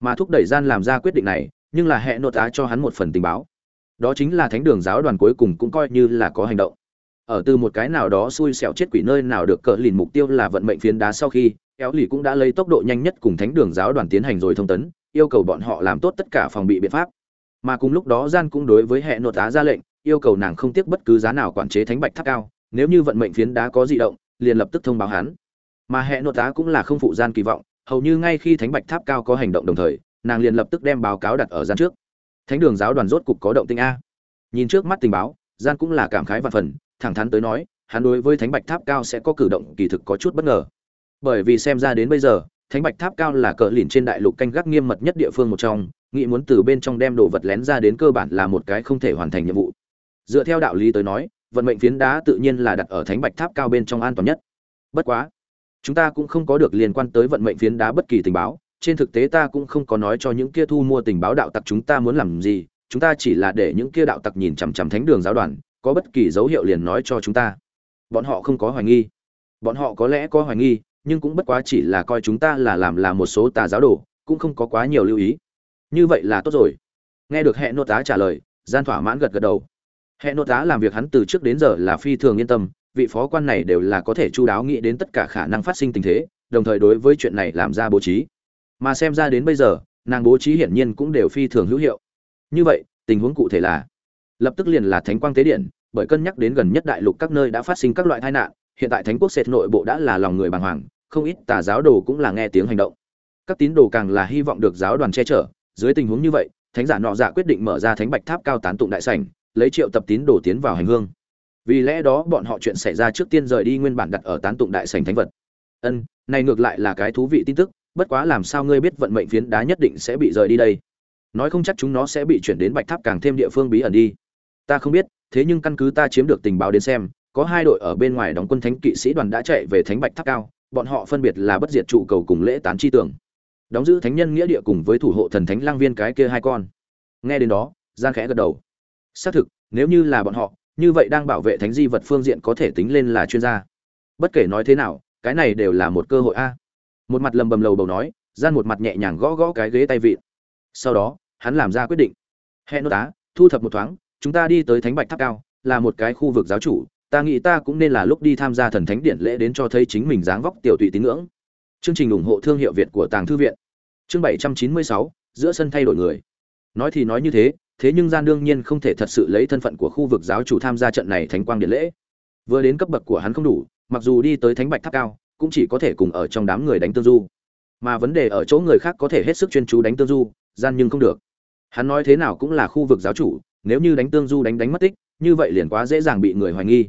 mà thúc đẩy gian làm ra quyết định này, nhưng là hệ nội tá cho hắn một phần tình báo. Đó chính là thánh đường giáo đoàn cuối cùng cũng coi như là có hành động. Ở từ một cái nào đó xui xẻo chết quỷ nơi nào được cỡ lìn mục tiêu là vận mệnh phiến đá sau khi, éo lì cũng đã lấy tốc độ nhanh nhất cùng thánh đường giáo đoàn tiến hành rồi thông tấn, yêu cầu bọn họ làm tốt tất cả phòng bị biện pháp. Mà cùng lúc đó gian cũng đối với hệ nội tá ra lệnh, yêu cầu nàng không tiếc bất cứ giá nào quản chế thánh bạch tháp cao, nếu như vận mệnh phiến đá có dị động, liền lập tức thông báo hắn. Mà hệ nội tá cũng là không phụ gian kỳ vọng hầu như ngay khi thánh bạch tháp cao có hành động đồng thời, nàng liền lập tức đem báo cáo đặt ở gian trước. Thánh đường giáo đoàn rốt cục có động tinh a. Nhìn trước mắt tình báo, gian cũng là cảm khái và phần, thẳng thắn tới nói, hắn đối với thánh bạch tháp cao sẽ có cử động kỳ thực có chút bất ngờ. Bởi vì xem ra đến bây giờ, thánh bạch tháp cao là cờ lìn trên đại lục canh gác nghiêm mật nhất địa phương một trong, nghĩ muốn từ bên trong đem đồ vật lén ra đến cơ bản là một cái không thể hoàn thành nhiệm vụ. Dựa theo đạo lý tới nói, vận mệnh phiến đá tự nhiên là đặt ở thánh bạch tháp cao bên trong an toàn nhất. Bất quá chúng ta cũng không có được liên quan tới vận mệnh phiến đá bất kỳ tình báo, trên thực tế ta cũng không có nói cho những kia thu mua tình báo đạo tặc chúng ta muốn làm gì, chúng ta chỉ là để những kia đạo tặc nhìn chằm chằm thánh đường giáo đoàn, có bất kỳ dấu hiệu liền nói cho chúng ta. Bọn họ không có hoài nghi. Bọn họ có lẽ có hoài nghi, nhưng cũng bất quá chỉ là coi chúng ta là làm là một số tà giáo đồ, cũng không có quá nhiều lưu ý. Như vậy là tốt rồi. Nghe được hệ nô tá trả lời, gian thỏa mãn gật gật đầu. Hệ nô tá làm việc hắn từ trước đến giờ là phi thường yên tâm vị phó quan này đều là có thể chu đáo nghĩ đến tất cả khả năng phát sinh tình thế, đồng thời đối với chuyện này làm ra bố trí. Mà xem ra đến bây giờ, nàng bố trí hiển nhiên cũng đều phi thường hữu hiệu. Như vậy, tình huống cụ thể là, lập tức liền là thánh quang tế điện, bởi cân nhắc đến gần nhất đại lục các nơi đã phát sinh các loại tai nạn, hiện tại thánh quốc sệt nội bộ đã là lòng người bàng hoàng, không ít tà giáo đồ cũng là nghe tiếng hành động. Các tín đồ càng là hy vọng được giáo đoàn che chở, dưới tình huống như vậy, thánh giả nọ dạ quyết định mở ra thánh bạch tháp cao tán tụng đại sảnh, lấy triệu tập tín đồ tiến vào hành hương vì lẽ đó bọn họ chuyện xảy ra trước tiên rời đi nguyên bản đặt ở tán tụng đại sảnh thánh vật. Ân, này ngược lại là cái thú vị tin tức, bất quá làm sao ngươi biết vận mệnh phiến đá nhất định sẽ bị rời đi đây? Nói không chắc chúng nó sẽ bị chuyển đến bạch tháp càng thêm địa phương bí ẩn đi. Ta không biết, thế nhưng căn cứ ta chiếm được tình báo đến xem, có hai đội ở bên ngoài đóng quân thánh kỵ sĩ đoàn đã chạy về thánh bạch tháp cao, bọn họ phân biệt là bất diệt trụ cầu cùng lễ tán chi tưởng. Đóng giữ thánh nhân nghĩa địa cùng với thủ hộ thần thánh lang viên cái kia hai con. Nghe đến đó gian khẽ gật đầu. Xác thực, nếu như là bọn họ như vậy đang bảo vệ thánh di vật phương diện có thể tính lên là chuyên gia. Bất kể nói thế nào, cái này đều là một cơ hội a. Một mặt lầm bầm lầu bầu nói, gian một mặt nhẹ nhàng gõ gõ cái ghế tay vịn. Sau đó, hắn làm ra quyết định. Hẹn nốt tá, thu thập một thoáng, chúng ta đi tới thánh bạch tháp cao, là một cái khu vực giáo chủ, ta nghĩ ta cũng nên là lúc đi tham gia thần thánh điện lễ đến cho thấy chính mình dáng vóc tiểu tụy tín ngưỡng. Chương trình ủng hộ thương hiệu việt của tàng thư viện. Chương bảy trăm chín mươi sáu, giữa sân thay đổi người. Nói thì nói như thế thế nhưng gian đương nhiên không thể thật sự lấy thân phận của khu vực giáo chủ tham gia trận này thánh quang điện lễ. Vừa đến cấp bậc của hắn không đủ, mặc dù đi tới thánh bạch tháp cao, cũng chỉ có thể cùng ở trong đám người đánh tương du. Mà vấn đề ở chỗ người khác có thể hết sức chuyên chú đánh tương du, gian nhưng không được. Hắn nói thế nào cũng là khu vực giáo chủ, nếu như đánh tương du đánh đánh mất tích, như vậy liền quá dễ dàng bị người hoài nghi.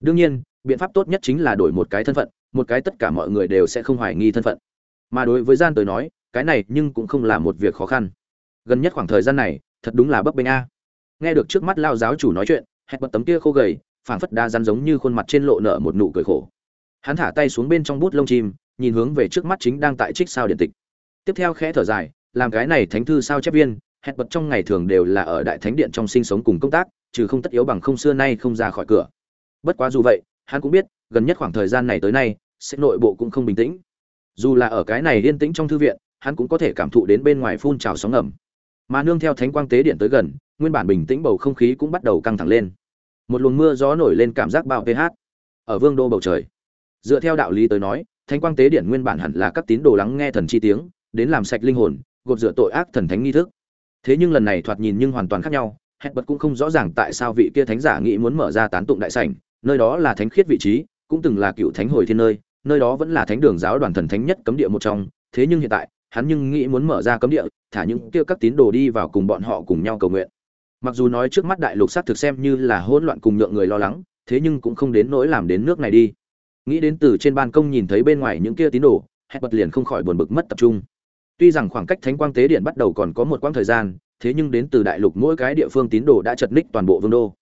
Đương nhiên, biện pháp tốt nhất chính là đổi một cái thân phận, một cái tất cả mọi người đều sẽ không hoài nghi thân phận. Mà đối với gian tới nói, cái này nhưng cũng không là một việc khó khăn. Gần nhất khoảng thời gian này thật đúng là bấp bênh a. Nghe được trước mắt lao giáo chủ nói chuyện, hẹn bật tấm kia khô gầy, phảng phất đa rắn giống như khuôn mặt trên lộ nở một nụ cười khổ. Hắn thả tay xuống bên trong bút lông chim, nhìn hướng về trước mắt chính đang tại trích sao điện tịch. Tiếp theo khẽ thở dài, làm cái này thánh thư sao chép viên, hẹn bật trong ngày thường đều là ở đại thánh điện trong sinh sống cùng công tác, trừ không tất yếu bằng không xưa nay không ra khỏi cửa. Bất quá dù vậy, hắn cũng biết, gần nhất khoảng thời gian này tới nay, sẽ nội bộ cũng không bình tĩnh. Dù là ở cái này yên tĩnh trong thư viện, hắn cũng có thể cảm thụ đến bên ngoài phun trào sóng ẩm mà nương theo thánh quang tế điện tới gần, nguyên bản bình tĩnh bầu không khí cũng bắt đầu căng thẳng lên. Một luồng mưa gió nổi lên cảm giác bao ph ở vương đô bầu trời. Dựa theo đạo lý tới nói, thánh quang tế điện nguyên bản hẳn là các tín đồ lắng nghe thần chi tiếng, đến làm sạch linh hồn, gột rửa tội ác thần thánh nghi thức. Thế nhưng lần này thoạt nhìn nhưng hoàn toàn khác nhau hẹn bật cũng không rõ ràng tại sao vị kia thánh giả nghĩ muốn mở ra tán tụng đại sảnh, nơi đó là thánh khiết vị trí, cũng từng là cựu thánh hồi thiên nơi nơi đó vẫn là thánh đường giáo đoàn thần thánh nhất cấm địa một trong. Thế nhưng hiện tại hắn nhưng nghĩ muốn mở ra cấm địa, thả những kia các tín đồ đi vào cùng bọn họ cùng nhau cầu nguyện. Mặc dù nói trước mắt đại lục sát thực xem như là hỗn loạn cùng nhượng người lo lắng, thế nhưng cũng không đến nỗi làm đến nước này đi. Nghĩ đến từ trên ban công nhìn thấy bên ngoài những kia tín đồ hẹn bật liền không khỏi buồn bực mất tập trung. Tuy rằng khoảng cách thánh quang tế điện bắt đầu còn có một quãng thời gian, thế nhưng đến từ đại lục mỗi cái địa phương tín đồ đã chật ních toàn bộ vương đô.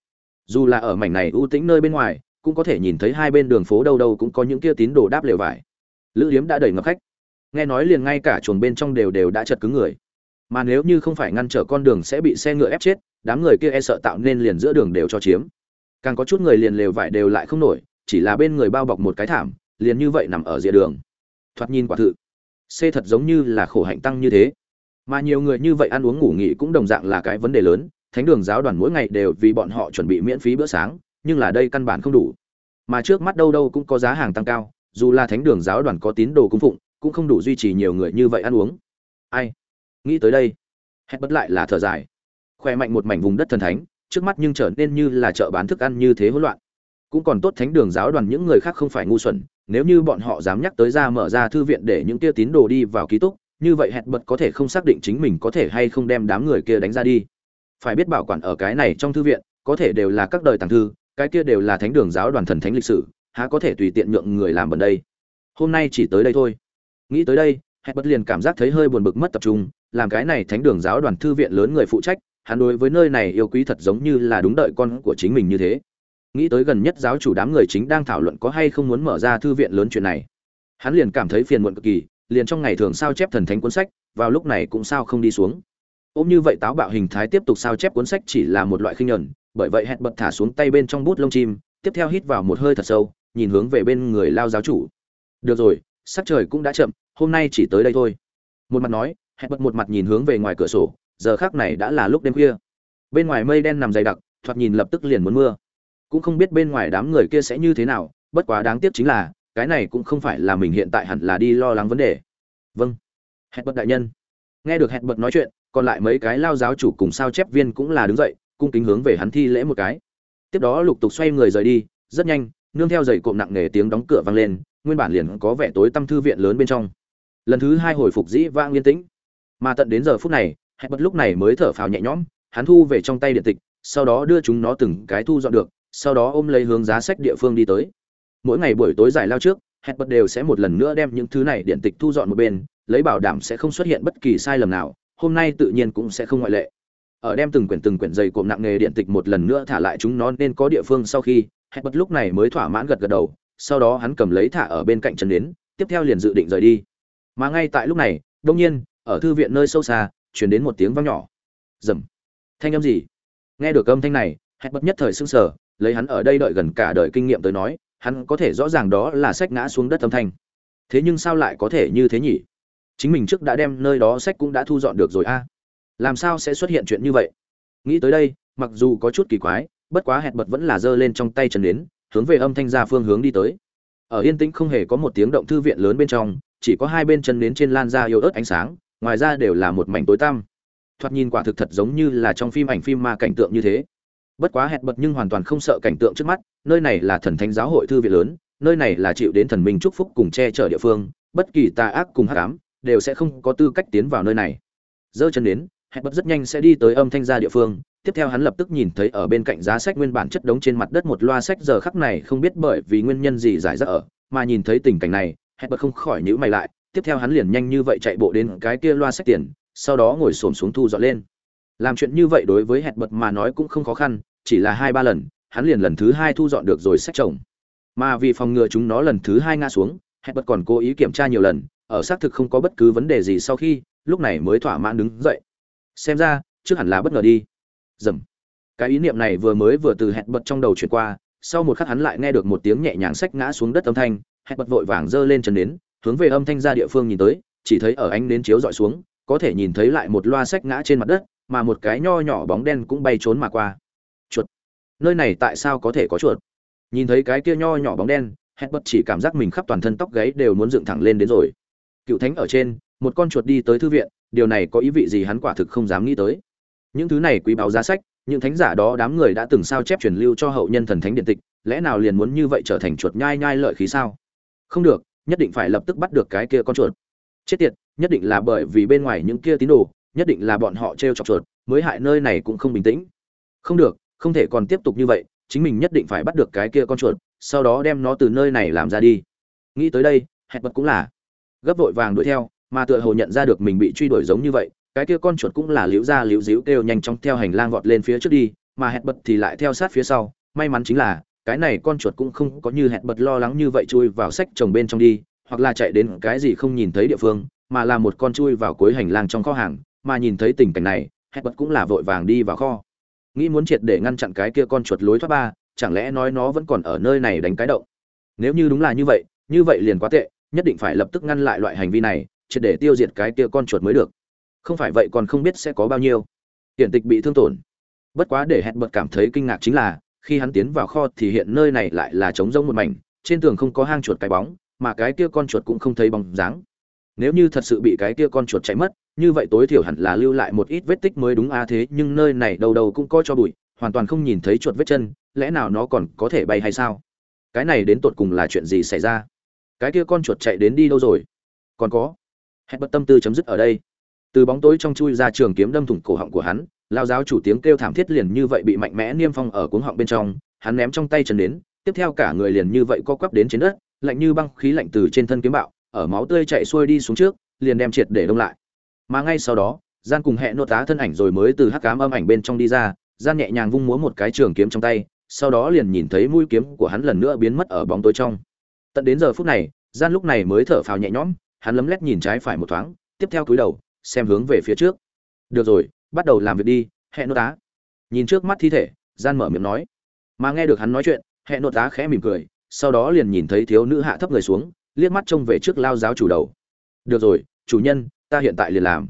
Dù là ở mảnh này ưu tĩnh nơi bên ngoài, cũng có thể nhìn thấy hai bên đường phố đâu đâu cũng có những kia tín đồ đáp lều vải. Lữ điếm đã đầy ngập khách nghe nói liền ngay cả chuồng bên trong đều đều đã chật cứng người. Mà nếu như không phải ngăn trở con đường sẽ bị xe ngựa ép chết, đám người kia e sợ tạo nên liền giữa đường đều cho chiếm. Càng có chút người liền lều vải đều lại không nổi, chỉ là bên người bao bọc một cái thảm, liền như vậy nằm ở rìa đường. Thoạt nhìn quả thự xe thật giống như là khổ hạnh tăng như thế. Mà nhiều người như vậy ăn uống ngủ nghỉ cũng đồng dạng là cái vấn đề lớn, thánh đường giáo đoàn mỗi ngày đều vì bọn họ chuẩn bị miễn phí bữa sáng, nhưng là đây căn bản không đủ. Mà trước mắt đâu đâu cũng có giá hàng tăng cao, dù là thánh đường giáo đoàn có tín đồ cung phụng cũng không đủ duy trì nhiều người như vậy ăn uống. Ai? Nghĩ tới đây hét bất lại là thở dài. Khoe mạnh một mảnh vùng đất thần thánh, trước mắt nhưng trở nên như là chợ bán thức ăn như thế hỗn loạn. Cũng còn tốt thánh đường giáo đoàn những người khác không phải ngu xuẩn, nếu như bọn họ dám nhắc tới ra mở ra thư viện để những kia tín đồ đi vào ký túc, như vậy hẹn bật có thể không xác định chính mình có thể hay không đem đám người kia đánh ra đi. Phải biết bảo quản ở cái này trong thư viện, có thể đều là các đời tàng thư, cái kia đều là thánh đường giáo đoàn thần thánh lịch sử, há có thể tùy tiện nhượng người làm bẩn đây? Hôm nay chỉ tới đây thôi nghĩ tới đây hẹn bật liền cảm giác thấy hơi buồn bực mất tập trung, làm cái này thánh đường giáo đoàn thư viện lớn người phụ trách, hắn đối với nơi này yêu quý thật giống như là đúng đợi con của chính mình như thế. Nghĩ tới gần nhất giáo chủ đám người chính đang thảo luận có hay không muốn mở ra thư viện lớn chuyện này. Hắn liền cảm thấy phiền muộn cực kỳ, liền trong ngày thường sao chép thần thánh cuốn sách, vào lúc này cũng sao không đi xuống. Ôm như vậy táo bạo hình thái tiếp tục sao chép cuốn sách chỉ là một loại khinh nhẫn, bởi vậy hẹn bật thả xuống tay bên trong bút lông chim, tiếp theo hít vào một hơi thật sâu, nhìn hướng về bên người lao giáo chủ. Được rồi sắc trời cũng đã chậm, hôm nay chỉ tới đây thôi. Một mặt nói, hẹn bật một mặt nhìn hướng về ngoài cửa sổ, giờ khác này đã là lúc đêm khuya. Bên ngoài mây đen nằm dày đặc, thoạt nhìn lập tức liền muốn mưa. Cũng không biết bên ngoài đám người kia sẽ như thế nào, bất quá đáng tiếc chính là, cái này cũng không phải là mình hiện tại hẳn là đi lo lắng vấn đề. Vâng. Hẹn bật đại nhân. Nghe được hẹn bật nói chuyện, còn lại mấy cái lao giáo chủ cùng sao chép viên cũng là đứng dậy, cung kính hướng về hắn thi lễ một cái. Tiếp đó lục tục xoay người rời đi, rất nhanh, nương theo giày cộm nặng nề tiếng đóng cửa vang lên nguyên bản liền có vẻ tối tăm thư viện lớn bên trong. Lần thứ hai hồi phục dĩ vang yên tĩnh. Mà tận đến giờ phút này hẹn bật lúc này mới thở phào nhẹ nhõm, hắn thu về trong tay điện tịch, sau đó đưa chúng nó từng cái thu dọn được, sau đó ôm lấy hướng giá sách địa phương đi tới. Mỗi ngày buổi tối giải lao trước hẹn bật đều sẽ một lần nữa đem những thứ này điện tịch thu dọn một bên, lấy bảo đảm sẽ không xuất hiện bất kỳ sai lầm nào, hôm nay tự nhiên cũng sẽ không ngoại lệ. Ở đem từng quyển từng quyển dày cộm nặng nghề điện tịch một lần nữa thả lại chúng nó nên có địa phương sau khi hẹn bật lúc này mới thỏa mãn gật gật đầu sau đó hắn cầm lấy thả ở bên cạnh chân đến tiếp theo liền dự định rời đi. Mà ngay tại lúc này đông nhiên, ở thư viện nơi sâu xa, truyền đến một tiếng vang nhỏ. Rầm. Thanh âm gì? Nghe được âm thanh này, hẹn bất nhất thời sưng sờ, lấy hắn ở đây đợi gần cả đời kinh nghiệm tới nói, hắn có thể rõ ràng đó là sách ngã xuống đất âm thanh. Thế nhưng sao lại có thể như thế nhỉ? Chính mình trước đã đem nơi đó sách cũng đã thu dọn được rồi a. Làm sao sẽ xuất hiện chuyện như vậy? Nghĩ tới đây, mặc dù có chút kỳ quái, bất quá hẹn bật vẫn là giơ lên trong tay chân đến hướng về âm thanh ra phương hướng đi tới. Ở yên tĩnh không hề có một tiếng động thư viện lớn bên trong, chỉ có hai bên chân đến trên lan ra yếu ớt ánh sáng, ngoài ra đều là một mảnh tối tăm. Thoạt nhìn quả thực thật giống như là trong phim ảnh phim ma cảnh tượng như thế. Bất quá hẹn bật nhưng hoàn toàn không sợ cảnh tượng trước mắt, nơi này là thần thánh giáo hội thư viện lớn, nơi này là chịu đến thần minh chúc phúc cùng che chở địa phương, bất kỳ tà ác cùng hắc ám đều sẽ không có tư cách tiến vào nơi này. Dơ chân đến hẹn bật rất nhanh sẽ đi tới âm thanh gia địa phương tiếp theo hắn lập tức nhìn thấy ở bên cạnh giá sách nguyên bản chất đống trên mặt đất một loa sách giờ khắc này không biết bởi vì nguyên nhân gì giải ra ở, mà nhìn thấy tình cảnh này, hẹn bật không khỏi nhíu mày lại, tiếp theo hắn liền nhanh như vậy chạy bộ đến cái kia loa sách tiền, sau đó ngồi xổm xuống thu dọn lên. Làm chuyện như vậy đối với hẹn bật mà nói cũng không khó khăn, chỉ là hai ba lần, hắn liền lần thứ hai thu dọn được rồi sách chồng. Mà vì phòng ngừa chúng nó lần thứ hai ngã xuống, hẹn bật còn cố ý kiểm tra nhiều lần, ở xác thực không có bất cứ vấn đề gì sau khi, lúc này mới thỏa mãn đứng dậy. Xem ra, trước hẳn là bất ngờ đi dầm. Cái ý niệm này vừa mới vừa từ hẹn bật trong đầu chuyển qua, sau một khắc hắn lại nghe được một tiếng nhẹ nhàng sách ngã xuống đất âm thanh, hẹn bật vội vàng giơ lên chân đến, hướng về âm thanh ra địa phương nhìn tới, chỉ thấy ở ánh nến chiếu dọi xuống, có thể nhìn thấy lại một loa sách ngã trên mặt đất, mà một cái nho nhỏ bóng đen cũng bay trốn mà qua. Chuột. Nơi này tại sao có thể có chuột? Nhìn thấy cái kia nho nhỏ bóng đen, hẹn bật chỉ cảm giác mình khắp toàn thân tóc gáy đều muốn dựng thẳng lên đến rồi. Cựu thánh ở trên, một con chuột đi tới thư viện, điều này có ý vị gì hắn quả thực không dám nghĩ tới những thứ này quý báo giá sách, những thánh giả đó đám người đã từng sao chép truyền lưu cho hậu nhân thần thánh điện tịch, lẽ nào liền muốn như vậy trở thành chuột nhai nhai lợi khí sao? Không được, nhất định phải lập tức bắt được cái kia con chuột. Chết tiệt, nhất định là bởi vì bên ngoài những kia tín đồ, nhất định là bọn họ t r e o chọc chuột, mới hại nơi này cũng không bình tĩnh. Không được, không thể còn tiếp tục như vậy, chính mình nhất định phải bắt được cái kia con chuột, sau đó đem nó từ nơi này làm ra đi. Nghĩ tới đây, hẹn bật cũng là gấp vội vàng đuổi theo, mà tựa hồ nhận ra được mình bị truy đuổi giống như vậy cái kia con chuột cũng là liễu ra liễu díu kêu nhanh chóng theo hành lang vọt lên phía trước đi, mà hẹn bật thì lại theo sát phía sau. May mắn chính là, cái này con chuột cũng không có như hẹn bật lo lắng như vậy chui vào sách chồng bên trong đi, hoặc là chạy đến cái gì không nhìn thấy địa phương, mà là một con chui vào cuối hành lang trong kho hàng, mà nhìn thấy tình cảnh này, hẹn bật cũng là vội vàng đi vào kho. Nghĩ muốn triệt để ngăn chặn cái kia con chuột lối thoát ba, chẳng lẽ nói nó vẫn còn ở nơi này đánh cái động? Nếu như đúng là như vậy như vậy liền quá tệ, nhất định phải lập tức ngăn lại loại hành vi này, triệt để tiêu diệt cái kia con chuột mới được không phải vậy còn không biết sẽ có bao nhiêu. Hiện tịch bị thương tổn. Bất quá để hẹn bật cảm thấy kinh ngạc chính là, khi hắn tiến vào kho thì hiện nơi này lại là trống rỗng một mảnh, trên tường không có hang chuột cái bóng, mà cái kia con chuột cũng không thấy bóng dáng. Nếu như thật sự bị cái kia con chuột chạy mất, như vậy tối thiểu hẳn là lưu lại một ít vết tích mới đúng a à thế, nhưng nơi này đầu đầu cũng có cho bụi, hoàn toàn không nhìn thấy chuột vết chân, lẽ nào nó còn có thể bay hay sao? Cái này đến tột cùng là chuyện gì xảy ra? Cái kia con chuột chạy đến đi đâu rồi? Còn có. Hẹn bất tâm tư chấm dứt ở đây từ bóng tối trong chui ra trường kiếm đâm thủng cổ họng của hắn, lao giáo chủ tiếng kêu thảm thiết liền như vậy bị mạnh mẽ niêm phong ở cuống họng bên trong, hắn ném trong tay trần đến, tiếp theo cả người liền như vậy co quắp đến trên đất, lạnh như băng khí lạnh từ trên thân kiếm bạo, ở máu tươi chạy xuôi đi xuống trước, liền đem triệt để đông lại. Mà ngay sau đó, gian cùng hẹn nô tá thân ảnh rồi mới từ hắc cám âm ảnh bên trong đi ra, gian nhẹ nhàng vung múa một cái trường kiếm trong tay, sau đó liền nhìn thấy mũi kiếm của hắn lần nữa biến mất ở bóng tối trong. Tận đến giờ phút này, gian lúc này mới thở phào nhẹ nhõm, hắn lấm lét nhìn trái phải một thoáng, tiếp theo cúi đầu xem hướng về phía trước. Được rồi, bắt đầu làm việc đi hẹn nội tá nhìn trước mắt thi thể, gian mở miệng nói. Mà nghe được hắn nói chuyện hẹn nội tá khẽ mỉm cười, sau đó liền nhìn thấy thiếu nữ hạ thấp người xuống, liếc mắt trông về trước lao giáo chủ đầu. Được rồi, chủ nhân, ta hiện tại liền làm.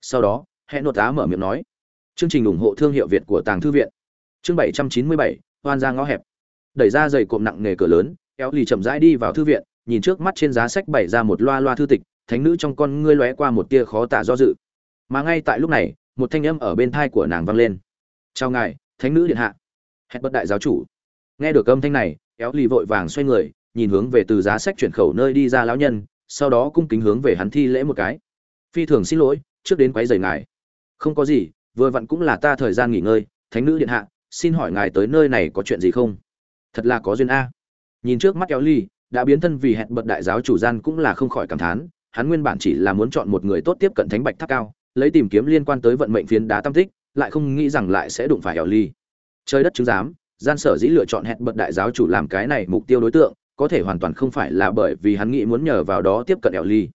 Sau đó hẹn nội tá mở miệng nói. Chương trình ủng hộ thương hiệu việt của tàng thư viện. Chương bảy trăm chín mươi bảy, hoan ra ngõ hẹp. Đẩy ra giày cộm nặng nghề cửa lớn, kéo lì chậm rãi đi vào thư viện, nhìn trước mắt trên giá sách bày ra một loa loa thư tịch thánh nữ trong con ngươi lóe qua một tia khó tả do dự. Mà ngay tại lúc này, một thanh âm ở bên thai của nàng vang lên. Chào ngài, thánh nữ điện hạ. Hẹn bất đại giáo chủ. Nghe được âm thanh này, kéo lì vội vàng xoay người, nhìn hướng về từ giá sách chuyển khẩu nơi đi ra lão nhân, sau đó cung kính hướng về hắn thi lễ một cái. Phi thường xin lỗi, trước đến quấy rầy ngài. Không có gì, vừa vặn cũng là ta thời gian nghỉ ngơi, thánh nữ điện hạ, xin hỏi ngài tới nơi này có chuyện gì không? Thật là có duyên a. Nhìn trước mắt kéo ly đã biến thân vì hẹn bật đại giáo chủ gian cũng là không khỏi cảm thán hắn nguyên bản chỉ là muốn chọn một người tốt tiếp cận thánh bạch tháp cao, lấy tìm kiếm liên quan tới vận mệnh phiến đá tam tích, lại không nghĩ rằng lại sẽ đụng phải Eo ly. Trời đất chứng giám, gian sở dĩ lựa chọn hẹn bật đại giáo chủ làm cái này mục tiêu đối tượng, có thể hoàn toàn không phải là bởi vì hắn nghĩ muốn nhờ vào đó tiếp cận Eo ly.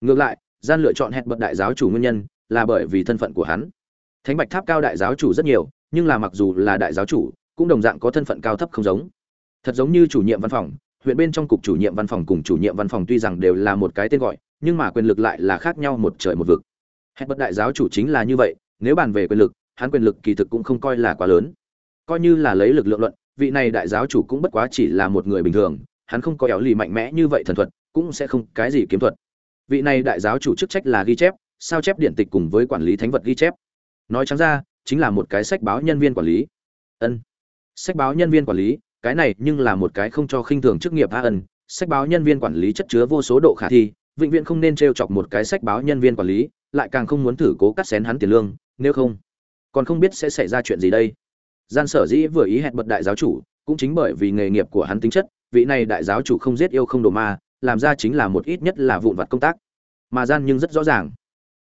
Ngược lại, gian lựa chọn hẹn bật đại giáo chủ nguyên nhân là bởi vì thân phận của hắn. Thánh bạch tháp cao đại giáo chủ rất nhiều, nhưng là mặc dù là đại giáo chủ, cũng đồng dạng có thân phận cao thấp không giống. Thật giống như chủ nhiệm văn phòng, huyện bên trong cục chủ nhiệm văn phòng cùng chủ nhiệm văn phòng tuy rằng đều là một cái tên gọi nhưng mà quyền lực lại là khác nhau một trời một vực. Hết bất đại giáo chủ chính là như vậy, nếu bàn về quyền lực, hắn quyền lực kỳ thực cũng không coi là quá lớn. Coi như là lấy lực lượng luận, vị này đại giáo chủ cũng bất quá chỉ là một người bình thường, hắn không có éo lì mạnh mẽ như vậy thần thuật, cũng sẽ không cái gì kiếm thuật. Vị này đại giáo chủ chức trách là ghi chép, sao chép điện tịch cùng với quản lý thánh vật ghi chép. Nói trắng ra, chính là một cái sách báo nhân viên quản lý. Ân. Sách báo nhân viên quản lý, cái này nhưng là một cái không cho khinh thường chức nghiệp a ân. Sách báo nhân viên quản lý chất chứa vô số độ khả thi vĩnh viễn không nên t chọc một cái sách báo nhân viên quản lý, lại càng không muốn thử cố cắt xén hắn tiền lương, nếu không, còn không biết sẽ xảy ra chuyện gì đây. Gian sở dĩ vừa ý hẹn bật đại giáo chủ, cũng chính bởi vì nghề nghiệp của hắn tính chất, vị này đại giáo chủ không giết yêu không đồ ma, làm ra chính là một ít nhất là vụn vặt công tác. Mà gian nhưng rất rõ ràng.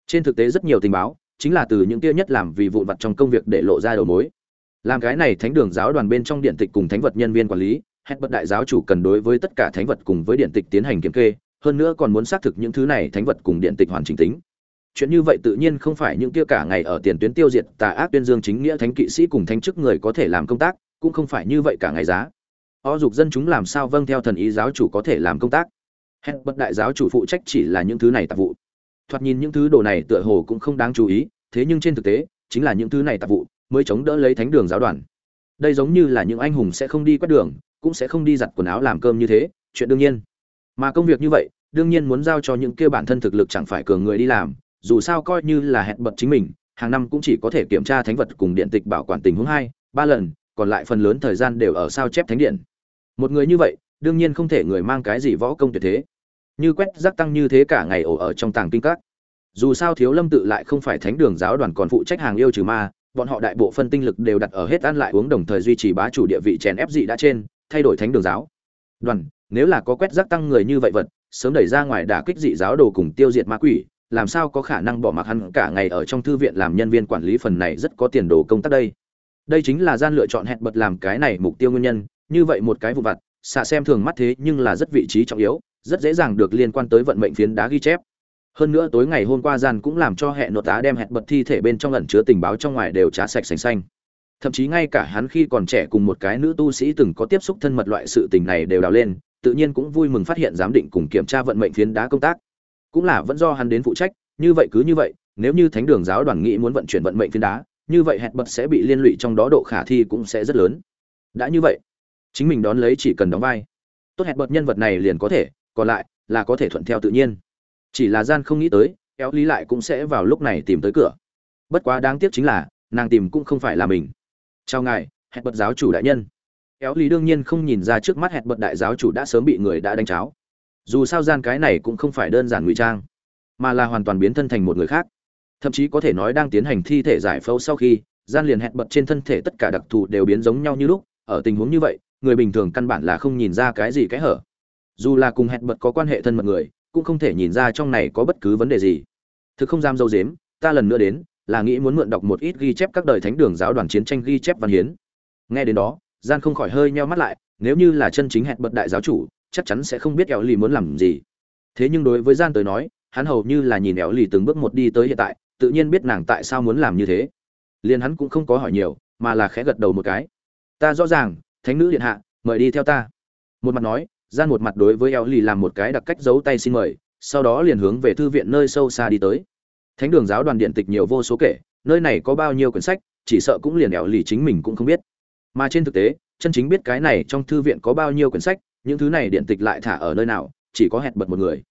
Trên thực tế rất nhiều tình báo, chính là từ những kia nhất làm vì vụn vặt trong công việc để lộ ra đầu mối. Làm cái này thánh đường giáo đoàn bên trong điện tịch cùng thánh vật nhân viên quản lý, hẹn bất đại giáo chủ cần đối với tất cả thánh vật cùng với điện tịch tiến hành kiểm kê hơn nữa còn muốn xác thực những thứ này thánh vật cùng điện tịch hoàn chỉnh tính. Chuyện như vậy tự nhiên không phải những kia cả ngày ở tiền tuyến tiêu diệt tà ác tuyên dương chính nghĩa thánh kỵ sĩ cùng thánh chức người có thể làm công tác, cũng không phải như vậy cả ngày giá. O dục dân chúng làm sao vâng theo thần ý giáo chủ có thể làm công tác? Hết bất đại giáo chủ phụ trách chỉ là những thứ này tạp vụ. Thoạt nhìn những thứ đồ này tựa hồ cũng không đáng chú ý, thế nhưng trên thực tế, chính là những thứ này tạp vụ mới chống đỡ lấy thánh đường giáo đoàn. Đây giống như là những anh hùng sẽ không đi quét đường, cũng sẽ không đi giặt quần áo làm cơm như thế, chuyện đương nhiên mà công việc như vậy, đương nhiên muốn giao cho những kia bản thân thực lực chẳng phải cường người đi làm, dù sao coi như là hẹn bật chính mình, hàng năm cũng chỉ có thể kiểm tra thánh vật cùng điện tịch bảo quản tình huống hai, ba lần, còn lại phần lớn thời gian đều ở sao chép thánh điện. Một người như vậy, đương nhiên không thể người mang cái gì võ công tuyệt thế. Như quét rác tăng như thế cả ngày ổ ở trong tàng kinh các. Dù sao thiếu lâm tự lại không phải thánh đường giáo đoàn còn phụ trách hàng yêu trừ ma, bọn họ đại bộ phân tinh lực đều đặt ở hết ăn lại uống đồng thời duy trì bá chủ địa vị chèn ép dị đã trên, thay đổi thánh đường giáo. Đoàn nếu là có quét rác tăng người như vậy vật, sớm đẩy ra ngoài đả kích dị giáo đồ cùng tiêu diệt ma quỷ, làm sao có khả năng bỏ mặc hắn cả ngày ở trong thư viện làm nhân viên quản lý phần này rất có tiền đồ công tác đây? Đây chính là gian lựa chọn hẹn bật làm cái này mục tiêu nguyên nhân, như vậy một cái vụ vặt, xạ xem thường mắt thế nhưng là rất vị trí trọng yếu, rất dễ dàng được liên quan tới vận mệnh phiến đá ghi chép. Hơn nữa tối ngày hôm qua gian cũng làm cho hệ nội tá đem hẹn bật thi thể bên trong ẩn chứa tình báo trong ngoài đều trá sạch sành xanh. Thậm chí ngay cả hắn khi còn trẻ cùng một cái nữ tu sĩ từng có tiếp xúc thân mật loại sự tình này đều đào lên tự nhiên cũng vui mừng phát hiện giám định cùng kiểm tra vận mệnh phiến đá công tác. Cũng là vẫn do hắn đến phụ trách, như vậy cứ như vậy, nếu như thánh đường giáo đoàn nghĩ muốn vận chuyển vận mệnh phiến đá, như vậy hẹn bật sẽ bị liên lụy trong đó độ khả thi cũng sẽ rất lớn. Đã như vậy, chính mình đón lấy chỉ cần đóng vai. Tốt hẹn bật nhân vật này liền có thể, còn lại là có thể thuận theo tự nhiên. Chỉ là gian không nghĩ tới, kéo lý lại cũng sẽ vào lúc này tìm tới cửa. Bất quá đáng tiếc chính là, nàng tìm cũng không phải là mình. Chào ngài, hẹn bật giáo chủ đại nhân éo lý đương nhiên không nhìn ra trước mắt hẹn bật đại giáo chủ đã sớm bị người đã đánh cháo. Dù sao gian cái này cũng không phải đơn giản ngụy trang, mà là hoàn toàn biến thân thành một người khác. Thậm chí có thể nói đang tiến hành thi thể giải phẫu sau khi, gian liền hẹn bật trên thân thể tất cả đặc thù đều biến giống nhau như lúc, ở tình huống như vậy, người bình thường căn bản là không nhìn ra cái gì cái hở. Dù là cùng hẹn bật có quan hệ thân mật người, cũng không thể nhìn ra trong này có bất cứ vấn đề gì. Thực không dám dâu dếm, ta lần nữa đến, là nghĩ muốn mượn đọc một ít ghi chép các đời thánh đường giáo đoàn chiến tranh ghi chép văn hiến. Nghe đến đó gian không khỏi hơi nheo mắt lại, nếu như là chân chính hẹn bật đại giáo chủ, chắc chắn sẽ không biết éo lì muốn làm gì. Thế nhưng đối với gian tới nói, hắn hầu như là nhìn éo lì từng bước một đi tới hiện tại, tự nhiên biết nàng tại sao muốn làm như thế. Liền hắn cũng không có hỏi nhiều, mà là khẽ gật đầu một cái. Ta rõ ràng, thánh nữ điện hạ, mời đi theo ta. Một mặt nói, gian một mặt đối với éo lì làm một cái đặc cách giấu tay xin mời, sau đó liền hướng về thư viện nơi sâu xa đi tới. Thánh đường giáo đoàn điện tịch nhiều vô số kể, nơi này có bao nhiêu quyển sách, chỉ sợ cũng liền éo lì chính mình cũng không biết mà trên thực tế, chân chính biết cái này trong thư viện có bao nhiêu quyển sách, những thứ này điện tịch lại thả ở nơi nào, chỉ có hẹn bật một người.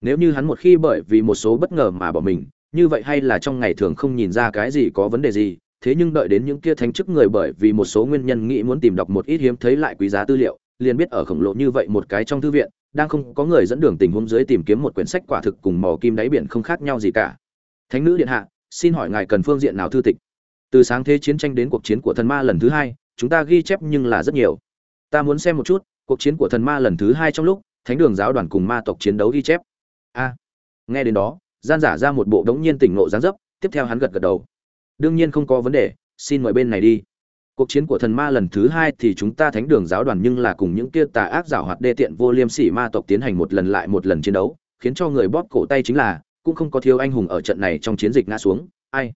Nếu như hắn một khi bởi vì một số bất ngờ mà bỏ mình, như vậy hay là trong ngày thường không nhìn ra cái gì có vấn đề gì, thế nhưng đợi đến những kia thánh chức người bởi vì một số nguyên nhân nghĩ muốn tìm đọc một ít hiếm thấy lại quý giá tư liệu, liền biết ở khổng lồ như vậy một cái trong thư viện, đang không có người dẫn đường tình huống dưới tìm kiếm một quyển sách quả thực cùng mò kim đáy biển không khác nhau gì cả. Thánh nữ điện hạ, xin hỏi ngài cần phương diện nào thư tịch? Từ sáng thế chiến tranh đến cuộc chiến của thần ma lần thứ hai chúng ta ghi chép nhưng là rất nhiều. Ta muốn xem một chút, cuộc chiến của thần ma lần thứ hai trong lúc, thánh đường giáo đoàn cùng ma tộc chiến đấu ghi chép. A. Nghe đến đó, gian giả ra một bộ đống nhiên tỉnh ngộ dáng dấp, tiếp theo hắn gật gật đầu. Đương nhiên không có vấn đề, xin mời bên này đi. Cuộc chiến của thần ma lần thứ hai thì chúng ta thánh đường giáo đoàn nhưng là cùng những kia tà ác giảo hoạt đê tiện vô liêm sỉ ma tộc tiến hành một lần lại một lần chiến đấu, khiến cho người bóp cổ tay chính là, cũng không có thiếu anh hùng ở trận này trong chiến dịch ngã xuống. Ai?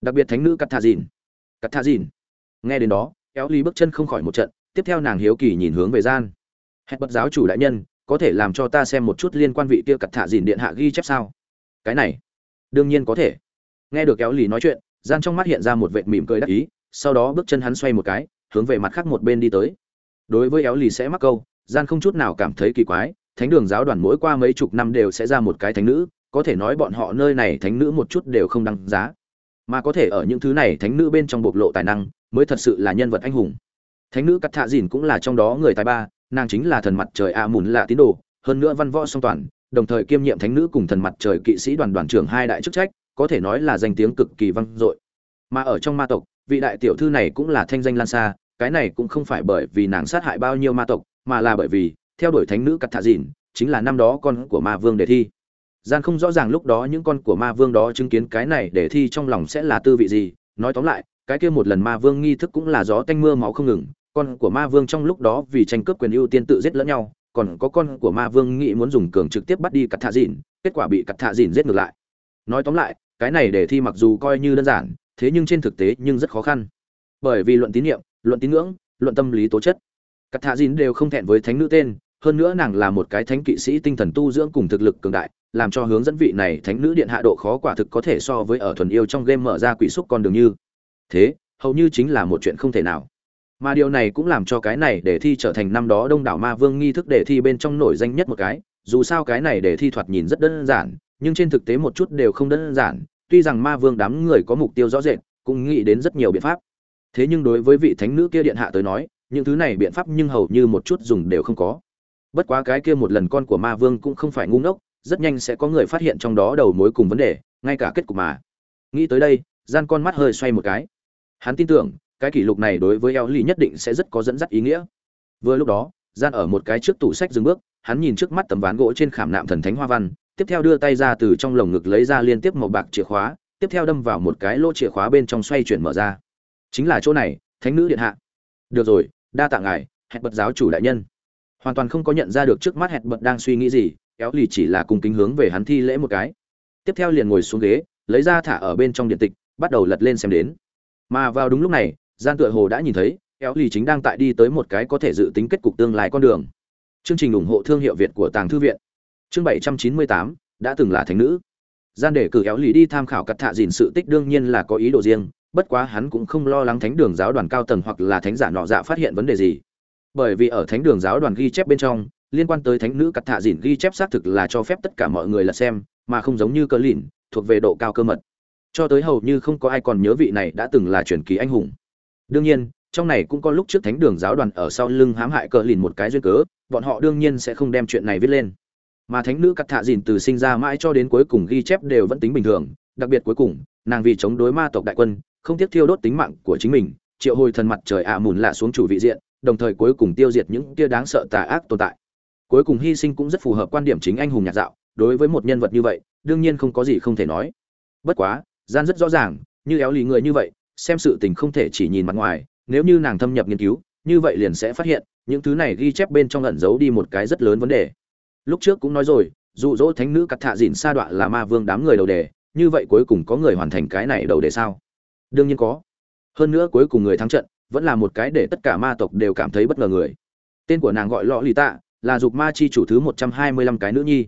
Đặc biệt thánh nữ cắt thà dìn. Cắt thà dìn. Nghe đến đó kéo ly bước chân không khỏi một trận, tiếp theo nàng hiếu kỳ nhìn hướng về gian. Hẹn bật giáo chủ đại nhân, có thể làm cho ta xem một chút liên quan vị kia cặt thạ dìn điện hạ ghi chép sao? Cái này, đương nhiên có thể. Nghe được kéo lì nói chuyện, gian trong mắt hiện ra một vệt mỉm cười đắc ý, sau đó bước chân hắn xoay một cái, hướng về mặt khác một bên đi tới. Đối với éo lì sẽ mắc câu, gian không chút nào cảm thấy kỳ quái, thánh đường giáo đoàn mỗi qua mấy chục năm đều sẽ ra một cái thánh nữ, có thể nói bọn họ nơi này thánh nữ một chút đều không đăng giá. Mà có thể ở những thứ này thánh nữ bên trong bộc lộ tài năng mới thật sự là nhân vật anh hùng. Thánh nữ cắt thạ dìn cũng là trong đó người tài ba, nàng chính là thần mặt trời a mùn lạ tín đồ, hơn nữa văn võ song toàn, đồng thời kiêm nhiệm thánh nữ cùng thần mặt trời kỵ sĩ đoàn đoàn trưởng hai đại chức trách, có thể nói là danh tiếng cực kỳ vang dội. Mà ở trong ma tộc, vị đại tiểu thư này cũng là thanh danh lan xa, cái này cũng không phải bởi vì nàng sát hại bao nhiêu ma tộc, mà là bởi vì, theo đuổi thánh nữ cắt thạ dìn chính là năm đó con của ma vương đề thi. Gian không rõ ràng lúc đó những con của ma vương đó chứng kiến cái này để thi trong lòng sẽ là tư vị gì, nói tóm lại cái kia một lần ma vương nghi thức cũng là gió tanh mưa máu không ngừng, con của ma vương trong lúc đó vì tranh cướp quyền ưu tiên tự giết lẫn nhau, còn có con của ma vương nghĩ muốn dùng cường trực tiếp bắt đi cắt thạ dìn, kết quả bị cắt thạ dìn giết ngược lại. Nói tóm lại, cái này để thi mặc dù coi như đơn giản, thế nhưng trên thực tế nhưng rất khó khăn. Bởi vì luận tín nhiệm, luận tín ngưỡng, luận tâm lý tố chất. Cắt thạ dìn đều không thẹn với thánh nữ tên, hơn nữa nàng là một cái thánh kỵ sĩ tinh thần tu dưỡng cùng thực lực cường đại, làm cho hướng dẫn vị này thánh nữ điện hạ độ khó quả thực có thể so với ở thuần yêu trong game mở ra quỷ xúc con đường như thế, hầu như chính là một chuyện không thể nào. Mà điều này cũng làm cho cái này để thi trở thành năm đó đông đảo ma vương nghi thức để thi bên trong nổi danh nhất một cái. Dù sao cái này để thi thoạt nhìn rất đơn giản, nhưng trên thực tế một chút đều không đơn giản. Tuy rằng ma vương đám người có mục tiêu rõ rệt, cũng nghĩ đến rất nhiều biện pháp. Thế nhưng đối với vị thánh nữ kia điện hạ tới nói, những thứ này biện pháp nhưng hầu như một chút dùng đều không có. Bất quá cái kia một lần con của ma vương cũng không phải ngu ngốc, rất nhanh sẽ có người phát hiện trong đó đầu mối cùng vấn đề, ngay cả kết cục mà. Nghĩ tới đây, gian con mắt hơi xoay một cái hắn tin tưởng, cái kỷ lục này đối với eo ly nhất định sẽ rất có dẫn dắt ý nghĩa. Vừa lúc đó, gian ở một cái trước tủ sách dừng bước, hắn nhìn trước mắt tấm ván gỗ trên khảm nạm thần thánh hoa văn, tiếp theo đưa tay ra từ trong lồng ngực lấy ra liên tiếp một bạc chìa khóa, tiếp theo đâm vào một cái lỗ chìa khóa bên trong xoay chuyển mở ra. Chính là chỗ này, thánh nữ điện hạ. Được rồi, đa tạ ngài, hẹn bật giáo chủ đại nhân. Hoàn toàn không có nhận ra được trước mắt hẹn bật đang suy nghĩ gì kéo lì chỉ là cùng kính hướng về hắn thi lễ một cái. Tiếp theo liền ngồi xuống ghế, lấy ra thả ở bên trong điện tịch, bắt đầu lật lên xem đến mà vào đúng lúc này, gian tựa hồ đã nhìn thấy éo lì chính đang tại đi tới một cái có thể dự tính kết cục tương lai con đường. Chương trình ủng hộ thương hiệu việt của tàng thư viện. Chương bảy trăm chín mươi tám, đã từng là thánh nữ. Gian để cử éo lì đi tham khảo cắt thạ dìn sự tích đương nhiên là có ý đồ riêng, bất quá hắn cũng không lo lắng thánh đường giáo đoàn cao tầng hoặc là thánh giả nọ dạ phát hiện vấn đề gì. Bởi vì ở thánh đường giáo đoàn ghi chép bên trong, liên quan tới thánh nữ cắt thạ dìn ghi chép xác thực là cho phép tất cả mọi người là xem, mà không giống như cơ lìn, thuộc về độ cao cơ mật cho tới hầu như không có ai còn nhớ vị này đã từng là truyền kỳ anh hùng. Đương nhiên, trong này cũng có lúc trước thánh đường giáo đoàn ở sau lưng hãm hại cờ lìn một cái duyên cớ, bọn họ đương nhiên sẽ không đem chuyện này viết lên. Mà thánh nữ cắt thạ dìn từ sinh ra mãi cho đến cuối cùng ghi chép đều vẫn tính bình thường, đặc biệt cuối cùng, nàng vì chống đối ma tộc đại quân, không tiếc thiêu đốt tính mạng của chính mình, triệu hồi thần mặt trời ạ mùn lạ xuống chủ vị diện, đồng thời cuối cùng tiêu diệt những tia đáng sợ tà ác tồn tại. Cuối cùng hy sinh cũng rất phù hợp quan điểm chính anh hùng nhạc dạo, đối với một nhân vật như vậy, đương nhiên không có gì không thể nói. Bất quá gian rất rõ ràng, như éo lì người như vậy, xem sự tình không thể chỉ nhìn mặt ngoài, nếu như nàng thâm nhập nghiên cứu, như vậy liền sẽ phát hiện, những thứ này ghi chép bên trong ẩn giấu đi một cái rất lớn vấn đề. Lúc trước cũng nói rồi, dụ dỗ thánh nữ cắt thạ dịn sa đọa là ma vương đám người đầu đề, như vậy cuối cùng có người hoàn thành cái này đầu đề sao? Đương nhiên có. Hơn nữa cuối cùng người thắng trận, vẫn là một cái để tất cả ma tộc đều cảm thấy bất ngờ người. Tên của nàng gọi lọ lì tạ, là dục ma chi chủ thứ một trăm hai mươi lăm cái nữ nhi.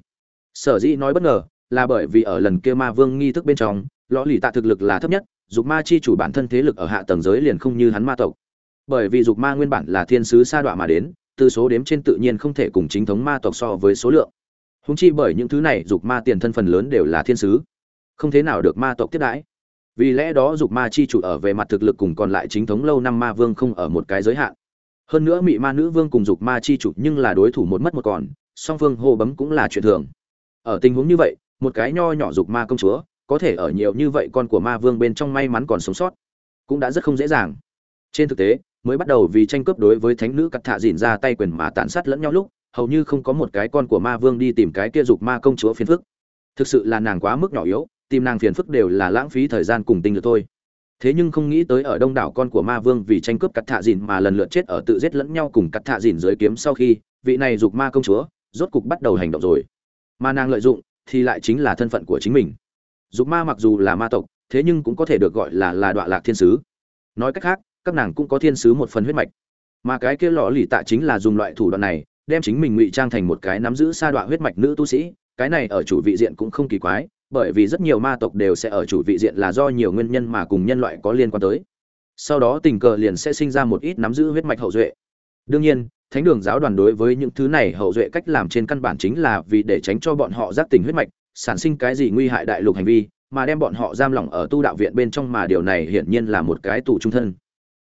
Sở dĩ nói bất ngờ, là bởi vì ở lần kia ma vương nghi thức bên trong lọ lì tạ thực lực là thấp nhất, dục ma chi chủ bản thân thế lực ở hạ tầng giới liền không như hắn ma tộc. Bởi vì dục ma nguyên bản là thiên sứ sa đọa mà đến, từ số đếm trên tự nhiên không thể cùng chính thống ma tộc so với số lượng. Húng chi bởi những thứ này, dục ma tiền thân phần lớn đều là thiên sứ. Không thế nào được ma tộc tiếp đãi. Vì lẽ đó dục ma chi chủ ở về mặt thực lực cùng còn lại chính thống lâu năm ma vương không ở một cái giới hạn. Hơn nữa mị ma nữ vương cùng dục ma chi chủ nhưng là đối thủ một mất một còn, song phương hô bấm cũng là chuyện thường. Ở tình huống như vậy, một cái nho nhỏ dục ma công chúa có thể ở nhiều như vậy con của ma vương bên trong may mắn còn sống sót, cũng đã rất không dễ dàng. Trên thực tế, mới bắt đầu vì tranh cướp đối với thánh nữ cắt thạ dìn ra tay quyền mà tàn sát lẫn nhau lúc, hầu như không có một cái con của ma vương đi tìm cái kia dục ma công chúa phiền phức. Thực sự là nàng quá mức nhỏ yếu, tìm nàng phiền phức đều là lãng phí thời gian cùng tinh lực thôi. Thế nhưng không nghĩ tới ở đông đảo con của ma vương vì tranh cướp cắt thạ dìn mà lần lượt chết ở tự giết lẫn nhau cùng cắt thạ dìn dưới kiếm sau khi, vị này dục ma công chúa rốt cục bắt đầu hành động rồi. Mà nàng lợi dụng thì lại chính là thân phận của chính mình dục ma mặc dù là ma tộc, thế nhưng cũng có thể được gọi là là đoạn lạc thiên sứ. Nói cách khác, các nàng cũng có thiên sứ một phần huyết mạch. Mà cái kia lọ lì tạ chính là dùng loại thủ đoạn này, đem chính mình ngụy trang thành một cái nắm giữ sa đoạn huyết mạch nữ tu sĩ. Cái này ở chủ vị diện cũng không kỳ quái, bởi vì rất nhiều ma tộc đều sẽ ở chủ vị diện là do nhiều nguyên nhân mà cùng nhân loại có liên quan tới. Sau đó tình cờ liền sẽ sinh ra một ít nắm giữ huyết mạch hậu duệ. Đương nhiên, thánh đường giáo đoàn đối với những thứ này hậu duệ cách làm trên căn bản chính là vì để tránh cho bọn họ giác tình huyết mạch sản sinh cái gì nguy hại đại lục hành vi, mà đem bọn họ giam lỏng ở tu đạo viện bên trong mà điều này hiển nhiên là một cái tù trung thân.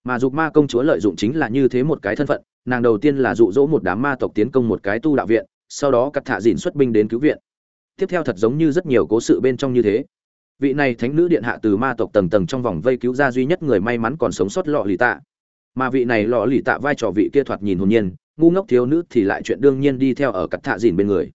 Mà dục ma công chúa lợi dụng chính là như thế một cái thân phận, nàng đầu tiên là dụ dỗ một đám ma tộc tiến công một cái tu đạo viện, sau đó cắt thạ dìn xuất binh đến cứu viện. Tiếp theo thật giống như rất nhiều cố sự bên trong như thế. Vị này thánh nữ điện hạ từ ma tộc tầng tầng trong vòng vây cứu ra duy nhất người may mắn còn sống sót lọ lì tạ. Mà vị này lọ lì tạ vai trò vị kia thoạt nhìn hồn nhiên, ngu ngốc thiếu nữ thì lại chuyện đương nhiên đi theo ở cắt thạ dìn bên người.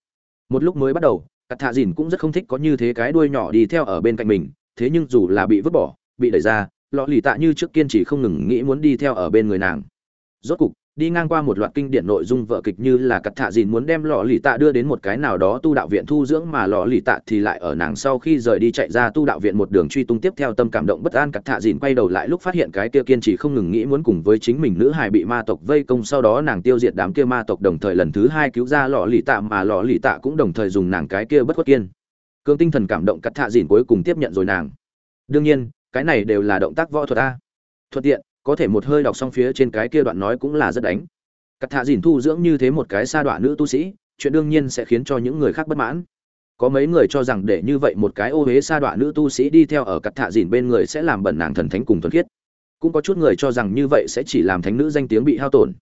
Một lúc mới bắt đầu cắt thạ dìn cũng rất không thích có như thế cái đuôi nhỏ đi theo ở bên cạnh mình, thế nhưng dù là bị vứt bỏ, bị đẩy ra, lọ lì tạ như trước kiên trì không ngừng nghĩ muốn đi theo ở bên người nàng. Rốt cục đi ngang qua một loạt kinh điển nội dung vợ kịch như là cắt thạ dìn muốn đem lọ lì tạ đưa đến một cái nào đó tu đạo viện thu dưỡng mà lọ lì tạ thì lại ở nàng sau khi rời đi chạy ra tu đạo viện một đường truy tung tiếp theo tâm cảm động bất an, cắt thạ dìn quay đầu lại lúc phát hiện cái kia kiên trì không ngừng nghĩ muốn cùng với chính mình nữ hài bị ma tộc vây công, sau đó nàng tiêu diệt đám kia ma tộc đồng thời lần thứ hai cứu ra lọ lì tạ mà lọ lì tạ cũng đồng thời dùng nàng cái kia bất khuất kiên. Cương tinh thần cảm động, cắt thạ dìn cuối cùng tiếp nhận rồi nàng. Đương nhiên, cái này đều là động tác võ thuật a. Thuận tiện có thể một hơi đọc xong phía trên cái kia đoạn nói cũng là rất đánh. Cắt thạ dìn thu dưỡng như thế một cái sa đoạn nữ tu sĩ, chuyện đương nhiên sẽ khiến cho những người khác bất mãn. Có mấy người cho rằng để như vậy một cái ô huế sa đoạn nữ tu sĩ đi theo ở cắt thạ dìn bên người sẽ làm bẩn nàng thần thánh cùng thuần khiết. Cũng có chút người cho rằng như vậy sẽ chỉ làm thánh nữ danh tiếng bị hao tổn.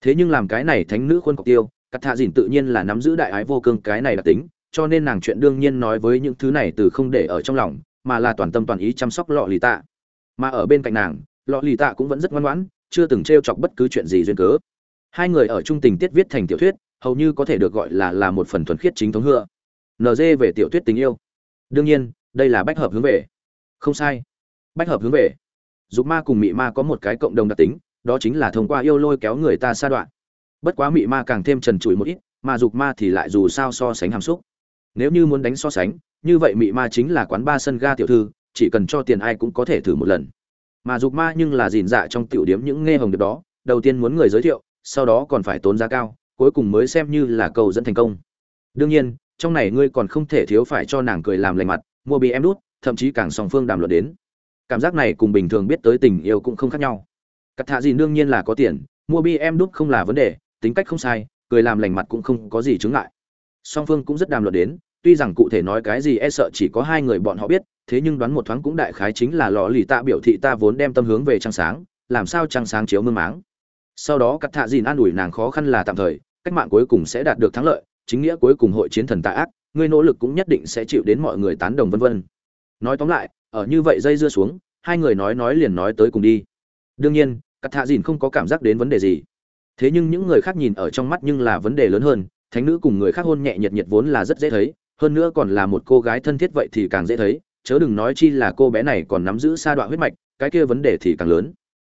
Thế nhưng làm cái này thánh nữ khuôn cọc tiêu, cắt thạ dìn tự nhiên là nắm giữ đại ái vô cương cái này là tính, cho nên nàng chuyện đương nhiên nói với những thứ này từ không để ở trong lòng, mà là toàn tâm toàn ý chăm sóc lọ lì tạ. Mà ở bên cạnh nàng lọ lì tạ cũng vẫn rất ngoan ngoãn, chưa từng t r e o chọc bất cứ chuyện gì duyên cớ. Hai người ở trung tình tiết viết thành tiểu thuyết, hầu như có thể được gọi là là một phần thuần khiết chính thống hựa nd về tiểu thuyết tình yêu. Đương nhiên, đây là bách hợp hướng về. Không sai. Bách hợp hướng về. Dục ma cùng mị ma có một cái cộng đồng đặc tính, đó chính là thông qua yêu lôi kéo người ta xa đoạn. Bất quá mị ma càng thêm trần trụi một ít, mà dục ma thì lại dù sao so sánh hàm xúc. Nếu như muốn đánh so sánh, như vậy mị ma chính là quán ba sân ga tiểu thư, chỉ cần cho tiền ai cũng có thể thử một lần mà dục ma nhưng là dìn dạ trong tiểu điếm những nghe hồng được đó, đầu tiên muốn người giới thiệu, sau đó còn phải tốn giá cao, cuối cùng mới xem như là cầu dẫn thành công. Đương nhiên, trong này ngươi còn không thể thiếu phải cho nàng cười làm lành mặt, mua bị em đút, thậm chí càng song phương đàm luận đến. Cảm giác này cùng bình thường biết tới tình yêu cũng không khác nhau. Cắt thạ gì đương nhiên là có tiền, mua bi em đút không là vấn đề, tính cách không sai, cười làm lành mặt cũng không có gì chứng ngại. Song phương cũng rất đàm luận đến, tuy rằng cụ thể nói cái gì e sợ chỉ có hai người bọn họ biết thế nhưng đoán một thoáng cũng đại khái chính là lò lì tạ biểu thị ta vốn đem tâm hướng về trăng sáng, làm sao trăng sáng chiếu mương máng. Sau đó cắt thạ dìn an ủi nàng khó khăn là tạm thời, cách mạng cuối cùng sẽ đạt được thắng lợi, chính nghĩa cuối cùng hội chiến thần tạ ác, ngươi nỗ lực cũng nhất định sẽ chịu đến mọi người tán đồng vân vân. Nói tóm lại, ở như vậy dây dưa xuống, hai người nói nói liền nói tới cùng đi. Đương nhiên, cắt thạ dìn không có cảm giác đến vấn đề gì. Thế nhưng những người khác nhìn ở trong mắt nhưng là vấn đề lớn hơn, thánh nữ cùng người khác hôn nhẹ nhiệt nhiệt vốn là rất dễ thấy, hơn nữa còn là một cô gái thân thiết vậy thì càng dễ thấy chớ đừng nói chi là cô bé này còn nắm giữ sa đoạn huyết mạch, cái kia vấn đề thì càng lớn.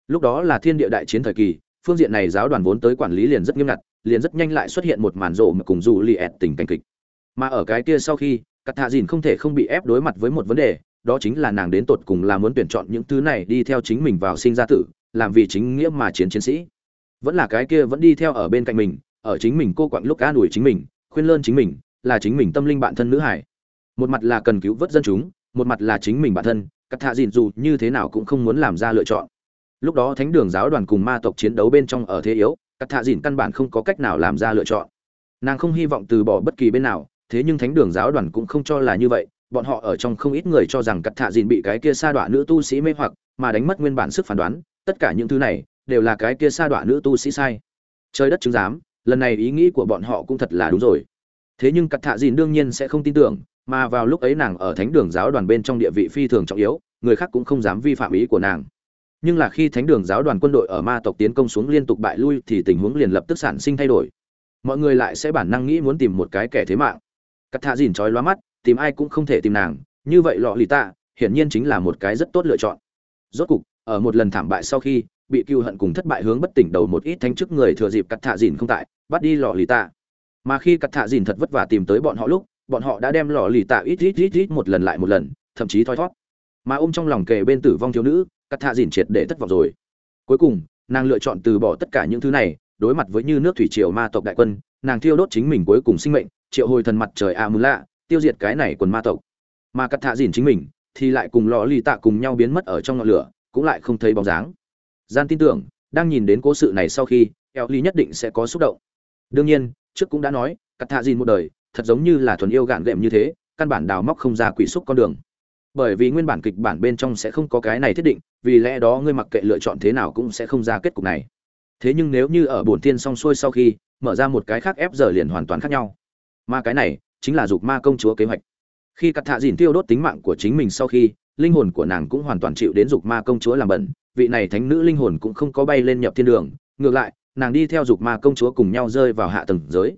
Lúc đó là thiên địa đại chiến thời kỳ, phương diện này giáo đoàn vốn tới quản lý liền rất nghiêm ngặt, liền rất nhanh lại xuất hiện một màn rộ mà cùng dù Liệt tình cảnh kịch. Mà ở cái kia sau khi, Cát Hạ dìn không thể không bị ép đối mặt với một vấn đề, đó chính là nàng đến tột cùng là muốn tuyển chọn những thứ này đi theo chính mình vào sinh ra tử, làm vì chính nghĩa mà chiến chiến sĩ. Vẫn là cái kia vẫn đi theo ở bên cạnh mình, ở chính mình cô quặng lúc an ủi chính mình, khuyên lơn chính mình, là chính mình tâm linh bạn thân nữ hải. Một mặt là cần cứu vớt dân chúng một mặt là chính mình bản thân cắt thạ dìn dù như thế nào cũng không muốn làm ra lựa chọn. Lúc đó thánh đường giáo đoàn cùng ma tộc chiến đấu bên trong ở thế yếu cắt thạ dìn căn bản không có cách nào làm ra lựa chọn. Nàng không hy vọng từ bỏ bất kỳ bên nào, thế nhưng thánh đường giáo đoàn cũng không cho là như vậy, bọn họ ở trong không ít người cho rằng cắt thạ dìn bị cái kia sa đọa nữ tu sĩ mê hoặc, mà đánh mất nguyên bản sức phán đoán, tất cả những thứ này đều là cái kia sa đọa nữ tu sĩ sai. Trời đất chứng giám, lần này ý nghĩ của bọn họ cũng thật là đúng rồi. Thế nhưng cắt thạ dìn đương nhiên sẽ không tin tưởng mà vào lúc ấy nàng ở thánh đường giáo đoàn bên trong địa vị phi thường trọng yếu, người khác cũng không dám vi phạm ý của nàng. Nhưng là khi thánh đường giáo đoàn quân đội ở ma tộc tiến công xuống liên tục bại lui thì tình huống liền lập tức sản sinh thay đổi. Mọi người lại sẽ bản năng nghĩ muốn tìm một cái kẻ thế mạng. Cắt thạ dìn trói loa mắt, tìm ai cũng không thể tìm nàng, như vậy lọ lì tạ, hiển nhiên chính là một cái rất tốt lựa chọn. Rốt cục, ở một lần thảm bại sau khi, bị cựu hận cùng thất bại hướng bất tỉnh đầu một ít thanh chức người thừa dịp cắt thạ dìn không tại, bắt đi lọ lì tạ. Mà khi cắt thạ dìn thật vất vả tìm tới bọn họ lúc bọn họ đã đem lọ lì tạ ít ít ít ít một lần lại một lần, thậm chí thoi thót mà ôm trong lòng kề bên tử vong thiếu nữ, cắt thạ dìn triệt để thất vọng rồi. Cuối cùng, nàng lựa chọn từ bỏ tất cả những thứ này, đối mặt với như nước thủy triều ma tộc đại quân, nàng thiêu đốt chính mình cuối cùng sinh mệnh, triệu hồi thần mặt trời a mù lạ, tiêu diệt cái này quần ma tộc. Mà cắt thạ dìn chính mình, thì lại cùng lò lì tạ cùng nhau biến mất ở trong ngọn lửa, cũng lại không thấy bóng dáng. Gian tin tưởng, đang nhìn đến cố sự này sau khi eo ly nhất định sẽ có xúc động. Đương nhiên, trước cũng đã nói, cắt thạ dìn một đời thật giống như là thuần yêu gạn gệm như thế, căn bản đào móc không ra quỷ xúc con đường. Bởi vì nguyên bản kịch bản bên trong sẽ không có cái này thiết định, vì lẽ đó ngươi mặc kệ lựa chọn thế nào cũng sẽ không ra kết cục này. Thế nhưng nếu như ở bổn tiên xong xuôi sau khi, mở ra một cái khác ép giờ liền hoàn toàn khác nhau. Mà cái này, chính là dục ma công chúa kế hoạch. Khi cắt thạ dìn tiêu đốt tính mạng của chính mình sau khi, linh hồn của nàng cũng hoàn toàn chịu đến dục ma công chúa làm bẩn, vị này thánh nữ linh hồn cũng không có bay lên nhập thiên đường. Ngược lại, nàng đi theo dục ma công chúa cùng nhau rơi vào hạ tầng giới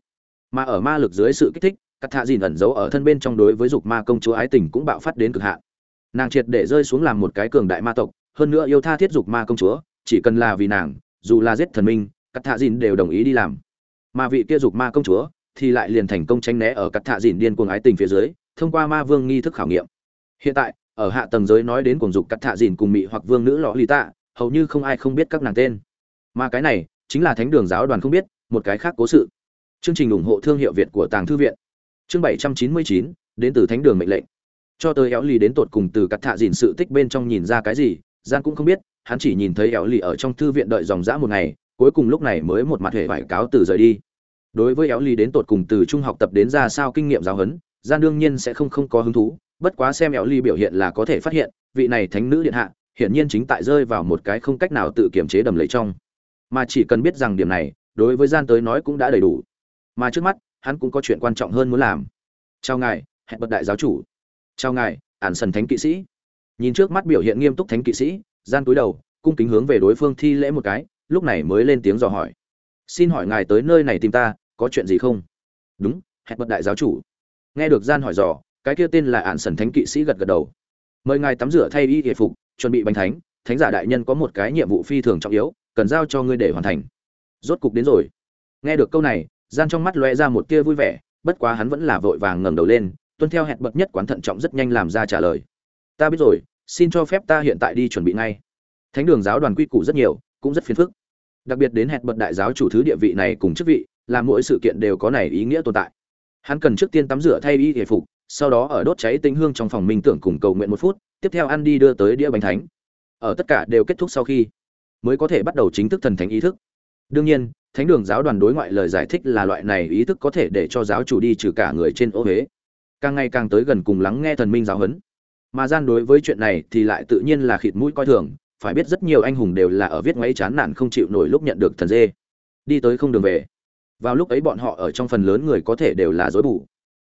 mà ở ma lực dưới sự kích thích cắt thạ dìn ẩn giấu ở thân bên trong đối với dục ma công chúa ái tình cũng bạo phát đến cực hạn. Nàng triệt để rơi xuống làm một cái cường đại ma tộc, hơn nữa yêu tha thiết dục ma công chúa, chỉ cần là vì nàng, dù là giết thần minh cắt thạ dìn đều đồng ý đi làm. Mà vị kia dục ma công chúa thì lại liền thành công tranh né ở cắt thạ dìn điên cuồng ái tình phía dưới, thông qua ma vương nghi thức khảo nghiệm. Hiện tại, ở hạ tầng giới nói đến cuồng dục cắt thạ dìn cùng mị hoặc vương nữ lọ lì tạ, hầu như không ai không biết các nàng tên. Mà cái này chính là thánh đường giáo đoàn không biết, một cái khác cố sự chương trình ủng hộ thương hiệu việt của tàng thư viện. Chương bảy trăm chín mươi chín, đến từ thánh đường mệnh lệnh. Cho tới éo lì đến tột cùng từ cắt thạ dìn sự tích bên trong nhìn ra cái gì gian cũng không biết, hắn chỉ nhìn thấy éo lì ở trong thư viện đợi dòng dã một ngày, cuối cùng lúc này mới một mặt hề vải cáo từ rời đi. Đối với éo lì đến tột cùng từ trung học tập đến ra sao kinh nghiệm giáo huấn gian đương nhiên sẽ không không có hứng thú, bất quá xem éo lì biểu hiện là có thể phát hiện, vị này thánh nữ điện hạ, hiển nhiên chính tại rơi vào một cái không cách nào tự kiểm chế đầm lầy trong. Mà chỉ cần biết rằng điểm này, đối với gian tới nói cũng đã đầy đủ mà trước mắt, hắn cũng có chuyện quan trọng hơn muốn làm. Chào ngài, hẹn bật đại giáo chủ. Chào ngài, ản sần thánh kỵ sĩ. Nhìn trước mắt biểu hiện nghiêm túc thánh kỵ sĩ, gian túi đầu, cung kính hướng về đối phương thi lễ một cái, lúc này mới lên tiếng dò hỏi. Xin hỏi ngài tới nơi này tìm ta, có chuyện gì không? Đúng, hẹn bật đại giáo chủ. Nghe được gian hỏi dò, cái kia tên là ản sần thánh kỵ sĩ gật gật đầu. Mời ngài tắm rửa thay y hệ phục, chuẩn bị bánh thánh. Thánh giả đại nhân có một cái nhiệm vụ phi thường trọng yếu, cần giao cho ngươi để hoàn thành. Rốt cục đến rồi. Nghe được câu này gian trong mắt lóe ra một tia vui vẻ, bất quá hắn vẫn là vội vàng ngẩng đầu lên, tuân theo hẹn bậc nhất quán thận trọng rất nhanh làm ra trả lời. Ta biết rồi, xin cho phép ta hiện tại đi chuẩn bị ngay. Thánh đường giáo đoàn quy củ rất nhiều, cũng rất phiền phức. Đặc biệt đến hẹn bậc đại giáo chủ thứ địa vị này cùng chức vị làm mỗi sự kiện đều có này ý nghĩa tồn tại. Hắn cần trước tiên tắm rửa thay y thể phục, sau đó ở đốt cháy tinh hương trong phòng minh tưởng cùng cầu nguyện một phút, tiếp theo ăn đi đưa tới đĩa bánh thánh. Ở tất cả đều kết thúc sau khi, mới có thể bắt đầu chính thức thần thánh ý thức. Đương nhiên thánh đường giáo đoàn đối ngoại lời giải thích là loại này ý thức có thể để cho giáo chủ đi trừ cả người trên ô huế. Càng ngày càng tới gần cùng lắng nghe thần minh giáo huấn. Mà gian đối với chuyện này thì lại tự nhiên là khịt mũi coi thường, phải biết rất nhiều anh hùng đều là ở viết ngoáy chán nản không chịu nổi lúc nhận được thần dê. Đi tới không đường về. Vào lúc ấy bọn họ ở trong phần lớn người có thể đều là dối bù.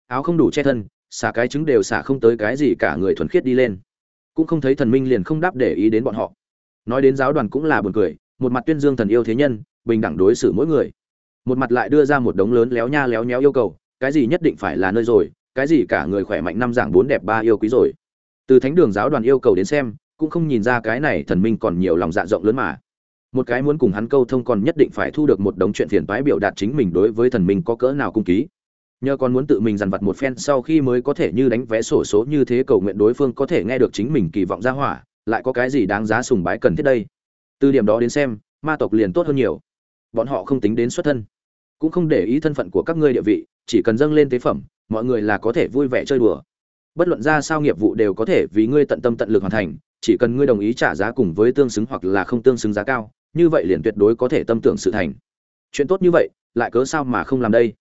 Áo không đủ che thân, xả cái trứng đều xả không tới cái gì cả người thuần khiết đi lên. Cũng không thấy thần minh liền không đáp để ý đến bọn họ. Nói đến giáo đoàn cũng là buồn cười, một mặt tuyên dương thần yêu thế nhân bình đẳng đối xử mỗi người. Một mặt lại đưa ra một đống lớn léo nha léo nhéo yêu cầu, cái gì nhất định phải là nơi rồi, cái gì cả người khỏe mạnh năm giảng bốn đẹp ba yêu quý rồi. Từ thánh đường giáo đoàn yêu cầu đến xem, cũng không nhìn ra cái này thần minh còn nhiều lòng dạ rộng lớn mà. Một cái muốn cùng hắn câu thông còn nhất định phải thu được một đống chuyện phiền toái biểu đạt chính mình đối với thần minh có cỡ nào cung ký nhờ còn muốn tự mình dằn vặt một phen sau khi mới có thể như đánh vé sổ số như thế cầu nguyện đối phương có thể nghe được chính mình kỳ vọng ra hỏa, lại có cái gì đáng giá sùng bái cần thiết đây? Từ điểm đó đến xem, ma tộc liền tốt hơn nhiều bọn họ không tính đến xuất thân. Cũng không để ý thân phận của các ngươi địa vị, chỉ cần dâng lên tế phẩm, mọi người là có thể vui vẻ chơi đùa. Bất luận ra sao nghiệp vụ đều có thể vì ngươi tận tâm tận lực hoàn thành, chỉ cần ngươi đồng ý trả giá cùng với tương xứng hoặc là không tương xứng giá cao, như vậy liền tuyệt đối có thể tâm tưởng sự thành. Chuyện tốt như vậy, lại cớ sao mà không làm đây?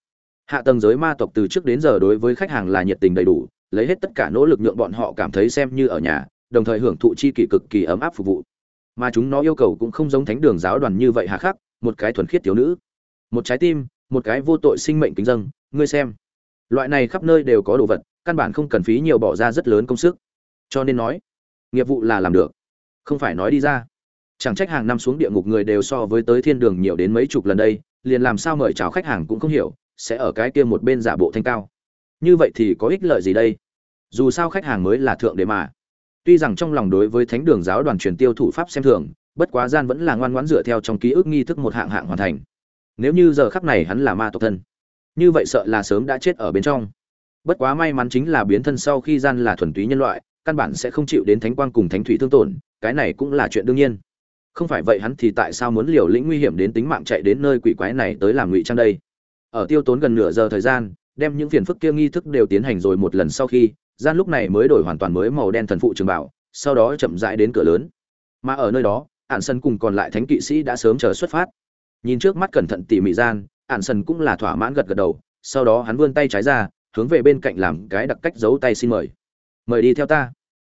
Hạ tầng giới ma tộc từ trước đến giờ đối với khách hàng là nhiệt tình đầy đủ, lấy hết tất cả nỗ lực nhượng bọn họ cảm thấy xem như ở nhà, đồng thời hưởng thụ chi kỳ cực kỳ ấm áp phục vụ. Mà chúng nó yêu cầu cũng không giống thánh đường giáo đoàn như vậy hà khắc một cái thuần khiết thiếu nữ. Một trái tim, một cái vô tội sinh mệnh kính dâng, ngươi xem. Loại này khắp nơi đều có đồ vật, căn bản không cần phí nhiều bỏ ra rất lớn công sức. Cho nên nói, nghiệp vụ là làm được, không phải nói đi ra. Chẳng trách hàng năm xuống địa ngục người đều so với tới thiên đường nhiều đến mấy chục lần đây, liền làm sao mời chào khách hàng cũng không hiểu, sẽ ở cái kia một bên giả bộ thanh cao. Như vậy thì có ích lợi gì đây? Dù sao khách hàng mới là thượng đế mà. Tuy rằng trong lòng đối với thánh đường giáo đoàn truyền tiêu thủ pháp xem thường bất quá gian vẫn là ngoan ngoãn dựa theo trong ký ức nghi thức một hạng hạng hoàn thành. Nếu như giờ khắc này hắn là ma tộc thân, như vậy sợ là sớm đã chết ở bên trong. Bất quá may mắn chính là biến thân sau khi gian là thuần túy nhân loại, căn bản sẽ không chịu đến thánh quang cùng thánh thủy thương tổn, cái này cũng là chuyện đương nhiên. Không phải vậy hắn thì tại sao muốn liều lĩnh nguy hiểm đến tính mạng chạy đến nơi quỷ quái này tới làm ngụy trang đây? Ở tiêu tốn gần nửa giờ thời gian, đem những phiền phức kia nghi thức đều tiến hành rồi một lần sau khi, gian lúc này mới đổi hoàn toàn mới màu đen thần phụ trường bảo, sau đó chậm rãi đến cửa lớn. Mà ở nơi đó ạn sân cùng còn lại thánh kỵ sĩ đã sớm chờ xuất phát. Nhìn trước mắt cẩn thận tỉ mỉ gian ạn sân cũng là thỏa mãn gật gật đầu, sau đó hắn vươn tay trái ra, hướng về bên cạnh làm cái đặc cách giấu tay xin mời. Mời đi theo ta.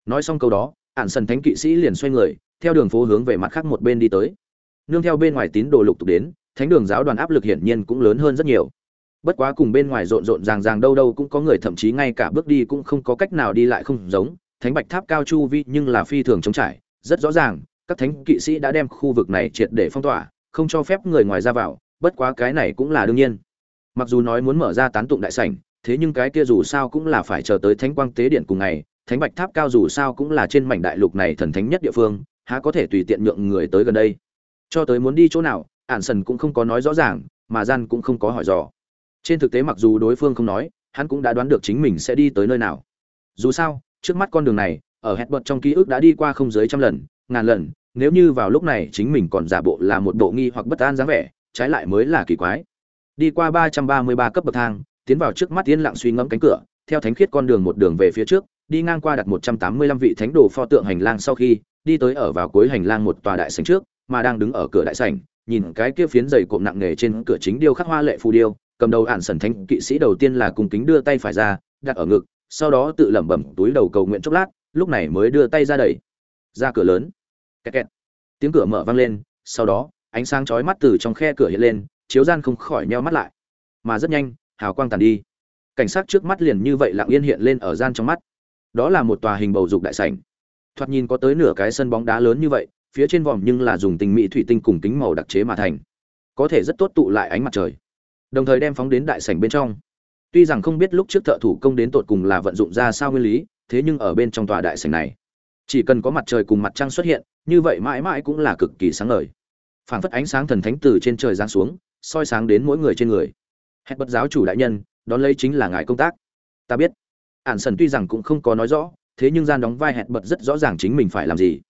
Nói xong câu đó ạn sân thánh kỵ sĩ liền xoay người, theo đường phố hướng về mặt khác một bên đi tới. Nương theo bên ngoài tín đồ lục tục đến, thánh đường giáo đoàn áp lực hiển nhiên cũng lớn hơn rất nhiều. Bất quá cùng bên ngoài rộn rộn ràng ràng đâu đâu cũng có người thậm chí ngay cả bước đi cũng không có cách nào đi lại không giống, thánh bạch tháp cao chu vi nhưng là phi thường chống trải, rất rõ ràng các thánh kỵ sĩ đã đem khu vực này triệt để phong tỏa, không cho phép người ngoài ra vào, bất quá cái này cũng là đương nhiên. Mặc dù nói muốn mở ra tán tụng đại sảnh, thế nhưng cái kia dù sao cũng là phải chờ tới thánh quang tế điện cùng ngày, thánh bạch tháp cao dù sao cũng là trên mảnh đại lục này thần thánh nhất địa phương, há có thể tùy tiện nhượng người tới gần đây. Cho tới muốn đi chỗ nào, ản sần cũng không có nói rõ ràng, mà gian cũng không có hỏi dò. Trên thực tế mặc dù đối phương không nói, hắn cũng đã đoán được chính mình sẽ đi tới nơi nào. Dù sao, trước mắt con đường này, ở hẹn bật trong ký ức đã đi qua không dưới trăm lần ngàn lần, nếu như vào lúc này chính mình còn giả bộ là một bộ nghi hoặc bất an dáng vẻ, trái lại mới là kỳ quái. Đi qua ba trăm ba mươi ba cấp bậc thang, tiến vào trước mắt yên lặng suy ngẫm cánh cửa, theo thánh khiết con đường một đường về phía trước, đi ngang qua đặt một trăm tám mươi lăm vị thánh đồ pho tượng hành lang sau khi, đi tới ở vào cuối hành lang một tòa đại sảnh trước, mà đang đứng ở cửa đại sảnh, nhìn cái kia phiến dày cộm nặng nề trên cửa chính điêu khắc hoa lệ phù điêu, cầm đầu ản sần thánh kỵ sĩ đầu tiên là cùng kính đưa tay phải ra, đặt ở ngực, sau đó tự lẩm bẩm túi đầu cầu nguyện chốc lát, lúc này mới đưa tay ra đẩy ra cửa lớn. Kẹt kẹt. tiếng cửa mở vang lên, sau đó, ánh sáng chói mắt từ trong khe cửa hiện lên, chiếu gian không khỏi nheo mắt lại. Mà rất nhanh, hào quang tàn đi. Cảnh sát trước mắt liền như vậy lặng yên hiện lên ở gian trong mắt. Đó là một tòa hình bầu dục đại sảnh. Thoạt nhìn có tới nửa cái sân bóng đá lớn như vậy, phía trên vòm nhưng là dùng tình mỹ thủy tinh cùng kính màu đặc chế mà thành. Có thể rất tốt tụ lại ánh mặt trời. Đồng thời đem phóng đến đại sảnh bên trong. Tuy rằng không biết lúc trước thợ thủ công đến tột cùng là vận dụng ra sao nguyên lý, thế nhưng ở bên trong tòa đại sảnh này chỉ cần có mặt trời cùng mặt trăng xuất hiện, như vậy mãi mãi cũng là cực kỳ sáng ngời. Phảng phất ánh sáng thần thánh từ trên trời giáng xuống, soi sáng đến mỗi người trên người. Hẹn bất giáo chủ đại nhân, đón lấy chính là ngài công tác. Ta biết. Ản sần tuy rằng cũng không có nói rõ, thế nhưng gian đóng vai hẹn bật rất rõ ràng chính mình phải làm gì.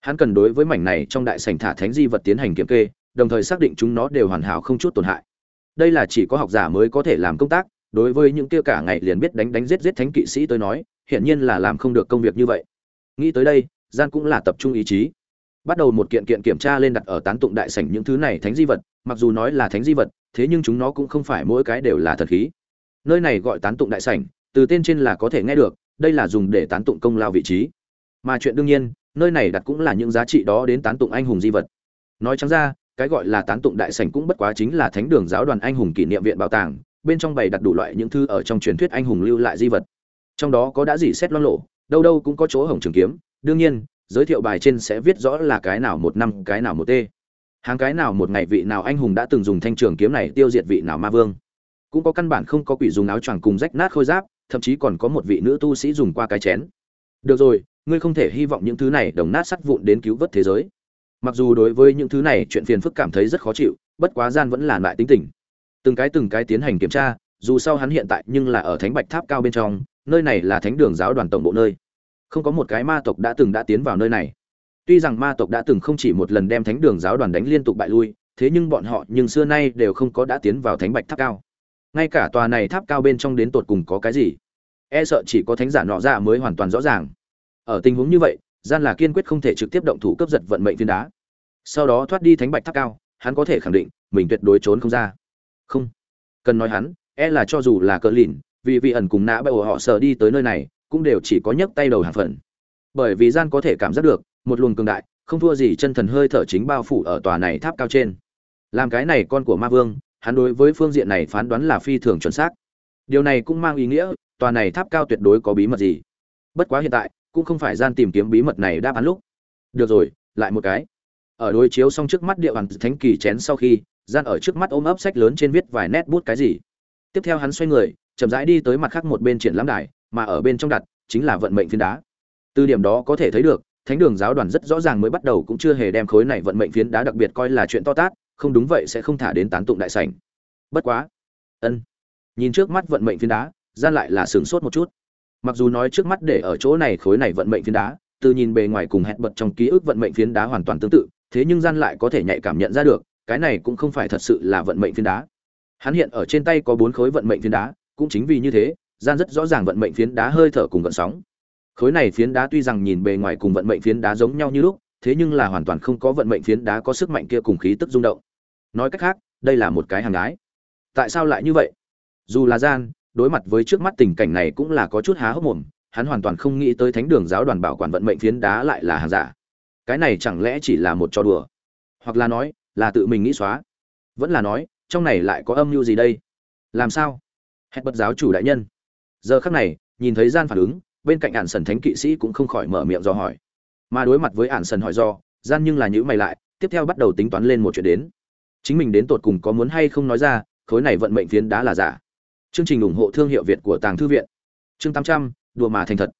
Hắn cần đối với mảnh này trong đại sảnh thả thánh di vật tiến hành kiểm kê, đồng thời xác định chúng nó đều hoàn hảo không chút tổn hại. Đây là chỉ có học giả mới có thể làm công tác, đối với những kia cả ngày liền biết đánh đánh giết giết thánh kỵ sĩ tôi nói, hiển nhiên là làm không được công việc như vậy nghĩ tới đây, gian cũng là tập trung ý chí. Bắt đầu một kiện kiện kiểm tra lên đặt ở tán tụng đại sảnh những thứ này thánh di vật, mặc dù nói là thánh di vật, thế nhưng chúng nó cũng không phải mỗi cái đều là thật khí. Nơi này gọi tán tụng đại sảnh, từ tên trên là có thể nghe được, đây là dùng để tán tụng công lao vị trí. Mà chuyện đương nhiên, nơi này đặt cũng là những giá trị đó đến tán tụng anh hùng di vật. Nói chẳng ra, cái gọi là tán tụng đại sảnh cũng bất quá chính là thánh đường giáo đoàn anh hùng kỷ niệm viện bảo tàng, bên trong bày đặt đủ loại những thư ở trong truyền thuyết anh hùng lưu lại di vật. Trong đó có đã dỉ xét loan lộ đâu đâu cũng có chỗ hồng trường kiếm, đương nhiên, giới thiệu bài trên sẽ viết rõ là cái nào một năm, cái nào một tê. Hàng cái nào một ngày vị nào anh hùng đã từng dùng thanh trường kiếm này tiêu diệt vị nào ma vương. Cũng có căn bản không có quỷ dùng áo choàng cùng rách nát khôi giáp, thậm chí còn có một vị nữ tu sĩ dùng qua cái chén. Được rồi, ngươi không thể hy vọng những thứ này đồng nát sắt vụn đến cứu vớt thế giới. Mặc dù đối với những thứ này chuyện phiền phức cảm thấy rất khó chịu, bất quá gian vẫn là lại tính tình. Từng cái từng cái tiến hành kiểm tra, dù sau hắn hiện tại nhưng là ở thánh bạch tháp cao bên trong nơi này là thánh đường giáo đoàn tổng bộ nơi. Không có một cái ma tộc đã từng đã tiến vào nơi này. Tuy rằng ma tộc đã từng không chỉ một lần đem thánh đường giáo đoàn đánh liên tục bại lui, thế nhưng bọn họ nhưng xưa nay đều không có đã tiến vào thánh bạch tháp cao. Ngay cả tòa này tháp cao bên trong đến tột cùng có cái gì? E sợ chỉ có thánh giả nọ ra mới hoàn toàn rõ ràng. Ở tình huống như vậy, gian là kiên quyết không thể trực tiếp động thủ cấp giật vận mệnh viên đá. Sau đó thoát đi thánh bạch tháp cao, hắn có thể khẳng định, mình tuyệt đối trốn không ra. Không. Cần nói hắn e là cho dù là cờ lìn vì vị ẩn cùng nã bởi họ sợ đi tới nơi này, cũng đều chỉ có nhấc tay đầu hàng phần. Bởi vì gian có thể cảm giác được, một luồng cường đại, không thua gì chân thần hơi thở chính bao phủ ở tòa này tháp cao trên. Làm cái này con của ma vương, hắn đối với phương diện này phán đoán là phi thường chuẩn xác. Điều này cũng mang ý nghĩa, tòa này tháp cao tuyệt đối có bí mật gì. Bất quá hiện tại, cũng không phải gian tìm kiếm bí mật này đáp án lúc. Được rồi, lại một cái. Ở đối chiếu xong trước mắt địa bàn thánh kỳ chén sau khi, gian ở trước mắt ôm ấp sách lớn trên viết vài nét bút cái gì. Tiếp theo hắn xoay người chậm rãi đi tới mặt khác một bên triển lãm đài, mà ở bên trong đặt chính là vận mệnh phiến đá. Từ điểm đó có thể thấy được, thánh đường giáo đoàn rất rõ ràng mới bắt đầu cũng chưa hề đem khối này vận mệnh phiến đá đặc biệt coi là chuyện to tát, không đúng vậy sẽ không thả đến tán tụng đại sảnh. Bất quá, ân, nhìn trước mắt vận mệnh phiến đá, gian lại là sửng sốt một chút. Mặc dù nói trước mắt để ở chỗ này khối này vận mệnh phiến đá, từ nhìn bề ngoài cùng hẹn bật trong ký ức vận mệnh phiến đá hoàn toàn tương tự, thế nhưng gian lại có thể nhạy cảm nhận ra được, cái này cũng không phải thật sự là vận mệnh phiến đá. Hắn hiện ở trên tay có bốn khối vận mệnh phiến đá cũng chính vì như thế, gian rất rõ ràng vận mệnh phiến đá hơi thở cùng vận sóng. Khối này phiến đá tuy rằng nhìn bề ngoài cùng vận mệnh phiến đá giống nhau như lúc, thế nhưng là hoàn toàn không có vận mệnh phiến đá có sức mạnh kia cùng khí tức rung động. Nói cách khác, đây là một cái hàng gái tại sao lại như vậy? Dù là gian, đối mặt với trước mắt tình cảnh này cũng là có chút há hốc mồm, hắn hoàn toàn không nghĩ tới thánh đường giáo đoàn bảo quản vận mệnh phiến đá lại là hàng giả. Cái này chẳng lẽ chỉ là một trò đùa? Hoặc là nói, là tự mình nghĩ xóa? Vẫn là nói, trong này lại có âm mưu gì đây? Làm sao? Hẹn bật giáo chủ đại nhân. Giờ khắc này, nhìn thấy gian phản ứng, bên cạnh ản sần thánh kỵ sĩ cũng không khỏi mở miệng do hỏi. Mà đối mặt với ản sần hỏi do gian nhưng là nhữ mày lại, tiếp theo bắt đầu tính toán lên một chuyện đến. Chính mình đến tột cùng có muốn hay không nói ra, khối này vận mệnh phiến đá là giả. Chương trình ủng hộ thương hiệu việt của tàng thư viện. Chương tám trăm, đùa mà thành thật.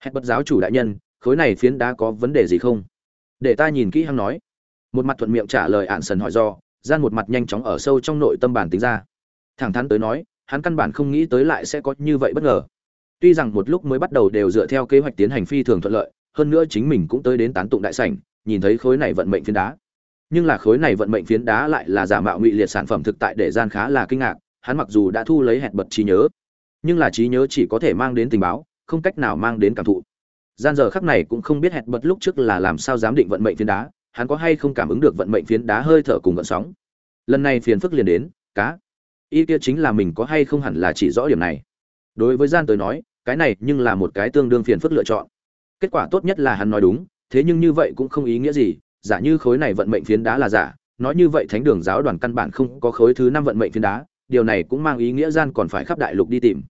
Hẹn bất giáo chủ đại nhân, khối này phiến đá có vấn đề gì không? Để ta nhìn kỹ hăng nói. Một mặt thuận miệng trả lời ạn sần hỏi do gian một mặt nhanh chóng ở sâu trong nội tâm bản tính ra. Thẳng thắn tới nói hắn căn bản không nghĩ tới lại sẽ có như vậy bất ngờ. Tuy rằng một lúc mới bắt đầu đều dựa theo kế hoạch tiến hành phi thường thuận lợi, hơn nữa chính mình cũng tới đến tán tụng đại sảnh, nhìn thấy khối này vận mệnh phiến đá. Nhưng là khối này vận mệnh phiến đá lại là giả mạo ngụy liệt sản phẩm thực tại để gian khá là kinh ngạc, hắn mặc dù đã thu lấy hẹn bật trí nhớ, nhưng là trí nhớ chỉ có thể mang đến tình báo, không cách nào mang đến cảm thụ. Gian giờ khắc này cũng không biết hẹn bật lúc trước là làm sao dám định vận mệnh phiến đá, hắn có hay không cảm ứng được vận mệnh phiến đá hơi thở cùng vận sóng. Lần này phiền phức liền đến, cá ý kia chính là mình có hay không hẳn là chỉ rõ điểm này. Đối với gian tới nói, cái này nhưng là một cái tương đương phiền phức lựa chọn. Kết quả tốt nhất là hắn nói đúng, thế nhưng như vậy cũng không ý nghĩa gì, giả như khối này vận mệnh phiến đá là giả, nói như vậy thánh đường giáo đoàn căn bản không có khối thứ năm vận mệnh phiến đá, điều này cũng mang ý nghĩa gian còn phải khắp đại lục đi tìm.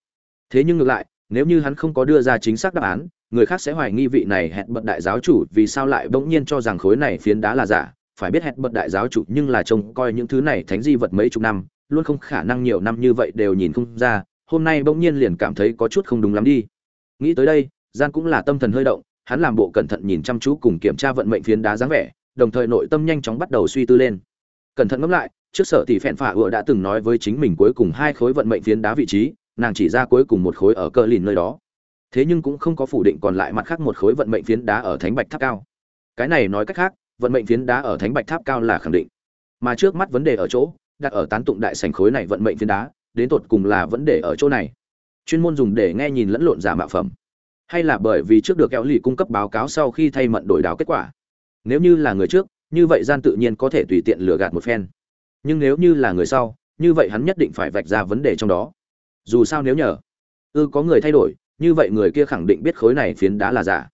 Thế nhưng ngược lại, nếu như hắn không có đưa ra chính xác đáp án, người khác sẽ hoài nghi vị này hẹn bận đại giáo chủ vì sao lại bỗng nhiên cho rằng khối này phiến đá là giả. Phải biết hẹn bậc đại giáo chủ nhưng là trông coi những thứ này thánh di vật mấy chục năm luôn không khả năng nhiều năm như vậy đều nhìn không ra, hôm nay bỗng nhiên liền cảm thấy có chút không đúng lắm đi. Nghĩ tới đây gian cũng là tâm thần hơi động, hắn làm bộ cẩn thận nhìn chăm chú cùng kiểm tra vận mệnh phiến đá dáng vẻ, đồng thời nội tâm nhanh chóng bắt đầu suy tư lên. Cẩn thận ngẫm lại, trước sở tỷ phèn phả ựa đã từng nói với chính mình cuối cùng hai khối vận mệnh phiến đá vị trí, nàng chỉ ra cuối cùng một khối ở cơ lìn nơi đó. Thế nhưng cũng không có phủ định còn lại mặt khác một khối vận mệnh phiến đá ở thánh bạch tháp cao. Cái này nói cách khác, vận mệnh phiến đá ở thánh bạch tháp cao là khẳng định. Mà trước mắt vấn đề ở chỗ đặt ở tán tụng đại sảnh khối này vận mệnh phiến đá, đến tột cùng là vấn đề ở chỗ này. Chuyên môn dùng để nghe nhìn lẫn lộn giả mạo phẩm. Hay là bởi vì trước được kéo lì cung cấp báo cáo sau khi thay mận đổi đảo kết quả. Nếu như là người trước, như vậy gian tự nhiên có thể tùy tiện lừa gạt một phen. Nhưng nếu như là người sau, như vậy hắn nhất định phải vạch ra vấn đề trong đó. Dù sao nếu nhờ, ư, có người thay đổi, như vậy người kia khẳng định biết khối này phiến đá là giả.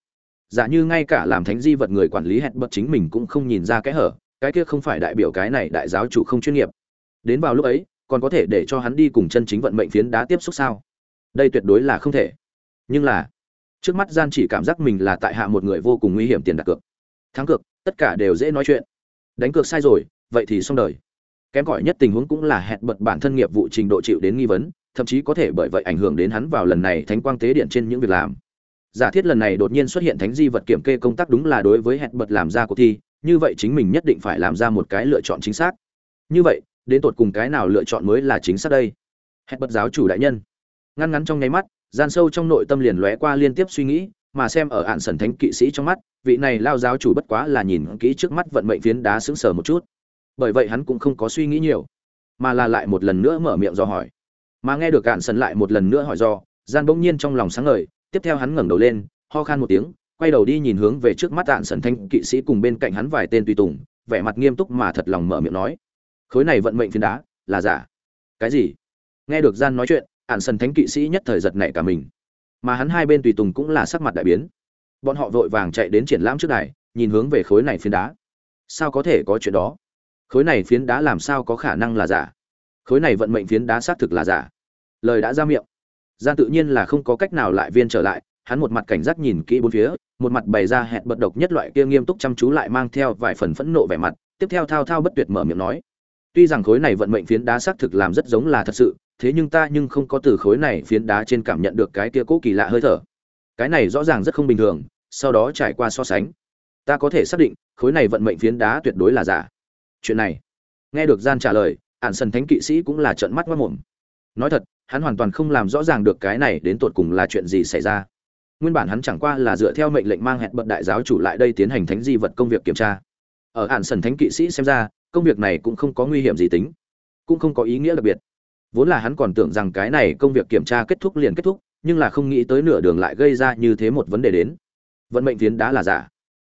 Giả như ngay cả làm thánh di vật người quản lý hẹn bật chính mình cũng không nhìn ra cái hở, cái kia không phải đại biểu cái này đại giáo chủ không chuyên nghiệp đến vào lúc ấy, còn có thể để cho hắn đi cùng chân chính vận mệnh phiến đá tiếp xúc sao? Đây tuyệt đối là không thể. Nhưng là, trước mắt gian chỉ cảm giác mình là tại hạ một người vô cùng nguy hiểm tiền đặt cược. Thắng cược, tất cả đều dễ nói chuyện. Đánh cược sai rồi, vậy thì xong đời. Kém cỏi nhất tình huống cũng là hẹn bật bản thân nghiệp vụ trình độ chịu đến nghi vấn, thậm chí có thể bởi vậy ảnh hưởng đến hắn vào lần này thánh quang tế điện trên những việc làm. Giả thiết lần này đột nhiên xuất hiện thánh di vật kiểm kê công tác đúng là đối với hẹn bật làm ra cuộc thi, như vậy chính mình nhất định phải làm ra một cái lựa chọn chính xác. Như vậy đến tột cùng cái nào lựa chọn mới là chính xác đây? Hẹn bật giáo chủ đại nhân. Ngăn ngắn trong nháy mắt, gian sâu trong nội tâm liền lóe qua liên tiếp suy nghĩ, mà xem ở ạn sần thánh kỵ sĩ trong mắt, vị này lao giáo chủ bất quá là nhìn kỹ trước mắt vận mệnh phiến đá sững sờ một chút. Bởi vậy hắn cũng không có suy nghĩ nhiều, mà là lại một lần nữa mở miệng do hỏi. Mà nghe được ạn sần lại một lần nữa hỏi do, gian bỗng nhiên trong lòng sáng ngời, tiếp theo hắn ngẩng đầu lên, ho khan một tiếng, quay đầu đi nhìn hướng về trước mắt ạn sần thanh kỵ sĩ cùng bên cạnh hắn vài tên tùy tùng, vẻ mặt nghiêm túc mà thật lòng mở miệng nói khối này vận mệnh phiến đá là giả. Cái gì? Nghe được gian nói chuyện ạn sần thánh kỵ sĩ nhất thời giật nảy cả mình. Mà hắn hai bên tùy tùng cũng là sắc mặt đại biến. Bọn họ vội vàng chạy đến triển lãm trước đài, nhìn hướng về khối này phiến đá. Sao có thể có chuyện đó? Khối này phiến đá làm sao có khả năng là giả? Khối này vận mệnh phiến đá xác thực là giả. Lời đã ra miệng. Gian tự nhiên là không có cách nào lại viên trở lại, hắn một mặt cảnh giác nhìn kỹ bốn phía, một mặt bày ra hẹn bật độc nhất loại kia nghiêm túc chăm chú lại mang theo vài phần phẫn nộ vẻ mặt, tiếp theo thao thao bất tuyệt mở miệng nói tuy rằng khối này vận mệnh phiến đá xác thực làm rất giống là thật sự, thế nhưng ta nhưng không có từ khối này phiến đá trên cảm nhận được cái kia cố kỳ lạ hơi thở. Cái này rõ ràng rất không bình thường, sau đó trải qua so sánh. Ta có thể xác định, khối này vận mệnh phiến đá tuyệt đối là giả. Chuyện này. Nghe được gian trả lời, ản sần thánh kỵ sĩ cũng là trợn mắt mất mồm nói thật, hắn hoàn toàn không làm rõ ràng được cái này đến tột cùng là chuyện gì xảy ra. Nguyên bản hắn chẳng qua là dựa theo mệnh lệnh mang hẹn bận đại giáo chủ lại đây tiến hành thánh di vật công việc kiểm tra. Ở ản sần thánh kỵ sĩ xem ra công việc này cũng không có nguy hiểm gì tính, cũng không có ý nghĩa đặc biệt. Vốn là hắn còn tưởng rằng cái này công việc kiểm tra kết thúc liền kết thúc, nhưng là không nghĩ tới nửa đường lại gây ra như thế một vấn đề đến. Vận mệnh phiến đá là giả.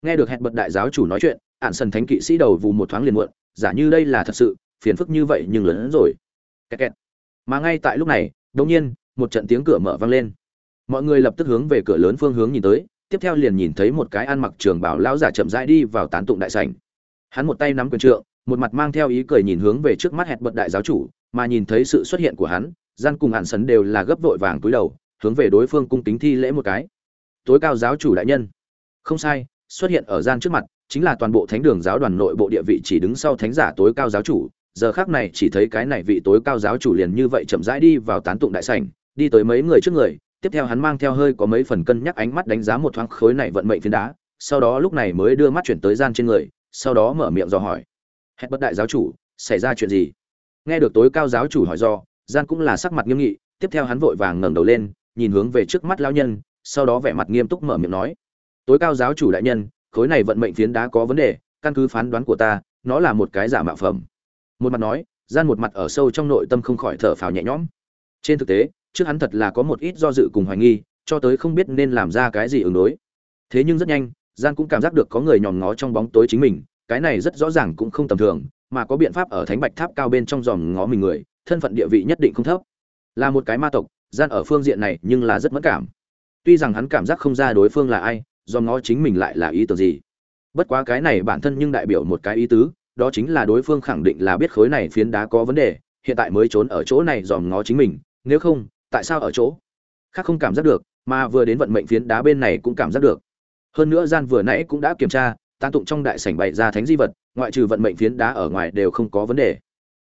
Nghe được hẹn bật đại giáo chủ nói chuyện ạn sần thánh kỵ sĩ đầu vù một thoáng liền muộn, giả như đây là thật sự, phiền phức như vậy nhưng lớn hơn rồi. Kẹt kẹt. mà ngay tại lúc này, đột nhiên, một trận tiếng cửa mở vang lên. Mọi người lập tức hướng về cửa lớn phương hướng nhìn tới, tiếp theo liền nhìn thấy một cái ăn mặc trường bảo lão giả chậm rãi đi vào tán tụng đại sảnh. Hắn một tay nắm quyền trượng một mặt mang theo ý cười nhìn hướng về trước mắt hẹn bật đại giáo chủ, mà nhìn thấy sự xuất hiện của hắn, gian cùng hạn sấn đều là gấp vội vàng túi đầu, hướng về đối phương cung kính thi lễ một cái. Tối cao giáo chủ đại nhân. Không sai, xuất hiện ở gian trước mặt, chính là toàn bộ thánh đường giáo đoàn nội bộ địa vị chỉ đứng sau thánh giả tối cao giáo chủ, giờ khác này chỉ thấy cái này vị tối cao giáo chủ liền như vậy chậm rãi đi vào tán tụng đại sảnh, đi tới mấy người trước người, tiếp theo hắn mang theo hơi có mấy phần cân nhắc ánh mắt đánh giá một thoáng khối này vận mệnh phiến đá, sau đó lúc này mới đưa mắt chuyển tới gian trên người, sau đó mở miệng dò hỏi hẹn bất đại giáo chủ, xảy ra chuyện gì? Nghe được tối cao giáo chủ hỏi do, gian cũng là sắc mặt nghiêm nghị, tiếp theo hắn vội vàng ngẩng đầu lên, nhìn hướng về trước mắt lão nhân, sau đó vẻ mặt nghiêm túc mở miệng nói, tối cao giáo chủ đại nhân, khối này vận mệnh phiến đá có vấn đề, căn cứ phán đoán của ta, nó là một cái giả mạo phẩm. Một mặt nói, gian một mặt ở sâu trong nội tâm không khỏi thở phào nhẹ nhõm. Trên thực tế, trước hắn thật là có một ít do dự cùng hoài nghi, cho tới không biết nên làm ra cái gì ứng đối. Thế nhưng rất nhanh, gian cũng cảm giác được có người nhòm ngó trong bóng tối chính mình cái này rất rõ ràng cũng không tầm thường, mà có biện pháp ở thánh bạch tháp cao bên trong dòm ngó mình người, thân phận địa vị nhất định không thấp. Là một cái ma tộc, gian ở phương diện này nhưng là rất mất cảm. Tuy rằng hắn cảm giác không ra đối phương là ai, dòm ngó chính mình lại là ý tưởng gì. Bất quá cái này bản thân nhưng đại biểu một cái ý tứ, đó chính là đối phương khẳng định là biết khối này phiến đá có vấn đề, hiện tại mới trốn ở chỗ này dòm ngó chính mình, nếu không, tại sao ở chỗ? Khác không cảm giác được, mà vừa đến vận mệnh phiến đá bên này cũng cảm giác được. Hơn nữa gian vừa nãy cũng đã kiểm tra tán tụng trong đại sảnh bày ra thánh di vật, ngoại trừ vận mệnh phiến đá ở ngoài đều không có vấn đề.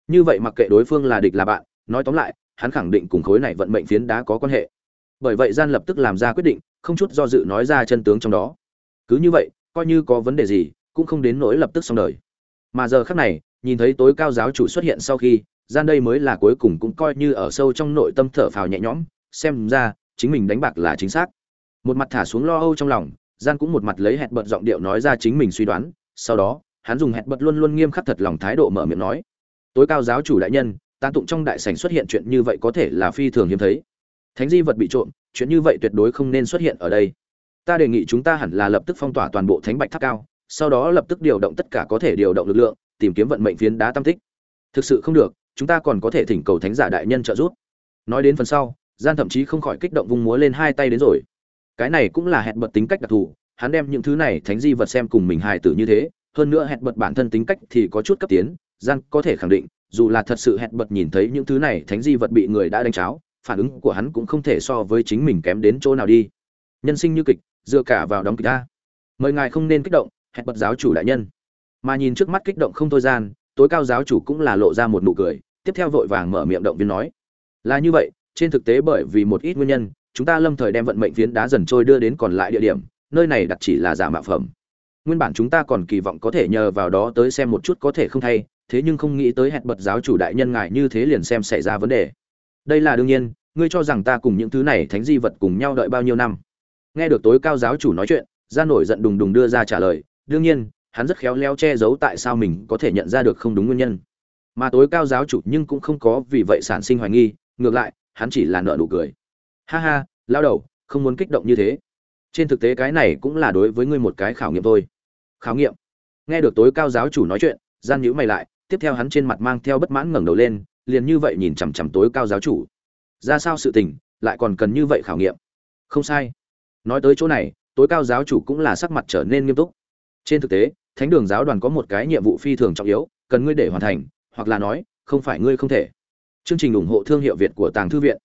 Như vậy mặc kệ đối phương là địch là bạn, nói tóm lại, hắn khẳng định cùng khối này vận mệnh phiến đá có quan hệ. Bởi vậy gian lập tức làm ra quyết định, không chút do dự nói ra chân tướng trong đó. Cứ như vậy, coi như có vấn đề gì, cũng không đến nỗi lập tức xong đời. Mà giờ khác này, nhìn thấy tối cao giáo chủ xuất hiện sau khi, gian đây mới là cuối cùng cũng coi như ở sâu trong nội tâm thở phào nhẹ nhõm, xem ra, chính mình đánh bạc là chính xác. Một mặt thả xuống lo âu trong lòng gian cũng một mặt lấy hẹn bật giọng điệu nói ra chính mình suy đoán, sau đó, hắn dùng hẹn bật luôn luôn nghiêm khắc thật lòng thái độ mở miệng nói, tối cao giáo chủ đại nhân, tán tụng trong đại sảnh xuất hiện chuyện như vậy có thể là phi thường hiếm thấy. Thánh di vật bị trộm, chuyện như vậy tuyệt đối không nên xuất hiện ở đây. Ta đề nghị chúng ta hẳn là lập tức phong tỏa toàn bộ thánh bạch tháp cao, sau đó lập tức điều động tất cả có thể điều động lực lượng, tìm kiếm vận mệnh phiến đá tam tích. Thực sự không được, chúng ta còn có thể thỉnh cầu thánh giả đại nhân trợ giúp. Nói đến phần sau, gian thậm chí không khỏi kích động vung múa lên hai tay đến rồi cái này cũng là hẹn bật tính cách đặc thù, hắn đem những thứ này thánh di vật xem cùng mình hài tử như thế, hơn nữa hẹn bật bản thân tính cách thì có chút cấp tiến gian có thể khẳng định, dù là thật sự hẹn bật nhìn thấy những thứ này thánh di vật bị người đã đánh cháo, phản ứng của hắn cũng không thể so với chính mình kém đến chỗ nào đi. Nhân sinh như kịch, dựa cả vào đóng kịch ta. Mời ngài không nên kích động, hẹn bật giáo chủ đại nhân. Mà nhìn trước mắt kích động không thôi gian, tối cao giáo chủ cũng là lộ ra một nụ cười, tiếp theo vội vàng mở miệng động viên nói. Là như vậy, trên thực tế bởi vì một ít nguyên nhân chúng ta lâm thời đem vận mệnh phiến đá dần trôi đưa đến còn lại địa điểm, nơi này đặt chỉ là giả mạo phẩm. Nguyên bản chúng ta còn kỳ vọng có thể nhờ vào đó tới xem một chút có thể không thay thế nhưng không nghĩ tới hẹn bật giáo chủ đại nhân ngài như thế liền xem xảy ra vấn đề. Đây là đương nhiên, ngươi cho rằng ta cùng những thứ này thánh di vật cùng nhau đợi bao nhiêu năm? Nghe được tối cao giáo chủ nói chuyện ra nổi giận đùng đùng đưa ra trả lời, đương nhiên, hắn rất khéo léo che giấu tại sao mình có thể nhận ra được không đúng nguyên nhân. Mà tối cao giáo chủ nhưng cũng không có vì vậy sản sinh hoài nghi, ngược lại, hắn chỉ là nợ nụ cười ha ha, lao đầu, không muốn kích động như thế. Trên thực tế cái này cũng là đối với ngươi một cái khảo nghiệm thôi. Khảo nghiệm? Nghe được tối cao giáo chủ nói chuyện, gian nhữ mày lại, tiếp theo hắn trên mặt mang theo bất mãn ngẩng đầu lên, liền như vậy nhìn chằm chằm tối cao giáo chủ. Ra sao sự tình, lại còn cần như vậy khảo nghiệm? Không sai. Nói tới chỗ này, tối cao giáo chủ cũng là sắc mặt trở nên nghiêm túc. Trên thực tế, thánh đường giáo đoàn có một cái nhiệm vụ phi thường trọng yếu, cần ngươi để hoàn thành, hoặc là nói, không phải ngươi không thể. Chương trình ủng hộ thương hiệu việt của tàng thư viện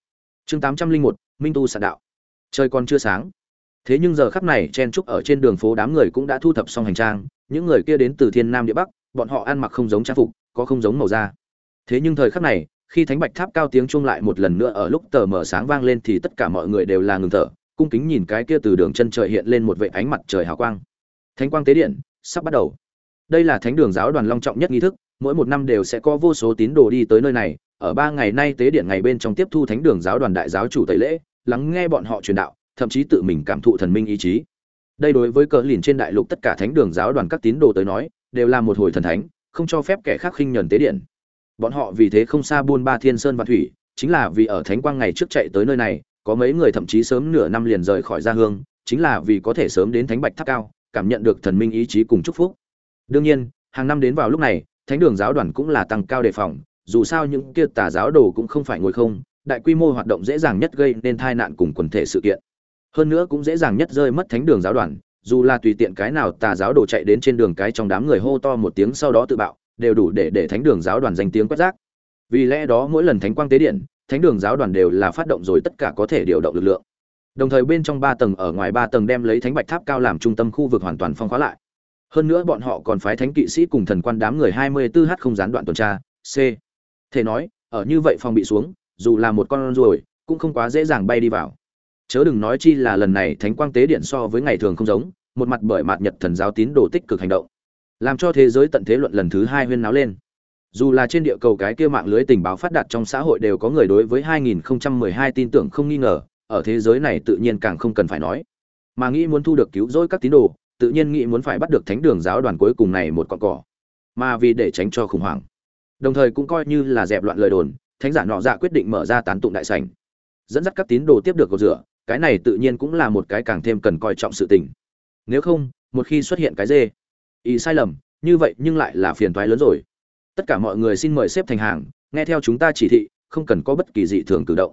chương tám trăm linh một, minh tu sạn đạo. Trời còn chưa sáng. Thế nhưng giờ khắp này, chen trúc ở trên đường phố đám người cũng đã thu thập xong hành trang. Những người kia đến từ thiên nam địa bắc, bọn họ ăn mặc không giống trang phục, có không giống màu da. Thế nhưng thời khắc này, khi thánh bạch tháp cao tiếng chuông lại một lần nữa ở lúc tờ mở sáng vang lên thì tất cả mọi người đều là ngừng thở, cung kính nhìn cái kia từ đường chân trời hiện lên một vệ ánh mặt trời hào quang. Thánh quang tế điện sắp bắt đầu. Đây là thánh đường giáo đoàn long trọng nhất nghi thức mỗi một năm đều sẽ có vô số tín đồ đi tới nơi này, ở ba ngày nay tế điện ngày bên trong tiếp thu thánh đường giáo đoàn đại giáo chủ tẩy lễ, lắng nghe bọn họ truyền đạo, thậm chí tự mình cảm thụ thần minh ý chí. Đây đối với cờ lìn trên đại lục tất cả thánh đường giáo đoàn các tín đồ tới nói, đều là một hồi thần thánh, không cho phép kẻ khác khinh nhẫn tế điện. Bọn họ vì thế không xa buôn ba thiên sơn và thủy, chính là vì ở thánh quang ngày trước chạy tới nơi này, có mấy người thậm chí sớm nửa năm liền rời khỏi gia hương, chính là vì có thể sớm đến thánh bạch tháp cao, cảm nhận được thần minh ý chí cùng chúc phúc. Đương nhiên, hàng năm đến vào lúc này thánh đường giáo đoàn cũng là tăng cao đề phòng, dù sao những kia tà giáo đồ cũng không phải ngồi không, đại quy mô hoạt động dễ dàng nhất gây nên tai nạn cùng quần thể sự kiện. Hơn nữa cũng dễ dàng nhất rơi mất thánh đường giáo đoàn, dù là tùy tiện cái nào tà giáo đồ chạy đến trên đường cái trong đám người hô to một tiếng sau đó tự bạo, đều đủ để để thánh đường giáo đoàn danh tiếng quét rác. Vì lẽ đó mỗi lần thánh quang tế điện, thánh đường giáo đoàn đều là phát động rồi tất cả có thể điều động lực lượng. Đồng thời bên trong ba tầng ở ngoài ba tầng đem lấy thánh bạch tháp cao làm trung tâm khu vực hoàn toàn phong khóa lại hơn nữa bọn họ còn phái thánh kỵ sĩ cùng thần quan đám người hai mươi 24 h không gián đoạn tuần tra. C. Thể nói, ở như vậy phòng bị xuống, dù là một con ruồi, cũng không quá dễ dàng bay đi vào. Chớ đừng nói chi là lần này thánh quang tế điện so với ngày thường không giống, một mặt bởi mặt nhật thần giáo tín đồ tích cực hành động, làm cho thế giới tận thế luận lần thứ hai huyên náo lên. Dù là trên địa cầu cái kia mạng lưới tình báo phát đạt trong xã hội đều có người đối với 2012 tin tưởng không nghi ngờ, ở thế giới này tự nhiên càng không cần phải nói. Mà nghĩ muốn thu được cứu rỗi các tín đồ tự nhiên nghĩ muốn phải bắt được thánh đường giáo đoàn cuối cùng này một con cỏ, mà vì để tránh cho khủng hoảng. Đồng thời cũng coi như là dẹp loạn lời đồn, thánh giả nọ dạ quyết định mở ra tán tụng đại sảnh, dẫn dắt các tín đồ tiếp được cầu rửa, cái này tự nhiên cũng là một cái càng thêm cần coi trọng sự tình. Nếu không, một khi xuất hiện cái dê ý sai lầm, như vậy nhưng lại là phiền toái lớn rồi. Tất cả mọi người xin mời xếp thành hàng, nghe theo chúng ta chỉ thị, không cần có bất kỳ dị thường cử động.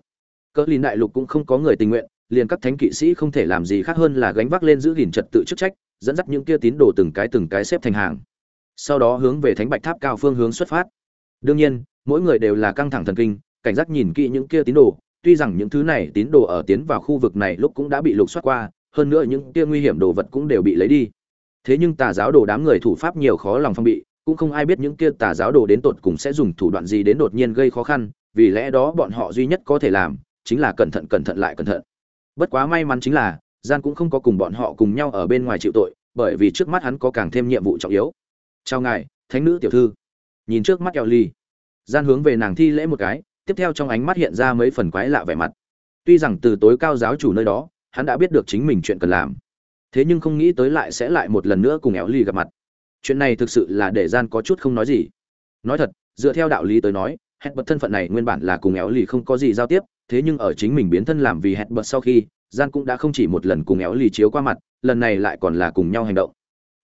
Cỡ lìn đại lục cũng không có người tình nguyện, liền các thánh kỵ sĩ không thể làm gì khác hơn là gánh vác lên giữ gìn trật tự chức trách dẫn dắt những kia tín đồ từng cái từng cái xếp thành hàng. Sau đó hướng về thánh bạch tháp cao phương hướng xuất phát. Đương nhiên, mỗi người đều là căng thẳng thần kinh, cảnh giác nhìn kỹ những kia tín đồ. Tuy rằng những thứ này tín đồ ở tiến vào khu vực này lúc cũng đã bị lục soát qua, hơn nữa những kia nguy hiểm đồ vật cũng đều bị lấy đi. Thế nhưng tà giáo đồ đám người thủ pháp nhiều khó lòng phong bị, cũng không ai biết những kia tà giáo đồ đến tột cùng sẽ dùng thủ đoạn gì đến đột nhiên gây khó khăn, vì lẽ đó bọn họ duy nhất có thể làm chính là cẩn thận cẩn thận lại cẩn thận. Bất quá may mắn chính là gian cũng không có cùng bọn họ cùng nhau ở bên ngoài chịu tội, bởi vì trước mắt hắn có càng thêm nhiệm vụ trọng yếu. Chào ngài, thánh nữ tiểu thư. Nhìn trước mắt eo ly gian hướng về nàng thi lễ một cái, tiếp theo trong ánh mắt hiện ra mấy phần quái lạ vẻ mặt. Tuy rằng từ tối cao giáo chủ nơi đó, hắn đã biết được chính mình chuyện cần làm. Thế nhưng không nghĩ tới lại sẽ lại một lần nữa cùng éo ly gặp mặt. Chuyện này thực sự là để gian có chút không nói gì. Nói thật, dựa theo đạo lý tới nói hẹn bật thân phận này nguyên bản là cùng éo lì không có gì giao tiếp, thế nhưng ở chính mình biến thân làm vì hẹn bật sau khi gian cũng đã không chỉ một lần cùng éo lì chiếu qua mặt, lần này lại còn là cùng nhau hành động.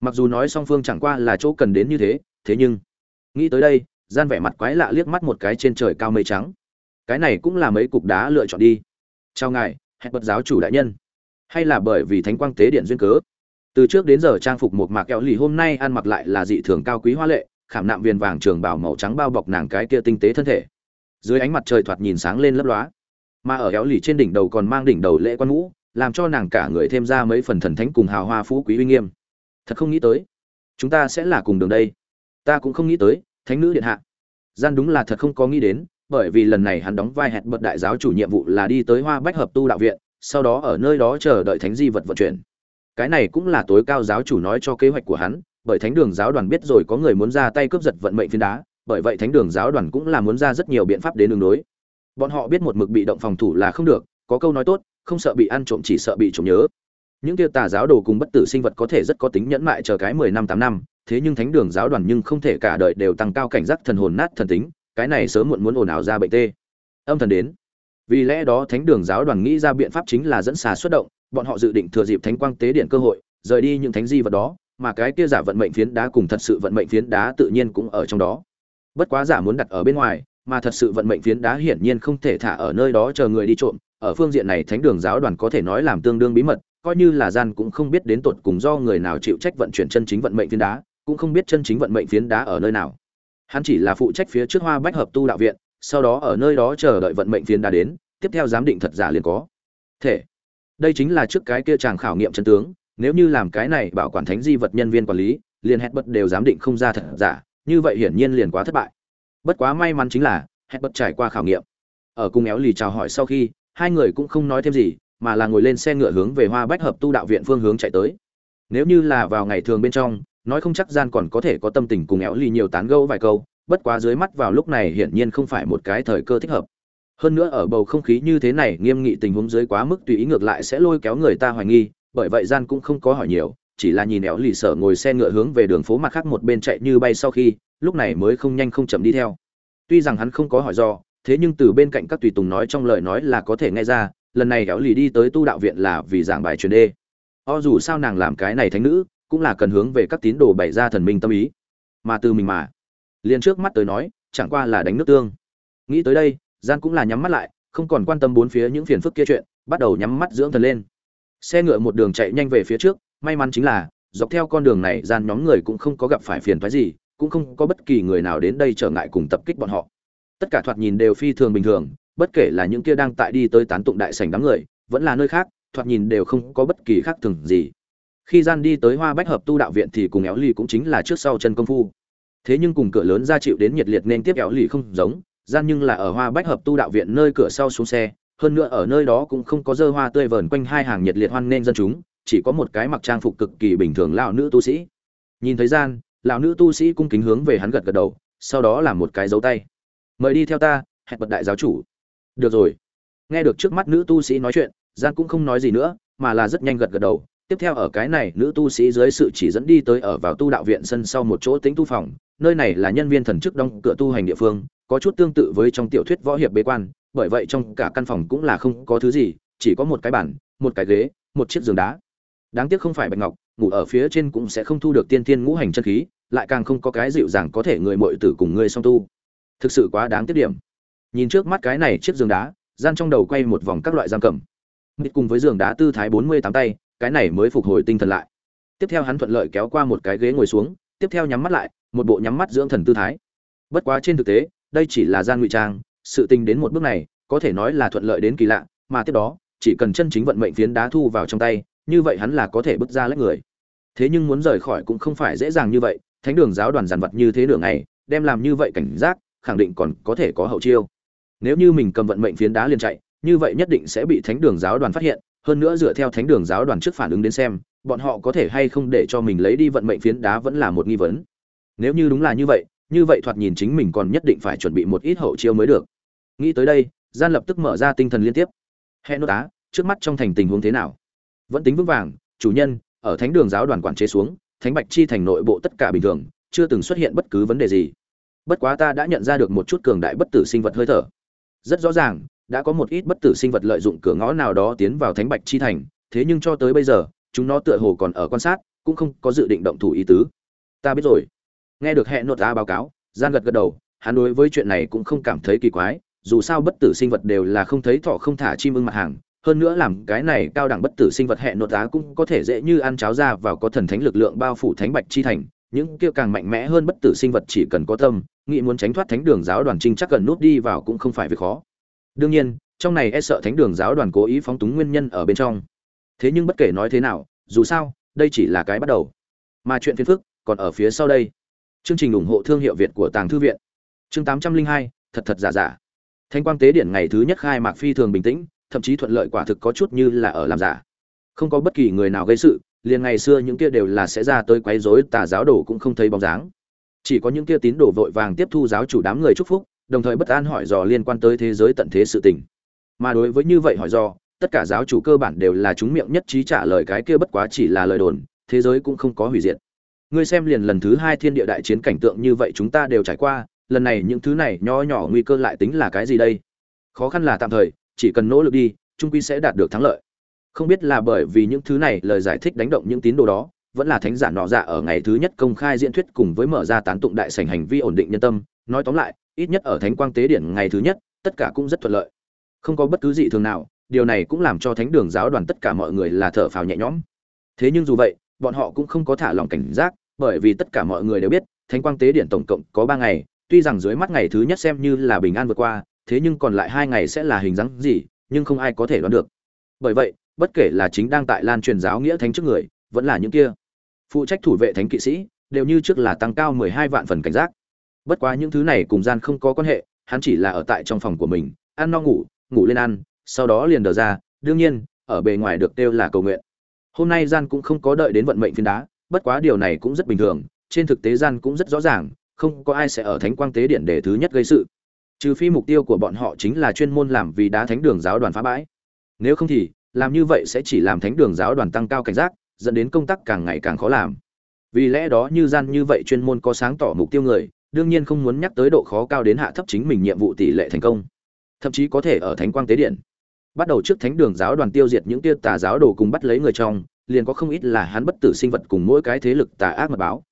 Mặc dù nói song phương chẳng qua là chỗ cần đến như thế thế nhưng, nghĩ tới đây, gian vẻ mặt quái lạ liếc mắt một cái trên trời cao mây trắng. Cái này cũng là mấy cục đá lựa chọn đi. Chào ngài hẹn bật giáo chủ đại nhân. Hay là bởi vì thánh quang tế điện duyên cớ? Từ trước đến giờ trang phục một mạc kẹo lì hôm nay ăn mặc lại là dị thường cao quý hoa lệ, khảm nạm viền vàng trường bảo màu trắng bao bọc nàng cái kia tinh tế thân thể. Dưới ánh mặt trời thoạt nhìn sáng lên lấp lóa mà ở éo lì trên đỉnh đầu còn mang đỉnh đầu lễ quan ngũ, làm cho nàng cả người thêm ra mấy phần thần thánh cùng hào hoa phú quý uy nghiêm. Thật không nghĩ tới, chúng ta sẽ là cùng đường đây. Ta cũng không nghĩ tới, thánh nữ điện hạ. Gian đúng là thật không có nghĩ đến, bởi vì lần này hắn đóng vai hẹn bật đại giáo chủ nhiệm vụ là đi tới hoa bách hợp tu đạo viện, sau đó ở nơi đó chờ đợi thánh di vật vận chuyển. Cái này cũng là tối cao giáo chủ nói cho kế hoạch của hắn, bởi thánh đường giáo đoàn biết rồi có người muốn ra tay cướp giật vận mệnh phiến đá, bởi vậy thánh đường giáo đoàn cũng là muốn ra rất nhiều biện pháp đến đường đối bọn họ biết một mực bị động phòng thủ là không được, có câu nói tốt, không sợ bị ăn trộm chỉ sợ bị trộm nhớ. Những tiêu tà giáo đồ cùng bất tử sinh vật có thể rất có tính nhẫn mại chờ cái mười năm tám năm, thế nhưng thánh đường giáo đoàn nhưng không thể cả đời đều tăng cao cảnh giác thần hồn nát thần tính, cái này sớm muộn muốn ồn ào ra bệnh tê. Âm thần đến. Vì lẽ đó thánh đường giáo đoàn nghĩ ra biện pháp chính là dẫn xà xuất động, bọn họ dự định thừa dịp thánh quang tế điện cơ hội, rời đi những thánh di vật đó, mà cái kia giả vận mệnh phiến đá cùng thật sự vận mệnh phiến đá tự nhiên cũng ở trong đó. Bất quá giả muốn đặt ở bên ngoài mà thật sự vận mệnh phiến đá hiển nhiên không thể thả ở nơi đó chờ người đi trộm. Ở phương diện này, thánh đường giáo đoàn có thể nói làm tương đương bí mật, coi như là gian cũng không biết đến tột cùng do người nào chịu trách vận chuyển chân chính vận mệnh phiến đá, cũng không biết chân chính vận mệnh phiến đá ở nơi nào. Hắn chỉ là phụ trách phía trước hoa bách hợp tu đạo viện, sau đó ở nơi đó chờ đợi vận mệnh phiến đá đến, tiếp theo giám định thật giả liền có. Thể, đây chính là trước cái kia chàng khảo nghiệm chân tướng, nếu như làm cái này bảo quản thánh di vật nhân viên quản lý, liền hẹn bật đều giám định không ra thật giả, như vậy hiển nhiên liền quá thất bại bất quá may mắn chính là hẹn bật trải qua khảo nghiệm. Ở cung éo lì chào hỏi sau khi, hai người cũng không nói thêm gì, mà là ngồi lên xe ngựa hướng về hoa bách hợp tu đạo viện phương hướng chạy tới. Nếu như là vào ngày thường bên trong, nói không chắc gian còn có thể có tâm tình cùng éo lì nhiều tán gẫu vài câu, bất quá dưới mắt vào lúc này hiển nhiên không phải một cái thời cơ thích hợp. Hơn nữa ở bầu không khí như thế này, nghiêm nghị tình huống dưới quá mức tùy ý ngược lại sẽ lôi kéo người ta hoài nghi, bởi vậy gian cũng không có hỏi nhiều, chỉ là nhìn éo lì sở ngồi xe ngựa hướng về đường phố mặt khác một bên chạy như bay sau khi lúc này mới không nhanh không chậm đi theo. Tuy rằng hắn không có hỏi do, thế nhưng từ bên cạnh các tùy tùng nói trong lời nói là có thể nghe ra, lần này éo lì đi tới tu đạo viện là vì giảng bài truyền đê. O dù sao nàng làm cái này thánh nữ, cũng là cần hướng về các tín đồ bày ra thần minh tâm ý. Mà từ mình mà, liền trước mắt tới nói, chẳng qua là đánh nước tương. Nghĩ tới đây gian cũng là nhắm mắt lại, không còn quan tâm bốn phía những phiền phức kia chuyện, bắt đầu nhắm mắt dưỡng thần lên. Xe ngựa một đường chạy nhanh về phía trước, may mắn chính là, dọc theo con đường này gian nhóm người cũng không có gặp phải phiền phái gì cũng không có bất kỳ người nào đến đây trở ngại cùng tập kích bọn họ. Tất cả thoạt nhìn đều phi thường bình thường, bất kể là những kia đang tại đi tới tán tụng đại sảnh đám người, vẫn là nơi khác, thoạt nhìn đều không có bất kỳ khác thường gì. Khi gian đi tới hoa bách hợp tu đạo viện thì cùng éo lì cũng chính là trước sau chân công phu. Thế nhưng cùng cửa lớn ra chịu đến nhiệt liệt nên tiếp éo lì không giống, gian nhưng là ở hoa bách hợp tu đạo viện nơi cửa sau xuống xe, hơn nữa ở nơi đó cũng không có dơ hoa tươi vờn quanh hai hàng nhiệt liệt hoan nên dân chúng, chỉ có một cái mặc trang phục cực kỳ bình thường lão nữ tu sĩ. Nhìn thấy gian lão nữ tu sĩ cung kính hướng về hắn gật gật đầu, sau đó làm một cái dấu tay. Mời đi theo ta, hẹn bật đại giáo chủ. Được rồi. Nghe được trước mắt nữ tu sĩ nói chuyện gian cũng không nói gì nữa, mà là rất nhanh gật gật đầu. Tiếp theo ở cái này, nữ tu sĩ dưới sự chỉ dẫn đi tới ở vào tu đạo viện sân sau một chỗ tính tu phòng. Nơi này là nhân viên thần chức đóng cửa tu hành địa phương, có chút tương tự với trong tiểu thuyết võ hiệp bế quan, bởi vậy trong cả căn phòng cũng là không có thứ gì, chỉ có một cái bàn, một cái ghế, một chiếc giường đá. Đáng tiếc không phải bạch ngọc ngủ ở phía trên cũng sẽ không thu được tiên tiên ngũ hành chân khí, lại càng không có cái dịu dàng có thể người muội tử cùng ngươi song tu. Thực sự quá đáng tiếc điểm. Nhìn trước mắt cái này chiếc giường đá, gian trong đầu quay một vòng các loại giam cầm. Mịt cùng với giường đá tư thái bốn mươi tám tay, cái này mới phục hồi tinh thần lại. Tiếp theo hắn thuận lợi kéo qua một cái ghế ngồi xuống, tiếp theo nhắm mắt lại, một bộ nhắm mắt dưỡng thần tư thái. Bất quá trên thực tế, đây chỉ là gian ngụy trang, sự tình đến một bước này, có thể nói là thuận lợi đến kỳ lạ, mà tiếp đó, chỉ cần chân chính vận mệnh phiến đá thu vào trong tay như vậy hắn là có thể bước ra lấy người. Thế nhưng muốn rời khỏi cũng không phải dễ dàng như vậy, thánh đường giáo đoàn giàn vật như thế nửa ngày, đem làm như vậy cảnh giác, khẳng định còn có thể có hậu chiêu. Nếu như mình cầm vận mệnh phiến đá liền chạy, như vậy nhất định sẽ bị thánh đường giáo đoàn phát hiện, hơn nữa dựa theo thánh đường giáo đoàn trước phản ứng đến xem, bọn họ có thể hay không để cho mình lấy đi vận mệnh phiến đá vẫn là một nghi vấn. Nếu như đúng là như vậy như vậy thoạt nhìn chính mình còn nhất định phải chuẩn bị một ít hậu chiêu mới được. Nghĩ tới đây, gian lập tức mở ra tinh thần liên tiếp. Hẹn nốt á trước mắt trong thành tình huống thế nào? Vẫn tính vững vàng, chủ nhân, ở thánh đường giáo đoàn quản chế xuống, thánh bạch chi thành nội bộ tất cả bình thường, chưa từng xuất hiện bất cứ vấn đề gì. Bất quá ta đã nhận ra được một chút cường đại bất tử sinh vật hơi thở. Rất rõ ràng, đã có một ít bất tử sinh vật lợi dụng cửa ngõ nào đó tiến vào thánh bạch chi thành, thế nhưng cho tới bây giờ, chúng nó tựa hồ còn ở quan sát, cũng không có dự định động thủ ý tứ. Ta biết rồi. Nghe được hẹn nốt ra báo cáo gian gật gật đầu, hắn đối với chuyện này cũng không cảm thấy kỳ quái, dù sao bất tử sinh vật đều là không thấy thọ không thả chim ưng mặt hàng hơn nữa làm cái này cao đẳng bất tử sinh vật hệ nội giá cũng có thể dễ như ăn cháo ra vào có thần thánh lực lượng bao phủ thánh bạch chi thành. Những kia càng mạnh mẽ hơn bất tử sinh vật chỉ cần có tâm, nghĩ muốn tránh thoát thánh đường giáo đoàn trinh chắc cần nút đi vào cũng không phải việc khó. Đương nhiên, trong này e sợ thánh đường giáo đoàn cố ý phóng túng nguyên nhân ở bên trong. Thế nhưng bất kể nói thế nào, dù sao, đây chỉ là cái bắt đầu. Mà chuyện phiền phức còn ở phía sau đây. Chương trình ủng hộ thương hiệu việt của tàng thư viện. Chương tám trăm linh hai, thật thật giả giả. Thanh quang tế điển ngày thứ nhất khai mạc phi thường bình tĩnh thậm chí thuận lợi quả thực có chút như là ở làm giả. Không có bất kỳ người nào gây sự, liền ngày xưa những kia đều là sẽ ra tới quấy rối, tà giáo đồ cũng không thấy bóng dáng. Chỉ có những kia tín đồ vội vàng tiếp thu giáo chủ đám người chúc phúc, đồng thời bất an hỏi dò liên quan tới thế giới tận thế sự tình. Mà đối với như vậy hỏi dò, tất cả giáo chủ cơ bản đều là chúng miệng nhất trí trả lời cái kia bất quá chỉ là lời đồn, thế giới cũng không có hủy diệt. Ngươi xem liền lần thứ hai thiên địa đại chiến cảnh tượng như vậy chúng ta đều trải qua, lần này những thứ này nho nhỏ nguy cơ lại tính là cái gì đây? Khó khăn là tạm thời chỉ cần nỗ lực đi, trung quy sẽ đạt được thắng lợi. Không biết là bởi vì những thứ này lời giải thích đánh động những tín đồ đó, vẫn là thánh giả nọ dạ ở ngày thứ nhất công khai diễn thuyết cùng với mở ra tán tụng đại sảnh hành vi ổn định nhân tâm. Nói tóm lại, ít nhất ở thánh quang tế điển ngày thứ nhất, tất cả cũng rất thuận lợi. Không có bất cứ gì thường nào, điều này cũng làm cho thánh đường giáo đoàn tất cả mọi người là thở phào nhẹ nhõm. Thế nhưng dù vậy, bọn họ cũng không có thả lòng cảnh giác, bởi vì tất cả mọi người đều biết, thánh quang tế điển tổng cộng có ba ngày, tuy rằng dưới mắt ngày thứ nhất xem như là bình an vượt qua thế nhưng còn lại hai ngày sẽ là hình dáng gì, nhưng không ai có thể đoán được. Bởi vậy, bất kể là chính đang tại lan truyền giáo nghĩa thánh trước người, vẫn là những kia phụ trách thủ vệ thánh kỵ sĩ, đều như trước là tăng cao mười hai vạn phần cảnh giác. Bất quá những thứ này cùng gian không có quan hệ, hắn chỉ là ở tại trong phòng của mình, ăn no ngủ ngủ lên ăn, sau đó liền đờ ra, đương nhiên, ở bề ngoài được kêu là cầu nguyện. Hôm nay gian cũng không có đợi đến vận mệnh phiến đá, bất quá điều này cũng rất bình thường, trên thực tế gian cũng rất rõ ràng, không có ai sẽ ở thánh quang tế điện để thứ nhất gây sự trừ phi mục tiêu của bọn họ chính là chuyên môn làm vì đá thánh đường giáo đoàn phá bãi. Nếu không thì, làm như vậy sẽ chỉ làm thánh đường giáo đoàn tăng cao cảnh giác, dẫn đến công tác càng ngày càng khó làm. Vì lẽ đó như gian như vậy chuyên môn có sáng tỏ mục tiêu người, đương nhiên không muốn nhắc tới độ khó cao đến hạ thấp chính mình nhiệm vụ tỷ lệ thành công. Thậm chí có thể ở thánh quang tế điện. Bắt đầu trước thánh đường giáo đoàn tiêu diệt những tia tà giáo đồ cùng bắt lấy người trong, liền có không ít là hắn bất tử sinh vật cùng mỗi cái thế lực tà ác mật báo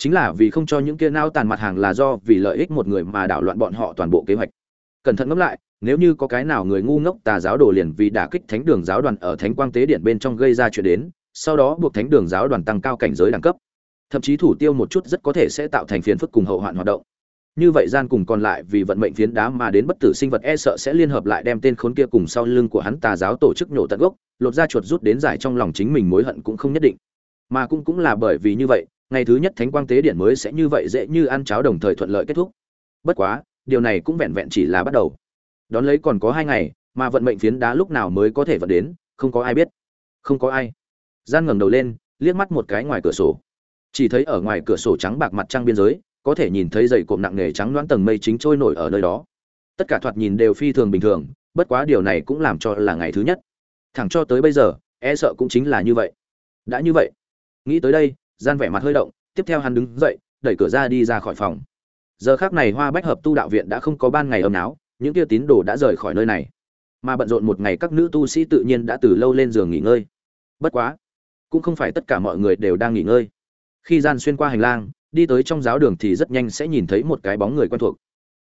chính là vì không cho những kia nao tàn mặt hàng là do vì lợi ích một người mà đảo loạn bọn họ toàn bộ kế hoạch. Cẩn thận ngẫm lại, nếu như có cái nào người ngu ngốc tà giáo đồ liền vì đả kích thánh đường giáo đoàn ở thánh quang tế điện bên trong gây ra chuyện đến, sau đó buộc thánh đường giáo đoàn tăng cao cảnh giới đẳng cấp. Thậm chí thủ tiêu một chút rất có thể sẽ tạo thành phiền phức cùng hậu hoạn hoạt động. Như vậy gian cùng còn lại vì vận mệnh phiến đá mà đến bất tử sinh vật e sợ sẽ liên hợp lại đem tên khốn kia cùng sau lưng của hắn tà giáo tổ chức nhổ tận gốc, lột ra chuột rút đến giải trong lòng chính mình mối hận cũng không nhất định. Mà cũng cũng là bởi vì như vậy ngày thứ nhất thánh quang tế điện mới sẽ như vậy dễ như ăn cháo đồng thời thuận lợi kết thúc. Bất quá, điều này cũng vẹn vẹn chỉ là bắt đầu. Đón lấy còn có hai ngày, mà vận mệnh phiến đá lúc nào mới có thể vận đến, không có ai biết. Không có ai. Gian ngẩng đầu lên, liếc mắt một cái ngoài cửa sổ. Chỉ thấy ở ngoài cửa sổ trắng bạc mặt trăng biên giới, có thể nhìn thấy dày cộm nặng nề trắng loãng tầng mây chính trôi nổi ở nơi đó. Tất cả thoạt nhìn đều phi thường bình thường, bất quá điều này cũng làm cho là ngày thứ nhất. Thẳng cho tới bây giờ e sợ cũng chính là như vậy. Đã như vậy. Nghĩ tới đây gian vẻ mặt hơi động, tiếp theo hắn đứng dậy, đẩy cửa ra đi ra khỏi phòng. Giờ khác này hoa bách hợp tu đạo viện đã không có ban ngày ấm áo, những kia tín đồ đã rời khỏi nơi này. Mà bận rộn một ngày các nữ tu sĩ tự nhiên đã từ lâu lên giường nghỉ ngơi. Bất quá, cũng không phải tất cả mọi người đều đang nghỉ ngơi. Khi gian xuyên qua hành lang, đi tới trong giáo đường thì rất nhanh sẽ nhìn thấy một cái bóng người quen thuộc.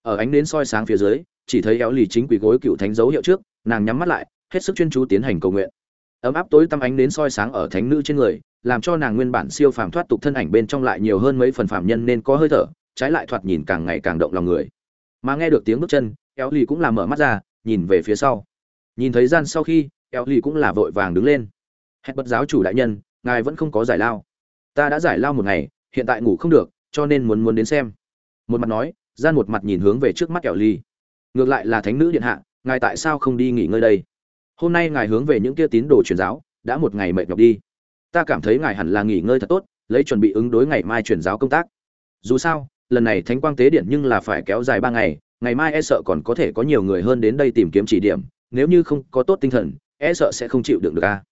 Ở ánh đến soi sáng phía dưới, chỉ thấy éo lì chính quỳ gối cựu thánh dấu hiệu trước, nàng nhắm mắt lại, hết sức chuyên chú tiến hành cầu nguyện ấm áp tối tăm ánh đến soi sáng ở thánh nữ trên người, làm cho nàng nguyên bản siêu phàm thoát tục thân ảnh bên trong lại nhiều hơn mấy phần phàm nhân nên có hơi thở, trái lại thoạt nhìn càng ngày càng động lòng người. Mà nghe được tiếng bước chân éo lì cũng là mở mắt ra, nhìn về phía sau. Nhìn thấy gian sau khi éo lì cũng là vội vàng đứng lên. Hẹn bất giáo chủ đại nhân, ngài vẫn không có giải lao. Ta đã giải lao một ngày, hiện tại ngủ không được, cho nên muốn muốn đến xem. Một mặt nói, gian một mặt nhìn hướng về trước mắt kẹo ly ngược lại là thánh nữ điện hạ, ngài tại sao không đi nghỉ ngơi đây? Hôm nay ngài hướng về những kia tín đồ truyền giáo, đã một ngày mệt nhọc đi. Ta cảm thấy ngài hẳn là nghỉ ngơi thật tốt, lấy chuẩn bị ứng đối ngày mai truyền giáo công tác. Dù sao, lần này thánh quang tế điện nhưng là phải kéo dài ba ngày ngày mai e sợ còn có thể có nhiều người hơn đến đây tìm kiếm chỉ điểm, nếu như không có tốt tinh thần e sợ sẽ không chịu đựng được a.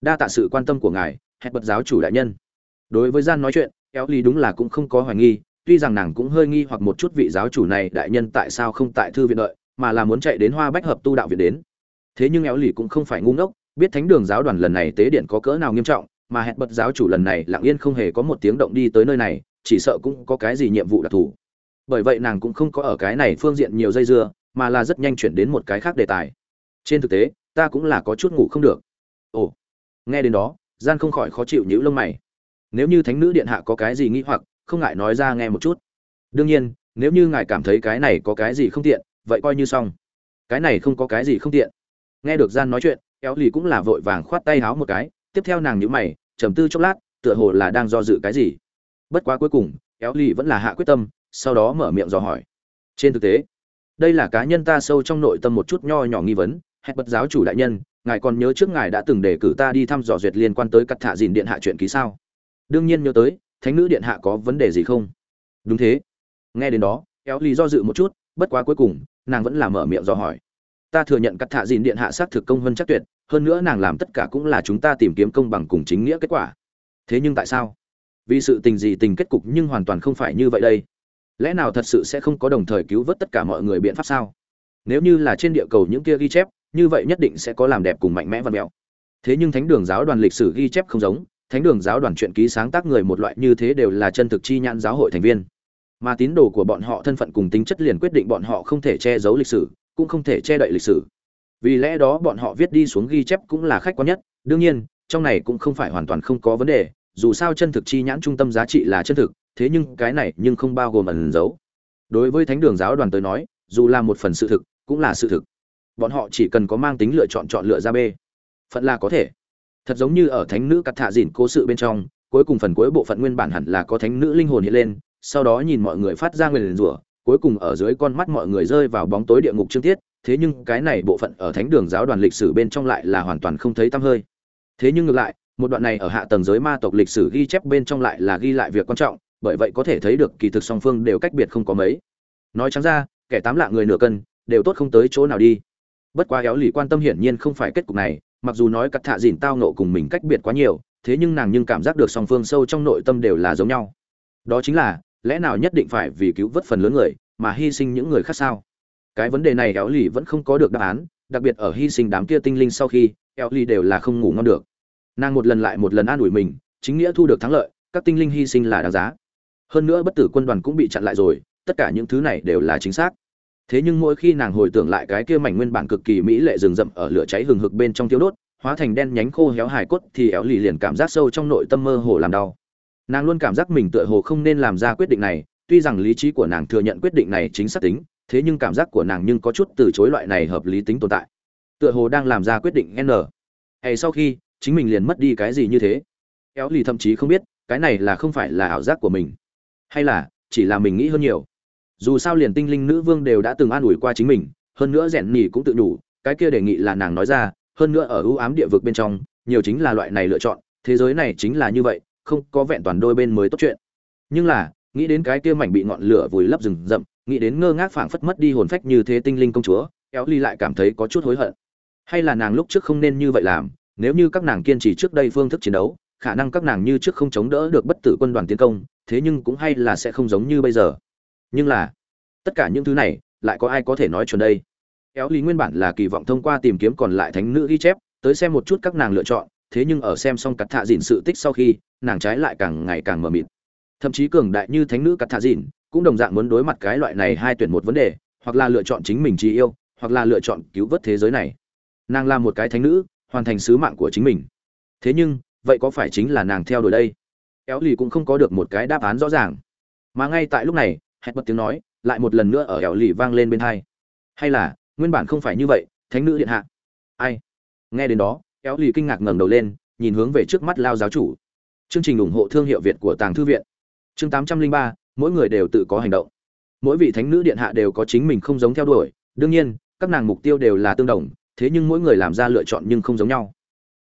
Đa tạ sự quan tâm của ngài hẹn bật giáo chủ đại nhân. Đối với gian nói chuyện, kéo ly đúng là cũng không có hoài nghi, tuy rằng nàng cũng hơi nghi hoặc một chút vị giáo chủ này đại nhân tại sao không tại thư viện đợi, mà là muốn chạy đến hoa bách hợp tu đạo viện đến thế nhưng éo lì cũng không phải ngu ngốc, biết thánh đường giáo đoàn lần này tế điện có cỡ nào nghiêm trọng, mà hẹn bật giáo chủ lần này lặng yên không hề có một tiếng động đi tới nơi này, chỉ sợ cũng có cái gì nhiệm vụ đặc thù. Bởi vậy nàng cũng không có ở cái này phương diện nhiều dây dưa, mà là rất nhanh chuyển đến một cái khác đề tài. Trên thực tế, ta cũng là có chút ngủ không được. Ồ, nghe đến đó, gian không khỏi khó chịu nhữ lông mày. Nếu như thánh nữ điện hạ có cái gì nghĩ hoặc, không ngại nói ra nghe một chút. Đương nhiên, nếu như ngài cảm thấy cái này có cái gì không tiện, vậy coi như xong. Cái này không có cái gì không tiện nghe được gian nói chuyện éo lì cũng là vội vàng khoát tay háo một cái, tiếp theo nàng nhíu mày, trầm tư chốc lát, tựa hồ là đang do dự cái gì. Bất quá cuối cùng éo lì vẫn là hạ quyết tâm, sau đó mở miệng dò hỏi. Trên thực tế, đây là cá nhân ta sâu trong nội tâm một chút nho nhỏ nghi vấn, hẹn bật giáo chủ đại nhân, ngài còn nhớ trước ngài đã từng đề cử ta đi thăm dò duyệt liên quan tới cắt thả dìn điện hạ chuyện ký sao? Đương nhiên nhớ tới, thánh nữ điện hạ có vấn đề gì không? Đúng thế. Nghe đến đó éo lì do dự một chút, bất quá cuối cùng, nàng vẫn là mở miệng do hỏi ta thừa nhận cắt thạ dìn điện hạ sát thực công hơn chắc tuyệt, hơn nữa nàng làm tất cả cũng là chúng ta tìm kiếm công bằng cùng chính nghĩa kết quả. Thế nhưng tại sao? Vì sự tình gì tình kết cục nhưng hoàn toàn không phải như vậy đây? Lẽ nào thật sự sẽ không có đồng thời cứu vớt tất cả mọi người biện pháp sao? Nếu như là trên địa cầu những kia ghi chép, như vậy nhất định sẽ có làm đẹp cùng mạnh mẽ và mẹo. Thế nhưng thánh đường giáo đoàn lịch sử ghi chép không giống, thánh đường giáo đoàn truyện ký sáng tác người một loại như thế đều là chân thực chi nhãn giáo hội thành viên. Mà tín đồ của bọn họ thân phận cùng tính chất liền quyết định bọn họ không thể che giấu lịch sử cũng không thể che đậy lịch sử. Vì lẽ đó bọn họ viết đi xuống ghi chép cũng là khách quan nhất. Đương nhiên, trong này cũng không phải hoàn toàn không có vấn đề, dù sao chân thực chi nhãn trung tâm giá trị là chân thực, thế nhưng cái này nhưng không bao gồm ẩn giấu đối với thánh đường giáo đoàn tới nói, dù là một phần sự thực, cũng là sự thực. Bọn họ chỉ cần có mang tính lựa chọn chọn lựa ra b. Phận là có thể. Thật giống như ở thánh nữ cắt thạ dìn cố sự bên trong, cuối cùng phần cuối bộ phận nguyên bản hẳn là có thánh nữ linh hồn hiện lên, sau đó nhìn mọi người phát ra nguyền rủa cuối cùng ở dưới con mắt mọi người rơi vào bóng tối địa ngục chương tiết, thế nhưng cái này bộ phận ở thánh đường giáo đoàn lịch sử bên trong lại là hoàn toàn không thấy tăm hơi. Thế nhưng ngược lại, một đoạn này ở hạ tầng giới ma tộc lịch sử ghi chép bên trong lại là ghi lại việc quan trọng, bởi vậy có thể thấy được kỳ thực song phương đều cách biệt không có mấy. Nói trắng ra, kẻ tám lạ người nửa cân, đều tốt không tới chỗ nào đi. Bất quá éo lì quan tâm hiển nhiên không phải kết cục này, mặc dù nói cắt thạ dìn tao nộ cùng mình cách biệt quá nhiều, thế nhưng nàng nhưng cảm giác được song phương sâu trong nội tâm đều là giống nhau. Đó chính là lẽ nào nhất định phải vì cứu vớt phần lớn người mà hy sinh những người khác sao? Cái vấn đề này éo lì vẫn không có được đáp án, đặc biệt ở hy sinh đám kia tinh linh sau khi éo lì đều là không ngủ ngon được. Nàng một lần lại một lần an ủi mình, chính nghĩa thu được thắng lợi, các tinh linh hy sinh là đáng giá. Hơn nữa bất tử quân đoàn cũng bị chặn lại rồi, tất cả những thứ này đều là chính xác. Thế nhưng mỗi khi nàng hồi tưởng lại cái kia mảnh nguyên bản cực kỳ mỹ lệ rừng rậm ở lửa cháy hừng hực bên trong tiêu đốt, hóa thành đen nhánh khô héo hài cốt thì éo lì liền cảm giác sâu trong nội tâm mơ hồ làm đau nàng luôn cảm giác mình tựa hồ không nên làm ra quyết định này, tuy rằng lý trí của nàng thừa nhận quyết định này chính xác tính, thế nhưng cảm giác của nàng nhưng có chút từ chối loại này hợp lý tính tồn tại. Tựa hồ đang làm ra quyết định n. Hay sau khi, chính mình liền mất đi cái gì như thế? Éo lì thậm chí không biết, cái này là không phải là ảo giác của mình, hay là chỉ là mình nghĩ hơn nhiều? Dù sao liền tinh linh nữ vương đều đã từng an ủi qua chính mình, hơn nữa rèn nhì cũng tự đủ, cái kia đề nghị là nàng nói ra, hơn nữa ở ưu ám địa vực bên trong, nhiều chính là loại này lựa chọn, thế giới này chính là như vậy không có vẹn toàn đôi bên mới tốt chuyện. Nhưng là, nghĩ đến cái kia mảnh bị ngọn lửa vùi lấp rừng rậm, nghĩ đến ngơ ngác phảng phất mất đi hồn phách như thế tinh linh công chúa éo ly lại cảm thấy có chút hối hận. Hay là nàng lúc trước không nên như vậy làm, nếu như các nàng kiên trì trước đây phương thức chiến đấu, khả năng các nàng như trước không chống đỡ được bất tử quân đoàn tiến công, thế nhưng cũng hay là sẽ không giống như bây giờ. Nhưng là, tất cả những thứ này, lại có ai có thể nói chuẩn đây? Éo lý nguyên bản là kỳ vọng thông qua tìm kiếm còn lại thánh nữ ghi chép, tới xem một chút các nàng lựa chọn thế nhưng ở xem xong cắt thạ dìn sự tích sau khi, nàng trái lại càng ngày càng mờ mịt. Thậm chí cường đại như thánh nữ cắt thạ dìn cũng đồng dạng muốn đối mặt cái loại này hai tuyển một vấn đề, hoặc là lựa chọn chính mình trí yêu, hoặc là lựa chọn cứu vớt thế giới này. Nàng là một cái thánh nữ, hoàn thành sứ mạng của chính mình. Thế nhưng, vậy có phải chính là nàng theo đuổi đây? Éo lì cũng không có được một cái đáp án rõ ràng. Mà ngay tại lúc này hẹn bật tiếng nói, lại một lần nữa ở éo lì vang lên bên hai. Hay là, nguyên bản không phải như vậy, thánh nữ điện hạ. Ai? Nghe đến đó éo lì kinh ngạc ngẩng đầu lên, nhìn hướng về trước mắt lao giáo chủ. Chương trình ủng hộ thương hiệu việt của tàng thư viện. Chương tám trăm linh ba, mỗi người đều tự có hành động. Mỗi vị thánh nữ điện hạ đều có chính mình không giống theo đuổi. Đương nhiên, các nàng mục tiêu đều là tương đồng, thế nhưng mỗi người làm ra lựa chọn nhưng không giống nhau.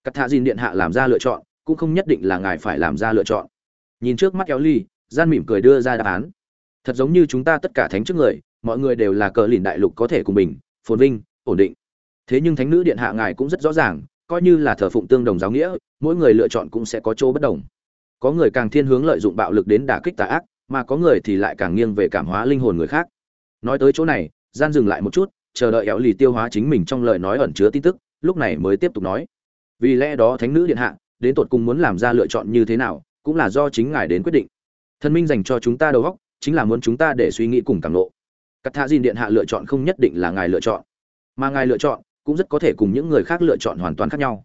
Cắt thạ dìn điện hạ làm ra lựa chọn, cũng không nhất định là ngài phải làm ra lựa chọn. Nhìn trước mắt kéo ly gian mỉm cười đưa ra đáp án. Thật giống như chúng ta tất cả thánh trước người, mọi người đều là cờ lìn đại lục có thể cùng mình, phồn vinh, ổn định. Thế nhưng thánh nữ điện hạ ngài cũng rất rõ ràng coi như là thờ phụng tương đồng giáo nghĩa, mỗi người lựa chọn cũng sẽ có chỗ bất đồng. Có người càng thiên hướng lợi dụng bạo lực đến đả kích tà ác, mà có người thì lại càng nghiêng về cảm hóa linh hồn người khác. Nói tới chỗ này, gian dừng lại một chút, chờ đợi éo lì tiêu hóa chính mình trong lời nói ẩn chứa tin tức, lúc này mới tiếp tục nói. Vì lẽ đó thánh nữ điện hạ, đến tột cùng muốn làm ra lựa chọn như thế nào, cũng là do chính ngài đến quyết định. Thần minh dành cho chúng ta đầu óc, chính là muốn chúng ta để suy nghĩ cùng cảm lộ cắt thạ dìn điện hạ lựa chọn không nhất định là ngài lựa chọn, mà ngài lựa chọn cũng rất có thể cùng những người khác lựa chọn hoàn toàn khác nhau.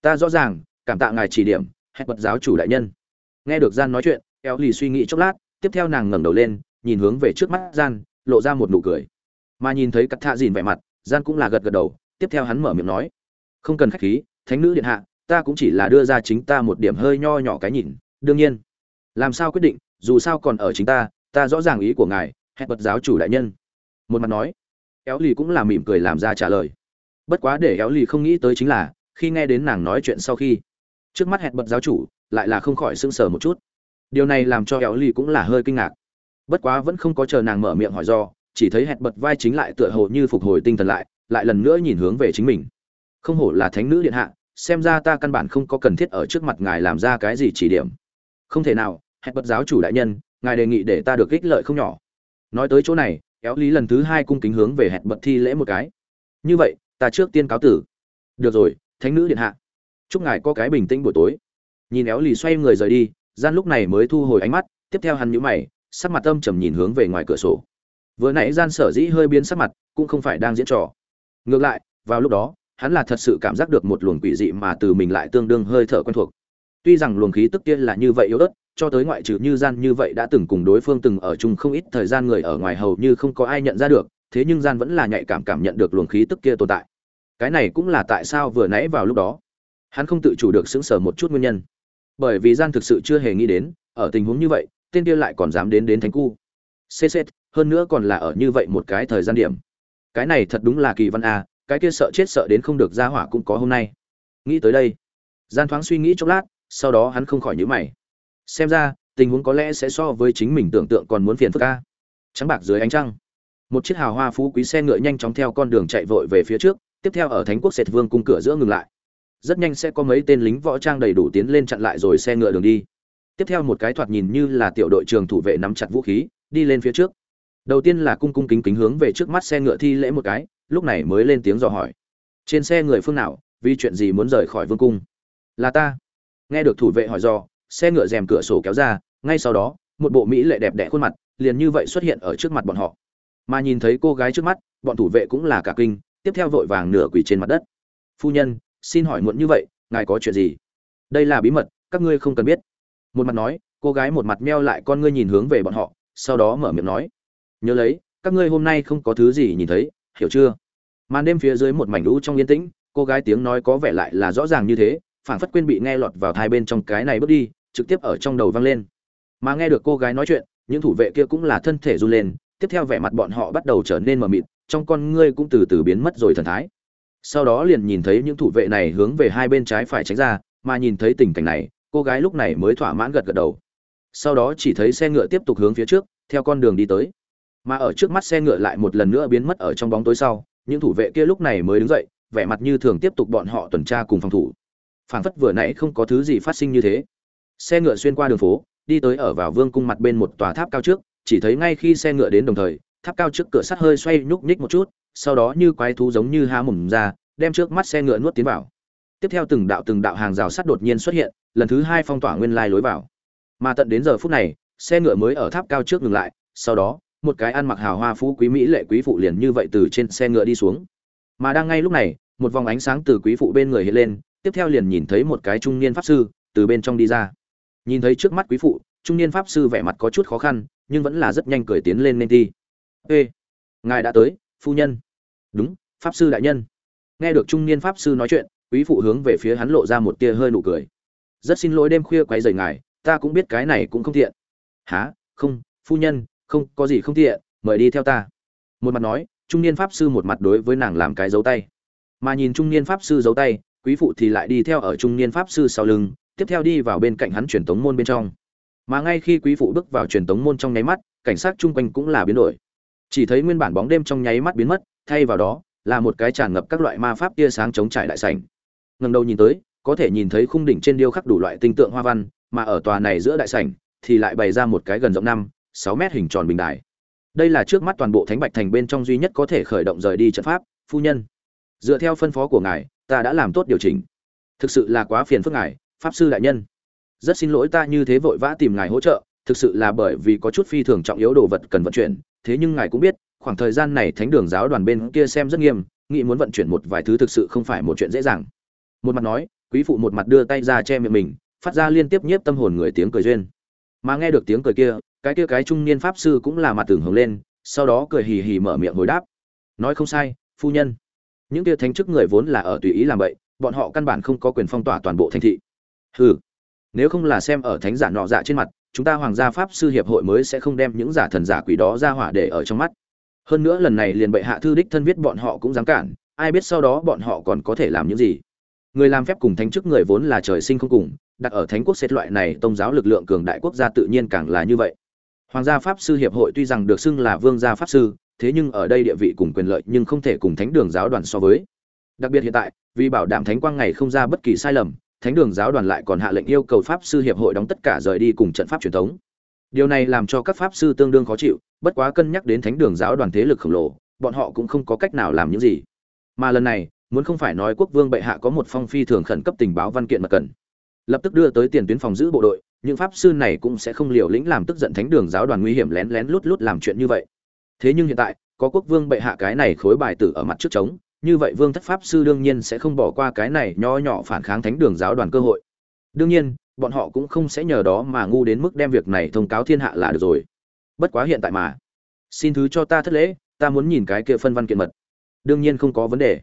Ta rõ ràng, cảm tạ ngài chỉ điểm hẹn bật giáo chủ đại nhân. Nghe được gian nói chuyện eo lì suy nghĩ chốc lát, tiếp theo nàng ngẩng đầu lên, nhìn hướng về trước mắt gian, lộ ra một nụ cười. Mà nhìn thấy cắt thạ dìn vẻ mặt, gian cũng là gật gật đầu, tiếp theo hắn mở miệng nói, không cần khách khí, thánh nữ điện hạ, ta cũng chỉ là đưa ra chính ta một điểm hơi nho nhỏ cái nhìn, đương nhiên. Làm sao quyết định, dù sao còn ở chính ta ta rõ ràng ý của ngài hẹn bật giáo chủ đại nhân. Một mặt nói. Éo lì cũng là mỉm cười làm ra trả lời bất quá để éo lì không nghĩ tới chính là, khi nghe đến nàng nói chuyện sau khi, trước mắt hẹn bật giáo chủ, lại là không khỏi sưng sờ một chút. Điều này làm cho éo lì cũng là hơi kinh ngạc. Bất quá vẫn không có chờ nàng mở miệng hỏi do, chỉ thấy hẹn bật vai chính lại tựa hồ như phục hồi tinh thần lại lại lần nữa nhìn hướng về chính mình. Không hổ là thánh nữ điện hạ, xem ra ta căn bản không có cần thiết ở trước mặt ngài làm ra cái gì chỉ điểm. Không thể nào, hẹn bật giáo chủ đại nhân, ngài đề nghị để ta được ích lợi không nhỏ. Nói tới chỗ này, éo lý lần thứ hai cung kính hướng về hẹn bật thi lễ một cái. Như vậy ta trước tiên cáo tử. Được rồi, thánh nữ điện hạ. Chúc ngài có cái bình tĩnh buổi tối. Nhìn éo lì xoay người rời đi, gian lúc này mới thu hồi ánh mắt, tiếp theo hắn nhíu mày, sắc mặt âm trầm nhìn hướng về ngoài cửa sổ. Vừa nãy gian sở dĩ hơi biến sắc mặt, cũng không phải đang diễn trò. Ngược lại, vào lúc đó, hắn là thật sự cảm giác được một luồng quỷ dị mà từ mình lại tương đương hơi thở quen thuộc. Tuy rằng luồng khí tức kia là như vậy yếu ớt, cho tới ngoại trừ như gian như vậy đã từng cùng đối phương từng ở chung không ít thời gian người ở ngoài hầu như không có ai nhận ra được thế nhưng gian vẫn là nhạy cảm cảm nhận được luồng khí tức kia tồn tại. Cái này cũng là tại sao vừa nãy vào lúc đó, hắn không tự chủ được sững sờ một chút nguyên nhân. Bởi vì gian thực sự chưa hề nghĩ đến, ở tình huống như vậy, tên kia lại còn dám đến đến thánh cu. Cc hơn nữa còn là ở như vậy một cái thời gian điểm. Cái này thật đúng là kỳ văn a, cái kia sợ chết sợ đến không được ra hỏa cũng có hôm nay. Nghĩ tới đây, gian thoáng suy nghĩ chốc lát, sau đó hắn không khỏi nhíu mày. Xem ra, tình huống có lẽ sẽ so với chính mình tưởng tượng còn muốn phiền phức a. Trắng bạc dưới ánh trăng một chiếc hào hoa phú quý xe ngựa nhanh chóng theo con đường chạy vội về phía trước, tiếp theo ở thánh quốc sệt vương cung cửa giữa ngừng lại. Rất nhanh sẽ có mấy tên lính võ trang đầy đủ tiến lên chặn lại rồi xe ngựa đường đi. Tiếp theo một cái thoạt nhìn như là tiểu đội trường thủ vệ nắm chặt vũ khí, đi lên phía trước. Đầu tiên là cung cung kính kính hướng về trước mắt xe ngựa thi lễ một cái, lúc này mới lên tiếng dò hỏi. Trên xe người phương nào, vì chuyện gì muốn rời khỏi vương cung? Là ta. Nghe được thủ vệ hỏi dò, xe ngựa rèm cửa sổ kéo ra, ngay sau đó, một bộ mỹ lệ đẹp đẽ khuôn mặt, liền như vậy xuất hiện ở trước mặt bọn họ mà nhìn thấy cô gái trước mắt, bọn thủ vệ cũng là cả kinh, tiếp theo vội vàng nửa quỳ trên mặt đất. Phu nhân, xin hỏi muộn như vậy, ngài có chuyện gì? Đây là bí mật, các ngươi không cần biết. Một mặt nói, cô gái một mặt meo lại con ngươi nhìn hướng về bọn họ, sau đó mở miệng nói, nhớ lấy, các ngươi hôm nay không có thứ gì nhìn thấy, hiểu chưa? Màn đêm phía dưới một mảnh lũ trong yên tĩnh, cô gái tiếng nói có vẻ lại là rõ ràng như thế, phảng phất quên bị nghe lọt vào hai bên trong cái này bước đi, trực tiếp ở trong đầu vang lên. Mà nghe được cô gái nói chuyện, những thủ vệ kia cũng là thân thể run lên tiếp theo vẻ mặt bọn họ bắt đầu trở nên mờ mịt, trong con ngươi cũng từ từ biến mất rồi thần thái. Sau đó liền nhìn thấy những thủ vệ này hướng về hai bên trái phải tránh ra, mà nhìn thấy tình cảnh này, cô gái lúc này mới thỏa mãn gật gật đầu. Sau đó chỉ thấy xe ngựa tiếp tục hướng phía trước, theo con đường đi tới. Mà ở trước mắt xe ngựa lại một lần nữa biến mất ở trong bóng tối sau, những thủ vệ kia lúc này mới đứng dậy, vẻ mặt như thường tiếp tục bọn họ tuần tra cùng phòng thủ. Phảng phất vừa nãy không có thứ gì phát sinh như thế. Xe ngựa xuyên qua đường phố, đi tới ở vào vương cung mặt bên một tòa tháp cao trước chỉ thấy ngay khi xe ngựa đến đồng thời, tháp cao trước cửa sắt hơi xoay nhúc nhích một chút, sau đó như quái thú giống như há mồm ra, đem trước mắt xe ngựa nuốt tiến vào. Tiếp theo từng đạo từng đạo hàng rào sắt đột nhiên xuất hiện, lần thứ hai phong tỏa nguyên lai lối vào. Mà tận đến giờ phút này, xe ngựa mới ở tháp cao trước ngừng lại, sau đó, một cái ăn mặc hào hoa phú quý mỹ lệ quý phụ liền như vậy từ trên xe ngựa đi xuống. Mà đang ngay lúc này, một vòng ánh sáng từ quý phụ bên người hiện lên, tiếp theo liền nhìn thấy một cái trung niên pháp sư từ bên trong đi ra. Nhìn thấy trước mắt quý phụ trung niên pháp sư vẻ mặt có chút khó khăn, nhưng vẫn là rất nhanh cười tiến lên nên thi. Ê, ngài đã tới, phu nhân. Đúng, pháp sư đại nhân. Nghe được trung niên pháp sư nói chuyện, quý phụ hướng về phía hắn lộ ra một tia hơi nụ cười. Rất xin lỗi đêm khuya quấy rầy ngài, ta cũng biết cái này cũng không tiện. Há không, phu nhân, không, có gì không tiện, mời đi theo ta. Một mặt nói, trung niên pháp sư một mặt đối với nàng làm cái dấu tay. Mà nhìn trung niên pháp sư dấu tay, quý phụ thì lại đi theo ở trung niên pháp sư sau lưng, tiếp theo đi vào bên cạnh hắn truyền tống môn bên trong mà ngay khi quý phụ bước vào truyền tống môn trong nháy mắt, cảnh sát chung quanh cũng là biến đổi. Chỉ thấy nguyên bản bóng đêm trong nháy mắt biến mất, thay vào đó, là một cái tràn ngập các loại ma pháp tia sáng chống trải đại sảnh. Ngần đầu nhìn tới, có thể nhìn thấy khung đỉnh trên điêu khắc đủ loại tinh tượng hoa văn, mà ở tòa này giữa đại sảnh, thì lại bày ra một cái gần rộng năm, sáu mét hình tròn bình đài. Đây là trước mắt toàn bộ thánh bạch thành bên trong duy nhất có thể khởi động rời đi trận pháp, phu nhân. Dựa theo phân phó của ngài, ta đã làm tốt điều chỉnh. Thực sự là quá phiền phức ngài, pháp sư đại nhân rất xin lỗi ta như thế vội vã tìm ngài hỗ trợ, thực sự là bởi vì có chút phi thường trọng yếu đồ vật cần vận chuyển, thế nhưng ngài cũng biết, khoảng thời gian này thánh đường giáo đoàn bên kia xem rất nghiêm, nghĩ muốn vận chuyển một vài thứ thực sự không phải một chuyện dễ dàng. Một mặt nói, quý phụ một mặt đưa tay ra che miệng mình, phát ra liên tiếp nhiếp tâm hồn người tiếng cười duyên. Mà nghe được tiếng cười kia, cái kia cái trung niên pháp sư cũng là mặt tưởng hướng lên, sau đó cười hì hì mở miệng hồi đáp. Nói không sai, phu nhân. Những kia thánh chức người vốn là ở tùy ý làm vậy bọn họ căn bản không có quyền phong tỏa toàn bộ thành thị. Hừ nếu không là xem ở thánh giả nọ dạ trên mặt, chúng ta hoàng gia pháp sư hiệp hội mới sẽ không đem những giả thần giả quỷ đó ra hỏa để ở trong mắt. Hơn nữa lần này liền bệ hạ thư đích thân viết bọn họ cũng dám cản, ai biết sau đó bọn họ còn có thể làm những gì? Người làm phép cùng thánh chức người vốn là trời sinh không cùng, đặt ở thánh quốc xét loại này tôn giáo lực lượng cường đại quốc gia tự nhiên càng là như vậy. Hoàng gia pháp sư hiệp hội tuy rằng được xưng là vương gia pháp sư, thế nhưng ở đây địa vị cùng quyền lợi nhưng không thể cùng thánh đường giáo đoàn so với. Đặc biệt hiện tại, vì bảo đảm thánh quang ngày không ra bất kỳ sai lầm thánh đường giáo đoàn lại còn hạ lệnh yêu cầu pháp sư hiệp hội đóng tất cả rời đi cùng trận pháp truyền thống. Điều này làm cho các pháp sư tương đương khó chịu, bất quá cân nhắc đến thánh đường giáo đoàn thế lực khổng lồ, bọn họ cũng không có cách nào làm những gì. Mà lần này, muốn không phải nói quốc vương bệ hạ có một phong phi thường khẩn cấp tình báo văn kiện mà cần. Lập tức đưa tới tiền tuyến phòng giữ bộ đội, những pháp sư này cũng sẽ không liều lĩnh làm tức giận thánh đường giáo đoàn nguy hiểm lén lén lút lút làm chuyện như vậy. Thế nhưng hiện tại, có quốc vương bệ hạ cái này khối bài tử ở mặt trước trống như vậy vương thất pháp sư đương nhiên sẽ không bỏ qua cái này nho nhỏ phản kháng thánh đường giáo đoàn cơ hội. Đương nhiên, bọn họ cũng không sẽ nhờ đó mà ngu đến mức đem việc này thông cáo thiên hạ là được rồi. Bất quá hiện tại mà. Xin thứ cho ta thất lễ, ta muốn nhìn cái kia phân văn kiện mật. Đương nhiên không có vấn đề.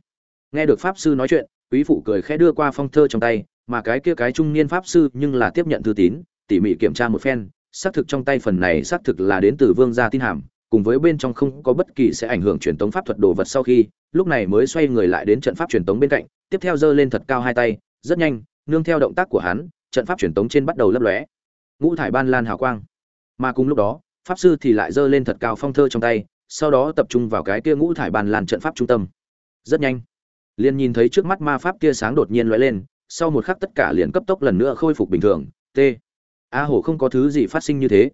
Nghe được pháp sư nói chuyện, quý phụ cười khẽ đưa qua phong thơ trong tay, mà cái kia cái trung niên pháp sư nhưng là tiếp nhận thư tín, tỉ mỉ kiểm tra một phen, xác thực trong tay phần này xác thực là đến từ vương gia tin hàm, cùng với bên trong không có bất kỳ sẽ ảnh hưởng truyền tống pháp thuật đồ vật sau khi lúc này mới xoay người lại đến trận pháp truyền tống bên cạnh, tiếp theo giơ lên thật cao hai tay, rất nhanh, nương theo động tác của hắn, trận pháp truyền tống trên bắt đầu lấp lóe. Ngũ thải ban lan hào quang. Mà cùng lúc đó, pháp sư thì lại giơ lên thật cao phong thơ trong tay, sau đó tập trung vào cái kia ngũ thải ban lan trận pháp trung tâm. Rất nhanh, liền nhìn thấy trước mắt ma pháp kia sáng đột nhiên lóe lên, sau một khắc tất cả liền cấp tốc lần nữa khôi phục bình thường, t. A hổ không có thứ gì phát sinh như thế,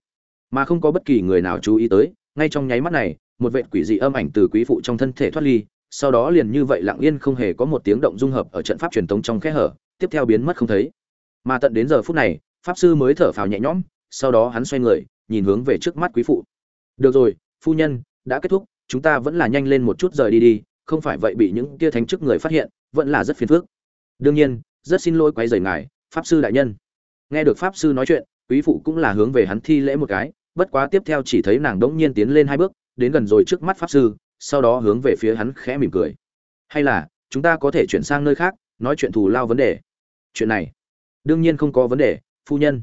mà không có bất kỳ người nào chú ý tới, ngay trong nháy mắt này, một vệt quỷ dị âm ảnh từ quý phụ trong thân thể thoát ly sau đó liền như vậy lặng yên không hề có một tiếng động dung hợp ở trận pháp truyền thống trong khe hở, tiếp theo biến mất không thấy. Mà tận đến giờ phút này, pháp sư mới thở phào nhẹ nhõm, sau đó hắn xoay người, nhìn hướng về trước mắt quý phụ. Được rồi, phu nhân, đã kết thúc, chúng ta vẫn là nhanh lên một chút rời đi đi, không phải vậy bị những kia thánh chức người phát hiện, vẫn là rất phiền phức. Đương nhiên, rất xin lỗi quay rời ngài, pháp sư đại nhân. Nghe được pháp sư nói chuyện, quý phụ cũng là hướng về hắn thi lễ một cái, bất quá tiếp theo chỉ thấy nàng đống nhiên tiến lên hai bước, đến gần rồi trước mắt pháp sư sau đó hướng về phía hắn khẽ mỉm cười. Hay là chúng ta có thể chuyển sang nơi khác nói chuyện thù lao vấn đề. Chuyện này đương nhiên không có vấn đề phu nhân.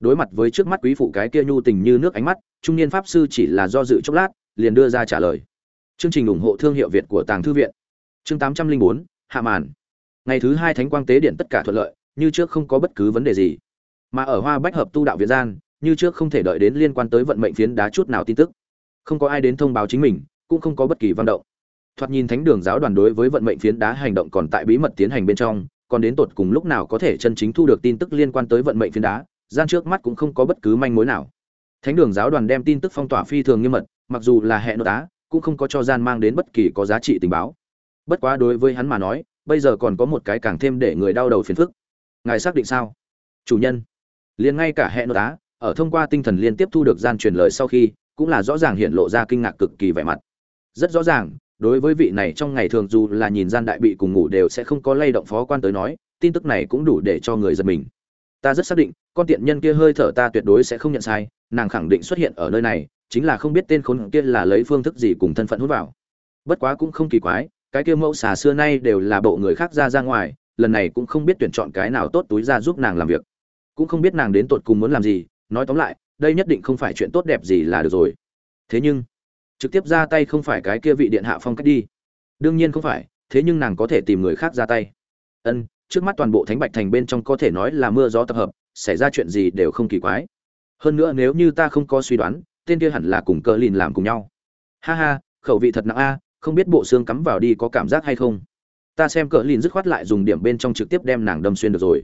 Đối mặt với trước mắt quý phụ cái kia nhu tình như nước ánh mắt trung niên pháp sư chỉ là do dự chốc lát liền đưa ra trả lời. Chương trình ủng hộ thương hiệu việt của tàng thư viện. Chương 804, hạ màn. Ngày thứ hai thánh quang tế điện tất cả thuận lợi như trước không có bất cứ vấn đề gì. Mà ở hoa bách hợp tu đạo việt gian như trước không thể đợi đến liên quan tới vận mệnh phiến đá chút nào tin tức. Không có ai đến thông báo chính mình cũng không có bất kỳ văn động. Thoạt nhìn thánh đường giáo đoàn đối với vận mệnh phiến đá hành động còn tại bí mật tiến hành bên trong, còn đến tột cùng lúc nào có thể chân chính thu được tin tức liên quan tới vận mệnh phiến đá, gian trước mắt cũng không có bất cứ manh mối nào. Thánh đường giáo đoàn đem tin tức phong tỏa phi thường nghiêm mật, mặc dù là hệ nội tá cũng không có cho gian mang đến bất kỳ có giá trị tình báo. Bất quá đối với hắn mà nói, bây giờ còn có một cái càng thêm để người đau đầu phiền phức. Ngài xác định sao? Chủ nhân. Liền ngay cả hệ nội tá ở thông qua tinh thần liên tiếp thu được gian truyền lời sau khi, cũng là rõ ràng hiện lộ ra kinh ngạc cực kỳ vẻ mặt rất rõ ràng, đối với vị này trong ngày thường dù là nhìn gian đại bị cùng ngủ đều sẽ không có lay động phó quan tới nói, tin tức này cũng đủ để cho người giật mình. Ta rất xác định, con tiện nhân kia hơi thở ta tuyệt đối sẽ không nhận sai, nàng khẳng định xuất hiện ở nơi này, chính là không biết tên khốn kia là lấy phương thức gì cùng thân phận hút vào. Bất quá cũng không kỳ quái, cái kia mẫu xà xưa nay đều là bộ người khác ra ra ngoài, lần này cũng không biết tuyển chọn cái nào tốt túi ra giúp nàng làm việc. Cũng không biết nàng đến tột cùng muốn làm gì, nói tóm lại, đây nhất định không phải chuyện tốt đẹp gì là được rồi. Thế nhưng trực tiếp ra tay không phải cái kia vị điện hạ phong cách đi. Đương nhiên không phải, thế nhưng nàng có thể tìm người khác ra tay. Ân, trước mắt toàn bộ thánh bạch thành bên trong có thể nói là mưa gió tập hợp, xảy ra chuyện gì đều không kỳ quái. Hơn nữa nếu như ta không có suy đoán, tên kia hẳn là cùng cờ lìn làm cùng nhau. Ha ha, khẩu vị thật nặng a, không biết bộ xương cắm vào đi có cảm giác hay không. Ta xem cờ lìn dứt khoát lại dùng điểm bên trong trực tiếp đem nàng đâm xuyên được rồi.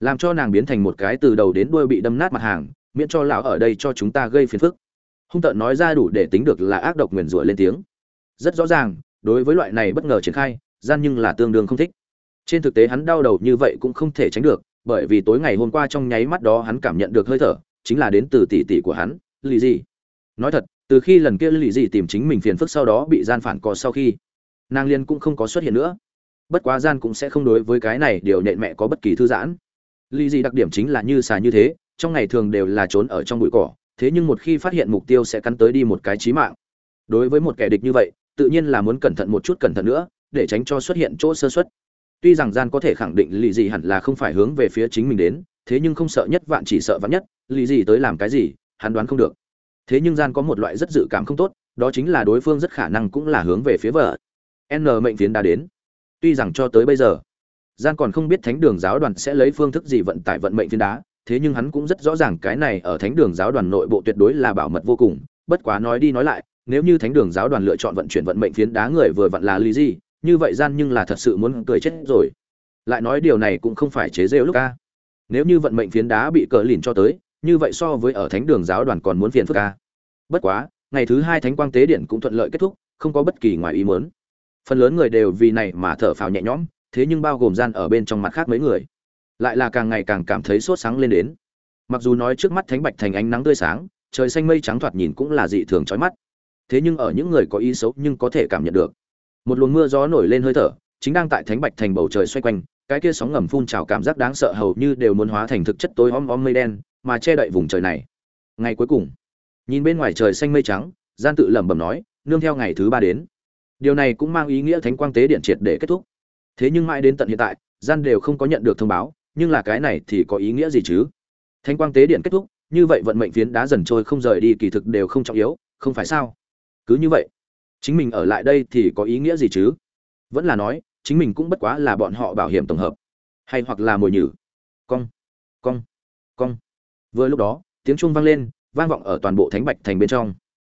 Làm cho nàng biến thành một cái từ đầu đến đuôi bị đâm nát mặt hàng, miễn cho lão ở đây cho chúng ta gây phiền phức hung tợn nói ra đủ để tính được là ác độc nguyền rủa lên tiếng. Rất rõ ràng, đối với loại này bất ngờ triển khai, gian nhưng là tương đương không thích. Trên thực tế hắn đau đầu như vậy cũng không thể tránh được, bởi vì tối ngày hôm qua trong nháy mắt đó hắn cảm nhận được hơi thở, chính là đến từ tỷ tỷ của hắn, lì gì nói thật, từ khi lần kia lì gì tìm chính mình phiền phức sau đó bị gian phản cò sau khi, nàng liên cũng không có xuất hiện nữa. Bất quá gian cũng sẽ không đối với cái này điều nện mẹ có bất kỳ thư giãn. Lì gì đặc điểm chính là như xà như thế, trong ngày thường đều là trốn ở trong bụi cỏ thế nhưng một khi phát hiện mục tiêu sẽ cắn tới đi một cái chí mạng. Đối với một kẻ địch như vậy, tự nhiên là muốn cẩn thận một chút cẩn thận nữa, để tránh cho xuất hiện chỗ sơ suất. tuy rằng gian có thể khẳng định lì gì hẳn là không phải hướng về phía chính mình đến, thế nhưng không sợ nhất vạn chỉ sợ vạn nhất, lì gì tới làm cái gì, hắn đoán không được. Thế nhưng gian có một loại rất dự cảm không tốt, đó chính là đối phương rất khả năng cũng là hướng về phía vợ. N mệnh phiến đã đến. Tuy rằng cho tới bây giờ, gian còn không biết thánh đường giáo đoàn sẽ lấy phương thức gì vận tải vận mệnh phiến đá thế nhưng hắn cũng rất rõ ràng cái này ở thánh đường giáo đoàn nội bộ tuyệt đối là bảo mật vô cùng. Bất quá nói đi nói lại, nếu như thánh đường giáo đoàn lựa chọn vận chuyển vận mệnh phiến đá người vừa vặn là lý gì như vậy gian nhưng là thật sự muốn cười chết rồi. Lại nói điều này cũng không phải chế rêu lúc ca. Nếu như vận mệnh phiến đá bị cờ lìn cho tới, như vậy so với ở thánh đường giáo đoàn còn muốn phiền phức ca. Bất quá, ngày thứ hai thánh quang tế điện cũng thuận lợi kết thúc, không có bất kỳ ngoài ý muốn. Phần lớn người đều vì này mà thở phào nhẹ nhõm, thế nhưng bao gồm gian ở bên trong mặt khác mấy người lại là càng ngày càng cảm thấy sốt sáng lên đến. Mặc dù nói trước mắt thánh bạch thành ánh nắng tươi sáng, trời xanh mây trắng thoạt nhìn cũng là dị thường chói mắt. Thế nhưng ở những người có ý xấu nhưng có thể cảm nhận được. Một luồng mưa gió nổi lên hơi thở, chính đang tại thánh bạch thành bầu trời xoay quanh, cái kia sóng ngầm phun trào cảm giác đáng sợ hầu như đều muốn hóa thành thực chất tối om om mây đen, mà che đậy vùng trời này. Ngày cuối cùng, nhìn bên ngoài trời xanh mây trắng, gian tự lẩm bẩm nói, nương theo ngày thứ ba đến. Điều này cũng mang ý nghĩa thánh quang tế điện triệt để kết thúc. Thế nhưng mãi đến tận hiện tại, gian đều không có nhận được thông báo nhưng là cái này thì có ý nghĩa gì chứ? Thánh quang tế điện kết thúc, như vậy vận mệnh phiến đá dần trôi không rời đi, kỳ thực đều không trọng yếu, không phải sao? Cứ như vậy, chính mình ở lại đây thì có ý nghĩa gì chứ? Vẫn là nói, chính mình cũng bất quá là bọn họ bảo hiểm tổng hợp. Hay hoặc là mồi nhử. Cong cong cong. Vừa lúc đó, tiếng chuông vang lên, vang vọng ở toàn bộ thánh bạch thành bên trong.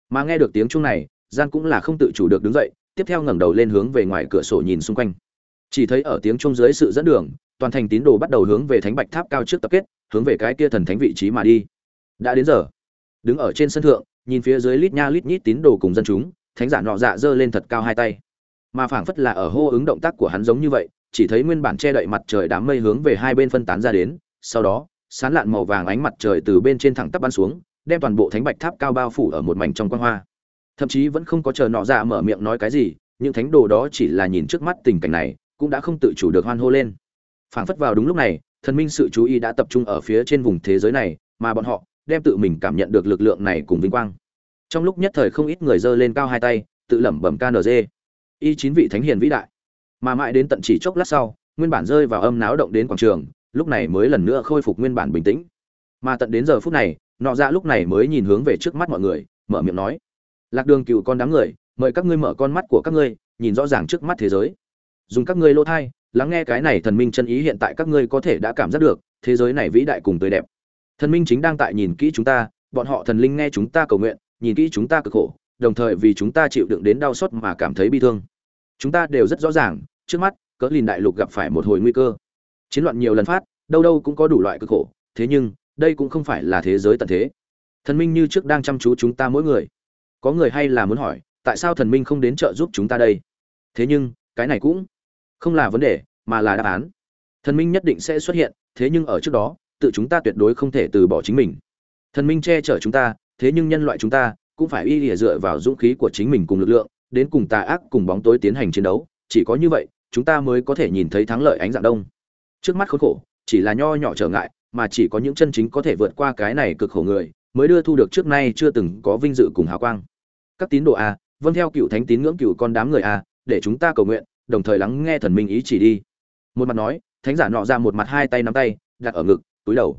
Mà nghe được tiếng chuông này gian cũng là không tự chủ được đứng dậy, tiếp theo ngẩng đầu lên hướng về ngoài cửa sổ nhìn xung quanh. Chỉ thấy ở tiếng chuông dưới sự dẫn đường toàn thành tín đồ bắt đầu hướng về thánh bạch tháp cao trước tập kết, hướng về cái kia thần thánh vị trí mà đi. Đã đến giờ. Đứng ở trên sân thượng, nhìn phía dưới lít nha lít nhít tín đồ cùng dân chúng, thánh giả nọ dạ giơ lên thật cao hai tay. Mà phảng phất là ở hô ứng động tác của hắn giống như vậy, chỉ thấy nguyên bản che đậy mặt trời đám mây hướng về hai bên phân tán ra đến, sau đó, sán lạn màu vàng ánh mặt trời từ bên trên thẳng tắp bắn xuống, đem toàn bộ thánh bạch tháp cao bao phủ ở một mảnh trong quan hoa. Thậm chí vẫn không có chờ nọ dạ mở miệng nói cái gì, những thánh đồ đó chỉ là nhìn trước mắt tình cảnh này, cũng đã không tự chủ được hoan hô lên phảng phất vào đúng lúc này, thần minh sự chú ý đã tập trung ở phía trên vùng thế giới này, mà bọn họ đem tự mình cảm nhận được lực lượng này cùng vinh quang. Trong lúc nhất thời không ít người giơ lên cao hai tay, tự lẩm bẩm knz y chín vị thánh hiền vĩ đại. Mà mãi đến tận chỉ chốc lát sau, nguyên bản rơi vào âm náo động đến quảng trường, lúc này mới lần nữa khôi phục nguyên bản bình tĩnh. Mà tận đến giờ phút này, nọ ra lúc này mới nhìn hướng về trước mắt mọi người, mở miệng nói, lạc đường cựu con đám người, mời các ngươi mở con mắt của các ngươi, nhìn rõ ràng trước mắt thế giới. Dùng các ngươi lỗ thai lắng nghe cái này thần minh chân ý hiện tại các ngươi có thể đã cảm giác được, thế giới này vĩ đại cùng tươi đẹp. Thần minh chính đang tại nhìn kỹ chúng ta, bọn họ thần linh nghe chúng ta cầu nguyện, nhìn kỹ chúng ta cực khổ, đồng thời vì chúng ta chịu đựng đến đau xót mà cảm thấy bi thương. Chúng ta đều rất rõ ràng, trước mắt, cỡ lìn đại lục gặp phải một hồi nguy cơ. Chiến loạn nhiều lần phát, đâu đâu cũng có đủ loại cực khổ, thế nhưng, đây cũng không phải là thế giới tận thế. Thần minh như trước đang chăm chú chúng ta mỗi người. Có người hay là muốn hỏi, tại sao thần minh không đến trợ giúp chúng ta đây? Thế nhưng, cái này cũng không là vấn đề, mà là đáp án. Thần minh nhất định sẽ xuất hiện, thế nhưng ở trước đó, tự chúng ta tuyệt đối không thể từ bỏ chính mình. Thần minh che chở chúng ta, thế nhưng nhân loại chúng ta cũng phải y lìa dựa vào dũng khí của chính mình cùng lực lượng, đến cùng tà ác cùng bóng tối tiến hành chiến đấu. Chỉ có như vậy, chúng ta mới có thể nhìn thấy thắng lợi ánh dạng đông. Trước mắt khốn khổ, chỉ là nho nhỏ trở ngại, mà chỉ có những chân chính có thể vượt qua cái này cực khổ người, mới đưa thu được trước nay chưa từng có vinh dự cùng hào quang. Các tín đồ a vâng theo cựu thánh tín ngưỡng cựu con đám người a, để chúng ta cầu nguyện đồng thời lắng nghe thần minh ý chỉ đi. Một mặt nói, thánh giả nọ ra một mặt hai tay nắm tay, đặt ở ngực, túi đầu.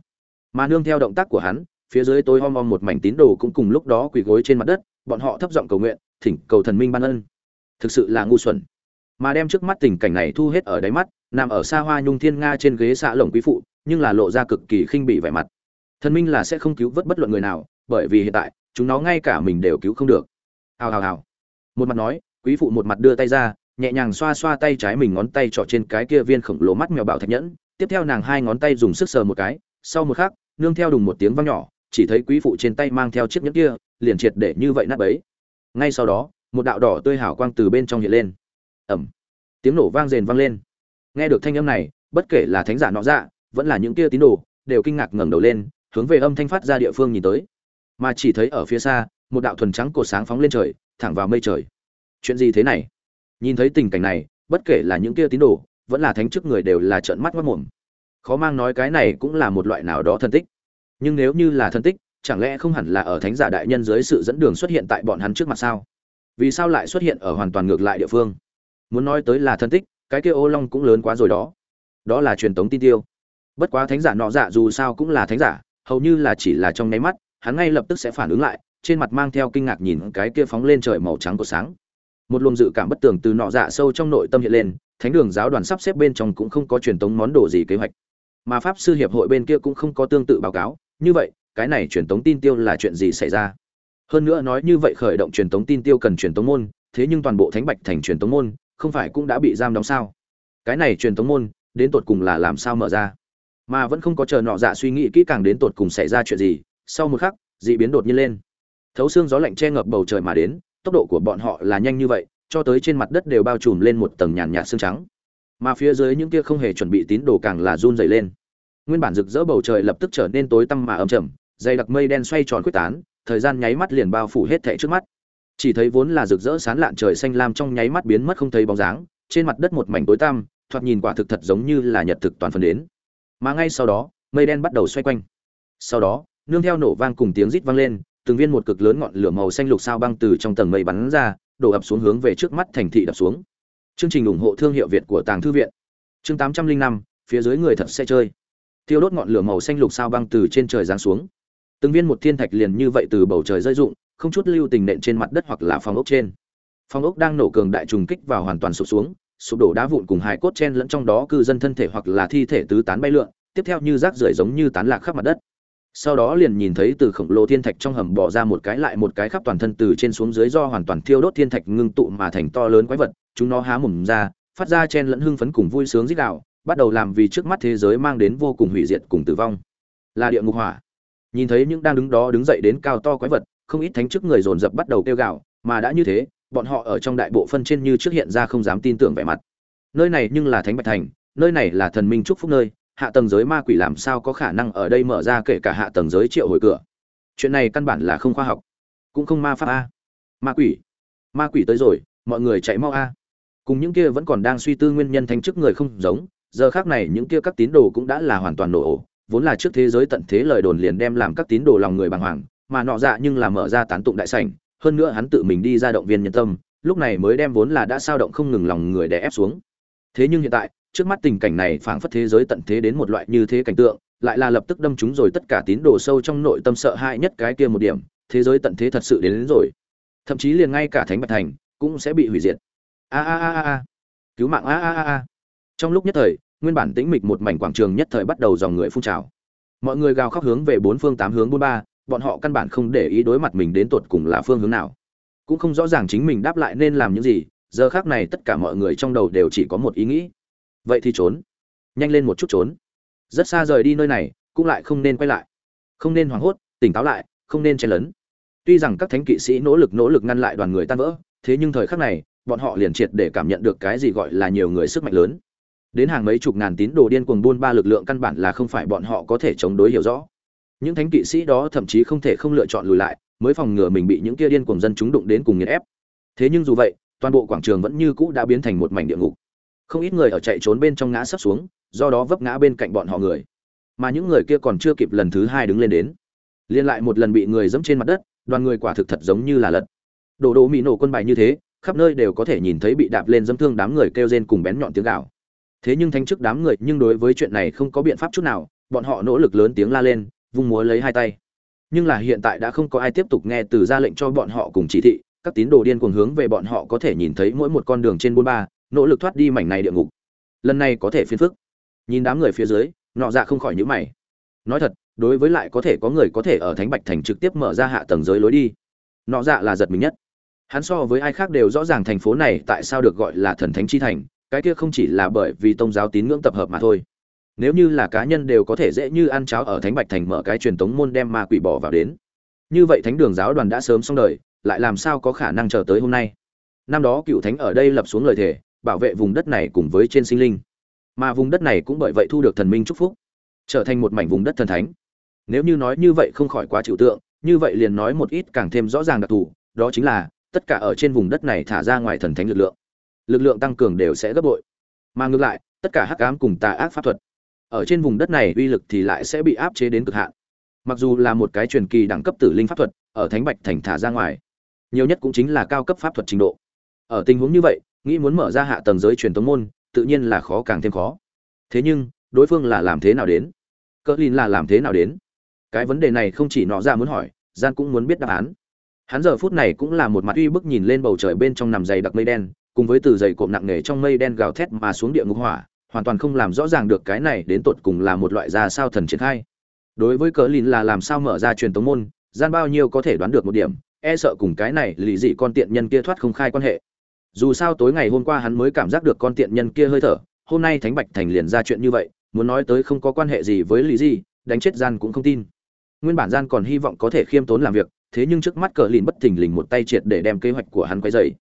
Mà nương theo động tác của hắn, phía dưới tôi om om một mảnh tín đồ cũng cùng lúc đó quỳ gối trên mặt đất, bọn họ thấp giọng cầu nguyện, thỉnh cầu thần minh ban ân. Thực sự là ngu xuẩn. Mà đem trước mắt tình cảnh này thu hết ở đáy mắt, nằm ở xa hoa nhung thiên nga trên ghế xạ lồng quý phụ, nhưng là lộ ra cực kỳ khinh bị vẻ mặt. Thần minh là sẽ không cứu vớt bất luận người nào, bởi vì hiện tại, chúng nó ngay cả mình đều cứu không được. Hào hào hào. Một mặt nói, quý phụ một mặt đưa tay ra nhẹ nhàng xoa xoa tay trái mình ngón tay trỏ trên cái kia viên khổng lồ mắt mèo bảo thạch nhẫn. Tiếp theo nàng hai ngón tay dùng sức sờ một cái, sau một khắc, nương theo đùng một tiếng vang nhỏ, chỉ thấy quý phụ trên tay mang theo chiếc nhẫn kia, liền triệt để như vậy nát bấy. Ngay sau đó, một đạo đỏ tươi hào quang từ bên trong hiện lên. Ẩm tiếng nổ vang rền vang lên. Nghe được thanh âm này, bất kể là thánh giả nọ dạ vẫn là những kia tín đồ, đều kinh ngạc ngẩng đầu lên, hướng về âm thanh phát ra địa phương nhìn tới. Mà chỉ thấy ở phía xa, một đạo thuần trắng cột sáng phóng lên trời, thẳng vào mây trời. Chuyện gì thế này? Nhìn thấy tình cảnh này, bất kể là những kia tín đồ, vẫn là thánh chức người đều là trợn mắt mất mồm khó mang nói cái này cũng là một loại nào đó thân tích. Nhưng nếu như là thân tích, chẳng lẽ không hẳn là ở thánh giả đại nhân dưới sự dẫn đường xuất hiện tại bọn hắn trước mặt sao? Vì sao lại xuất hiện ở hoàn toàn ngược lại địa phương? Muốn nói tới là thân tích, cái kia ô long cũng lớn quá rồi đó. Đó là truyền thống tin tiêu. Bất quá thánh giả nọ dạ dù sao cũng là thánh giả, hầu như là chỉ là trong nháy mắt, hắn ngay lập tức sẽ phản ứng lại, trên mặt mang theo kinh ngạc nhìn cái kia phóng lên trời màu trắng của sáng một luồng dự cảm bất tường từ nọ dạ sâu trong nội tâm hiện lên, thánh đường giáo đoàn sắp xếp bên trong cũng không có truyền tống món đồ gì kế hoạch. Mà pháp sư hiệp hội bên kia cũng không có tương tự báo cáo, như vậy, cái này truyền tống tin tiêu là chuyện gì xảy ra? Hơn nữa nói như vậy khởi động truyền tống tin tiêu cần truyền tống môn, thế nhưng toàn bộ thánh bạch thành truyền tống môn, không phải cũng đã bị giam đóng sao? Cái này truyền tống môn, đến tột cùng là làm sao mở ra? Mà vẫn không có chờ nọ dạ suy nghĩ kỹ càng đến tột cùng xảy ra chuyện gì, sau một khắc, dị biến đột nhiên lên. Thấu xương gió lạnh che ngập bầu trời mà đến tốc độ của bọn họ là nhanh như vậy, cho tới trên mặt đất đều bao trùm lên một tầng nhàn nhạt xương trắng. Mà phía dưới những kia không hề chuẩn bị tín đồ càng là run dày lên. Nguyên bản rực rỡ bầu trời lập tức trở nên tối tăm mà âm trầm, dày đặc mây đen xoay tròn quyết tán, thời gian nháy mắt liền bao phủ hết thệ trước mắt. Chỉ thấy vốn là rực rỡ sán lạn trời xanh lam trong nháy mắt biến mất không thấy bóng dáng, trên mặt đất một mảnh tối tăm, thoạt nhìn quả thực thật giống như là nhật thực toàn phần đến. Mà ngay sau đó, mây đen bắt đầu xoay quanh. Sau đó, nương theo nổ vang cùng tiếng rít vang lên từng viên một cực lớn ngọn lửa màu xanh lục sao băng từ trong tầng mây bắn ra, đổ ập xuống hướng về trước mắt thành thị đập xuống. Chương trình ủng hộ thương hiệu việt của tàng thư viện. Chương tám trăm linh năm, phía dưới người thật sẽ chơi. Thiêu đốt ngọn lửa màu xanh lục sao băng từ trên trời giáng xuống. Từng viên một thiên thạch liền như vậy từ bầu trời rơi rụng, không chút lưu tình nện trên mặt đất hoặc là phòng ốc trên. Phòng ốc đang nổ cường đại trùng kích vào hoàn toàn sụp xuống, sụp đổ đá vụn cùng hài cốt chen lẫn trong đó cư dân thân thể hoặc là thi thể tứ tán bay lượn, tiếp theo như rác rưởi giống như tán lạc khắp mặt đất sau đó liền nhìn thấy từ khổng lồ thiên thạch trong hầm bỏ ra một cái lại một cái khắp toàn thân từ trên xuống dưới do hoàn toàn thiêu đốt thiên thạch ngưng tụ mà thành to lớn quái vật, chúng nó há mồm ra, phát ra chen lẫn hưng phấn cùng vui sướng dích đạo bắt đầu làm vì trước mắt thế giới mang đến vô cùng hủy diệt cùng tử vong. Là địa ngục hỏa. Nhìn thấy những đang đứng đó đứng dậy đến cao to quái vật, không ít thánh chức người dồn dập bắt đầu kêu gào, mà đã như thế, bọn họ ở trong đại bộ phân trên như trước hiện ra không dám tin tưởng vẻ mặt. Nơi này nhưng là thánh bạch thành, nơi này là thần minh chúc phúc nơi hạ tầng giới ma quỷ làm sao có khả năng ở đây mở ra kể cả hạ tầng giới triệu hồi cửa? Chuyện này căn bản là không khoa học. Cũng không ma pháp a. Ma quỷ. Ma quỷ tới rồi, mọi người chạy mau a. Cùng những kia vẫn còn đang suy tư nguyên nhân thanh chức người không giống, giờ khác này những kia các tín đồ cũng đã là hoàn toàn nổ ổ. Vốn là trước thế giới tận thế lời đồn liền đem làm các tín đồ lòng người bàng hoàng, mà nọ dạ nhưng là mở ra tán tụng đại sảnh, hơn nữa hắn tự mình đi ra động viên nhân tâm, lúc này mới đem vốn là đã sao động không ngừng lòng người đè ép xuống. Thế nhưng hiện tại trước mắt tình cảnh này phảng phất thế giới tận thế đến một loại như thế cảnh tượng lại là lập tức đâm chúng rồi tất cả tín đồ sâu trong nội tâm sợ hãi nhất cái kia một điểm thế giới tận thế thật sự đến, đến rồi. Thậm chí liền ngay cả thánh bạch thành cũng sẽ bị hủy diệt. A a a a cứu mạng a a a a. Trong lúc nhất thời nguyên bản tĩnh mịch một mảnh quảng trường nhất thời bắt đầu dòng người phun trào. Mọi người gào khóc hướng về bốn phương tám hướng bốn ba bọn họ căn bản không để ý đối mặt mình đến tột cùng là phương hướng nào. Cũng không rõ ràng chính mình đáp lại nên làm những gì giờ khác này tất cả mọi người trong đầu đều chỉ có một ý nghĩ vậy thì trốn. Nhanh lên một chút trốn. Rất xa rời đi nơi này, cũng lại không nên quay lại. Không nên hoảng hốt, tỉnh táo lại, không nên chen lấn. Tuy rằng các thánh kỵ sĩ nỗ lực nỗ lực ngăn lại đoàn người tan vỡ, thế nhưng thời khắc này, bọn họ liền triệt để cảm nhận được cái gì gọi là nhiều người sức mạnh lớn. Đến hàng mấy chục ngàn tín đồ điên cuồng buôn ba lực lượng căn bản là không phải bọn họ có thể chống đối hiểu rõ. Những thánh kỵ sĩ đó thậm chí không thể không lựa chọn lùi lại, mới phòng ngừa mình bị những kia điên cuồng dân chúng đụng đến cùng nghiền ép. Thế nhưng dù vậy, toàn bộ quảng trường vẫn như cũ đã biến thành một mảnh địa ngục không ít người ở chạy trốn bên trong ngã sấp xuống, do đó vấp ngã bên cạnh bọn họ người. Mà những người kia còn chưa kịp lần thứ hai đứng lên đến. Liên lại một lần bị người dẫm trên mặt đất, đoàn người quả thực thật giống như là lật. Đổ đồ mỹ nổ quân bài như thế, khắp nơi đều có thể nhìn thấy bị đạp lên dẫm thương đám người kêu rên cùng bén nhọn tiếng gào. Thế nhưng thanh chức đám người nhưng đối với chuyện này không có biện pháp chút nào, bọn họ nỗ lực lớn tiếng la lên, vung múa lấy hai tay. Nhưng là hiện tại đã không có ai tiếp tục nghe từ ra lệnh cho bọn họ cùng chỉ thị, các tín đồ điên cuồng hướng về bọn họ có thể nhìn thấy mỗi một con đường trên bốn ba nỗ lực thoát đi mảnh này địa ngục. Lần này có thể phiền phức. Nhìn đám người phía dưới, nọ dạ không khỏi nhữ mày. Nói thật, đối với lại có thể có người có thể ở thánh bạch thành trực tiếp mở ra hạ tầng giới lối đi, nọ dạ là giật mình nhất. Hắn so với ai khác đều rõ ràng thành phố này tại sao được gọi là thần thánh chi thành, cái kia không chỉ là bởi vì tôn giáo tín ngưỡng tập hợp mà thôi. Nếu như là cá nhân đều có thể dễ như ăn cháo ở thánh bạch thành mở cái truyền tống môn đem ma quỷ bỏ vào đến. Như vậy thánh đường giáo đoàn đã sớm xong đời, lại làm sao có khả năng chờ tới hôm nay? Năm đó cựu thánh ở đây lập xuống lời thề bảo vệ vùng đất này cùng với trên sinh linh. Mà vùng đất này cũng bởi vậy thu được thần minh chúc phúc, trở thành một mảnh vùng đất thần thánh. Nếu như nói như vậy không khỏi quá chịu tượng, như vậy liền nói một ít càng thêm rõ ràng đặc thù, đó chính là tất cả ở trên vùng đất này thả ra ngoài thần thánh lực lượng. Lực lượng tăng cường đều sẽ gấp bội. Mà ngược lại, tất cả hắc ám cùng tà ác pháp thuật, ở trên vùng đất này uy lực thì lại sẽ bị áp chế đến cực hạn. Mặc dù là một cái truyền kỳ đẳng cấp tử linh pháp thuật, ở thánh bạch thành thả ra ngoài, nhiều nhất cũng chính là cao cấp pháp thuật trình độ. Ở tình huống như vậy nghĩ muốn mở ra hạ tầng giới truyền thống môn, tự nhiên là khó càng thêm khó. Thế nhưng, đối phương là làm thế nào đến? Cỡ lin là làm thế nào đến? Cái vấn đề này không chỉ nọ ra muốn hỏi, gian cũng muốn biết đáp án. Hắn giờ phút này cũng là một mặt uy bức nhìn lên bầu trời bên trong nằm dày đặc mây đen, cùng với từ dày cộm nặng nề trong mây đen gào thét mà xuống địa ngục hỏa, hoàn toàn không làm rõ ràng được cái này đến tột cùng là một loại ra sao thần triển khai. Đối với cỡ lìn là làm sao mở ra truyền tống môn, gian bao nhiêu có thể đoán được một điểm e sợ cùng cái này lì dị con tiện nhân kia thoát không khai quan hệ dù sao tối ngày hôm qua hắn mới cảm giác được con tiện nhân kia hơi thở hôm nay thánh bạch thành liền ra chuyện như vậy muốn nói tới không có quan hệ gì với Lý Di, đánh chết gian cũng không tin. Nguyên bản gian còn hy vọng có thể khiêm tốn làm việc thế nhưng trước mắt cờ lìn bất thình lình một tay triệt để đem kế hoạch của hắn quay dày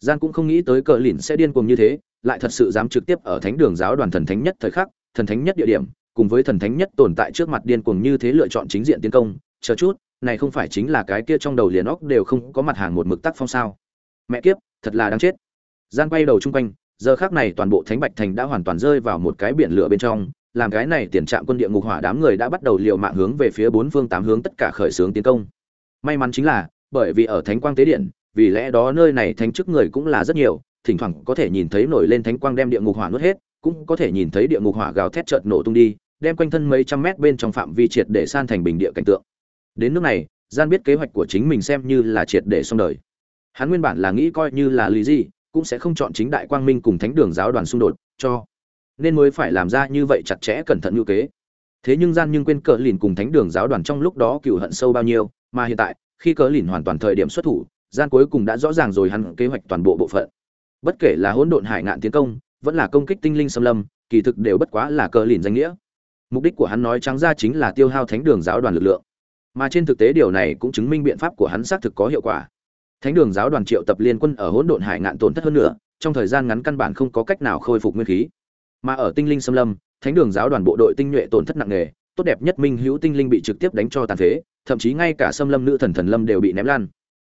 gian cũng không nghĩ tới cờ lìn sẽ điên cuồng như thế lại thật sự dám trực tiếp ở thánh đường giáo đoàn thần thánh nhất thời khắc thần thánh nhất địa điểm cùng với thần thánh nhất tồn tại trước mặt điên cuồng như thế lựa chọn chính diện tiến công chờ chút này không phải chính là cái kia trong đầu liền óc đều không có mặt hàng một mực tắc phong sao. Mẹ kiếp thật là đáng chết. Gian quay đầu chung quanh, giờ khác này toàn bộ thánh bạch thành đã hoàn toàn rơi vào một cái biển lửa bên trong, làm cái này tiền trạm quân địa ngục hỏa đám người đã bắt đầu liều mạng hướng về phía bốn phương tám hướng tất cả khởi xướng tiến công. May mắn chính là, bởi vì ở thánh quang tế điện, vì lẽ đó nơi này thánh chức người cũng là rất nhiều, thỉnh thoảng có thể nhìn thấy nổi lên thánh quang đem địa ngục hỏa nuốt hết, cũng có thể nhìn thấy địa ngục hỏa gào thét chợt nổ tung đi, đem quanh thân mấy trăm mét bên trong phạm vi triệt để san thành bình địa cảnh tượng. Đến nước này gian biết kế hoạch của chính mình xem như là triệt để xong đời hắn nguyên bản là nghĩ coi như là lý gì, cũng sẽ không chọn chính đại quang minh cùng thánh đường giáo đoàn xung đột, cho nên mới phải làm ra như vậy chặt chẽ cẩn thận như kế. Thế nhưng gian nhưng quên cờ lìn cùng thánh đường giáo đoàn trong lúc đó cựu hận sâu bao nhiêu, mà hiện tại, khi cờ lìn hoàn toàn thời điểm xuất thủ, gian cuối cùng đã rõ ràng rồi hắn kế hoạch toàn bộ bộ phận. Bất kể là hỗn độn hải ngạn tiến công, vẫn là công kích tinh linh xâm lâm, kỳ thực đều bất quá là cờ lìn danh nghĩa. Mục đích của hắn nói trắng ra chính là tiêu hao thánh đường giáo đoàn lực lượng. Mà trên thực tế điều này cũng chứng minh biện pháp của hắn xác thực có hiệu quả thánh đường giáo đoàn triệu tập liên quân ở hỗn độn hải ngạn tổn thất hơn nữa trong thời gian ngắn căn bản không có cách nào khôi phục nguyên khí. Mà ở tinh linh xâm lâm thánh đường giáo đoàn bộ đội tinh nhuệ tổn thất nặng nề tốt đẹp nhất minh hữu tinh linh bị trực tiếp đánh cho tàn phế thậm chí ngay cả xâm lâm nữ thần thần lâm đều bị ném lan.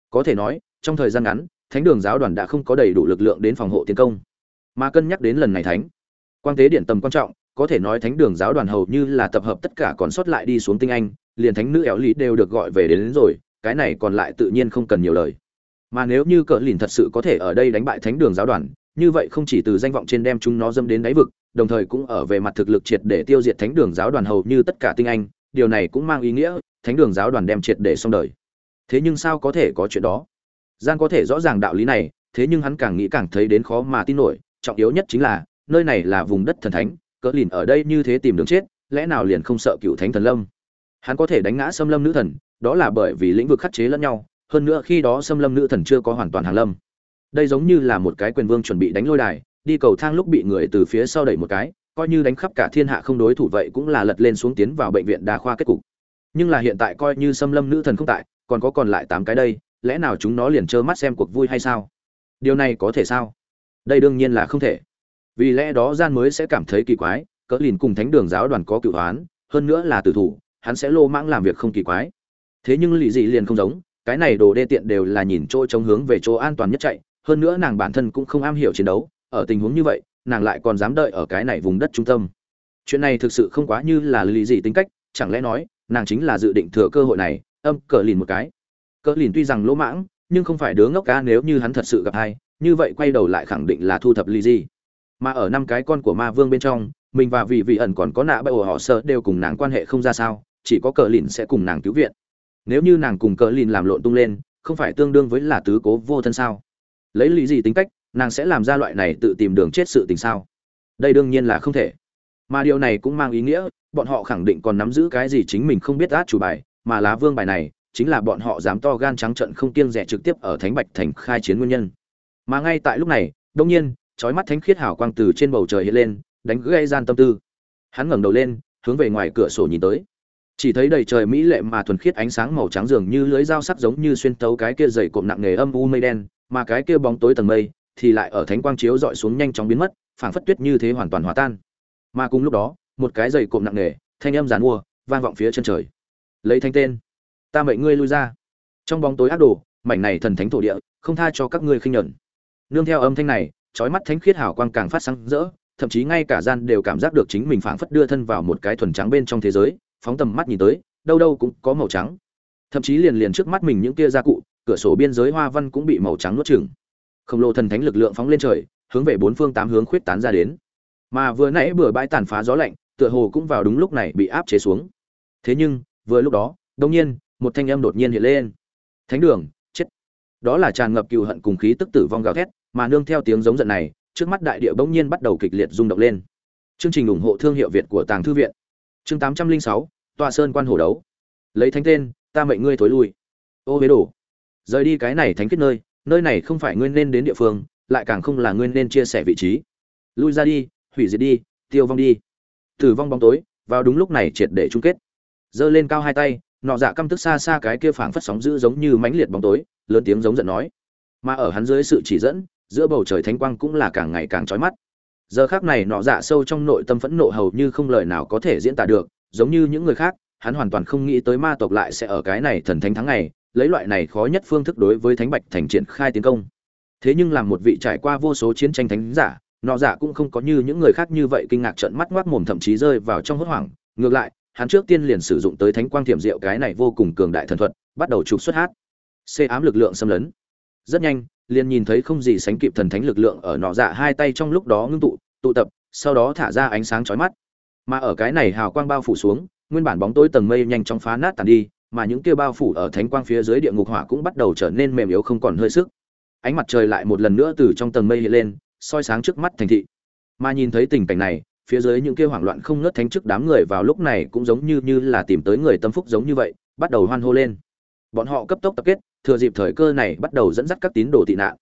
Có thể nói trong thời gian ngắn thánh đường giáo đoàn đã không có đầy đủ lực lượng đến phòng hộ tiến công. Mà cân nhắc đến lần này thánh quang tế điện tầm quan trọng có thể nói thánh đường giáo đoàn hầu như là tập hợp tất cả còn sót lại đi xuống tinh anh liền thánh nữ éo lý đều được gọi về đến, đến rồi cái này còn lại tự nhiên không cần nhiều lời mà nếu như cờ lìn thật sự có thể ở đây đánh bại thánh đường giáo đoàn, như vậy không chỉ từ danh vọng trên đem chúng nó dâm đến đáy vực, đồng thời cũng ở về mặt thực lực triệt để tiêu diệt thánh đường giáo đoàn hầu như tất cả tinh anh, điều này cũng mang ý nghĩa thánh đường giáo đoàn đem triệt để xong đời. Thế nhưng sao có thể có chuyện đó? Gian có thể rõ ràng đạo lý này, thế nhưng hắn càng nghĩ càng thấy đến khó mà tin nổi, trọng yếu nhất chính là, nơi này là vùng đất thần thánh, cỡ lìn ở đây như thế tìm đường chết, lẽ nào liền không sợ cựu thánh thần lâm? Hắn có thể đánh ngã xâm lâm nữ thần, đó là bởi vì lĩnh vực khắc chế lẫn nhau hơn nữa khi đó xâm lâm nữ thần chưa có hoàn toàn hàng lâm. Đây giống như là một cái quyền vương chuẩn bị đánh lôi đài, đi cầu thang lúc bị người từ phía sau đẩy một cái, coi như đánh khắp cả thiên hạ không đối thủ vậy cũng là lật lên xuống tiến vào bệnh viện đa khoa kết cục. Nhưng là hiện tại coi như xâm lâm nữ thần không tại, còn có còn lại tám cái đây, lẽ nào chúng nó liền trơ mắt xem cuộc vui hay sao? Điều này có thể sao? Đây đương nhiên là không thể. Vì lẽ đó gian mới sẽ cảm thấy kỳ quái, cỡ lìn cùng thánh đường giáo đoàn có cựu hoán hơn nữa là tử thủ, hắn sẽ lô mãng làm việc không kỳ quái. Thế nhưng lì dị liền không giống cái này đồ đê tiện đều là nhìn chỗ chống hướng về chỗ an toàn nhất chạy, hơn nữa nàng bản thân cũng không am hiểu chiến đấu, ở tình huống như vậy, nàng lại còn dám đợi ở cái này vùng đất trung tâm. Chuyện này thực sự không quá như là lì gì tính cách, chẳng lẽ nói, nàng chính là dự định thừa cơ hội này, âm cờ lìn một cái. Cờ lìn tuy rằng lỗ mãng, nhưng không phải đứa ngốc cá nếu như hắn thật sự gặp ai, như vậy quay đầu lại khẳng định là thu thập lì gì. Mà ở năm cái con của ma vương bên trong, mình và vị vị ẩn còn có nạ bởi họ sợ đều cùng nàng quan hệ không ra sao, chỉ có cờ lìn sẽ cùng nàng cứu viện nếu như nàng cùng cờ lìn làm lộn tung lên, không phải tương đương với là tứ cố vô thân sao? Lấy lý gì tính cách, nàng sẽ làm ra loại này tự tìm đường chết sự tình sao? Đây đương nhiên là không thể. Mà điều này cũng mang ý nghĩa, bọn họ khẳng định còn nắm giữ cái gì chính mình không biết át chủ bài, mà lá vương bài này, chính là bọn họ dám to gan trắng trận không kiêng rẻ trực tiếp ở thánh bạch thành khai chiến nguyên nhân. Mà ngay tại lúc này đông nhiên trói mắt thánh khiết Hảo quang từ trên bầu trời hiện lên, đánh gây gian tâm tư. Hắn ngẩng đầu lên, hướng về ngoài cửa sổ nhìn tới chỉ thấy đầy trời mỹ lệ mà thuần khiết ánh sáng màu trắng dường như lưới dao sắc giống như xuyên tấu cái kia dày cộm nặng nề âm u mây đen, mà cái kia bóng tối tầng mây thì lại ở thánh quang chiếu dọi xuống nhanh chóng biến mất, phảng phất tuyết như thế hoàn toàn hòa tan. Mà cùng lúc đó, một cái dày cộm nặng nề thanh âm giàn mua, vang vọng phía chân trời. Lấy thanh tên. Ta mệnh ngươi lui ra. Trong bóng tối ác đồ, mảnh này thần thánh thổ địa, không tha cho các ngươi khinh nhẫn. Nương theo âm thanh này trói mắt thánh khiết hào quang càng phát sáng rỡ, thậm chí ngay cả gian đều cảm giác được chính mình phảng phất đưa thân vào một cái thuần trắng bên trong thế giới phóng tầm mắt nhìn tới, đâu đâu cũng có màu trắng. Thậm chí liền liền trước mắt mình những kia gia cụ, cửa sổ biên giới hoa văn cũng bị màu trắng nuốt chửng. Khổng lồ thần thánh lực lượng phóng lên trời, hướng về bốn phương tám hướng khuyết tán ra đến. Mà vừa nãy bừa bãi tàn phá gió lạnh, tựa hồ cũng vào đúng lúc này bị áp chế xuống. Thế nhưng, vừa lúc đó, đông nhiên, một thanh âm đột nhiên hiện lên. Thánh đường, chết. Đó là tràn ngập cừu hận cùng khí tức tử vong gào thét, mà nương theo tiếng giống giận này, trước mắt đại địa bỗng nhiên bắt đầu kịch liệt rung động lên. Chương trình ủng hộ thương hiệu việt của tàng thư viện chương tám trăm linh sáu, tọa sơn quan hổ đấu. Lấy thánh tên, ta mệnh ngươi thối lui. Ô huế đồ, rời đi cái này thánh kết nơi nơi này không phải ngươi nên đến địa phương, lại càng không là ngươi nên chia sẻ vị trí. Lui ra đi, hủy diệt đi, tiêu vong đi. Tử vong bóng tối, vào đúng lúc này triệt để chung kết. Giơ lên cao hai tay, nọ dạ căm tức xa xa cái kia phảng phất sóng dữ giống như mãnh liệt bóng tối, lớn tiếng giống giận nói. Mà ở hắn dưới sự chỉ dẫn, giữa bầu trời thánh quang cũng là càng ngày càng chói mắt giờ khác này nọ dạ sâu trong nội tâm phẫn nộ hầu như không lời nào có thể diễn tả được, giống như những người khác, hắn hoàn toàn không nghĩ tới ma tộc lại sẽ ở cái này thần thánh thắng này lấy loại này khó nhất phương thức đối với thánh bạch thành triển khai tiến công. Thế nhưng làm một vị trải qua vô số chiến tranh thánh giả, nọ giả cũng không có như những người khác như vậy kinh ngạc trợn mắt ngoác mồm thậm chí rơi vào trong hốt hoảng. Ngược lại, hắn trước tiên liền sử dụng tới thánh quang thiểm diệu cái này vô cùng cường đại thần thuật, bắt đầu trục xuất hát. Xê ám lực lượng xâm lấn. Rất nhanh, liền nhìn thấy không gì sánh kịp thần thánh lực lượng ở nọ dạ hai tay trong lúc đó ngưng tụ tụ tập, sau đó thả ra ánh sáng chói mắt. Mà ở cái này hào quang bao phủ xuống, nguyên bản bóng tối tầng mây nhanh chóng phá nát tàn đi, mà những kia bao phủ ở thánh quang phía dưới địa ngục hỏa cũng bắt đầu trở nên mềm yếu không còn hơi sức. Ánh mặt trời lại một lần nữa từ trong tầng mây hiện lên, soi sáng trước mắt thành thị. Mà nhìn thấy tình cảnh này, phía dưới những kia hoảng loạn không ngớt thánh chức đám người vào lúc này cũng giống như như là tìm tới người tâm phúc giống như vậy, bắt đầu hoan hô lên. Bọn họ cấp tốc tập kết, thừa dịp thời cơ này bắt đầu dẫn dắt các tín đồ tị nạn.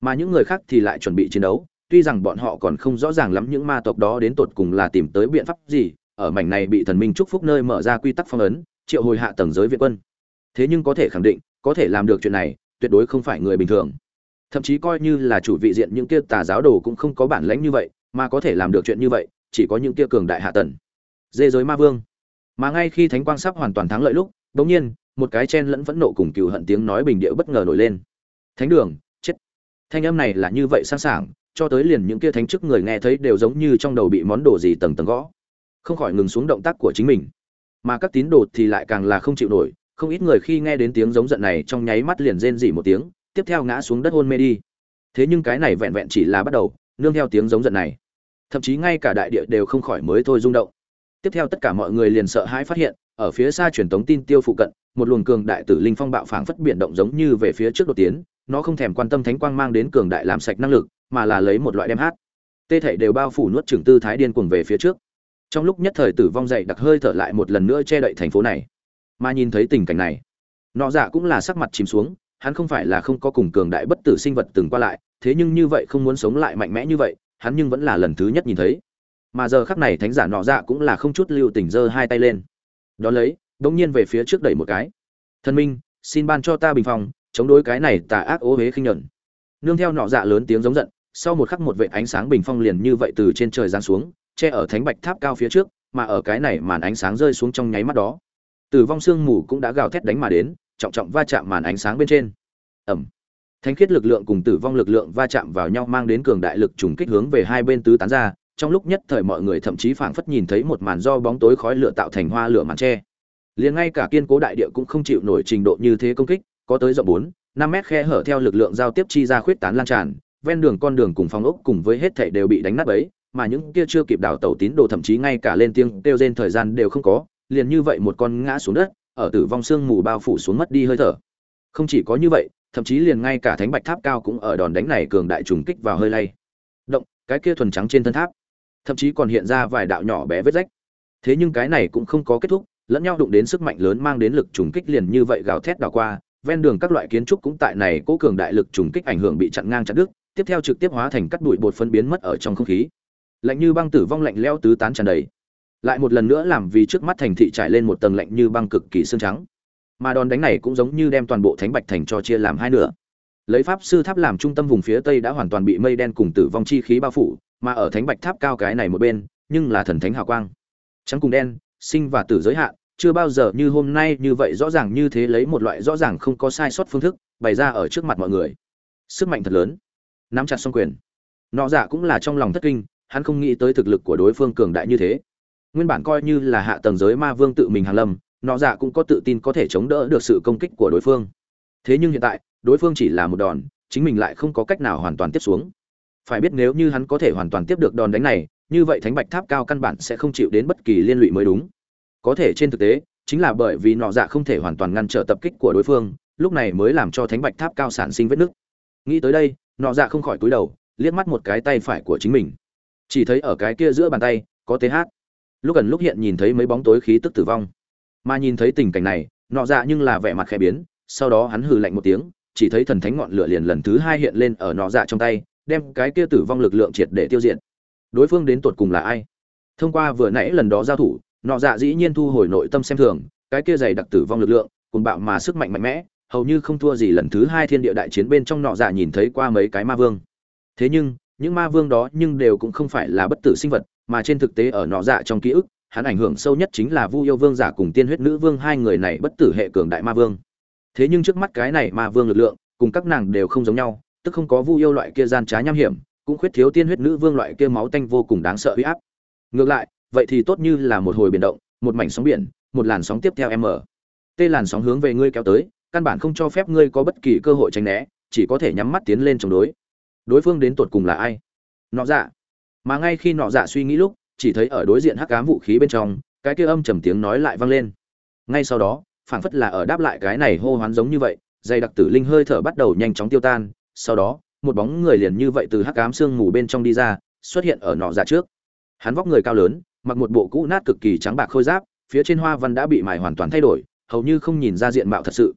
Mà những người khác thì lại chuẩn bị chiến đấu tuy rằng bọn họ còn không rõ ràng lắm những ma tộc đó đến tột cùng là tìm tới biện pháp gì, ở mảnh này bị thần minh chúc phúc nơi mở ra quy tắc phong ấn, triệu hồi hạ tầng giới viện quân. Thế nhưng có thể khẳng định, có thể làm được chuyện này, tuyệt đối không phải người bình thường. Thậm chí coi như là chủ vị diện những kia tà giáo đồ cũng không có bản lãnh như vậy, mà có thể làm được chuyện như vậy, chỉ có những kia cường đại hạ tần dê giới ma vương. Mà ngay khi thánh quang sắp hoàn toàn thắng lợi lúc bỗng nhiên, một cái chen lẫn phẫn nộ cùng cừu hận tiếng nói bình địa bất ngờ nổi lên. Thánh đường, chết. Thanh âm này là như vậy sẵn sàng cho tới liền những kia thánh chức người nghe thấy đều giống như trong đầu bị món đồ gì tầng tầng gõ, không khỏi ngừng xuống động tác của chính mình. Mà các tín đồ thì lại càng là không chịu nổi, không ít người khi nghe đến tiếng giống giận này trong nháy mắt liền rên rỉ một tiếng, tiếp theo ngã xuống đất hôn mê đi. Thế nhưng cái này vẹn vẹn chỉ là bắt đầu, nương theo tiếng giống giận này, thậm chí ngay cả đại địa đều không khỏi mới thôi rung động. Tiếp theo tất cả mọi người liền sợ hãi phát hiện, ở phía xa truyền tống tin tiêu phụ cận, một luồng cường đại tử linh phong bạo phảng phất biển động giống như về phía trước đột tiến, nó không thèm quan tâm thánh quang mang đến cường đại làm sạch năng lực mà là lấy một loại đem hát. Tê thể đều bao phủ nuốt trường tư thái điên cuồng về phía trước. Trong lúc nhất thời tử vong dậy đặc hơi thở lại một lần nữa che đậy thành phố này. Mà nhìn thấy tình cảnh này, nọ dạ cũng là sắc mặt chìm xuống, hắn không phải là không có cùng cường đại bất tử sinh vật từng qua lại, thế nhưng như vậy không muốn sống lại mạnh mẽ như vậy, hắn nhưng vẫn là lần thứ nhất nhìn thấy. Mà giờ khắc này thánh giả nọ dạ cũng là không chút lưu tình giơ hai tay lên. Đó lấy, đống nhiên về phía trước đẩy một cái. Thân minh, xin ban cho ta bình phòng, chống đối cái này tà ác ô huế khinh nhẫn nương theo nọ dạ lớn tiếng giống giận sau một khắc một vệt ánh sáng bình phong liền như vậy từ trên trời giáng xuống, che ở thánh bạch tháp cao phía trước, mà ở cái này màn ánh sáng rơi xuống trong nháy mắt đó. Tử vong xương mù cũng đã gào thét đánh mà đến, trọng trọng va chạm màn ánh sáng bên trên. Ẩm. Thánh khiết lực lượng cùng tử vong lực lượng va chạm vào nhau mang đến cường đại lực trùng kích hướng về hai bên tứ tán ra, trong lúc nhất thời mọi người thậm chí phảng phất nhìn thấy một màn do bóng tối khói lửa tạo thành hoa lửa màn che. liền ngay cả kiên cố đại địa cũng không chịu nổi trình độ như thế công kích, có tới rộng bốn, năm mét khe hở theo lực lượng giao tiếp chi ra khuyết tán lan tràn ven đường con đường cùng phòng ốc cùng với hết thảy đều bị đánh nát ấy, mà những kia chưa kịp đảo tàu tín đồ thậm chí ngay cả lên tiếng kêu rên thời gian đều không có liền như vậy một con ngã xuống đất ở tử vong xương mù bao phủ xuống mất đi hơi thở. Không chỉ có như vậy thậm chí liền ngay cả thánh bạch tháp cao cũng ở đòn đánh này cường đại trùng kích vào hơi lay. Động cái kia thuần trắng trên thân tháp thậm chí còn hiện ra vài đạo nhỏ bé vết rách. Thế nhưng cái này cũng không có kết thúc lẫn nhau đụng đến sức mạnh lớn mang đến lực trùng kích liền như vậy gào thét đảo qua ven đường các loại kiến trúc cũng tại này cố cường đại lực trùng kích ảnh hưởng bị chặn ngang chặt đứt tiếp theo trực tiếp hóa thành cắt bụi bột phân biến mất ở trong không khí. Lạnh như băng tử vong lạnh leo tứ tán tràn đầy. Lại một lần nữa làm vì trước mắt thành thị trải lên một tầng lạnh như băng cực kỳ xương trắng. Mà đòn đánh này cũng giống như đem toàn bộ thánh bạch thành cho chia làm hai nửa. Lấy pháp sư tháp làm trung tâm vùng phía tây đã hoàn toàn bị mây đen cùng tử vong chi khí bao phủ, mà ở thánh bạch tháp cao cái này một bên, nhưng là thần thánh hào quang. Trắng cùng đen, sinh và tử giới hạn, chưa bao giờ như hôm nay như vậy rõ ràng như thế lấy một loại rõ ràng không có sai sót phương thức bày ra ở trước mặt mọi người. Sức mạnh thật lớn nắm chặt song quyền. Nọ dạ cũng là trong lòng thất kinh, hắn không nghĩ tới thực lực của đối phương cường đại như thế. Nguyên bản coi như là hạ tầng giới ma vương tự mình hàn lâm, nọ dạ cũng có tự tin có thể chống đỡ được sự công kích của đối phương. Thế nhưng hiện tại, đối phương chỉ là một đòn, chính mình lại không có cách nào hoàn toàn tiếp xuống. Phải biết nếu như hắn có thể hoàn toàn tiếp được đòn đánh này, như vậy thánh bạch tháp cao căn bản sẽ không chịu đến bất kỳ liên lụy mới đúng. Có thể trên thực tế, chính là bởi vì nọ dạ không thể hoàn toàn ngăn trở tập kích của đối phương, lúc này mới làm cho thánh bạch tháp cao sản sinh vết nứt. Nghĩ tới đây nọ dạ không khỏi cúi đầu, liếc mắt một cái tay phải của chính mình. Chỉ thấy ở cái kia giữa bàn tay, có th lúc gần lúc hiện nhìn thấy mấy bóng tối khí tức tử vong. Mà nhìn thấy tình cảnh này, nọ dạ nhưng là vẻ mặt khẽ biến, sau đó hắn hừ lạnh một tiếng, chỉ thấy thần thánh ngọn lửa liền lần thứ hai hiện lên ở nọ dạ trong tay, đem cái kia tử vong lực lượng triệt để tiêu diệt. Đối phương đến tột cùng là ai? Thông qua vừa nãy lần đó giao thủ, nọ dạ dĩ nhiên thu hồi nội tâm xem thường, cái kia dày đặc tử vong lực lượng cùng bạo mà sức mạnh mạnh mẽ hầu như không thua gì lần thứ hai thiên địa đại chiến bên trong nọ dạ nhìn thấy qua mấy cái ma vương. Thế nhưng, những ma vương đó nhưng đều cũng không phải là bất tử sinh vật, mà trên thực tế ở nọ dạ trong ký ức, hắn ảnh hưởng sâu nhất chính là vu yêu vương giả cùng tiên huyết nữ vương hai người này bất tử hệ cường đại ma vương. Thế nhưng trước mắt cái này ma vương lực lượng, cùng các nàng đều không giống nhau, tức không có vu yêu loại kia gian trá nham hiểm, cũng khuyết thiếu tiên huyết nữ vương loại kia máu tanh vô cùng đáng sợ huy áp. Ngược lại, vậy thì tốt như là một hồi biển động, một mảnh sóng biển, một làn sóng tiếp theo em mở. Tê làn sóng hướng về ngươi kéo tới căn bản không cho phép ngươi có bất kỳ cơ hội tránh né, chỉ có thể nhắm mắt tiến lên chống đối. Đối phương đến tột cùng là ai? Nọ dạ. Mà ngay khi nọ dạ suy nghĩ lúc, chỉ thấy ở đối diện hắc cám vũ khí bên trong, cái kia âm trầm tiếng nói lại vang lên. Ngay sau đó, phảng phất là ở đáp lại cái này hô hoán giống như vậy, dây đặc tử linh hơi thở bắt đầu nhanh chóng tiêu tan. Sau đó, một bóng người liền như vậy từ hắc cám sương mù bên trong đi ra, xuất hiện ở nọ dạ trước. Hắn vóc người cao lớn, mặc một bộ cũ nát cực kỳ trắng bạc khôi giáp, phía trên hoa văn đã bị mài hoàn toàn thay đổi, hầu như không nhìn ra diện mạo thật sự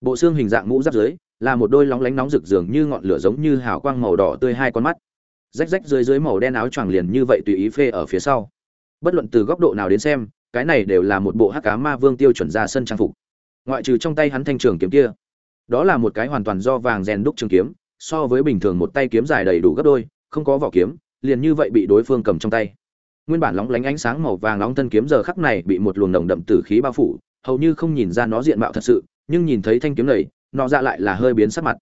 bộ xương hình dạng mũ giáp dưới, là một đôi lóng lánh nóng rực dường như ngọn lửa giống như hào quang màu đỏ tươi hai con mắt. Rách rách dưới dưới màu đen áo choàng liền như vậy tùy ý phê ở phía sau. Bất luận từ góc độ nào đến xem, cái này đều là một bộ hắc cá ma vương tiêu chuẩn ra sân trang phục. Ngoại trừ trong tay hắn thanh trường kiếm kia, đó là một cái hoàn toàn do vàng rèn đúc trường kiếm, so với bình thường một tay kiếm dài đầy đủ gấp đôi, không có vỏ kiếm, liền như vậy bị đối phương cầm trong tay. Nguyên bản lóng lánh ánh sáng màu vàng nóng thân kiếm giờ khắc này bị một luồng nồng đậm tử khí bao phủ, hầu như không nhìn ra nó diện mạo thật sự nhưng nhìn thấy thanh kiếm này, nọ dạ lại là hơi biến sắc mặt.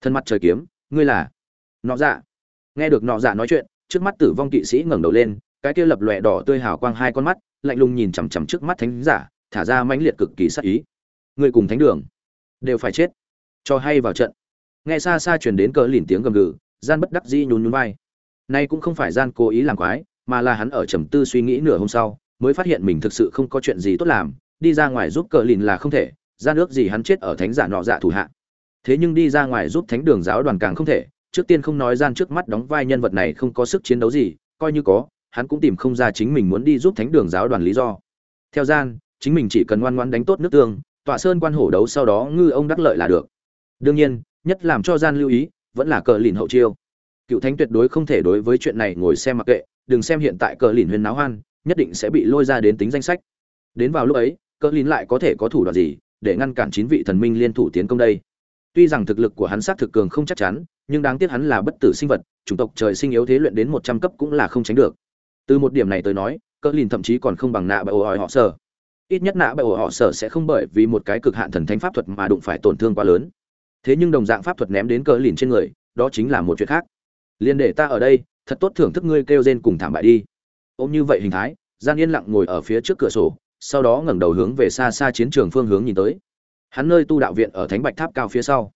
Thân mặt trời kiếm, ngươi là? Nọ dạ. Nghe được nọ dạ nói chuyện, trước mắt tử vong kỵ sĩ ngẩng đầu lên, cái kia lập lòe đỏ tươi hào quang hai con mắt, lạnh lùng nhìn chằm chằm trước mắt thánh giả, thả ra mãnh liệt cực kỳ sắc ý. Người cùng thánh đường, đều phải chết. Cho hay vào trận. Nghe xa xa truyền đến cờ lìn tiếng gầm gừ, gian bất đắc dĩ nhún nhún vai. Nay cũng không phải gian cố ý làm quái, mà là hắn ở trầm tư suy nghĩ nửa hôm sau, mới phát hiện mình thực sự không có chuyện gì tốt làm, đi ra ngoài giúp cờ lìn là không thể ra nước gì hắn chết ở thánh giả nọ dạ thủ hạ. Thế nhưng đi ra ngoài giúp thánh đường giáo đoàn càng không thể, trước tiên không nói gian trước mắt đóng vai nhân vật này không có sức chiến đấu gì, coi như có, hắn cũng tìm không ra chính mình muốn đi giúp thánh đường giáo đoàn lý do. Theo gian, chính mình chỉ cần ngoan ngoãn đánh tốt nước tương, tọa sơn quan hổ đấu sau đó ngư ông đắc lợi là được. Đương nhiên, nhất làm cho gian lưu ý, vẫn là cờ lìn hậu chiêu. Cựu thánh tuyệt đối không thể đối với chuyện này ngồi xem mặc kệ, đừng xem hiện tại cờ lìn huyền náo hoan, nhất định sẽ bị lôi ra đến tính danh sách. Đến vào lúc ấy, cờ lìn lại có thể có thủ đoạn gì? Để ngăn cản chín vị thần minh liên thủ tiến công đây. Tuy rằng thực lực của hắn sát thực cường không chắc chắn, nhưng đáng tiếc hắn là bất tử sinh vật, chủng tộc trời sinh yếu thế luyện đến một trăm cấp cũng là không tránh được. Từ một điểm này tới nói, cỡ lìn thậm chí còn không bằng nạ bệ ổ họ sở. Ít nhất nạ bệ ổ họ sở sẽ không bởi vì một cái cực hạn thần thánh pháp thuật mà đụng phải tổn thương quá lớn. Thế nhưng đồng dạng pháp thuật ném đến cỡ lìn trên người, đó chính là một chuyện khác. Liên để ta ở đây, thật tốt thưởng thức ngươi kêu rên cùng thảm bại đi. Ôm như vậy hình thái, gian yên lặng ngồi ở phía trước cửa sổ sau đó ngẩng đầu hướng về xa xa chiến trường phương hướng nhìn tới. Hắn nơi tu đạo viện ở thánh bạch tháp cao phía sau.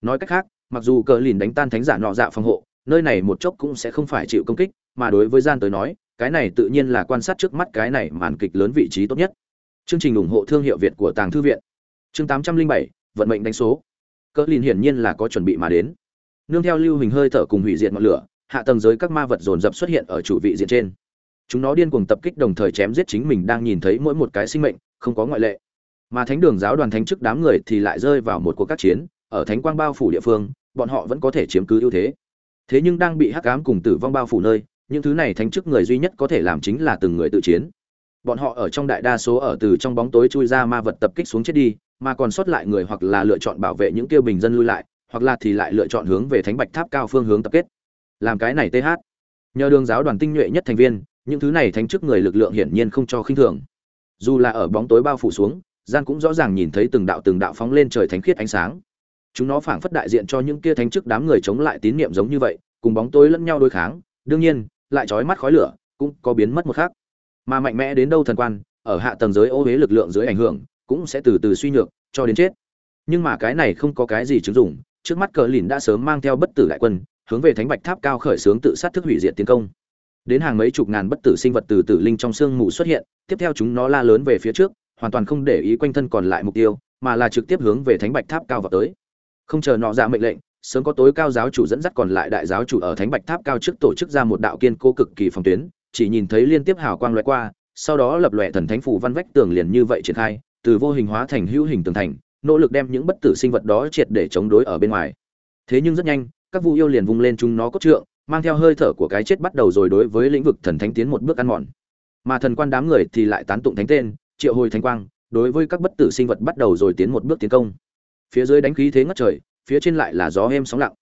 Nói cách khác mặc dù cờ lìn đánh tan thánh giả nọ dạ phòng hộ nơi này một chốc cũng sẽ không phải chịu công kích mà đối với gian tới nói cái này tự nhiên là quan sát trước mắt cái này màn kịch lớn vị trí tốt nhất. Chương trình ủng hộ thương hiệu việt của tàng thư viện. Chương 807, vận mệnh đánh số. Cờ lìn hiển nhiên là có chuẩn bị mà đến. Nương theo lưu hình hơi thở cùng hủy diệt ngọn lửa hạ tầng giới các ma vật dồn dập xuất hiện ở chủ vị diện trên chúng nó điên cuồng tập kích đồng thời chém giết chính mình đang nhìn thấy mỗi một cái sinh mệnh, không có ngoại lệ. Mà thánh đường giáo đoàn thánh chức đám người thì lại rơi vào một cuộc các chiến, ở thánh quang bao phủ địa phương, bọn họ vẫn có thể chiếm cứ ưu thế. Thế nhưng đang bị hắc ám cùng tử vong bao phủ nơi, những thứ này thánh chức người duy nhất có thể làm chính là từng người tự chiến. Bọn họ ở trong đại đa số ở từ trong bóng tối chui ra ma vật tập kích xuống chết đi, mà còn sót lại người hoặc là lựa chọn bảo vệ những kêu bình dân lui lại, hoặc là thì lại lựa chọn hướng về thánh bạch tháp cao phương hướng tập kết. Làm cái này th nhờ đường giáo đoàn tinh nhuệ nhất thành viên những thứ này thánh chức người lực lượng hiển nhiên không cho khinh thường. Dù là ở bóng tối bao phủ xuống, gian cũng rõ ràng nhìn thấy từng đạo từng đạo phóng lên trời thánh khiết ánh sáng. Chúng nó phảng phất đại diện cho những kia thánh chức đám người chống lại tín niệm giống như vậy, cùng bóng tối lẫn nhau đối kháng, đương nhiên, lại trói mắt khói lửa, cũng có biến mất một khác mà mạnh mẽ đến đâu thần quan, ở hạ tầng giới ô huế lực lượng dưới ảnh hưởng, cũng sẽ từ từ suy nhược, cho đến chết. Nhưng mà cái này không có cái gì chứng dụng, trước mắt cờ lìn đã sớm mang theo bất tử đại quân, hướng về thánh bạch tháp cao khởi xướng tự sát thức hủy diệt tiến công đến hàng mấy chục ngàn bất tử sinh vật từ tử linh trong sương mù xuất hiện, tiếp theo chúng nó la lớn về phía trước, hoàn toàn không để ý quanh thân còn lại mục tiêu, mà là trực tiếp hướng về thánh bạch tháp cao vào tới. Không chờ nọ ra mệnh lệnh, sớm có tối cao giáo chủ dẫn dắt còn lại đại giáo chủ ở thánh bạch tháp cao trước tổ chức ra một đạo kiên cố cực kỳ phòng tuyến, chỉ nhìn thấy liên tiếp hào quang loại qua, sau đó lập lòe thần thánh phủ văn vách tường liền như vậy triển khai, từ vô hình hóa thành hữu hình tường thành, nỗ lực đem những bất tử sinh vật đó triệt để chống đối ở bên ngoài. Thế nhưng rất nhanh, các vu yêu liền vung lên chúng nó cốt trượng mang theo hơi thở của cái chết bắt đầu rồi đối với lĩnh vực thần thánh tiến một bước ăn mòn. Mà thần quan đám người thì lại tán tụng thánh tên, triệu hồi thánh quang, đối với các bất tử sinh vật bắt đầu rồi tiến một bước tiến công. Phía dưới đánh khí thế ngất trời, phía trên lại là gió êm sóng lặng.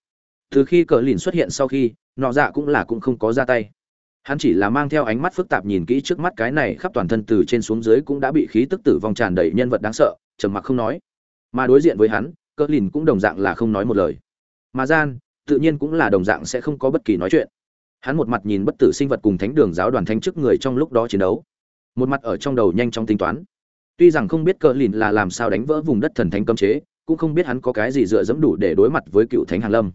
Từ khi cờ lìn xuất hiện sau khi, nọ dạ cũng là cũng không có ra tay. Hắn chỉ là mang theo ánh mắt phức tạp nhìn kỹ trước mắt cái này khắp toàn thân từ trên xuống dưới cũng đã bị khí tức tử vong tràn đầy nhân vật đáng sợ, trầm mặc không nói. Mà đối diện với hắn, cờ lìn cũng đồng dạng là không nói một lời. Mà gian tự nhiên cũng là đồng dạng sẽ không có bất kỳ nói chuyện. Hắn một mặt nhìn bất tử sinh vật cùng thánh đường giáo đoàn thánh chức người trong lúc đó chiến đấu. Một mặt ở trong đầu nhanh chóng tính toán. Tuy rằng không biết cờ lìn là làm sao đánh vỡ vùng đất thần thánh cấm chế, cũng không biết hắn có cái gì dựa dẫm đủ để đối mặt với cựu thánh hàn lâm.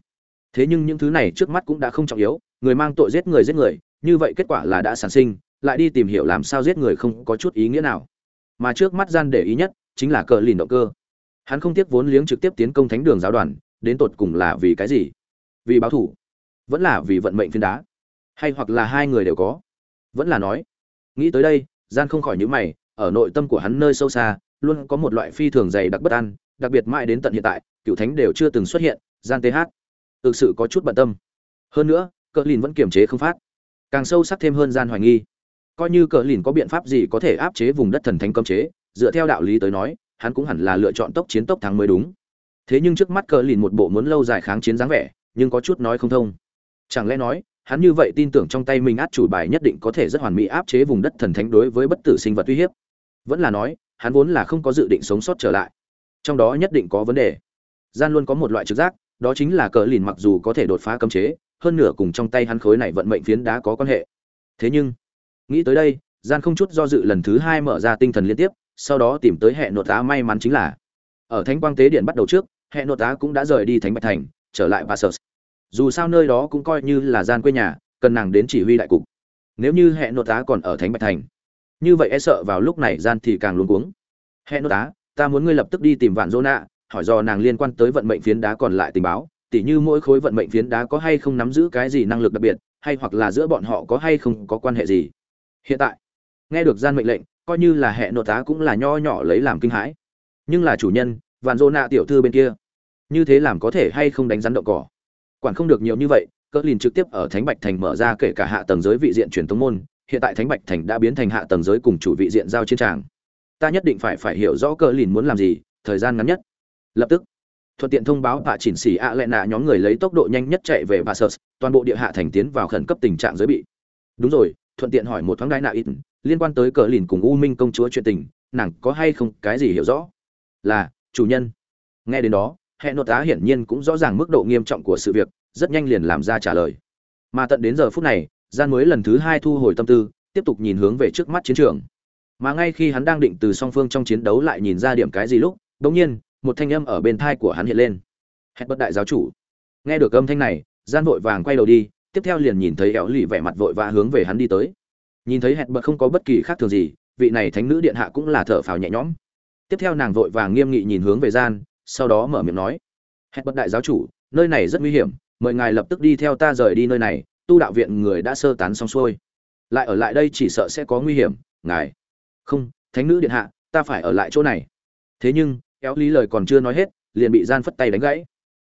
Thế nhưng những thứ này trước mắt cũng đã không trọng yếu, người mang tội giết người giết người, như vậy kết quả là đã sản sinh, lại đi tìm hiểu làm sao giết người không có chút ý nghĩa nào. Mà trước mắt gian để ý nhất chính là cờ lìn động cơ. Hắn không tiếc vốn liếng trực tiếp tiến công thánh đường giáo đoàn, đến tột cùng là vì cái gì? Vì báo thủ, vẫn là vì vận mệnh phiên đá, hay hoặc là hai người đều có. Vẫn là nói, nghĩ tới đây, gian không khỏi những mày, ở nội tâm của hắn nơi sâu xa, luôn có một loại phi thường dày đặc bất an, đặc biệt mãi đến tận hiện tại, cựu thánh đều chưa từng xuất hiện, gian th thực sự có chút bận tâm. Hơn nữa, cờ lìn vẫn kiềm chế không phát. Càng sâu sắc thêm hơn gian hoài nghi. Coi như cờ lìn có biện pháp gì có thể áp chế vùng đất thần thánh cấm chế, dựa theo đạo lý tới nói, hắn cũng hẳn là lựa chọn tốc chiến tốc thắng mới đúng. Thế nhưng trước mắt cờ lìn một bộ muốn lâu dài kháng chiến dáng vẻ nhưng có chút nói không thông. Chẳng lẽ nói, hắn như vậy tin tưởng trong tay mình át chủ bài nhất định có thể rất hoàn mỹ áp chế vùng đất thần thánh đối với bất tử sinh vật uy hiếp? Vẫn là nói, hắn vốn là không có dự định sống sót trở lại. Trong đó nhất định có vấn đề. Gian luôn có một loại trực giác, đó chính là cờ lìn mặc dù có thể đột phá cấm chế, hơn nửa cùng trong tay hắn khối này vận mệnh phiến đá có quan hệ. Thế nhưng, nghĩ tới đây, gian không chút do dự lần thứ hai mở ra tinh thần liên tiếp, sau đó tìm tới hệ nội tá may mắn chính là, ở thánh quang tế điện bắt đầu trước, hệ nội tá cũng đã rời đi thánh bạch thành, trở lại Passus. Dù sao nơi đó cũng coi như là gian quê nhà, cần nàng đến chỉ huy đại cục. Nếu như hệ nội tá còn ở Thánh Bạch Thành, như vậy e sợ vào lúc này gian thì càng luống cuống. Hệ nội tá, ta muốn ngươi lập tức đi tìm Vạn Zona, hỏi do nàng liên quan tới vận mệnh phiến đá còn lại tình báo, tỉ như mỗi khối vận mệnh phiến đá có hay không nắm giữ cái gì năng lực đặc biệt, hay hoặc là giữa bọn họ có hay không có quan hệ gì. Hiện tại, nghe được gian mệnh lệnh, coi như là hệ nội tá cũng là nho nhỏ lấy làm kinh hãi. Nhưng là chủ nhân, Vạn Zona tiểu thư bên kia, như thế làm có thể hay không đánh rắn động cỏ quản không được nhiều như vậy, cỡ lìn trực tiếp ở thánh bạch thành mở ra kể cả hạ tầng giới vị diện truyền thống môn, hiện tại thánh bạch thành đã biến thành hạ tầng giới cùng chủ vị diện giao chiến tràng. Ta nhất định phải phải hiểu rõ cỡ lìn muốn làm gì, thời gian ngắn nhất. Lập tức, thuận tiện thông báo bà chỉnh xỉ ạ lệ nạ nhóm người lấy tốc độ nhanh nhất chạy về bà sơ toàn bộ địa hạ thành tiến vào khẩn cấp tình trạng giới bị. Đúng rồi, thuận tiện hỏi một thoáng đại nạ ít, liên quan tới cờ lìn cùng u minh công chúa chuyện tình, nàng có hay không cái gì hiểu rõ? Là, chủ nhân. Nghe đến đó hệ nội tá hiển nhiên cũng rõ ràng mức độ nghiêm trọng của sự việc, rất nhanh liền làm ra trả lời. Mà tận đến giờ phút này, gian mới lần thứ hai thu hồi tâm tư, tiếp tục nhìn hướng về trước mắt chiến trường. Mà ngay khi hắn đang định từ song phương trong chiến đấu lại nhìn ra điểm cái gì lúc bỗng nhiên, một thanh âm ở bên thai của hắn hiện lên. Hẹn bất đại giáo chủ. Nghe được âm thanh này, gian vội vàng quay đầu đi, tiếp theo liền nhìn thấy éo lì vẻ mặt vội vã hướng về hắn đi tới. Nhìn thấy hẹn bật không có bất kỳ khác thường gì, vị này thánh nữ điện hạ cũng là thở phào nhẹ nhõm. Tiếp theo nàng vội vàng nghiêm nghị nhìn hướng về gian sau đó mở miệng nói hẹn bật đại giáo chủ, nơi này rất nguy hiểm, mời ngài lập tức đi theo ta rời đi nơi này, tu đạo viện người đã sơ tán xong xuôi. Lại ở lại đây chỉ sợ sẽ có nguy hiểm, ngài. Không, thánh nữ điện hạ, ta phải ở lại chỗ này. Thế nhưng, kéo lý lời còn chưa nói hết, liền bị gian phất tay đánh gãy.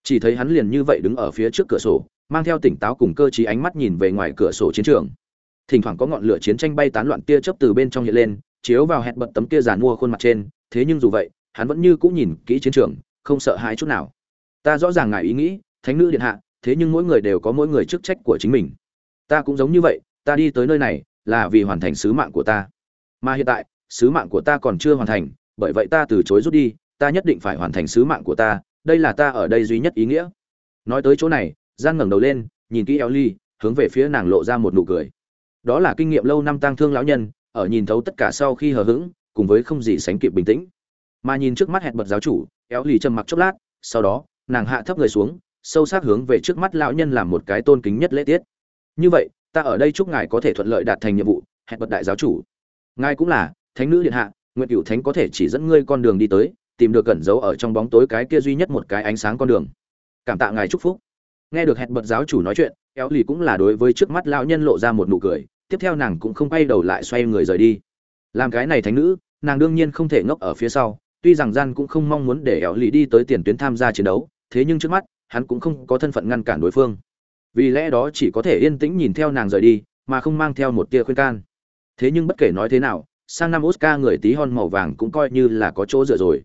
Chỉ thấy hắn liền như vậy đứng ở phía trước cửa sổ, mang theo tỉnh táo cùng cơ trí ánh mắt nhìn về ngoài cửa sổ chiến trường. Thỉnh thoảng có ngọn lửa chiến tranh bay tán loạn tia chớp từ bên trong hiện lên, chiếu vào hẹn bật tấm kia giàn mua khuôn mặt trên, thế nhưng dù vậy hắn vẫn như cũng nhìn kỹ chiến trường, không sợ hãi chút nào. Ta rõ ràng ngài ý nghĩ, thánh nữ điện hạ, thế nhưng mỗi người đều có mỗi người chức trách của chính mình. Ta cũng giống như vậy, ta đi tới nơi này là vì hoàn thành sứ mạng của ta. Mà hiện tại, sứ mạng của ta còn chưa hoàn thành, bởi vậy ta từ chối rút đi, ta nhất định phải hoàn thành sứ mạng của ta, đây là ta ở đây duy nhất ý nghĩa. Nói tới chỗ này gian ngẩng đầu lên, nhìn kỹ eo ly hướng về phía nàng lộ ra một nụ cười. Đó là kinh nghiệm lâu năm tang thương lão nhân, ở nhìn thấu tất cả sau khi hờ hững, cùng với không gì sánh kịp bình tĩnh mà nhìn trước mắt hẹn bật giáo chủ, éo lì trầm mặc chốc lát, sau đó, nàng hạ thấp người xuống, sâu sắc hướng về trước mắt lão nhân làm một cái tôn kính nhất lễ tiết. Như vậy, ta ở đây chúc ngài có thể thuận lợi đạt thành nhiệm vụ, hẹn bật đại giáo chủ. Ngài cũng là, thánh nữ điện hạ, nguyện cửu thánh có thể chỉ dẫn ngươi con đường đi tới, tìm được cẩn giấu ở trong bóng tối cái kia duy nhất một cái ánh sáng con đường. Cảm tạ ngài chúc phúc. Nghe được hẹn bật giáo chủ nói chuyện, éo lì cũng là đối với trước mắt lão nhân lộ ra một nụ cười, tiếp theo nàng cũng không quay đầu lại xoay người rời đi. Làm cái này thánh nữ, nàng đương nhiên không thể ngốc ở phía sau tuy rằng gian cũng không mong muốn để éo lì đi tới tiền tuyến tham gia chiến đấu, thế nhưng trước mắt, hắn cũng không có thân phận ngăn cản đối phương. Vì lẽ đó chỉ có thể yên tĩnh nhìn theo nàng rời đi, mà không mang theo một tia khuyên can. Thế nhưng bất kể nói thế nào, sang năm oscar người tí hon màu vàng cũng coi như là có chỗ dựa rồi.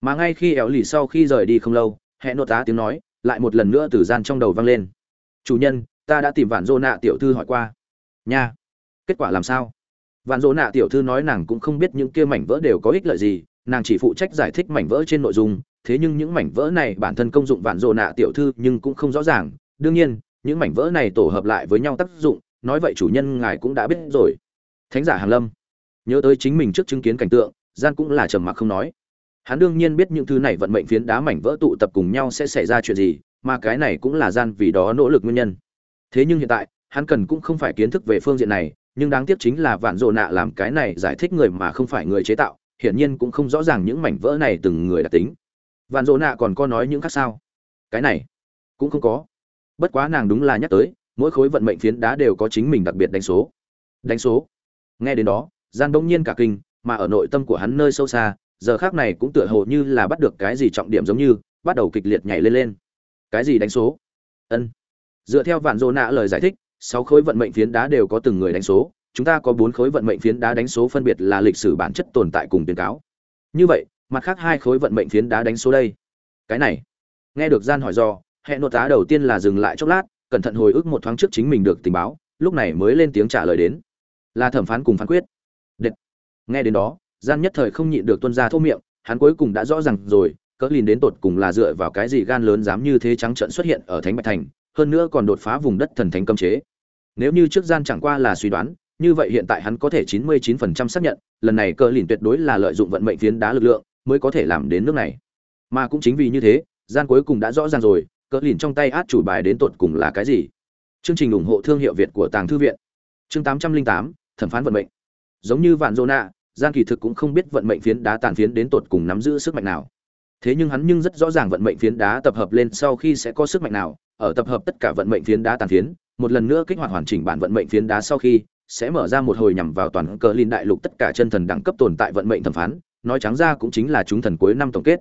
Mà ngay khi éo lì sau khi rời đi không lâu hẹn nốt tá tiếng nói, lại một lần nữa từ gian trong đầu vang lên. Chủ nhân, ta đã tìm vạn dô nạ tiểu thư hỏi qua. Nha. Kết quả làm sao? Vạn dỗ nạ tiểu thư nói nàng cũng không biết những kia mảnh vỡ đều có ích lợi gì nàng chỉ phụ trách giải thích mảnh vỡ trên nội dung, thế nhưng những mảnh vỡ này bản thân công dụng vạn dồ nạ tiểu thư nhưng cũng không rõ ràng. Đương nhiên, những mảnh vỡ này tổ hợp lại với nhau tác dụng, nói vậy chủ nhân ngài cũng đã biết rồi. Thánh giả hàn lâm, nhớ tới chính mình trước chứng kiến cảnh tượng, gian cũng là trầm mặc không nói. Hắn đương nhiên biết những thứ này vận mệnh phiến đá mảnh vỡ tụ tập cùng nhau sẽ xảy ra chuyện gì, mà cái này cũng là gian vì đó nỗ lực nguyên nhân. Thế nhưng hiện tại, hắn cần cũng không phải kiến thức về phương diện này, nhưng đáng tiếc chính là vạn dồ nạ làm cái này giải thích người mà không phải người chế tạo hiển nhiên cũng không rõ ràng những mảnh vỡ này từng người đặc tính. Vạn Dỗ nạ còn có nói những khác sao? Cái này, cũng không có. Bất quá nàng đúng là nhắc tới, mỗi khối vận mệnh phiến đá đều có chính mình đặc biệt đánh số. Đánh số. Nghe đến đó, gian bỗng nhiên cả kinh, mà ở nội tâm của hắn nơi sâu xa, giờ khác này cũng tựa hồ như là bắt được cái gì trọng điểm giống như, bắt đầu kịch liệt nhảy lên lên. Cái gì đánh số? Ân. Dựa theo vạn dô nạ lời giải thích, sáu khối vận mệnh phiến đá đều có từng người đánh số chúng ta có bốn khối vận mệnh phiến đá đánh số phân biệt là lịch sử bản chất tồn tại cùng tuyên cáo như vậy mặt khác hai khối vận mệnh phiến đá đánh số đây cái này nghe được gian hỏi do hệ nội tá đầu tiên là dừng lại chốc lát cẩn thận hồi ức một thoáng trước chính mình được tình báo lúc này mới lên tiếng trả lời đến là thẩm phán cùng phán quyết Đệt. nghe đến đó gian nhất thời không nhịn được tuân ra thô miệng hắn cuối cùng đã rõ ràng rồi cỡ lìn đến tột cùng là dựa vào cái gì gan lớn dám như thế trắng trợn xuất hiện ở thánh bạch thành hơn nữa còn đột phá vùng đất thần thánh cấm chế. Nếu như trước gian chẳng qua là suy đoán, như vậy hiện tại hắn có thể 99% xác nhận, lần này cơ lìn tuyệt đối là lợi dụng vận mệnh phiến đá lực lượng, mới có thể làm đến nước này. Mà cũng chính vì như thế, gian cuối cùng đã rõ ràng rồi, cơ lìn trong tay át chủ bài đến tột cùng là cái gì. Chương trình ủng hộ thương hiệu Việt của Tàng thư viện. Chương 808, thẩm phán vận mệnh. Giống như Vạn Zona, gian kỳ thực cũng không biết vận mệnh phiến đá tàn phiến đến tột cùng nắm giữ sức mạnh nào. Thế nhưng hắn nhưng rất rõ ràng vận mệnh phiến đá tập hợp lên sau khi sẽ có sức mạnh nào, ở tập hợp tất cả vận mệnh phiến đá tàn phiến, một lần nữa kích hoạt hoàn chỉnh bản vận mệnh phiến đá sau khi sẽ mở ra một hồi nhằm vào toàn cờ linh đại lục tất cả chân thần đẳng cấp tồn tại vận mệnh thẩm phán, nói trắng ra cũng chính là chúng thần cuối năm tổng kết.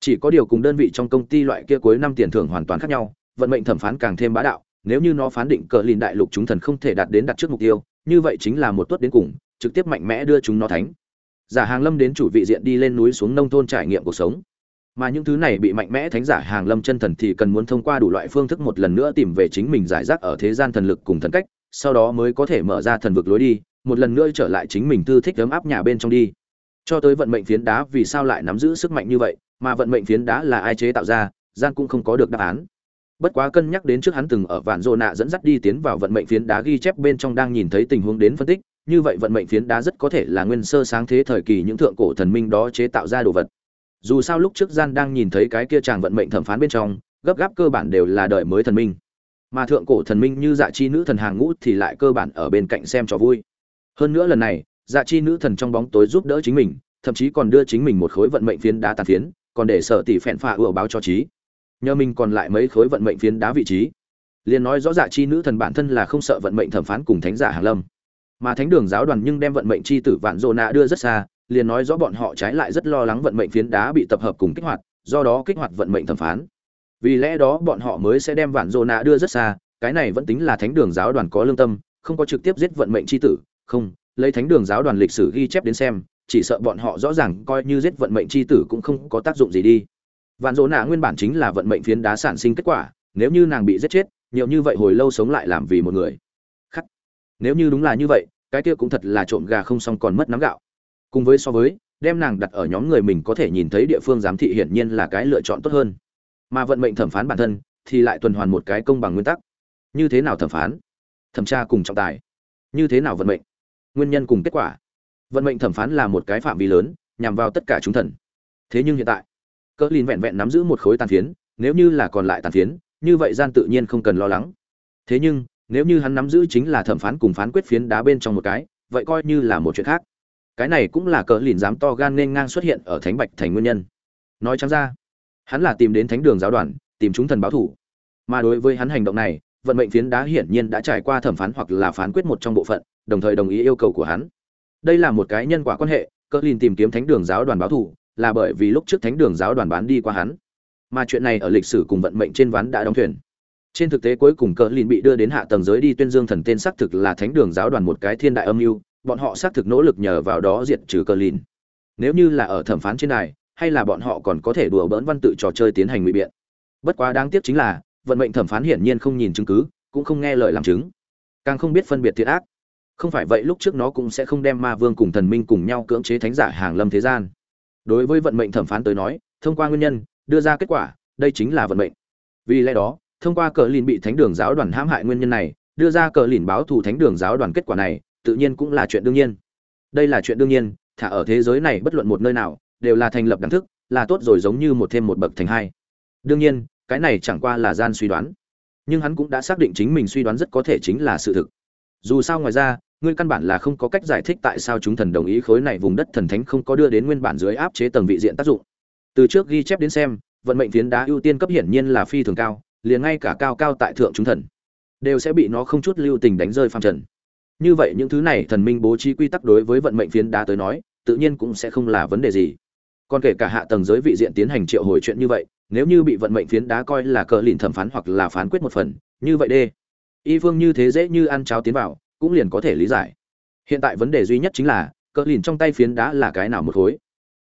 Chỉ có điều cùng đơn vị trong công ty loại kia cuối năm tiền thưởng hoàn toàn khác nhau, vận mệnh thẩm phán càng thêm bá đạo, nếu như nó phán định cờ linh đại lục chúng thần không thể đạt đến đặt trước mục tiêu, như vậy chính là một tuất đến cùng, trực tiếp mạnh mẽ đưa chúng nó thánh. Giả Hàng Lâm đến chủ vị diện đi lên núi xuống nông thôn trải nghiệm cuộc sống mà những thứ này bị mạnh mẽ thánh giả hàng lâm chân thần thì cần muốn thông qua đủ loại phương thức một lần nữa tìm về chính mình giải rác ở thế gian thần lực cùng thần cách sau đó mới có thể mở ra thần vực lối đi, một lần nữa trở lại chính mình tư thích ấm áp nhà bên trong đi. Cho tới vận mệnh phiến đá vì sao lại nắm giữ sức mạnh như vậy, mà vận mệnh phiến đá là ai chế tạo ra gian cũng không có được đáp án. Bất quá cân nhắc đến trước hắn từng ở vạn dô nạ dẫn dắt đi tiến vào vận mệnh phiến đá ghi chép bên trong đang nhìn thấy tình huống đến phân tích, như vậy vận mệnh phiến đá rất có thể là nguyên sơ sáng thế thời kỳ những thượng cổ thần minh đó chế tạo ra đồ vật. Dù sao lúc trước gian đang nhìn thấy cái kia chàng vận mệnh thẩm phán bên trong, gấp gáp cơ bản đều là đời mới thần minh mà thượng cổ thần minh như dạ chi nữ thần hàng ngũ thì lại cơ bản ở bên cạnh xem trò vui. Hơn nữa lần này dạ chi nữ thần trong bóng tối giúp đỡ chính mình thậm chí còn đưa chính mình một khối vận mệnh phiến đá tàn phiến còn để sợ tỷ phèn phạ ủa báo cho trí. Nhờ mình còn lại mấy khối vận mệnh phiến đá vị trí. Liền nói rõ dạ chi nữ thần bản thân là không sợ vận mệnh thẩm phán cùng thánh giả hàng lâm. Mà thánh đường giáo đoàn nhưng đem vận mệnh chi tử vạn dô nạ đưa rất xa liền nói rõ bọn họ trái lại rất lo lắng vận mệnh phiến đá bị tập hợp cùng kích hoạt, do đó kích hoạt vận mệnh thẩm phán. Vì lẽ đó bọn họ mới sẽ đem Vạn Dô Nạ đưa rất xa, cái này vẫn tính là thánh đường giáo đoàn có lương tâm, không có trực tiếp giết vận mệnh chi tử không lấy thánh đường giáo đoàn lịch sử ghi chép đến xem chỉ sợ bọn họ rõ ràng coi như giết vận mệnh chi tử cũng không có tác dụng gì đi. Vạn dô nạ nguyên bản chính là vận mệnh phiến đá sản sinh kết quả nếu như nàng bị giết chết nhiều như vậy hồi lâu sống lại làm vì một người. Khắc. Nếu như đúng là như vậy cái kia cũng thật là trộm gà không xong còn mất nắm gạo. Cùng với so với đem nàng đặt ở nhóm người mình có thể nhìn thấy địa phương giám thị hiển nhiên là cái lựa chọn tốt hơn mà vận mệnh thẩm phán bản thân thì lại tuần hoàn một cái công bằng nguyên tắc. Như thế nào thẩm phán? Thẩm tra cùng trọng tài. Như thế nào vận mệnh? Nguyên nhân cùng kết quả. Vận mệnh thẩm phán là một cái phạm vi lớn, nhằm vào tất cả chúng thần. Thế nhưng hiện tại, cỡ lìn vẹn vẹn nắm giữ một khối tàn phiến, nếu như là còn lại tàn phiến, như vậy gian tự nhiên không cần lo lắng. Thế nhưng, nếu như hắn nắm giữ chính là thẩm phán cùng phán quyết phiến đá bên trong một cái, vậy coi như là một chuyện khác. Cái này cũng là cỡ lìn dám to gan nên ngang xuất hiện ở thánh bạch thành nguyên nhân. Nói trắng ra hắn là tìm đến thánh đường giáo đoàn, tìm chúng thần báo thủ. Mà đối với hắn hành động này, vận mệnh phiến đá hiển nhiên đã trải qua thẩm phán hoặc là phán quyết một trong bộ phận, đồng thời đồng ý yêu cầu của hắn. Đây là một cái nhân quả quan hệ cỡ lìn tìm kiếm thánh đường giáo đoàn báo thủ, là bởi vì lúc trước thánh đường giáo đoàn bán đi qua hắn. Mà chuyện này ở lịch sử cùng vận mệnh trên ván đã đóng thuyền. Trên thực tế cuối cùng cỡ lìn bị đưa đến hạ tầng giới đi tuyên dương thần tên xác thực là thánh đường giáo đoàn một cái thiên đại âm mưu, bọn họ xác thực nỗ lực nhờ vào đó diệt trừ cờ lìn nếu như là ở thẩm phán trên đài hay là bọn họ còn có thể đùa bỡn văn tự trò chơi tiến hành ngụy biện. Bất quá đáng tiếc chính là, vận mệnh thẩm phán hiển nhiên không nhìn chứng cứ, cũng không nghe lời làm chứng. Càng không biết phân biệt thiệt ác. Không phải vậy lúc trước nó cũng sẽ không đem ma vương cùng thần minh cùng nhau cưỡng chế thánh giả hàng lâm thế gian. Đối với vận mệnh thẩm phán tới nói, thông qua nguyên nhân, đưa ra kết quả, đây chính là vận mệnh. Vì lẽ đó, thông qua cờ lìn bị thánh đường giáo đoàn hãm hại nguyên nhân này, đưa ra cờ lìn báo thù thánh đường giáo đoàn kết quả này, tự nhiên cũng là chuyện đương nhiên. Đây là chuyện đương nhiên, thả ở thế giới này bất luận một nơi nào đều là thành lập đẳng thức, là tốt rồi giống như một thêm một bậc thành hai. Đương nhiên, cái này chẳng qua là gian suy đoán. Nhưng hắn cũng đã xác định chính mình suy đoán rất có thể chính là sự thực. Dù sao ngoài ra, ngươi căn bản là không có cách giải thích tại sao chúng thần đồng ý khối này vùng đất thần thánh không có đưa đến nguyên bản dưới áp chế tầng vị diện tác dụng. Từ trước ghi chép đến xem, vận mệnh phiến đá ưu tiên cấp hiển nhiên là phi thường cao, liền ngay cả cao cao tại thượng chúng thần, đều sẽ bị nó không chút lưu tình đánh rơi phàm trần. Như vậy những thứ này thần minh bố trí quy tắc đối với vận mệnh phiến đá tới nói, tự nhiên cũng sẽ không là vấn đề gì còn kể cả hạ tầng giới vị diện tiến hành triệu hồi chuyện như vậy, nếu như bị vận mệnh phiến đá coi là cờ lìn thẩm phán hoặc là phán quyết một phần, như vậy đê, y phương như thế dễ như ăn cháo tiến vào, cũng liền có thể lý giải. Hiện tại vấn đề duy nhất chính là, cờ lìn trong tay phiến đá là cái nào một khối?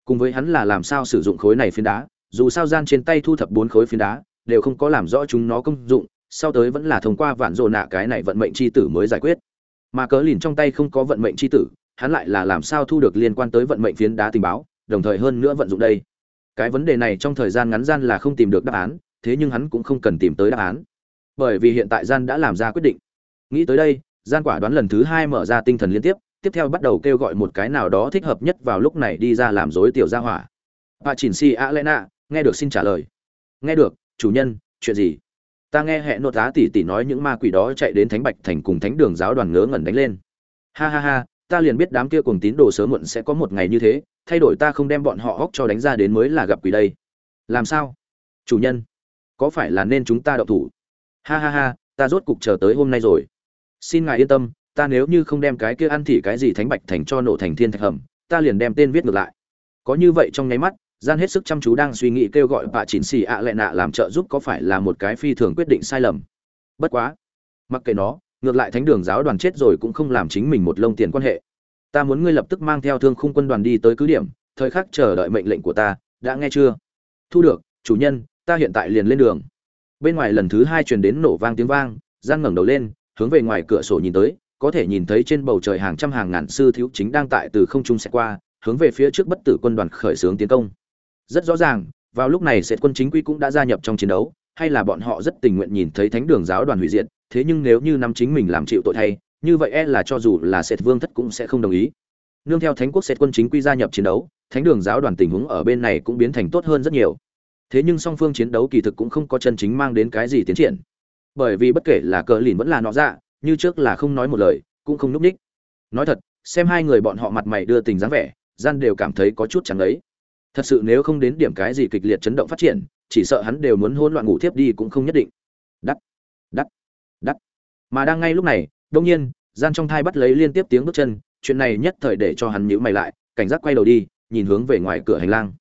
Cùng với hắn là làm sao sử dụng khối này phiến đá, dù sao gian trên tay thu thập bốn khối phiến đá, đều không có làm rõ chúng nó công dụng, sau tới vẫn là thông qua vạn rộ nạ cái này vận mệnh c h i tử mới giải quyết. Mà cờ lìn trong tay không có vận mệnh c h i tử, hắn lại là làm sao thu được liên quan tới vận mệnh phiến đá tình báo? Đồng thời hơn nữa vận dụng đây. Cái vấn đề này trong thời gian ngắn gian là không tìm được đáp án, thế nhưng hắn cũng không cần tìm tới đáp án. Bởi vì hiện tại gian đã làm ra quyết định. Nghĩ tới đây, gian quả đoán lần thứ hai mở ra tinh thần liên tiếp tiếp theo bắt đầu kêu gọi một cái nào đó thích hợp nhất vào lúc này đi ra làm dối tiểu gia hỏa. Bà chỉnh si a lena nghe được xin trả lời. Nghe được, chủ nhân, chuyện gì? Ta nghe hệ nội tá tỷ tỷ nói những ma quỷ đó chạy đến thánh bạch thành cùng thánh đường giáo đoàn ngớ ngẩn đánh lên. Ha ha ha ta liền biết đám kia cùng tín đồ sớm muộn sẽ có một ngày như thế, thay đổi ta không đem bọn họ hóc cho đánh ra đến mới là gặp quỷ đây. Làm sao? Chủ nhân, có phải là nên chúng ta đậu thủ? Ha ha ha, ta rốt cục chờ tới hôm nay rồi. Xin ngài yên tâm, ta nếu như không đem cái kia ăn thì cái gì thánh bạch thành cho nổ thành thiên thạch hầm, ta liền đem tên viết ngược lại. Có như vậy trong nháy mắt, gian hết sức chăm chú đang suy nghĩ kêu gọi bà chỉnh xì ạ lệ nạ làm trợ giúp có phải là một cái phi thường quyết định sai lầm. Bất quá, mặc kệ nó ngược lại thánh đường giáo đoàn chết rồi cũng không làm chính mình một lông tiền quan hệ. Ta muốn ngươi lập tức mang theo thương khung quân đoàn đi tới cứ điểm, thời khắc chờ đợi mệnh lệnh của ta, đã nghe chưa? Thu được, chủ nhân, ta hiện tại liền lên đường. Bên ngoài lần thứ hai truyền đến nổ vang tiếng vang gian ngẩng đầu lên, hướng về ngoài cửa sổ nhìn tới, có thể nhìn thấy trên bầu trời hàng trăm hàng ngàn sư thiếu chính đang tại từ không trung sẽ qua, hướng về phía trước bất tử quân đoàn khởi xướng tiến công. Rất rõ ràng, vào lúc này sẽ quân chính quy cũng đã gia nhập trong chiến đấu hay là bọn họ rất tình nguyện nhìn thấy thánh đường giáo đoàn hủy diệt, thế nhưng nếu như năm chính mình làm chịu tội thay, như vậy e là cho dù là sệt vương thất cũng sẽ không đồng ý. Nương theo thánh quốc sệt quân chính quy gia nhập chiến đấu, thánh đường giáo đoàn tình huống ở bên này cũng biến thành tốt hơn rất nhiều. Thế nhưng song phương chiến đấu kỳ thực cũng không có chân chính mang đến cái gì tiến triển. Bởi vì bất kể là cờ lìn vẫn là nọ dạ như trước là không nói một lời, cũng không núp ních. Nói thật, xem hai người bọn họ mặt mày đưa tình dáng vẻ, gian đều cảm thấy có chút chẳng ấy. Thật sự nếu không đến điểm cái gì kịch liệt chấn động phát triển chỉ sợ hắn đều muốn hỗn loạn ngủ thiếp đi cũng không nhất định. Đắt đắt đắt mà đang ngay lúc này đông nhiên, gian trong thai bắt lấy liên tiếp tiếng bước chân, chuyện này nhất thời để cho hắn nhíu mày lại, cảnh giác quay đầu đi, nhìn hướng về ngoài cửa hành lang.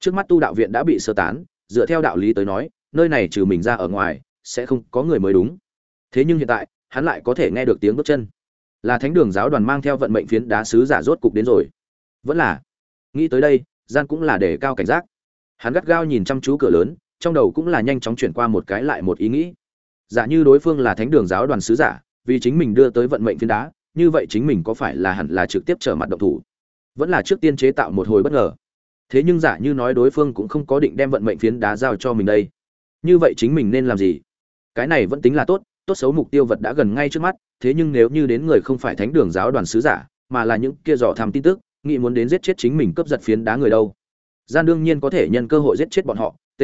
Trước mắt tu đạo viện đã bị sơ tán, dựa theo đạo lý tới nói, nơi này trừ mình ra ở ngoài, sẽ không có người mới đúng. Thế nhưng hiện tại, hắn lại có thể nghe được tiếng bước chân. Là thánh đường giáo đoàn mang theo vận mệnh phiến đá sứ giả rốt cục đến rồi. Vẫn là, nghĩ tới đây, gian cũng là để cao cảnh giác hắn gắt gao nhìn chăm chú cửa lớn, trong đầu cũng là nhanh chóng chuyển qua một cái lại một ý nghĩ. Giả như đối phương là thánh đường giáo đoàn sứ giả, vì chính mình đưa tới vận mệnh phiến đá, như vậy chính mình có phải là hẳn là trực tiếp trở mặt động thủ? Vẫn là trước tiên chế tạo một hồi bất ngờ. Thế nhưng giả như nói đối phương cũng không có định đem vận mệnh phiến đá giao cho mình đây. Như vậy chính mình nên làm gì? Cái này vẫn tính là tốt tốt xấu mục tiêu vật đã gần ngay trước mắt, thế nhưng nếu như đến người không phải thánh đường giáo đoàn sứ giả, mà là những kia dò tham tin tức, nghĩ muốn đến giết chết chính mình cướp giật phiến đá người đâu? Gian đương nhiên có thể nhân cơ hội giết chết bọn họ, t.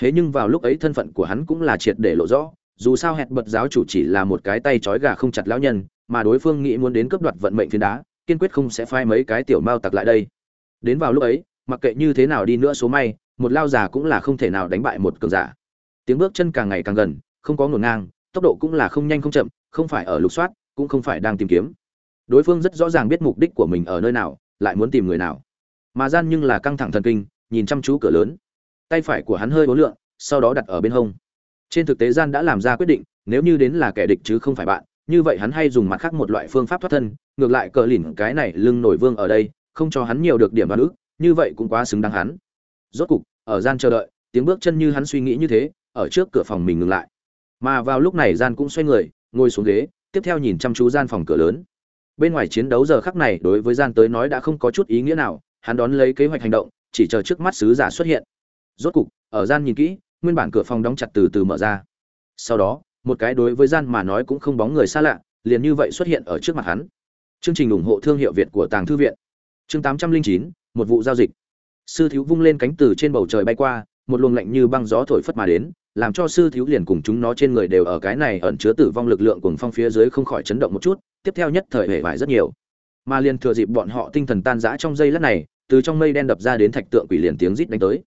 Thế nhưng vào lúc ấy thân phận của hắn cũng là triệt để lộ rõ, dù sao hẹn bật giáo chủ chỉ là một cái tay trói gà không chặt lão nhân, mà đối phương nghĩ muốn đến cướp đoạt vận mệnh phiến đá, kiên quyết không sẽ phai mấy cái tiểu mao tặc lại đây. Đến vào lúc ấy, mặc kệ như thế nào đi nữa số may, một lao già cũng là không thể nào đánh bại một cường giả. Tiếng bước chân càng ngày càng gần, không có ngổn ngang, tốc độ cũng là không nhanh không chậm, không phải ở lục soát, cũng không phải đang tìm kiếm. Đối phương rất rõ ràng biết mục đích của mình ở nơi nào, lại muốn tìm người nào mà gian nhưng là căng thẳng thần kinh, nhìn chăm chú cửa lớn. Tay phải của hắn hơi bố lượng sau đó đặt ở bên hông. Trên thực tế gian đã làm ra quyết định, nếu như đến là kẻ địch chứ không phải bạn, như vậy hắn hay dùng mặt khác một loại phương pháp thoát thân, ngược lại cờ lỉnh cái này lưng nổi vương ở đây, không cho hắn nhiều được điểm đoán ức như vậy cũng quá xứng đáng hắn. Rốt cục, ở gian chờ đợi, tiếng bước chân như hắn suy nghĩ như thế, ở trước cửa phòng mình ngừng lại. Mà vào lúc này gian cũng xoay người, ngồi xuống ghế, tiếp theo nhìn chăm chú gian phòng cửa lớn. Bên ngoài chiến đấu giờ khắc này đối với gian tới nói đã không có chút ý nghĩa nào hắn đón lấy kế hoạch hành động chỉ chờ trước mắt sứ giả xuất hiện. Rốt cục ở gian nhìn kỹ nguyên bản cửa phòng đóng chặt từ từ mở ra. Sau đó một cái đối với gian mà nói cũng không bóng người xa lạ liền như vậy xuất hiện ở trước mặt hắn. Chương trình ủng hộ thương hiệu việt của tàng thư viện. Chương 809, một vụ giao dịch. Sư thiếu vung lên cánh từ trên bầu trời bay qua một luồng lạnh như băng gió thổi phất mà đến làm cho sư thiếu liền cùng chúng nó trên người đều ở cái này ẩn chứa tử vong lực lượng cùng phong phía dưới không khỏi chấn động một chút tiếp theo nhất thời hề vải rất nhiều. Mà liền thừa dịp bọn họ tinh thần tan rã trong giây lát này từ trong mây đen đập ra đến thạch tượng quỷ liền tiếng rít đánh tới.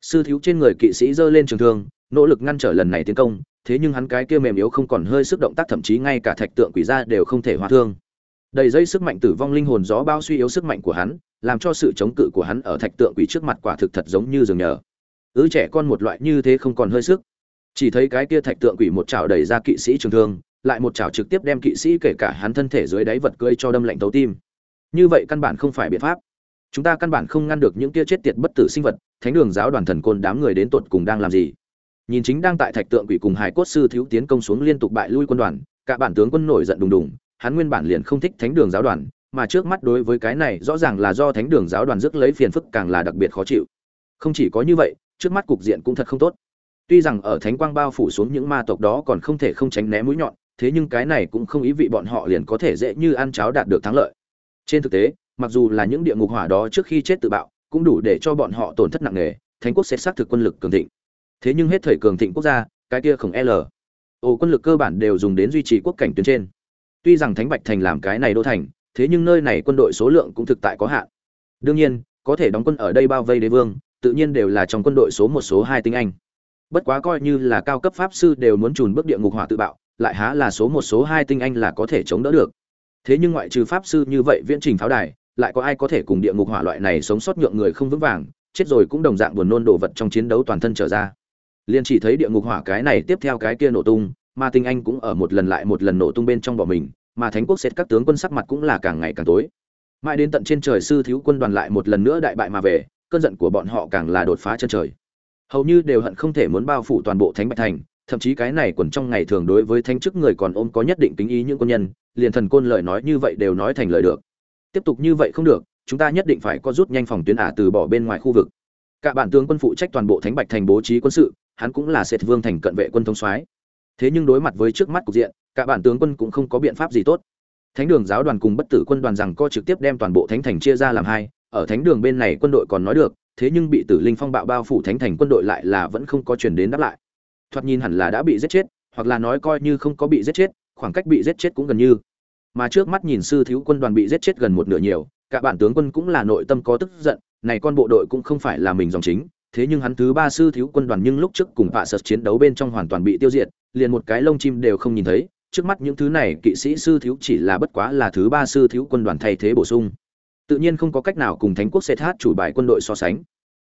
Sư thiếu trên người kỵ sĩ giơ lên trường thương, nỗ lực ngăn trở lần này tiến công, thế nhưng hắn cái kia mềm yếu không còn hơi sức động tác thậm chí ngay cả thạch tượng quỷ ra đều không thể hóa thương. Đầy dây sức mạnh tử vong linh hồn gió bao suy yếu sức mạnh của hắn, làm cho sự chống cự của hắn ở thạch tượng quỷ trước mặt quả thực thật giống như giường nhờ. Ứ trẻ con một loại như thế không còn hơi sức. Chỉ thấy cái kia thạch tượng quỷ một chảo đẩy ra kỵ sĩ trường thương, lại một chảo trực tiếp đem kỵ sĩ kể cả hắn thân thể dưới đáy vật cưỡi cho đâm lạnh tấu tim. Như vậy căn bản không phải biện pháp chúng ta căn bản không ngăn được những kia chết tiệt bất tử sinh vật, thánh đường giáo đoàn thần côn đám người đến tột cùng đang làm gì? Nhìn chính đang tại thạch tượng quỷ cùng hải cốt sư thiếu tiến công xuống liên tục bại lui quân đoàn, cả bản tướng quân nổi giận đùng đùng, hắn nguyên bản liền không thích thánh đường giáo đoàn, mà trước mắt đối với cái này rõ ràng là do thánh đường giáo đoàn rước lấy phiền phức càng là đặc biệt khó chịu. Không chỉ có như vậy, trước mắt cục diện cũng thật không tốt. Tuy rằng ở thánh quang bao phủ xuống những ma tộc đó còn không thể không tránh né mũi nhọn, thế nhưng cái này cũng không ý vị bọn họ liền có thể dễ như ăn cháo đạt được thắng lợi. Trên thực tế mặc dù là những địa ngục hỏa đó trước khi chết tự bạo, cũng đủ để cho bọn họ tổn thất nặng nề, thánh quốc sẽ xác thực quân lực cường thịnh. Thế nhưng hết thời cường thịnh quốc gia, cái kia không l. Ồ, quân lực cơ bản đều dùng đến duy trì quốc cảnh tuyến trên. Tuy rằng thánh bạch thành làm cái này đô thành, thế nhưng nơi này quân đội số lượng cũng thực tại có hạn. Đương nhiên, có thể đóng quân ở đây bao vây đế vương, tự nhiên đều là trong quân đội số một số hai tinh anh. Bất quá coi như là cao cấp pháp sư đều muốn trùn bước địa ngục hỏa tự bạo, lại há là số một số hai tinh anh là có thể chống đỡ được. Thế nhưng ngoại trừ pháp sư như vậy viễn trình pháo đài lại có ai có thể cùng địa ngục hỏa loại này sống sót nhượng người không vững vàng, chết rồi cũng đồng dạng buồn nôn đồ vật trong chiến đấu toàn thân trở ra. Liền chỉ thấy địa ngục hỏa cái này tiếp theo cái kia nổ tung mà tinh anh cũng ở một lần lại một lần nổ tung bên trong bỏ mình, mà thánh quốc xét các tướng quân sắc mặt cũng là càng ngày càng tối. Mãi đến tận trên trời sư thiếu quân đoàn lại một lần nữa đại bại mà về, cơn giận của bọn họ càng là đột phá chân trời. Hầu như đều hận không thể muốn bao phủ toàn bộ thánh bạch thành, thậm chí cái này quần trong ngày thường đối với thánh chức người còn ôm có nhất định tính ý những quân nhân, liền thần côn lời nói như vậy đều nói thành lời được tiếp tục như vậy không được, chúng ta nhất định phải có rút nhanh phòng tuyến ả từ bỏ bên ngoài khu vực. Cả bản tướng quân phụ trách toàn bộ thánh bạch thành bố trí quân sự, hắn cũng là sệt vương thành cận vệ quân thống soái. Thế nhưng đối mặt với trước mắt cục diện, cả bản tướng quân cũng không có biện pháp gì tốt. Thánh đường giáo đoàn cùng bất tử quân đoàn rằng co trực tiếp đem toàn bộ thánh thành chia ra làm hai, ở thánh đường bên này quân đội còn nói được, thế nhưng bị tử linh phong bạo bao phủ thánh thành quân đội lại là vẫn không có chuyển đến đáp lại. Thoạt nhìn hẳn là đã bị giết chết, hoặc là nói coi như không có bị giết chết, khoảng cách bị giết chết cũng gần như mà trước mắt nhìn sư thiếu quân đoàn bị giết chết gần một nửa nhiều, cả bản tướng quân cũng là nội tâm có tức giận, này con bộ đội cũng không phải là mình dòng chính, thế nhưng hắn thứ ba sư thiếu quân đoàn nhưng lúc trước cùng vạ sật chiến đấu bên trong hoàn toàn bị tiêu diệt, liền một cái lông chim đều không nhìn thấy, trước mắt những thứ này kỵ sĩ sư thiếu chỉ là bất quá là thứ ba sư thiếu quân đoàn thay thế bổ sung. Tự nhiên không có cách nào cùng thánh quốc xê thát chủ bài quân đội so sánh.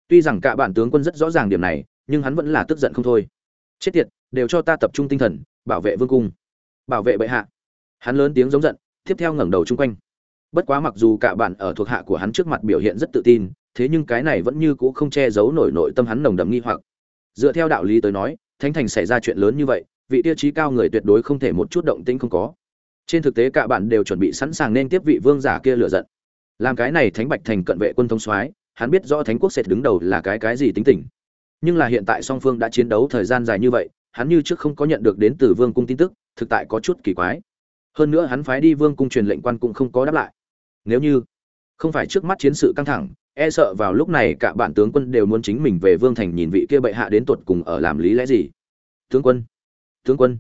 Tuy rằng cả bản tướng quân rất rõ ràng điểm này, nhưng hắn vẫn là tức giận không thôi. Chết tiệt, đều cho ta tập trung tinh thần, bảo vệ vương cung. Bảo vệ bệ hạ hắn lớn tiếng giống giận, tiếp theo ngẩng đầu chung quanh. Bất quá mặc dù cả bạn ở thuộc hạ của hắn trước mặt biểu hiện rất tự tin, thế nhưng cái này vẫn như cũ không che giấu nổi nội tâm hắn nồng đậm nghi hoặc. Dựa theo đạo lý tới nói, thánh thành xảy ra chuyện lớn như vậy, vị tiêu chí cao người tuyệt đối không thể một chút động tĩnh không có. Trên thực tế cả bạn đều chuẩn bị sẵn sàng nên tiếp vị vương giả kia lựa giận. Làm cái này thánh bạch thành cận vệ quân thông soái, hắn biết rõ thánh quốc sẽ đứng đầu là cái cái gì tính tình. Nhưng là hiện tại song phương đã chiến đấu thời gian dài như vậy, hắn như trước không có nhận được đến từ vương cung tin tức, thực tại có chút kỳ quái hơn nữa hắn phái đi vương cung truyền lệnh quan cũng không có đáp lại. Nếu như không phải trước mắt chiến sự căng thẳng e sợ vào lúc này cả bạn tướng quân đều muốn chính mình về vương thành nhìn vị kia bệ hạ đến tuột cùng ở làm lý lẽ gì. Tướng quân tướng quân.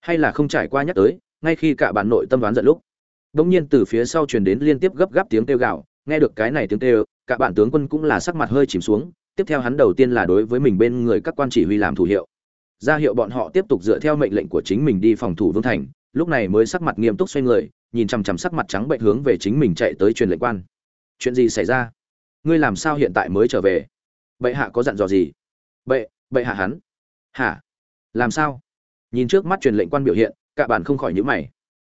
Hay là không trải qua nhắc tới, ngay khi cả bạn nội tâm đoán giận lúc đông nhiên từ phía sau truyền đến liên tiếp gấp gáp tiếng kêu gạo nghe được cái này tiếng kêu, cả bạn tướng quân cũng là sắc mặt hơi chìm xuống, tiếp theo hắn đầu tiên là đối với mình bên người các quan chỉ huy làm thủ hiệu. Ra hiệu bọn họ tiếp tục dựa theo mệnh lệnh của chính mình đi phòng thủ vương thành lúc này mới sắc mặt nghiêm túc xoay người, nhìn chằm chằm sắc mặt trắng bệnh hướng về chính mình chạy tới truyền lệnh quan. Chuyện gì xảy ra? Ngươi làm sao hiện tại mới trở về? Bệ hạ có dặn dò gì? Bệ bệ hạ hắn. Hả? Làm sao? Nhìn trước mắt truyền lệnh quan biểu hiện, cả bạn không khỏi nhíu mày.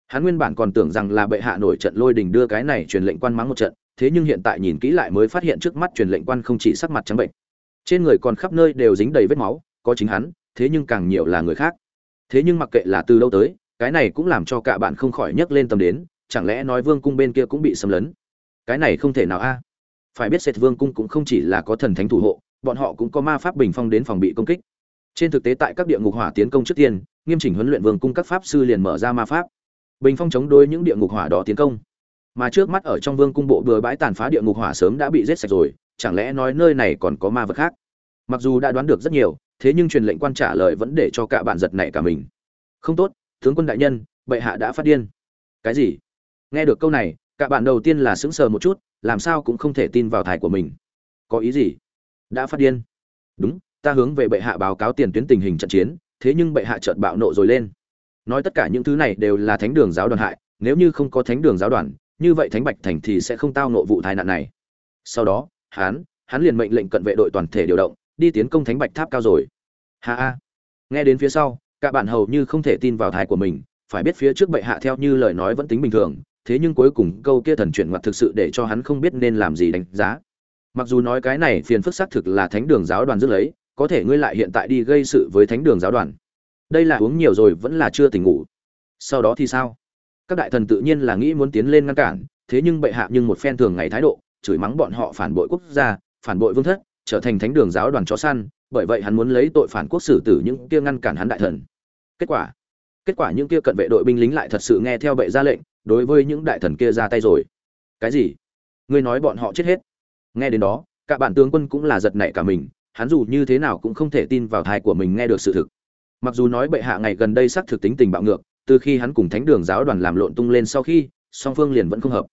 Hắn nguyên bản còn tưởng rằng là bệ hạ nổi trận lôi đình đưa cái này truyền lệnh quan mắng một trận, thế nhưng hiện tại nhìn kỹ lại mới phát hiện trước mắt truyền lệnh quan không chỉ sắc mặt trắng bệnh. Trên người còn khắp nơi đều dính đầy vết máu, có chính hắn, thế nhưng càng nhiều là người khác. Thế nhưng mặc kệ là từ lâu tới cái này cũng làm cho cả bạn không khỏi nhấc lên tầm đến, chẳng lẽ nói vương cung bên kia cũng bị xâm lấn? Cái này không thể nào a. Phải biết sệt vương cung cũng không chỉ là có thần thánh thủ hộ, bọn họ cũng có ma pháp bình phong đến phòng bị công kích. Trên thực tế tại các địa ngục hỏa tiến công trước tiên, nghiêm chỉnh huấn luyện vương cung các pháp sư liền mở ra ma pháp. Bình phong chống đối những địa ngục hỏa đó tiến công. Mà trước mắt ở trong vương cung bộ bừa bãi tàn phá địa ngục hỏa sớm đã bị giết sạch rồi, chẳng lẽ nói nơi này còn có ma vật khác? Mặc dù đã đoán được rất nhiều, thế nhưng truyền lệnh quan trả lời vẫn để cho cả bạn giật nảy cả mình. Không tốt tướng quân đại nhân, bệ hạ đã phát điên. Cái gì? Nghe được câu này, cả bạn đầu tiên là sững sờ một chút, làm sao cũng không thể tin vào thải của mình. Có ý gì? Đã phát điên. Đúng, ta hướng về bệ hạ báo cáo tiền tuyến tình hình trận chiến, thế nhưng bệ hạ chợt bạo nộ rồi lên. Nói tất cả những thứ này đều là thánh đường giáo đoàn hại, nếu như không có thánh đường giáo đoàn, như vậy thánh bạch thành thì sẽ không tao nộ vụ tai nạn này. Sau đó hắn hắn liền mệnh lệnh cận vệ đội toàn thể điều động, đi tiến công thánh bạch tháp cao rồi. Ha ha. Nghe đến phía sau cả bạn hầu như không thể tin vào thai của mình, phải biết phía trước bệ hạ theo như lời nói vẫn tính bình thường, thế nhưng cuối cùng câu kia thần chuyển ngoặt thực sự để cho hắn không biết nên làm gì đánh giá. Mặc dù nói cái này phiền phức xác thực là thánh đường giáo đoàn dứt lấy, có thể ngươi lại hiện tại đi gây sự với thánh đường giáo đoàn. Đây là uống nhiều rồi vẫn là chưa tỉnh ngủ. Sau đó thì sao? Các đại thần tự nhiên là nghĩ muốn tiến lên ngăn cản, thế nhưng bệ hạ nhưng một phen thường ngày thái độ, chửi mắng bọn họ phản bội quốc gia, phản bội vương thất, trở thành thánh đường giáo đoàn chó săn, bởi vậy hắn muốn lấy tội phản quốc xử tử những kia ngăn cản hắn đại thần kết quả. Kết quả những kia cận vệ đội binh lính lại thật sự nghe theo bệ ra lệnh, đối với những đại thần kia ra tay rồi. Cái gì? Ngươi nói bọn họ chết hết. Nghe đến đó, cả bản tướng quân cũng là giật nảy cả mình, hắn dù như thế nào cũng không thể tin vào thai của mình nghe được sự thực. Mặc dù nói bệ hạ ngày gần đây xác thực tính tình bạo ngược, từ khi hắn cùng thánh đường giáo đoàn làm lộn tung lên sau khi, song phương liền vẫn không hợp.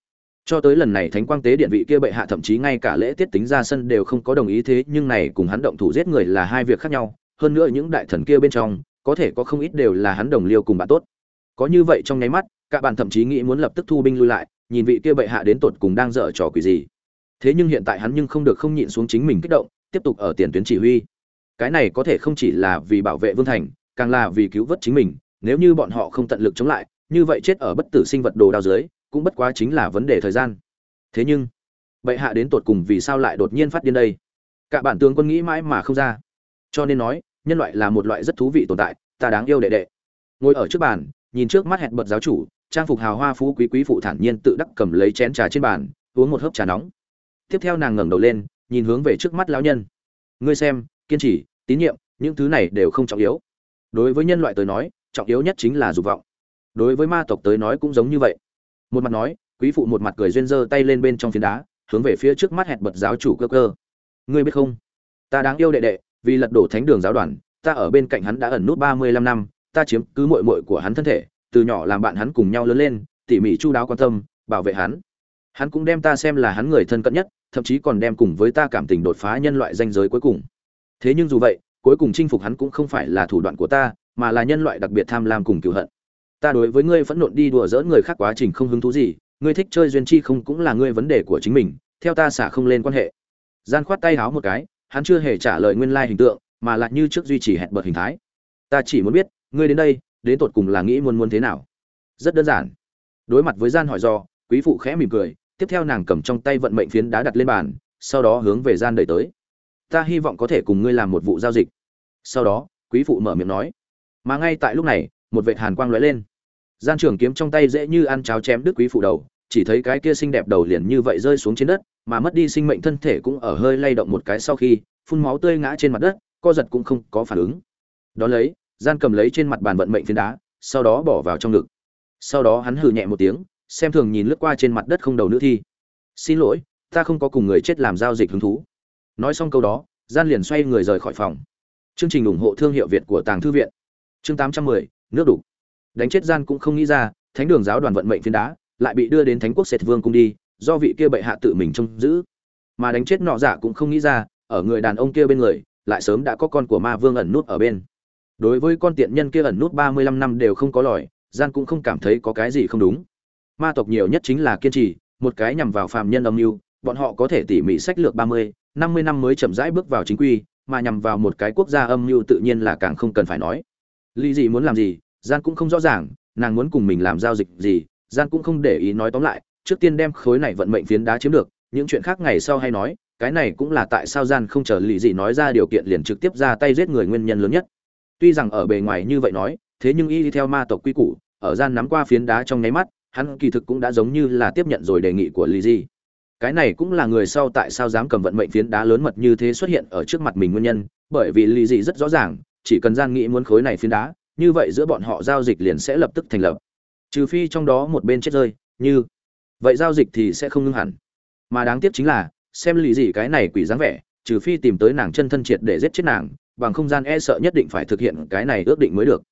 Cho tới lần này thánh quang tế điện vị kia bệ hạ thậm chí ngay cả lễ tiết tính ra sân đều không có đồng ý thế, nhưng này cùng hắn động thủ giết người là hai việc khác nhau. Hơn nữa những đại thần kia bên trong có thể có không ít đều là hắn đồng liêu cùng bạn tốt. Có như vậy trong nháy mắt các bạn thậm chí nghĩ muốn lập tức thu binh lui lại, nhìn vị kia bệ hạ đến tột cùng đang dở trò quỷ gì. Thế nhưng hiện tại hắn nhưng không được không nhịn xuống chính mình kích động, tiếp tục ở tiền tuyến chỉ huy. Cái này có thể không chỉ là vì bảo vệ vương thành, càng là vì cứu vớt chính mình, nếu như bọn họ không tận lực chống lại, như vậy chết ở bất tử sinh vật đồ đao dưới, cũng bất quá chính là vấn đề thời gian. Thế nhưng, bệ hạ đến tột cùng vì sao lại đột nhiên phát điên đây? Cả bản tướng quân nghĩ mãi mà không ra. Cho nên nói nhân loại là một loại rất thú vị tồn tại, ta đáng yêu đệ đệ. Ngồi ở trước bàn, nhìn trước mắt hẹn bật giáo chủ, trang phục hào hoa phú quý quý phụ thản nhiên tự đắc cầm lấy chén trà trên bàn, uống một hớp trà nóng. Tiếp theo nàng ngẩng đầu lên, nhìn hướng về trước mắt lão nhân. Ngươi xem, kiên trì, tín nhiệm, những thứ này đều không trọng yếu. Đối với nhân loại tới nói, trọng yếu nhất chính là dục vọng. Đối với ma tộc tới nói cũng giống như vậy. Một mặt nói, quý phụ một mặt cười duyên giơ tay lên bên trong phiến đá, hướng về phía trước mắt hẹn bật giáo chủ cơ cơ. Ngươi biết không? Ta đáng yêu đệ đệ vì lật đổ thánh đường giáo đoàn, ta ở bên cạnh hắn đã ẩn nút ba mươi lăm năm, ta chiếm cứ mội mội của hắn thân thể, từ nhỏ làm bạn hắn cùng nhau lớn lên, tỉ mỉ chu đáo quan tâm, bảo vệ hắn. Hắn cũng đem ta xem là hắn người thân cận nhất, thậm chí còn đem cùng với ta cảm tình đột phá nhân loại danh giới cuối cùng. Thế nhưng dù vậy, cuối cùng chinh phục hắn cũng không phải là thủ đoạn của ta, mà là nhân loại đặc biệt tham lam cùng cựu hận. Ta đối với ngươi phẫn nộ đi đùa dỡ người khác quá trình không hứng thú gì, ngươi thích chơi duyên chi không cũng là ngươi vấn đề của chính mình, theo ta xả không lên quan hệ. Gian khoát tay háo một cái hắn chưa hề trả lời nguyên lai hình tượng, mà lại như trước duy trì hẹn bật hình thái. Ta chỉ muốn biết, ngươi đến đây, đến tột cùng là nghĩ muốn muốn thế nào? Rất đơn giản. Đối mặt với gian hỏi do, quý phụ khẽ mỉm cười, tiếp theo nàng cầm trong tay vận mệnh phiến đá đặt lên bàn, sau đó hướng về gian đẩy tới. Ta hy vọng có thể cùng ngươi làm một vụ giao dịch. Sau đó, quý phụ mở miệng nói. Mà ngay tại lúc này, một vệ hàn quang lóe lên. Gian trưởng kiếm trong tay dễ như ăn cháo chém đứt quý phụ đầu chỉ thấy cái kia xinh đẹp đầu liền như vậy rơi xuống trên đất mà mất đi sinh mệnh thân thể cũng ở hơi lay động một cái sau khi phun máu tươi ngã trên mặt đất co giật cũng không có phản ứng. Đó lấy gian cầm lấy trên mặt bàn vận mệnh phiến đá sau đó bỏ vào trong ngực. Sau đó hắn hừ nhẹ một tiếng xem thường nhìn lướt qua trên mặt đất không đầu nữ thi. Xin lỗi ta không có cùng người chết làm giao dịch hứng thú. Nói xong câu đó gian liền xoay người rời khỏi phòng. Chương trình ủng hộ thương hiệu việt của tàng thư viện. Chương 810, nước đủ. Đánh chết gian cũng không nghĩ ra thánh đường giáo đoàn vận mệnh phiến đá lại bị đưa đến thánh quốc sệt vương cung đi, do vị kia bệ hạ tự mình trông giữ. Mà đánh chết nọ giả cũng không nghĩ ra, ở người đàn ông kia bên người, lại sớm đã có con của ma vương ẩn nút ở bên. Đối với con tiện nhân kia ẩn nút ba mươi lăm năm đều không có lòi, gian cũng không cảm thấy có cái gì không đúng. Ma tộc nhiều nhất chính là kiên trì, một cái nhằm vào phàm nhân âm mưu, bọn họ có thể tỉ mỉ sách lược ba mươi, năm mươi năm mới chậm rãi bước vào chính quy, mà nhằm vào một cái quốc gia âm mưu tự nhiên là càng không cần phải nói. Lý gì muốn làm gì, gian cũng không rõ ràng, nàng muốn cùng mình làm giao dịch gì gian cũng không để ý nói tóm lại, trước tiên đem khối này vận mệnh phiến đá chiếm được, những chuyện khác ngày sau hay nói, cái này cũng là tại sao gian không chờ lì gì nói ra điều kiện liền trực tiếp ra tay giết người nguyên nhân lớn nhất. Tuy rằng ở bề ngoài như vậy nói, thế nhưng y đi theo ma tộc quy củ, ở gian nắm qua phiến đá trong nháy mắt, hắn kỳ thực cũng đã giống như là tiếp nhận rồi đề nghị của lì gì cái này cũng là người sau tại sao dám cầm vận mệnh phiến đá lớn mật như thế xuất hiện ở trước mặt mình nguyên nhân, bởi vì lì gì rất rõ ràng, chỉ cần gian nghĩ muốn khối này phiến đá, như vậy giữa bọn họ giao dịch liền sẽ lập tức thành lập trừ phi trong đó một bên chết rơi, như vậy giao dịch thì sẽ không ngưng hẳn. Mà đáng tiếc chính là, xem lì gì cái này quỷ dáng vẻ, trừ phi tìm tới nàng chân thân triệt để giết chết nàng, bằng không gian e sợ nhất định phải thực hiện cái này ước định mới được.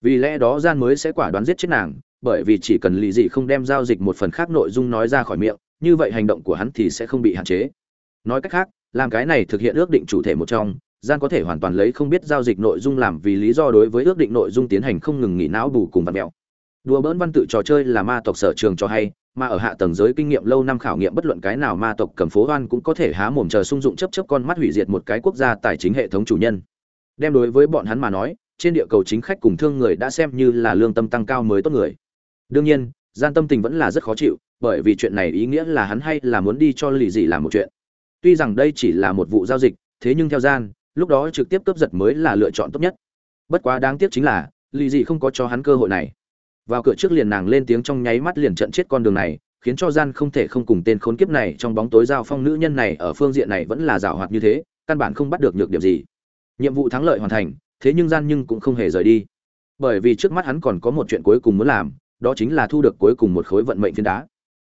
Vì lẽ đó gian mới sẽ quả đoán giết chết nàng, bởi vì chỉ cần lì gì không đem giao dịch một phần khác nội dung nói ra khỏi miệng, như vậy hành động của hắn thì sẽ không bị hạn chế. Nói cách khác, làm cái này thực hiện ước định chủ thể một trong, gian có thể hoàn toàn lấy không biết giao dịch nội dung làm vì lý do đối với ước định nội dung tiến hành không ngừng nghỉ não bù cùng vặt mèo đùa bỡn văn tự trò chơi là ma tộc sở trường cho hay, mà ở hạ tầng giới kinh nghiệm lâu năm khảo nghiệm bất luận cái nào ma tộc cầm phố hoan cũng có thể há mồm chờ sung dụng chấp chấp con mắt hủy diệt một cái quốc gia tài chính hệ thống chủ nhân. Đem đối với bọn hắn mà nói, trên địa cầu chính khách cùng thương người đã xem như là lương tâm tăng cao mới tốt người. Đương nhiên, gian tâm tình vẫn là rất khó chịu, bởi vì chuyện này ý nghĩa là hắn hay là muốn đi cho lì dị làm một chuyện. Tuy rằng đây chỉ là một vụ giao dịch, thế nhưng theo gian, lúc đó trực tiếp cướp giật mới là lựa chọn tốt nhất. Bất quá đáng tiếc chính là, lì dị không có cho hắn cơ hội này vào cửa trước liền nàng lên tiếng trong nháy mắt liền trận chết con đường này, khiến cho gian không thể không cùng tên khốn kiếp này trong bóng tối giao phong nữ nhân này ở phương diện này vẫn là giảo hoạt như thế, căn bản không bắt được nhược điểm gì. Nhiệm vụ thắng lợi hoàn thành, thế nhưng gian nhưng cũng không hề rời đi. Bởi vì trước mắt hắn còn có một chuyện cuối cùng muốn làm, đó chính là thu được cuối cùng một khối vận mệnh phiến đá.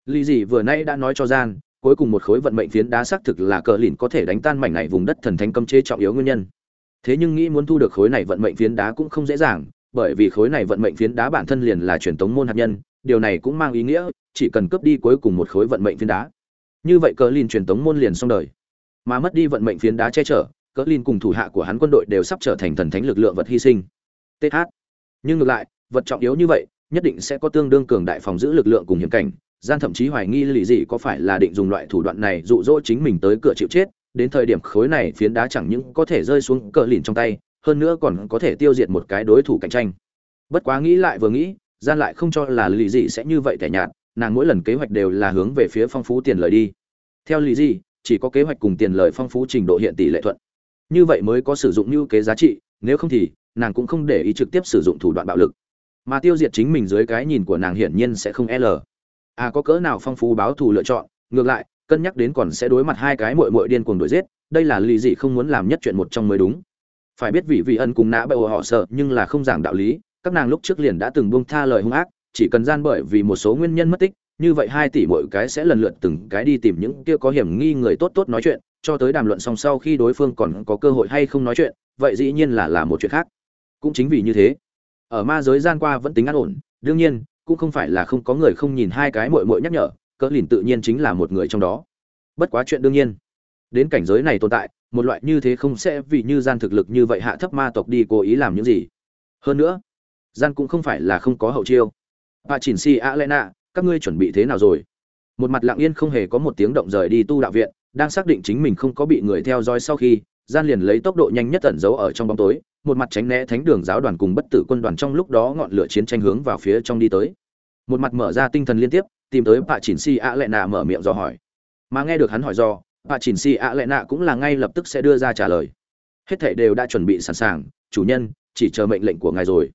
Lý dị vừa nay đã nói cho gian, cuối cùng một khối vận mệnh phiến đá xác thực là cờ lìn có thể đánh tan mảnh này vùng đất thần thánh cấm chế trọng yếu nguyên nhân. Thế nhưng nghĩ muốn thu được khối này vận mệnh phiến đá cũng không dễ dàng bởi vì khối này vận mệnh phiến đá bản thân liền là truyền tống môn hạt nhân, điều này cũng mang ý nghĩa, chỉ cần cướp đi cuối cùng một khối vận mệnh phiến đá. Như vậy cờ Lin truyền tống môn liền xong đời. Mà mất đi vận mệnh phiến đá che chở, cờ Lin cùng thủ hạ của hắn quân đội đều sắp trở thành thần thánh lực lượng vật hy sinh. Th nhưng ngược lại, vật trọng yếu như vậy, nhất định sẽ có tương đương cường đại phòng giữ lực lượng cùng hiểm cảnh, gian thậm chí hoài nghi lì gì có phải là định dùng loại thủ đoạn này dụ dỗ chính mình tới cửa chịu chết, đến thời điểm khối này phiến đá chẳng những có thể rơi xuống cờ Lin trong tay hơn nữa còn có thể tiêu diệt một cái đối thủ cạnh tranh. Bất quá nghĩ lại vừa nghĩ, gian lại không cho là lì dị sẽ như vậy tẻ nhạt, nàng mỗi lần kế hoạch đều là hướng về phía phong phú tiền lời đi. Theo lì dị, chỉ có kế hoạch cùng tiền lời phong phú trình độ hiện tỷ lệ thuận. Như vậy mới có sử dụng như kế giá trị, nếu không thì, nàng cũng không để ý trực tiếp sử dụng thủ đoạn bạo lực. Mà tiêu diệt chính mình dưới cái nhìn của nàng hiển nhiên sẽ không l. À có cỡ nào phong phú báo thù lựa chọn? Ngược lại, cân nhắc đến còn sẽ đối mặt hai cái mội mội điên cuồng đuổi giết, đây là lì dị không muốn làm nhất chuyện một trong mới đúng phải biết vị vị ân cùng nã bởi họ sợ, nhưng là không giảng đạo lý, các nàng lúc trước liền đã từng buông tha lời hung ác, chỉ cần gian bởi vì một số nguyên nhân mất tích, như vậy hai tỷ mỗi cái sẽ lần lượt từng cái đi tìm những kia có hiểm nghi người tốt tốt nói chuyện, cho tới đàm luận xong sau khi đối phương còn có cơ hội hay không nói chuyện, vậy dĩ nhiên là là một chuyện khác. Cũng chính vì như thế, ở ma giới gian qua vẫn tính an ổn, đương nhiên, cũng không phải là không có người không nhìn hai cái mội mội nhắc nhở, cỡ lìn tự nhiên chính là một người trong đó. Bất quá chuyện đương nhiên, đến cảnh giới này tồn tại một loại như thế không sẽ vì như gian thực lực như vậy hạ thấp ma tộc đi cố ý làm những gì. Hơn nữa, gian cũng không phải là không có hậu chiêu. Bà chỉnh si a lena các ngươi chuẩn bị thế nào rồi? Một mặt lặng yên không hề có một tiếng động rời đi tu đạo viện, đang xác định chính mình không có bị người theo dõi sau khi, gian liền lấy tốc độ nhanh nhất ẩn giấu ở trong bóng tối, một mặt tránh né thánh đường giáo đoàn cùng bất tử quân đoàn trong lúc đó ngọn lửa chiến tranh hướng vào phía trong đi tới. Một mặt mở ra tinh thần liên tiếp, tìm tới bà chỉnh si a lẽ nạ mở miệng dò hỏi. Mà nghe được hắn hỏi do bà chỉnh si ạ lệ nạ cũng là ngay lập tức sẽ đưa ra trả lời. Hết thảy đều đã chuẩn bị sẵn sàng, chủ nhân, chỉ chờ mệnh lệnh của ngài rồi.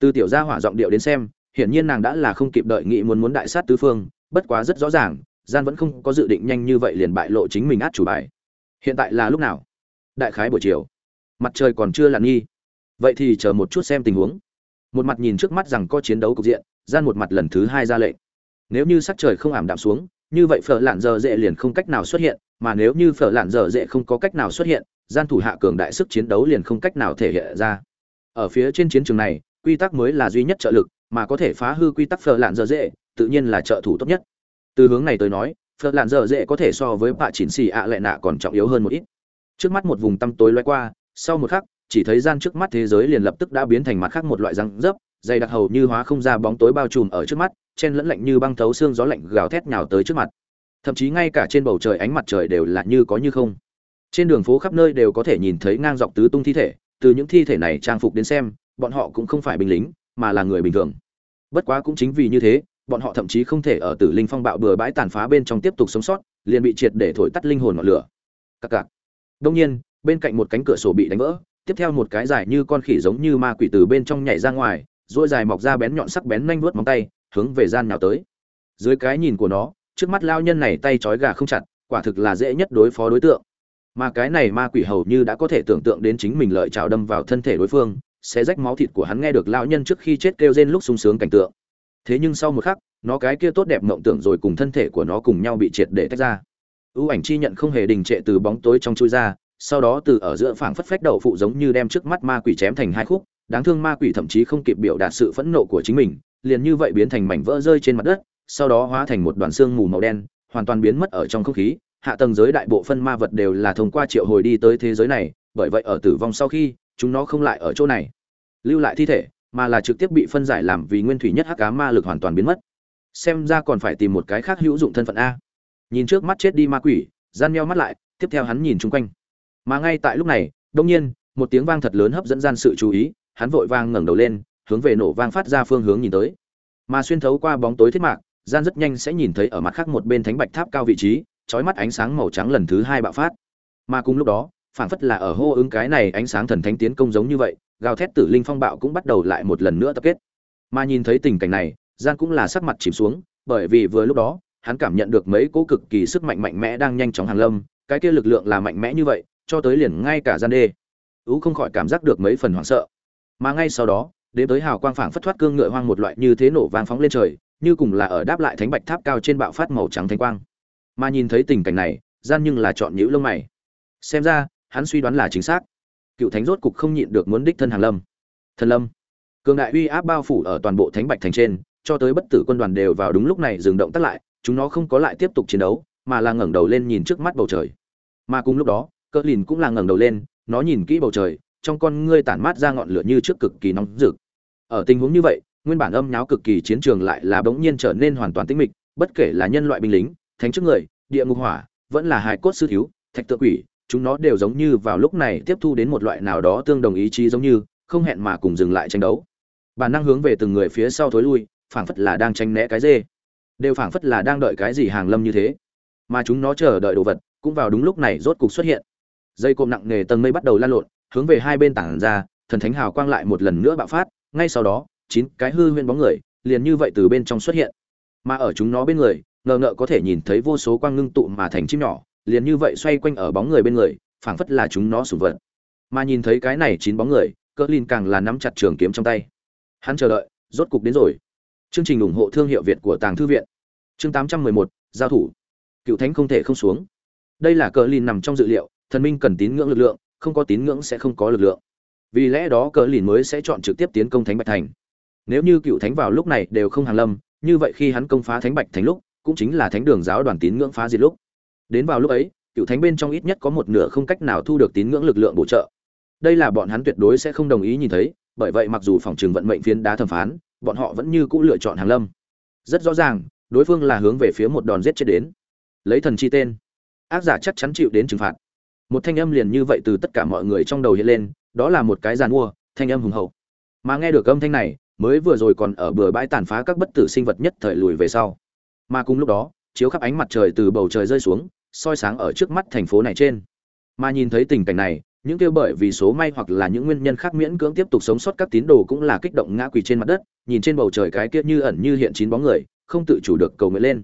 Từ tiểu gia hỏa giọng điệu đến xem, hiển nhiên nàng đã là không kịp đợi nghị muốn muốn đại sát tứ phương, bất quá rất rõ ràng, gian vẫn không có dự định nhanh như vậy liền bại lộ chính mình át chủ bài. Hiện tại là lúc nào? Đại khái buổi chiều. Mặt trời còn chưa lặn nghi. Vậy thì chờ một chút xem tình huống. Một mặt nhìn trước mắt rằng có chiến đấu cục diện, gian một mặt lần thứ hai ra lệnh. Nếu như sắc trời không ảm đạm xuống như vậy phở lạn giờ dễ liền không cách nào xuất hiện, mà nếu như phở lạn giờ dễ không có cách nào xuất hiện, gian thủ hạ cường đại sức chiến đấu liền không cách nào thể hiện ra. Ở phía trên chiến trường này, quy tắc mới là duy nhất trợ lực, mà có thể phá hư quy tắc phở lạn giờ dễ, tự nhiên là trợ thủ tốt nhất. Từ hướng này tới nói, phở lạn giờ dễ có thể so với bạ chỉnh xì ạ lệ nạ còn trọng yếu hơn một ít. Trước mắt một vùng tăm tối loay qua, sau một khắc, chỉ thấy gian trước mắt thế giới liền lập tức đã biến thành mặt khác một loại răng dấp dày đặc hầu như hóa không ra bóng tối bao trùm ở trước mắt, chen lẫn lạnh như băng thấu xương gió lạnh gào thét nhào tới trước mặt. Thậm chí ngay cả trên bầu trời ánh mặt trời đều là như có như không. Trên đường phố khắp nơi đều có thể nhìn thấy ngang dọc tứ tung thi thể, từ những thi thể này trang phục đến xem, bọn họ cũng không phải binh lính, mà là người bình thường. Bất quá cũng chính vì như thế, bọn họ thậm chí không thể ở tử linh phong bạo bừa bãi tàn phá bên trong tiếp tục sống sót, liền bị triệt để thổi tắt linh hồn ngọn lửa. Cặc cặc. Đông nhiên, bên cạnh một cánh cửa sổ bị đánh vỡ, tiếp theo một cái dài như con khỉ giống như ma quỷ từ bên trong nhảy ra ngoài dỗi dài mọc ra bén nhọn sắc bén nhanh vuốt móng tay, hướng về gian nào tới. Dưới cái nhìn của nó, trước mắt lao nhân này tay trói gà không chặt, quả thực là dễ nhất đối phó đối tượng. Mà cái này ma quỷ hầu như đã có thể tưởng tượng đến chính mình lợi trào đâm vào thân thể đối phương, sẽ rách máu thịt của hắn nghe được lao nhân trước khi chết kêu rên lúc sung sướng cảnh tượng. Thế nhưng sau một khắc, nó cái kia tốt đẹp mộng tưởng rồi cùng thân thể của nó cùng nhau bị triệt để tách ra. Ưu ảnh chi nhận không hề đình trệ từ bóng tối trong chui ra, sau đó từ ở giữa phảng phất phách đậu phụ giống như đem trước mắt ma quỷ chém thành hai khúc đáng thương ma quỷ thậm chí không kịp biểu đạt sự phẫn nộ của chính mình, liền như vậy biến thành mảnh vỡ rơi trên mặt đất, sau đó hóa thành một đoàn xương mù màu đen, hoàn toàn biến mất ở trong không khí. Hạ tầng giới đại bộ phân ma vật đều là thông qua triệu hồi đi tới thế giới này, bởi vậy ở tử vong sau khi, chúng nó không lại ở chỗ này, lưu lại thi thể, mà là trực tiếp bị phân giải làm vì nguyên thủy nhất hắc cá ma lực hoàn toàn biến mất. Xem ra còn phải tìm một cái khác hữu dụng thân phận a. Nhìn trước mắt chết đi ma quỷ, gian meo mắt lại, tiếp theo hắn nhìn chung quanh. Mà ngay tại lúc này đông nhiên, một tiếng vang thật lớn hấp dẫn gian sự chú ý hắn vội vang ngẩng đầu lên, hướng về nổ vang phát ra phương hướng nhìn tới. Mà xuyên thấu qua bóng tối thiết mạc, gian rất nhanh sẽ nhìn thấy ở mặt khác một bên thánh bạch tháp cao vị trí, chói mắt ánh sáng màu trắng lần thứ hai bạo phát. Mà cùng lúc đó, phảng phất là ở hô ứng cái này ánh sáng thần thánh tiến công giống như vậy, gào thét tử linh phong bạo cũng bắt đầu lại một lần nữa tập kết. Mà nhìn thấy tình cảnh này gian cũng là sắc mặt chìm xuống, bởi vì vừa lúc đó, hắn cảm nhận được mấy cỗ cực kỳ sức mạnh mạnh mẽ đang nhanh chóng hàng lâm, cái kia lực lượng là mạnh mẽ như vậy, cho tới liền ngay cả gian đê. Ú không khỏi cảm giác được mấy phần hoảng sợ mà ngay sau đó, đến tới hào quang phảng phất thoát cương ngựa hoang một loại như thế nổ vang phóng lên trời, như cùng là ở đáp lại thánh bạch tháp cao trên bạo phát màu trắng thanh quang. Mà nhìn thấy tình cảnh này, gian nhưng là chọn nhữ lông mày. Xem ra, hắn suy đoán là chính xác. Cựu thánh rốt cục không nhịn được muốn đích thân hàng lâm. Thần lâm. Cường đại uy áp bao phủ ở toàn bộ thánh bạch thành trên, cho tới bất tử quân đoàn đều vào đúng lúc này dừng động tắt lại, chúng nó không có lại tiếp tục chiến đấu, mà là ngẩng đầu lên nhìn trước mắt bầu trời. Mà cùng lúc đó cỡ lìn cũng là ngẩng đầu lên, nó nhìn kỹ bầu trời trong con ngươi tản mát ra ngọn lửa như trước cực kỳ nóng rực. Ở tình huống như vậy, nguyên bản âm nháo cực kỳ chiến trường lại là bỗng nhiên trở nên hoàn toàn tĩnh mịch, bất kể là nhân loại binh lính, thánh chức người, địa ngục hỏa, vẫn là hài cốt sư thiếu, thạch tự quỷ, chúng nó đều giống như vào lúc này tiếp thu đến một loại nào đó tương đồng ý chí giống như, không hẹn mà cùng dừng lại tranh đấu. Bản năng hướng về từng người phía sau thối lui, phảng phất là đang tranh né cái dê. Đều phảng phất là đang đợi cái gì hàng lâm như thế. Mà chúng nó chờ đợi đồ vật, cũng vào đúng lúc này rốt cục xuất hiện. Dây cộm nặng nề tầng mây bắt đầu lan lộn hướng về hai bên tảng ra thần thánh hào quang lại một lần nữa bạo phát ngay sau đó chín cái hư huyên bóng người liền như vậy từ bên trong xuất hiện. Mà ở chúng nó bên người ngờ ngợ có thể nhìn thấy vô số quang ngưng tụ mà thành chim nhỏ liền như vậy xoay quanh ở bóng người bên người phảng phất là chúng nó sủng vật. Mà nhìn thấy cái này chín bóng người cỡ lin càng là nắm chặt trường kiếm trong tay. Hắn chờ đợi rốt cục đến rồi. Chương trình ủng hộ thương hiệu việt của tàng thư viện. Chương 811, giao thủ. Cựu thánh không thể không xuống. Đây là cỡ lin nằm trong dự liệu thần minh cần tín ngưỡng lực lượng không có tín ngưỡng sẽ không có lực lượng. Vì lẽ đó cỡ lìn mới sẽ chọn trực tiếp tiến công thánh bạch thành. Nếu như cựu thánh vào lúc này đều không hàng lâm, như vậy khi hắn công phá thánh bạch thành lúc, cũng chính là thánh đường giáo đoàn tín ngưỡng phá diệt lúc. Đến vào lúc ấy, cựu thánh bên trong ít nhất có một nửa không cách nào thu được tín ngưỡng lực lượng bổ trợ. Đây là bọn hắn tuyệt đối sẽ không đồng ý nhìn thấy, bởi vậy mặc dù phòng trường vận mệnh phiến đá thẩm phán, bọn họ vẫn như cũ lựa chọn hàng lâm. Rất rõ ràng, đối phương là hướng về phía một đòn giết chết đến. Lấy thần chi tên. Ác giả chắc chắn chịu đến trừng phạt một thanh âm liền như vậy từ tất cả mọi người trong đầu hiện lên, đó là một cái giàn mua, thanh âm hùng hậu. Mà nghe được âm thanh này, mới vừa rồi còn ở bừa bãi tàn phá các bất tử sinh vật nhất thời lùi về sau. Mà cùng lúc đó, chiếu khắp ánh mặt trời từ bầu trời rơi xuống, soi sáng ở trước mắt thành phố này trên. Mà nhìn thấy tình cảnh này, những kêu bởi vì số may hoặc là những nguyên nhân khác miễn cưỡng tiếp tục sống sót các tín đồ cũng là kích động ngã quỳ trên mặt đất, nhìn trên bầu trời cái kia như ẩn như hiện chín bóng người, không tự chủ được cầu nguyện lên.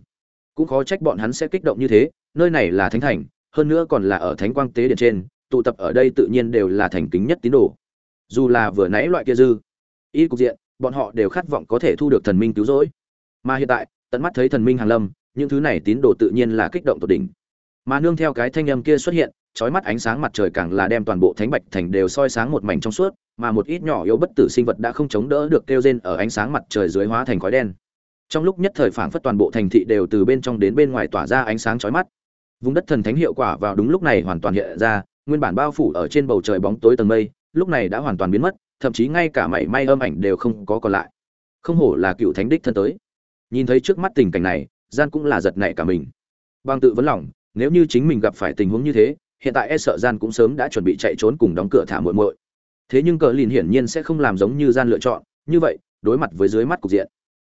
Cũng khó trách bọn hắn sẽ kích động như thế, nơi này là thánh thành hơn nữa còn là ở thánh quang tế điện trên, tụ tập ở đây tự nhiên đều là thành kính nhất tín đồ. Dù là vừa nãy loại kia dư, y cục diện, bọn họ đều khát vọng có thể thu được thần minh cứu rỗi. Mà hiện tại, tận mắt thấy thần minh hàng lâm, những thứ này tín đồ tự nhiên là kích động tột đỉnh. Mà nương theo cái thanh âm kia xuất hiện, chói mắt ánh sáng mặt trời càng là đem toàn bộ thánh bạch thành đều soi sáng một mảnh trong suốt, mà một ít nhỏ yếu bất tử sinh vật đã không chống đỡ được kêu rên ở ánh sáng mặt trời dưới hóa thành khói đen. Trong lúc nhất thời phảng phất toàn bộ thành thị đều từ bên trong đến bên ngoài tỏa ra ánh sáng chói mắt vùng đất thần thánh hiệu quả vào đúng lúc này hoàn toàn hiện ra, nguyên bản bao phủ ở trên bầu trời bóng tối tầng mây, lúc này đã hoàn toàn biến mất, thậm chí ngay cả mảy may âm ảnh đều không có còn lại. Không hổ là cựu thánh đích thân tới. Nhìn thấy trước mắt tình cảnh này, gian cũng là giật nảy cả mình. Bằng tự vấn lòng, nếu như chính mình gặp phải tình huống như thế, hiện tại e sợ gian cũng sớm đã chuẩn bị chạy trốn cùng đóng cửa thả muội muội. Thế nhưng cờ lìn hiển nhiên sẽ không làm giống như gian lựa chọn, như vậy, đối mặt với dưới mắt cục diện.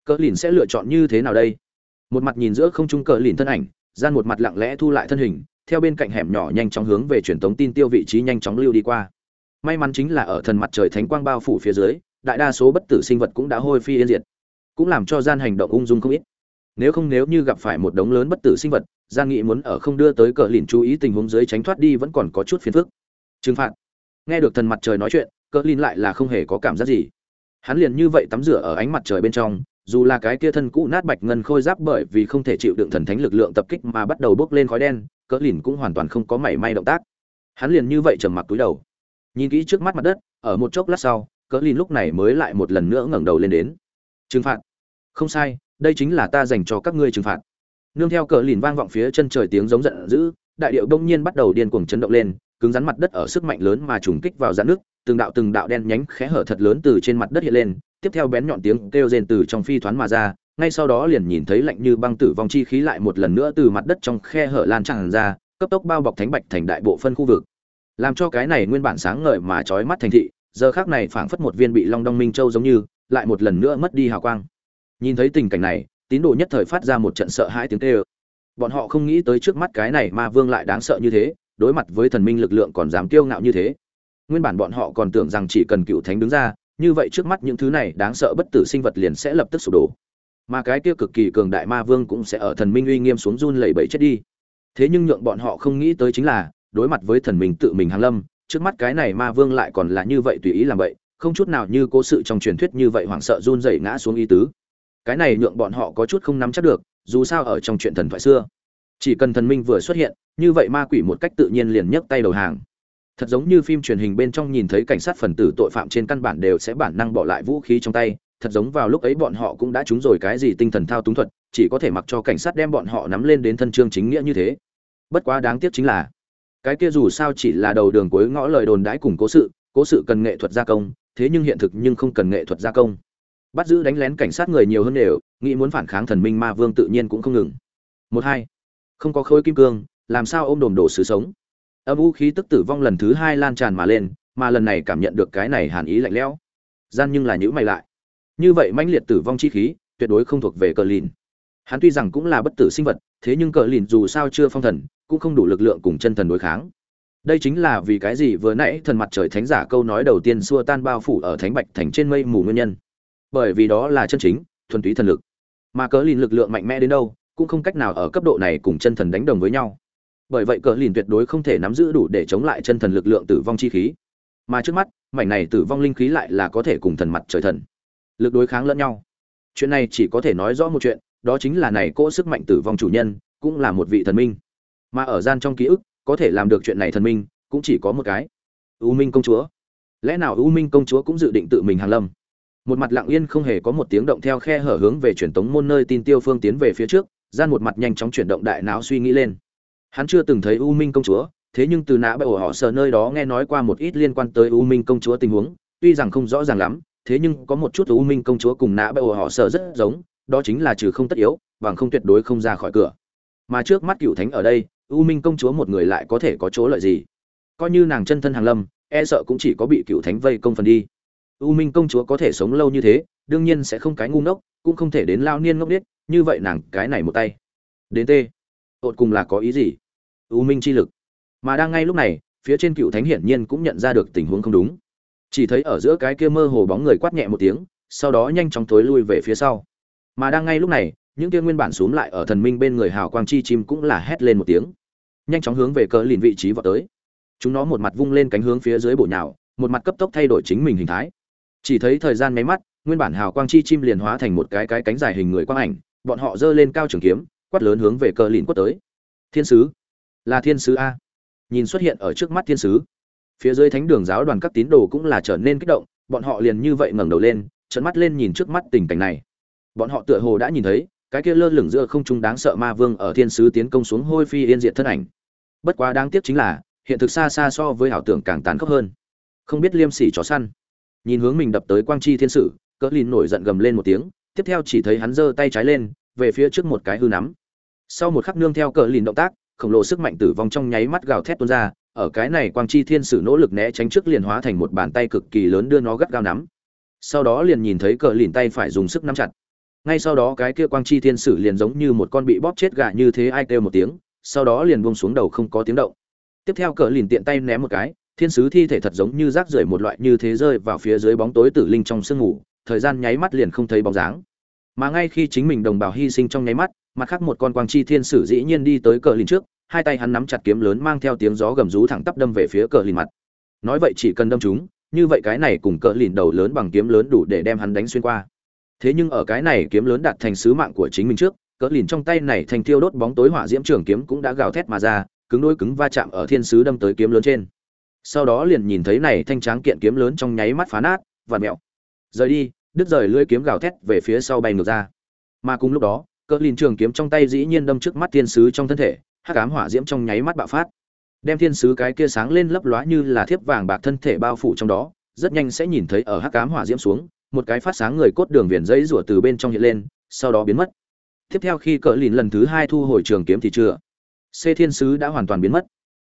Cờ lìn sẽ lựa chọn như thế nào đây? Một mặt nhìn giữa không trung cờ lìn thân ảnh gian một mặt lặng lẽ thu lại thân hình, theo bên cạnh hẻm nhỏ nhanh chóng hướng về truyền tống tin tiêu vị trí nhanh chóng lưu đi qua. May mắn chính là ở thần mặt trời thánh quang bao phủ phía dưới, đại đa số bất tử sinh vật cũng đã hôi phi yên diệt, cũng làm cho gian hành động ung dung không ít. Nếu không nếu như gặp phải một đống lớn bất tử sinh vật gian nghị muốn ở không đưa tới cờ lìn chú ý tình huống dưới tránh thoát đi vẫn còn có chút phiền phức. Trừng phạt. Nghe được thần mặt trời nói chuyện, cờ lìn lại là không hề có cảm giác gì. Hắn liền như vậy tắm rửa ở ánh mặt trời bên trong dù là cái kia thân cũ nát bạch ngân khôi giáp bởi vì không thể chịu đựng thần thánh lực lượng tập kích mà bắt đầu bốc lên khói đen, cỡ lìn cũng hoàn toàn không có mảy may động tác. Hắn liền như vậy trầm mặc túi đầu. Nhìn kỹ trước mắt mặt đất, ở một chốc lát sau, cỡ lìn lúc này mới lại một lần nữa ngẩng đầu lên đến. Trừng phạt. Không sai, đây chính là ta dành cho các ngươi trừng phạt. Nương theo cỡ lìn vang vọng phía chân trời tiếng giống giận dữ, đại điệu đông nhiên bắt đầu điên cuồng chấn động lên, cứng rắn mặt đất ở sức mạnh lớn mà trùng kích vào dạn nước từng đạo từng đạo đen nhánh khẽ hở thật lớn từ trên mặt đất hiện lên, tiếp theo bén nhọn tiếng kêu rên từ trong phi thoán mà ra, ngay sau đó liền nhìn thấy lạnh như băng tử vong chi khí lại một lần nữa từ mặt đất trong khe hở lan tràn ra, cấp tốc bao bọc thánh bạch thành đại bộ phân khu vực. Làm cho cái này nguyên bản sáng ngời mà chói mắt thành thị, giờ khắc này phảng phất một viên bị long đong minh châu giống như, lại một lần nữa mất đi hào quang. Nhìn thấy tình cảnh này, tín đồ nhất thời phát ra một trận sợ hãi tiếng kêu. Bọn họ không nghĩ tới trước mắt cái này ma vương lại đáng sợ như thế, đối mặt với thần minh lực lượng còn dám kiêu ngạo như thế nguyên bản bọn họ còn tưởng rằng chỉ cần cựu thánh đứng ra, như vậy trước mắt những thứ này đáng sợ bất tử sinh vật liền sẽ lập tức sụp đổ. Mà cái kia cực kỳ cường đại ma vương cũng sẽ ở thần minh uy nghiêm xuống run lẩy bẩy chết đi. Thế nhưng nhượng bọn họ không nghĩ tới chính là, đối mặt với thần minh tự mình hàng lâm, trước mắt cái này ma vương lại còn là như vậy tùy ý làm vậy, không chút nào như cố sự trong truyền thuyết như vậy hoảng sợ run rẩy ngã xuống y tứ. Cái này nhượng bọn họ có chút không nắm chắc được, dù sao ở trong chuyện thần thoại xưa, chỉ cần thần minh vừa xuất hiện, như vậy ma quỷ một cách tự nhiên liền nhấc tay đầu hàng thật giống như phim truyền hình bên trong nhìn thấy cảnh sát phần tử tội phạm trên căn bản đều sẽ bản năng bỏ lại vũ khí trong tay, thật giống vào lúc ấy bọn họ cũng đã trúng rồi cái gì tinh thần thao túng thuật, chỉ có thể mặc cho cảnh sát đem bọn họ nắm lên đến thân chương chính nghĩa như thế. Bất quá đáng tiếc chính là, cái kia dù sao chỉ là đầu đường cuối ngõ lời đồn đãi cùng cố sự cố sự cần nghệ thuật gia công, thế nhưng hiện thực nhưng không cần nghệ thuật gia công. Bắt giữ đánh lén cảnh sát người nhiều hơn đều, nghĩ muốn phản kháng thần minh ma vương tự nhiên cũng không ngừng. Một hai, không có khối kim cương, làm sao ôm đồm đổ sự sống? Âm u khí tức tử vong lần thứ hai lan tràn mà lên, mà lần này cảm nhận được cái này hàn ý lạnh lẽo. Gian nhưng là nhữ mày lại. Như vậy mãnh liệt tử vong chi khí, tuyệt đối không thuộc về cờ lìn. Hắn tuy rằng cũng là bất tử sinh vật, thế nhưng cờ lìn dù sao chưa phong thần, cũng không đủ lực lượng cùng chân thần đối kháng. Đây chính là vì cái gì vừa nãy thần mặt trời thánh giả câu nói đầu tiên xua tan bao phủ ở thánh bạch thành trên mây mù nguyên nhân. Bởi vì đó là chân chính, thuần túy thần lực. Mà cờ lìn lực lượng mạnh mẽ đến đâu, cũng không cách nào ở cấp độ này cùng chân thần đánh đồng với nhau bởi vậy cờ lìn tuyệt đối không thể nắm giữ đủ để chống lại chân thần lực lượng tử vong chi khí. Mà trước mắt, mảnh này tử vong linh khí lại là có thể cùng thần mặt trời thần lực đối kháng lẫn nhau. Chuyện này chỉ có thể nói rõ một chuyện, đó chính là này cỗ sức mạnh tử vong chủ nhân cũng là một vị thần minh. Mà ở gian trong ký ức, có thể làm được chuyện này thần minh cũng chỉ có một cái. U minh công chúa. Lẽ nào u minh công chúa cũng dự định tự mình hàng lâm? Một mặt lặng yên không hề có một tiếng động theo khe hở hướng về truyền tống môn nơi tin tiêu phương tiến về phía trước, gian một mặt nhanh chóng chuyển động đại não suy nghĩ lên hắn chưa từng thấy u minh công chúa, thế nhưng từ nã bởi họ sờ nơi đó nghe nói qua một ít liên quan tới u minh công chúa tình huống, tuy rằng không rõ ràng lắm, thế nhưng có một chút u minh công chúa cùng nã bởi họ sờ rất giống, đó chính là trừ không tất yếu, bằng không tuyệt đối không ra khỏi cửa. Mà trước mắt cựu thánh ở đây, u minh công chúa một người lại có thể có chỗ lợi gì? Coi như nàng chân thân hàng lâm e sợ cũng chỉ có bị cựu thánh vây công phần đi. U minh công chúa có thể sống lâu như thế, đương nhiên sẽ không cái ngu ngốc, cũng không thể đến lao niên ngốc điếc, như vậy nàng cái này một tay. Đến t ột cùng là có ý gì? U minh chi lực. Mà đang ngay lúc này, phía trên cựu thánh hiển nhiên cũng nhận ra được tình huống không đúng. Chỉ thấy ở giữa cái kia mơ hồ bóng người quát nhẹ một tiếng, sau đó nhanh chóng tối lui về phía sau. Mà đang ngay lúc này, những kia nguyên bản xuống lại ở thần minh bên người hào quang chi chim cũng là hét lên một tiếng. Nhanh chóng hướng về cờ lìn vị trí vào tới. Chúng nó một mặt vung lên cánh hướng phía dưới bổ nhào, một mặt cấp tốc thay đổi chính mình hình thái. Chỉ thấy thời gian máy mắt, nguyên bản hào quang chi chim liền hóa thành một cái cái cánh dài hình người quang ảnh, bọn họ giơ lên cao trường kiếm quát lớn hướng về cờ lìn quất tới. Thiên sứ. Là thiên sứ a. Nhìn xuất hiện ở trước mắt thiên sứ. Phía dưới thánh đường giáo đoàn các tín đồ cũng là trở nên kích động, bọn họ liền như vậy ngẩng đầu lên trận mắt lên nhìn trước mắt tình cảnh này. Bọn họ tựa hồ đã nhìn thấy, cái kia lơ lửng giữa không trung đáng sợ ma vương ở thiên sứ tiến công xuống hôi phi yên diệt thân ảnh. Bất quá đáng tiếc chính là, hiện thực xa xa so với ảo tưởng càng tán khốc hơn. Không biết liêm sỉ chó săn. Nhìn hướng mình đập tới quang chi thiên sử cỡ lìn nổi giận gầm lên một tiếng, tiếp theo chỉ thấy hắn giơ tay trái lên về phía trước một cái hư nắm. Sau một khắc nương theo cỡ lìn động tác, khổng lồ sức mạnh tử vong trong nháy mắt gào thét tuôn ra, ở cái này quang chi thiên sử nỗ lực né tránh trước liền hóa thành một bàn tay cực kỳ lớn đưa nó gắt gao nắm. Sau đó liền nhìn thấy cỡ lìn tay phải dùng sức nắm chặt. Ngay sau đó cái kia quang chi thiên sử liền giống như một con bị bóp chết gà như thế ai kêu một tiếng, sau đó liền buông xuống đầu không có tiếng động. Tiếp theo cỡ lìn tiện tay ném một cái, thiên sứ thi thể thật giống như rác rưởi một loại như thế rơi vào phía dưới bóng tối tử linh trong sương ngủ, thời gian nháy mắt liền không thấy bóng dáng mà ngay khi chính mình đồng bào hy sinh trong nháy mắt, mặt khác một con quang chi thiên sử dĩ nhiên đi tới cờ lìn trước, hai tay hắn nắm chặt kiếm lớn mang theo tiếng gió gầm rú thẳng tắp đâm về phía cờ lìn mặt. Nói vậy chỉ cần đâm chúng, như vậy cái này cùng cờ lìn đầu lớn bằng kiếm lớn đủ để đem hắn đánh xuyên qua. Thế nhưng ở cái này kiếm lớn đạt thành sứ mạng của chính mình trước, cờ lìn trong tay này thành thiêu đốt bóng tối hỏa diễm trường kiếm cũng đã gào thét mà ra, cứng đôi cứng va chạm ở thiên sứ đâm tới kiếm lớn trên. Sau đó liền nhìn thấy này thanh tráng kiện kiếm lớn trong nháy mắt phá nát và mẹo. Rời đi đứt rời lưỡi kiếm gào thét về phía sau bay ngược ra. Mà cùng lúc đó, cỡ lìn trường kiếm trong tay dĩ nhiên đâm trước mắt thiên sứ trong thân thể, hắc ám hỏa diễm trong nháy mắt bạo phát. Đem thiên sứ cái kia sáng lên lấp lóa như là thiếp vàng bạc thân thể bao phủ trong đó, rất nhanh sẽ nhìn thấy ở hắc ám hỏa diễm xuống, một cái phát sáng người cốt đường viền dây rủa từ bên trong hiện lên, sau đó biến mất. Tiếp theo khi cỡ lìn lần thứ hai thu hồi trường kiếm thì chưa. C thiên sứ đã hoàn toàn biến mất.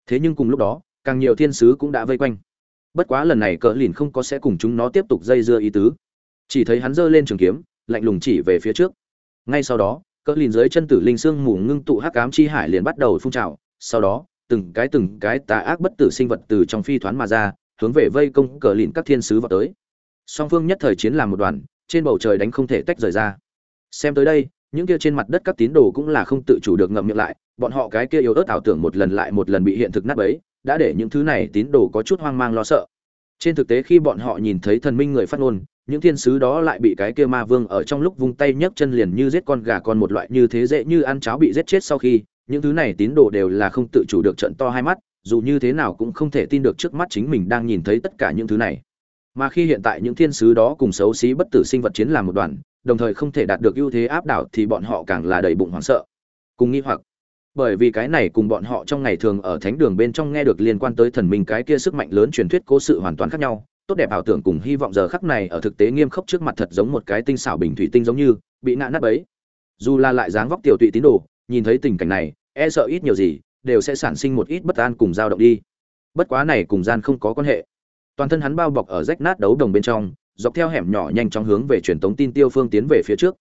Thế nhưng cùng lúc đó, càng nhiều thiên sứ cũng đã vây quanh. Bất quá lần này cỡ lìn không có sẽ cùng chúng nó tiếp tục dây dưa ý tứ chỉ thấy hắn giơ lên trường kiếm, lạnh lùng chỉ về phía trước. Ngay sau đó, cỡ lìn dưới chân tử linh xương mù ngưng tụ hắc ám chi hải liền bắt đầu phun trào. Sau đó, từng cái từng cái tà ác bất tử sinh vật từ trong phi thoán mà ra, hướng về vây công cờ lìn các thiên sứ vào tới. Song phương nhất thời chiến làm một đoàn, trên bầu trời đánh không thể tách rời ra. Xem tới đây, những kia trên mặt đất các tín đồ cũng là không tự chủ được ngậm miệng lại, bọn họ cái kia yếu ớt ảo tưởng một lần lại một lần bị hiện thực nát bấy, đã để những thứ này tín đồ có chút hoang mang lo sợ. Trên thực tế khi bọn họ nhìn thấy thần minh người phát ngôn những thiên sứ đó lại bị cái kia ma vương ở trong lúc vung tay nhấc chân liền như giết con gà con một loại như thế dễ như ăn cháo bị giết chết sau khi, những thứ này tín đồ đều là không tự chủ được trận to hai mắt, dù như thế nào cũng không thể tin được trước mắt chính mình đang nhìn thấy tất cả những thứ này. Mà khi hiện tại những thiên sứ đó cùng xấu xí bất tử sinh vật chiến làm một đoàn, đồng thời không thể đạt được ưu thế áp đảo thì bọn họ càng là đầy bụng hoảng sợ, cùng nghi hoặc. Bởi vì cái này cùng bọn họ trong ngày thường ở thánh đường bên trong nghe được liên quan tới thần minh cái kia sức mạnh lớn truyền thuyết cố sự hoàn toàn khác nhau tốt đẹp ảo tưởng cùng hy vọng giờ khắc này ở thực tế nghiêm khốc trước mặt thật giống một cái tinh xảo bình thủy tinh giống như, bị ngã nát bấy. Dù là lại dáng vóc tiểu tụy tín đồ, nhìn thấy tình cảnh này e sợ ít nhiều gì, đều sẽ sản sinh một ít bất an cùng dao động đi. Bất quá này cùng gian không có quan hệ. Toàn thân hắn bao bọc ở rách nát đấu đồng bên trong, dọc theo hẻm nhỏ nhanh chóng hướng về truyền tống tin tiêu phương tiến về phía trước.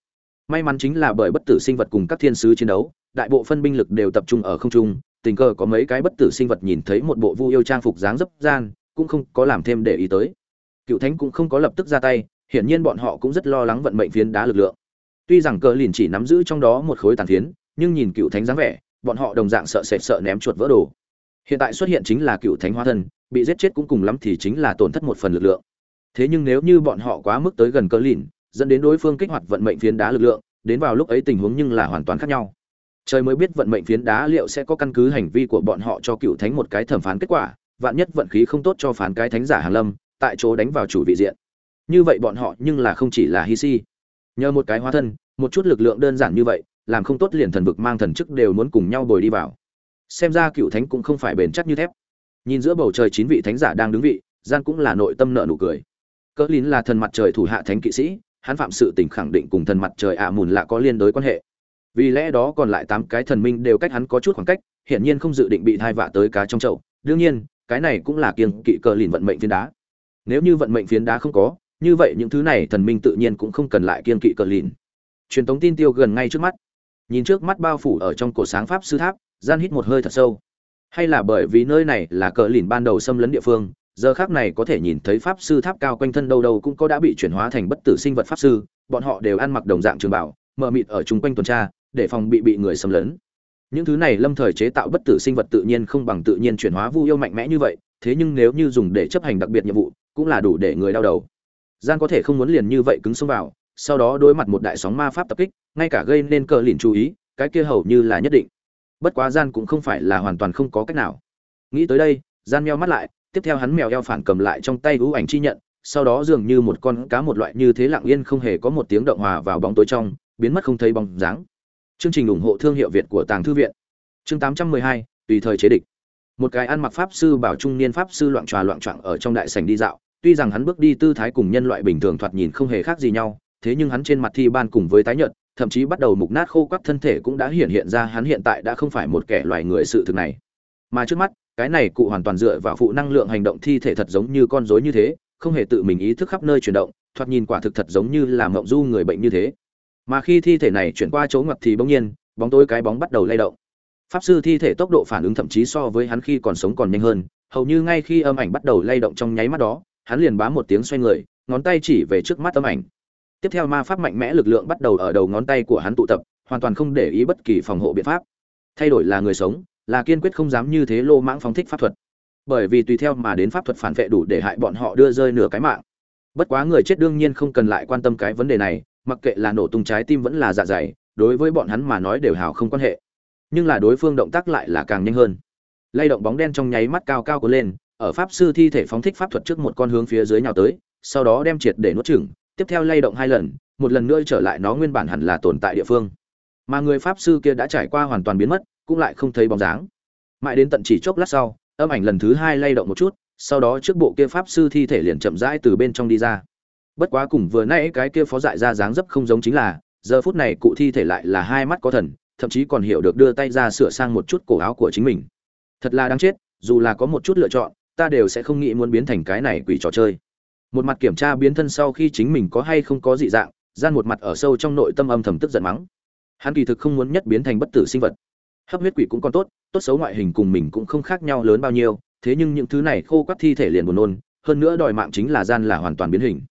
May mắn chính là bởi bất tử sinh vật cùng các thiên sứ chiến đấu, đại bộ phân binh lực đều tập trung ở không trung, tình cờ có mấy cái bất tử sinh vật nhìn thấy một bộ vu yêu trang phục dáng dấp gian cũng không có làm thêm để ý tới. Cựu thánh cũng không có lập tức ra tay, hiển nhiên bọn họ cũng rất lo lắng vận mệnh phiến đá lực lượng. Tuy rằng cờ lìn chỉ nắm giữ trong đó một khối tàn phiến, nhưng nhìn cựu thánh dáng vẻ, bọn họ đồng dạng sợ sệt sợ ném chuột vỡ đồ. Hiện tại xuất hiện chính là cựu thánh hóa thân, bị giết chết cũng cùng lắm thì chính là tổn thất một phần lực lượng. Thế nhưng nếu như bọn họ quá mức tới gần cờ lìn, dẫn đến đối phương kích hoạt vận mệnh phiến đá lực lượng, đến vào lúc ấy tình huống nhưng là hoàn toàn khác nhau. Trời mới biết vận mệnh phiến đá liệu sẽ có căn cứ hành vi của bọn họ cho cựu thánh một cái thẩm phán kết quả vạn nhất vận khí không tốt cho phán cái thánh giả hàng lâm, tại chỗ đánh vào chủ vị diện. Như vậy bọn họ nhưng là không chỉ là hi si. Nhờ một cái hóa thân, một chút lực lượng đơn giản như vậy, làm không tốt liền thần vực mang thần chức đều muốn cùng nhau bồi đi vào. Xem ra cựu thánh cũng không phải bền chắc như thép nhìn giữa bầu trời chín vị thánh giả đang đứng vị, gian cũng là nội tâm nợ nụ cười. Cỡ lín là thần mặt trời thủ hạ thánh kỵ sĩ, hắn phạm sự tình khẳng định cùng thần mặt trời ạ mùn lạ có liên đối quan hệ. Vì lẽ đó còn lại tám cái thần minh đều cách hắn có chút khoảng cách, hiển nhiên không dự định bị thai vạ tới cá trong chậu. Đương nhiên cái này cũng là kiêng kỵ cờ lìn vận mệnh phiến đá. Nếu như vận mệnh phiến đá không có, như vậy những thứ này thần minh tự nhiên cũng không cần lại kiên kỵ cờ lìn. Truyền thống tin tiêu gần ngay trước mắt. Nhìn trước mắt bao phủ ở trong cổ sáng pháp sư tháp, gian hít một hơi thật sâu. Hay là bởi vì nơi này là cờ lìn ban đầu xâm lấn địa phương, giờ khác này có thể nhìn thấy pháp sư tháp cao quanh thân đâu đâu cũng có đã bị chuyển hóa thành bất tử sinh vật pháp sư, bọn họ đều ăn mặc đồng dạng trường bảo, mờ mịt ở chung quanh tuần tra, để phòng bị bị người xâm lấn những thứ này lâm thời chế tạo bất tử sinh vật tự nhiên không bằng tự nhiên chuyển hóa vu yêu mạnh mẽ như vậy, thế nhưng nếu như dùng để chấp hành đặc biệt nhiệm vụ, cũng là đủ để người đau đầu. Gian có thể không muốn liền như vậy cứng xông vào, sau đó đối mặt một đại sóng ma pháp tập kích, ngay cả gây nên cờ lìn chú ý, cái kia hầu như là nhất định. Bất quá gian cũng không phải là hoàn toàn không có cách nào. Nghĩ tới đây gian meo mắt lại, tiếp theo hắn mèo eo phản cầm lại trong tay ưu ảnh chi nhận, sau đó dường như một con cá một loại như thế lặng yên không hề có một tiếng động hòa vào bóng tối trong, biến mất không thấy bóng dáng chương trình ủng hộ thương hiệu việt của tàng thư viện. Chương 812, tùy thời chế địch. Một cái ăn mặc pháp sư bảo trung niên pháp sư loạn trò loạn choạng ở trong đại sảnh đi dạo. Tuy rằng hắn bước đi tư thái cùng nhân loại bình thường thoạt nhìn không hề khác gì nhau thế nhưng hắn trên mặt thi ban cùng với tái nhợt thậm chí bắt đầu mục nát khô quắc thân thể cũng đã hiện hiện ra hắn hiện tại đã không phải một kẻ loài người sự thực này. Mà trước mắt cái này cụ hoàn toàn dựa vào phụ năng lượng hành động thi thể thật giống như con rối như thế không hề tự mình ý thức khắp nơi chuyển động thoạt nhìn quả thực thật giống như là mộng du người bệnh như thế mà khi thi thể này chuyển qua chỗ ngập thì bỗng nhiên, bóng tối cái bóng bắt đầu lay động. Pháp sư thi thể tốc độ phản ứng thậm chí so với hắn khi còn sống còn nhanh hơn, hầu như ngay khi âm ảnh bắt đầu lay động trong nháy mắt đó, hắn liền bám một tiếng xoay người, ngón tay chỉ về trước mắt âm ảnh. Tiếp theo ma pháp mạnh mẽ lực lượng bắt đầu ở đầu ngón tay của hắn tụ tập, hoàn toàn không để ý bất kỳ phòng hộ biện pháp. Thay đổi là người sống, là kiên quyết không dám như thế lô mãng phóng thích pháp thuật. Bởi vì tùy theo mà đến pháp thuật phản vệ đủ để hại bọn họ đưa rơi nửa cái mạng. Bất quá người chết đương nhiên không cần lại quan tâm cái vấn đề này mặc kệ là nổ tung trái tim vẫn là dạ dày, đối với bọn hắn mà nói đều hào không quan hệ. Nhưng là đối phương động tác lại là càng nhanh hơn. Lay động bóng đen trong nháy mắt cao cao có lên, ở pháp sư thi thể phóng thích pháp thuật trước một con hướng phía dưới nhào tới, sau đó đem triệt để nuốt chửng, tiếp theo lay động hai lần, một lần nữa trở lại nó nguyên bản hẳn là tồn tại địa phương. Mà người pháp sư kia đã trải qua hoàn toàn biến mất, cũng lại không thấy bóng dáng. Mãi đến tận chỉ chốc lát sau, âm ảnh lần thứ hai lay động một chút, sau đó trước bộ kia pháp sư thi thể liền chậm rãi từ bên trong đi ra bất quá cùng vừa nãy cái kia phó dại ra dáng dấp không giống chính là, giờ phút này cụ thi thể lại là hai mắt có thần, thậm chí còn hiểu được đưa tay ra sửa sang một chút cổ áo của chính mình. Thật là đáng chết, dù là có một chút lựa chọn, ta đều sẽ không nghĩ muốn biến thành cái này quỷ trò chơi. Một mặt kiểm tra biến thân sau khi chính mình có hay không có dị dạng, gian một mặt ở sâu trong nội tâm âm thầm tức giận mắng. Hắn kỳ thực không muốn nhất biến thành bất tử sinh vật. Hấp huyết quỷ cũng còn tốt tốt xấu ngoại hình cùng mình cũng không khác nhau lớn bao nhiêu, thế nhưng những thứ này khô quắt thi thể liền buồn nôn, hơn nữa đòi mạng chính là gian là hoàn toàn biến hình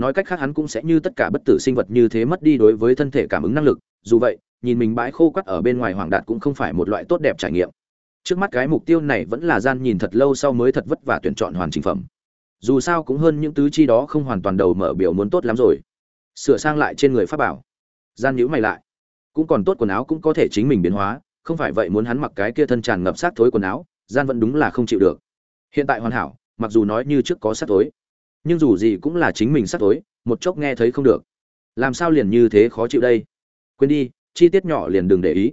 nói cách khác hắn cũng sẽ như tất cả bất tử sinh vật như thế mất đi đối với thân thể cảm ứng năng lực, dù vậy, nhìn mình bãi khô quắt ở bên ngoài hoàng đạt cũng không phải một loại tốt đẹp trải nghiệm. Trước mắt cái mục tiêu này vẫn là gian nhìn thật lâu sau mới thật vất vả tuyển chọn hoàn chỉnh phẩm. Dù sao cũng hơn những tứ chi đó không hoàn toàn đầu mở biểu muốn tốt lắm rồi. Sửa sang lại trên người pháp bảo. Gian nhữ mày lại. Cũng còn tốt quần áo cũng có thể chính mình biến hóa, không phải vậy muốn hắn mặc cái kia thân tràn ngập sát thối quần áo, gian vẫn đúng là không chịu được. Hiện tại hoàn hảo, mặc dù nói như trước có sát thối nhưng dù gì cũng là chính mình sắp tối, một chốc nghe thấy không được. Làm sao liền như thế khó chịu đây? Quên đi, chi tiết nhỏ liền đừng để ý.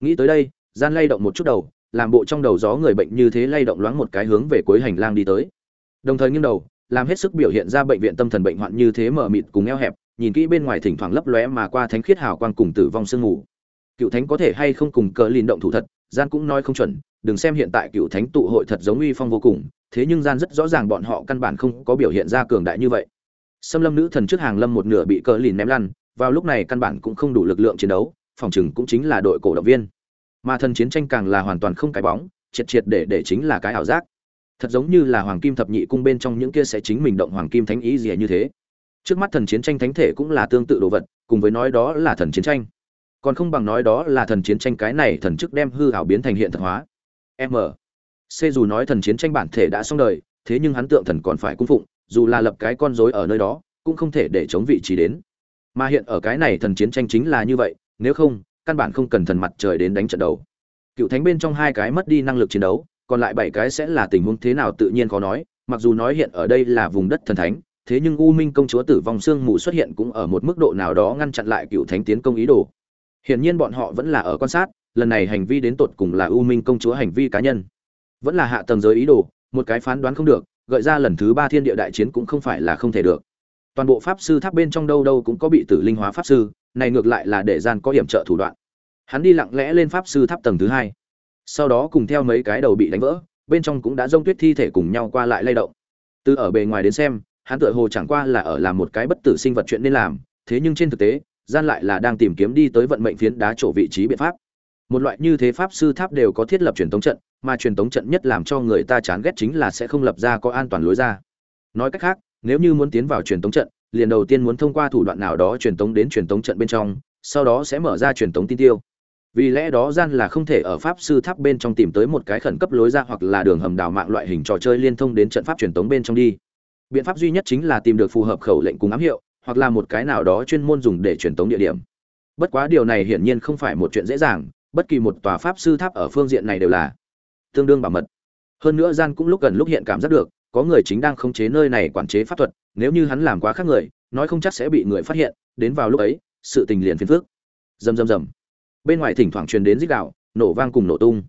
Nghĩ tới đây, gian lay động một chút đầu, làm bộ trong đầu gió người bệnh như thế lay động loáng một cái hướng về cuối hành lang đi tới. Đồng thời nghiêng đầu, làm hết sức biểu hiện ra bệnh viện tâm thần bệnh hoạn như thế mở mịt cùng eo hẹp, nhìn kỹ bên ngoài thỉnh thoảng lấp lóe mà qua thánh khiết hào quang cùng tử vong sương ngủ cựu thánh có thể hay không cùng cờ lìn động thủ thật, gian cũng nói không chuẩn, đừng xem hiện tại cựu thánh tụ hội thật giống uy phong vô cùng thế nhưng gian rất rõ ràng bọn họ căn bản không có biểu hiện ra cường đại như vậy. Xâm lâm nữ thần trước hàng lâm một nửa bị cờ lìn ném lăn, vào lúc này căn bản cũng không đủ lực lượng chiến đấu, phòng chừng cũng chính là đội cổ động viên. Mà thần chiến tranh càng là hoàn toàn không cái bóng, triệt triệt để để chính là cái ảo giác. Thật giống như là hoàng kim thập nhị cung bên trong những kia sẽ chính mình động hoàng kim thánh ý gì như thế. Trước mắt thần chiến tranh thánh thể cũng là tương tự đồ vật, cùng với nói đó là thần chiến tranh. Còn không bằng nói đó là thần chiến tranh cái này thần chức đem hư hảo biến thành hiện thực hóa. M. Xê dù nói thần chiến tranh bản thể đã xong đời, thế nhưng hắn tượng thần còn phải cung phụng, dù là lập cái con rối ở nơi đó, cũng không thể để chống vị trí đến. Mà hiện ở cái này thần chiến tranh chính là như vậy, nếu không, căn bản không cần thần mặt trời đến đánh trận đầu. Cựu thánh bên trong hai cái mất đi năng lực chiến đấu, còn lại bảy cái sẽ là tình huống thế nào tự nhiên khó nói, mặc dù nói hiện ở đây là vùng đất thần thánh, thế nhưng u minh công chúa tử vong xương mù xuất hiện cũng ở một mức độ nào đó ngăn chặn lại cựu thánh tiến công ý đồ. Hiển nhiên bọn họ vẫn là ở quan sát, lần này hành vi đến tột cùng là u minh công chúa hành vi cá nhân vẫn là hạ tầng giới ý đồ, một cái phán đoán không được, gợi ra lần thứ ba thiên địa đại chiến cũng không phải là không thể được. Toàn bộ pháp sư tháp bên trong đâu đâu cũng có bị tử linh hóa pháp sư, này ngược lại là để gian có hiểm trợ thủ đoạn. Hắn đi lặng lẽ lên pháp sư tháp tầng thứ hai. Sau đó cùng theo mấy cái đầu bị đánh vỡ, bên trong cũng đã rông tuyết thi thể cùng nhau qua lại lay động. Từ ở bề ngoài đến xem, hắn tựa hồ chẳng qua là ở làm một cái bất tử sinh vật chuyện nên làm, thế nhưng trên thực tế, gian lại là đang tìm kiếm đi tới vận mệnh phiến đá chỗ vị trí biện pháp. Một loại như thế pháp sư tháp đều có thiết lập truyền thống trận mà truyền tống trận nhất làm cho người ta chán ghét chính là sẽ không lập ra có an toàn lối ra. Nói cách khác, nếu như muốn tiến vào truyền tống trận, liền đầu tiên muốn thông qua thủ đoạn nào đó truyền tống đến truyền tống trận bên trong, sau đó sẽ mở ra truyền tống tin tiêu. Vì lẽ đó gian là không thể ở pháp sư tháp bên trong tìm tới một cái khẩn cấp lối ra hoặc là đường hầm đào mạng loại hình trò chơi liên thông đến trận pháp truyền tống bên trong đi. Biện pháp duy nhất chính là tìm được phù hợp khẩu lệnh cùng ám hiệu, hoặc là một cái nào đó chuyên môn dùng để truyền tống địa điểm. Bất quá điều này hiển nhiên không phải một chuyện dễ dàng, bất kỳ một tòa pháp sư tháp ở phương diện này đều là tương đương bảo mật. Hơn nữa gian cũng lúc gần lúc hiện cảm giác được, có người chính đang khống chế nơi này quản chế pháp thuật, nếu như hắn làm quá khác người, nói không chắc sẽ bị người phát hiện, đến vào lúc ấy, sự tình liền phiền phức. Rầm rầm rầm. Bên ngoài thỉnh thoảng truyền đến rít gạo nổ vang cùng nổ tung.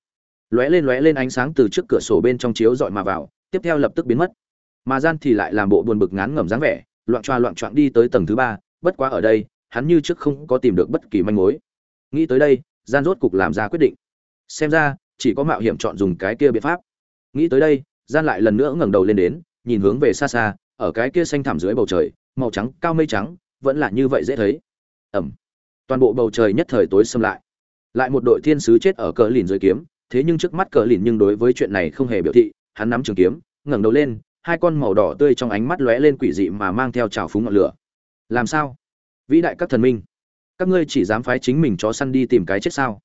Lóe lên lóe lên ánh sáng từ trước cửa sổ bên trong chiếu dọi mà vào, tiếp theo lập tức biến mất. Mà gian thì lại làm bộ buồn bực ngán ngẩm dáng vẻ, loạn choa loạn choạng đi tới tầng thứ ba, bất quá ở đây, hắn như trước không có tìm được bất kỳ manh mối. Nghĩ tới đây, gian rốt cục làm ra quyết định. Xem ra chỉ có mạo hiểm chọn dùng cái kia biện pháp. Nghĩ tới đây, gian lại lần nữa ngẩng đầu lên đến, nhìn hướng về xa xa, ở cái kia xanh thẳm dưới bầu trời, màu trắng, cao mây trắng, vẫn là như vậy dễ thấy. Ẩm. Toàn bộ bầu trời nhất thời tối xâm lại. Lại một đội thiên sứ chết ở cờ lìn dưới kiếm, thế nhưng trước mắt cờ lìn nhưng đối với chuyện này không hề biểu thị, hắn nắm trường kiếm, ngẩng đầu lên, hai con màu đỏ tươi trong ánh mắt lóe lên quỷ dị mà mang theo trào phúng ngọn lửa. Làm sao? Vĩ đại các thần minh, các ngươi chỉ dám phái chính mình chó săn đi tìm cái chết sao?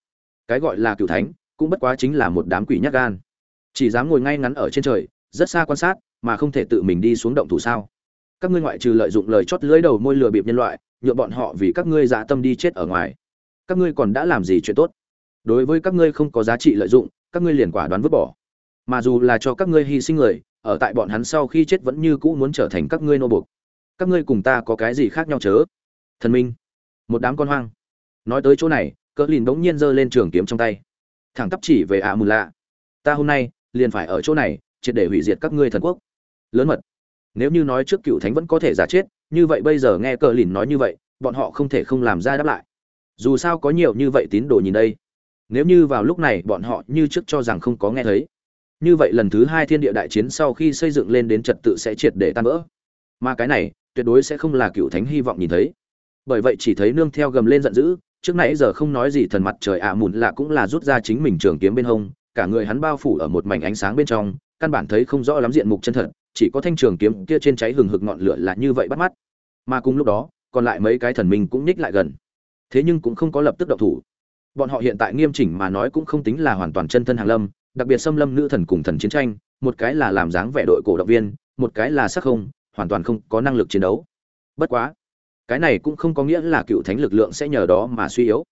Cái gọi là cựu thánh cũng bất quá chính là một đám quỷ nhát gan. Chỉ dám ngồi ngay ngắn ở trên trời, rất xa quan sát, mà không thể tự mình đi xuống động thủ sao? Các ngươi ngoại trừ lợi dụng lời chót lưỡi đầu môi lừa bịp nhân loại nhựa bọn họ vì các ngươi dạ tâm đi chết ở ngoài. Các ngươi còn đã làm gì chuyện tốt? Đối với các ngươi không có giá trị lợi dụng, các ngươi liền quả đoán vứt bỏ. Mà dù là cho các ngươi hy sinh người, ở tại bọn hắn sau khi chết vẫn như cũ muốn trở thành các ngươi nô buộc. Các ngươi cùng ta có cái gì khác nhau chớ? Thần minh, một đám con hoang. Nói tới chỗ này, cỡ lìn bỗng nhiên giơ lên trường kiếm trong tay thẳng tắp chỉ về ạ mù lạ. Ta hôm nay, liền phải ở chỗ này, triệt để hủy diệt các ngươi thần quốc. Lớn mật. Nếu như nói trước cựu thánh vẫn có thể giả chết, như vậy bây giờ nghe cờ lìn nói như vậy, bọn họ không thể không làm ra đáp lại. Dù sao có nhiều như vậy tín đồ nhìn đây. Nếu như vào lúc này bọn họ như trước cho rằng không có nghe thấy. Như vậy lần thứ hai thiên địa đại chiến sau khi xây dựng lên đến trật tự sẽ triệt để tan vỡ. Mà cái này, tuyệt đối sẽ không là cựu thánh hy vọng nhìn thấy. Bởi vậy chỉ thấy nương theo gầm lên giận dữ trước nãy giờ không nói gì thần mặt trời ạ à mùn lạ cũng là rút ra chính mình trường kiếm bên hông, cả người hắn bao phủ ở một mảnh ánh sáng bên trong, căn bản thấy không rõ lắm diện mục chân thật, chỉ có thanh trường kiếm kia trên cháy hừng hực ngọn lửa là như vậy bắt mắt. Mà cùng lúc đó, còn lại mấy cái thần minh cũng nhích lại gần. Thế nhưng cũng không có lập tức động thủ. Bọn họ hiện tại nghiêm chỉnh mà nói cũng không tính là hoàn toàn chân thân hàng lâm, đặc biệt xâm lâm nữ thần cùng thần chiến tranh, một cái là làm dáng vẻ đội cổ động viên, một cái là sắc không, hoàn toàn không có năng lực chiến đấu. Bất quá cái này cũng không có nghĩa là cựu thánh lực lượng sẽ nhờ đó mà suy yếu.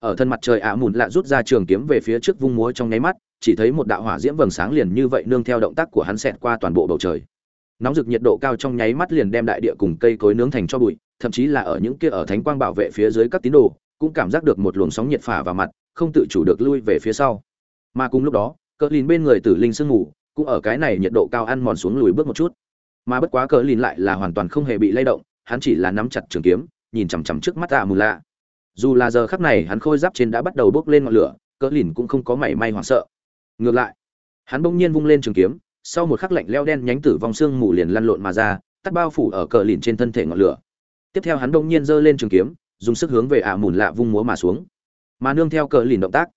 Ở thân mặt trời ả mùn lạ rút ra trường kiếm về phía trước vung múa trong nháy mắt, chỉ thấy một đạo hỏa diễm vầng sáng liền như vậy nương theo động tác của hắn xẹt qua toàn bộ bầu trời. Nóng rực nhiệt độ cao trong nháy mắt liền đem đại địa cùng cây cối nướng thành cho bụi, thậm chí là ở những kia ở thánh quang bảo vệ phía dưới các tín đồ, cũng cảm giác được một luồng sóng nhiệt phả vào mặt, không tự chủ được lui về phía sau. Mà cùng lúc đó cỡ lìn bên người tử linh sương ngủ cũng ở cái này nhiệt độ cao ăn mòn xuống lùi bước một chút. Mà bất quá cỡ lìn lại là hoàn toàn không hề bị lay động hắn chỉ là nắm chặt trường kiếm, nhìn chằm chằm trước mắt ạ mù lạ dù là giờ khắc này hắn khôi giáp trên đã bắt đầu bốc lên ngọn lửa, cỡ lìn cũng không có mảy may hoảng sợ. Ngược lại, hắn bỗng nhiên vung lên trường kiếm, sau một khắc lạnh leo đen nhánh tử vong xương mù liền lăn lộn mà ra, tắt bao phủ ở cờ lìn trên thân thể ngọn lửa. Tiếp theo hắn bỗng nhiên giơ lên trường kiếm, dùng sức hướng về ạ mùn lạ vung múa mà xuống. Mà nương theo cờ lìn động tác,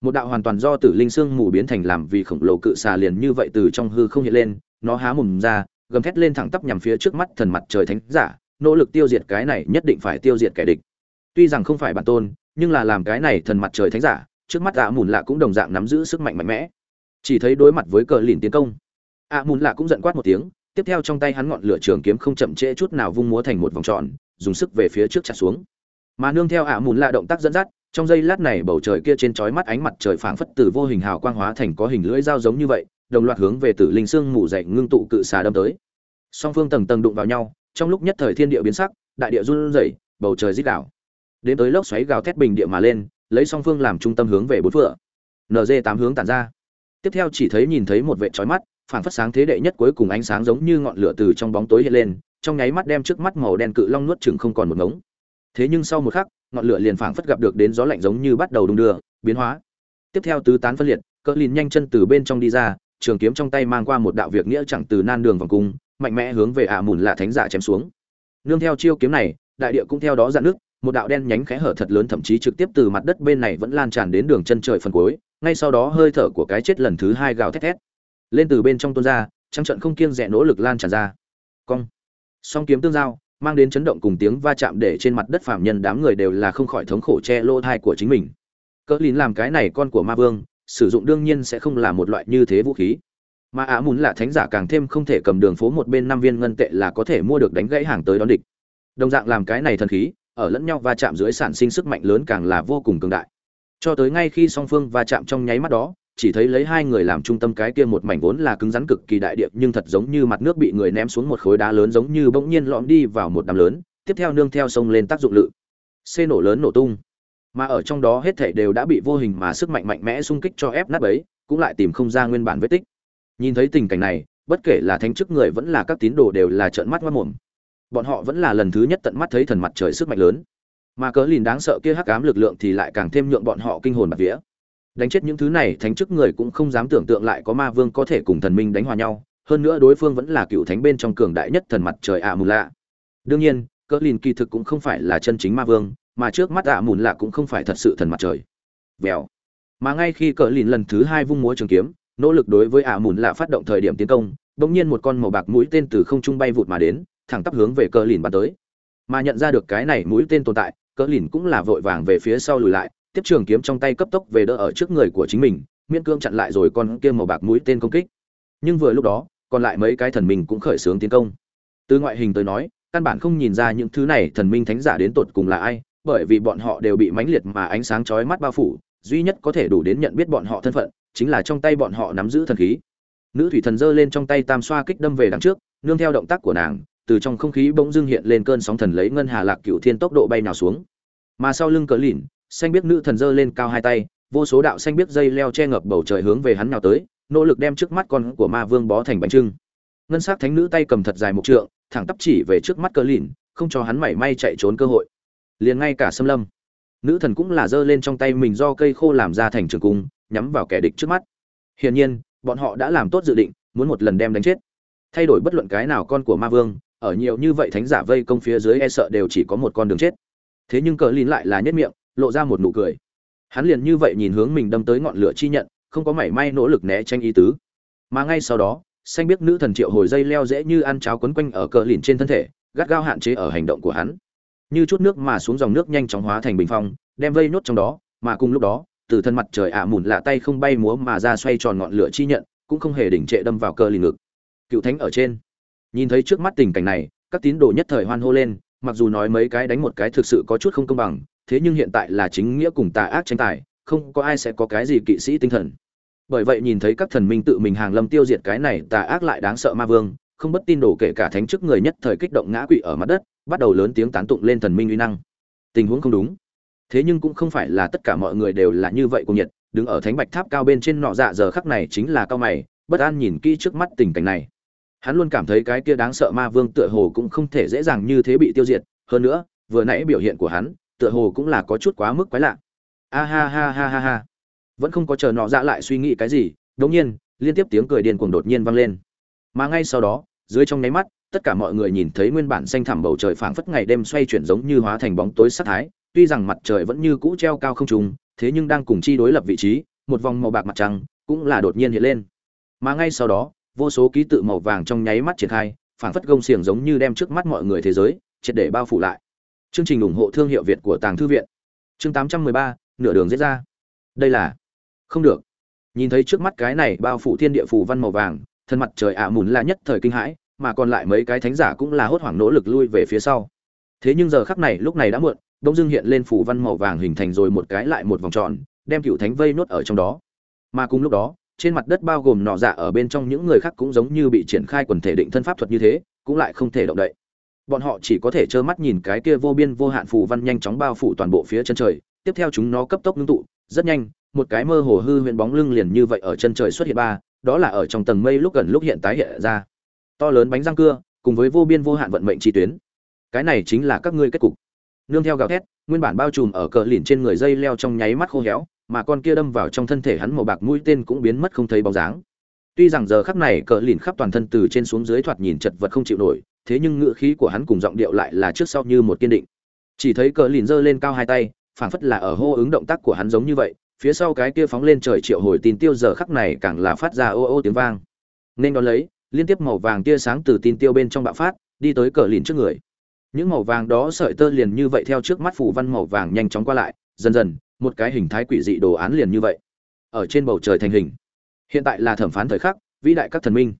một đạo hoàn toàn do tử linh xương mù biến thành làm vì khổng lồ cự xà liền như vậy từ trong hư không hiện lên, nó há mồm ra, gầm thét lên thẳng tắp nhằm phía trước mắt thần mặt trời thánh giả nỗ lực tiêu diệt cái này nhất định phải tiêu diệt kẻ địch. Tuy rằng không phải bản tôn, nhưng là làm cái này thần mặt trời thánh giả, trước mắt ạ mùn lạ cũng đồng dạng nắm giữ sức mạnh mạnh mẽ. Chỉ thấy đối mặt với cờ lìn tiến công ạ mùn lạ cũng giận quát một tiếng, tiếp theo trong tay hắn ngọn lửa trường kiếm không chậm trễ chút nào vung múa thành một vòng tròn, dùng sức về phía trước chặt xuống. Mà nương theo ạ mùn lạ động tác dẫn dắt, trong giây lát này bầu trời kia trên chói mắt ánh mặt trời phảng phất từ vô hình hào quang hóa thành có hình lưỡi dao giống như vậy, đồng loạt hướng về tử linh xương mù dậy ngưng tụ cự xà đâm tới. Song phương tầng tầng đụng vào nhau trong lúc nhất thời thiên địa biến sắc, đại địa run rẩy, bầu trời rít đảo đến tới lốc xoáy gào thét bình địa mà lên, lấy song phương làm trung tâm hướng về bốn phựa nz tám hướng tản ra. Tiếp theo chỉ thấy nhìn thấy một vệ trói mắt phản phất sáng thế đệ nhất cuối cùng ánh sáng giống như ngọn lửa từ trong bóng tối hiện lên, trong nháy mắt đem trước mắt màu đen cự long nuốt chừng không còn một ngống. Thế nhưng sau một khắc, ngọn lửa liền phảng phất gặp được đến gió lạnh giống như bắt đầu đung đưa, biến hóa. Tiếp theo tứ tán phân liệt cỡ lìn nhanh chân từ bên trong đi ra, trường kiếm trong tay mang qua một đạo việc nghĩa chẳng từ nan đường vòng cung mạnh mẽ hướng về ạ mùn là thánh giả chém xuống. Nương theo chiêu kiếm này, đại địa cũng theo đó dạn nước, một đạo đen nhánh khẽ hở thật lớn thậm chí trực tiếp từ mặt đất bên này vẫn lan tràn đến đường chân trời phần cuối, ngay sau đó hơi thở của cái chết lần thứ hai gào thét thét. Lên từ bên trong tuôn ra trăng trận không kiêng rẽ nỗ lực lan tràn ra. Cong. Song kiếm tương giao, mang đến chấn động cùng tiếng va chạm để trên mặt đất phạm nhân đám người đều là không khỏi thống khổ che lô thai của chính mình. Cỡ lín làm cái này con của ma vương, sử dụng đương nhiên sẽ không là một loại như thế vũ khí mà ả muốn là thánh giả càng thêm không thể cầm đường phố một bên năm viên ngân tệ là có thể mua được đánh gãy hàng tới đón địch. Đồng dạng làm cái này thần khí, ở lẫn nhau va chạm dưới sản sinh sức mạnh lớn càng là vô cùng cường đại. Cho tới ngay khi song phương va chạm trong nháy mắt đó, chỉ thấy lấy hai người làm trung tâm cái kia một mảnh vốn là cứng rắn cực kỳ đại địa, nhưng thật giống như mặt nước bị người ném xuống một khối đá lớn giống như bỗng nhiên lõm đi vào một đám lớn, tiếp theo nương theo sông lên tác dụng lự. Xê nổ lớn nổ tung. Mà ở trong đó hết thảy đều đã bị vô hình mà sức mạnh mạnh mẽ xung kích cho ép nát ấy cũng lại tìm không ra nguyên bản vết tích nhìn thấy tình cảnh này, bất kể là thánh chức người vẫn là các tín đồ đều là trợn mắt mắt mồm. Bọn họ vẫn là lần thứ nhất tận mắt thấy thần mặt trời sức mạnh lớn. Mà cớ lìn đáng sợ kia hắc ám lực lượng thì lại càng thêm nhượng bọn họ kinh hồn bạt vía. Đánh chết những thứ này, thánh chức người cũng không dám tưởng tượng lại có ma vương có thể cùng thần minh đánh hòa nhau. Hơn nữa đối phương vẫn là cựu thánh bên trong cường đại nhất thần mặt trời ạ mù lạ. Đương nhiên, cớ lìn kỳ thực cũng không phải là chân chính ma vương, mà trước mắt ạ mùn lạ cũng không phải thật sự thần mặt trời. Vèo. Mà ngay khi cờ lìn lần thứ hai vung múa trường kiếm nỗ lực đối với ạ mùn lạ phát động thời điểm tiến công, bỗng nhiên một con màu bạc mũi tên từ không trung bay vụt mà đến, thẳng tắp hướng về cỡ lìn bắn tới. Mà nhận ra được cái này mũi tên tồn tại cỡ lìn cũng là vội vàng về phía sau lùi lại, tiếp trường kiếm trong tay cấp tốc về đỡ ở trước người của chính mình, miễn cương chặn lại rồi con kia màu bạc mũi tên công kích. Nhưng vừa lúc đó, còn lại mấy cái thần minh cũng khởi xướng tiến công. Từ ngoại hình tới nói, căn bản không nhìn ra những thứ này thần minh thánh giả đến tột cùng là ai, bởi vì bọn họ đều bị mãnh liệt mà ánh sáng chói mắt bao phủ, duy nhất có thể đủ đến nhận biết bọn họ thân phận chính là trong tay bọn họ nắm giữ thần khí. Nữ thủy thần giơ lên trong tay tam xoa kích đâm về đằng trước, nương theo động tác của nàng, từ trong không khí bỗng dưng hiện lên cơn sóng thần lấy ngân hà lạc cựu thiên tốc độ bay nào xuống. Mà sau lưng cờ lìn, xanh biết nữ thần giơ lên cao hai tay, vô số đạo xanh biết dây leo che ngập bầu trời hướng về hắn nào tới, nỗ lực đem trước mắt con của ma vương bó thành bánh trưng. Ngân sắc thánh nữ tay cầm thật dài một trượng, thẳng tắp chỉ về trước mắt cờ lìn, không cho hắn mảy may chạy trốn cơ hội. Liền ngay cả xâm lâm, nữ thần cũng là giơ lên trong tay mình do cây khô làm ra thành trường cung nhắm vào kẻ địch trước mắt. Hiển nhiên, bọn họ đã làm tốt dự định, muốn một lần đem đánh chết. Thay đổi bất luận cái nào con của ma vương, ở nhiều như vậy thánh giả vây công phía dưới e sợ đều chỉ có một con đường chết. Thế nhưng cờ lìn lại là nhất miệng, lộ ra một nụ cười. Hắn liền như vậy nhìn hướng mình đâm tới ngọn lửa chi nhận, không có mảy may nỗ lực né tránh ý tứ. Mà ngay sau đó, xanh biết nữ thần triệu hồi dây leo dễ như ăn cháo quấn quanh ở cờ lìn trên thân thể, gắt gao hạn chế ở hành động của hắn. Như chút nước mà xuống dòng nước nhanh chóng hóa thành bình phong, đem vây nốt trong đó, mà cùng lúc đó từ thân mặt trời ả à mùn lạ tay không bay múa mà ra xoay tròn ngọn lửa chi nhận, cũng không hề đỉnh trệ đâm vào cơ lì ngực. Cựu thánh ở trên. Nhìn thấy trước mắt tình cảnh này, các tín đồ nhất thời hoan hô lên, mặc dù nói mấy cái đánh một cái thực sự có chút không công bằng, thế nhưng hiện tại là chính nghĩa cùng tà ác tranh tài, không có ai sẽ có cái gì kỵ sĩ tinh thần. Bởi vậy nhìn thấy các thần minh tự mình hàng lâm tiêu diệt cái này, tà ác lại đáng sợ ma vương, không bất tin đồ kể cả thánh chức người nhất thời kích động ngã quỵ ở mặt đất, bắt đầu lớn tiếng tán tụng lên thần minh uy năng. Tình huống không đúng thế nhưng cũng không phải là tất cả mọi người đều là như vậy cùng nhiệt đứng ở thánh bạch tháp cao bên trên nọ dạ giờ khắc này chính là cao mày, bất an nhìn kỹ trước mắt tình cảnh này. Hắn luôn cảm thấy cái kia đáng sợ ma vương tựa hồ cũng không thể dễ dàng như thế bị tiêu diệt, hơn nữa, vừa nãy biểu hiện của hắn, tựa hồ cũng là có chút quá mức quái lạ. A ha ha ha ha ha. Vẫn không có chờ nọ dạ lại suy nghĩ cái gì đống nhiên, liên tiếp tiếng cười điên cuồng đột nhiên vang lên. Mà ngay sau đó, dưới trong nháy mắt, tất cả mọi người nhìn thấy nguyên bản xanh thẳm bầu trời phảng phất ngày đêm xoay chuyển giống như hóa thành bóng tối sát thái tuy rằng mặt trời vẫn như cũ treo cao không trùng thế nhưng đang cùng chi đối lập vị trí một vòng màu bạc mặt trăng cũng là đột nhiên hiện lên. Mà ngay sau đó vô số ký tự màu vàng trong nháy mắt triển khai phảng phất gông xiềng giống như đem trước mắt mọi người thế giới triệt để bao phủ lại. Chương trình ủng hộ thương hiệu việt của tàng thư viện. Chương 813, nửa đường giết ra. Đây là không được. Nhìn thấy trước mắt cái này bao phủ thiên địa phù văn màu vàng thân mặt trời ạ mùn là nhất thời kinh hãi mà còn lại mấy cái thánh giả cũng là hốt hoảng nỗ lực lui về phía sau. Thế nhưng giờ khắc này lúc này đã muộn đông dương hiện lên phủ văn màu vàng hình thành rồi một cái lại một vòng tròn, đem cựu thánh vây nốt ở trong đó. Mà cùng lúc đó, trên mặt đất bao gồm nọ dạ ở bên trong những người khác cũng giống như bị triển khai quần thể định thân pháp thuật như thế, cũng lại không thể động đậy. Bọn họ chỉ có thể trơ mắt nhìn cái kia vô biên vô hạn phù văn nhanh chóng bao phủ toàn bộ phía chân trời, tiếp theo chúng nó cấp tốc ngưng tụ, rất nhanh, một cái mơ hồ hư huyện bóng lưng liền như vậy ở chân trời xuất hiện ba, đó là ở trong tầng mây lúc gần lúc hiện tái hiện ra. To lớn bánh răng cưa, cùng với vô biên vô hạn vận mệnh chi tuyến. Cái này chính là các ngươi kết cục nương theo gào thét, nguyên bản bao trùm ở cờ lìn trên người dây leo trong nháy mắt khô héo, mà con kia đâm vào trong thân thể hắn màu bạc mũi tên cũng biến mất không thấy bóng dáng. Tuy rằng giờ khắc này cờ lìn khắp toàn thân từ trên xuống dưới thoạt nhìn chật vật không chịu nổi, thế nhưng ngữ khí của hắn cùng giọng điệu lại là trước sau như một kiên định. Chỉ thấy cờ lìn giơ lên cao hai tay, phảng phất là ở hô ứng động tác của hắn giống như vậy, phía sau cái kia phóng lên trời triệu hồi tin tiêu giờ khắc này càng là phát ra ô ô tiếng vang. Nên đón lấy, liên tiếp màu vàng tia sáng từ tin tiêu bên trong bạo phát, đi tới cờ lìn trước người những màu vàng đó sợi tơ liền như vậy theo trước mắt phủ văn màu vàng nhanh chóng qua lại, dần dần, một cái hình thái quỷ dị đồ án liền như vậy. Ở trên bầu trời thành hình. Hiện tại là thẩm phán thời khắc, vĩ đại các thần minh.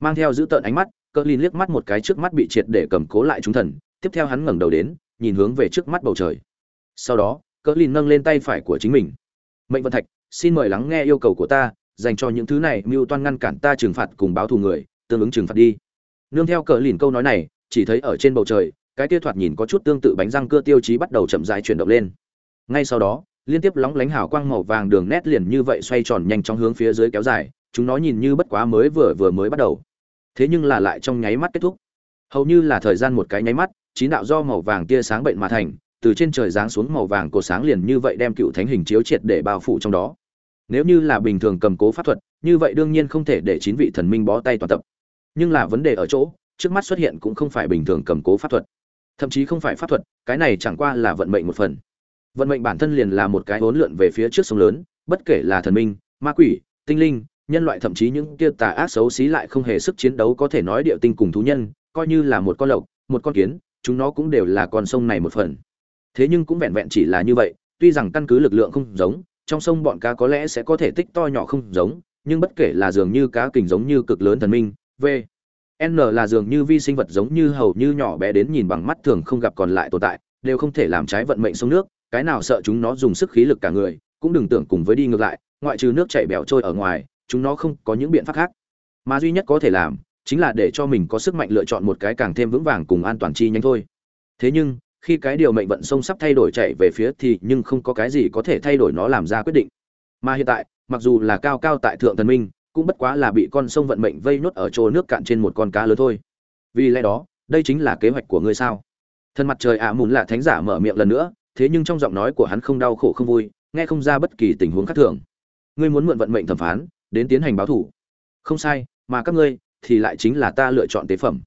Mang theo giữ tợn ánh mắt cỡ lìn liếc mắt một cái trước mắt bị triệt để cầm cố lại chúng thần, tiếp theo hắn ngẩng đầu đến, nhìn hướng về trước mắt bầu trời. Sau đó cỡ lìn nâng lên tay phải của chính mình. Mệnh vận thạch, xin mời lắng nghe yêu cầu của ta, dành cho những thứ này, mưu toan ngăn cản ta trừng phạt cùng báo thù người, tương ứng trừng phạt đi. Nương theo cỡ lìn câu nói này, chỉ thấy ở trên bầu trời cái kia thoạt nhìn có chút tương tự bánh răng cưa tiêu chí bắt đầu chậm rãi chuyển động lên. Ngay sau đó, liên tiếp lóng lánh hào quang màu vàng đường nét liền như vậy xoay tròn nhanh trong hướng phía dưới kéo dài, chúng nó nhìn như bất quá mới vừa vừa mới bắt đầu. Thế nhưng là lại trong nháy mắt kết thúc. Hầu như là thời gian một cái nháy mắt, chín đạo do màu vàng tia sáng bệnh mà thành, từ trên trời giáng xuống màu vàng cổ sáng liền như vậy đem cựu thánh hình chiếu triệt để bao phủ trong đó. Nếu như là bình thường cầm cố pháp thuật, như vậy đương nhiên không thể để chín vị thần minh bó tay toàn tập. Nhưng là vấn đề ở chỗ, trước mắt xuất hiện cũng không phải bình thường cầm cố pháp thuật thậm chí không phải pháp thuật, cái này chẳng qua là vận mệnh một phần. Vận mệnh bản thân liền là một cái hỗn lượn về phía trước sông lớn, bất kể là thần minh, ma quỷ, tinh linh, nhân loại thậm chí những kia tà ác xấu xí lại không hề sức chiến đấu có thể nói địa tinh cùng thú nhân, coi như là một con lộc, một con kiến, chúng nó cũng đều là con sông này một phần. Thế nhưng cũng vẹn vẹn chỉ là như vậy, tuy rằng căn cứ lực lượng không giống, trong sông bọn cá có lẽ sẽ có thể tích to nhỏ không giống, nhưng bất kể là dường như cá kình giống như cực lớn thần minh v n là dường như vi sinh vật giống như hầu như nhỏ bé đến nhìn bằng mắt thường không gặp còn lại tồn tại, đều không thể làm trái vận mệnh sông nước, cái nào sợ chúng nó dùng sức khí lực cả người, cũng đừng tưởng cùng với đi ngược lại, ngoại trừ nước chảy bẻo trôi ở ngoài, chúng nó không có những biện pháp khác. Mà duy nhất có thể làm, chính là để cho mình có sức mạnh lựa chọn một cái càng thêm vững vàng cùng an toàn chi nhanh thôi. Thế nhưng, khi cái điều mệnh vận sông sắp thay đổi chạy về phía thì nhưng không có cái gì có thể thay đổi nó làm ra quyết định. Mà hiện tại, mặc dù là cao cao tại thượng thần minh cũng bất quá là bị con sông vận mệnh vây nhốt ở chỗ nước cạn trên một con cá lớn thôi. Vì lẽ đó, đây chính là kế hoạch của ngươi sao? Thân mặt trời ạ à mùn là thánh giả mở miệng lần nữa, thế nhưng trong giọng nói của hắn không đau khổ không vui, nghe không ra bất kỳ tình huống khác thường. Ngươi muốn mượn vận mệnh thẩm phán, đến tiến hành báo thủ. Không sai, mà các ngươi thì lại chính là ta lựa chọn tế phẩm.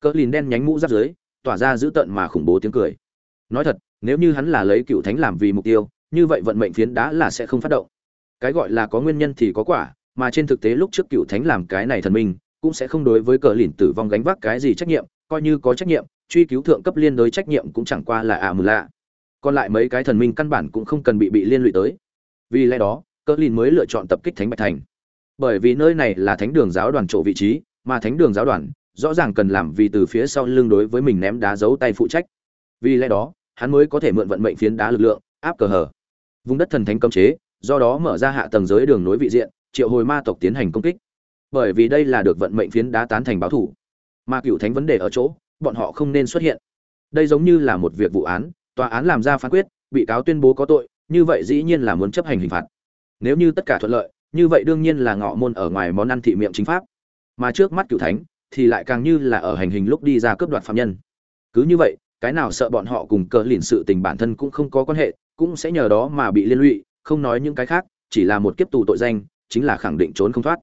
Cỡ lìn đen nhánh mũ giáp dưới, tỏa ra dữ tợn mà khủng bố tiếng cười. Nói thật, nếu như hắn là lấy cựu thánh làm vì mục tiêu, như vậy vận mệnh phiến đá là sẽ không phát động. Cái gọi là có nguyên nhân thì có quả mà trên thực tế lúc trước cựu thánh làm cái này thần minh, cũng sẽ không đối với cờ lìn tử vong gánh vác cái gì trách nhiệm, coi như có trách nhiệm, truy cứu thượng cấp liên đối trách nhiệm cũng chẳng qua là ả mù lạ. Còn lại mấy cái thần minh căn bản cũng không cần bị bị liên lụy tới. Vì lẽ đó, cờ lìn mới lựa chọn tập kích thánh bạch thành. Bởi vì nơi này là thánh đường giáo đoàn chỗ vị trí, mà thánh đường giáo đoàn rõ ràng cần làm vì từ phía sau lưng đối với mình ném đá giấu tay phụ trách. Vì lẽ đó, hắn mới có thể mượn vận mệnh phiến đá lực lượng, áp cờ hở. Vùng đất thần thánh cấm chế, do đó mở ra hạ tầng giới đường nối vị diện triệu hồi ma tộc tiến hành công kích. Bởi vì đây là được vận mệnh phiến đá tán thành báo thủ. Mà cựu thánh vấn đề ở chỗ, bọn họ không nên xuất hiện. Đây giống như là một việc vụ án, tòa án làm ra phán quyết, bị cáo tuyên bố có tội, như vậy dĩ nhiên là muốn chấp hành hình phạt. Nếu như tất cả thuận lợi, như vậy đương nhiên là ngọ môn ở ngoài món ăn thị miệng chính pháp. Mà trước mắt cựu thánh, thì lại càng như là ở hành hình lúc đi ra cướp đoạt phạm nhân. Cứ như vậy, cái nào sợ bọn họ cùng cờ lìn sự tình bản thân cũng không có quan hệ, cũng sẽ nhờ đó mà bị liên lụy, không nói những cái khác, chỉ là một kiếp tù tội danh chính là khẳng định trốn không thoát.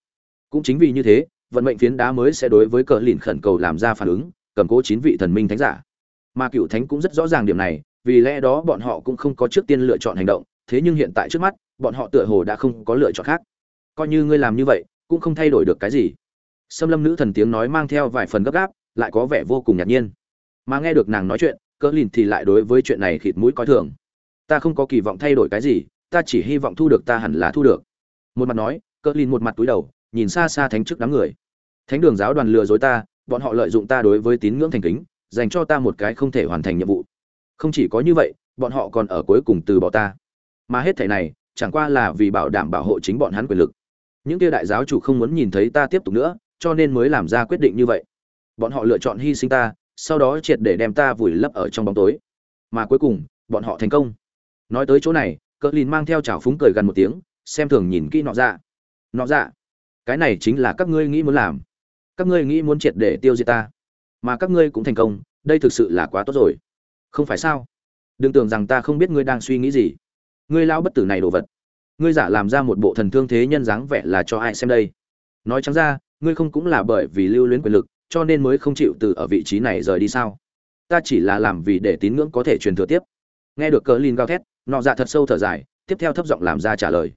Cũng chính vì như thế, vận mệnh phiến đá mới sẽ đối với cờ lìn khẩn cầu làm ra phản ứng, cầm cố chín vị thần minh thánh giả. Mà cựu thánh cũng rất rõ ràng điểm này, vì lẽ đó bọn họ cũng không có trước tiên lựa chọn hành động, thế nhưng hiện tại trước mắt, bọn họ tựa hồ đã không có lựa chọn khác. Coi như ngươi làm như vậy, cũng không thay đổi được cái gì. Xâm lâm nữ thần tiếng nói mang theo vài phần gấp gáp, lại có vẻ vô cùng ngạc nhiên. Mà nghe được nàng nói chuyện cỡ lìn thì lại đối với chuyện này khịt mũi coi thường. Ta không có kỳ vọng thay đổi cái gì, ta chỉ hy vọng thu được ta hẳn là thu được một mặt nói cỡ lìn một mặt túi đầu, nhìn xa xa thánh trước đám người. Thánh đường giáo đoàn lừa dối ta, bọn họ lợi dụng ta đối với tín ngưỡng thành kính, dành cho ta một cái không thể hoàn thành nhiệm vụ. Không chỉ có như vậy, bọn họ còn ở cuối cùng từ bỏ ta. Mà hết thảy này, chẳng qua là vì bảo đảm bảo hộ chính bọn hắn quyền lực. Những kia đại giáo chủ không muốn nhìn thấy ta tiếp tục nữa, cho nên mới làm ra quyết định như vậy. Bọn họ lựa chọn hy sinh ta, sau đó triệt để đem ta vùi lấp ở trong bóng tối. Mà cuối cùng, bọn họ thành công. Nói tới chỗ này cỡ lìn mang theo chảo phúng cười gần một tiếng xem thường nhìn kỹ nọ dạ. Nọ dạ cái này chính là các ngươi nghĩ muốn làm. Các ngươi nghĩ muốn triệt để tiêu diệt ta. Mà các ngươi cũng thành công, đây thực sự là quá tốt rồi. Không phải sao? Đừng tưởng rằng ta không biết ngươi đang suy nghĩ gì. Ngươi lao bất tử này đồ vật. Ngươi giả làm ra một bộ thần thương thế nhân dáng vẻ là cho ai xem đây? Nói trắng ra, ngươi không cũng là bởi vì lưu luyến quyền lực, cho nên mới không chịu từ ở vị trí này rời đi sao? Ta chỉ là làm vì để tín ngưỡng có thể truyền thừa tiếp. Nghe được cờ lin gào thét, nọ dạ thật sâu thở dài, tiếp theo thấp giọng làm ra trả lời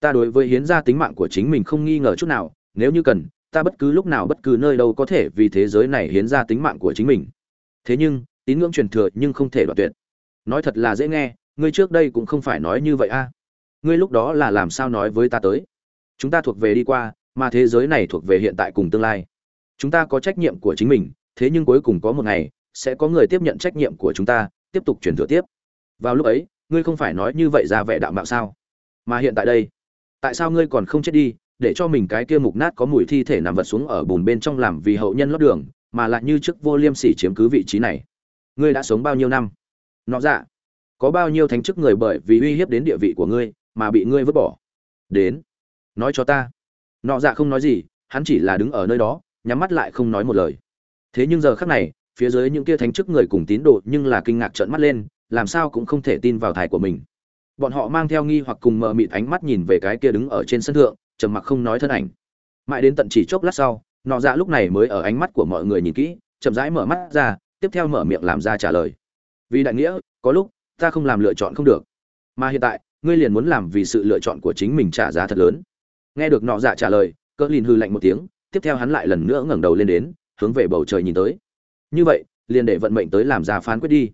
ta đối với hiến gia tính mạng của chính mình không nghi ngờ chút nào, nếu như cần, ta bất cứ lúc nào bất cứ nơi đâu có thể vì thế giới này hiến ra tính mạng của chính mình. Thế nhưng, tín ngưỡng truyền thừa nhưng không thể đoạt tuyệt. Nói thật là dễ nghe, ngươi trước đây cũng không phải nói như vậy a. Ngươi lúc đó là làm sao nói với ta tới? Chúng ta thuộc về đi qua, mà thế giới này thuộc về hiện tại cùng tương lai. Chúng ta có trách nhiệm của chính mình, thế nhưng cuối cùng có một ngày, sẽ có người tiếp nhận trách nhiệm của chúng ta, tiếp tục truyền thừa tiếp. Vào lúc ấy, ngươi không phải nói như vậy ra vẻ đạo mạo sao? Mà hiện tại đây tại sao ngươi còn không chết đi, để cho mình cái kia mục nát có mùi thi thể nằm vật xuống ở bùn bên trong làm vì hậu nhân lót đường, mà lại như trước vô liêm sỉ chiếm cứ vị trí này. Ngươi đã sống bao nhiêu năm? Nọ dạ có bao nhiêu thánh chức người bởi vì uy hiếp đến địa vị của ngươi mà bị ngươi vứt bỏ? Đến, nói cho ta. Nọ dạ không nói gì, hắn chỉ là đứng ở nơi đó, nhắm mắt lại không nói một lời. Thế nhưng giờ khắc này, phía dưới những kia thánh chức người cùng tín đồ nhưng là kinh ngạc trợn mắt lên, làm sao cũng không thể tin vào thải của mình bọn họ mang theo nghi hoặc cùng mờ mịt ánh mắt nhìn về cái kia đứng ở trên sân thượng, trầm mặc không nói thân ảnh. Mãi đến tận chỉ chốc lát sau, nọ dạ lúc này mới ở ánh mắt của mọi người nhìn kỹ, chậm rãi mở mắt ra, tiếp theo mở miệng làm ra trả lời. Vì đại nghĩa, có lúc, ta không làm lựa chọn không được. Mà hiện tại, ngươi liền muốn làm vì sự lựa chọn của chính mình trả giá thật lớn. Nghe được nọ dạ trả lời, cỡ lìn hư lạnh một tiếng, tiếp theo hắn lại lần nữa ngẩng đầu lên đến, hướng về bầu trời nhìn tới. Như vậy, liền để vận mệnh tới làm ra phán quyết đi.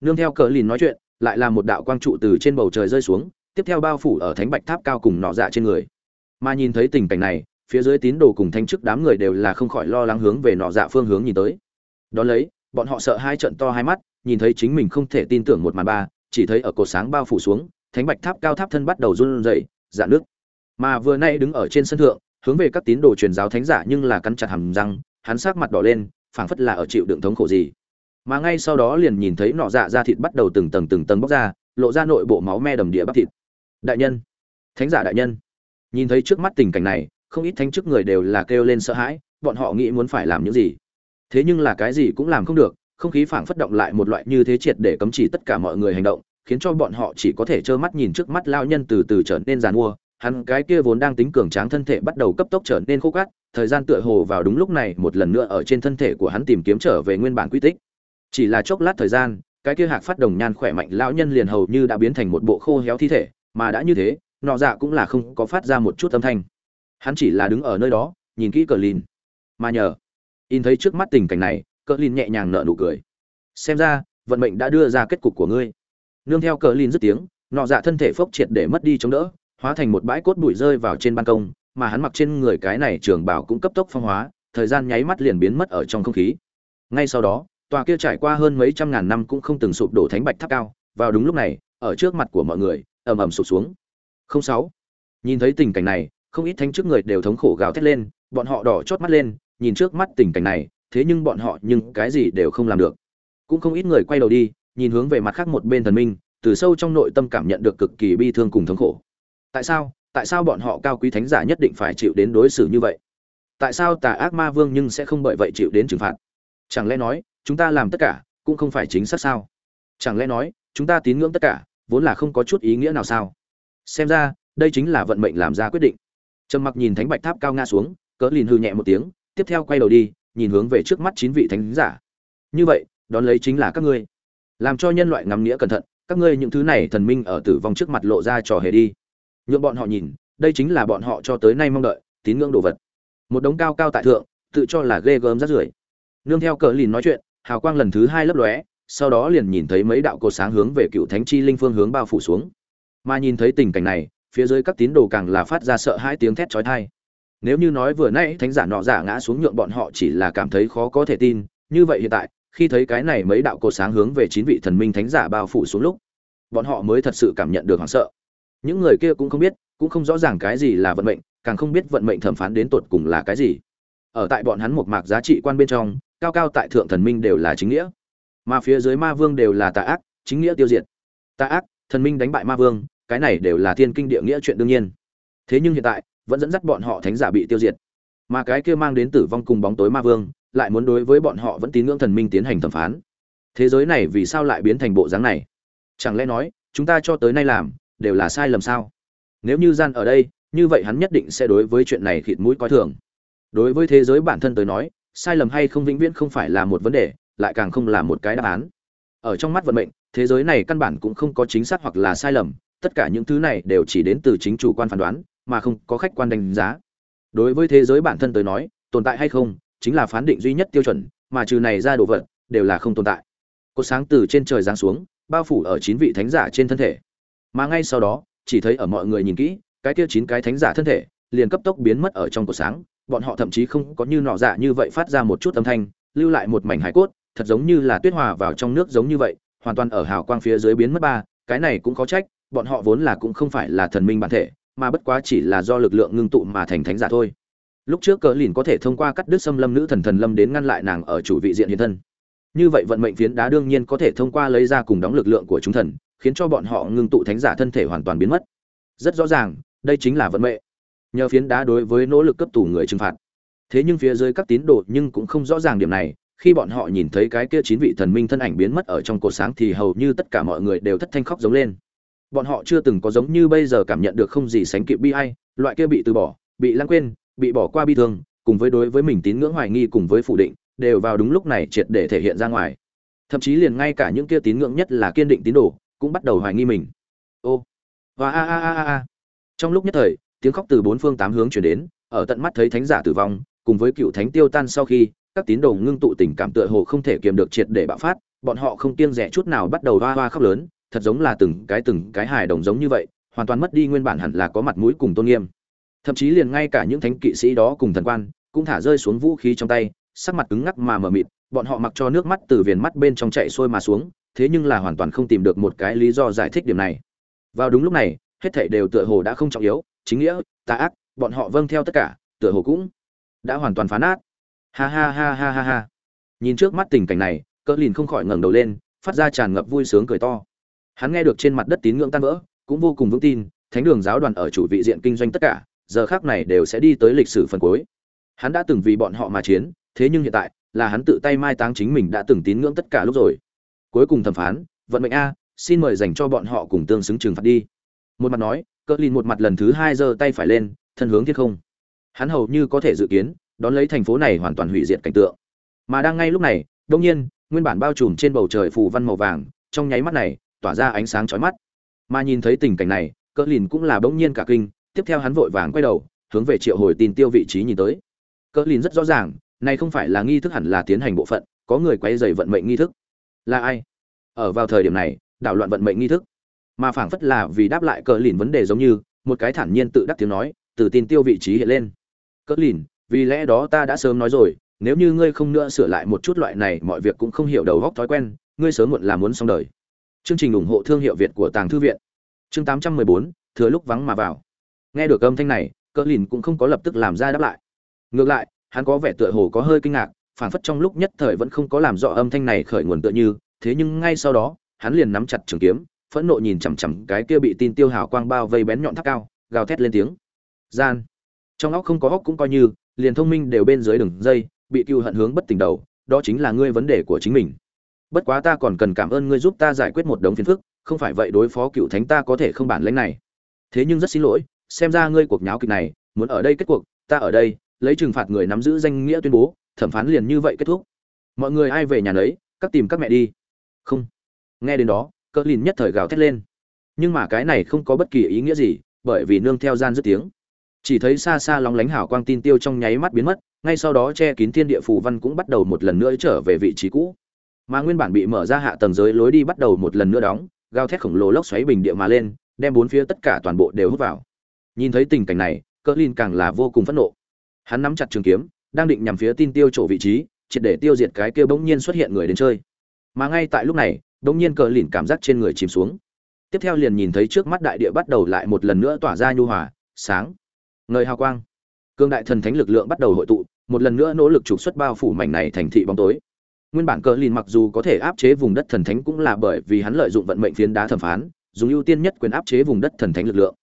Nương theo cỡ lìn nói chuyện lại là một đạo quang trụ từ trên bầu trời rơi xuống, tiếp theo bao phủ ở thánh bạch tháp cao cùng nọ dạ trên người. Mà nhìn thấy tình cảnh này, phía dưới tín đồ cùng thanh chức đám người đều là không khỏi lo lắng hướng về nọ dạ phương hướng nhìn tới. Đón lấy, bọn họ sợ hai trận to hai mắt, nhìn thấy chính mình không thể tin tưởng một màn ba, chỉ thấy ở cột sáng bao phủ xuống, thánh bạch tháp cao tháp thân bắt đầu run rẩy dạn nước mà vừa nay đứng ở trên sân thượng, hướng về các tín đồ truyền giáo thánh giả nhưng là cắn chặt hàm răng, hắn sắc mặt đỏ lên, phảng phất là ở chịu đựng thống khổ gì mà ngay sau đó liền nhìn thấy nọ dạ da thịt bắt đầu từng tầng từng tầng bóc ra, lộ ra nội bộ máu me đầm địa bắp thịt. Đại nhân, thánh giả đại nhân. Nhìn thấy trước mắt tình cảnh này, không ít thánh chức người đều là kêu lên sợ hãi, bọn họ nghĩ muốn phải làm những gì. Thế nhưng là cái gì cũng làm không được, không khí phảng phất động lại một loại như thế triệt để cấm chỉ tất cả mọi người hành động, khiến cho bọn họ chỉ có thể trơ mắt nhìn trước mắt lao nhân từ từ trở nên giàn mua. Hắn cái kia vốn đang tính cường tráng thân thể bắt đầu cấp tốc trở nên khô cát, thời gian tựa hồ vào đúng lúc này, một lần nữa ở trên thân thể của hắn tìm kiếm trở về nguyên bản quy tích chỉ là chốc lát thời gian, cái kia hạc phát đồng nhan khỏe mạnh lão nhân liền hầu như đã biến thành một bộ khô héo thi thể, mà đã như thế, nọ dạ cũng là không có phát ra một chút âm thanh. Hắn chỉ là đứng ở nơi đó, nhìn kỹ cờ lìn. Mà nhờ, in thấy trước mắt tình cảnh này, cờ lìn nhẹ nhàng nở nụ cười. Xem ra, vận mệnh đã đưa ra kết cục của ngươi. Nương theo cờ lìn dứt tiếng, nọ dạ thân thể phốc triệt để mất đi chống đỡ, hóa thành một bãi cốt bụi rơi vào trên ban công, mà hắn mặc trên người cái này trường bảo cũng cấp tốc phong hóa, thời gian nháy mắt liền biến mất ở trong không khí. Ngay sau đó tòa kia trải qua hơn mấy trăm ngàn năm cũng không từng sụp đổ thánh bạch tháp cao. Vào đúng lúc này, ở trước mặt của mọi người, ầm ầm sụp xuống. Không sáu. Nhìn thấy tình cảnh này, không ít thánh trước người đều thống khổ gào thét lên, bọn họ đỏ chót mắt lên, nhìn trước mắt tình cảnh này, thế nhưng bọn họ nhưng cái gì đều không làm được. Cũng không ít người quay đầu đi, nhìn hướng về mặt khác một bên thần minh, từ sâu trong nội tâm cảm nhận được cực kỳ bi thương cùng thống khổ. Tại sao tại sao bọn họ cao quý thánh giả nhất định phải chịu đến đối xử như vậy? Tại sao tà ác ma vương nhưng sẽ không bởi vậy chịu đến trừng phạt? Chẳng lẽ nói chúng ta làm tất cả, cũng không phải chính xác sao? Chẳng lẽ nói, chúng ta tín ngưỡng tất cả, vốn là không có chút ý nghĩa nào sao? Xem ra, đây chính là vận mệnh làm ra quyết định. Trầm mặc nhìn thánh bạch tháp cao nga xuống, cỡ lìn hư nhẹ một tiếng, tiếp theo quay đầu đi, nhìn hướng về trước mắt chín vị thánh giả. Như vậy, đón lấy chính là các ngươi. Làm cho nhân loại ngắm nghĩa cẩn thận, các ngươi những thứ này thần minh ở tử vong trước mặt lộ ra trò hề đi. Nhuộm bọn họ nhìn, đây chính là bọn họ cho tới nay mong đợi, tín ngưỡng đồ vật. Một đống cao cao tại thượng, tự cho là ghê gớm rát rưởi. Nương theo cờ lìn nói chuyện hào quang lần thứ hai lấp lóe, sau đó liền nhìn thấy mấy đạo cột sáng hướng về cựu thánh chi linh phương hướng bao phủ xuống. Mà nhìn thấy tình cảnh này, phía dưới các tín đồ càng là phát ra sợ hai tiếng thét chói tai. Nếu như nói vừa nãy thánh giả nọ giả ngã xuống nhượng bọn họ chỉ là cảm thấy khó có thể tin, như vậy hiện tại, khi thấy cái này mấy đạo cột sáng hướng về chín vị thần minh thánh giả bao phủ xuống lúc, bọn họ mới thật sự cảm nhận được hoảng sợ. Những người kia cũng không biết, cũng không rõ ràng cái gì là vận mệnh, càng không biết vận mệnh thẩm phán đến tột cùng là cái gì. Ở tại bọn hắn một mạc giá trị quan bên trong cao cao tại thượng thần minh đều là chính nghĩa. Mà phía dưới ma vương đều là tà ác, chính nghĩa tiêu diệt. Tà ác, thần minh đánh bại ma vương, cái này đều là thiên kinh địa nghĩa chuyện đương nhiên. Thế nhưng hiện tại, vẫn dẫn dắt bọn họ thánh giả bị tiêu diệt. Mà cái kia mang đến tử vong cùng bóng tối ma vương, lại muốn đối với bọn họ vẫn tín ngưỡng thần minh tiến hành thẩm phán. Thế giới này vì sao lại biến thành bộ dáng này? Chẳng lẽ nói, chúng ta cho tới nay làm, đều là sai lầm sao? Nếu như gian ở đây, như vậy hắn nhất định sẽ đối với chuyện này khịt mũi coi thường. Đối với thế giới bản thân tới nói sai lầm hay không vĩnh viễn không phải là một vấn đề, lại càng không là một cái đáp án. Ở trong mắt vận mệnh, thế giới này căn bản cũng không có chính xác hoặc là sai lầm, tất cả những thứ này đều chỉ đến từ chính chủ quan phán đoán, mà không có khách quan đánh giá. Đối với thế giới bản thân tới nói, tồn tại hay không, chính là phán định duy nhất tiêu chuẩn, mà trừ này ra đồ vật, đều là không tồn tại. Cột sáng từ trên trời giáng xuống, bao phủ ở chín vị thánh giả trên thân thể. Mà ngay sau đó, chỉ thấy ở mọi người nhìn kỹ, cái kia chín cái thánh giả thân thể liền cấp tốc biến mất ở trong cổ sáng, bọn họ thậm chí không có như nọ dạ như vậy phát ra một chút âm thanh, lưu lại một mảnh hải cốt, thật giống như là tuyết hòa vào trong nước giống như vậy, hoàn toàn ở hào quang phía dưới biến mất ba, cái này cũng có trách, bọn họ vốn là cũng không phải là thần minh bản thể, mà bất quá chỉ là do lực lượng ngưng tụ mà thành thánh giả thôi. Lúc trước cờ lìn có thể thông qua cắt đứt xâm lâm nữ thần thần lâm đến ngăn lại nàng ở chủ vị diện hiện thân. Như vậy vận mệnh phiến đá đương nhiên có thể thông qua lấy ra cùng đóng lực lượng của chúng thần, khiến cho bọn họ ngưng tụ thánh giả thân thể hoàn toàn biến mất. Rất rõ ràng, đây chính là vận mệnh nhờ phiến đá đối với nỗ lực cấp tù người trừng phạt. Thế nhưng phía dưới các tín đồ nhưng cũng không rõ ràng điểm này, khi bọn họ nhìn thấy cái kia chín vị thần minh thân ảnh biến mất ở trong cột sáng thì hầu như tất cả mọi người đều thất thanh khóc giống lên. Bọn họ chưa từng có giống như bây giờ cảm nhận được không gì sánh kịp bi ai, loại kia bị từ bỏ, bị lãng quên, bị bỏ qua bi thương, cùng với đối với mình tín ngưỡng hoài nghi cùng với phủ định, đều vào đúng lúc này triệt để thể hiện ra ngoài. Thậm chí liền ngay cả những kia tín ngưỡng nhất là kiên định tín đồ, cũng bắt đầu hoài nghi mình. Ô và a a a a. Trong lúc nhất thời tiếng khóc từ bốn phương tám hướng chuyển đến, ở tận mắt thấy thánh giả tử vong, cùng với cựu thánh tiêu tan sau khi, các tín đồ ngưng tụ tình cảm tựa hồ không thể kiềm được triệt để bạo phát, bọn họ không kiêng rẻ chút nào bắt đầu hoa hoa khóc lớn, thật giống là từng cái từng cái hài đồng giống như vậy, hoàn toàn mất đi nguyên bản hẳn là có mặt mũi cùng tôn nghiêm. Thậm chí liền ngay cả những thánh kỵ sĩ đó cùng thần quan, cũng thả rơi xuống vũ khí trong tay, sắc mặt cứng ngắc mà mờ mịt, bọn họ mặc cho nước mắt từ viền mắt bên trong chạy xuôi mà xuống, thế nhưng là hoàn toàn không tìm được một cái lý do giải thích điểm này. Vào đúng lúc này, hết thảy đều tựa hồ đã không trọng yếu chính nghĩa, tà ác, bọn họ vâng theo tất cả, tựa hồ cũng đã hoàn toàn phá nát. Ha ha ha ha ha ha. Nhìn trước mắt tình cảnh này, cỡ lìn không khỏi ngẩng đầu lên, phát ra tràn ngập vui sướng cười to. Hắn nghe được trên mặt đất tín ngưỡng tan vỡ, cũng vô cùng vững tin, thánh đường giáo đoàn ở chủ vị diện kinh doanh tất cả, giờ khác này đều sẽ đi tới lịch sử phần cuối. Hắn đã từng vì bọn họ mà chiến, thế nhưng hiện tại là hắn tự tay mai táng chính mình đã từng tín ngưỡng tất cả lúc rồi. Cuối cùng thẩm phán, vận mệnh a, xin mời dành cho bọn họ cùng tương xứng trừng phạt đi. Một mặt nói cỡ lìn một mặt lần thứ hai giơ tay phải lên, thân hướng thiên không. Hắn hầu như có thể dự kiến, đón lấy thành phố này hoàn toàn hủy diệt cảnh tượng. Mà đang ngay lúc này đông nhiên, nguyên bản bao trùm trên bầu trời phù văn màu vàng, trong nháy mắt này, tỏa ra ánh sáng chói mắt. Mà nhìn thấy tình cảnh này, cỡ lìn cũng là bỗng nhiên cả kinh, tiếp theo hắn vội vàng quay đầu, hướng về triệu hồi tin tiêu vị trí nhìn tới. Cỡ lìn rất rõ ràng, này không phải là nghi thức hẳn là tiến hành bộ phận, có người quay dày vận mệnh nghi thức. Là ai? Ở vào thời điểm này, đảo loạn vận mệnh nghi thức mà phảng phất là vì đáp lại cỡ lìn vấn đề giống như một cái thản nhiên tự đắc tiếng nói từ tin tiêu vị trí hiện lên. Cỡ lìn vì lẽ đó ta đã sớm nói rồi nếu như ngươi không nữa sửa lại một chút loại này mọi việc cũng không hiểu đầu góc thói quen ngươi sớm muộn là muốn xong đời. Chương trình ủng hộ thương hiệu việt của tàng thư viện. Chương 814, thừa lúc vắng mà vào. Nghe được âm thanh này cỡ lìn cũng không có lập tức làm ra đáp lại. Ngược lại hắn có vẻ tựa hồ có hơi kinh ngạc phảng phất trong lúc nhất thời vẫn không có làm rõ âm thanh này khởi nguồn tựa như thế nhưng ngay sau đó hắn liền nắm chặt trường kiếm phẫn nộ nhìn chằm chằm cái kia bị tin tiêu hào quang bao vây bén nhọn tháp cao, gào thét lên tiếng. Gian. Trong óc không có óc cũng coi như, liền thông minh đều bên dưới đường dây, bị cựu hận hướng bất tỉnh đầu, đó chính là ngươi vấn đề của chính mình. Bất quá ta còn cần cảm ơn ngươi giúp ta giải quyết một đống phiền phức, không phải vậy đối phó cựu thánh ta có thể không bản lãnh này. Thế nhưng rất xin lỗi, xem ra ngươi cuộc nháo kịch này, muốn ở đây kết cuộc, ta ở đây, lấy trừng phạt người nắm giữ danh nghĩa tuyên bố, thẩm phán liền như vậy kết thúc. Mọi người ai về nhà nấy, các tìm các mẹ đi. Không. Nghe đến đó cỡ lìn nhất thời gào thét lên. Nhưng mà cái này không có bất kỳ ý nghĩa gì, bởi vì nương theo gian dứt tiếng. Chỉ thấy xa xa lóng lánh hào quang tin tiêu trong nháy mắt biến mất, ngay sau đó che kín thiên địa phù văn cũng bắt đầu một lần nữa trở về vị trí cũ. Mà nguyên bản bị mở ra hạ tầng giới lối đi bắt đầu một lần nữa đóng, gào thét khổng lồ lốc xoáy bình địa mà lên, đem bốn phía tất cả toàn bộ đều hút vào. Nhìn thấy tình cảnh này, cỡ lìn càng là vô cùng phẫn nộ. Hắn nắm chặt trường kiếm, đang định nhằm phía tin tiêu chỗ vị trí, triệt để tiêu diệt cái kia bỗng nhiên xuất hiện người đến chơi. Mà ngay tại lúc này đông nhiên Cờ lìn cảm giác trên người chìm xuống. Tiếp theo liền nhìn thấy trước mắt đại địa bắt đầu lại một lần nữa tỏa ra nhu hòa, sáng. Ngời hào quang. Cương đại thần thánh lực lượng bắt đầu hội tụ, một lần nữa nỗ lực trục xuất bao phủ mảnh này thành thị bóng tối. Nguyên bản cờ lìn mặc dù có thể áp chế vùng đất thần thánh cũng là bởi vì hắn lợi dụng vận mệnh phiến đá thẩm phán, dùng ưu tiên nhất quyền áp chế vùng đất thần thánh lực lượng.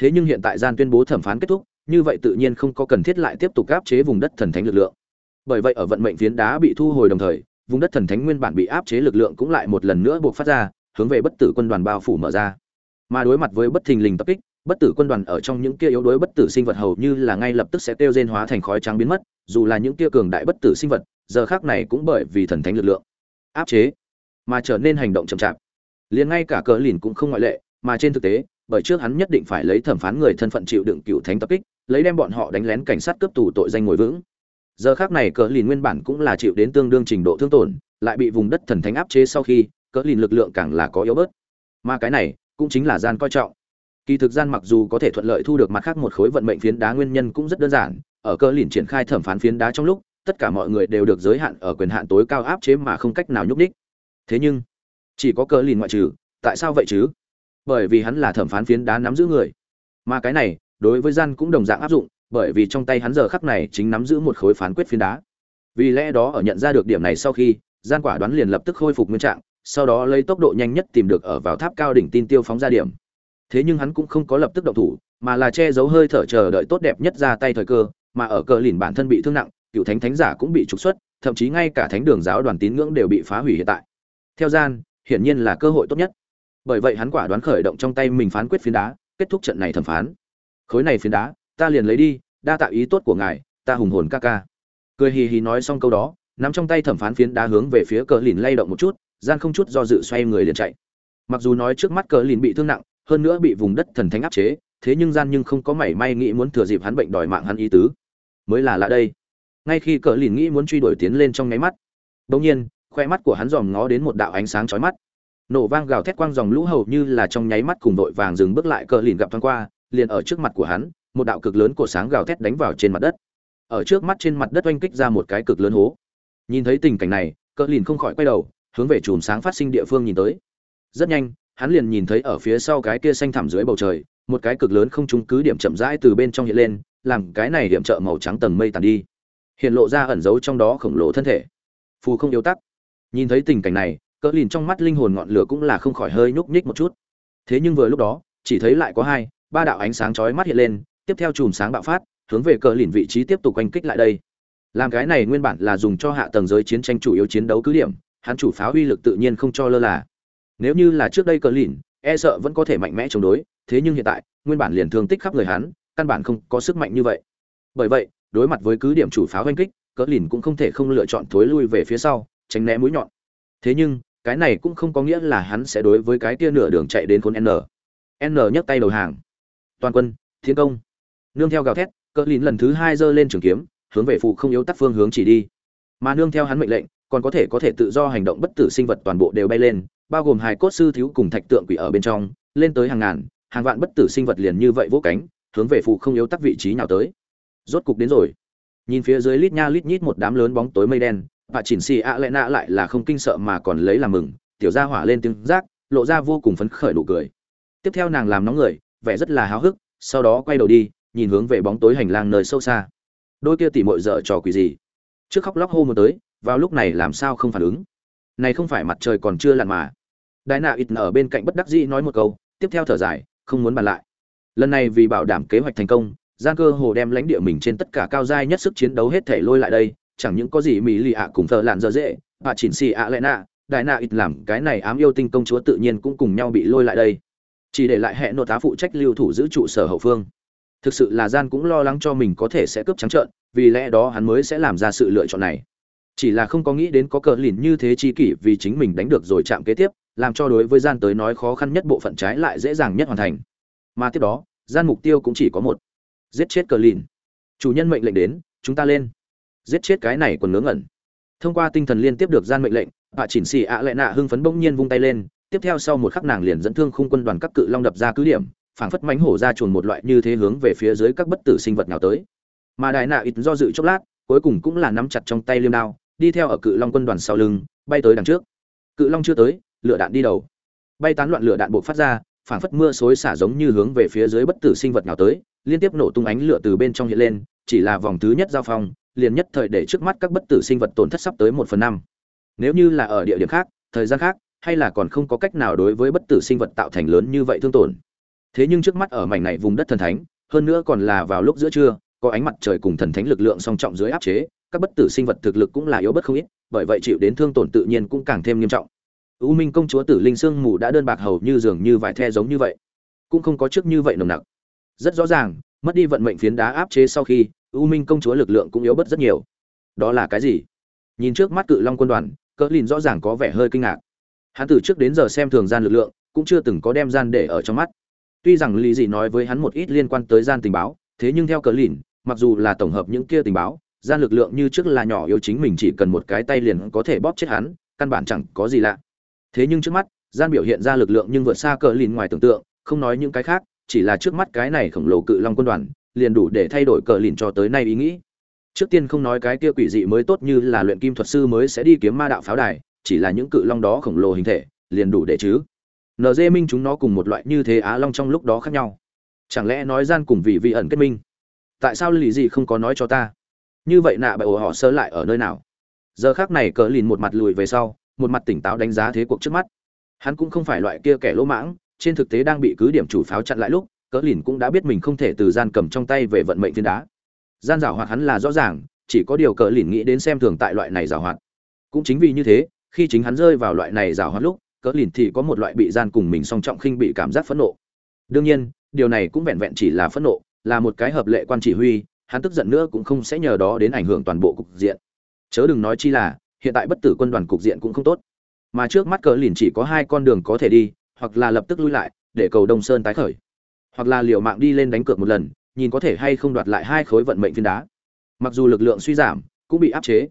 Thế nhưng hiện tại gian tuyên bố thẩm phán kết thúc, như vậy tự nhiên không có cần thiết lại tiếp tục áp chế vùng đất thần thánh lực lượng. Bởi vậy ở vận mệnh phiến đá bị thu hồi đồng thời vùng đất thần thánh nguyên bản bị áp chế lực lượng cũng lại một lần nữa buộc phát ra, hướng về bất tử quân đoàn bao phủ mở ra. Mà đối mặt với bất thình lình tập kích, bất tử quân đoàn ở trong những kia yếu đuối bất tử sinh vật hầu như là ngay lập tức sẽ tiêu diệt hóa thành khói trắng biến mất, dù là những kia cường đại bất tử sinh vật, giờ khác này cũng bởi vì thần thánh lực lượng áp chế mà trở nên hành động chậm chạp. Liền ngay cả cờ lìn cũng không ngoại lệ, mà trên thực tế, bởi trước hắn nhất định phải lấy thẩm phán người thân phận chịu đựng cựu thánh tập kích, lấy đem bọn họ đánh lén cảnh sát cướp tù tội danh ngồi vững giờ khác này cỡ lìn nguyên bản cũng là chịu đến tương đương trình độ thương tổn, lại bị vùng đất thần thánh áp chế sau khi, cỡ lìn lực lượng càng là có yếu bớt. Mà cái này cũng chính là gian coi trọng. Kỳ thực gian mặc dù có thể thuận lợi thu được mặt khác một khối vận mệnh phiến đá nguyên nhân cũng rất đơn giản, ở cỡ lìn triển khai thẩm phán phiến đá trong lúc, tất cả mọi người đều được giới hạn ở quyền hạn tối cao áp chế mà không cách nào nhúc đích thế nhưng, chỉ có cỡ lìn ngoại trừ, tại sao vậy chứ? Bởi vì hắn là thẩm phán phiến đá nắm giữ người. Mà cái này, đối với gian cũng đồng dạng áp dụng bởi vì trong tay hắn giờ khắc này chính nắm giữ một khối phán quyết phiến đá. Vì lẽ đó ở nhận ra được điểm này sau khi, gian quả đoán liền lập tức khôi phục nguyên trạng, sau đó lấy tốc độ nhanh nhất tìm được ở vào tháp cao đỉnh tin tiêu phóng ra điểm. Thế nhưng hắn cũng không có lập tức động thủ, mà là che giấu hơi thở chờ đợi tốt đẹp nhất ra tay thời cơ, mà ở cờ lìn bản thân bị thương nặng, cựu thánh thánh giả cũng bị trục xuất, thậm chí ngay cả thánh đường giáo đoàn tín ngưỡng đều bị phá hủy hiện tại. Theo gian, hiển nhiên là cơ hội tốt nhất. Bởi vậy hắn quả đoán khởi động trong tay mình phán quyết phiến đá, kết thúc trận này thẩm phán. Khối này phiến đá ta liền lấy đi, đa tạo ý tốt của ngài, ta hùng hồn ca ca. Cười hì hì nói xong câu đó, nắm trong tay thẩm phán phiến đá hướng về phía cờ lìn lay động một chút, gian không chút do dự xoay người liền chạy. Mặc dù nói trước mắt cờ lìn bị thương nặng, hơn nữa bị vùng đất thần thánh áp chế, thế nhưng gian nhưng không có mảy may nghĩ muốn thừa dịp hắn bệnh đòi mạng hắn ý tứ. Mới là lạ đây. Ngay khi cờ lìn nghĩ muốn truy đuổi tiến lên trong nháy mắt, đột nhiên, khoe mắt của hắn dòm ngó đến một đạo ánh sáng chói mắt. Nổ vang gào thét quang dòng lũ hầu như là trong nháy mắt cùng đội vàng dừng bước lại cờ lìn gặp thoáng qua, liền ở trước mặt của hắn một đạo cực lớn của sáng gào thét đánh vào trên mặt đất. Ở trước mắt trên mặt đất oanh kích ra một cái cực lớn hố. Nhìn thấy tình cảnh này, cỡ lìn không khỏi quay đầu, hướng về chùm sáng phát sinh địa phương nhìn tới. Rất nhanh, hắn liền nhìn thấy ở phía sau cái kia xanh thẳm dưới bầu trời, một cái cực lớn không trúng cứ điểm chậm rãi từ bên trong hiện lên, làm cái này điểm trợ màu trắng tầng mây tàn đi. Hiện lộ ra ẩn giấu trong đó khổng lồ thân thể. Phù không yếu tắc. Nhìn thấy tình cảnh này, cỡ lìn trong mắt linh hồn ngọn lửa cũng là không khỏi hơi nhúc nhích một chút. Thế nhưng vừa lúc đó, chỉ thấy lại có hai, ba đạo ánh sáng chói mắt hiện lên tiếp theo chùm sáng bạo phát, hướng về cờ lìn vị trí tiếp tục oanh kích lại đây. Làm cái này nguyên bản là dùng cho hạ tầng giới chiến tranh chủ yếu chiến đấu cứ điểm, hắn chủ pháo uy lực tự nhiên không cho lơ là. Nếu như là trước đây cờ lìn e sợ vẫn có thể mạnh mẽ chống đối, thế nhưng hiện tại, nguyên bản liền thương tích khắp người hắn, căn bản không có sức mạnh như vậy. Bởi vậy, đối mặt với cứ điểm chủ pháo oanh kích, cờ lìn cũng không thể không lựa chọn thối lui về phía sau, tránh né mũi nhọn. Thế nhưng, cái này cũng không có nghĩa là hắn sẽ đối với cái tia nửa đường chạy đến khốn n. N nhấc tay đầu hàng. Toàn quân thiên công nương theo gào thét, cỡ lìn lần thứ hai giơ lên trường kiếm, hướng về phụ không yếu tắc phương hướng chỉ đi. Mà nương theo hắn mệnh lệnh, còn có thể có thể tự do hành động bất tử sinh vật toàn bộ đều bay lên, bao gồm hài cốt sư thiếu cùng thạch tượng quỷ ở bên trong, lên tới hàng ngàn, hàng vạn bất tử sinh vật liền như vậy vỗ cánh, hướng về phụ không yếu tắc vị trí nào tới. Rốt cục đến rồi. Nhìn phía dưới lít nha lít nhít một đám lớn bóng tối mây đen, và chỉnh xì ạ lẽ nạ lại là không kinh sợ mà còn lấy làm mừng, tiểu gia hỏa lên tiếng rác, lộ ra vô cùng phấn khởi đủ cười. Tiếp theo nàng làm nóng người, vẻ rất là háo hức, sau đó quay đầu đi nhìn hướng về bóng tối hành lang nơi sâu xa. Đôi kia tỉ mội dở trò quỷ gì? Trước khóc lóc hô một tới, vào lúc này làm sao không phản ứng? Này không phải mặt trời còn chưa lặn mà. Đại nạ ít ở bên cạnh bất đắc dĩ nói một câu, tiếp theo thở dài, không muốn bàn lại. Lần này vì bảo đảm kế hoạch thành công gian cơ hồ đem lãnh địa mình trên tất cả cao giai nhất sức chiến đấu hết thể lôi lại đây, chẳng những có gì mỹ lì ạ cùng thợ lặn dở dễ, bà chỉnh xì ạ lẽ nạ, đại nạ ít làm cái này ám yêu tinh công chúa tự nhiên cũng cùng nhau bị lôi lại đây. Chỉ để lại hệ nội tá phụ trách lưu thủ giữ trụ sở hậu phương thực sự là gian cũng lo lắng cho mình có thể sẽ cướp trắng trợn, vì lẽ đó hắn mới sẽ làm ra sự lựa chọn này. Chỉ là không có nghĩ đến có cờ lìn như thế chi kỷ vì chính mình đánh được rồi chạm kế tiếp, làm cho đối với gian tới nói khó khăn nhất bộ phận trái lại dễ dàng nhất hoàn thành. Mà tiếp đó, gian mục tiêu cũng chỉ có một. Giết chết cờ lìn. Chủ nhân mệnh lệnh đến, chúng ta lên. Giết chết cái này còn ngớ ngẩn. Thông qua tinh thần liên tiếp được gian mệnh lệnh bà chỉnh xì ạ lệ nạ hưng phấn bỗng nhiên vung tay lên, tiếp theo sau một khắc nàng liền dẫn thương khung quân đoàn các cự long đập ra cứ điểm phảng phất mánh hổ ra chuồn một loại như thế hướng về phía dưới các bất tử sinh vật nào tới. Mà đại nạ ít do dự chốc lát, cuối cùng cũng là nắm chặt trong tay liêm đao, đi theo ở cự long quân đoàn sau lưng, bay tới đằng trước. Cự long chưa tới, lửa đạn đi đầu. Bay tán loạn lửa đạn buộc phát ra, phảng phất mưa xối xả giống như hướng về phía dưới bất tử sinh vật nào tới, liên tiếp nổ tung ánh lửa từ bên trong hiện lên, chỉ là vòng thứ nhất giao phong, liền nhất thời để trước mắt các bất tử sinh vật tổn thất sắp tới một phần năm. Nếu như là ở địa điểm khác, thời gian khác, hay là còn không có cách nào đối với bất tử sinh vật tạo thành lớn như vậy thương tổn thế nhưng trước mắt ở mảnh này vùng đất thần thánh, hơn nữa còn là vào lúc giữa trưa, có ánh mặt trời cùng thần thánh lực lượng song trọng dưới áp chế, các bất tử sinh vật thực lực cũng là yếu bất không ít, bởi vậy chịu đến thương tổn tự nhiên cũng càng thêm nghiêm trọng. U minh công chúa tử linh sương mù đã đơn bạc hầu như dường như vải the giống như vậy, cũng không có trước như vậy nồng nặc. Rất rõ ràng, mất đi vận mệnh phiến đá áp chế sau khi, u minh công chúa lực lượng cũng yếu bớt rất nhiều. Đó là cái gì? Nhìn trước mắt cự long quân đoàn, cỡ lìn rõ ràng có vẻ hơi kinh ngạc. Hắn từ trước đến giờ xem thường gian lực lượng, cũng chưa từng có đem gian để ở trong mắt tuy rằng lý dị nói với hắn một ít liên quan tới gian tình báo, thế nhưng theo cờ lìn, mặc dù là tổng hợp những kia tình báo, gian lực lượng như trước là nhỏ yếu chính mình chỉ cần một cái tay liền có thể bóp chết hắn, căn bản chẳng có gì lạ. Thế nhưng trước mắt, gian biểu hiện ra lực lượng nhưng vượt xa cờ lìn ngoài tưởng tượng, không nói những cái khác, chỉ là trước mắt cái này khổng lồ cự long quân đoàn, liền đủ để thay đổi cờ lìn cho tới nay ý nghĩ. Trước tiên không nói cái kia quỷ dị mới tốt như là luyện kim thuật sư mới sẽ đi kiếm ma đạo pháo đài, chỉ là những cự long đó khổng lồ hình thể, liền đủ để chứ. NG minh chúng nó cùng một loại như thế á long trong lúc đó khác nhau. Chẳng lẽ nói gian cùng vị vị ẩn kết minh? Tại sao lì gì không có nói cho ta? Như vậy nạ bại ổ họ sơ lại ở nơi nào? Giờ khác này cỡ lìn một mặt lùi về sau, một mặt tỉnh táo đánh giá thế cuộc trước mắt. Hắn cũng không phải loại kia kẻ lỗ mãng, trên thực tế đang bị cứ điểm chủ pháo chặn lại lúc cỡ lìn cũng đã biết mình không thể từ gian cầm trong tay về vận mệnh thiên đá. Gian giảo hoạt hắn là rõ ràng, chỉ có điều cỡ lìn nghĩ đến xem thường tại loại này giảo hoạt. Cũng chính vì như thế, khi chính hắn rơi vào loại này giảo hoạt lúc cỡ lìn thì có một loại bị gian cùng mình song trọng khinh bị cảm giác phẫn nộ. Đương nhiên, điều này cũng vẹn vẹn chỉ là phẫn nộ, là một cái hợp lệ quan chỉ huy, hắn tức giận nữa cũng không sẽ nhờ đó đến ảnh hưởng toàn bộ cục diện. Chớ đừng nói chi là, hiện tại bất tử quân đoàn cục diện cũng không tốt. Mà trước mắt cỡ lìn chỉ có hai con đường có thể đi, hoặc là lập tức lui lại, để cầu đông sơn tái khởi, hoặc là liều mạng đi lên đánh cược một lần, nhìn có thể hay không đoạt lại hai khối vận mệnh phiến đá. Mặc dù lực lượng suy giảm, cũng bị áp chế.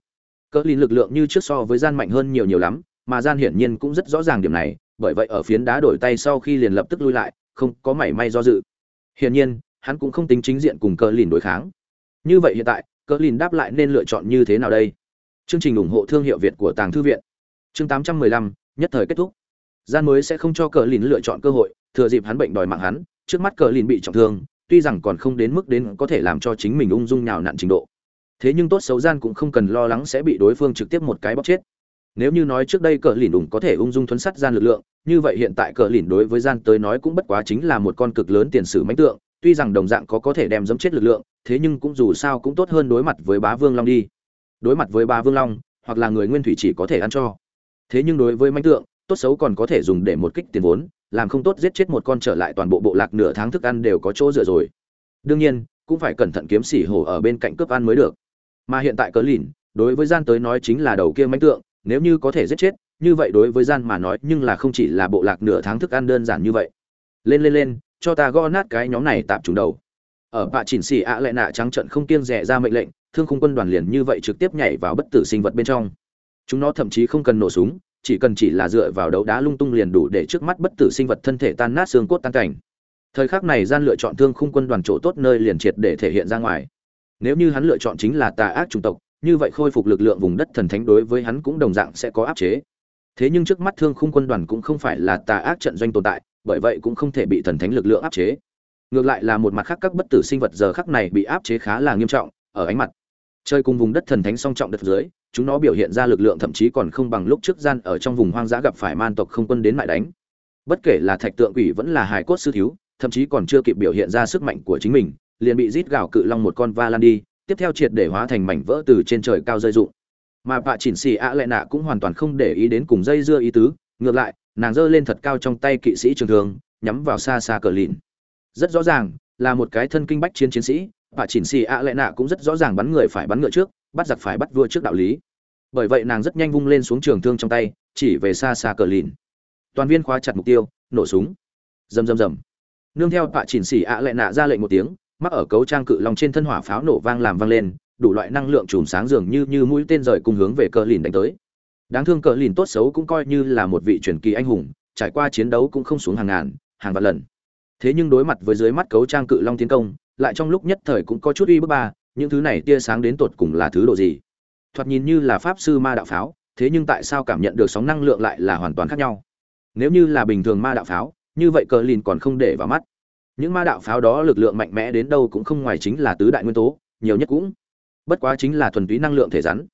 Cỡ lìn lực lượng như trước so với gian mạnh hơn nhiều nhiều lắm mà gian hiển nhiên cũng rất rõ ràng điểm này bởi vậy ở phiến đá đổi tay sau khi liền lập tức lui lại không có mảy may do dự. Hiển nhiên hắn cũng không tính chính diện cùng cỡ lìn đối kháng. Như vậy hiện tại cỡ lìn đáp lại nên lựa chọn như thế nào đây? Chương trình ủng hộ thương hiệu việt của tàng thư viện. Chương 815, nhất thời kết thúc. Gian mới sẽ không cho cờ lìn lựa chọn cơ hội thừa dịp hắn bệnh đòi mạng hắn trước mắt cờ lìn bị trọng thương tuy rằng còn không đến mức đến có thể làm cho chính mình ung dung nhào nặn trình độ. Thế nhưng tốt xấu gian cũng không cần lo lắng sẽ bị đối phương trực tiếp một cái bóc chết nếu như nói trước đây cờ lìn đủng có thể ung dung thuấn sắt gian lực lượng, như vậy hiện tại cờ lìn đối với gian tới nói cũng bất quá chính là một con cực lớn tiền sử mánh tượng, tuy rằng đồng dạng có có thể đem dẫm chết lực lượng, thế nhưng cũng dù sao cũng tốt hơn đối mặt với bá vương long đi. Đối mặt với bá vương long, hoặc là người nguyên thủy chỉ có thể ăn cho. Thế nhưng đối với mánh tượng, tốt xấu còn có thể dùng để một kích tiền vốn, làm không tốt giết chết một con trở lại toàn bộ bộ lạc nửa tháng thức ăn đều có chỗ dựa rồi. Đương nhiên, cũng phải cẩn thận kiếm xỉ hổ ở bên cạnh cướp ăn mới được. Mà hiện tại cờ lìn, đối với gian tới nói chính là đầu kia mánh tượng nếu như có thể giết chết, như vậy đối với gian mà nói, nhưng là không chỉ là bộ lạc nửa tháng thức ăn đơn giản như vậy. Lên lên lên, cho ta gõ nát cái nhóm này tạm trùng đầu. Ở bạ chỉnh xì ạ lại nạ trắng trận không kiêng rẻ ra mệnh lệnh, thương khung quân đoàn liền như vậy trực tiếp nhảy vào bất tử sinh vật bên trong. Chúng nó thậm chí không cần nổ súng, chỉ cần chỉ là dựa vào đấu đá lung tung liền đủ để trước mắt bất tử sinh vật thân thể tan nát xương cốt tan cảnh. Thời khắc này gian lựa chọn thương khung quân đoàn chỗ tốt nơi liền triệt để thể hiện ra ngoài. Nếu như hắn lựa chọn chính là tà ác chủng tộc như vậy khôi phục lực lượng vùng đất thần thánh đối với hắn cũng đồng dạng sẽ có áp chế. Thế nhưng trước mắt thương khung quân đoàn cũng không phải là tà ác trận doanh tồn tại, bởi vậy cũng không thể bị thần thánh lực lượng áp chế. Ngược lại là một mặt khác các bất tử sinh vật giờ khắc này bị áp chế khá là nghiêm trọng, ở ánh mặt. Chơi cùng vùng đất thần thánh song trọng đất dưới, chúng nó biểu hiện ra lực lượng thậm chí còn không bằng lúc trước gian ở trong vùng hoang dã gặp phải man tộc không quân đến mại đánh. Bất kể là thạch tượng quỷ vẫn là hài cốt sư thiếu, thậm chí còn chưa kịp biểu hiện ra sức mạnh của chính mình, liền bị rít gào cự long một con va lan đi tiếp theo triệt để hóa thành mảnh vỡ từ trên trời cao rơi rụng. Mà vạ chỉnh xì ạ lệ nạ cũng hoàn toàn không để ý đến cùng dây dưa ý tứ, ngược lại, nàng giơ lên thật cao trong tay kỵ sĩ trường thường, nhắm vào xa xa cờ lìn. Rất rõ ràng, là một cái thân kinh bách chiến chiến sĩ, vạ chỉnh xì ạ lệ nạ cũng rất rõ ràng bắn người phải bắn ngựa trước, bắt giặc phải bắt vua trước đạo lý. Bởi vậy nàng rất nhanh vung lên xuống trường thương trong tay, chỉ về xa xa cờ lìn. Toàn viên khóa chặt mục tiêu, nổ súng. Rầm rầm rầm. Nương theo bạ chỉnh xì ạ lại nạ ra lệnh một tiếng mắc ở cấu trang cự long trên thân hỏa pháo nổ vang làm vang lên, đủ loại năng lượng chùm sáng dường như như mũi tên rời cùng hướng về cờ lìn đánh tới. Đáng thương cờ lìn tốt xấu cũng coi như là một vị truyền kỳ anh hùng, trải qua chiến đấu cũng không xuống hàng ngàn, hàng vạn lần. Thế nhưng đối mặt với dưới mắt cấu trang cự long tiến công, lại trong lúc nhất thời cũng có chút uy bức ba, những thứ này tia sáng đến tột cùng là thứ độ gì? Thoạt nhìn như là pháp sư ma đạo pháo, thế nhưng tại sao cảm nhận được sóng năng lượng lại là hoàn toàn khác nhau? Nếu như là bình thường ma đạo pháo, như vậy cờ lìn còn không để vào mắt những ma đạo pháo đó lực lượng mạnh mẽ đến đâu cũng không ngoài chính là tứ đại nguyên tố, nhiều nhất cũng bất quá chính là thuần túy năng lượng thể rắn.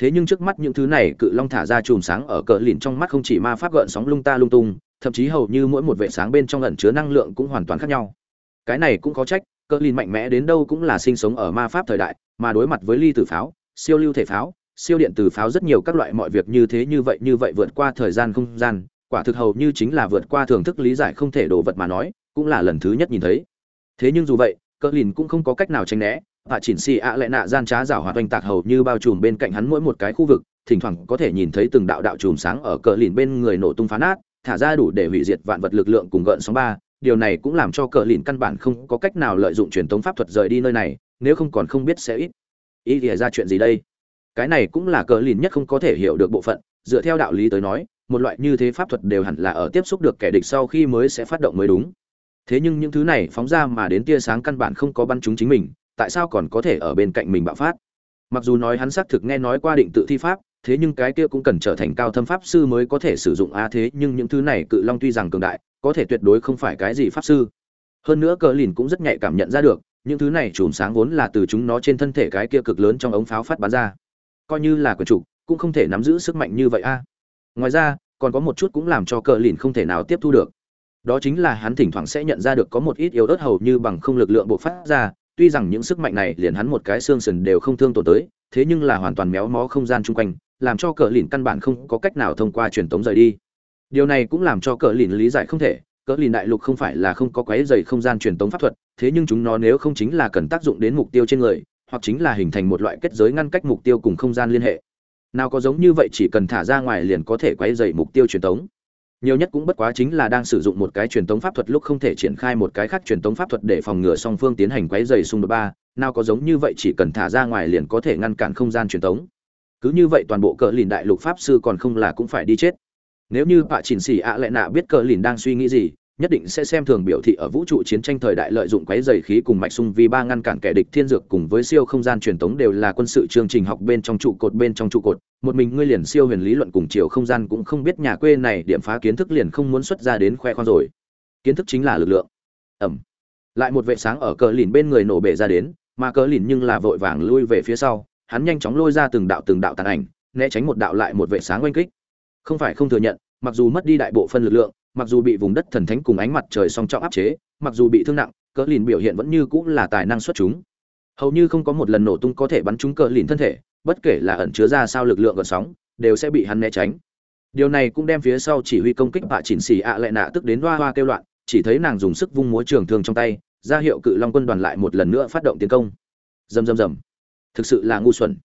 Thế nhưng trước mắt những thứ này cự long thả ra chùm sáng ở cỡ lìn trong mắt không chỉ ma pháp gợn sóng lung ta lung tung, thậm chí hầu như mỗi một vệ sáng bên trong ẩn chứa năng lượng cũng hoàn toàn khác nhau. Cái này cũng có trách cỡ lìn mạnh mẽ đến đâu cũng là sinh sống ở ma pháp thời đại, mà đối mặt với ly tử pháo, siêu lưu thể pháo, siêu điện từ pháo rất nhiều các loại mọi việc như thế như vậy như vậy vượt qua thời gian không gian, quả thực hầu như chính là vượt qua thưởng thức lý giải không thể đồ vật mà nói cũng là lần thứ nhất nhìn thấy. Thế nhưng dù vậy cỡ lìn cũng không có cách nào tránh né. Và chỉnh xì ạ lại nạ gian trá rào hoạt oanh tạc hầu như bao trùm bên cạnh hắn mỗi một cái khu vực, thỉnh thoảng có thể nhìn thấy từng đạo đạo chùm sáng ở cỡ lìn bên người nổ tung phá nát, thả ra đủ để hủy diệt vạn vật lực lượng cùng gợn sóng ba. Điều này cũng làm cho cờ lìn căn bản không có cách nào lợi dụng truyền thống pháp thuật rời đi nơi này, nếu không còn không biết sẽ ít. Ý thì ra chuyện gì đây? Cái này cũng là cờ lìn nhất không có thể hiểu được bộ phận. Dựa theo đạo lý tới nói, một loại như thế pháp thuật đều hẳn là ở tiếp xúc được kẻ địch sau khi mới sẽ phát động mới đúng thế nhưng những thứ này phóng ra mà đến tia sáng căn bản không có bắn chúng chính mình, tại sao còn có thể ở bên cạnh mình bạo phát? Mặc dù nói hắn xác thực nghe nói qua định tự thi pháp, thế nhưng cái kia cũng cần trở thành cao thâm pháp sư mới có thể sử dụng. A thế nhưng những thứ này cự long tuy rằng cường đại, có thể tuyệt đối không phải cái gì pháp sư. Hơn nữa cờ lìn cũng rất nhạy cảm nhận ra được, những thứ này chùm sáng vốn là từ chúng nó trên thân thể cái kia cực lớn trong ống pháo phát bắn ra. Coi như là quyền chủ, cũng không thể nắm giữ sức mạnh như vậy a. Ngoài ra, còn có một chút cũng làm cho cờ lìn không thể nào tiếp thu được đó chính là hắn thỉnh thoảng sẽ nhận ra được có một ít yếu ớt hầu như bằng không lực lượng bộc phát ra, tuy rằng những sức mạnh này liền hắn một cái xương sườn đều không thương tổn tới, thế nhưng là hoàn toàn méo mó không gian chung quanh, làm cho cờ lìn căn bản không có cách nào thông qua truyền tống rời đi. Điều này cũng làm cho cờ lìn lý giải không thể, cờ lìn đại lục không phải là không có quái dày không gian truyền tống pháp thuật, thế nhưng chúng nó nếu không chính là cần tác dụng đến mục tiêu trên người, hoặc chính là hình thành một loại kết giới ngăn cách mục tiêu cùng không gian liên hệ. Nào có giống như vậy chỉ cần thả ra ngoài liền có thể quái dày mục tiêu truyền tống nhiều nhất cũng bất quá chính là đang sử dụng một cái truyền tống pháp thuật lúc không thể triển khai một cái khác truyền tống pháp thuật để phòng ngừa song phương tiến hành quấy dày xung đột ba. Nào có giống như vậy chỉ cần thả ra ngoài liền có thể ngăn cản không gian truyền tống. Cứ như vậy toàn bộ cờ lìn đại lục pháp sư còn không là cũng phải đi chết. Nếu như bạ chỉnh xỉ ạ lại nạ biết cờ lìn đang suy nghĩ gì nhất định sẽ xem thường biểu thị ở vũ trụ chiến tranh thời đại lợi dụng quấy dày khí cùng mạch sung vì ba ngăn cản kẻ địch thiên dược cùng với siêu không gian truyền tống đều là quân sự chương trình học bên trong trụ cột bên trong trụ cột. Một mình ngươi liền siêu huyền lý luận cùng chiều không gian cũng không biết nhà quê này điểm phá kiến thức liền không muốn xuất ra đến khoe khoang rồi. Kiến thức chính là lực lượng. Ẩm. Lại một vệ sáng ở cờ lìn bên người nổ bể ra đến, mà cờ lìn nhưng là vội vàng lui về phía sau, hắn nhanh chóng lôi ra từng đạo từng đạo tàn ảnh, né tránh một đạo lại một vệ sáng oanh kích. Không phải không thừa nhận, mặc dù mất đi đại bộ phân lực lượng mặc dù bị vùng đất thần thánh cùng ánh mặt trời song trọng áp chế, mặc dù bị thương nặng, cỡ lìn biểu hiện vẫn như cũng là tài năng xuất chúng. Hầu như không có một lần nổ tung có thể bắn trúng cỡ lìn thân thể, bất kể là ẩn chứa ra sao lực lượng gợn sóng, đều sẽ bị hắn né tránh. Điều này cũng đem phía sau chỉ huy công kích bạ chỉnh xì ạ à lại nạ tức đến hoa hoa kêu loạn, chỉ thấy nàng dùng sức vung múa trường thương trong tay, ra hiệu cự long quân đoàn lại một lần nữa phát động tiến công. Rầm rầm rầm. Thực sự là ngu xuẩn.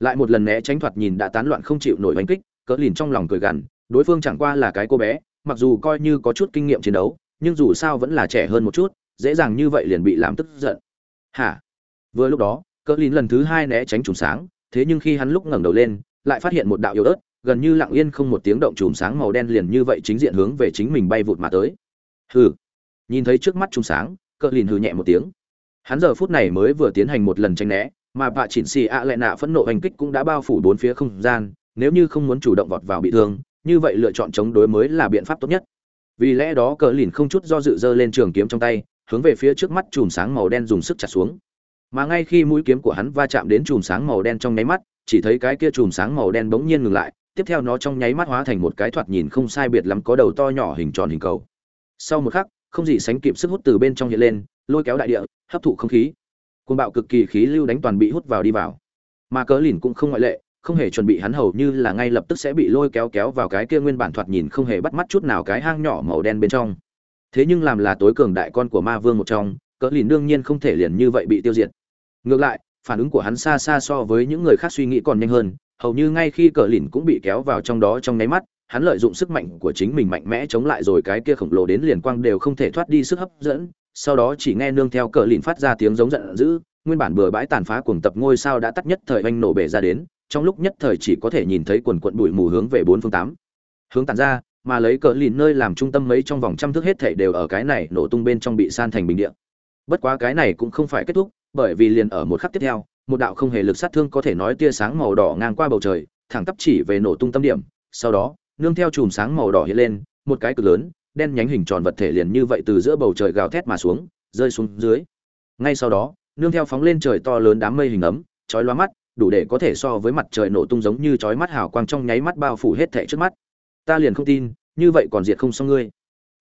Lại một lần né tránh thoạt nhìn đã tán loạn không chịu nổi đánh kích, cỡ lìn trong lòng cười gằn, đối phương chẳng qua là cái cô bé mặc dù coi như có chút kinh nghiệm chiến đấu, nhưng dù sao vẫn là trẻ hơn một chút, dễ dàng như vậy liền bị làm tức giận. Hả? Vừa lúc đó cỡ lín lần thứ hai né tránh chùm sáng, thế nhưng khi hắn lúc ngẩng đầu lên, lại phát hiện một đạo yếu ớt, gần như lặng yên không một tiếng động chùm sáng màu đen liền như vậy chính diện hướng về chính mình bay vụt mà tới. Hừ. Nhìn thấy trước mắt chùm sáng cỡ lín hừ nhẹ một tiếng. Hắn giờ phút này mới vừa tiến hành một lần tranh né, mà bạ chỉnh xì ạ lại nạ phẫn nộ hành kích cũng đã bao phủ bốn phía không gian, nếu như không muốn chủ động vọt vào bị thương như vậy lựa chọn chống đối mới là biện pháp tốt nhất. Vì lẽ đó, cờ lìn không chút do dự dơ lên trường kiếm trong tay, hướng về phía trước mắt chùm sáng màu đen dùng sức chặt xuống. Mà ngay khi mũi kiếm của hắn va chạm đến chùm sáng màu đen trong nháy mắt, chỉ thấy cái kia chùm sáng màu đen bỗng nhiên ngừng lại, tiếp theo nó trong nháy mắt hóa thành một cái thoạt nhìn không sai biệt lắm có đầu to nhỏ hình tròn hình cầu. Sau một khắc, không gì sánh kịp sức hút từ bên trong hiện lên, lôi kéo đại địa, hấp thụ không khí. Côn bạo cực kỳ khí lưu đánh toàn bị hút vào đi vào. Mà cớ lìn cũng không ngoại lệ không hề chuẩn bị hắn hầu như là ngay lập tức sẽ bị lôi kéo kéo vào cái kia nguyên bản thoạt nhìn không hề bắt mắt chút nào cái hang nhỏ màu đen bên trong. Thế nhưng làm là tối cường đại con của ma vương một trong, cỡ lìn đương nhiên không thể liền như vậy bị tiêu diệt. Ngược lại, phản ứng của hắn xa xa so với những người khác suy nghĩ còn nhanh hơn, hầu như ngay khi cỡ lìn cũng bị kéo vào trong đó trong nháy mắt, hắn lợi dụng sức mạnh của chính mình mạnh mẽ chống lại rồi cái kia khổng lồ đến liền quang đều không thể thoát đi sức hấp dẫn, sau đó chỉ nghe nương theo cỡ lìn phát ra tiếng giống giận dữ, nguyên bản bừa bãi tàn phá cuồng tập ngôi sao đã tắt nhất thời oanh nổ bể ra đến trong lúc nhất thời chỉ có thể nhìn thấy quần quận bụi mù hướng về bốn phương tám. Hướng tàn ra, mà lấy cỡ lìn nơi làm trung tâm mấy trong vòng trăm thước hết thảy đều ở cái này nổ tung bên trong bị san thành bình địa. Bất quá cái này cũng không phải kết thúc, bởi vì liền ở một khắc tiếp theo, một đạo không hề lực sát thương có thể nói tia sáng màu đỏ ngang qua bầu trời, thẳng tắp chỉ về nổ tung tâm điểm. Sau đó, nương theo chùm sáng màu đỏ hiện lên, một cái cực lớn, đen nhánh hình tròn vật thể liền như vậy từ giữa bầu trời gào thét mà xuống, rơi xuống dưới. Ngay sau đó, nương theo phóng lên trời to lớn đám mây hình ấm, chói lóa mắt đủ để có thể so với mặt trời nổ tung giống như chói mắt hào quang trong nháy mắt bao phủ hết thảy trước mắt. Ta liền không tin, như vậy còn diệt không xong ngươi.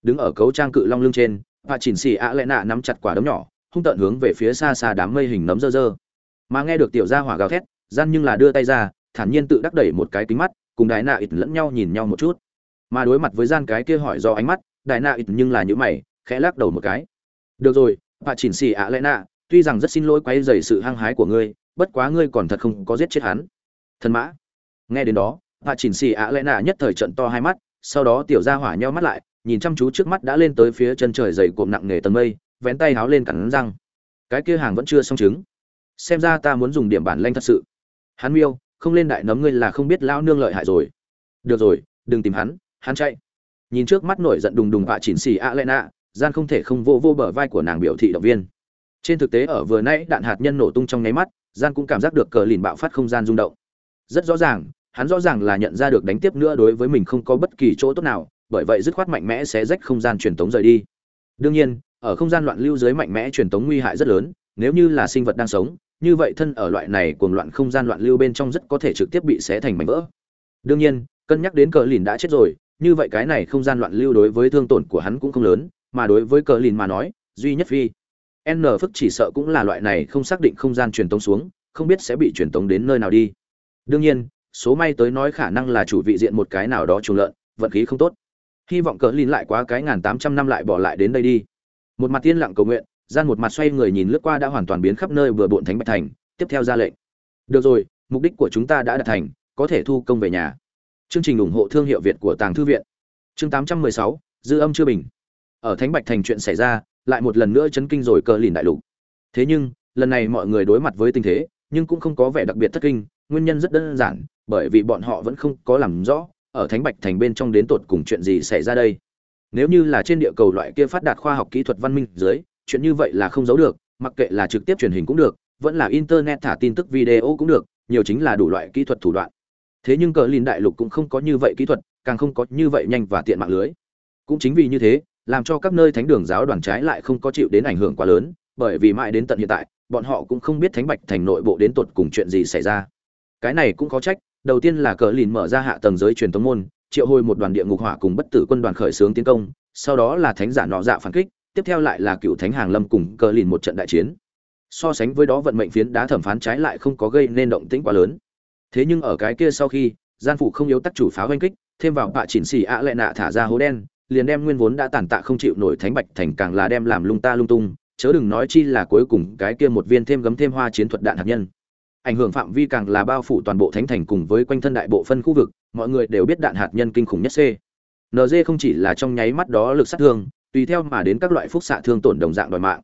Đứng ở cấu trang cự long lưng trên, Hạ Chỉnh Sĩ ạ lệ nạ nắm chặt quả đấm nhỏ, hung tợn hướng về phía xa xa đám mây hình nấm dơ dơ. Mà nghe được tiểu gia hỏa gào thét, gian nhưng là đưa tay ra, thản nhiên tự đắc đẩy một cái kính mắt, cùng Đại Na ít lẫn nhau nhìn nhau một chút. Mà đối mặt với gian cái kia hỏi do ánh mắt, Đại Na ít nhưng là nhíu mày, khẽ lắc đầu một cái. Được rồi, bà chỉnh xì ạ lẽ nạ tuy rằng rất xin lỗi quay rầy sự hăng hái của ngươi bất quá ngươi còn thật không có giết chết hắn. Thần mã. Nghe đến đó, hạ chỉnh xì ạ lẽ nạ nhất thời trận to hai mắt, sau đó tiểu ra hỏa nhau mắt lại, nhìn chăm chú trước mắt đã lên tới phía chân trời dày cộm nặng nề tầng mây, vén tay háo lên cắn răng. Cái kia hàng vẫn chưa xong chứng. Xem ra ta muốn dùng điểm bản lanh thật sự. Hắn miêu, không lên đại nấm ngươi là không biết lão nương lợi hại rồi. Được rồi, đừng tìm hắn hắn chạy. Nhìn trước mắt nổi giận đùng đùng vạ chỉnh xì ạ lệ nạ, gian không thể không vô vô bờ vai của nàng biểu thị động viên trên thực tế ở vừa nãy đạn hạt nhân nổ tung trong nháy mắt, gian cũng cảm giác được cờ lìn bạo phát không gian rung động. Rất rõ ràng, hắn rõ ràng là nhận ra được đánh tiếp nữa đối với mình không có bất kỳ chỗ tốt nào, bởi vậy dứt khoát mạnh mẽ sẽ rách không gian truyền tống rời đi. Đương nhiên, ở không gian loạn lưu dưới mạnh mẽ truyền tống nguy hại rất lớn, nếu như là sinh vật đang sống, như vậy thân ở loại này cuồng loạn không gian loạn lưu bên trong rất có thể trực tiếp bị xé thành mảnh vỡ. Đương nhiên, cân nhắc đến cờ lìn đã chết rồi, như vậy cái này không gian loạn lưu đối với thương tổn của hắn cũng không lớn, mà đối với cờ lìn mà nói, duy nhất phi n phức chỉ sợ cũng là loại này không xác định không gian truyền tống xuống không biết sẽ bị truyền tống đến nơi nào đi. Đương nhiên số may tới nói khả năng là chủ vị diện một cái nào đó trùng lợn vận khí không tốt. Hy vọng cỡ lìn lại quá cái ngàn tám trăm năm lại bỏ lại đến đây đi. Một mặt tiên lặng cầu nguyện gian một mặt xoay người nhìn lướt qua đã hoàn toàn biến khắp nơi vừa bộn thánh bạch thành tiếp theo ra lệnh. Được rồi mục đích của chúng ta đã đạt thành có thể thu công về nhà. Chương trình ủng hộ thương hiệu việt của tàng thư viện. Chương 816, dư âm chưa bình. Ở thánh bạch thành chuyện xảy ra lại một lần nữa chấn kinh rồi cờ lìn đại lục. Thế nhưng, lần này mọi người đối mặt với tình thế, nhưng cũng không có vẻ đặc biệt thất kinh, nguyên nhân rất đơn giản, bởi vì bọn họ vẫn không có làm rõ, ở thánh bạch thành bên trong đến tột cùng chuyện gì xảy ra đây. Nếu như là trên địa cầu loại kia phát đạt khoa học kỹ thuật văn minh dưới, chuyện như vậy là không giấu được, mặc kệ là trực tiếp truyền hình cũng được, vẫn là internet thả tin tức video cũng được, nhiều chính là đủ loại kỹ thuật thủ đoạn. Thế nhưng cờ lìn đại lục cũng không có như vậy kỹ thuật, càng không có như vậy nhanh và tiện mạng lưới. Cũng chính vì như thế làm cho các nơi thánh đường giáo đoàn trái lại không có chịu đến ảnh hưởng quá lớn, bởi vì mãi đến tận hiện tại, bọn họ cũng không biết thánh bạch thành nội bộ đến tột cùng chuyện gì xảy ra. Cái này cũng có trách, đầu tiên là cờ lìn mở ra hạ tầng giới truyền thống môn, triệu hồi một đoàn địa ngục hỏa cùng bất tử quân đoàn khởi xướng tiến công, sau đó là thánh giả nọ dạ phản kích, tiếp theo lại là cựu thánh hàng lâm cùng cờ lìn một trận đại chiến. So sánh với đó vận mệnh phiến đá thẩm phán trái lại không có gây nên động tĩnh quá lớn. Thế nhưng ở cái kia sau khi, gian phủ không yếu tắc chủ phá hoanh kích, thêm vào bạ chỉnh xì ạ lệ nạ thả ra hố đen liền đem nguyên vốn đã tàn tạ không chịu nổi thánh bạch thành càng là đem làm lung ta lung tung, chớ đừng nói chi là cuối cùng cái kia một viên thêm gấm thêm hoa chiến thuật đạn hạt nhân. Ảnh hưởng phạm vi càng là bao phủ toàn bộ thánh thành cùng với quanh thân đại bộ phân khu vực, mọi người đều biết đạn hạt nhân kinh khủng nhất c. Nz không chỉ là trong nháy mắt đó lực sát thương, tùy theo mà đến các loại phúc xạ thương tổn đồng dạng đòi mạng.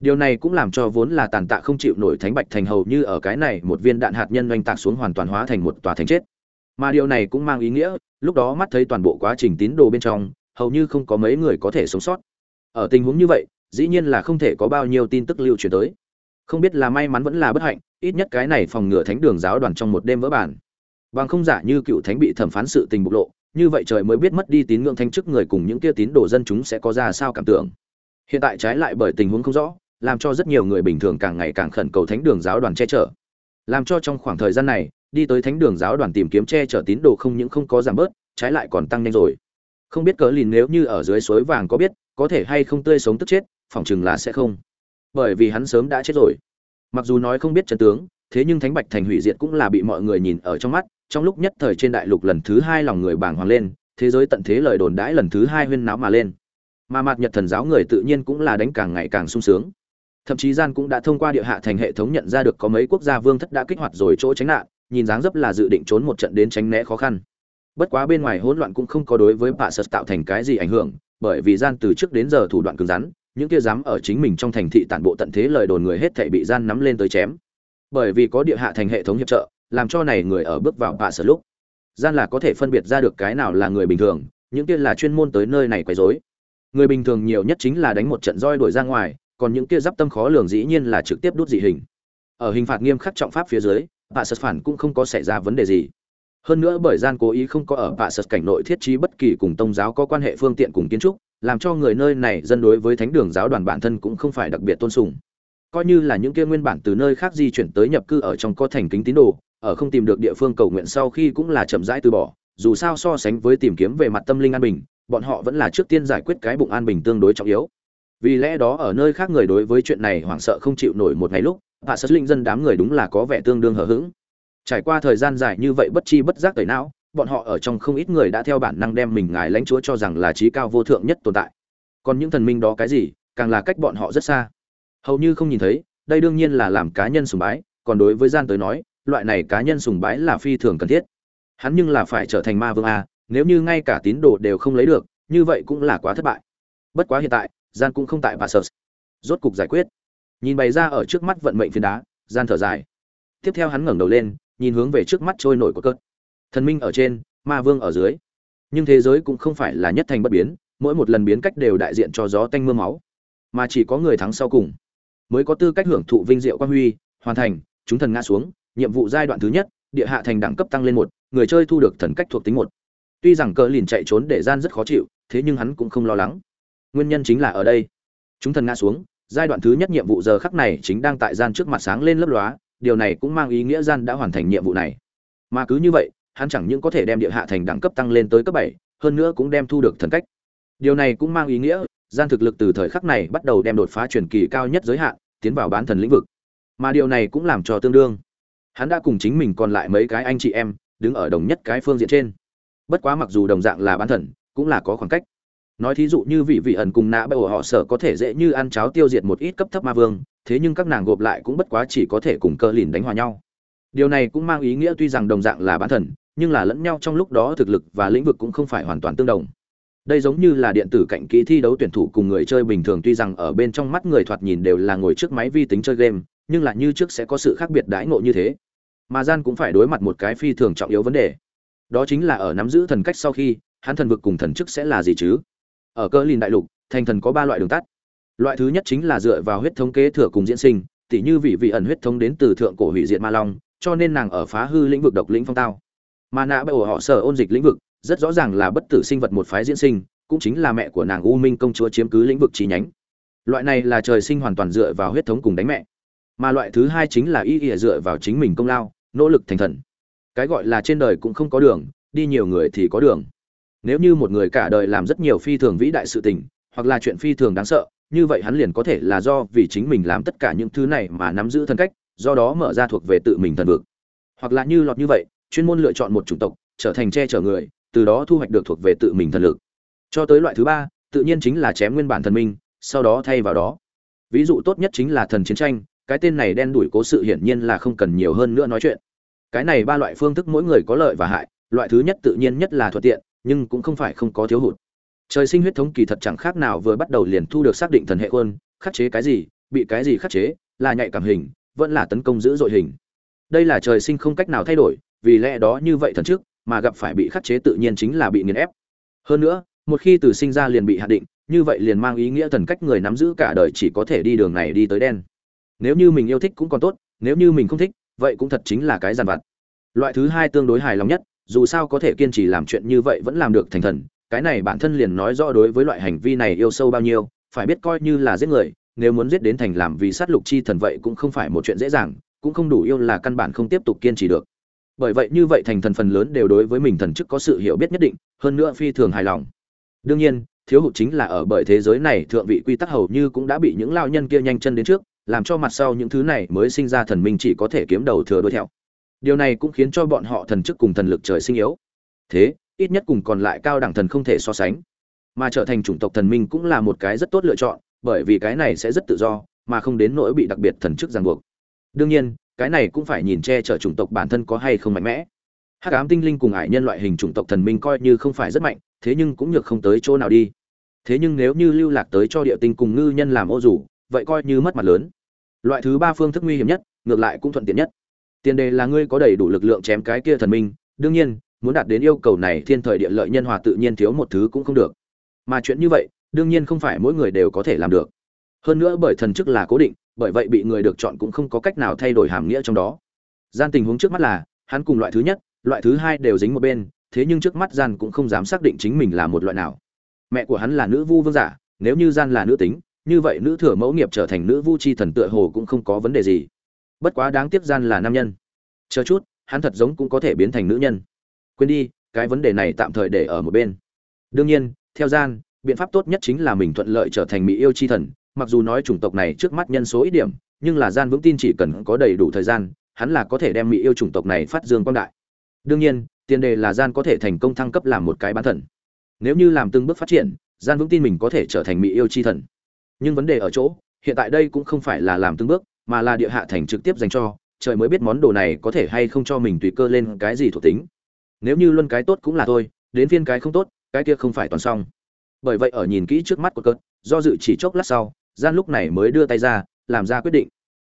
Điều này cũng làm cho vốn là tàn tạ không chịu nổi thánh bạch thành hầu như ở cái này một viên đạn hạt nhân oanh tạc xuống hoàn toàn hóa thành một tòa thành chết. Mà điều này cũng mang ý nghĩa, lúc đó mắt thấy toàn bộ quá trình tín đồ bên trong hầu như không có mấy người có thể sống sót. Ở tình huống như vậy, dĩ nhiên là không thể có bao nhiêu tin tức lưu truyền tới. Không biết là may mắn vẫn là bất hạnh, ít nhất cái này phòng ngừa thánh đường giáo đoàn trong một đêm vỡ bản. Bằng không giả như cựu thánh bị thẩm phán sự tình bộc lộ, như vậy trời mới biết mất đi tín ngưỡng thánh chức người cùng những kia tín đồ dân chúng sẽ có ra sao cảm tưởng. Hiện tại trái lại bởi tình huống không rõ, làm cho rất nhiều người bình thường càng ngày càng khẩn cầu thánh đường giáo đoàn che chở. Làm cho trong khoảng thời gian này, đi tới thánh đường giáo đoàn tìm kiếm che chở tín đồ không những không có giảm bớt, trái lại còn tăng nhanh rồi không biết cớ lìn nếu như ở dưới suối vàng có biết, có thể hay không tươi sống tức chết, phỏng chừng là sẽ không. Bởi vì hắn sớm đã chết rồi. Mặc dù nói không biết chân tướng, thế nhưng thánh bạch thành hủy diệt cũng là bị mọi người nhìn ở trong mắt, trong lúc nhất thời trên đại lục lần thứ hai lòng người bàng hoàng lên, thế giới tận thế lời đồn đãi lần thứ hai huyên náo mà lên. Mà mặt nhật thần giáo người tự nhiên cũng là đánh càng ngày càng sung sướng. Thậm chí gian cũng đã thông qua địa hạ thành hệ thống nhận ra được có mấy quốc gia vương thất đã kích hoạt rồi chỗ tránh nạn, nhìn dáng dấp là dự định trốn một trận đến tránh né khó khăn bất quá bên ngoài hỗn loạn cũng không có đối với bạ sật tạo thành cái gì ảnh hưởng, bởi vì gian từ trước đến giờ thủ đoạn cứng rắn, những kia dám ở chính mình trong thành thị tản bộ tận thế lời đồn người hết thảy bị gian nắm lên tới chém. Bởi vì có địa hạ thành hệ thống hiệp trợ, làm cho này người ở bước vào bạ sật lúc, gian là có thể phân biệt ra được cái nào là người bình thường, những kia là chuyên môn tới nơi này quấy rối. Người bình thường nhiều nhất chính là đánh một trận roi đuổi ra ngoài, còn những kia giáp tâm khó lường dĩ nhiên là trực tiếp đút dị hình. Ở hình phạt nghiêm khắc trọng pháp phía dưới, bạ sật phản cũng không có xảy ra vấn đề gì hơn nữa bởi gian cố ý không có ở bạ sật cảnh nội thiết trí bất kỳ cùng tông giáo có quan hệ phương tiện cùng kiến trúc, làm cho người nơi này dân đối với thánh đường giáo đoàn bản thân cũng không phải đặc biệt tôn sùng. Coi như là những kia nguyên bản từ nơi khác di chuyển tới nhập cư ở trong có thành kính tín đồ, ở không tìm được địa phương cầu nguyện sau khi cũng là chậm rãi từ bỏ, dù sao so sánh với tìm kiếm về mặt tâm linh an bình, bọn họ vẫn là trước tiên giải quyết cái bụng an bình tương đối trọng yếu. Vì lẽ đó ở nơi khác người đối với chuyện này hoảng sợ không chịu nổi một ngày lúc hạ sất linh dân đám người đúng là có vẻ tương đương hờ hững trải qua thời gian dài như vậy bất chi bất giác tẩy não, bọn họ ở trong không ít người đã theo bản năng đem mình ngài lãnh chúa cho rằng là trí cao vô thượng nhất tồn tại. Còn những thần minh đó cái gì, càng là cách bọn họ rất xa. Hầu như không nhìn thấy, đây đương nhiên là làm cá nhân sùng bái, còn đối với gian tới nói, loại này cá nhân sùng bái là phi thường cần thiết. Hắn nhưng là phải trở thành ma vương a, nếu như ngay cả tín đồ đều không lấy được, như vậy cũng là quá thất bại. Bất quá hiện tại, gian cũng không tại bà sợ rốt cục giải quyết. Nhìn bày ra ở trước mắt vận mệnh phiến đá, gian thở dài. Tiếp theo hắn ngẩng đầu lên nhìn hướng về trước mắt trôi nổi của cơn. Thần minh ở trên, ma vương ở dưới. Nhưng thế giới cũng không phải là nhất thành bất biến, mỗi một lần biến cách đều đại diện cho gió tanh mưa máu. Mà chỉ có người thắng sau cùng, mới có tư cách hưởng thụ vinh diệu quan huy, hoàn thành, chúng thần ngã xuống, nhiệm vụ giai đoạn thứ nhất, địa hạ thành đẳng cấp tăng lên một, người chơi thu được thần cách thuộc tính một. Tuy rằng cờ lìn chạy trốn để gian rất khó chịu, thế nhưng hắn cũng không lo lắng. Nguyên nhân chính là ở đây. Chúng thần ngã xuống, giai đoạn thứ nhất nhiệm vụ giờ khắc này chính đang tại gian trước mặt sáng lên lấp lóa điều này cũng mang ý nghĩa gian đã hoàn thành nhiệm vụ này. Mà cứ như vậy, hắn chẳng những có thể đem địa hạ thành đẳng cấp tăng lên tới cấp bảy, hơn nữa cũng đem thu được thần cách. Điều này cũng mang ý nghĩa, gian thực lực từ thời khắc này bắt đầu đem đột phá truyền kỳ cao nhất giới hạn, tiến vào bán thần lĩnh vực. Mà điều này cũng làm cho tương đương. Hắn đã cùng chính mình còn lại mấy cái anh chị em, đứng ở đồng nhất cái phương diện trên. Bất quá mặc dù đồng dạng là bán thần, cũng là có khoảng cách. Nói thí dụ như vị vị ẩn cùng nã bởi họ sở có thể dễ như ăn cháo tiêu diệt một ít cấp thấp ma vương thế nhưng các nàng gộp lại cũng bất quá chỉ có thể cùng cơ lìn đánh hòa nhau. Điều này cũng mang ý nghĩa tuy rằng đồng dạng là bán thần, nhưng là lẫn nhau trong lúc đó thực lực và lĩnh vực cũng không phải hoàn toàn tương đồng. Đây giống như là điện tử cạnh kỹ thi đấu tuyển thủ cùng người chơi bình thường tuy rằng ở bên trong mắt người thoạt nhìn đều là ngồi trước máy vi tính chơi game, nhưng là như trước sẽ có sự khác biệt đãi ngộ như thế. Mà gian cũng phải đối mặt một cái phi thường trọng yếu vấn đề. Đó chính là ở nắm giữ thần cách sau khi, hắn thần vực cùng thần chức sẽ là gì chứ? Ở cơ lìn đại lục, thành thần có ba loại đường tắt loại thứ nhất chính là dựa vào huyết thống kế thừa cùng diễn sinh, tỉ như vị vị ẩn huyết thống đến từ thượng cổ hủy diệt ma long, cho nên nàng ở phá hư lĩnh vực độc lĩnh phong tao. Mà nạ bởi họ sở ôn dịch lĩnh vực, rất rõ ràng là bất tử sinh vật một phái diễn sinh, cũng chính là mẹ của nàng u minh công chúa chiếm cứ lĩnh vực chi nhánh. Loại này là trời sinh hoàn toàn dựa vào huyết thống cùng đánh mẹ. Mà loại thứ hai chính là y ỉa dựa vào chính mình công lao, nỗ lực thành thần. Cái gọi là trên đời cũng không có đường, đi nhiều người thì có đường. Nếu như một người cả đời làm rất nhiều phi thường vĩ đại sự tình, hoặc là chuyện phi thường đáng sợ như vậy hắn liền có thể là do vì chính mình làm tất cả những thứ này mà nắm giữ thân cách, do đó mở ra thuộc về tự mình thần vực. Hoặc là như lọt như vậy, chuyên môn lựa chọn một chủng tộc, trở thành che chở người, từ đó thu hoạch được thuộc về tự mình thần lực. Cho tới loại thứ ba, tự nhiên chính là chém nguyên bản thần minh, sau đó thay vào đó. Ví dụ tốt nhất chính là thần chiến tranh, cái tên này đen đủi cố sự hiển nhiên là không cần nhiều hơn nữa nói chuyện. Cái này ba loại phương thức mỗi người có lợi và hại, loại thứ nhất tự nhiên nhất là thuận tiện, nhưng cũng không phải không có thiếu hụt trời sinh huyết thống kỳ thật chẳng khác nào vừa bắt đầu liền thu được xác định thần hệ quân khắc chế cái gì, bị cái gì khắc chế, là nhạy cảm hình, vẫn là tấn công giữ dội hình. Đây là trời sinh không cách nào thay đổi, vì lẽ đó như vậy thần trước, mà gặp phải bị khắc chế tự nhiên chính là bị nghiền ép. Hơn nữa, một khi từ sinh ra liền bị hạn định, như vậy liền mang ý nghĩa thần cách người nắm giữ cả đời chỉ có thể đi đường này đi tới đen. Nếu như mình yêu thích cũng còn tốt, nếu như mình không thích, vậy cũng thật chính là cái giàn vặt. Loại thứ hai tương đối hài lòng nhất, dù sao có thể kiên trì làm chuyện như vậy vẫn làm được thành thần cái này bản thân liền nói rõ đối với loại hành vi này yêu sâu bao nhiêu, phải biết coi như là giết người, nếu muốn giết đến thành làm vì sát lục chi thần vậy cũng không phải một chuyện dễ dàng, cũng không đủ yêu là căn bản không tiếp tục kiên trì được. Bởi vậy như vậy thành thần phần lớn đều đối với mình thần chức có sự hiểu biết nhất định, hơn nữa phi thường hài lòng. Đương nhiên, thiếu hụt chính là ở bởi thế giới này thượng vị quy tắc hầu như cũng đã bị những lao nhân kia nhanh chân đến trước, làm cho mặt sau những thứ này mới sinh ra thần minh chỉ có thể kiếm đầu thừa đuôi theo. Điều này cũng khiến cho bọn họ thần chức cùng thần lực trời sinh yếu. Thế ít nhất cùng còn lại cao đẳng thần không thể so sánh. Mà trở thành chủng tộc thần minh cũng là một cái rất tốt lựa chọn, bởi vì cái này sẽ rất tự do, mà không đến nỗi bị đặc biệt thần chức ràng buộc. Đương nhiên, cái này cũng phải nhìn che chở chủng tộc bản thân có hay không mạnh mẽ. Hắc ám tinh linh cùng ải nhân loại hình chủng tộc thần minh coi như không phải rất mạnh, thế nhưng cũng nhược không tới chỗ nào đi. Thế nhưng nếu như lưu lạc tới cho địa tinh cùng ngư nhân làm ô rủ, vậy coi như mất mặt lớn. Loại thứ ba phương thức nguy hiểm nhất, ngược lại cũng thuận tiện nhất. Tiền đề là ngươi có đầy đủ lực lượng chém cái kia thần minh, đương nhiên muốn đạt đến yêu cầu này, thiên thời địa lợi nhân hòa tự nhiên thiếu một thứ cũng không được. Mà chuyện như vậy, đương nhiên không phải mỗi người đều có thể làm được. Hơn nữa bởi thần chức là cố định, bởi vậy bị người được chọn cũng không có cách nào thay đổi hàm nghĩa trong đó. Gian tình huống trước mắt là, hắn cùng loại thứ nhất, loại thứ hai đều dính một bên, thế nhưng trước mắt gian cũng không dám xác định chính mình là một loại nào. Mẹ của hắn là nữ vu vương giả, nếu như gian là nữ tính, như vậy nữ thừa mẫu nghiệp trở thành nữ vu chi thần tựa hồ cũng không có vấn đề gì. Bất quá đáng tiếc gian là nam nhân. Chờ chút, hắn thật giống cũng có thể biến thành nữ nhân quên đi, cái vấn đề này tạm thời để ở một bên. Đương nhiên, theo gian, biện pháp tốt nhất chính là mình thuận lợi trở thành mỹ yêu chi thần, mặc dù nói chủng tộc này trước mắt nhân số ít điểm, nhưng là gian vững tin chỉ cần có đầy đủ thời gian, hắn là có thể đem mỹ yêu chủng tộc này phát dương quang đại. Đương nhiên, tiền đề là gian có thể thành công thăng cấp làm một cái bán thần. Nếu như làm từng bước phát triển, gian vững tin mình có thể trở thành mỹ yêu chi thần. Nhưng vấn đề ở chỗ, hiện tại đây cũng không phải là làm từng bước, mà là địa hạ thành trực tiếp dành cho, trời mới biết món đồ này có thể hay không cho mình tùy cơ lên cái gì thuộc tính nếu như luân cái tốt cũng là thôi đến phiên cái không tốt cái kia không phải toàn xong. Bởi vậy ở nhìn kỹ trước mắt của cơn do dự chỉ chốc lát sau gian lúc này mới đưa tay ra làm ra quyết định.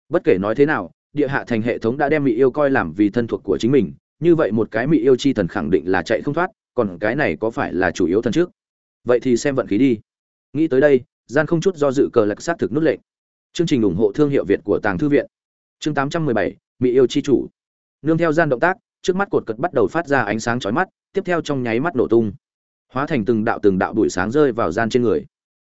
Bất kể nói thế nào địa hạ thành hệ thống đã đem mỹ yêu coi làm vì thân thuộc của chính mình như vậy một cái mỹ yêu chi thần khẳng định là chạy không thoát còn cái này có phải là chủ yếu thần trước? Vậy thì xem vận khí đi. Nghĩ tới đây gian không chút do dự cờ lạc xác thực nút lệnh. Chương trình ủng hộ thương hiệu việt của tàng thư viện. Chương 817, mỹ yêu chi chủ. Nương theo gian động tác trước mắt cột cật bắt đầu phát ra ánh sáng chói mắt, tiếp theo trong nháy mắt nổ tung. Hóa thành từng đạo từng đạo bụi sáng rơi vào gian trên người.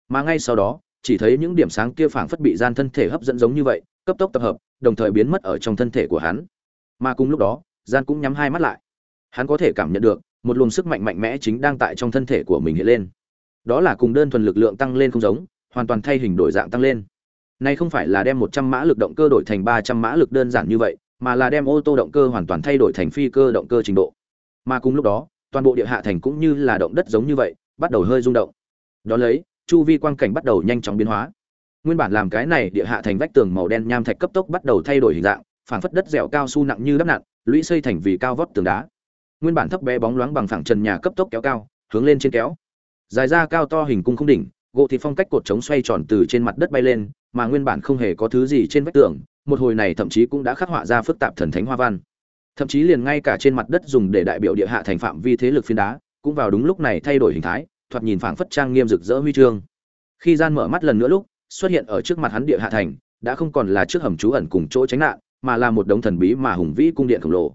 Mà ngay sau đó, chỉ thấy những điểm sáng kia phảng phất bị gian thân thể hấp dẫn giống như vậy, cấp tốc tập hợp, đồng thời biến mất ở trong thân thể của hắn. Mà cùng lúc đó, gian cũng nhắm hai mắt lại. Hắn có thể cảm nhận được, một luồng sức mạnh mạnh mẽ chính đang tại trong thân thể của mình hiện lên. Đó là cùng đơn thuần lực lượng tăng lên không giống, hoàn toàn thay hình đổi dạng tăng lên. Này không phải là đem một trăm mã lực động cơ đổi thành ba trăm mã lực đơn giản như vậy mà là đem ô tô động cơ hoàn toàn thay đổi thành phi cơ động cơ trình độ. Mà cùng lúc đó, toàn bộ địa hạ thành cũng như là động đất giống như vậy, bắt đầu hơi rung động. Đó lấy, chu vi quang cảnh bắt đầu nhanh chóng biến hóa. Nguyên bản làm cái này địa hạ thành vách tường màu đen nham thạch cấp tốc bắt đầu thay đổi hình dạng, phảng phất đất dẻo cao su nặng như đắp nặn, lũy xây thành vì cao vót tường đá. Nguyên bản thấp bé bóng loáng bằng phẳng trần nhà cấp tốc kéo cao, hướng lên trên kéo. Dài ra cao to hình cung không đỉnh, gỗ thì phong cách cột chống xoay tròn từ trên mặt đất bay lên, mà nguyên bản không hề có thứ gì trên vách tường một hồi này thậm chí cũng đã khắc họa ra phức tạp thần thánh hoa văn. Thậm chí liền ngay cả trên mặt đất dùng để đại biểu địa hạ thành phạm vi thế lực phiến đá, cũng vào đúng lúc này thay đổi hình thái, thoạt nhìn phảng phất trang nghiêm rực rỡ huy chương. Khi gian mở mắt lần nữa lúc, xuất hiện ở trước mặt hắn địa hạ thành, đã không còn là trước hầm trú ẩn cùng chỗ tránh nạn, mà là một đống thần bí mà hùng vĩ cung điện khổng lồ.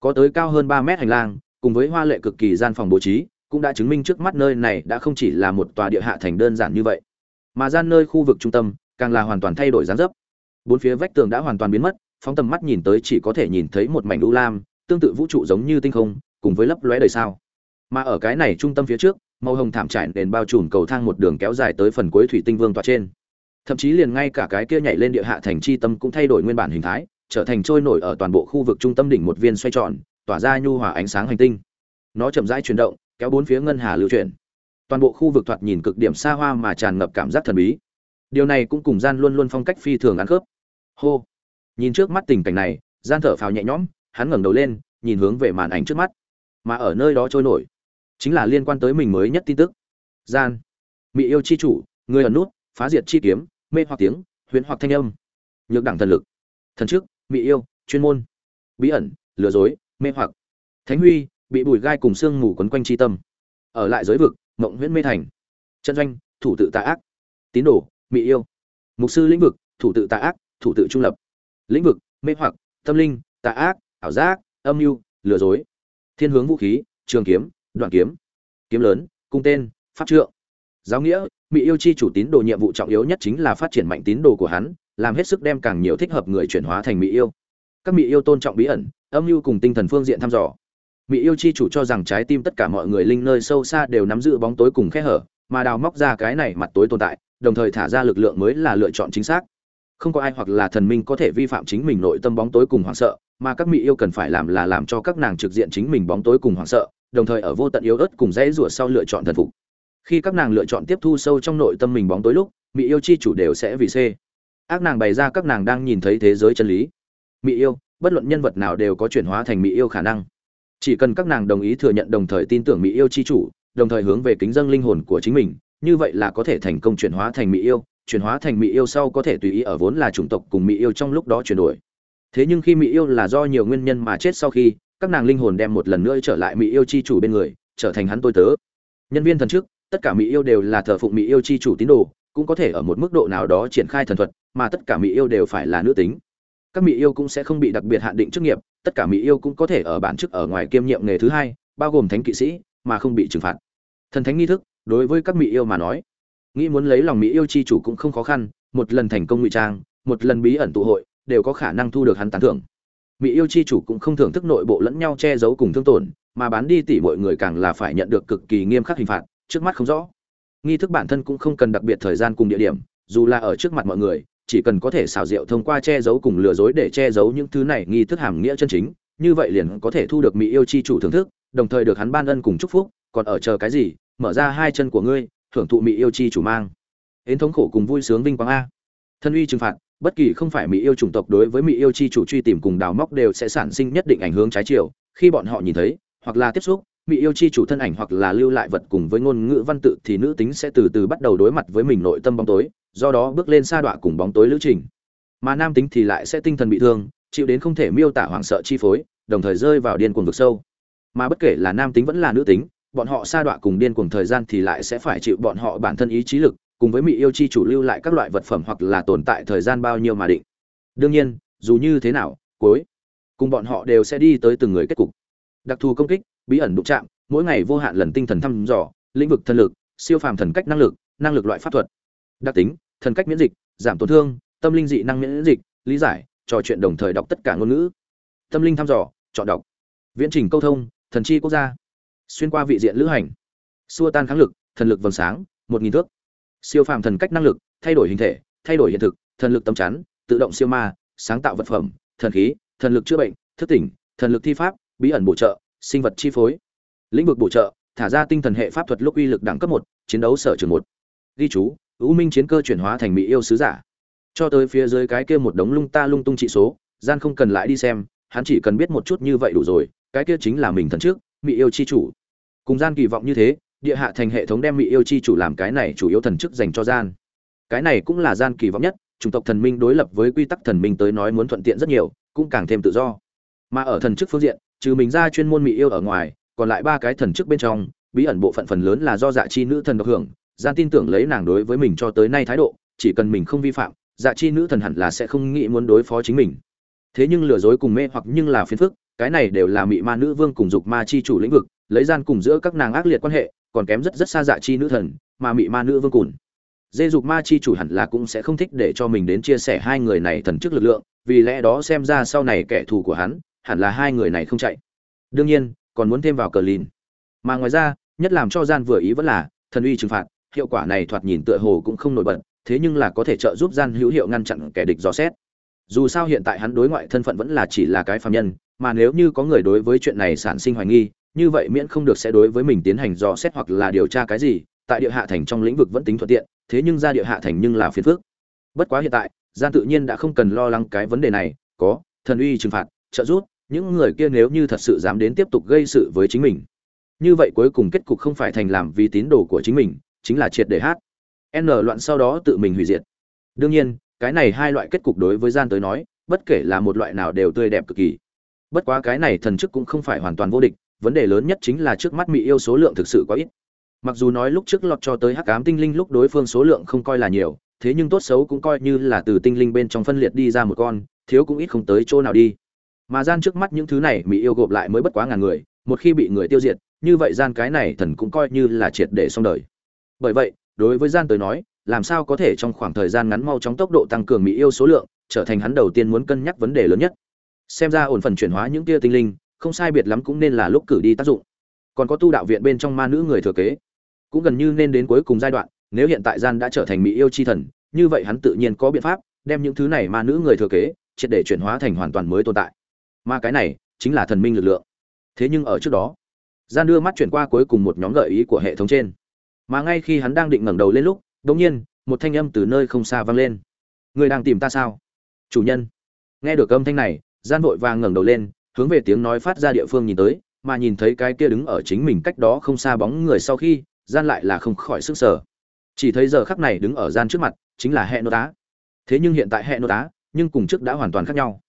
Có tới cao hơn ba mét hành lang, cùng với hoa lệ cực kỳ gian phòng bố trí, cũng đã chứng minh trước mắt nơi này đã không chỉ là một tòa địa hạ thành đơn giản như vậy, mà gian nơi khu vực trung tâm càng là hoàn toàn thay đổi dáng dấp bốn phía vách tường đã hoàn toàn biến mất, phóng tầm mắt nhìn tới chỉ có thể nhìn thấy một mảnh u lam, tương tự vũ trụ giống như tinh không, cùng với lấp lóe đời sao. Mà ở cái này trung tâm phía trước, màu hồng thảm trải nền bao trùm cầu thang một đường kéo dài tới phần cuối thủy tinh vương tọa trên. Thậm chí liền ngay cả cái kia nhảy lên địa hạ thành chi tâm cũng thay đổi nguyên bản hình thái, trở thành trôi nổi ở toàn bộ khu vực trung tâm đỉnh một viên xoay tròn, tỏa ra nhu hòa ánh sáng hành tinh. Nó chậm rãi chuyển động, kéo bốn phía ngân hà lưu chuyển. Toàn bộ khu vực thoạt nhìn cực điểm xa hoa mà tràn ngập cảm giác thần bí. Điều này cũng cùng gian luôn luôn phong cách phi thường ăn khớp hô. Nhìn trước mắt tình cảnh này, gian thở phào nhẹ nhõm, hắn ngẩng đầu lên, nhìn hướng về màn ảnh trước mắt. Mà ở nơi đó trôi nổi, chính là liên quan tới mình mới nhất tin tức. Gian. Mỹ yêu chi chủ, người ẩn nút, phá diệt chi kiếm, mê hoặc tiếng, huyễn hoặc thanh âm. Nhược đẳng thần lực. Thần chức mỹ yêu, chuyên môn. Bí ẩn, lừa dối, mê hoặc. Thánh huy, bị bùi gai cùng sương mù quấn quanh chi tâm. Ở lại giới vực, mộng huyễn mê thành. Chân doanh, thủ tự tà ác. Tín đồ mỹ yêu. Mục sư lĩnh vực, thủ tự tà ác thủ tự trung lập. Lĩnh vực, mê hoặc, tâm linh, tà ác, ảo giác, âm mưu, lừa dối. Thiên hướng vũ khí, trường kiếm, đoạn kiếm. Kiếm lớn, cung tên, pháp trượng. Giáo nghĩa, mỹ yêu chi chủ tín đồ nhiệm vụ trọng yếu nhất chính là phát triển mạnh tín đồ của hắn, làm hết sức đem càng nhiều thích hợp người chuyển hóa thành mỹ yêu. Các mỹ yêu tôn trọng bí ẩn, âm mưu cùng tinh thần phương diện thăm dò. Mỹ yêu chi chủ cho rằng trái tim tất cả mọi người linh nơi sâu xa đều nắm giữ bóng tối cùng khe hở, mà đào móc ra cái này mặt tối tồn tại, đồng thời thả ra lực lượng mới là lựa chọn chính xác không có ai hoặc là thần minh có thể vi phạm chính mình nội tâm bóng tối cùng hoảng sợ, mà các mỹ yêu cần phải làm là làm cho các nàng trực diện chính mình bóng tối cùng hoảng sợ, đồng thời ở vô tận yếu ớt cùng dãy rủa sau lựa chọn thần phục. Khi các nàng lựa chọn tiếp thu sâu trong nội tâm mình bóng tối lúc mỹ yêu chi chủ đều sẽ vì c ác nàng bày ra các nàng đang nhìn thấy thế giới chân lý. Mỹ yêu, bất luận nhân vật nào đều có chuyển hóa thành mỹ yêu khả năng. Chỉ cần các nàng đồng ý thừa nhận đồng thời tin tưởng mỹ yêu chi chủ, đồng thời hướng về kính dâng linh hồn của chính mình, như vậy là có thể thành công chuyển hóa thành mỹ yêu chuyển hóa thành mỹ yêu sau có thể tùy ý ở vốn là chủng tộc cùng mỹ yêu trong lúc đó chuyển đổi thế nhưng khi mỹ yêu là do nhiều nguyên nhân mà chết sau khi các nàng linh hồn đem một lần nữa trở lại mỹ yêu chi chủ bên người trở thành hắn tôi tớ nhân viên thần chức tất cả mỹ yêu đều là thờ phụng mỹ yêu chi chủ tín đồ cũng có thể ở một mức độ nào đó triển khai thần thuật mà tất cả mỹ yêu đều phải là nữ tính các mỹ yêu cũng sẽ không bị đặc biệt hạn định chức nghiệp tất cả mỹ yêu cũng có thể ở bản chức ở ngoài kiêm nhiệm nghề thứ hai bao gồm thánh kỵ sĩ mà không bị trừng phạt thần thánh nghi thức đối với các mỹ yêu mà nói nghĩ muốn lấy lòng mỹ yêu chi chủ cũng không khó khăn, một lần thành công ngụy trang, một lần bí ẩn tụ hội, đều có khả năng thu được hắn tán thưởng. Mỹ yêu chi chủ cũng không thưởng thức nội bộ lẫn nhau che giấu cùng thương tổn, mà bán đi tỷ mọi người càng là phải nhận được cực kỳ nghiêm khắc hình phạt, trước mắt không rõ. Nghi thức bản thân cũng không cần đặc biệt thời gian cùng địa điểm, dù là ở trước mặt mọi người, chỉ cần có thể xào rượu thông qua che giấu cùng lừa dối để che giấu những thứ này nghi thức hàm nghĩa chân chính, như vậy liền có thể thu được mỹ yêu chi chủ thưởng thức, đồng thời được hắn ban ân cùng chúc phúc, còn ở chờ cái gì, mở ra hai chân của ngươi hưởng thụ mỹ yêu chi chủ mang. Hến thống khổ cùng vui sướng vinh quang a. Thân uy trừng phạt, bất kỳ không phải mỹ yêu chủng tộc đối với mỹ yêu chi chủ truy tìm cùng đào móc đều sẽ sản sinh nhất định ảnh hướng trái chiều. Khi bọn họ nhìn thấy, hoặc là tiếp xúc mỹ yêu chi chủ thân ảnh hoặc là lưu lại vật cùng với ngôn ngữ văn tự thì nữ tính sẽ từ từ bắt đầu đối mặt với mình nội tâm bóng tối, do đó bước lên sa đọa cùng bóng tối lữ trình. Mà nam tính thì lại sẽ tinh thần bị thương, chịu đến không thể miêu tả hoảng sợ chi phối, đồng thời rơi vào điên cuồng vực sâu. Mà bất kể là nam tính vẫn là nữ tính bọn họ sa đọa cùng điên cuồng thời gian thì lại sẽ phải chịu bọn họ bản thân ý chí lực, cùng với mỹ yêu chi chủ lưu lại các loại vật phẩm hoặc là tồn tại thời gian bao nhiêu mà định. Đương nhiên, dù như thế nào, cuối cùng bọn họ đều sẽ đi tới từng người kết cục. Đặc thù công kích, bí ẩn đụng chạm, mỗi ngày vô hạn lần tinh thần thăm dò, lĩnh vực thân lực, siêu phàm thần cách năng lực năng lực loại pháp thuật. Đặc tính, thần cách miễn dịch, giảm tổn thương, tâm linh dị năng miễn dịch, lý giải, trò chuyện đồng thời đọc tất cả ngôn ngữ. Tâm linh thăm dò, chọn đọc. Viễn trình câu thông, thần chi quốc gia xuyên qua vị diện lữ hành. Xua tan kháng lực, thần lực vầng sáng, một nghìn thước. Siêu phàm thần cách năng lực, thay đổi hình thể, thay đổi hiện thực, thần lực tầm chắn, tự động siêu ma, sáng tạo vật phẩm, thần khí, thần lực chữa bệnh, thức tỉnh, thần lực thi pháp, bí ẩn bổ trợ, sinh vật chi phối. Lĩnh vực bổ trợ, thả ra tinh thần hệ pháp thuật lúc uy lực đẳng cấp một, chiến đấu sở trường một. Ghi chú ưu minh chiến cơ chuyển hóa thành mỹ yêu sứ giả. Cho tới phía dưới cái kia một đống lung ta lung tung trị số, gian không cần lại đi xem, hắn chỉ cần biết một chút như vậy đủ rồi, cái kia chính là mình thần trước mỹ yêu chi chủ. Cùng gian kỳ vọng như thế, địa hạ thành hệ thống đem mỹ yêu chi chủ làm cái này chủ yếu thần chức dành cho gian. Cái này cũng là gian kỳ vọng nhất, chủng tộc thần minh đối lập với quy tắc thần minh tới nói muốn thuận tiện rất nhiều, cũng càng thêm tự do. Mà ở thần chức phương diện, trừ mình ra chuyên môn mỹ yêu ở ngoài, còn lại ba cái thần chức bên trong, bí ẩn bộ phận phần lớn là do dạ chi nữ thần độc hưởng, gian tin tưởng lấy nàng đối với mình cho tới nay thái độ, chỉ cần mình không vi phạm dạ chi nữ thần hẳn là sẽ không nghĩ muốn đối phó chính mình. Thế nhưng lừa dối cùng mê hoặc nhưng là phiền phức cái này đều là mị ma nữ vương cùng dục ma chi chủ lĩnh vực, lấy gian cùng giữa các nàng ác liệt quan hệ, còn kém rất rất xa dạ chi nữ thần, mà mị ma nữ vương cùn dê dục ma chi chủ hẳn là cũng sẽ không thích để cho mình đến chia sẻ hai người này thần chức lực lượng, vì lẽ đó xem ra sau này kẻ thù của hắn, hẳn là hai người này không chạy. Đương nhiên, còn muốn thêm vào cờ lìn. Mà ngoài ra, nhất làm cho gian vừa ý vẫn là, thần uy trừng phạt, hiệu quả này thoạt nhìn tựa hồ cũng không nổi bật, thế nhưng là có thể trợ giúp gian hữu hiệu ngăn chặn kẻ địch dò xét. Dù sao hiện tại hắn đối ngoại thân phận vẫn là chỉ là cái phàm nhân mà nếu như có người đối với chuyện này sản sinh hoài nghi, như vậy miễn không được sẽ đối với mình tiến hành dò xét hoặc là điều tra cái gì, tại địa hạ thành trong lĩnh vực vẫn tính thuận tiện, thế nhưng ra địa hạ thành nhưng là phiền phức. Bất quá hiện tại gian tự nhiên đã không cần lo lắng cái vấn đề này, có, thần uy trừng phạt, trợ giúp, những người kia nếu như thật sự dám đến tiếp tục gây sự với chính mình. Như vậy cuối cùng kết cục không phải thành làm vì tín đồ của chính mình, chính là triệt để hát. N loạn sau đó tự mình hủy diệt. Đương nhiên, cái này hai loại kết cục đối với gian tới nói, bất kể là một loại nào đều tươi đẹp cực kỳ bất quá cái này thần chức cũng không phải hoàn toàn vô địch, vấn đề lớn nhất chính là trước mắt mỹ yêu số lượng thực sự quá ít. Mặc dù nói lúc trước lọt cho tới hắc ám tinh linh lúc đối phương số lượng không coi là nhiều, thế nhưng tốt xấu cũng coi như là từ tinh linh bên trong phân liệt đi ra một con, thiếu cũng ít không tới chỗ nào đi. Mà gian trước mắt những thứ này mỹ yêu gộp lại mới bất quá ngàn người, một khi bị người tiêu diệt, như vậy gian cái này thần cũng coi như là triệt để xong đời. Bởi vậy, đối với gian tới nói, làm sao có thể trong khoảng thời gian ngắn mau chóng tốc độ tăng cường mỹ yêu số lượng, trở thành hắn đầu tiên muốn cân nhắc vấn đề lớn nhất xem ra ổn phần chuyển hóa những tia tinh linh, không sai biệt lắm cũng nên là lúc cử đi tác dụng. Còn có tu đạo viện bên trong ma nữ người thừa kế, cũng gần như nên đến cuối cùng giai đoạn, nếu hiện tại gian đã trở thành mỹ yêu chi thần, như vậy hắn tự nhiên có biện pháp đem những thứ này ma nữ người thừa kế triệt để chuyển hóa thành hoàn toàn mới tồn tại. Mà cái này chính là thần minh lực lượng. Thế nhưng ở trước đó, gian đưa mắt chuyển qua cuối cùng một nhóm gợi ý của hệ thống trên. Mà ngay khi hắn đang định ngẩng đầu lên lúc đ nhiên, một thanh âm từ nơi không xa vang lên. Người đang tìm ta sao? Chủ nhân. Nghe được âm thanh này gian vội vàng ngẩng đầu lên hướng về tiếng nói phát ra địa phương nhìn tới mà nhìn thấy cái kia đứng ở chính mình cách đó không xa bóng người sau khi gian lại là không khỏi sức sở chỉ thấy giờ khắc này đứng ở gian trước mặt chính là hệ nô tá. Thế nhưng hiện tại hệ nô tá nhưng cùng trước đã hoàn toàn khác nhau.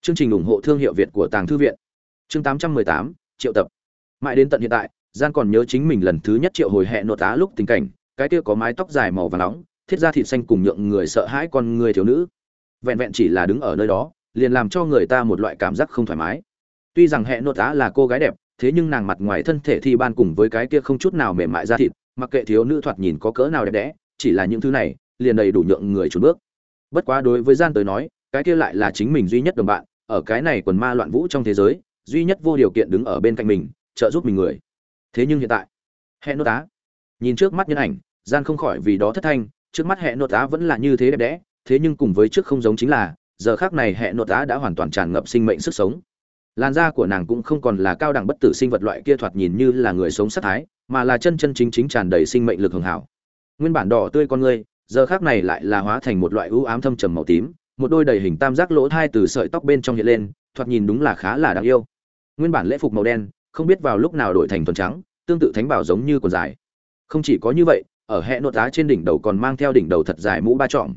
Chương trình ủng hộ thương hiệu việt của tàng thư viện. Chương 818, triệu tập. Mãi đến tận hiện tại gian còn nhớ chính mình lần thứ nhất triệu hồi hẹn nô tá lúc tình cảnh cái kia có mái tóc dài màu và nóng thiết ra thịt xanh cùng nhượng người sợ hãi con người thiếu nữ. Vẹn vẹn chỉ là đứng ở nơi đó liền làm cho người ta một loại cảm giác không thoải mái. Tuy rằng hẹn nội tá là cô gái đẹp, thế nhưng nàng mặt ngoài thân thể thi ban cùng với cái kia không chút nào mềm mại ra thịt, mặc kệ thiếu nữ thoạt nhìn có cỡ nào đẹp đẽ, chỉ là những thứ này, liền đầy đủ nhượng người trốn bước. Bất quá đối với gian tới nói, cái kia lại là chính mình duy nhất đồng bạn, ở cái này quần ma loạn vũ trong thế giới, duy nhất vô điều kiện đứng ở bên cạnh mình, trợ giúp mình người. Thế nhưng hiện tại hẹn nội tá nhìn trước mắt nhân ảnh, gian không khỏi vì đó thất thanh, trước mắt hẹn nội tá vẫn là như thế đẹp đẽ, thế nhưng cùng với trước không giống chính là giờ khác này hệ nội tá đã hoàn toàn tràn ngập sinh mệnh sức sống. Làn da của nàng cũng không còn là cao đẳng bất tử sinh vật loại kia thoạt nhìn như là người sống sát thái, mà là chân chân chính chính tràn đầy sinh mệnh lực hưởng hảo. Nguyên bản đỏ tươi con người giờ khác này lại là hóa thành một loại ưu ám thâm trầm màu tím, một đôi đầy hình tam giác lỗ thai từ sợi tóc bên trong hiện lên, thoạt nhìn đúng là khá là đáng yêu. Nguyên bản lễ phục màu đen, không biết vào lúc nào đổi thành thuần trắng, tương tự thánh bảo giống như quần dài. Không chỉ có như vậy, ở hệ nội tá trên đỉnh đầu còn mang theo đỉnh đầu thật dài mũ ba trọm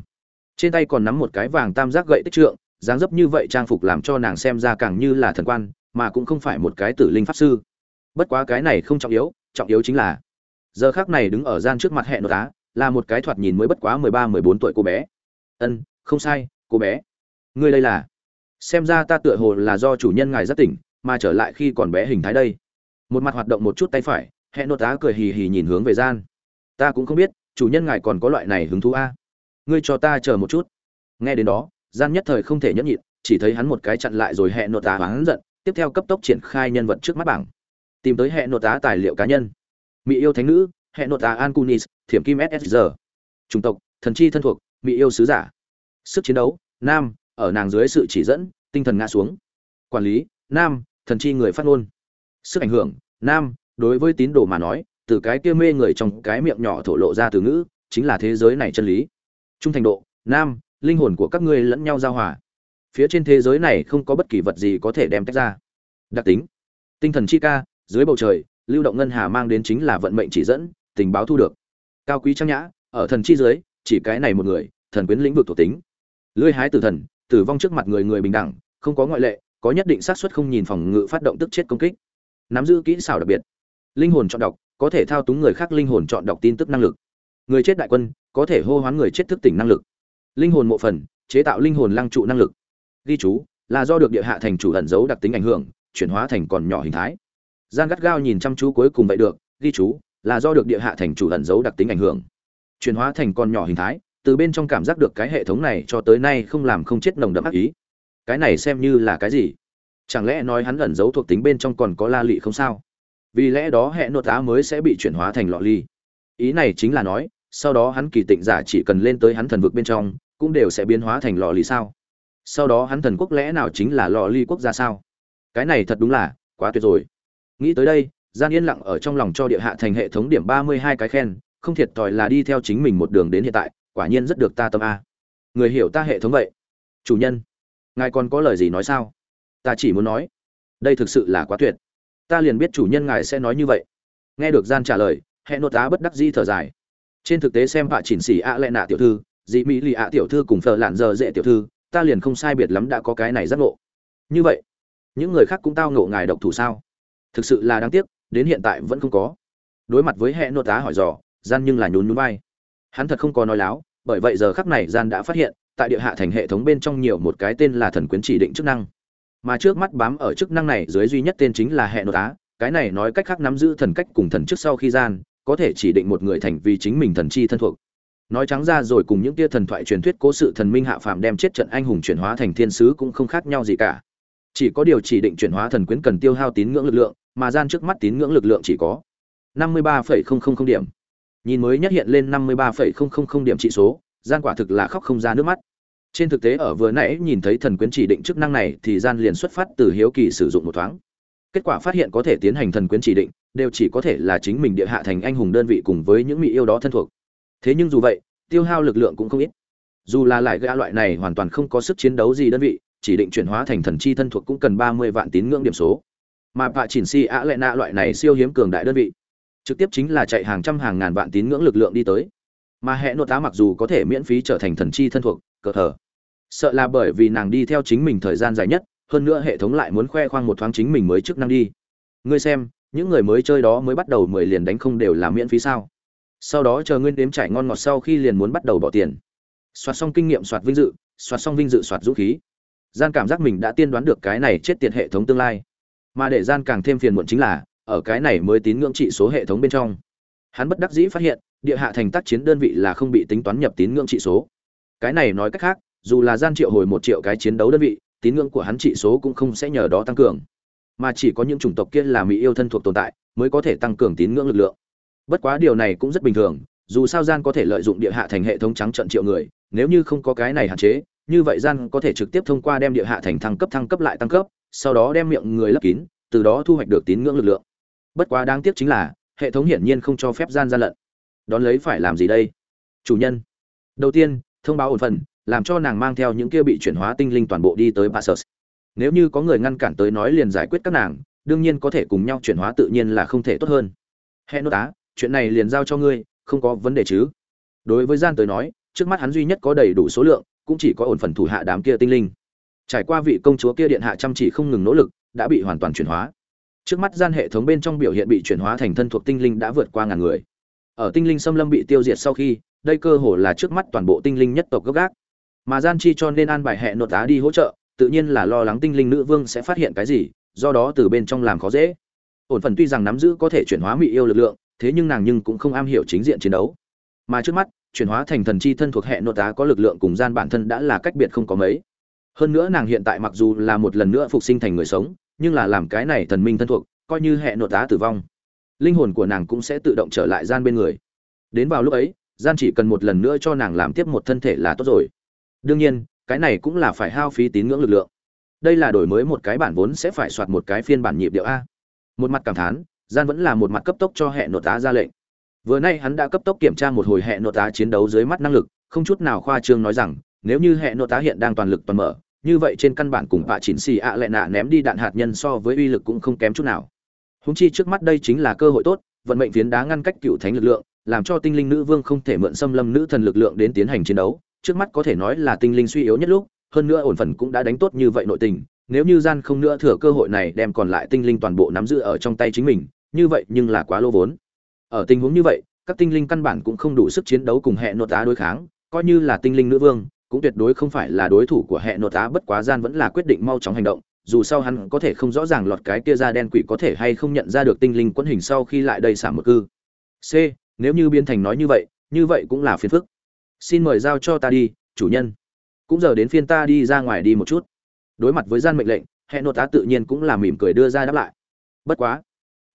trên tay còn nắm một cái vàng tam giác gậy tích trượng, dáng dấp như vậy trang phục làm cho nàng xem ra càng như là thần quan, mà cũng không phải một cái tử linh pháp sư. Bất quá cái này không trọng yếu trọng yếu chính là, giờ khác này đứng ở gian trước mặt hẹn nội tá là một cái thoạt nhìn mới bất quá mười ba, mười bốn tuổi cô bé. Ân, không sai, cô bé. Ngươi đây là? Xem ra ta tựa hồ là do chủ nhân ngài rất tỉnh, mà trở lại khi còn bé hình thái đây. Một mặt hoạt động một chút tay phải, hẹn nội tá cười hì hì nhìn hướng về gian. Ta cũng không biết, chủ nhân ngài còn có loại này hứng thú a ngươi cho ta chờ một chút. Nghe đến đó gian nhất thời không thể nhẫn nhịn chỉ thấy hắn một cái chặn lại rồi hệ nội tá hắn giận tiếp theo cấp tốc triển khai nhân vật trước mắt bảng. Tìm tới hệ nội tá tài liệu cá nhân. Mỹ yêu thánh nữ hệ nội tá Ankunis, thiểm kim ssr chủng tộc thần chi thân thuộc mỹ yêu sứ giả. Sức chiến đấu nam ở nàng dưới sự chỉ dẫn tinh thần ngã xuống. Quản lý nam thần chi người phát ngôn. Sức ảnh hưởng nam đối với tín đồ mà nói từ cái kia mê người trong cái miệng nhỏ thổ lộ ra từ ngữ chính là thế giới này chân lý trung thành độ, nam, linh hồn của các ngươi lẫn nhau giao hòa. Phía trên thế giới này không có bất kỳ vật gì có thể đem tách ra. Đặc tính, tinh thần chi ca, dưới bầu trời, lưu động ngân hà mang đến chính là vận mệnh chỉ dẫn, tình báo thu được. Cao quý trang nhã, ở thần chi dưới, chỉ cái này một người, thần quyến lĩnh vực thuộc tính. Lưỡi hái tử thần, tử vong trước mặt người người bình đẳng, không có ngoại lệ, có nhất định xác suất không nhìn phòng ngự phát động tức chết công kích. Nắm giữ kỹ xảo đặc biệt. Linh hồn chọn đọc, có thể thao túng người khác linh hồn chọn đọc tin tức năng lực. Người chết đại quân có thể hô hoán người chết thức tỉnh năng lực. Linh hồn mộ phần, chế tạo linh hồn lăng trụ năng lực. Ghi chú, là do được địa hạ thành chủ ẩn giấu đặc tính ảnh hưởng, chuyển hóa thành còn nhỏ hình thái. Gian gắt gao nhìn chăm chú cuối cùng vậy được, ghi chú, là do được địa hạ thành chủ ẩn giấu đặc tính ảnh hưởng. Chuyển hóa thành con nhỏ hình thái, từ bên trong cảm giác được cái hệ thống này cho tới nay không làm không chết nồng đậm ác ý. Cái này xem như là cái gì? Chẳng lẽ nói hắn ẩn giấu thuộc tính bên trong còn có la lị không sao? Vì lẽ đó hệ nội tá mới sẽ bị chuyển hóa thành lọ ly. Ý này chính là nói sau đó hắn kỳ tịnh giả chỉ cần lên tới hắn thần vực bên trong, cũng đều sẽ biến hóa thành lọ ly sao? Sau đó hắn thần quốc lẽ nào chính là lọ ly quốc gia sao? Cái này thật đúng là quá tuyệt rồi. Nghĩ tới đây, gian yên lặng ở trong lòng cho địa hạ thành hệ thống điểm ba mươi hai cái khen, không thiệt thòi là đi theo chính mình một đường đến hiện tại, quả nhiên rất được ta tâm a. Người hiểu ta hệ thống vậy. Chủ nhân, ngài còn có lời gì nói sao? Ta chỉ muốn nói, đây thực sự là quá tuyệt. Ta liền biết chủ nhân ngài sẽ nói như vậy. Nghe được gian trả lời, hệ nội tá bất đắc di thở dài trên thực tế xem họa chỉnh xỉ ạ lệ nạ tiểu thư dị mỹ lì ạ tiểu thư cùng phờ lạn giờ dễ tiểu thư, ta liền không sai biệt lắm đã có cái này giác ngộ. Như vậy, những người khác cũng tao ngộ ngài độc thủ sao? Thực sự là đáng tiếc, đến hiện tại vẫn không có. Đối mặt với hệ nội tá hỏi dò, gian nhưng là nhún nhún vai. Hắn thật không có nói láo, bởi vậy giờ khắc này gian đã phát hiện, tại địa hạ thành hệ thống bên trong nhiều một cái tên là thần quyến chỉ định chức năng. Mà trước mắt bám ở chức năng này dưới duy nhất tên chính là hệ nội tá, cái này nói cách khác nắm giữ thần cách cùng thần trước sau khi gian có thể chỉ định một người thành vì chính mình thần chi thân thuộc. Nói trắng ra rồi cùng những tia thần thoại truyền thuyết cố sự thần minh hạ phàm đem chết trận anh hùng chuyển hóa thành thiên sứ cũng không khác nhau gì cả. Chỉ có điều chỉ định chuyển hóa thần quyến cần tiêu hao tín ngưỡng lực lượng, mà gian trước mắt tín ngưỡng lực lượng chỉ có năm mươi ba điểm. Nhìn mới nhất hiện lên năm mươi ba điểm trị số, gian quả thực là khóc không ra nước mắt. Trên thực tế ở vừa nãy nhìn thấy thần quyến chỉ định chức năng này thì gian liền xuất phát từ hiếu kỳ sử dụng một thoáng. Kết quả phát hiện có thể tiến hành thần quyến chỉ định đều chỉ có thể là chính mình địa hạ thành anh hùng đơn vị cùng với những mỹ yêu đó thân thuộc. Thế nhưng dù vậy, tiêu hao lực lượng cũng không ít. Dù là lại gã loại này hoàn toàn không có sức chiến đấu gì đơn vị, chỉ định chuyển hóa thành thần chi thân thuộc cũng cần ba mươi vạn tín ngưỡng điểm số. Mà bạ chỉnh si ạ lệ nạ loại này siêu hiếm cường đại đơn vị, trực tiếp chính là chạy hàng trăm hàng ngàn vạn tín ngưỡng lực lượng đi tới. Mà hệ nội tá mặc dù có thể miễn phí trở thành thần chi thân thuộc cờ thờ, sợ là bởi vì nàng đi theo chính mình thời gian dài nhất, hơn nữa hệ thống lại muốn khoe khoang một thoáng chính mình mới chức năng đi. Ngươi xem những người mới chơi đó mới bắt đầu mười liền đánh không đều là miễn phí sao? Sau đó chờ nguyên đếm trải ngon ngọt sau khi liền muốn bắt đầu bỏ tiền. Soạt xong kinh nghiệm, soạt vinh dự, soạt xong vinh dự, soạt dũng khí. Gian cảm giác mình đã tiên đoán được cái này chết tiệt hệ thống tương lai. Mà để gian càng thêm phiền muộn chính là, ở cái này mới tín ngưỡng trị số hệ thống bên trong. Hắn bất đắc dĩ phát hiện, địa hạ thành tác chiến đơn vị là không bị tính toán nhập tín ngưỡng trị số. Cái này nói cách khác, dù là gian triệu hồi một triệu cái chiến đấu đơn vị, tín ngưỡng của hắn trị số cũng không sẽ nhờ đó tăng cường mà chỉ có những chủng tộc kia là mỹ yêu thân thuộc tồn tại, mới có thể tăng cường tín ngưỡng lực lượng. Bất quá điều này cũng rất bình thường, dù sao gian có thể lợi dụng địa hạ thành hệ thống trắng trận triệu người, nếu như không có cái này hạn chế, như vậy gian có thể trực tiếp thông qua đem địa hạ thành thăng cấp thăng cấp lại tăng cấp, sau đó đem miệng người lấp kín, từ đó thu hoạch được tín ngưỡng lực lượng. Bất quá đáng tiếc chính là, hệ thống hiển nhiên không cho phép gian gian lận. Đón lấy phải làm gì đây? Chủ nhân. Đầu tiên, thông báo ổn phần, làm cho nàng mang theo những kia bị chuyển hóa tinh linh toàn bộ đi tới Passus. Nếu như có người ngăn cản tới nói liền giải quyết các nàng, đương nhiên có thể cùng nhau chuyển hóa tự nhiên là không thể tốt hơn. Hệ nốt á, chuyện này liền giao cho ngươi, không có vấn đề chứ? Đối với gian tới nói, trước mắt hắn duy nhất có đầy đủ số lượng, cũng chỉ có ổn phần thủ hạ đám kia tinh linh. Trải qua vị công chúa kia điện hạ chăm chỉ không ngừng nỗ lực, đã bị hoàn toàn chuyển hóa. Trước mắt gian hệ thống bên trong biểu hiện bị chuyển hóa thành thân thuộc tinh linh đã vượt qua ngàn người. Ở tinh linh xâm lâm bị tiêu diệt sau khi, đây cơ hồ là trước mắt toàn bộ tinh linh nhất tộc gốc gác mà gian chi cho nên an bài hệ nội tá đi hỗ trợ tự nhiên là lo lắng tinh linh nữ vương sẽ phát hiện cái gì, do đó từ bên trong làm khó dễ. Ổn phần tuy rằng nắm giữ có thể chuyển hóa mỹ yêu lực lượng, thế nhưng nàng nhưng cũng không am hiểu chính diện chiến đấu. Mà trước mắt, chuyển hóa thành thần chi thân thuộc hệ nội tá có lực lượng cùng gian bản thân đã là cách biệt không có mấy. Hơn nữa nàng hiện tại mặc dù là một lần nữa phục sinh thành người sống, nhưng là làm cái này thần minh thân thuộc, coi như hệ nội tá tử vong, linh hồn của nàng cũng sẽ tự động trở lại gian bên người. Đến vào lúc ấy, gian chỉ cần một lần nữa cho nàng làm tiếp một thân thể là tốt rồi. Đương nhiên cái này cũng là phải hao phí tín ngưỡng lực lượng. Đây là đổi mới một cái bản vốn sẽ phải soạt một cái phiên bản nhịp điệu a. Một mặt cảm thán, gian vẫn là một mặt cấp tốc cho hệ nội tá ra lệnh. Vừa nay hắn đã cấp tốc kiểm tra một hồi hệ nội tá chiến đấu dưới mắt năng lực, không chút nào khoa trương nói rằng, nếu như hệ nội tá hiện đang toàn lực toàn mở, như vậy trên căn bản cùng bạ chỉnh xì ạ lệ nạ ném đi đạn hạt nhân so với uy lực cũng không kém chút nào. Húng chi trước mắt đây chính là cơ hội tốt, vận mệnh phiến đá ngăn cách cựu thánh lực lượng, làm cho tinh linh nữ vương không thể mượn xâm lâm nữ thần lực lượng đến tiến hành chiến đấu trước mắt có thể nói là tinh linh suy yếu nhất lúc, hơn nữa ổn phần cũng đã đánh tốt như vậy nội tình, nếu như gian không nữa thừa cơ hội này đem còn lại tinh linh toàn bộ nắm giữ ở trong tay chính mình, như vậy nhưng là quá lô vốn. Ở tình huống như vậy, các tinh linh căn bản cũng không đủ sức chiến đấu cùng hệ nội tá đối kháng, coi như là tinh linh nữ vương, cũng tuyệt đối không phải là đối thủ của hệ nội tá bất quá gian vẫn là quyết định mau chóng hành động, dù sao hắn có thể không rõ ràng lọt cái kia ra đen quỷ có thể hay không nhận ra được tinh linh quân hình sau khi lại đây xả một cư. C, nếu như biến thành nói như vậy như vậy cũng là phiền phức xin mời giao cho ta đi chủ nhân. Cũng giờ đến phiên ta đi ra ngoài đi một chút. Đối mặt với gian mệnh lệnh hệ nội tá tự nhiên cũng là mỉm cười đưa ra đáp lại. Bất quá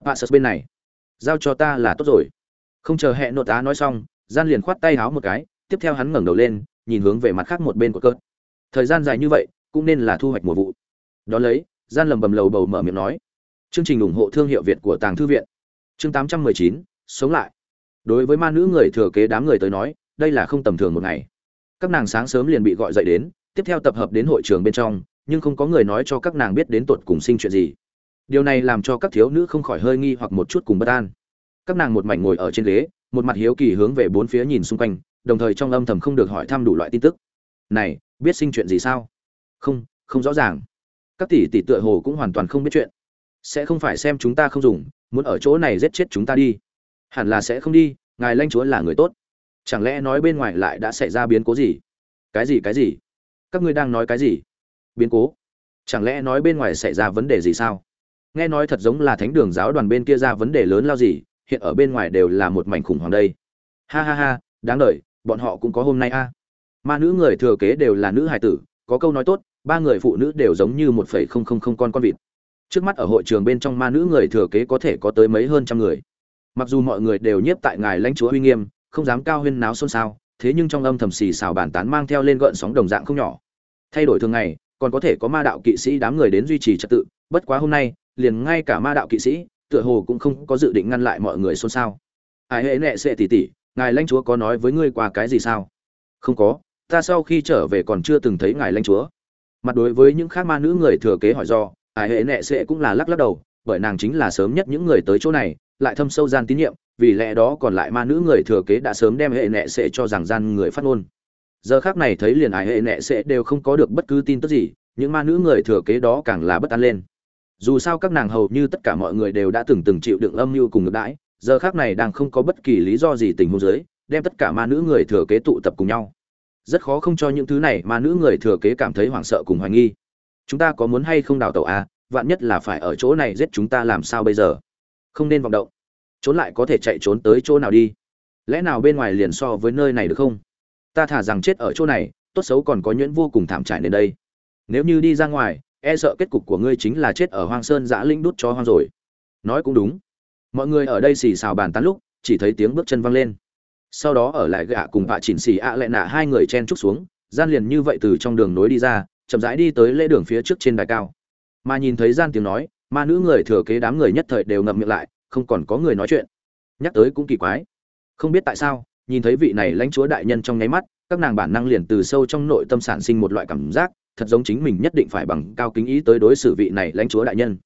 bà sật bên này giao cho ta là tốt rồi. Không chờ hệ nội tá nói xong gian liền khoát tay háo một cái tiếp theo hắn ngẩng đầu lên nhìn hướng về mặt khác một bên của cơn. Thời gian dài như vậy cũng nên là thu hoạch mùa vụ. Đón lấy gian lầm bầm lầu bầu mở miệng nói. Chương trình ủng hộ thương hiệu việt của tàng thư viện. Chương 819, sống lại. Đối với ma nữ người thừa kế đám người tới nói đây là không tầm thường một ngày. Các nàng sáng sớm liền bị gọi dậy đến, tiếp theo tập hợp đến hội trường bên trong, nhưng không có người nói cho các nàng biết đến tột cùng sinh chuyện gì. Điều này làm cho các thiếu nữ không khỏi hơi nghi hoặc một chút cùng bất an. Các nàng một mảnh ngồi ở trên ghế, một mặt hiếu kỳ hướng về bốn phía nhìn xung quanh, đồng thời trong âm thầm không được hỏi thăm đủ loại tin tức. Này, biết sinh chuyện gì sao? Không không rõ ràng. Các tỷ tỷ tựa hồ cũng hoàn toàn không biết chuyện. Sẽ không phải xem chúng ta không dùng, muốn ở chỗ này giết chết chúng ta đi. Hẳn là sẽ không đi, ngài lanh chúa là người tốt chẳng lẽ nói bên ngoài lại đã xảy ra biến cố gì? Cái gì cái gì? Các ngươi đang nói cái gì? Biến cố? Chẳng lẽ nói bên ngoài xảy ra vấn đề gì sao? Nghe nói thật giống là thánh đường giáo đoàn bên kia ra vấn đề lớn lao gì, hiện ở bên ngoài đều là một mảnh khủng hoảng đây. Ha ha ha, đáng đ bọn họ cũng có hôm nay a. Ma nữ người thừa kế đều là nữ hài tử, có câu nói tốt, ba người phụ nữ đều giống như một phẩy không không không con con vịt. Trước mắt ở hội trường bên trong ma nữ người thừa kế có thể có tới mấy hơn trăm người. Mặc dù mọi người đều nhiếp tại ngài lãnh chúa uy nghiêm không dám cao huyên náo xôn xao, thế nhưng trong âm thầm xì xào bàn tán mang theo lên gợn sóng đồng dạng không nhỏ. Thay đổi thường ngày, còn có thể có ma đạo kỵ sĩ đám người đến duy trì trật tự, bất quá hôm nay, liền ngay cả ma đạo kỵ sĩ, tựa hồ cũng không có dự định ngăn lại mọi người xôn xao. Ai hệ nệ sệ tỉ tỉ, ngài lãnh chúa có nói với ngươi qua cái gì sao? Không có, ta sau khi trở về còn chưa từng thấy ngài lãnh chúa. Mặt đối với những khác ma nữ người thừa kế hỏi do, ai hệ nệ sệ cũng là lắc lắc đầu, bởi nàng chính là sớm nhất những người tới chỗ này lại thâm sâu gian tín nhiệm, vì lẽ đó còn lại ma nữ người thừa kế đã sớm đem hệ nệ sẽ cho rằng gian người phát ngôn. Giờ khác này thấy liền ải hệ nệ sẽ đều không có được bất cứ tin tức gì, những ma nữ người thừa kế đó càng là bất an lên. Dù sao các nàng hầu như tất cả mọi người đều đã từng từng chịu đựng âm mưu cùng ngược đãi, giờ khác này đang không có bất kỳ lý do gì tình huống giới đem tất cả ma nữ người thừa kế tụ tập cùng nhau. Rất khó không cho những thứ này, ma nữ người thừa kế cảm thấy hoảng sợ cùng hoài nghi. Chúng ta có muốn hay không đào tàu à? Vạn nhất là phải ở chỗ này giết chúng ta làm sao bây giờ? Không nên vọng động. Trốn lại có thể chạy trốn tới chỗ nào đi? Lẽ nào bên ngoài liền so với nơi này được không? Ta thả rằng chết ở chỗ này, tốt xấu còn có nhuyễn vô cùng thảm trải đến đây. Nếu như đi ra ngoài e sợ kết cục của ngươi chính là chết ở hoang sơn giã linh đút cho hoang rồi. Nói cũng đúng. Mọi người ở đây xì xào bàn tán lúc, chỉ thấy tiếng bước chân văng lên. Sau đó ở lại gạ cùng vạ chỉnh xì ạ à lại nạ hai người chen trúc xuống, gian liền như vậy từ trong đường nối đi ra, chậm rãi đi tới lễ đường phía trước trên đài cao. Mà nhìn thấy gian tiếng nói ma nữ người thừa kế đám người nhất thời đều ngậm miệng lại, không còn có người nói chuyện. Nhắc tới cũng kỳ quái. Không biết tại sao, nhìn thấy vị này lãnh chúa đại nhân trong nháy mắt, các nàng bản năng liền từ sâu trong nội tâm sản sinh một loại cảm giác, thật giống chính mình nhất định phải bằng cao kính ý tới đối xử vị này lãnh chúa đại nhân.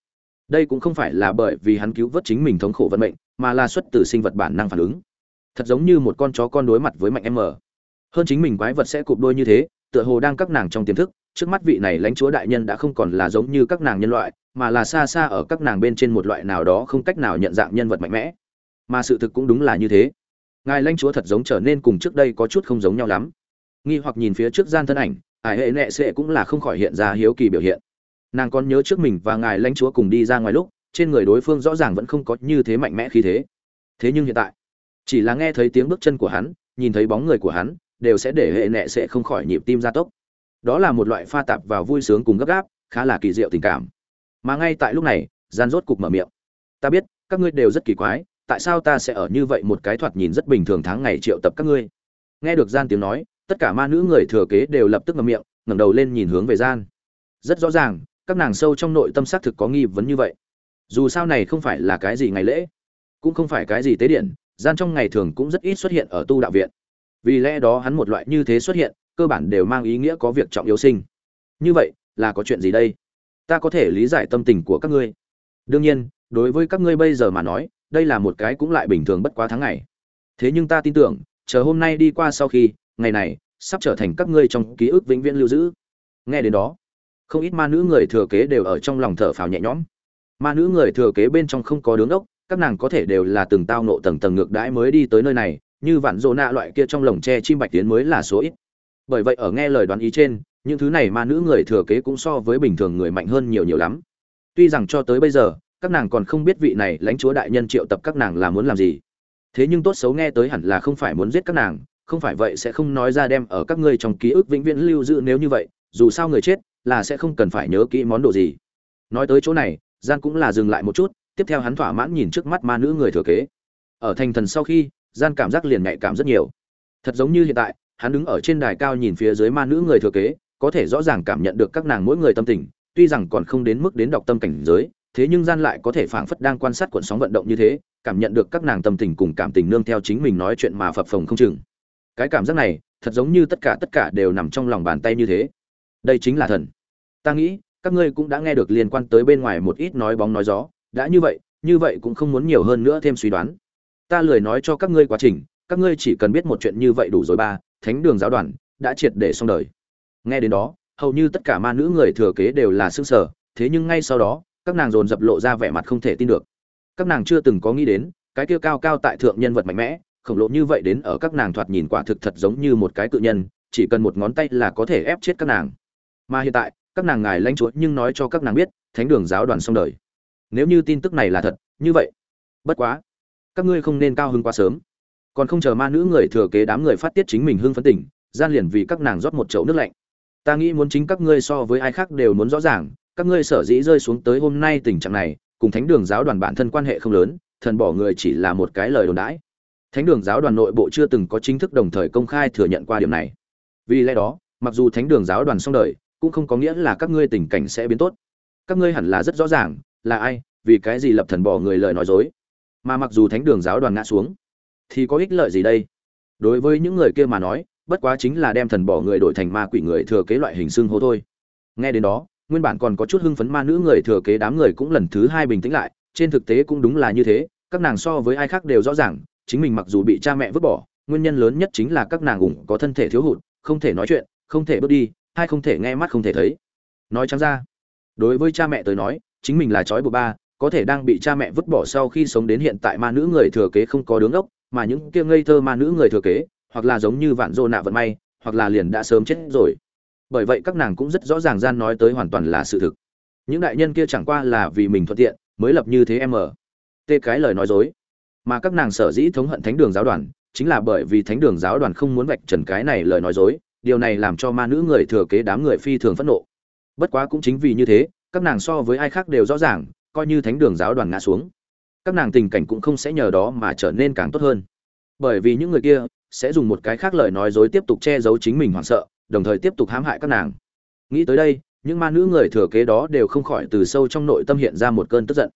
Đây cũng không phải là bởi vì hắn cứu vớt chính mình thống khổ vận mệnh, mà là xuất từ sinh vật bản năng phản ứng. Thật giống như một con chó con đối mặt với mạnh em mờ. Hơn chính mình quái vật sẽ cụp đôi như thế, tựa hồ đang các nàng trong tiềm thức, trước mắt vị này lãnh chúa đại nhân đã không còn là giống như các nàng nhân loại mà là xa xa ở các nàng bên trên một loại nào đó không cách nào nhận dạng nhân vật mạnh mẽ. Mà sự thực cũng đúng là như thế. Ngài lãnh chúa thật giống trở nên cùng trước đây có chút không giống nhau lắm. Nghi hoặc nhìn phía trước gian thân ảnh, ải hệ nệ sệ cũng là không khỏi hiện ra hiếu kỳ biểu hiện. Nàng còn nhớ trước mình và ngài lãnh chúa cùng đi ra ngoài lúc, trên người đối phương rõ ràng vẫn không có như thế mạnh mẽ khí thế. Thế nhưng hiện tại, chỉ là nghe thấy tiếng bước chân của hắn, nhìn thấy bóng người của hắn, đều sẽ để hệ nệ sẽ không khỏi nhịp tim gia tốc. Đó là một loại pha tạp và vui sướng cùng gấp gáp, khá là kỳ diệu tình cảm mà ngay tại lúc này, gian rốt cục mở miệng. Ta biết, các ngươi đều rất kỳ quái, tại sao ta sẽ ở như vậy một cái thoạt nhìn rất bình thường tháng ngày triệu tập các ngươi? Nghe được gian tiếng nói, tất cả ma nữ người thừa kế đều lập tức ngậm miệng, ngẩng đầu lên nhìn hướng về gian. Rất rõ ràng, các nàng sâu trong nội tâm xác thực có nghi vấn như vậy. Dù sao này không phải là cái gì ngày lễ, cũng không phải cái gì tế điện, gian trong ngày thường cũng rất ít xuất hiện ở tu đạo viện. Vì lẽ đó hắn một loại như thế xuất hiện, cơ bản đều mang ý nghĩa có việc trọng yếu sinh. Như vậy, là có chuyện gì đây? Ta có thể lý giải tâm tình của các ngươi. Đương nhiên, đối với các ngươi bây giờ mà nói, đây là một cái cũng lại bình thường bất quá tháng ngày. Thế nhưng ta tin tưởng, chờ hôm nay đi qua sau khi, ngày này, sắp trở thành các ngươi trong ký ức vĩnh viễn lưu giữ. Nghe đến đó, không ít ma nữ người thừa kế đều ở trong lòng thở phào nhẹ nhõm. Ma nữ người thừa kế bên trong không có đứng ốc các nàng có thể đều là từng tao nộ tầng tầng ngược đãi mới đi tới nơi này, như vạn dỗ nạ loại kia trong lồng tre chim bạch tiến mới là số ít. Bởi vậy ở nghe lời đoán ý trên những thứ này ma nữ người thừa kế cũng so với bình thường người mạnh hơn nhiều nhiều lắm. Tuy rằng cho tới bây giờ, các nàng còn không biết vị này lãnh chúa đại nhân triệu tập các nàng là muốn làm gì. Thế nhưng tốt xấu nghe tới hẳn là không phải muốn giết các nàng, không phải vậy sẽ không nói ra đem ở các ngươi trong ký ức vĩnh viễn lưu giữ nếu như vậy, dù sao người chết là sẽ không cần phải nhớ kỹ món đồ gì. Nói tới chỗ này gian cũng là dừng lại một chút, tiếp theo hắn thỏa mãn nhìn trước mắt ma nữ người thừa kế. Ở thành thần sau khi gian cảm giác liền nhạy cảm rất nhiều. Thật giống như hiện tại, hắn đứng ở trên đài cao nhìn phía dưới ma nữ người thừa kế có thể rõ ràng cảm nhận được các nàng mỗi người tâm tình, tuy rằng còn không đến mức đến đọc tâm cảnh giới, thế nhưng gian lại có thể phảng phất đang quan sát cuộn sóng vận động như thế, cảm nhận được các nàng tâm tình cùng cảm tình nương theo chính mình nói chuyện mà phập phồng không chừng. Cái cảm giác này, thật giống như tất cả tất cả đều nằm trong lòng bàn tay như thế. Đây chính là thần. Ta nghĩ, các ngươi cũng đã nghe được liên quan tới bên ngoài một ít nói bóng nói gió. Đã như vậy như vậy cũng không muốn nhiều hơn nữa thêm suy đoán. Ta lười nói cho các ngươi quá trình, các ngươi chỉ cần biết một chuyện như vậy đủ rồi ba, thánh đường giáo đoàn đã triệt để xong đời nghe đến đó, hầu như tất cả ma nữ người thừa kế đều là xương sở thế nhưng ngay sau đó, các nàng dồn dập lộ ra vẻ mặt không thể tin được. Các nàng chưa từng có nghĩ đến, cái kia cao cao tại thượng nhân vật mạnh mẽ, khổng lồ như vậy đến ở các nàng thoạt nhìn quả thực thật giống như một cái cự nhân, chỉ cần một ngón tay là có thể ép chết các nàng. Mà hiện tại, các nàng ngài lãnh chúa nhưng nói cho các nàng biết, thánh đường giáo đoàn xong đời. Nếu như tin tức này là thật, như vậy, bất quá, các ngươi không nên cao hứng quá sớm. Còn không chờ ma nữ người thừa kế đám người phát tiết chính mình hưng phấn tỉnh, gian liền vì các nàng rót một chậu nước lạnh ta nghĩ muốn chính các ngươi so với ai khác đều muốn rõ ràng, các ngươi sở dĩ rơi xuống tới hôm nay tình trạng này, cùng thánh đường giáo đoàn bản thân quan hệ không lớn, thần bỏ người chỉ là một cái lời đồn đãi. Thánh đường giáo đoàn nội bộ chưa từng có chính thức đồng thời công khai thừa nhận qua điểm này. Vì lẽ đó, mặc dù thánh đường giáo đoàn xong đời, cũng không có nghĩa là các ngươi tình cảnh sẽ biến tốt. Các ngươi hẳn là rất rõ ràng, là ai, vì cái gì lập thần bỏ người lời nói dối. Mà mặc dù thánh đường giáo đoàn ngã xuống, thì có ích lợi gì đây? Đối với những người kia mà nói bất quá chính là đem thần bỏ người đổi thành ma quỷ người thừa kế loại hình xương hô thôi. Nghe đến đó, nguyên bản còn có chút hưng phấn ma nữ người thừa kế đám người cũng lần thứ hai bình tĩnh lại, trên thực tế cũng đúng là như thế, các nàng so với ai khác đều rõ ràng, chính mình mặc dù bị cha mẹ vứt bỏ, nguyên nhân lớn nhất chính là các nàng ủng có thân thể thiếu hụt, không thể nói chuyện, không thể bước đi hay không thể nghe mắt không thể thấy. Nói trắng ra, đối với cha mẹ tới nói, chính mình là chói buộc ba, có thể đang bị cha mẹ vứt bỏ sau khi sống đến hiện tại ma nữ người thừa kế không có đứng ốc, mà những kia ngây thơ ma nữ người thừa kế hoặc là giống như vạn dô nạ vận may, hoặc là liền đã sớm chết rồi. Bởi vậy các nàng cũng rất rõ ràng gian nói tới hoàn toàn là sự thực. Những đại nhân kia chẳng qua là vì mình thuận tiện, mới lập như thế em ở. Tê cái lời nói dối. Mà các nàng sở dĩ thống hận thánh đường giáo đoàn, chính là bởi vì thánh đường giáo đoàn không muốn vạch trần cái này lời nói dối, điều này làm cho ma nữ người thừa kế đám người phi thường phẫn nộ. Bất quá cũng chính vì như thế, các nàng so với ai khác đều rõ ràng, coi như thánh đường giáo đoàn ngã xuống, các nàng tình cảnh cũng không sẽ nhờ đó mà trở nên càng tốt hơn. Bởi vì những người kia sẽ dùng một cái khác lời nói dối tiếp tục che giấu chính mình hoảng sợ, đồng thời tiếp tục hãm hại các nàng. Nghĩ tới đây, những ma nữ người thừa kế đó đều không khỏi từ sâu trong nội tâm hiện ra một cơn tức giận.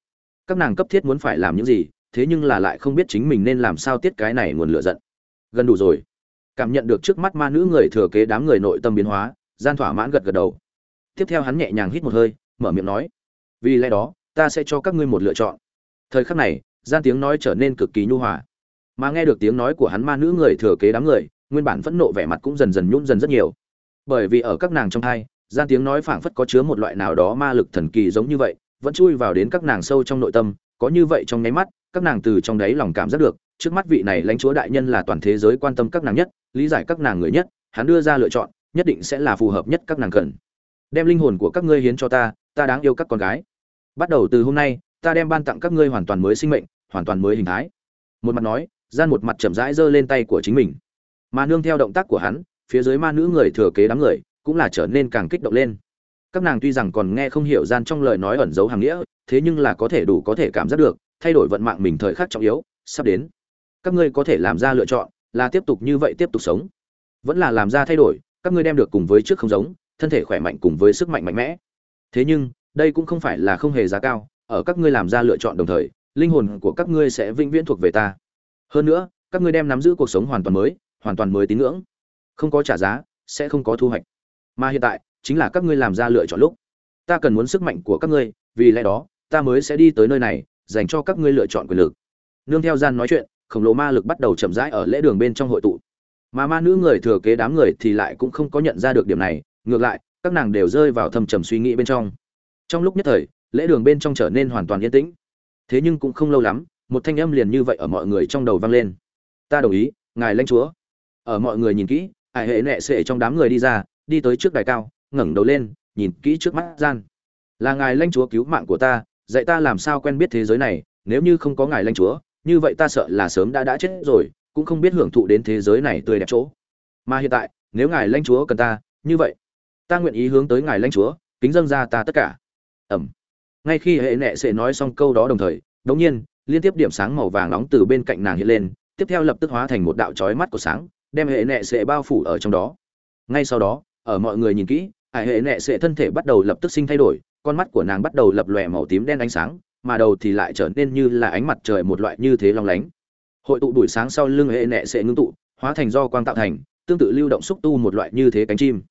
Các nàng cấp thiết muốn phải làm những gì, thế nhưng là lại không biết chính mình nên làm sao tiết cái này nguồn lửa giận. Gần đủ rồi. Cảm nhận được trước mắt ma nữ người thừa kế đám người nội tâm biến hóa, gian thỏa mãn gật gật đầu. Tiếp theo hắn nhẹ nhàng hít một hơi, mở miệng nói, vì lẽ đó, ta sẽ cho các ngươi một lựa chọn. Thời khắc này, gian tiếng nói trở nên cực kỳ nhu hòa mà nghe được tiếng nói của hắn ma nữ người thừa kế đám người, nguyên bản phẫn nộ vẻ mặt cũng dần dần nhún dần rất nhiều. Bởi vì ở các nàng trong hai, gian tiếng nói phảng phất có chứa một loại nào đó ma lực thần kỳ giống như vậy, vẫn chui vào đến các nàng sâu trong nội tâm, có như vậy trong nháy mắt, các nàng từ trong đáy lòng cảm giác được, trước mắt vị này lãnh chúa đại nhân là toàn thế giới quan tâm các nàng nhất, lý giải các nàng người nhất, hắn đưa ra lựa chọn, nhất định sẽ là phù hợp nhất các nàng cần. Đem linh hồn của các ngươi hiến cho ta ta đáng yêu các con gái. Bắt đầu từ hôm nay, ta đem ban tặng các ngươi hoàn toàn mới sinh mệnh, hoàn toàn mới hình thái. Một mặt nói gian một mặt chậm rãi giơ lên tay của chính mình. Mà nương theo động tác của hắn, phía dưới ma nữ người thừa kế đám người, cũng là trở nên càng kích động lên. Các nàng tuy rằng còn nghe không hiểu gian trong lời nói ẩn giấu hàng nghĩa, thế nhưng là có thể đủ có thể cảm giác được, thay đổi vận mạng mình thời khắc trọng yếu, sắp đến. Các ngươi có thể làm ra lựa chọn, là tiếp tục như vậy tiếp tục sống. Vẫn là làm ra thay đổi, các ngươi đem được cùng với trước không giống, thân thể khỏe mạnh cùng với sức mạnh mạnh mẽ. Thế nhưng, đây cũng không phải là không hề giá cao, ở các ngươi làm ra lựa chọn đồng thời, linh hồn của các ngươi sẽ vĩnh viễn thuộc về ta hơn nữa, các ngươi đem nắm giữ cuộc sống hoàn toàn mới, hoàn toàn mới tín ngưỡng. Không có trả giá, sẽ không có thu hoạch. Mà hiện tại, chính là các ngươi làm ra lựa chọn lúc. Ta cần muốn sức mạnh của các ngươi, vì lẽ đó, ta mới sẽ đi tới nơi này, dành cho các ngươi lựa chọn quyền lực. Nương theo gian nói chuyện, khổng lồ ma lực bắt đầu chậm rãi ở lễ đường bên trong hội tụ. Mà ma nữ người thừa kế đám người thì lại cũng không có nhận ra được điểm này, ngược lại, các nàng đều rơi vào thầm trầm suy nghĩ bên trong. Trong lúc nhất thời, lễ đường bên trong trở nên hoàn toàn yên tĩnh. Thế nhưng cũng không lâu lắm một thanh âm liền như vậy ở mọi người trong đầu vang lên. Ta đồng ý, ngài lãnh chúa. Ở mọi người nhìn kỹ ải hệ nệ sệ trong đám người đi ra, đi tới trước đài cao, ngẩng đầu lên, nhìn kỹ trước mắt gian. Là ngài lãnh chúa cứu mạng của ta, dạy ta làm sao quen biết thế giới này, nếu như không có ngài lãnh chúa, như vậy ta sợ là sớm đã đã chết rồi, cũng không biết hưởng thụ đến thế giới này tươi đẹp chỗ. Mà hiện tại, nếu ngài lãnh chúa cần ta, như vậy, ta nguyện ý hướng tới ngài lãnh chúa, kính dâng ra ta tất cả. Ẩm. Ngay khi hệ nệ sẽ nói xong câu đó đồng thời, đống nhiên liên tiếp điểm sáng màu vàng nóng từ bên cạnh nàng hiện lên, tiếp theo lập tức hóa thành một đạo chói mắt của sáng, đem hệ nệ sệ bao phủ ở trong đó. Ngay sau đó, ở mọi người nhìn kỹ hải hệ nệ sệ thân thể bắt đầu lập tức sinh thay đổi, con mắt của nàng bắt đầu lập lòe màu tím đen ánh sáng, mà đầu thì lại trở nên như là ánh mặt trời một loại như thế long lánh. Hội tụ buổi sáng sau lưng hệ nệ sệ ngưng tụ, hóa thành do quang tạo thành, tương tự lưu động xúc tu một loại như thế cánh chim.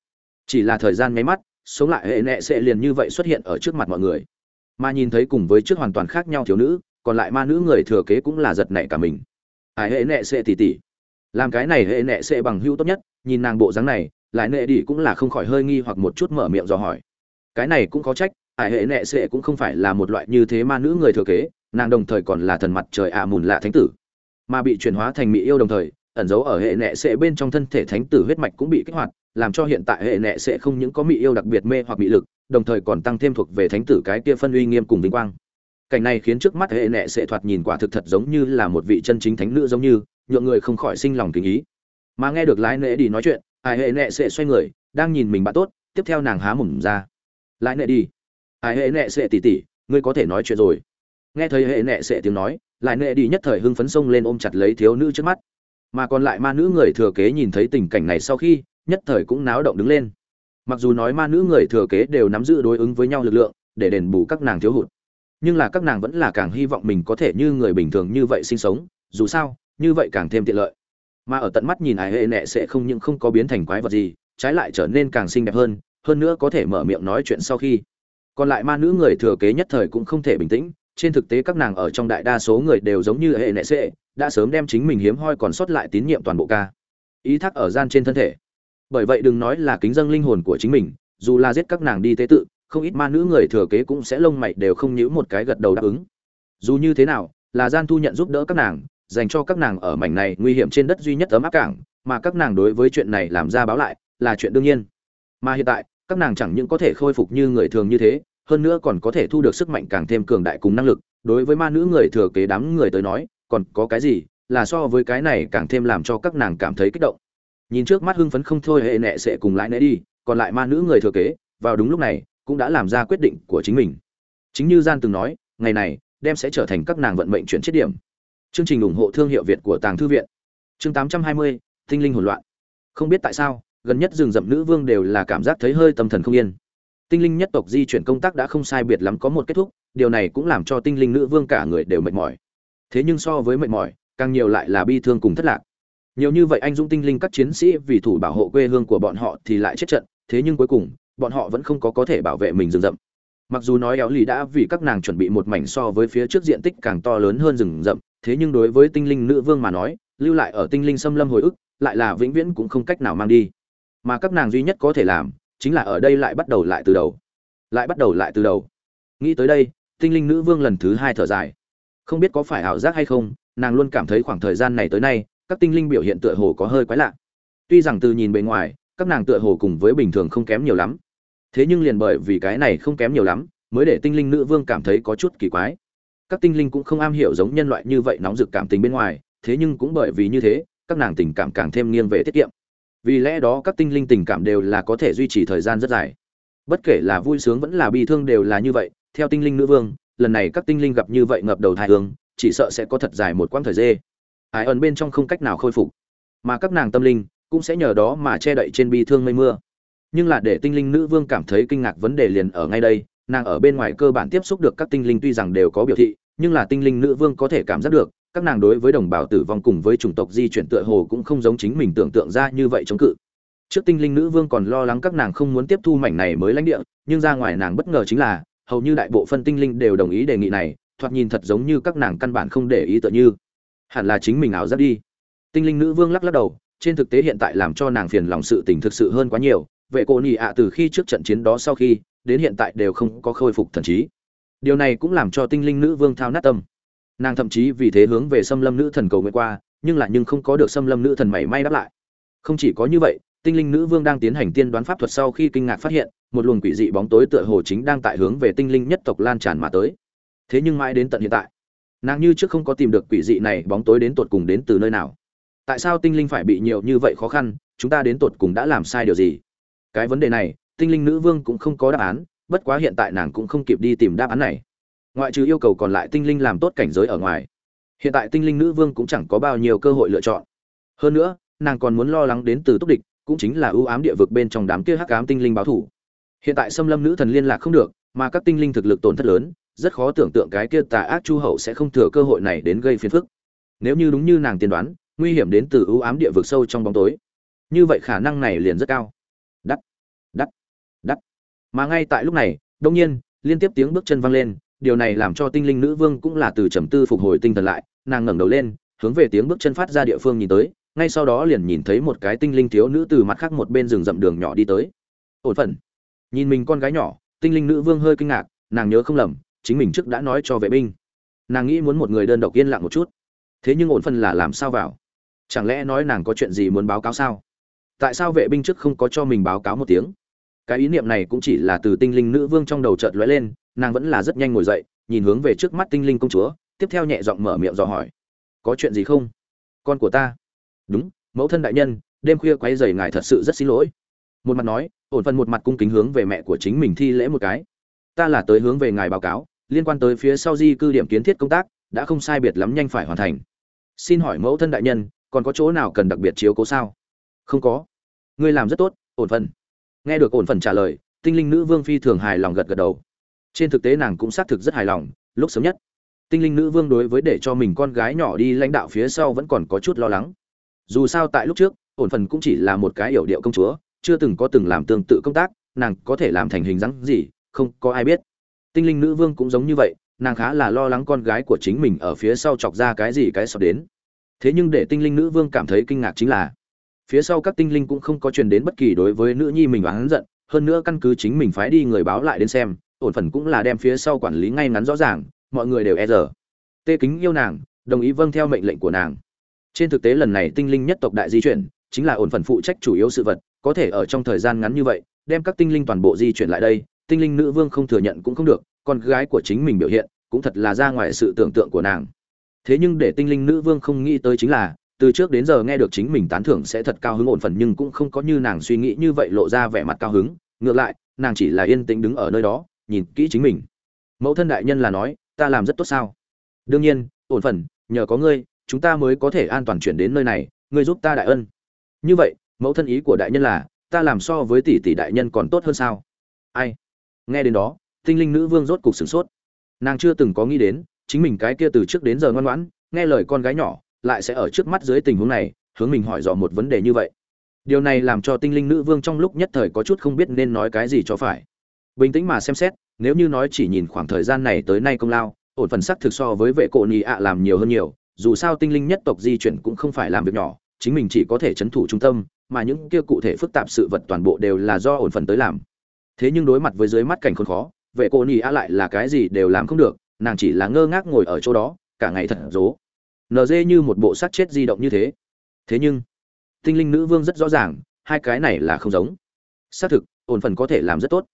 Chỉ là thời gian mấy mắt, sống lại hệ nệ sệ liền như vậy xuất hiện ở trước mặt mọi người. Mà nhìn thấy cùng với trước hoàn toàn khác nhau thiếu nữ còn lại ma nữ người thừa kế cũng là giật nảy cả mình. Ải hệ nệ sẽ tỉ tỉ. Làm cái này hệ nệ sẽ bằng hưu tốt nhất, nhìn nàng bộ dáng này, lại nệ đi cũng là không khỏi hơi nghi hoặc một chút mở miệng dò hỏi. Cái này cũng có trách ải hệ nệ sẽ cũng không phải là một loại như thế ma nữ người thừa kế, nàng đồng thời còn là thần mặt trời ạ mùn lạ thánh tử. Mà bị chuyển hóa thành mỹ yêu đồng thời, ẩn giấu ở hệ nệ sẽ bên trong thân thể thánh tử huyết mạch cũng bị kích hoạt, làm cho hiện tại hệ nệ sẽ không những có mỹ yêu đặc biệt mê hoặc mỹ lực, đồng thời còn tăng thêm thuộc về thánh tử cái kia phân uy nghiêm cùng vinh quang cảnh này khiến trước mắt hệ nệ sẽ thoạt nhìn quả thực thật giống như là một vị chân chính thánh nữ giống như, nhượng người không khỏi sinh lòng kính ý. Mà nghe được lái nệ đi nói chuyện, ai hệ nệ sẽ xoay người, đang nhìn mình bạn tốt, tiếp theo nàng há mồm ra. Lái nệ đi, ai hệ nệ sẽ tỉ tỉ ngươi có thể nói chuyện rồi. Nghe thấy hệ nệ sẽ tiếng nói lại nệ đi nhất thời hưng phấn sông lên ôm chặt lấy thiếu nữ trước mắt. Mà còn lại ma nữ người thừa kế nhìn thấy tình cảnh này sau khi, nhất thời cũng náo động đứng lên. Mặc dù nói ma nữ người thừa kế đều nắm giữ đối ứng với nhau lực lượng, để đền bù các nàng thiếu hụt nhưng là các nàng vẫn là càng hy vọng mình có thể như người bình thường như vậy sinh sống, dù sao, như vậy càng thêm tiện lợi. Mà ở tận mắt nhìn ải hệ nệ sẽ không những không có biến thành quái vật gì, trái lại trở nên càng xinh đẹp hơn hơn nữa có thể mở miệng nói chuyện sau khi. Còn lại ma nữ người thừa kế nhất thời cũng không thể bình tĩnh, trên thực tế các nàng ở trong đại đa số người đều giống như hệ nệ sẽ, đã sớm đem chính mình hiếm hoi còn sót lại tín nhiệm toàn bộ ca. Ý thác ở gian trên thân thể. Bởi vậy đừng nói là kính dâng linh hồn của chính mình, dù là giết các nàng đi tế tự không ít ma nữ người thừa kế cũng sẽ lông mày đều không nhíu một cái gật đầu đáp ứng. Dù như thế nào, là gian thu nhận giúp đỡ các nàng, dành cho các nàng ở mảnh này nguy hiểm trên đất duy nhất ấm áp cảng, mà các nàng đối với chuyện này làm ra báo lại, là chuyện đương nhiên. Mà hiện tại, các nàng chẳng những có thể khôi phục như người thường như thế, hơn nữa còn có thể thu được sức mạnh càng thêm cường đại cùng năng lực. Đối với ma nữ người thừa kế đám người tới nói, còn có cái gì là so với cái này càng thêm làm cho các nàng cảm thấy kích động. Nhìn trước mắt hưng phấn không thôi hệ nệ sẽ cùng lại nệ đi, còn lại ma nữ người thừa kế, vào đúng lúc này cũng đã làm ra quyết định của chính mình. Chính như gian từng nói ngày này đem sẽ trở thành các nàng vận mệnh chuyển chết điểm. Chương trình ủng hộ thương hiệu việt của tàng thư viện. Chương 820, tinh linh hỗn loạn. Không biết tại sao gần nhất rừng rậm nữ vương đều là cảm giác thấy hơi tâm thần không yên. Tinh linh nhất tộc di chuyển công tác đã không sai biệt lắm có một kết thúc điều này cũng làm cho tinh linh nữ vương cả người đều mệt mỏi. Thế nhưng so với mệt mỏi càng nhiều lại là bi thương cùng thất lạc. Nhiều như vậy anh dũng tinh linh các chiến sĩ vì thủ bảo hộ quê hương của bọn họ thì lại chết trận thế nhưng cuối cùng bọn họ vẫn không có có thể bảo vệ mình rừng rậm. Mặc dù nói éo lì đã vì các nàng chuẩn bị một mảnh so với phía trước diện tích càng to lớn hơn rừng rậm, thế nhưng đối với tinh linh nữ vương mà nói, lưu lại ở tinh linh xâm lâm hồi ức, lại là vĩnh viễn cũng không cách nào mang đi. Mà các nàng duy nhất có thể làm, chính là ở đây lại bắt đầu lại từ đầu. Lại bắt đầu lại từ đầu. Nghĩ tới đây, tinh linh nữ vương lần thứ hai thở dài. Không biết có phải ảo giác hay không, nàng luôn cảm thấy khoảng thời gian này tới nay, các tinh linh biểu hiện tựa hồ có hơi quái lạ. Tuy rằng từ nhìn bề ngoài các nàng tựa hồ cùng với bình thường không kém nhiều lắm. Thế nhưng liền bởi vì cái này không kém nhiều lắm, mới để tinh linh nữ vương cảm thấy có chút kỳ quái. Các tinh linh cũng không am hiểu giống nhân loại như vậy nóng rực cảm tình bên ngoài, thế nhưng cũng bởi vì như thế, các nàng tình cảm càng thêm nghiêng về tiết kiệm. Vì lẽ đó các tinh linh tình cảm đều là có thể duy trì thời gian rất dài. Bất kể là vui sướng vẫn là bi thương đều là như vậy, theo tinh linh nữ vương, lần này các tinh linh gặp như vậy ngập đầu thai hương, chỉ sợ sẽ có thật dài một quãng thời dê. Ải ẩn bên trong không cách nào khôi phục. Mà các nàng tâm linh cũng sẽ nhờ đó mà che đậy trên bi thương mây mưa. Nhưng là để tinh linh nữ vương cảm thấy kinh ngạc vấn đề liền ở ngay đây, nàng ở bên ngoài cơ bản tiếp xúc được các tinh linh tuy rằng đều có biểu thị, nhưng là tinh linh nữ vương có thể cảm giác được, các nàng đối với đồng bào tử vong cùng với chủng tộc di chuyển tựa hồ cũng không giống chính mình tưởng tượng ra như vậy chống cự. Trước tinh linh nữ vương còn lo lắng các nàng không muốn tiếp thu mảnh này mới lãnh địa, nhưng ra ngoài nàng bất ngờ chính là, hầu như đại bộ phân tinh linh đều đồng ý đề nghị này, thoạt nhìn thật giống như các nàng căn bản không để ý tựa như. Hẳn là chính mình ảo giác đi. Tinh linh nữ vương lắc lắc đầu trên thực tế hiện tại làm cho nàng phiền lòng sự tình thực sự hơn quá nhiều, vệ cổ nhị ạ từ khi trước trận chiến đó sau khi, đến hiện tại đều không có khôi phục thần trí. Điều này cũng làm cho tinh linh nữ vương thao nát tâm. Nàng thậm chí vì thế hướng về xâm lâm nữ thần cầu nguyện qua, nhưng lại nhưng không có được xâm lâm nữ thần mảy may đáp lại. Không chỉ có như vậy, tinh linh nữ vương đang tiến hành tiên đoán pháp thuật sau khi kinh ngạc phát hiện, một luồng quỷ dị bóng tối tựa hồ chính đang tại hướng về tinh linh nhất tộc lan tràn mà tới. Thế nhưng mãi đến tận hiện tại, nàng như trước không có tìm được quỷ dị này bóng tối đến tột cùng đến từ nơi nào tại sao tinh linh phải bị nhiều như vậy khó khăn, chúng ta đến tột cùng đã làm sai điều gì? Cái vấn đề này, tinh linh nữ vương cũng không có đáp án, bất quá hiện tại nàng cũng không kịp đi tìm đáp án này. Ngoại trừ yêu cầu còn lại tinh linh làm tốt cảnh giới ở ngoài. Hiện tại tinh linh nữ vương cũng chẳng có bao nhiêu cơ hội lựa chọn. Hơn nữa, nàng còn muốn lo lắng đến từ túc địch, cũng chính là ưu ám địa vực bên trong đám kia hắc ám tinh linh báo thủ. Hiện tại xâm lâm nữ thần liên lạc không được, mà các tinh linh thực lực tổn thất lớn, rất khó tưởng tượng cái kia tà ác chu hậu sẽ không thừa cơ hội này đến gây phiền phức. Nếu như đúng như nàng tiên đoán nguy hiểm đến từ ưu ám địa vực sâu trong bóng tối. Như vậy khả năng này liền rất cao. Đắt đắt đắt. Mà ngay tại lúc này đông nhiên, liên tiếp tiếng bước chân vang lên, điều này làm cho tinh linh nữ vương cũng là từ trầm tư phục hồi tinh thần lại, nàng ngẩng đầu lên, hướng về tiếng bước chân phát ra địa phương nhìn tới, ngay sau đó liền nhìn thấy một cái tinh linh thiếu nữ từ mặt khác một bên rừng rậm đường nhỏ đi tới. Ổn phận. Nhìn mình con gái nhỏ, tinh linh nữ vương hơi kinh ngạc, nàng nhớ không lầm, chính mình trước đã nói cho vệ binh. Nàng nghĩ muốn một người đơn độc yên lặng một chút. Thế nhưng ổn phần là làm sao vào? Chẳng lẽ nói nàng có chuyện gì muốn báo cáo sao? Tại sao vệ binh trước không có cho mình báo cáo một tiếng? Cái ý niệm này cũng chỉ là từ tinh linh nữ vương trong đầu chợt lóe lên, nàng vẫn là rất nhanh ngồi dậy, nhìn hướng về trước mắt tinh linh công chúa, tiếp theo nhẹ giọng mở miệng dò hỏi. Có chuyện gì không? Con của ta. Đúng, mẫu thân đại nhân, đêm khuya quấy rầy ngài thật sự rất xin lỗi. Một mặt nói, ổn phần một mặt cung kính hướng về mẹ của chính mình thi lễ một cái. Ta là tới hướng về ngài báo cáo, liên quan tới phía sau di cư điểm kiến thiết công tác, đã không sai biệt lắm nhanh phải hoàn thành. Xin hỏi mẫu thân đại nhân còn có chỗ nào cần đặc biệt chiếu cố sao? Không có. Ngươi làm rất tốt, ổn phần nghe được ổn phần trả lời, tinh linh nữ vương phi thường hài lòng gật gật đầu. Trên thực tế nàng cũng xác thực rất hài lòng, lúc sớm nhất. Tinh linh nữ vương đối với để cho mình con gái nhỏ đi lãnh đạo phía sau vẫn còn có chút lo lắng. Dù sao tại lúc trước, ổn phần cũng chỉ là một cái yểu điệu công chúa, chưa từng có từng làm tương tự công tác, nàng có thể làm thành hình dáng gì, không có ai biết. Tinh linh nữ vương cũng giống như vậy, nàng khá là lo lắng con gái của chính mình ở phía sau chọc ra cái gì cái sọt đến thế nhưng để tinh linh nữ vương cảm thấy kinh ngạc chính là, phía sau các tinh linh cũng không có truyền đến bất kỳ đối với nữ nhi mình oán giận, hơn nữa căn cứ chính mình phái đi người báo lại đến xem, ổn phần cũng là đem phía sau quản lý ngay ngắn rõ ràng, mọi người đều e dở. Tê kính yêu nàng, đồng ý vâng theo mệnh lệnh của nàng. Trên thực tế lần này tinh linh nhất tộc đại di chuyển, chính là ổn phần phụ trách chủ yếu sự vật, có thể ở trong thời gian ngắn như vậy, đem các tinh linh toàn bộ di chuyển lại đây, tinh linh nữ vương không thừa nhận cũng không được, con gái của chính mình biểu hiện, cũng thật là ra ngoài sự tưởng tượng của nàng thế nhưng để tinh linh nữ vương không nghĩ tới chính là, từ trước đến giờ nghe được chính mình tán thưởng sẽ thật cao hứng ổn phần nhưng cũng không có như nàng suy nghĩ như vậy lộ ra vẻ mặt cao hứng. Ngược lại, nàng chỉ là yên tĩnh đứng ở nơi đó, nhìn kỹ chính mình. Mẫu thân đại nhân là nói, ta làm rất tốt sao? Đương nhiên, ổn phần nhờ có ngươi, chúng ta mới có thể an toàn chuyển đến nơi này, ngươi giúp ta đại ân. Như vậy, mẫu thân ý của đại nhân là, ta làm so với tỷ tỷ đại nhân còn tốt hơn sao? Ai? Nghe đến đó, tinh linh nữ vương rốt cục sửng sốt. Nàng chưa từng có nghĩ đến chính mình cái kia từ trước đến giờ ngoan ngoãn, nghe lời con gái nhỏ, lại sẽ ở trước mắt dưới tình huống này, hướng mình hỏi dò một vấn đề như vậy. Điều này làm cho tinh linh nữ vương trong lúc nhất thời có chút không biết nên nói cái gì cho phải. Bình tĩnh mà xem xét, nếu như nói chỉ nhìn khoảng thời gian này tới nay công lao, ổn phần sắc thực so với vệ cổ nhị ạ làm nhiều hơn nhiều, dù sao tinh linh nhất tộc di chuyển cũng không phải làm việc nhỏ, chính mình chỉ có thể chấn thủ trung tâm, mà những kia cụ thể phức tạp sự vật toàn bộ đều là do ổn phần tới làm. Thế nhưng đối mặt với dưới mắt cảnh khốn khó, vệ cổ nhị ạ lại là cái gì đều làm không được nàng chỉ là ngơ ngác ngồi ở chỗ đó, cả ngày thật dố nd như một bộ xác chết di động như thế. Thế nhưng, tinh linh nữ vương rất rõ ràng, hai cái này là không giống. Xác thực, ổn phần có thể làm rất tốt.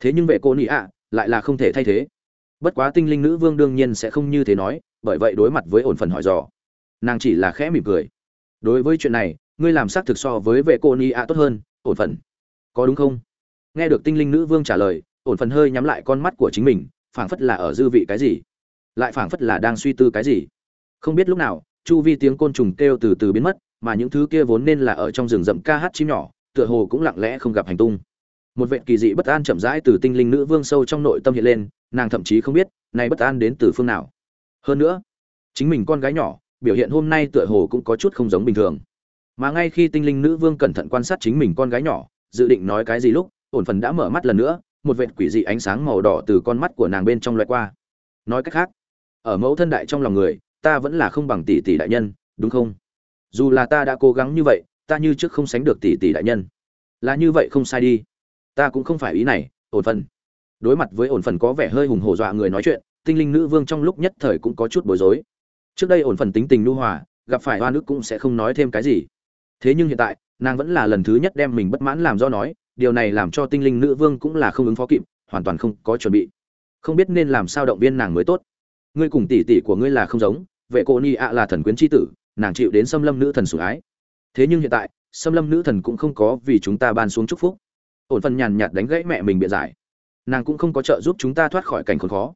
Thế nhưng vệ cô nị ạ, lại là không thể thay thế. Bất quá tinh linh nữ vương đương nhiên sẽ không như thế nói, bởi vậy đối mặt với ổn phần hỏi dò. Nàng chỉ là khẽ mỉm cười. Đối với chuyện này, ngươi làm xác thực so với vệ cô nị ạ tốt hơn, ổn phần. Có đúng không? Nghe được tinh linh nữ vương trả lời, ổn phần hơi nhắm lại con mắt của chính mình phảng phất là ở dư vị cái gì, lại phảng phất là đang suy tư cái gì. Không biết lúc nào, chu vi tiếng côn trùng kêu từ từ biến mất, mà những thứ kia vốn nên là ở trong rừng rậm ca hát chim nhỏ, tựa hồ cũng lặng lẽ không gặp hành tung. Một vệ kỳ dị bất an chậm rãi từ tinh linh nữ vương sâu trong nội tâm hiện lên, nàng thậm chí không biết nay bất an đến từ phương nào. Hơn nữa, chính mình con gái nhỏ, biểu hiện hôm nay tựa hồ cũng có chút không giống bình thường. Mà ngay khi tinh linh nữ vương cẩn thận quan sát chính mình con gái nhỏ, dự định nói cái gì lúc, ổn phần đã mở mắt lần nữa một vệt quỷ dị ánh sáng màu đỏ từ con mắt của nàng bên trong loại qua. Nói cách khác, ở mẫu thân đại trong lòng người, ta vẫn là không bằng tỷ tỷ đại nhân, đúng không? Dù là ta đã cố gắng như vậy, ta như trước không sánh được tỷ tỷ đại nhân. Là như vậy không sai đi. Ta cũng không phải ý này, ổn phần đối mặt với ổn phần có vẻ hơi hùng hổ dọa người nói chuyện, tinh linh nữ vương trong lúc nhất thời cũng có chút bối rối. Trước đây ổn phần tính tình nu hòa, gặp phải hoa nước cũng sẽ không nói thêm cái gì. Thế nhưng hiện tại, nàng vẫn là lần thứ nhất đem mình bất mãn làm do nói điều này làm cho tinh linh nữ vương cũng là không ứng phó kịp, hoàn toàn không có chuẩn bị. Không biết nên làm sao động viên nàng mới tốt. Ngươi cùng tỷ tỷ của ngươi là không giống, vệ cô ni ạ là thần quyến tri tử, nàng chịu đến xâm lâm nữ thần sủng ái. Thế nhưng hiện tại, xâm lâm nữ thần cũng không có vì chúng ta ban xuống chúc phúc. Ổn phần nhàn nhạt đánh gãy mẹ mình biện giải. Nàng cũng không có trợ giúp chúng ta thoát khỏi cảnh khốn khó.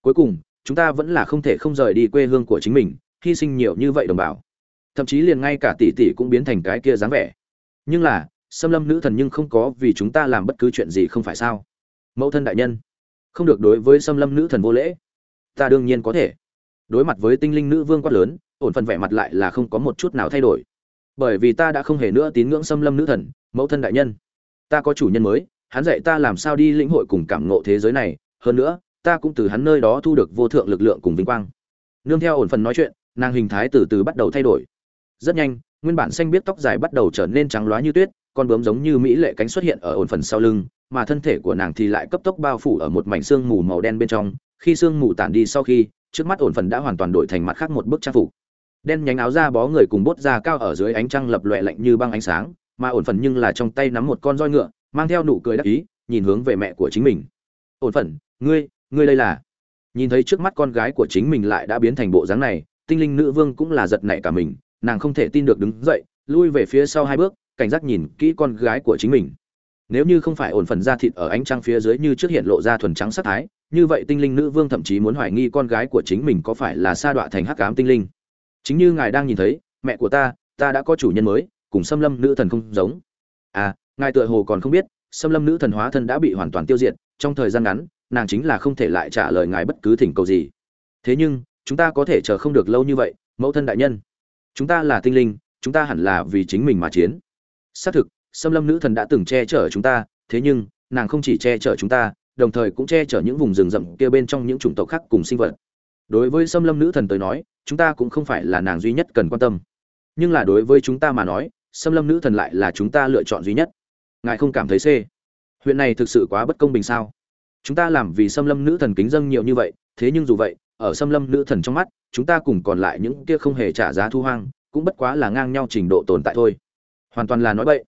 Cuối cùng, chúng ta vẫn là không thể không rời đi quê hương của chính mình, hy sinh nhiều như vậy đồng bào. Thậm chí liền ngay cả tỷ tỷ cũng biến thành cái kia dáng vẻ. Nhưng là xâm lâm nữ thần nhưng không có vì chúng ta làm bất cứ chuyện gì không phải sao? Mẫu thân đại nhân, không được đối với xâm lâm nữ thần vô lễ. Ta đương nhiên có thể. Đối mặt với tinh linh nữ vương quát lớn, ổn phần vẻ mặt lại là không có một chút nào thay đổi. Bởi vì ta đã không hề nữa tín ngưỡng xâm lâm nữ thần, mẫu thân đại nhân. Ta có chủ nhân mới, hắn dạy ta làm sao đi lĩnh hội cùng cảm ngộ thế giới này. Hơn nữa, ta cũng từ hắn nơi đó thu được vô thượng lực lượng cùng vinh quang. Nương theo ổn phần nói chuyện, nàng hình thái từ từ bắt đầu thay đổi. Rất nhanh, nguyên bản xanh biết tóc dài bắt đầu trở nên trắng loá như tuyết con bướm giống như mỹ lệ cánh xuất hiện ở ổn phần sau lưng, mà thân thể của nàng thì lại cấp tốc bao phủ ở một mảnh xương mù màu đen bên trong. Khi xương mù tản đi sau khi, trước mắt ổn phần đã hoàn toàn đổi thành mặt khác một bức trang phục. Đen nhánh áo da bó người cùng bốt da cao ở dưới ánh trăng lập loẹ lạnh như băng ánh sáng, mà ổn phần nhưng là trong tay nắm một con roi ngựa, mang theo nụ cười đắc ý, nhìn hướng về mẹ của chính mình. Ổn phần, ngươi ngươi đây là? Nhìn thấy trước mắt con gái của chính mình lại đã biến thành bộ dáng này, tinh linh nữ vương cũng là giật nảy cả mình, nàng không thể tin được đứng dậy, lui về phía sau hai bước cảnh giác nhìn kỹ con gái của chính mình. Nếu như không phải ổn phần da thịt ở ánh trăng phía dưới như trước hiện lộ ra thuần trắng sắc thái, như vậy tinh linh nữ vương thậm chí muốn hoài nghi con gái của chính mình có phải là sa đọa thành hắc ám tinh linh. Chính như ngài đang nhìn thấy, mẹ của ta ta đã có chủ nhân mới, cùng xâm lâm nữ thần không giống. À ngài tựa hồ còn không biết, xâm lâm nữ thần hóa thân đã bị hoàn toàn tiêu diệt, trong thời gian ngắn, nàng chính là không thể lại trả lời ngài bất cứ thỉnh cầu gì. Thế nhưng, chúng ta có thể chờ không được lâu như vậy, mẫu thân đại nhân. Chúng ta là tinh linh, chúng ta hẳn là vì chính mình mà chiến xác thực xâm lâm nữ thần đã từng che chở chúng ta, thế nhưng, nàng không chỉ che chở chúng ta, đồng thời cũng che chở những vùng rừng rậm kia bên trong những chủng tộc khác cùng sinh vật. Đối với xâm lâm nữ thần tới nói, chúng ta cũng không phải là nàng duy nhất cần quan tâm. Nhưng là đối với chúng ta mà nói xâm lâm nữ thần lại là chúng ta lựa chọn duy nhất. Ngài không cảm thấy c huyện này thực sự quá bất công bình sao? Chúng ta làm vì xâm lâm nữ thần kính dâng nhiều như vậy, thế nhưng dù vậy, ở xâm lâm nữ thần trong mắt, chúng ta cùng còn lại những kia không hề trả giá thu hoang, cũng bất quá là ngang nhau trình độ tồn tại thôi hoàn toàn là nói bậy.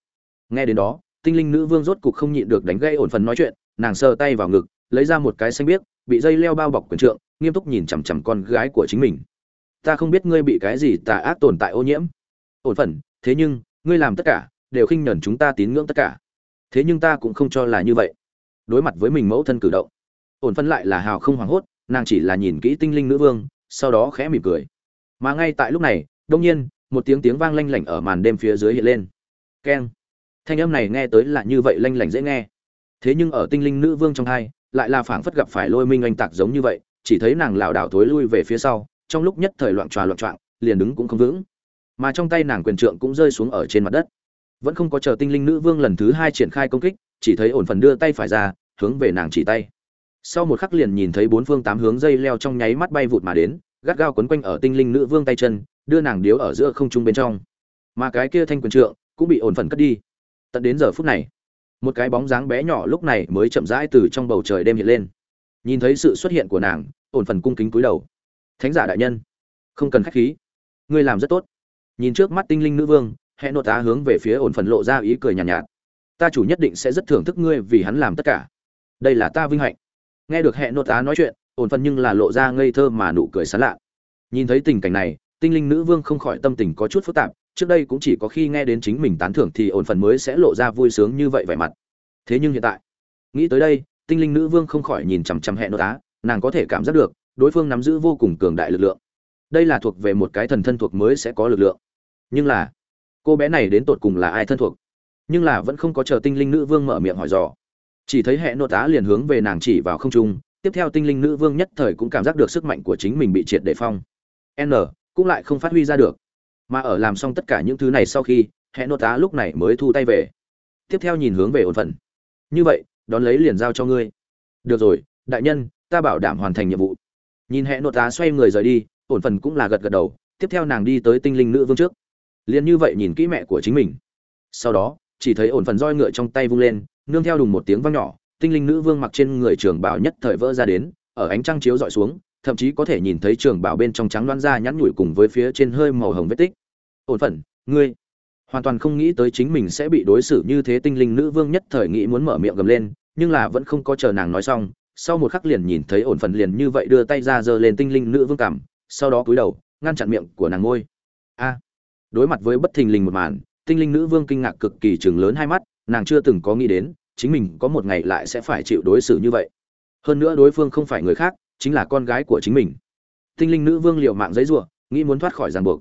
Nghe đến đó, tinh linh nữ vương rốt cục không nhịn được đánh gây ổn phần nói chuyện, nàng sờ tay vào ngực, lấy ra một cái xanh biếc, bị dây leo bao bọc quần trượng, nghiêm túc nhìn chằm chằm con gái của chính mình. Ta không biết ngươi bị cái gì tà ác tồn tại ô nhiễm. Ổn phần, thế nhưng, ngươi làm tất cả, đều khinh nhẫn chúng ta tín ngưỡng tất cả. Thế nhưng ta cũng không cho là như vậy. Đối mặt với mình mẫu thân cử động, ổn phân lại là hào không hoảng hốt, nàng chỉ là nhìn kỹ tinh linh nữ vương, sau đó khẽ mỉm cười. Mà ngay tại lúc này đông nhiên một tiếng tiếng vang lanh lảnh ở màn đêm phía dưới hiện lên. Keng. Thanh âm này nghe tới là như vậy lanh lảnh dễ nghe. Thế nhưng ở tinh linh nữ vương trong hai, lại là phảng phất gặp phải lôi minh oanh tạc giống như vậy, chỉ thấy nàng lảo đảo thối lui về phía sau, trong lúc nhất thời loạn tròa loạn trọng liền đứng cũng không vững. Mà trong tay nàng quyền trượng cũng rơi xuống ở trên mặt đất. Vẫn không có chờ tinh linh nữ vương lần thứ hai triển khai công kích, chỉ thấy ổn phần đưa tay phải ra, hướng về nàng chỉ tay. Sau một khắc liền nhìn thấy bốn phương tám hướng dây leo trong nháy mắt bay vụt mà đến, gắt gao quấn quanh ở tinh linh nữ vương tay chân đưa nàng điếu ở giữa không trung bên trong. Mà cái kia thanh quyền trượng cũng bị ổn phần cất đi. Tận đến giờ phút này một cái bóng dáng bé nhỏ lúc này mới chậm rãi từ trong bầu trời đêm hiện lên. Nhìn thấy sự xuất hiện của nàng ổn phần cung kính cúi đầu. Thánh giả đại nhân không cần khách khí. Ngươi làm rất tốt. Nhìn trước mắt tinh linh nữ vương hẹn nội tá hướng về phía ổn phần lộ ra ý cười nhàn nhạt, nhạt. Ta chủ nhất định sẽ rất thưởng thức ngươi vì hắn làm tất cả. Đây là ta vinh hạnh. Nghe được hẹn nội tá nói chuyện ổn phần nhưng là lộ ra ngây thơ mà nụ cười sán lạ. Nhìn thấy tình cảnh này tinh linh nữ vương không khỏi tâm tình có chút phức tạp, trước đây cũng chỉ có khi nghe đến chính mình tán thưởng thì ổn phần mới sẽ lộ ra vui sướng như vậy vẻ mặt. Thế nhưng hiện tại, nghĩ tới đây, tinh linh nữ vương không khỏi nhìn chằm chằm hẹn nội tá, nàng có thể cảm giác được, đối phương nắm giữ vô cùng cường đại lực lượng. Đây là thuộc về một cái thần thân thuộc mới sẽ có lực lượng. Nhưng là, cô bé này đến tột cùng là ai thân thuộc? Nhưng là vẫn không có chờ tinh linh nữ vương mở miệng hỏi dò. Chỉ thấy hệ nội tá liền hướng về nàng chỉ vào không trung, tiếp theo tinh linh nữ vương nhất thời cũng cảm giác được sức mạnh của chính mình bị triệt để phong. N cũng lại không phát huy ra được. Mà ở làm xong tất cả những thứ này sau khi hệ nô tá lúc này mới thu tay về. Tiếp theo nhìn hướng về ổn phận. Như vậy, đón lấy liền giao cho ngươi. Được rồi, đại nhân, ta bảo đảm hoàn thành nhiệm vụ. Nhìn hệ nô tá xoay người rời đi, ổn phần cũng là gật gật đầu, tiếp theo nàng đi tới tinh linh nữ vương trước. Liền như vậy nhìn kỹ mẹ của chính mình. Sau đó, chỉ thấy ổn phần roi ngựa trong tay vung lên, nương theo đùng một tiếng vang nhỏ, tinh linh nữ vương mặc trên người trường bảo nhất thời vỡ ra đến, ở ánh trăng chiếu dọi xuống thậm chí có thể nhìn thấy trường bảo bên trong trắng loan da nhắn nhủi cùng với phía trên hơi màu hồng vết tích. Ổn phận, ngươi. Hoàn toàn không nghĩ tới chính mình sẽ bị đối xử như thế tinh linh nữ vương nhất thời nghĩ muốn mở miệng gầm lên, nhưng là vẫn không có chờ nàng nói xong, sau một khắc liền nhìn thấy ổn phận liền như vậy đưa tay ra giơ lên tinh linh nữ vương cảm sau đó cúi đầu, ngăn chặn miệng của nàng ngôi. A. Đối mặt với bất thình lình một màn, tinh linh nữ vương kinh ngạc cực kỳ chừng lớn hai mắt, nàng chưa từng có nghĩ đến, chính mình có một ngày lại sẽ phải chịu đối xử như vậy. Hơn nữa đối phương không phải người khác chính là con gái của chính mình. Tinh linh nữ vương liều mạng giấy ruộng nghĩ muốn thoát khỏi ràng buộc.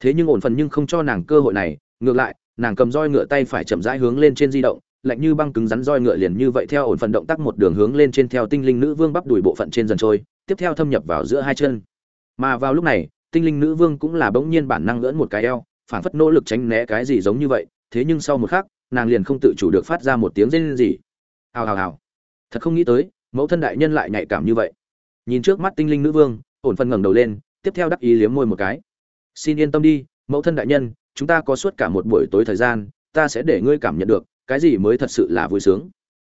Thế nhưng ổn phần nhưng không cho nàng cơ hội này, ngược lại, nàng cầm roi ngựa tay phải chậm rãi hướng lên trên di động, lạnh như băng cứng rắn roi ngựa liền như vậy theo ổn phần động tác một đường hướng lên trên theo tinh linh nữ vương bắp đùi bộ phận trên dần trôi, tiếp theo thâm nhập vào giữa hai chân. Mà vào lúc này, tinh linh nữ vương cũng là bỗng nhiên bản năng lỡn một cái eo, phản phất nỗ lực tránh né cái gì giống như vậy, thế nhưng sau một khắc, nàng liền không tự chủ được phát ra một tiếng rên rỉ. hào hào hào. Thật không nghĩ tới, mẫu thân đại nhân lại nhạy cảm như vậy nhìn trước mắt tinh linh nữ vương ổn phân ngẩng đầu lên tiếp theo đắc ý liếm môi một cái. Xin yên tâm đi mẫu thân đại nhân chúng ta có suốt cả một buổi tối thời gian ta sẽ để ngươi cảm nhận được cái gì mới thật sự là vui sướng.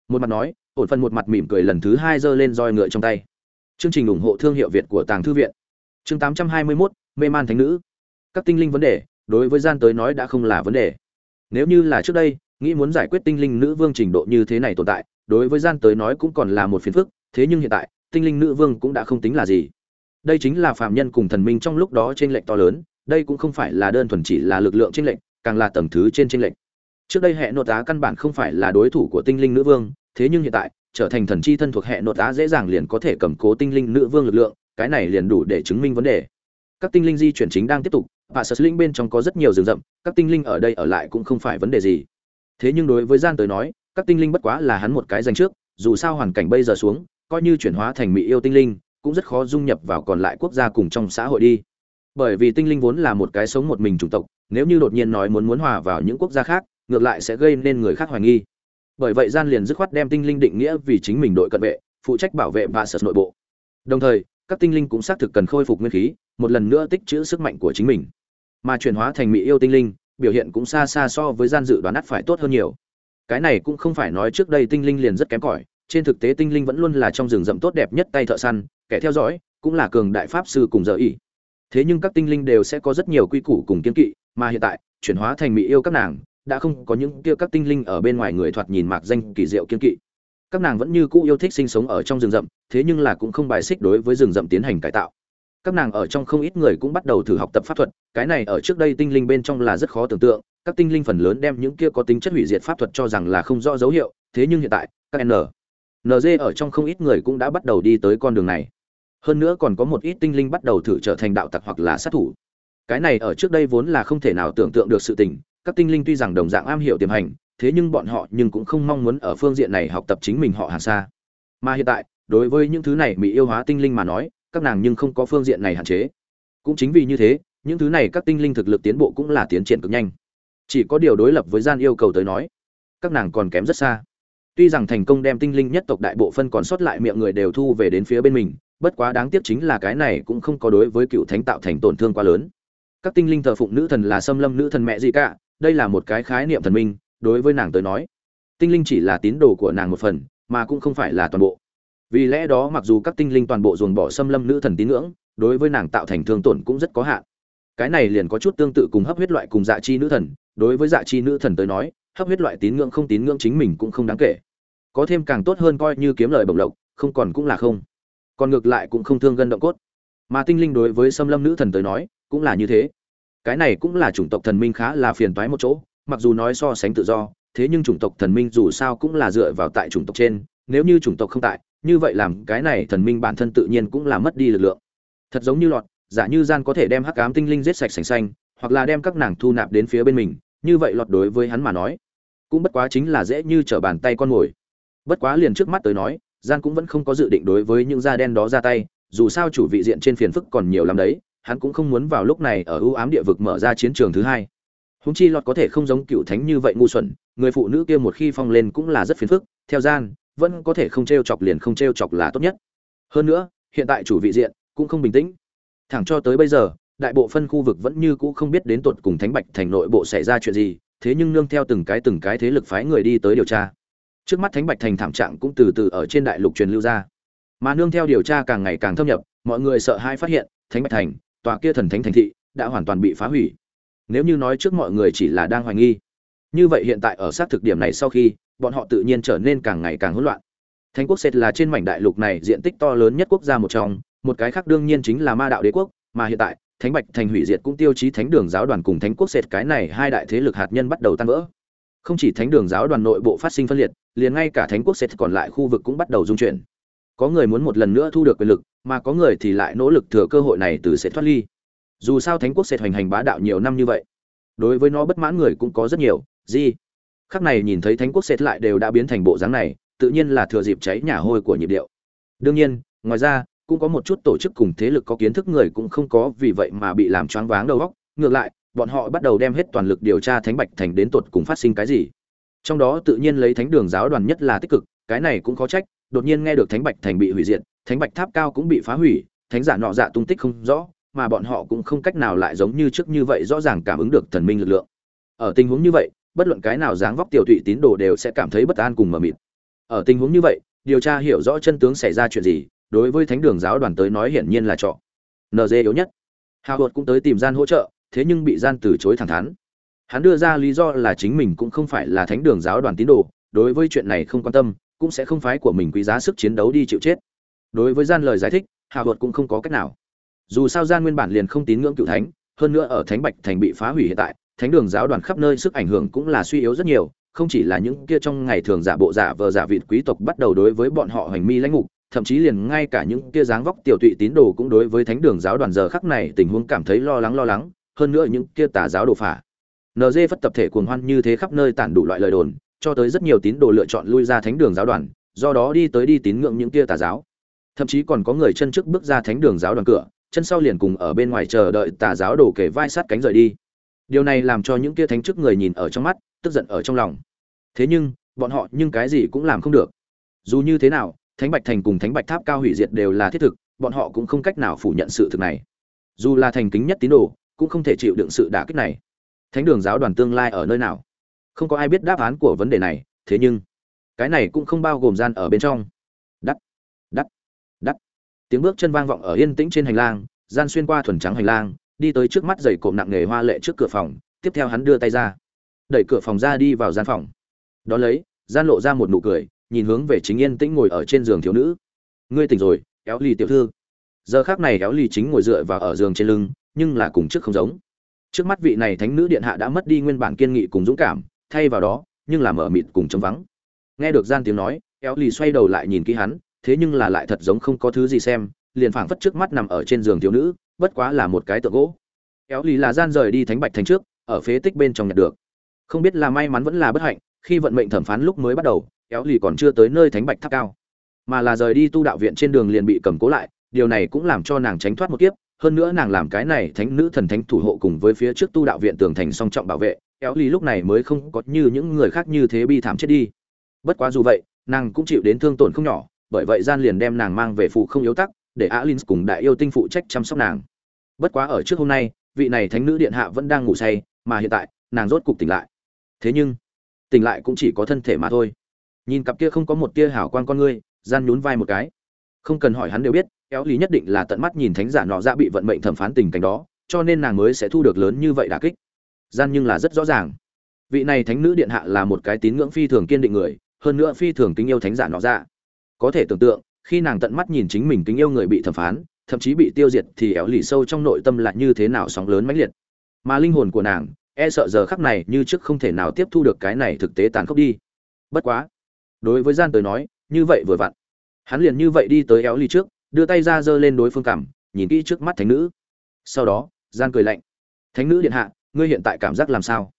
Một mặt nói ổn phân một mặt mỉm cười lần thứ hai giơ lên roi ngựa trong tay. Chương trình ủng hộ thương hiệu việt của tàng thư viện. Chương 821, mê man thánh nữ. Các tinh linh vấn đề đối với gian tới nói đã không là vấn đề. Nếu như là trước đây nghĩ muốn giải quyết tinh linh nữ vương trình độ như thế này tồn tại đối với gian tới nói cũng còn là một phiền phức thế nhưng hiện tại tinh linh nữ vương cũng đã không tính là gì. Đây chính là phạm nhân cùng thần minh trong lúc đó trên lệnh to lớn, đây cũng không phải là đơn thuần chỉ là lực lượng trên lệnh càng là tầng thứ trên trên lệnh trước đây hệ nội tá căn bản không phải là đối thủ của tinh linh nữ vương, thế nhưng hiện tại, trở thành thần chi thân thuộc hệ nội tá dễ dàng liền có thể cầm cố tinh linh nữ vương lực lượng, cái này liền đủ để chứng minh vấn đề. Các tinh linh di chuyển chính đang tiếp tục, và sở linh bên trong có rất nhiều rừng rậm, các tinh linh ở đây ở lại cũng không phải vấn đề gì. Thế nhưng đối với gian tới nói, các tinh linh bất quá là hắn một cái danh trước, dù sao hoàn cảnh bây giờ xuống coi như chuyển hóa thành mỹ yêu tinh linh, cũng rất khó dung nhập vào còn lại quốc gia cùng trong xã hội đi. Bởi vì tinh linh vốn là một cái sống một mình chủng tộc, nếu như đột nhiên nói muốn muốn hòa vào những quốc gia khác, ngược lại sẽ gây nên người khác hoài nghi. Bởi vậy gian liền dứt khoát đem tinh linh định nghĩa vì chính mình đội cận vệ, phụ trách bảo vệ và sở nội bộ. Đồng thời, các tinh linh cũng xác thực cần khôi phục nguyên khí, một lần nữa tích trữ sức mạnh của chính mình. Mà chuyển hóa thành mỹ yêu tinh linh, biểu hiện cũng xa xa so với gian dự đoán ắt phải tốt hơn nhiều. Cái này cũng không phải nói trước đây tinh linh liền rất kém cỏi trên thực tế tinh linh vẫn luôn là trong rừng rậm tốt đẹp nhất tay thợ săn, kẻ theo dõi cũng là cường đại pháp sư cùng giờ ý thế nhưng các tinh linh đều sẽ có rất nhiều quy củ cùng kiên kỵ, mà hiện tại, chuyển hóa thành mỹ yêu các nàng, đã không có những kia các tinh linh ở bên ngoài người thoạt nhìn mạc danh kỳ diệu kiên kỵ. Các nàng vẫn như cũ yêu thích sinh sống ở trong rừng rậm, thế nhưng là cũng không bài xích đối với rừng rậm tiến hành cải tạo. Các nàng ở trong không ít người cũng bắt đầu thử học tập pháp thuật, cái này ở trước đây tinh linh bên trong là rất khó tưởng tượng, các tinh linh phần lớn đem những kia có tính chất hủy diệt pháp thuật cho rằng là không rõ dấu hiệu, thế nhưng hiện tại, các n Ng ở trong không ít người cũng đã bắt đầu đi tới con đường này. Hơn nữa còn có một ít tinh linh bắt đầu thử trở thành đạo tặc hoặc là sát thủ. Cái này ở trước đây vốn là không thể nào tưởng tượng được sự tình, các tinh linh tuy rằng đồng dạng am hiểu tiềm hành, thế nhưng bọn họ nhưng cũng không mong muốn ở phương diện này học tập chính mình họ hàng xa mà hiện tại, đối với những thứ này mỹ yêu hóa tinh linh mà nói, các nàng nhưng không có phương diện này hạn chế. Cũng chính vì như thế, những thứ này các tinh linh thực lực tiến bộ cũng là tiến triển cực nhanh. Chỉ có điều đối lập với gian yêu cầu tới nói, các nàng còn kém rất xa tuy rằng thành công đem tinh linh nhất tộc đại bộ phân còn sót lại miệng người đều thu về đến phía bên mình, bất quá đáng tiếc chính là cái này cũng không có đối với cựu thánh tạo thành tổn thương quá lớn. Các tinh linh thờ phụng nữ thần là xâm lâm nữ thần mẹ gì cả đây là một cái khái niệm thần minh, đối với nàng tới nói, tinh linh chỉ là tín đồ của nàng một phần, mà cũng không phải là toàn bộ. Vì lẽ đó mặc dù các tinh linh toàn bộ dồn bỏ xâm lâm nữ thần tín ngưỡng, đối với nàng tạo thành thương tổn cũng rất có hạn. Cái này liền có chút tương tự cùng hấp huyết loại cùng dạ chi nữ thần, đối với dạ chi nữ thần tới nói hấp huyết loại tín ngưỡng không tín ngưỡng chính mình cũng không đáng kể. Có thêm càng tốt hơn coi như kiếm lời bổng lộc, không còn cũng là không. Còn ngược lại cũng không thương gân động cốt. Mà tinh linh đối với xâm lâm nữ thần tới nói, cũng là như thế. Cái này cũng là chủng tộc thần minh khá là phiền toái một chỗ, mặc dù nói so sánh tự do, thế nhưng chủng tộc thần minh dù sao cũng là dựa vào tại chủng tộc trên, nếu như chủng tộc không tại, như vậy làm cái này thần minh bản thân tự nhiên cũng là mất đi lực lượng. Thật giống như lọt, giả như gian có thể đem hắc ám tinh linh giết sạch sành xanh, hoặc là đem các nàng thu nạp đến phía bên mình, như vậy lọt đối với hắn mà nói cũng bất quá chính là dễ như trở bàn tay con mồi. Bất quá liền trước mắt tới nói, gian cũng vẫn không có dự định đối với những da đen đó ra tay, dù sao chủ vị diện trên phiền phức còn nhiều lắm đấy, hắn cũng không muốn vào lúc này ở ưu ám địa vực mở ra chiến trường thứ hai. Húng chi lọt có thể không giống cựu thánh như vậy ngu xuẩn, người phụ nữ kia một khi phong lên cũng là rất phiền phức, theo gian, vẫn có thể không t r e o chọc liền không t r e o chọc là tốt nhất. Hơn nữa, hiện tại chủ vị diện cũng không bình tĩnh. Thẳng cho tới bây giờ, đại bộ phân khu vực vẫn như cũ không biết đến tuột cùng thánh bạch thành nội bộ xảy ra chuyện gì thế nhưng nương theo từng cái từng cái thế lực phái người đi tới điều tra. Trước mắt thánh bạch thành thảm trạng cũng từ từ ở trên đại lục truyền lưu ra. Mà nương theo điều tra càng ngày càng thâm nhập, mọi người sợ hai phát hiện, thánh bạch thành, tòa kia thần thánh thành thị, đã hoàn toàn bị phá hủy. Nếu như nói trước mọi người chỉ là đang hoài nghi, như vậy hiện tại ở sát thực điểm này sau khi, bọn họ tự nhiên trở nên càng ngày càng hỗn loạn. Thánh quốc sệt là trên mảnh đại lục này diện tích to lớn nhất quốc gia một trong, một cái khác đương nhiên chính là ma đạo đế quốc, mà hiện tại thánh bạch thành hủy diệt cũng tiêu chí thánh đường giáo đoàn cùng thánh quốc sệt cái này hai đại thế lực hạt nhân bắt đầu tan vỡ. Không chỉ thánh đường giáo đoàn nội bộ phát sinh phân liệt, liền ngay cả thánh quốc sệt còn lại khu vực cũng bắt đầu dung chuyển. Có người muốn một lần nữa thu được quyền lực, mà có người thì lại nỗ lực thừa cơ hội này từ sẽ thoát ly. Dù sao thánh quốc sệt hoành hành bá đạo nhiều năm như vậy, đối với nó bất mãn người cũng có rất nhiều, gì? Khắc này nhìn thấy thánh quốc sệt lại đều đã biến thành bộ dáng này, tự nhiên là thừa dịp cháy nhà hôi của nhịp điệu. Đương nhiên, ngoài ra cũng có một chút tổ chức cùng thế lực có kiến thức người cũng không có vì vậy mà bị làm choáng váng đầu óc. Ngược lại, bọn họ bắt đầu đem hết toàn lực điều tra thánh bạch thành đến tột cùng phát sinh cái gì. Trong đó tự nhiên lấy thánh đường giáo đoàn nhất là tích cực, cái này cũng có trách, đột nhiên nghe được thánh bạch thành bị hủy diệt, thánh bạch tháp cao cũng bị phá hủy, thánh giả nọ dạ tung tích không rõ, mà bọn họ cũng không cách nào lại giống như trước như vậy rõ ràng cảm ứng được thần minh lực lượng. Ở tình huống như vậy, bất luận cái nào dáng vóc tiểu thụy tín đồ đều sẽ cảm thấy bất an cùng mờ mịt. Ở tình huống như vậy, điều tra hiểu rõ chân tướng xảy ra chuyện gì đối với thánh đường giáo đoàn tới nói hiển nhiên là trọ. Nd yếu nhất. Hào hột cũng tới tìm gian hỗ trợ, thế nhưng bị gian từ chối thẳng thắn. Hắn đưa ra lý do là chính mình cũng không phải là thánh đường giáo đoàn tín đồ, đối với chuyện này không quan tâm, cũng sẽ không phái của mình quý giá sức chiến đấu đi chịu chết. Đối với gian lời giải thích, hào hột cũng không có cách nào. Dù sao gian nguyên bản liền không tín ngưỡng cựu thánh, hơn nữa ở thánh bạch thành bị phá hủy hiện tại, thánh đường giáo đoàn khắp nơi sức ảnh hưởng cũng là suy yếu rất nhiều, không chỉ là những kia trong ngày thường giả bộ giả vờ giả vịt quý tộc bắt đầu đối với bọn họ hành mi lãnh ngục thậm chí liền ngay cả những kia dáng vóc tiểu tụy tín đồ cũng đối với thánh đường giáo đoàn giờ khắc này tình huống cảm thấy lo lắng lo lắng, hơn nữa những kia tà giáo đồ phả. Nd phất tập thể cuồng hoan như thế khắp nơi tản đủ loại lời đồn, cho tới rất nhiều tín đồ lựa chọn lui ra thánh đường giáo đoàn, do đó đi tới đi tín ngưỡng những kia tà giáo. Thậm chí còn có người chân trước bước ra thánh đường giáo đoàn cửa, chân sau liền cùng ở bên ngoài chờ đợi tà giáo đồ kể vai sát cánh rời đi. Điều này làm cho những kia thánh chức người nhìn ở trong mắt, tức giận ở trong lòng. Thế nhưng, bọn họ nhưng cái gì cũng làm không được. Dù như thế nào thánh bạch thành cùng thánh bạch tháp cao hủy diệt đều là thiết thực, bọn họ cũng không cách nào phủ nhận sự thực này. Dù là thành kính nhất tín đồ, cũng không thể chịu đựng sự đả kích này. Thánh đường giáo đoàn tương lai ở nơi nào? Không có ai biết đáp án của vấn đề này, thế nhưng, cái này cũng không bao gồm gian ở bên trong. Đắt đắt đắt. Tiếng bước chân vang vọng ở yên tĩnh trên hành lang, gian xuyên qua thuần trắng hành lang, đi tới trước mắt giày cộm nặng nghề hoa lệ trước cửa phòng, tiếp theo hắn đưa tay ra. Đẩy cửa phòng ra đi vào gian phòng. Đón lấy, gian lộ ra một nụ cười nhìn hướng về chính yên tĩnh ngồi ở trên giường thiếu nữ. Ngươi tỉnh rồi éo lì tiểu thư. Giờ khác này éo lì chính ngồi dựa vào ở giường trên lưng, nhưng là cùng trước không giống. Trước mắt vị này thánh nữ điện hạ đã mất đi nguyên bản kiên nghị cùng dũng cảm, thay vào đó, nhưng là mở mịt cùng trống vắng. Nghe được gian tiếng nói éo lì xoay đầu lại nhìn kỹ hắn, thế nhưng là lại thật giống không có thứ gì xem, liền phảng phất trước mắt nằm ở trên giường thiếu nữ, bất quá là một cái tượng gỗ. Éo lì là gian rời đi thánh bạch thành trước, ở phế tích bên trong nhặt được. Không biết là may mắn vẫn là bất hạnh, khi vận mệnh thẩm phán lúc mới bắt đầu éo lì còn chưa tới nơi thánh bạch tháp cao. Mà là rời đi tu đạo viện trên đường liền bị cầm cố lại, điều này cũng làm cho nàng tránh thoát một kiếp. Hơn nữa nàng làm cái này thánh nữ thần thánh thủ hộ cùng với phía trước tu đạo viện tường thành song trọng bảo vệ éo lì lúc này mới không có như những người khác như thế bi thảm chết đi. Bất quá dù vậy, nàng cũng chịu đến thương tổn không nhỏ, bởi vậy gian liền đem nàng mang về phụ không yếu tắc, để alin cùng đại yêu tinh phụ trách chăm sóc nàng. Bất quá ở trước hôm nay, vị này thánh nữ điện hạ vẫn đang ngủ say, mà hiện tại, nàng rốt cục tỉnh lại. Thế nhưng, tỉnh lại cũng chỉ có thân thể mà thôi nhìn cặp kia không có một tia hảo quan con ngươi, gian nhún vai một cái. Không cần hỏi hắn đều biết, kéo lý nhất định là tận mắt nhìn thánh giả nọ ra bị vận mệnh thẩm phán tình cảnh đó, cho nên nàng mới sẽ thu được lớn như vậy đả kích. Gian nhưng là rất rõ ràng. Vị này thánh nữ điện hạ là một cái tín ngưỡng phi thường kiên định người, hơn nữa phi thường kính yêu thánh giả nọ ra có thể tưởng tượng, khi nàng tận mắt nhìn chính mình kính yêu người bị thẩm phán, thậm chí bị tiêu diệt thì éo lì sâu trong nội tâm lại như thế nào sóng lớn mãnh liệt. Mà linh hồn của nàng e sợ giờ khắc này như trước không thể nào tiếp thu được cái này thực tế tàn khốc đi. Bất quá đối với gian tới nói, như vậy vừa vặn. Hắn liền như vậy đi tới éo ly trước, đưa tay ra giơ lên đối phương cảm nhìn kỹ trước mắt thánh nữ. Sau đó, gian cười lạnh. Thánh nữ điện hạ, ngươi hiện tại cảm giác làm sao?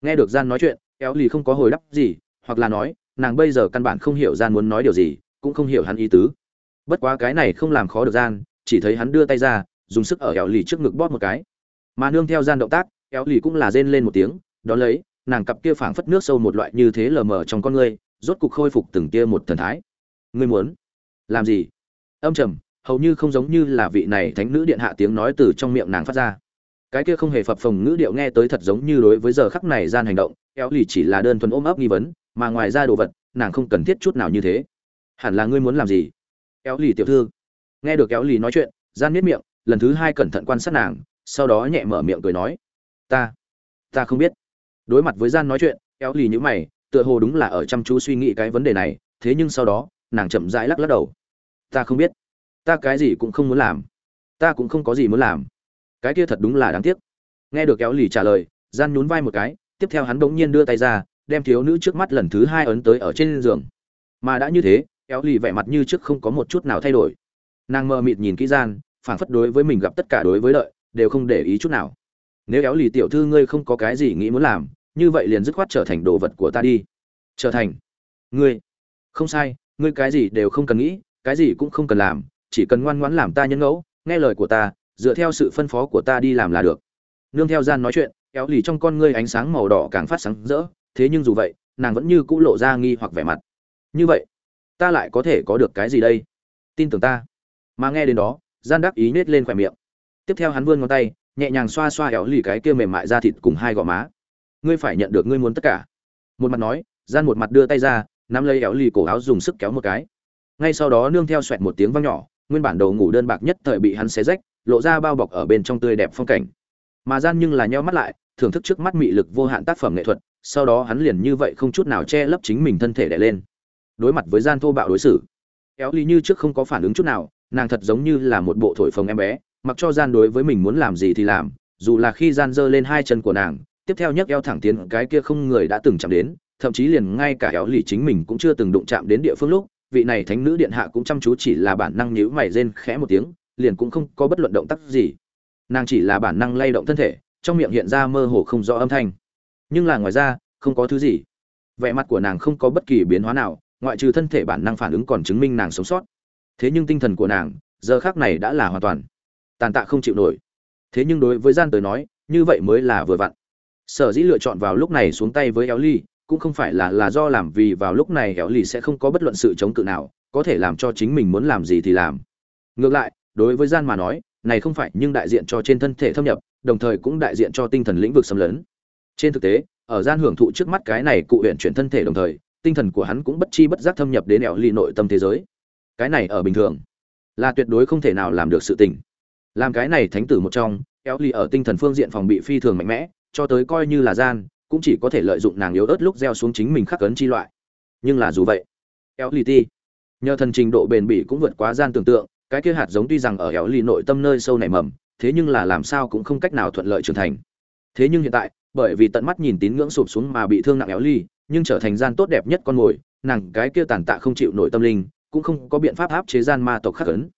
Nghe được gian nói chuyện, éo ly không có hồi đáp gì, hoặc là nói, nàng bây giờ căn bản không hiểu gian muốn nói điều gì, cũng không hiểu hắn ý tứ. Bất quá cái này không làm khó được gian, chỉ thấy hắn đưa tay ra, dùng sức ở éo lì trước ngực bóp một cái. Mà nương theo gian động tác, éo lì cũng là rên lên một tiếng đó lấy, nàng cặp kia phảng phất nước sâu một loại như thế lờ mờ trong con ngươi rốt cục khôi phục từng tia một thần thái. Ngươi muốn? Làm gì? Âm trầm, hầu như không giống như là vị này thánh nữ điện hạ tiếng nói từ trong miệng nàng phát ra. Cái kia không hề phập phồng ngữ điệu nghe tới thật giống như đối với giờ khắc này gian hành động, kéo lì chỉ là đơn thuần ôm ấp nghi vấn, mà ngoài ra đồ vật, nàng không cần thiết chút nào như thế. Hẳn là ngươi muốn làm gì? Kéo lì tiểu thư. Nghe được kéo lì nói chuyện, gian miết miệng, lần thứ hai cẩn thận quan sát nàng, sau đó nhẹ mở miệng cười nói. Ta ta không biết. Đối mặt với gian nói chuyện, kéo lì như mày tựa hồ đúng là ở chăm chú suy nghĩ cái vấn đề này, thế nhưng sau đó, nàng chậm rãi lắc lắc đầu. Ta không biết. Ta cái gì cũng không muốn làm. Ta cũng không có gì muốn làm. Cái kia thật đúng là đáng tiếc. Nghe được kéo lì trả lời, gian nhún vai một cái, tiếp theo hắn bỗng nhiên đưa tay ra, đem thiếu nữ trước mắt lần thứ hai ấn tới ở trên giường. Mà đã như thế, kéo lì vẻ mặt như trước không có một chút nào thay đổi. Nàng mơ mịt nhìn kỹ gian, phảng phất đối với mình gặp tất cả đối với lợi, đều không để ý chút nào. Nếu kéo lì tiểu thư ngươi không có cái gì nghĩ muốn làm như vậy liền dứt khoát trở thành đồ vật của ta đi. Trở thành. Ngươi. Không sai, ngươi cái gì đều không cần nghĩ, cái gì cũng không cần làm, chỉ cần ngoan ngoãn làm ta nhân ngẫu, nghe lời của ta, dựa theo sự phân phó của ta đi làm là được. Nương theo gian nói chuyện, kéo lì trong con ngươi ánh sáng màu đỏ càng phát sáng rỡ, thế nhưng dù vậy, nàng vẫn như cũ lộ ra nghi hoặc vẻ mặt. Như vậy, ta lại có thể có được cái gì đây? Tin tưởng ta. Mà nghe đến đó, gian đắc ý nết lên khỏe miệng. Tiếp theo hắn vươn ngón tay, nhẹ nhàng xoa xoa éo lì cái kia mềm mại ra thịt cùng hai gò má ngươi phải nhận được ngươi muốn tất cả. Một mặt nói, gian một mặt đưa tay ra, nắm lấy éo lì cổ áo dùng sức kéo một cái. Ngay sau đó nương theo xoẹt một tiếng vang nhỏ, nguyên bản đầu ngủ đơn bạc nhất thời bị hắn xé rách, lộ ra bao bọc ở bên trong tươi đẹp phong cảnh. Mà gian nhưng là nheo mắt lại, thưởng thức trước mắt mị lực vô hạn tác phẩm nghệ thuật, sau đó hắn liền như vậy không chút nào che lấp chính mình thân thể đẻ lên. Đối mặt với gian thô bạo đối xử éo ly như trước không có phản ứng chút nào, nàng thật giống như là một bộ thổi phồng em bé, mặc cho gian đối với mình muốn làm gì thì làm, dù là khi gian giơ lên hai chân của nàng tiếp theo nhấc eo thẳng tiến cái kia không người đã từng chạm đến, thậm chí liền ngay cả éo lì chính mình cũng chưa từng đụng chạm đến địa phương lúc, vị này thánh nữ điện hạ cũng chăm chú chỉ là bản năng nhíu mày rên khẽ một tiếng, liền cũng không có bất luận động tác gì. Nàng chỉ là bản năng lay động thân thể, trong miệng hiện ra mơ hồ không rõ âm thanh. Nhưng là ngoài ra, không có thứ gì. Vẻ mặt của nàng không có bất kỳ biến hóa nào, ngoại trừ thân thể bản năng phản ứng còn chứng minh nàng sống sót. Thế nhưng tinh thần của nàng, giờ khác này đã là hoàn toàn tàn tạ không chịu nổi. Thế nhưng đối với gian tới nói, như vậy mới là vừa vặn sở dĩ lựa chọn vào lúc này xuống tay với éo ly cũng không phải là là do làm vì vào lúc này éo ly sẽ không có bất luận sự chống cự nào, có thể làm cho chính mình muốn làm gì thì làm. Ngược lại, đối với gian mà nói, này không phải nhưng đại diện cho trên thân thể thâm nhập, đồng thời cũng đại diện cho tinh thần lĩnh vực xâm lấn. Trên thực tế, ở gian hưởng thụ trước mắt cái này cụ huyện chuyển thân thể đồng thời, tinh thần của hắn cũng bất chi bất giác thâm nhập đến éo ly nội tâm thế giới. Cái này ở bình thường, là tuyệt đối không thể nào làm được sự tình. Làm cái này thánh tử một trong éo ly ở tinh thần phương diện phòng bị phi thường mạnh mẽ cho tới coi như là gian, cũng chỉ có thể lợi dụng nàng yếu ớt lúc gieo xuống chính mình khắc cấn chi loại. Nhưng là dù vậy éo ly ti, nhờ thần trình độ bền bỉ cũng vượt quá gian tưởng tượng, cái kia hạt giống tuy rằng ở éo ly nội tâm nơi sâu nảy mầm, thế nhưng là làm sao cũng không cách nào thuận lợi trưởng thành. Thế nhưng hiện tại, bởi vì tận mắt nhìn tín ngưỡng sụp xuống mà bị thương nặng éo ly nhưng trở thành gian tốt đẹp nhất con mồi, nàng cái kia tàn tạ không chịu nổi tâm linh, cũng không có biện pháp áp chế gian ma tộc khắc ấn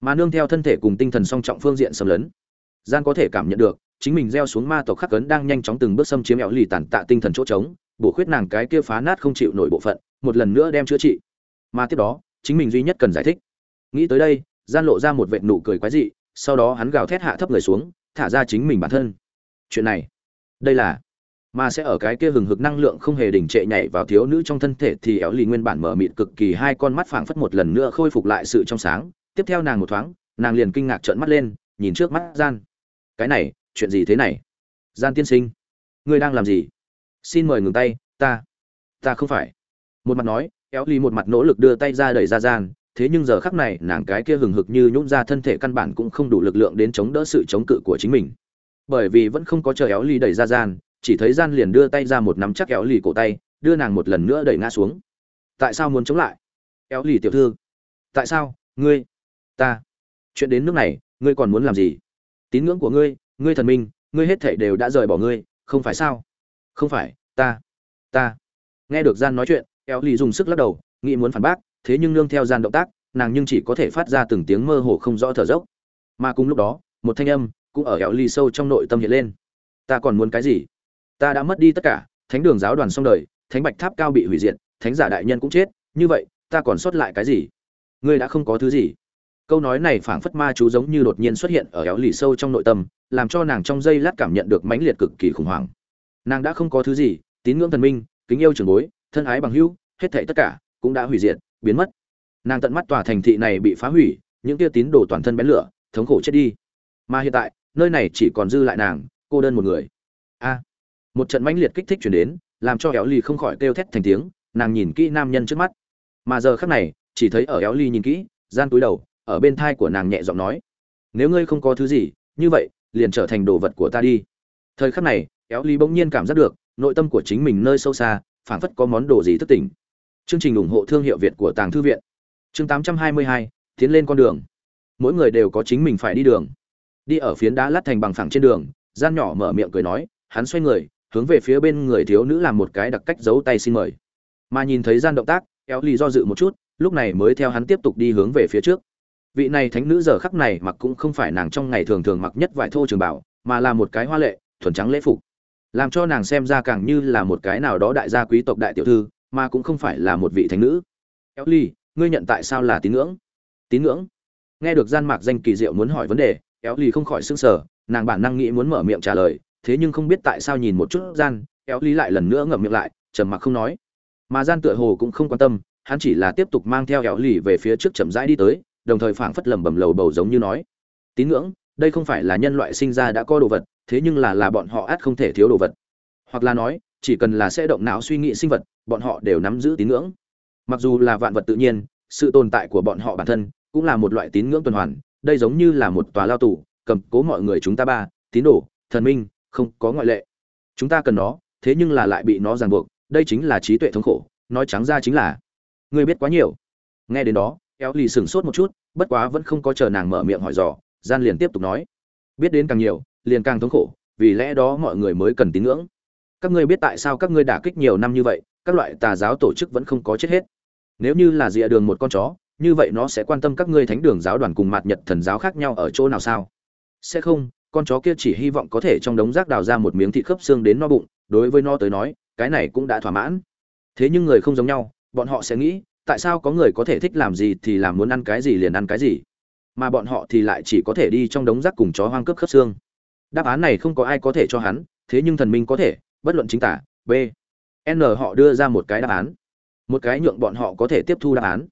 mà nương theo thân thể cùng tinh thần song trọng phương diện xâm lấn, gian có thể cảm nhận được chính mình gieo xuống ma tộc khắc cấn đang nhanh chóng từng bước xâm chiếm éo lì tàn tạ tinh thần chỗ trống, bổ khuyết nàng cái kia phá nát không chịu nổi bộ phận, một lần nữa đem chữa trị. Mà tiếp đó, chính mình duy nhất cần giải thích. Nghĩ tới đây, gian lộ ra một vệt nụ cười quái dị, sau đó hắn gào thét hạ thấp người xuống, thả ra chính mình bản thân. Chuyện này, đây là, mà sẽ ở cái kia hừng hực năng lượng không hề đình trệ nhảy vào thiếu nữ trong thân thể thì éo lì nguyên bản mở mịt cực kỳ hai con mắt phảng phất một lần nữa khôi phục lại sự trong sáng. Tiếp theo nàng một thoáng, nàng liền kinh ngạc trợn mắt lên, nhìn trước mắt gian. Cái này chuyện gì thế này? Gian tiên sinh, ngươi đang làm gì? Xin mời ngừng tay, ta ta không phải. Một mặt nói éo lì một mặt nỗ lực đưa tay ra đẩy ra gian, thế nhưng giờ khắc này, nàng cái kia hừng hực như nhũn ra thân thể căn bản cũng không đủ lực lượng đến chống đỡ sự chống cự của chính mình. Bởi vì vẫn không có chờ éo lì đẩy ra gian, chỉ thấy gian liền đưa tay ra một nắm chắc éo lì cổ tay, đưa nàng một lần nữa đẩy ngã xuống. Tại sao muốn chống lại? Éo lì tiểu thư, tại sao? Ngươi, ta. Chuyện đến nước này, ngươi còn muốn làm gì? Tín ngưỡng của ngươi ngươi thần minh, ngươi hết thảy đều đã rời bỏ ngươi, không phải sao? Không phải, ta ta. Nghe được gian nói chuyện eo lì dùng sức lắc đầu, nghĩ muốn phản bác, thế nhưng nương theo gian động tác, nàng nhưng chỉ có thể phát ra từng tiếng mơ hồ không rõ thở dốc. Mà cùng lúc đó, một thanh âm cũng ở eo lì sâu trong nội tâm hiện lên. Ta còn muốn cái gì? Ta đã mất đi tất cả, thánh đường giáo đoàn xong đời, thánh bạch tháp cao bị hủy diệt, thánh giả đại nhân cũng chết, như vậy, ta còn sót lại cái gì? Ngươi đã không có thứ gì. Câu nói này phảng phất ma chú giống như đột nhiên xuất hiện ở éo lì sâu trong nội tâm làm cho nàng trong giây lát cảm nhận được mãnh liệt cực kỳ khủng hoảng. Nàng đã không có thứ gì, tín ngưỡng thần minh, kính yêu trường bối, thân ái bằng hữu, hết thảy tất cả cũng đã hủy diệt, biến mất. Nàng tận mắt tòa thành thị này bị phá hủy, những tia tín đồ toàn thân bén lửa, thống khổ chết đi. Mà hiện tại, nơi này chỉ còn dư lại nàng, cô đơn một người. A! Một trận mãnh liệt kích thích chuyển đến, làm cho éo ly không khỏi kêu thét thành tiếng, nàng nhìn kỹ nam nhân trước mắt. Mà giờ khác này, chỉ thấy ở éo ly nhìn kỹ, gian túi đầu, ở bên thai của nàng nhẹ giọng nói, nếu ngươi không có thứ gì, như vậy liền trở thành đồ vật của ta đi. Thời khắc này éo ly bỗng nhiên cảm giác được nội tâm của chính mình nơi sâu xa phảng phất có món đồ gì thức tỉnh. Chương trình ủng hộ thương hiệu việt của tàng thư viện. Chương 822, tiến lên con đường. Mỗi người đều có chính mình phải đi đường. Đi ở phiến đá lát thành bằng phẳng trên đường gian nhỏ mở miệng cười nói hắn xoay người hướng về phía bên người thiếu nữ làm một cái đặc cách giấu tay xin mời. Mà nhìn thấy gian động tác éo ly do dự một chút lúc này mới theo hắn tiếp tục đi hướng về phía trước vị này thánh nữ giờ khắc này mặc cũng không phải nàng trong ngày thường thường mặc nhất vải thô trường bảo, mà là một cái hoa lệ, thuần trắng lễ phục. Làm cho nàng xem ra càng như là một cái nào đó đại gia quý tộc đại tiểu thư, mà cũng không phải là một vị thánh nữ. Éo ly ngươi nhận tại sao là tín ngưỡng? Tín ngưỡng? Nghe được gian mạc danh kỳ diệu muốn hỏi vấn đề éo ly không khỏi s ư n g sở nàng bản năng nghĩ muốn mở miệng trả lời, thế nhưng không biết tại sao nhìn một chút gian éo ly lại lần nữa ngậm miệng lại, trầm mặc không nói. Mà gian tựa hồ cũng không quan tâm, hắn chỉ là tiếp tục mang theo éo ly về phía trước chậm rãi đi tới đồng thời phảng phất lầm bầm lầu bầu giống như nói, tín ngưỡng, đây không phải là nhân loại sinh ra đã có đồ vật, thế nhưng là là bọn họ át không thể thiếu đồ vật. Hoặc là nói, chỉ cần là sẽ động não suy nghĩ sinh vật, bọn họ đều nắm giữ tín ngưỡng. Mặc dù là vạn vật tự nhiên, sự tồn tại của bọn họ bản thân cũng là một loại tín ngưỡng tuần hoàn, đây giống như là một tòa lao tù, cầm cố mọi người chúng ta ba, tín đồ, thần minh, không có ngoại lệ. Chúng ta cần nó, thế nhưng là lại bị nó ràng buộc, đây chính là trí tuệ thống khổ, nói trắng ra chính là. Ngươi biết quá nhiều. Nghe đến đó eo lì sửng sốt một chút bất quá vẫn không có chờ nàng mở miệng hỏi dò, gian liền tiếp tục nói. Biết đến càng nhiều, liền càng thống khổ, vì lẽ đó mọi người mới cần tín ngưỡng. Các ngươi biết tại sao các ngươi đả kích nhiều năm như vậy, các loại tà giáo tổ chức vẫn không có chết hết. Nếu như là dịa đường một con chó, như vậy nó sẽ quan tâm các ngươi thánh đường giáo đoàn cùng mặt nhật thần giáo khác nhau ở chỗ nào sao? Sẽ không, con chó kia chỉ hy vọng có thể trong đống rác đào ra một miếng thịt khớp xương đến no bụng, đối với nó tới nói, cái này cũng đã thỏa mãn. Thế nhưng người không giống nhau, bọn họ sẽ nghĩ tại sao có người có thể thích làm gì thì làm muốn ăn cái gì liền ăn cái gì? Mà bọn họ thì lại chỉ có thể đi trong đống rác cùng chó hoang cướp khớp xương. Đáp án này không có ai có thể cho hắn, thế nhưng thần minh có thể, bất luận chính tả, b. N họ đưa ra một cái đáp án. Một cái nhượng bọn họ có thể tiếp thu đáp án.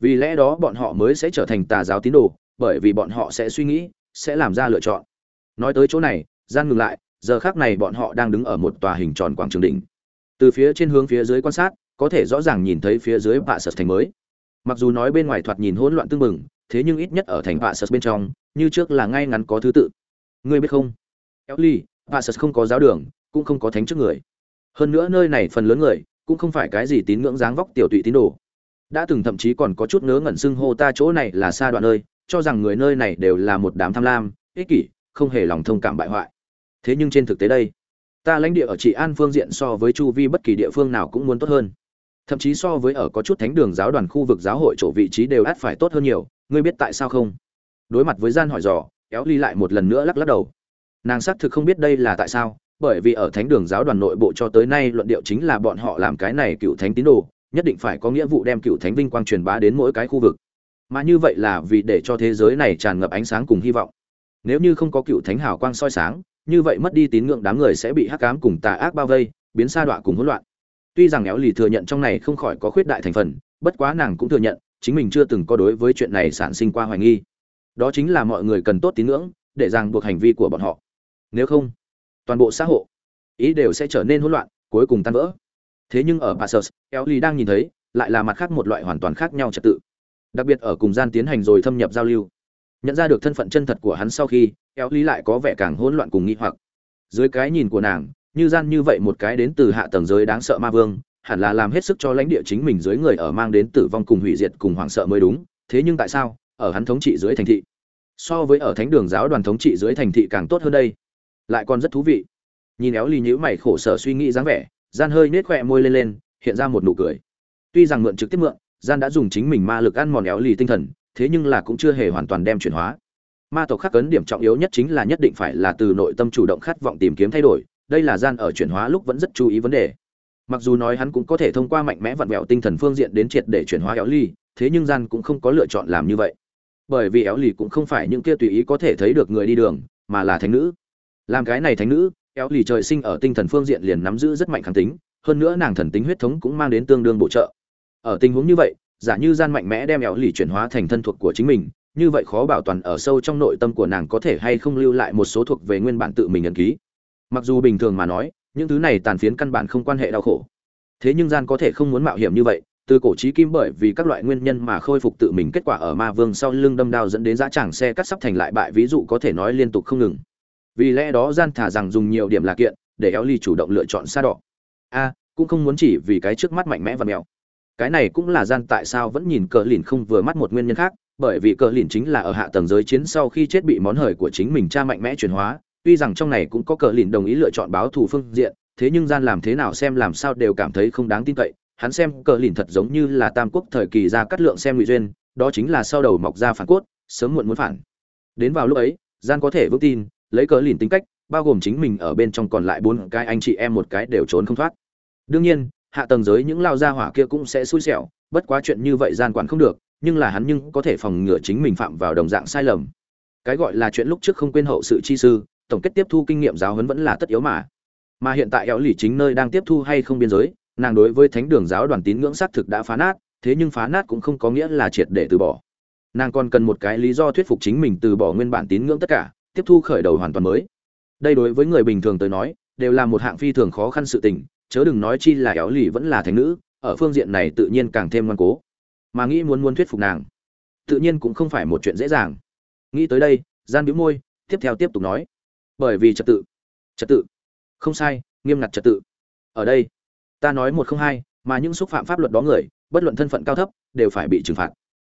Vì lẽ đó bọn họ mới sẽ trở thành tà giáo tín đồ, bởi vì bọn họ sẽ suy nghĩ, sẽ làm ra lựa chọn. Nói tới chỗ này, gian ngừng lại, giờ khác này bọn họ đang đứng ở một tòa hình tròn quảng trường đỉnh. Từ phía trên hướng phía dưới quan sát có thể rõ ràng nhìn thấy phía dưới vạ sật thành mới mặc dù nói bên ngoài thoạt nhìn hỗn loạn tương mừng thế nhưng ít nhất ở thành vạ sật bên trong như trước là ngay ngắn có thứ tự ngươi biết không Ellie, Passus không có giáo đường, cũng không có thánh trước người. Hơn nữa nơi này phần lớn người cũng không phải cái gì tín ngưỡng dáng vóc tiểu tụy tín đồ. Đã từng thậm chí còn có chút ngớ ngẩn xưng hô ta chỗ này là xa đoạn nơi, cho rằng người nơi này đều là một đám tham lam, ích kỷ, không hề lòng thông cảm bại hoại. Thế nhưng trên thực tế đây, ta lãnh địa ở trị an phương diện so với chu vi bất kỳ địa phương nào cũng muốn tốt hơn. Thậm chí so với ở có chút thánh đường giáo đoàn khu vực giáo hội chỗ vị trí đều át phải tốt hơn nhiều, ngươi biết tại sao không? Đối mặt với gian hỏi dò, kéo ly lại một lần nữa lắc lắc đầu. Nàng xác thực không biết đây là tại sao bởi vì ở thánh đường giáo đoàn nội bộ cho tới nay luận điệu chính là bọn họ làm cái này cựu thánh tín đồ nhất định phải có nghĩa vụ đem cựu thánh vinh quang truyền bá đến mỗi cái khu vực. Mà như vậy là vì để cho thế giới này tràn ngập ánh sáng cùng hy vọng. Nếu như không có cựu thánh hào quang soi sáng như vậy mất đi tín ngưỡng đám người sẽ bị hắc ám cùng tà ác bao vây biến sa đọa cùng hỗn loạn tuy rằng éo lì thừa nhận trong này không khỏi có khuyết đại thành phần bất quá nàng cũng thừa nhận chính mình chưa từng có đối với chuyện này sản sinh qua hoài nghi. Đó chính là mọi người cần tốt tín ngưỡng để ràng buộc hành vi của bọn họ. Nếu không toàn bộ xã hội ý đều sẽ trở nên hỗn loạn cuối cùng tan vỡ. Thế nhưng ở Passus, Ellie đang nhìn thấy lại là mặt khác một loại hoàn toàn khác nhau trật tự. Đặc biệt ở cùng gian tiến hành rồi thâm nhập giao lưu. Nhận ra được thân phận chân thật của hắn sau khi Ellie lại có vẻ càng hỗn loạn cùng nghi hoặc. Dưới cái nhìn của nàng như gian như vậy một cái đến từ hạ tầng giới đáng sợ ma vương, hẳn là làm hết sức cho lãnh địa chính mình dưới người ở mang đến tử vong cùng hủy diệt cùng hoảng sợ mới đúng, thế nhưng tại sao, ở hắn thống trị dưới thành thị? So với ở thánh đường giáo đoàn thống trị dưới thành thị càng tốt hơn đây. Lại còn rất thú vị. Nhìn éo lì nhữ mày khổ sở suy nghĩ dáng vẻ, gian hơi nết khỏe môi lên lên, hiện ra một nụ cười. Tuy rằng mượn trực tiếp mượn, gian đã dùng chính mình ma lực ăn mòn éo lì tinh thần, thế nhưng là cũng chưa hề hoàn toàn đem chuyển hóa. Ma tộc khắc cấn điểm trọng yếu nhất chính là nhất định phải là từ nội tâm chủ động khát vọng tìm kiếm thay đổi đây là gian ở chuyển hóa lúc vẫn rất chú ý vấn đề. Mặc dù nói hắn cũng có thể thông qua mạnh mẽ vặn vẹo tinh thần phương diện đến triệt để chuyển hóa éo ly thế nhưng gian cũng không có lựa chọn làm như vậy. Bởi vì éo lì cũng không phải những kia tùy ý có thể thấy được người đi đường, mà là thánh nữ. Làm cái này thánh nữ éo lì trời sinh ở tinh thần phương diện liền nắm giữ rất mạnh kháng tính, hơn nữa nàng thần tính huyết thống cũng mang đến tương đương bổ trợ. Ở tình huống như vậy, giả như gian mạnh mẽ đem éo lì chuyển hóa thành thân thuộc của chính mình, như vậy khó bảo toàn ở sâu trong nội tâm của nàng có thể hay không lưu lại một số thuộc về nguyên bản tự mình ẩn ký mặc dù bình thường mà nói, những thứ này tàn phiến căn bản không quan hệ đau khổ. Thế nhưng gian có thể không muốn mạo hiểm như vậy, từ cổ chí kim bởi vì các loại nguyên nhân mà khôi phục tự mình kết quả ở ma vương sau lưng đâm đao dẫn đến dã tràng xe cắt sắp thành lại bại, ví dụ có thể nói liên tục không ngừng. Vì lẽ đó gian thả rằng dùng nhiều điểm là kiện, để eo ly chủ động lựa chọn xa đỏ. A, cũng không muốn chỉ vì cái trước mắt mạnh mẽ và mèo cái này cũng là gian tại sao vẫn nhìn cờ lìn không vừa mắt một nguyên nhân khác, bởi vì cờ lìn chính là ở hạ tầng giới chiến sau khi chết bị món hời của chính mình cha mạnh mẽ chuyển hóa tuy rằng trong này cũng có cờ lìn đồng ý lựa chọn báo thù phương diện, thế nhưng gian làm thế nào xem làm sao đều cảm thấy không đáng tin cậy. Hắn xem cờ lìn thật giống như là tam quốc thời kỳ ra cắt lượng xem ngụy duyên, đó chính là sau đầu mọc ra phản cốt, sớm muộn muốn phản. Đến vào lúc ấy, gian có thể vững tin, lấy cờ lìn tính cách, bao gồm chính mình ở bên trong còn lại bốn cái anh chị em một cái đều trốn không thoát. Đương nhiên, hạ tầng giới những lao gia hỏa kia cũng sẽ xui xẻo, bất quá chuyện như vậy gian quản không được, nhưng là hắn nhưng có thể phòng ngừa chính mình phạm vào đồng dạng sai lầm. Cái gọi là chuyện lúc trước không quên hậu sự chi sư tổng kết tiếp thu kinh nghiệm giáo huấn vẫn là tất yếu mà. Mà hiện tại éo lì chính nơi đang tiếp thu hay không biên giới, nàng đối với thánh đường giáo đoàn tín ngưỡng xác thực đã phá nát, thế nhưng phá nát cũng không có nghĩa là triệt để từ bỏ. Nàng còn cần một cái lý do thuyết phục chính mình từ bỏ nguyên bản tín ngưỡng tất cả, tiếp thu khởi đầu hoàn toàn mới. Đây đối với người bình thường tới nói, đều là một hạng phi thường khó khăn sự tình, chớ đừng nói chi là éo lì vẫn là thánh nữ, ở phương diện này tự nhiên càng thêm ngoan cố. Mà nghĩ muốn muốn thuyết phục nàng, tự nhiên cũng không phải một chuyện dễ dàng. Nghĩ tới đây, gian bĩu môi, tiếp theo tiếp tục nói bởi vì trật tự. Trật tự. Không sai, nghiêm ngặt trật tự. Ở đây, ta nói một không hai, mà những xúc phạm pháp luật đó người, bất luận thân phận cao thấp, đều phải bị trừng phạt.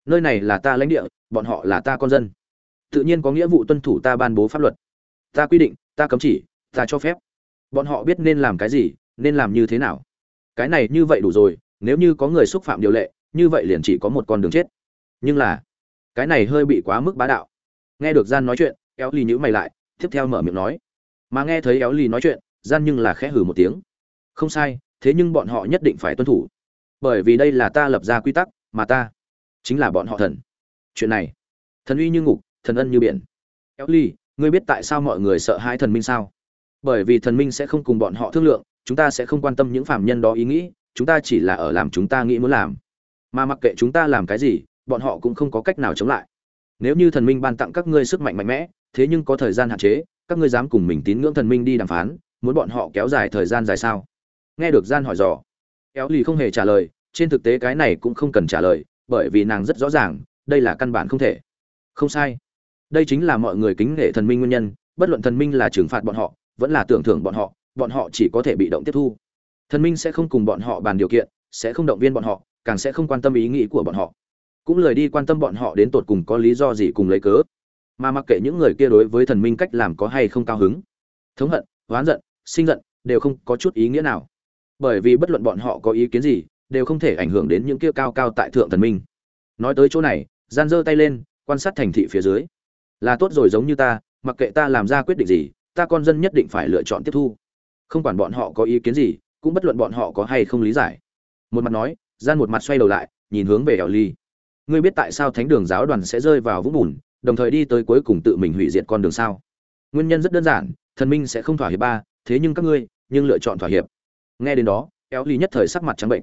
Nơi này là ta lãnh địa, bọn họ là ta con dân. Tự nhiên có nghĩa vụ tuân thủ ta ban bố pháp luật. Ta quy định, ta cấm chỉ, ta cho phép. Bọn họ biết nên làm cái gì, nên làm như thế nào. Cái này như vậy đủ rồi, nếu như có người xúc phạm điều lệ, như vậy liền chỉ có một con đường chết. Nhưng là, cái này hơi bị quá mức bá đạo. Nghe được gian nói chuyện kéo ly nhữ mày lại tiếp theo mở miệng nói. Mà nghe thấy éo ly nói chuyện, gian nhưng là khẽ hử một tiếng. Không sai, thế nhưng bọn họ nhất định phải tuân thủ. Bởi vì đây là ta lập ra quy tắc, mà ta chính là bọn họ thần. Chuyện này, thần uy như ngục, thần ân như biển. Éo ly ngươi biết tại sao mọi người sợ hãi thần minh sao? Bởi vì thần minh sẽ không cùng bọn họ thương lượng, chúng ta sẽ không quan tâm những phạm nhân đó ý nghĩ, chúng ta chỉ là ở làm chúng ta nghĩ muốn làm. Mà mặc kệ chúng ta làm cái gì, bọn họ cũng không có cách nào chống lại. Nếu như thần minh ban tặng các ngươi sức mạnh mạnh mẽ thế nhưng có thời gian hạn chế, các ngươi dám cùng mình tín ngưỡng thần minh đi đàm phán, muốn bọn họ kéo dài thời gian dài sao? Nghe được gian hỏi dò, kéo lì không hề trả lời, trên thực tế cái này cũng không cần trả lời, bởi vì nàng rất rõ ràng, đây là căn bản không thể. Không sai. Đây chính là mọi người kính nể thần minh nguyên nhân, bất luận thần minh là trừng phạt bọn họ, vẫn là tưởng thưởng bọn họ bọn họ chỉ có thể bị động tiếp thu. Thần minh sẽ không cùng bọn họ bàn điều kiện, sẽ không động viên bọn họ, càng sẽ không quan tâm ý nghĩ của bọn họ. Cũng lời đi quan tâm bọn họ đến tột cùng có lý do gì cùng lấy cớ mà mặc kệ những người kia đối với thần minh cách làm có hay không cao hứng. Thống hận, oán giận, sinh giận đều không có chút ý nghĩa nào. Bởi vì bất luận bọn họ có ý kiến gì, đều không thể ảnh hưởng đến những kia cao cao tại thượng thần minh. Nói tới chỗ này, gian giơ tay lên, quan sát thành thị phía dưới. Là tốt rồi giống như ta, mặc kệ ta làm ra quyết định gì, ta con dân nhất định phải lựa chọn tiếp thu. Không quản bọn họ có ý kiến gì, cũng bất luận bọn họ có hay không lý giải. Một mặt nói, gian một mặt xoay đầu lại, nhìn hướng về ẻo ly ngươi biết tại sao thánh đường giáo đoàn sẽ rơi vào vũng bùn đồng thời đi tới cuối cùng tự mình hủy diệt con đường sao? Nguyên nhân rất đơn giản, thần minh sẽ không thỏa hiệp ba, thế nhưng các ngươi, nhưng lựa chọn thỏa hiệp. Nghe đến đó éo ly nhất thời sắc mặt trắng bệnh.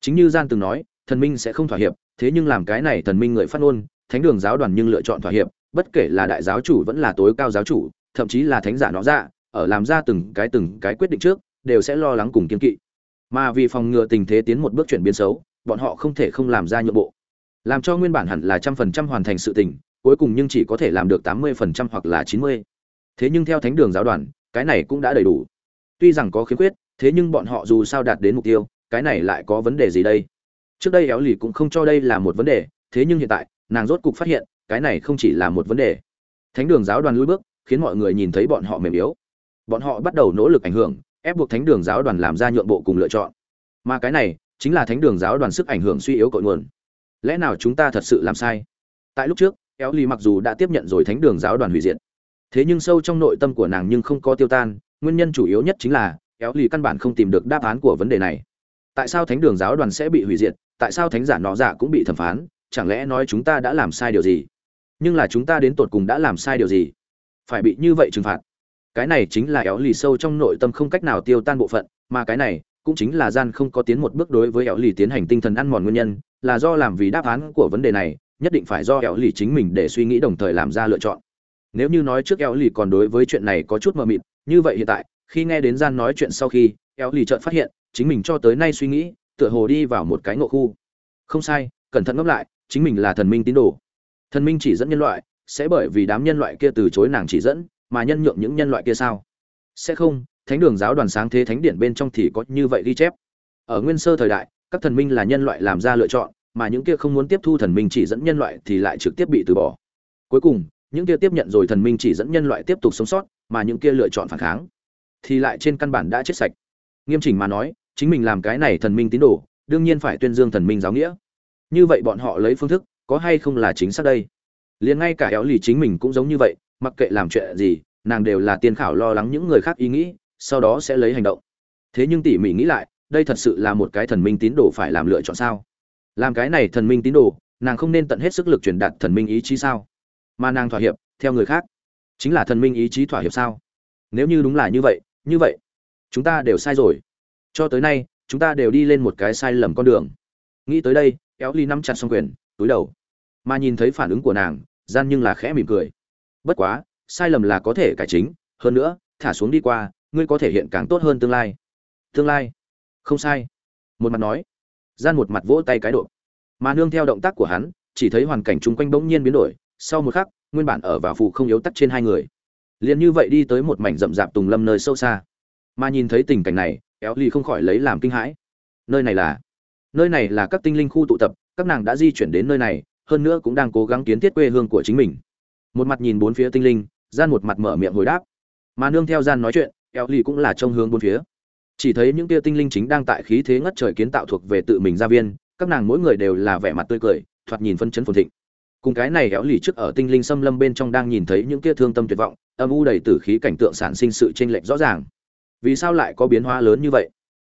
Chính như gian từng nói, thần minh sẽ không thỏa hiệp, thế nhưng làm cái này thần minh người phát ngôn, thánh đường giáo đoàn nhưng lựa chọn thỏa hiệp, bất kể là đại giáo chủ vẫn là tối cao giáo chủ, thậm chí là thánh giả nó ra dạ, ở làm ra từng cái từng cái quyết định trước, đều sẽ lo lắng cùng kiên kỵ. Mà vì phòng ngừa tình thế tiến một bước chuyển biến xấu, bọn họ không thể không làm ra nhượng bộ. Làm cho nguyên bản hẳn là trăm phần trăm hoàn thành sự tình cuối cùng nhưng chỉ có thể làm được tám mươi phần trăm hoặc là chín mươi. Thế nhưng theo thánh đường giáo đoàn, cái này cũng đã đầy đủ. Tuy rằng có khiếm khuyết, thế nhưng bọn họ dù sao đạt đến mục tiêu, cái này lại có vấn đề gì đây? Trước đây éo lì cũng không cho đây là một vấn đề, thế nhưng hiện tại, nàng rốt cục phát hiện, cái này không chỉ là một vấn đề. Thánh đường giáo đoàn lùi bước, khiến mọi người nhìn thấy bọn họ mềm yếu. Bọn họ bắt đầu nỗ lực ảnh hưởng, ép buộc thánh đường giáo đoàn làm ra nhượng bộ cùng lựa chọn. Mà cái này, chính là thánh đường giáo đoàn sức ảnh hưởng suy yếu cội nguồn. Lẽ nào chúng ta thật sự làm sai? Tại lúc trước éo lì mặc dù đã tiếp nhận rồi thánh đường giáo đoàn hủy diệt, thế nhưng sâu trong nội tâm của nàng nhưng không có tiêu tan, nguyên nhân chủ yếu nhất chính là éo lì căn bản không tìm được đáp án của vấn đề này. Tại sao thánh đường giáo đoàn sẽ bị hủy diệt, tại sao thánh giả nọ giả cũng bị thẩm phán, chẳng lẽ nói chúng ta đã làm sai điều gì? Nhưng là chúng ta đến tột cùng đã làm sai điều gì? Phải bị như vậy trừng phạt. Cái này chính là éo lì sâu trong nội tâm không cách nào tiêu tan bộ phận, mà cái này cũng chính là gian không có tiến một bước đối với éo lì tiến hành tinh thần ăn mòn nguyên nhân, là do làm vì đáp án của vấn đề này nhất định phải do Eo lì chính mình để suy nghĩ đồng thời làm ra lựa chọn. Nếu như nói trước Eo lì còn đối với chuyện này có chút mờ mịt, như vậy hiện tại, khi nghe đến gian nói chuyện sau khi, Eo lì chợt phát hiện, chính mình cho tới nay suy nghĩ, tựa hồ đi vào một cái ngộ khu. Không sai, cẩn thận ngẫm lại, chính mình là thần minh tín đồ. Thần minh chỉ dẫn nhân loại, sẽ bởi vì đám nhân loại kia từ chối nàng chỉ dẫn, mà nhân nhượng những nhân loại kia sao? Sẽ không, thánh đường giáo đoàn sáng thế thánh điện bên trong thì có như vậy ghi chép. Ở nguyên sơ thời đại, các thần minh là nhân loại làm ra lựa chọn mà những kia không muốn tiếp thu thần minh chỉ dẫn nhân loại thì lại trực tiếp bị từ bỏ. Cuối cùng, những kia tiếp nhận rồi thần minh chỉ dẫn nhân loại tiếp tục sống sót, mà những kia lựa chọn phản kháng, thì lại trên căn bản đã chết sạch. Nghiêm chỉnh mà nói, chính mình làm cái này thần minh tín đồ, đương nhiên phải tuyên dương thần minh giáo nghĩa. Như vậy bọn họ lấy phương thức, có hay không là chính xác đây? Liền ngay cả éo lì chính mình cũng giống như vậy, mặc kệ làm chuyện gì, nàng đều là tiên khảo lo lắng những người khác ý nghĩ, sau đó sẽ lấy hành động. Thế nhưng tỉ mỉ nghĩ lại, đây thật sự là một cái thần minh tín đồ phải làm lựa chọn sao? Làm cái này thần minh tín đồ, nàng không nên tận hết sức lực truyền đạt thần minh ý chí sao? Mà nàng thỏa hiệp, theo người khác. Chính là thần minh ý chí thỏa hiệp sao? Nếu như đúng là như vậy như vậy, chúng ta đều sai rồi. Cho tới nay, chúng ta đều đi lên một cái sai lầm con đường. Nghĩ tới đây éo ly nắm chặt xong quyền, túi đầu. Mà nhìn thấy phản ứng của nàng, gian nhưng là khẽ mỉm cười. Bất quá, sai lầm là có thể cải chính, hơn nữa, thả xuống đi qua, ngươi có thể hiện càng tốt hơn tương lai. Tương lai? Không sai. Một mặt nói gian một mặt vỗ tay cái độ. Mà nương theo động tác của hắn, chỉ thấy hoàn cảnh chung quanh bỗng nhiên biến đổi, sau một khắc, nguyên bản ở và phụ không yếu tắt trên hai người, liền như vậy đi tới một mảnh rậm rạp tùng lâm nơi sâu xa. Mà nhìn thấy tình cảnh này, éo ly không khỏi lấy làm kinh hãi. Nơi này là, nơi này là các tinh linh khu tụ tập, các nàng đã di chuyển đến nơi này, hơn nữa cũng đang cố gắng kiến thiết quê hương của chính mình. Một mặt nhìn bốn phía tinh linh, gian một mặt mở miệng hồi đáp. Mà nương theo gian nói chuyện, éo ly cũng là trông hướng bốn phía chỉ thấy những tia tinh linh chính đang tại khí thế ngất trời kiến tạo thuộc về tự mình gia viên, các nàng mỗi người đều là vẻ mặt tươi cười, thoạt nhìn phân chấn phồn thịnh. Cùng cái này héo lì trước ở tinh linh xâm lâm bên trong đang nhìn thấy những tia thương tâm tuyệt vọng, âm u đầy tử khí cảnh tượng sản sinh sự chênh lệch rõ ràng. Vì sao lại có biến hóa lớn như vậy?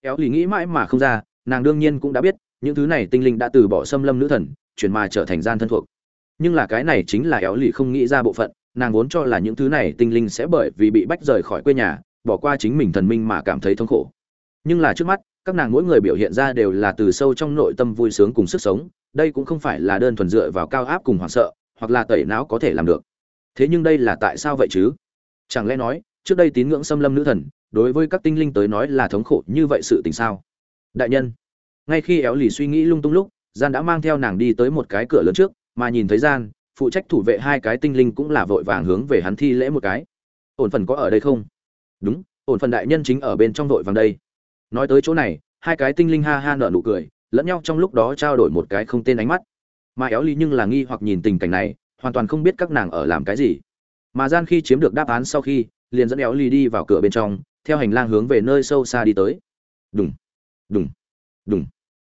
Héo lì nghĩ mãi mà không ra, nàng đương nhiên cũng đã biết, những thứ này tinh linh đã từ bỏ xâm lâm nữ thần, chuyển mà trở thành gian thân thuộc. Nhưng là cái này chính là éo lì không nghĩ ra bộ phận, nàng vốn cho là những thứ này tinh linh sẽ bởi vì bị bách rời khỏi quê nhà bỏ qua chính mình thần minh mà cảm thấy thống khổ. Nhưng là trước mắt, các nàng mỗi người biểu hiện ra đều là từ sâu trong nội tâm vui sướng cùng sức sống, đây cũng không phải là đơn thuần dựa vào cao áp cùng hoảng sợ, hoặc là tẩy não có thể làm được. Thế nhưng đây là tại sao vậy chứ? Chẳng lẽ nói, trước đây tín ngưỡng xâm lâm nữ thần, đối với các tinh linh tới nói là thống khổ như vậy sự tình sao? Đại nhân, ngay khi éo lì suy nghĩ lung tung lúc, gian đã mang theo nàng đi tới một cái cửa lớn trước, mà nhìn thấy gian, phụ trách thủ vệ hai cái tinh linh cũng là vội vàng hướng về hắn thi lễ một cái. Ổn phần có ở đây không? Đúng, ổn phần đại nhân chính ở bên trong vội vàng đây. Nói tới chỗ này, hai cái tinh linh ha ha nở nụ cười, lẫn nhau trong lúc đó trao đổi một cái không tên ánh mắt. Mà éo ly nhưng là nghi hoặc nhìn tình cảnh này, hoàn toàn không biết các nàng ở làm cái gì. Mà gian khi chiếm được đáp án sau khi, liền dẫn éo ly đi vào cửa bên trong, theo hành lang hướng về nơi sâu xa đi tới. Đùng đùng đùng.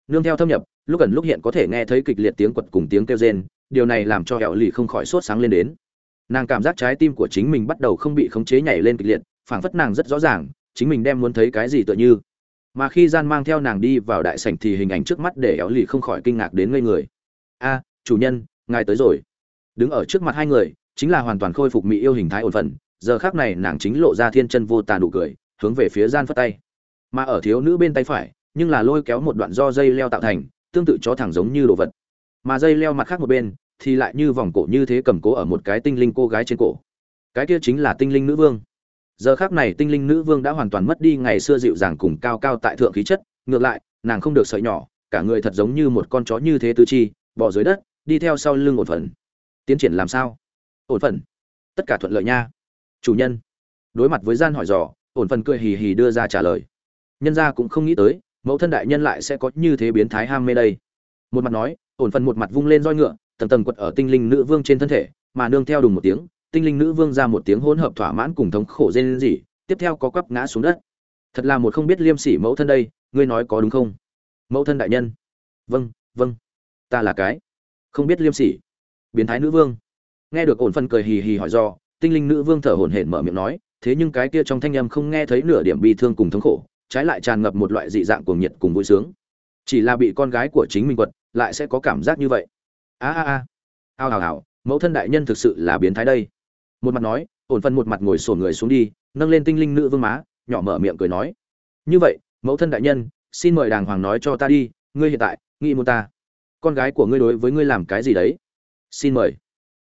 Nương theo thâm nhập, lúc gần lúc hiện có thể nghe thấy kịch liệt tiếng quật cùng tiếng kêu rên, điều này làm cho éo ly không khỏi sốt sáng lên đến. Nàng cảm giác trái tim của chính mình bắt đầu không bị khống chế nhảy lên kịch liệt phảng phất nàng rất rõ ràng, chính mình đem muốn thấy cái gì tựa như. Mà khi gian mang theo nàng đi vào đại sảnh thì hình ảnh trước mắt để éo lì không khỏi kinh ngạc đến ngây người. A, chủ nhân, ngài tới rồi. Đứng ở trước mặt hai người, chính là hoàn toàn khôi phục mỹ yêu hình thái ổn phần giờ khác này nàng chính lộ ra thiên chân vô tàn đủ cười, hướng về phía gian phất tay. Mà ở thiếu nữ bên tay phải, nhưng là lôi kéo một đoạn do dây leo tạo thành, tương tự chó thẳng giống như đồ vật. Mà dây leo mặt khác một bên, thì lại như vòng cổ như thế cầm cố ở một cái tinh linh cô gái trên cổ. Cái kia chính là tinh linh nữ vương giờ khác này tinh linh nữ vương đã hoàn toàn mất đi ngày xưa dịu dàng cùng cao cao tại thượng khí chất, ngược lại, nàng không được sợi nhỏ, cả người thật giống như một con chó như thế tứ chi, bỏ dưới đất, đi theo sau lưng ổn phần tiến triển làm sao? Ổn phần tất cả thuận lợi nha. Chủ nhân. Đối mặt với gian hỏi dò, ổn phần cười hì hì đưa ra trả lời. Nhân gia cũng không nghĩ tới, mẫu thân đại nhân lại sẽ có như thế biến thái ham mê đây. Một mặt nói, ổn phần một mặt vung lên roi ngựa, tầng tầng quật ở tinh linh nữ vương trên thân thể, mà nương theo đùng một tiếng tinh linh nữ vương ra một tiếng hỗn hợp thỏa mãn cùng thống khổ rên rỉ, tiếp theo có quắp ngã xuống đất. Thật là một không biết liêm sỉ mẫu thân đây, ngươi nói có đúng không? Mẫu thân đại nhân. Vâng vâng. Ta là cái không biết liêm sỉ. Biến thái nữ vương. Nghe được ổn phân cười hì hì hỏi do, tinh linh nữ vương thở hổn hển mở miệng nói, thế nhưng cái kia trong thanh âm không nghe thấy nửa điểm bi thương cùng thống khổ, trái lại tràn ngập một loại dị dạng cuồng nhiệt cùng vui sướng. Chỉ là bị con gái của chính mình quật, lại sẽ có cảm giác như vậy. A a a. Ao hào hào, mẫu thân đại nhân thực sự là biến thái đây một mặt nói, ổn phần một mặt ngồi sổ người xuống đi, nâng lên tinh linh nữ vương má, nhỏ mở miệng cười nói. Như vậy, mẫu thân đại nhân, xin mời đàng hoàng nói cho ta đi, ngươi hiện tại, nghĩ muốn ta. Con gái của ngươi đối với ngươi làm cái gì đấy? Xin mời.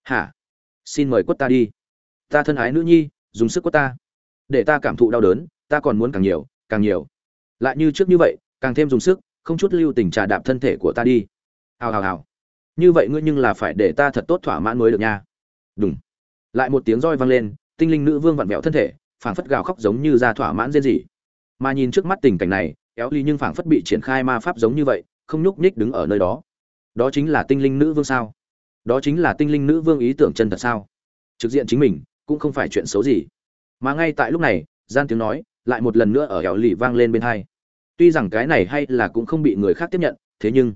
Hả? Xin mời quất ta đi. Ta thân ái nữ nhi, dùng sức quất ta. Để ta cảm thụ đau đớn, ta còn muốn càng nhiều càng nhiều. Lại như trước như vậy, càng thêm dùng sức, không chút lưu tình trà đạp thân thể của ta đi. Hào hào hào. Như vậy ngươi nhưng là phải để ta thật tốt thỏa mãn mới được nha. Đúng lại một tiếng roi vang lên, tinh linh nữ vương vặn vẹo thân thể, phảng phất gào khóc giống như ra thỏa mãn rên rỉ. Mà nhìn trước mắt tình cảnh này, éo ly nhưng phảng phất bị triển khai ma pháp giống như vậy, không nhúc nhích đứng ở nơi đó. Đó chính là tinh linh nữ vương sao? Đó chính là tinh linh nữ vương ý tưởng chân thật sao? Trực diện chính mình, cũng không phải chuyện xấu gì. Mà ngay tại lúc này, gian tiếng nói, lại một lần nữa ở éo ly vang lên bên hai. Tuy rằng cái này hay là cũng không bị người khác tiếp nhận, thế nhưng,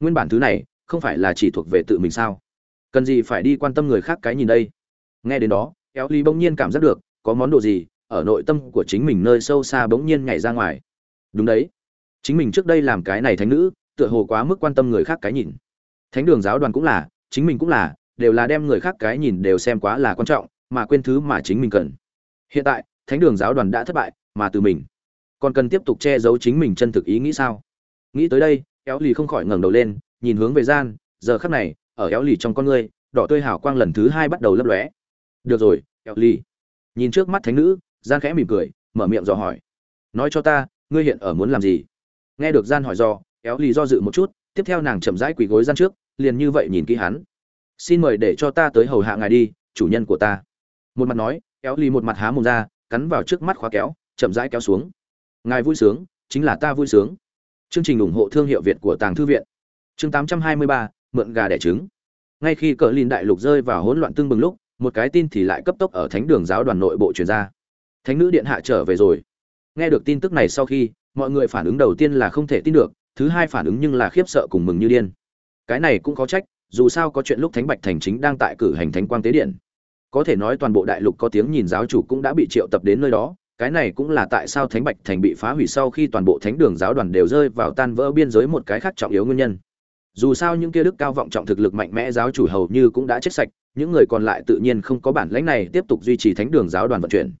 nguyên bản thứ này, không phải là chỉ thuộc về tự mình sao? Cần gì phải đi quan tâm người khác cái nhìn đây? Nghe đến đó éo ly bỗng nhiên cảm giác được, có món đồ gì ở nội tâm của chính mình nơi sâu xa bỗng nhiên nhảy ra ngoài. Đúng đấy. Chính mình trước đây làm cái này thánh nữ, tựa hồ quá mức quan tâm người khác cái nhìn. Thánh đường giáo đoàn cũng là, chính mình cũng là, đều là đem người khác cái nhìn đều xem quá là quan trọng, mà quên thứ mà chính mình cần. Hiện tại, thánh đường giáo đoàn đã thất bại, mà từ mình. Còn cần tiếp tục che giấu chính mình chân thực ý nghĩ sao? Nghĩ tới đây éo lì không khỏi ngẩng đầu lên, nhìn hướng về gian, giờ khắc này, ở éo lì trong con ngươi, đỏ tươi hào quang lần thứ hai bắt đầu lấp lóe được rồi éo ly nhìn trước mắt thánh nữ gian khẽ mỉm cười mở miệng dò hỏi. Nói cho ta ngươi hiện ở muốn làm gì? Nghe được gian hỏi do éo lì do dự một chút tiếp theo nàng chậm rãi quỳ gối gian trước liền như vậy nhìn kỹ hắn. Xin mời để cho ta tới hầu hạ ngài đi chủ nhân của ta. Một mặt nói éo lì một mặt há mồm ra cắn vào trước mắt khóa kéo chậm rãi kéo xuống. Ngài vui sướng chính là ta vui sướng. Chương trình ủng hộ thương hiệu việt của tàng thư viện. Chương 823, mượn gà đẻ trứng. Ngay khi cờ lìn đại lục rơi vào hỗn loạn tương bừng lúc một cái tin thì lại cấp tốc ở thánh đường giáo đoàn nội bộ truyền ra. Thánh nữ điện hạ trở về rồi. Nghe được tin tức này sau khi, mọi người phản ứng đầu tiên là không thể tin được, thứ hai phản ứng nhưng là khiếp sợ cùng mừng như điên. Cái này cũng có trách, dù sao có chuyện lúc thánh bạch thành chính đang tại cử hành thánh quang tế điện. Có thể nói toàn bộ đại lục có tiếng nhìn giáo chủ cũng đã bị triệu tập đến nơi đó, cái này cũng là tại sao thánh bạch thành bị phá hủy sau khi toàn bộ thánh đường giáo đoàn đều rơi vào tan vỡ biên giới một cái khác trọng yếu nguyên nhân dù sao những kia đức cao vọng trọng thực lực mạnh mẽ giáo chủ hầu như cũng đã chết sạch, những người còn lại tự nhiên không có bản lãnh này tiếp tục duy trì thánh đường giáo đoàn vận chuyển.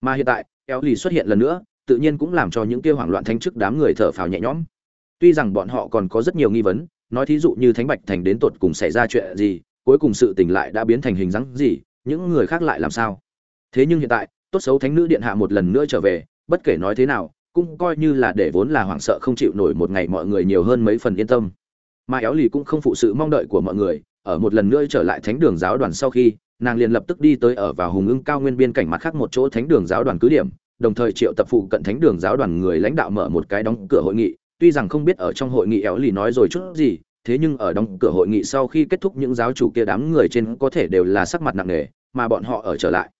Mà hiện tại, eo lì xuất hiện lần nữa, tự nhiên cũng làm cho những kia hoảng loạn thánh chức đám người thở phào nhẹ nhõm. Tuy rằng bọn họ còn có rất nhiều nghi vấn, nói thí dụ như thánh bạch thành đến tột cùng xảy ra chuyện gì, cuối cùng sự tình lại đã biến thành hình dáng gì, những người khác lại làm sao? Thế nhưng hiện tại, tốt xấu thánh nữ điện hạ một lần nữa trở về, bất kể nói thế nào, cũng coi như là để vốn là hoảng sợ không chịu nổi một ngày mọi người nhiều hơn mấy phần yên tâm mà éo lì cũng không phụ sự mong đợi của mọi người. Ở một lần nữa trở lại thánh đường giáo đoàn sau khi, nàng liền lập tức đi tới ở vào hùng ưng cao nguyên biên cảnh mặt khác một chỗ thánh đường giáo đoàn cứ điểm, đồng thời triệu tập phụ cận thánh đường giáo đoàn người lãnh đạo mở một cái đóng cửa hội nghị. Tuy rằng không biết ở trong hội nghị éo lì nói rồi chút gì, thế nhưng ở đóng cửa hội nghị sau khi kết thúc những giáo chủ kia đám người trên có thể đều là sắc mặt nặng nề, mà bọn họ ở trở lại.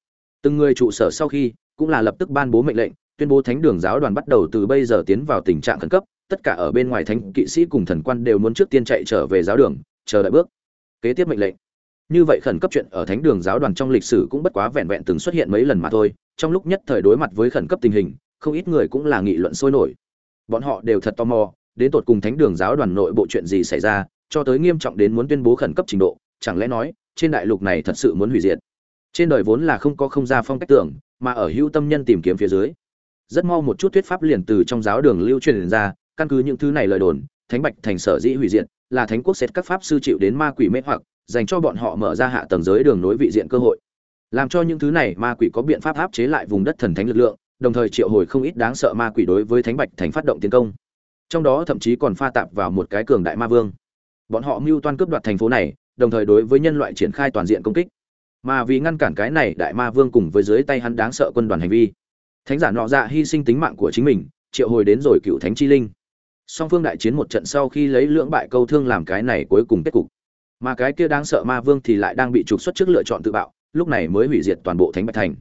Từng người trụ sở sau khi, cũng là lập tức ban bố mệnh lệnh, tuyên bố thánh đường giáo đoàn bắt đầu từ bây giờ tiến vào tình trạng khẩn cấp tất cả ở bên ngoài thánh kỵ sĩ cùng thần quan đều muốn trước tiên chạy trở về giáo đường, chờ đợi bước. Kế tiếp mệnh lệnh. Như vậy khẩn cấp chuyện ở thánh đường giáo đoàn trong lịch sử cũng bất quá vẹn vẹn từng xuất hiện mấy lần mà thôi, trong lúc nhất thời đối mặt với khẩn cấp tình hình, không ít người cũng là nghị luận sôi nổi. Bọn họ đều thật tò mò, đến tột cùng thánh đường giáo đoàn nội bộ chuyện gì xảy ra, cho tới nghiêm trọng đến muốn tuyên bố khẩn cấp trình độ, chẳng lẽ nói, trên đại lục này thật sự muốn hủy diệt? Trên đời vốn là không có không gia phong cách tưởng, mà ở hữu tâm nhân tìm kiếm phía dưới. Rất mau một chút thuyết pháp liền từ trong giáo đường lưu truyền ra căn cứ những thứ này lời đồn, thánh bạch thành sở dĩ hủy diệt là thánh quốc xét các pháp sư chịu đến ma quỷ mê hoặc, dành cho bọn họ mở ra hạ tầng giới đường nối vị diện cơ hội. Làm cho những thứ này ma quỷ có biện pháp áp chế lại vùng đất thần thánh lực lượng, đồng thời triệu hồi không ít đáng sợ ma quỷ đối với thánh bạch thành phát động tiến công. Trong đó thậm chí còn pha tạp vào một cái cường đại ma vương. Bọn họ mưu toan cướp đoạt thành phố này, đồng thời đối với nhân loại triển khai toàn diện công kích. Mà vì ngăn cản cái này, đại ma vương cùng với dưới tay hắn đáng sợ quân đoàn hành vi. Thánh giả nọ dạ hy sinh tính mạng của chính mình, triệu hồi đến rồi cựu thánh chi linh song phương đại chiến một trận sau khi lấy lưỡng bại câu thương làm cái này cuối cùng kết cục. Mà cái kia đáng sợ ma vương thì lại đang bị trục xuất trước lựa chọn tự bạo, lúc này mới hủy diệt toàn bộ thánh bạch thành.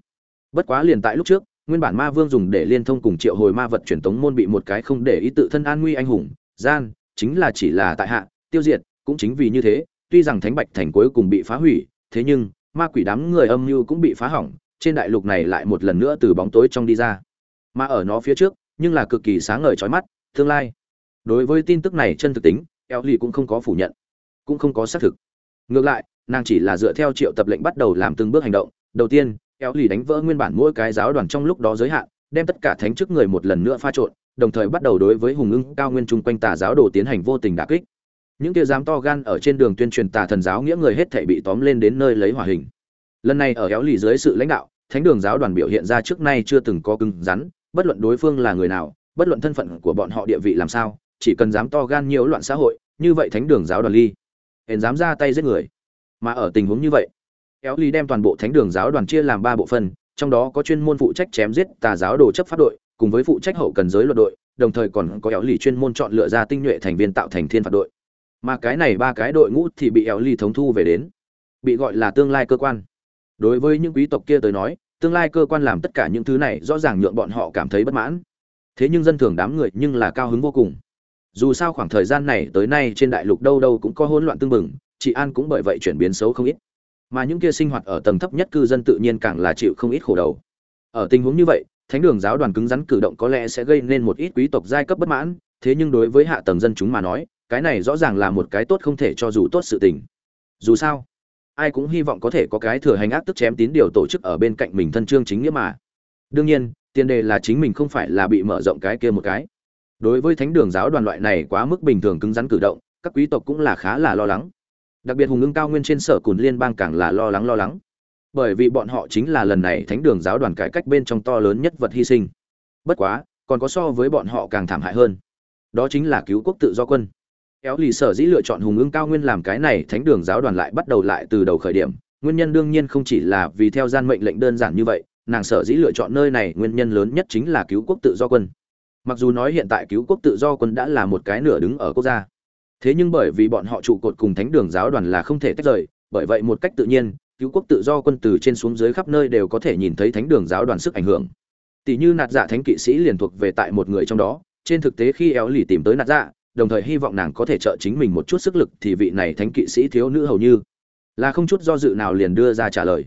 Bất quá liền tại lúc trước, nguyên bản ma vương dùng để liên thông cùng triệu hồi ma vật truyền tống môn bị một cái không để ý tự thân an nguy anh hùng, gian, chính là chỉ là tại hạ, tiêu diệt, cũng chính vì như thế, tuy rằng thánh bạch thành cuối cùng bị phá hủy, thế nhưng, ma quỷ đám người âm mưu cũng bị phá hỏng, trên đại lục này lại một lần nữa từ bóng tối trong đi ra. Mà ở nó phía trước, nhưng là cực kỳ sáng ngời trói mắt, tương lai đối với tin tức này chân thực tính eo lì cũng không có phủ nhận, cũng không có xác thực. Ngược lại, nàng chỉ là dựa theo triệu tập lệnh bắt đầu làm từng bước hành động. Đầu tiên eo lì đánh vỡ nguyên bản mỗi cái giáo đoàn trong lúc đó giới hạn, đem tất cả thánh chức người một lần nữa pha trộn, đồng thời bắt đầu đối với hùng ưng cao nguyên chung quanh tà giáo đồ tiến hành vô tình đả kích. Những kia dám to gan ở trên đường tuyên truyền tà thần giáo nghĩa người hết thể bị tóm lên đến nơi lấy hỏa hình. Lần này ở éo lì dưới sự lãnh đạo, thánh đường giáo đoàn biểu hiện ra trước nay chưa từng có cứng rắn, bất luận đối phương là người nào, bất luận thân phận của bọn họ địa vị làm sao chỉ cần dám to gan nhiễu loạn xã hội, như vậy thánh đường giáo đoàn ly, hèn dám ra tay giết người. Mà ở tình huống như vậy, kéo ly đem toàn bộ thánh đường giáo đoàn chia làm ba bộ phận, trong đó có chuyên môn phụ trách chém giết tà giáo đồ chấp pháp đội, cùng với phụ trách hậu cần giới luật đội, đồng thời còn có éo lì chuyên môn chọn lựa ra tinh nhuệ thành viên tạo thành thiên phạt đội. Mà cái này ba cái đội ngũ thì bị éo ly thống thu về đến, bị gọi là tương lai cơ quan. Đối với những quý tộc kia tới nói, tương lai cơ quan làm tất cả những thứ này rõ ràng nhượng bọn họ cảm thấy bất mãn. Thế nhưng dân thường đám người nhưng là cao hứng vô cùng dù sao khoảng thời gian này tới nay trên đại lục đâu đâu cũng có hỗn loạn tương mừng chị an cũng bởi vậy chuyển biến xấu không ít. Mà những kia sinh hoạt ở tầng thấp nhất cư dân tự nhiên càng là chịu không ít khổ đầu. Ở tình huống như vậy, thánh đường giáo đoàn cứng rắn cử động có lẽ sẽ gây nên một ít quý tộc giai cấp bất mãn, thế nhưng đối với hạ tầng dân chúng mà nói, cái này rõ ràng là một cái tốt không thể cho dù tốt sự tình. Dù sao, ai cũng hy vọng có thể có cái thừa hành ác tức chém tín điều tổ chức ở bên cạnh mình thân trương chính nghĩa mà. Đương nhiên, tiền đề là chính mình không phải là bị mở rộng cái kia một cái đối với thánh đường giáo đoàn loại này quá mức bình thường cứng rắn cử động, các quý tộc cũng là khá là lo lắng. Đặc biệt hùng ưng cao nguyên trên sở cùn liên bang càng là lo lắng lo lắng. Bởi vì bọn họ chính là lần này thánh đường giáo đoàn cải cách bên trong to lớn nhất vật hy sinh. Bất quá, còn có so với bọn họ càng thảm hại hơn. Đó chính là cứu quốc tự do quân. Kéo lì sở dĩ lựa chọn hùng ưng cao nguyên làm cái này thánh đường giáo đoàn lại bắt đầu lại từ đầu khởi điểm. Nguyên nhân đương nhiên không chỉ là vì theo gian mệnh lệnh đơn giản như vậy, nàng sở dĩ lựa chọn nơi này nguyên nhân lớn nhất chính là cứu quốc tự do quân mặc dù nói hiện tại cứu quốc tự do quân đã là một cái nửa đứng ở quốc gia. Thế nhưng bởi vì bọn họ trụ cột cùng thánh đường giáo đoàn là không thể tách rời, bởi vậy một cách tự nhiên, cứu quốc tự do quân từ trên xuống dưới khắp nơi đều có thể nhìn thấy thánh đường giáo đoàn sức ảnh hưởng. Tỷ như nạt dạ thánh kỵ sĩ liền thuộc về tại một người trong đó, trên thực tế khi éo lì tìm tới nạt dạ đồng thời hy vọng nàng có thể trợ chính mình một chút sức lực thì vị này thánh kỵ sĩ thiếu nữ hầu như là không chút do dự nào liền đưa ra trả lời.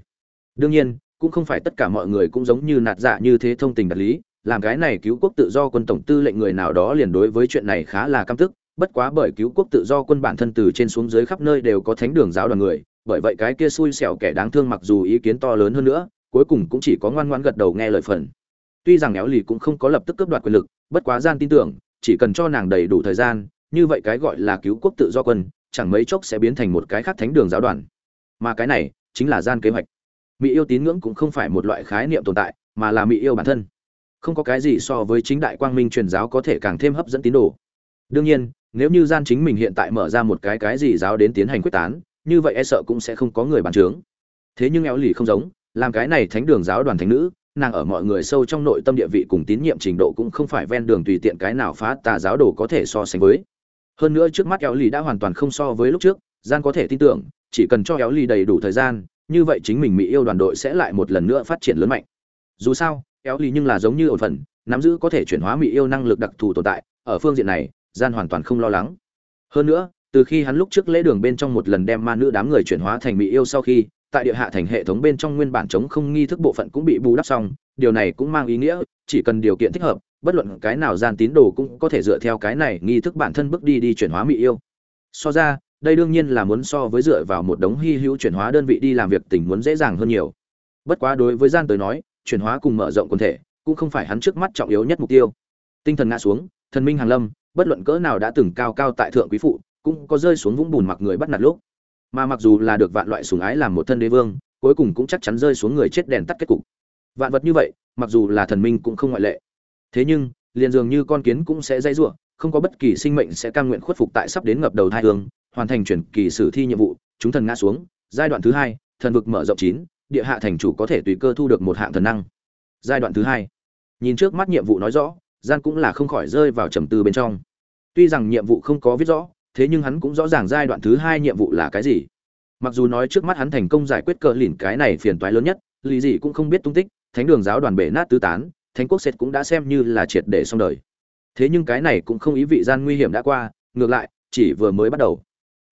Đương nhiên, cũng không phải tất cả mọi người cũng giống như nạt dạ như thế thông tình đạt lý làm cái này cứu quốc tự do quân tổng tư lệnh người nào đó liền đối với chuyện này khá là căm tức, bất quá bởi cứu quốc tự do quân bản thân từ trên xuống dưới khắp nơi đều có thánh đường giáo đoàn người, bởi vậy cái kia xui xẻo kẻ đáng thương mặc dù ý kiến to lớn hơn nữa, cuối cùng cũng chỉ có ngoan ngoãn gật đầu nghe lời phần. Tuy rằng éo lì cũng không có lập tức cướp đoạt quyền lực, bất quá gian tin tưởng, chỉ cần cho nàng đầy đủ thời gian, như vậy cái gọi là cứu quốc tự do quân, chẳng mấy chốc sẽ biến thành một cái khác thánh đường giáo đoàn. Mà cái này chính là gian kế hoạch. Mỹ yêu tín ngưỡng cũng không phải một loại khái niệm tồn tại, mà là mỹ yêu bản thân không có cái gì so với chính đại quang minh truyền giáo có thể càng thêm hấp dẫn tín đồ. Đương nhiên, nếu như gian chính mình hiện tại mở ra một cái cái gì giáo đến tiến hành quyết tán, như vậy e sợ cũng sẽ không có người bàn trướng thế nhưng éo lì không giống, làm cái này thánh đường giáo đoàn thánh nữ, nàng ở mọi người sâu trong nội tâm địa vị cùng tín nhiệm trình độ cũng không phải ven đường tùy tiện cái nào phá tà giáo đồ có thể so sánh với. Hơn nữa trước mắt éo lì đã hoàn toàn không so với lúc trước, gian có thể tin tưởng, chỉ cần cho éo lì đầy đủ thời gian, như vậy chính mình mỹ yêu đoàn đội sẽ lại một lần nữa phát triển lớn mạnh. Dù sao éo lì nhưng là giống như ổn phần nắm giữ có thể chuyển hóa mỹ yêu năng lực đặc thù tồn tại, ở phương diện này, gian hoàn toàn không lo lắng. Hơn nữa, từ khi hắn lúc trước lễ đường bên trong một lần đem ma nữ đám người chuyển hóa thành mỹ yêu sau khi, tại địa hạ thành hệ thống bên trong nguyên bản chống không nghi thức bộ phận cũng bị bù đắp xong, điều này cũng mang ý nghĩa, chỉ cần điều kiện thích hợp, bất luận cái nào gian tín đồ cũng có thể dựa theo cái này nghi thức bản thân bước đi đi chuyển hóa mỹ yêu. So ra, đây đương nhiên là muốn so với dựa vào một đống hy hữu chuyển hóa đơn vị đi làm việc tình muốn dễ dàng hơn nhiều. Bất quá đối với gian tới nói chuyển hóa cùng mở rộng quần thể, cũng không phải hắn trước mắt trọng yếu nhất mục tiêu. Tinh thần ngã xuống, thần minh hàng lâm, bất luận cỡ nào đã từng cao cao tại thượng quý phụ, cũng có rơi xuống vũng bùn mặc người bắt nạt lúc. Mà mặc dù là được vạn loại sủng ái làm một thân đế vương, cuối cùng cũng chắc chắn rơi xuống người chết đèn tắt kết cục. Vạn vật như vậy, mặc dù là thần minh cũng không ngoại lệ. Thế nhưng, liền dường như con kiến cũng sẽ dây rủa, không có bất kỳ sinh mệnh sẽ cam nguyện khuất phục tại sắp đến ngập đầu thai hương, hoàn thành chuyển kỳ sử thi nhiệm vụ, chúng thần ngã xuống. Giai đoạn thứ hai, thần vực mở rộng chín địa hạ thành chủ có thể tùy cơ thu được một hạng thần năng. Giai đoạn thứ hai. Nhìn trước mắt nhiệm vụ nói rõ, gian cũng là không khỏi rơi vào trầm tư bên trong. Tuy rằng nhiệm vụ không có viết rõ, thế nhưng hắn cũng rõ ràng giai đoạn thứ hai nhiệm vụ là cái gì. Mặc dù nói trước mắt hắn thành công giải quyết cờ lìn cái này phiền toái lớn nhất, lý gì cũng không biết tung tích, thánh đường giáo đoàn bể nát tứ tán, thánh quốc sệt cũng đã xem như là triệt để xong đời. Thế nhưng cái này cũng không ý vị gian nguy hiểm đã qua, ngược lại, chỉ vừa mới bắt đầu.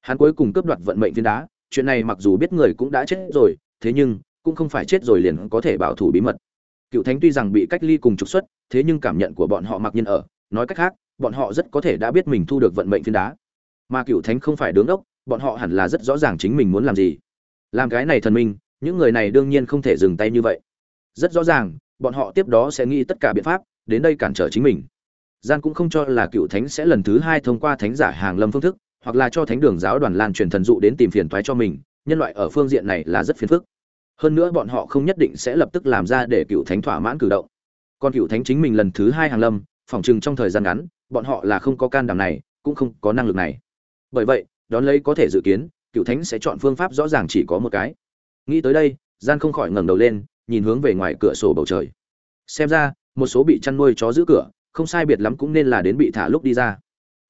Hắn cuối cùng cướp đoạt vận mệnh viên đá, chuyện này mặc dù biết người cũng đã chết rồi thế nhưng, cũng không phải chết rồi liền có thể bảo thủ bí mật. Cựu thánh tuy rằng bị cách ly cùng trục xuất, thế nhưng cảm nhận của bọn họ mặc nhiên ở. Nói cách khác, bọn họ rất có thể đã biết mình thu được vận mệnh phiến đá. Mà cựu thánh không phải đứng đốc, bọn họ hẳn là rất rõ ràng chính mình muốn làm gì. Làm cái này thần minh, những người này đương nhiên không thể dừng tay như vậy. Rất rõ ràng, bọn họ tiếp đó sẽ nghĩ tất cả biện pháp, đến đây cản trở chính mình. Gian cũng không cho là cựu thánh sẽ lần thứ hai thông qua thánh giả hàng lâm phương thức, hoặc là cho thánh đường giáo đoàn lan truyền thần dụ đến tìm phiền toái cho mình nhân loại ở phương diện này là rất phiền phức. Hơn nữa bọn họ không nhất định sẽ lập tức làm ra để cựu thánh thỏa mãn cử động. Còn cựu thánh chính mình lần thứ hai hàng lâm phỏng chừng trong thời gian ngắn bọn họ là không có can đảm này cũng không có năng lực này. Bởi vậy đón lấy có thể dự kiến cựu thánh sẽ chọn phương pháp rõ ràng chỉ có một cái. Nghĩ tới đây gian không khỏi ngẩng đầu lên nhìn hướng về ngoài cửa sổ bầu trời. Xem ra một số bị chăn nuôi chó giữ cửa không sai biệt lắm cũng nên là đến bị thả lúc đi ra.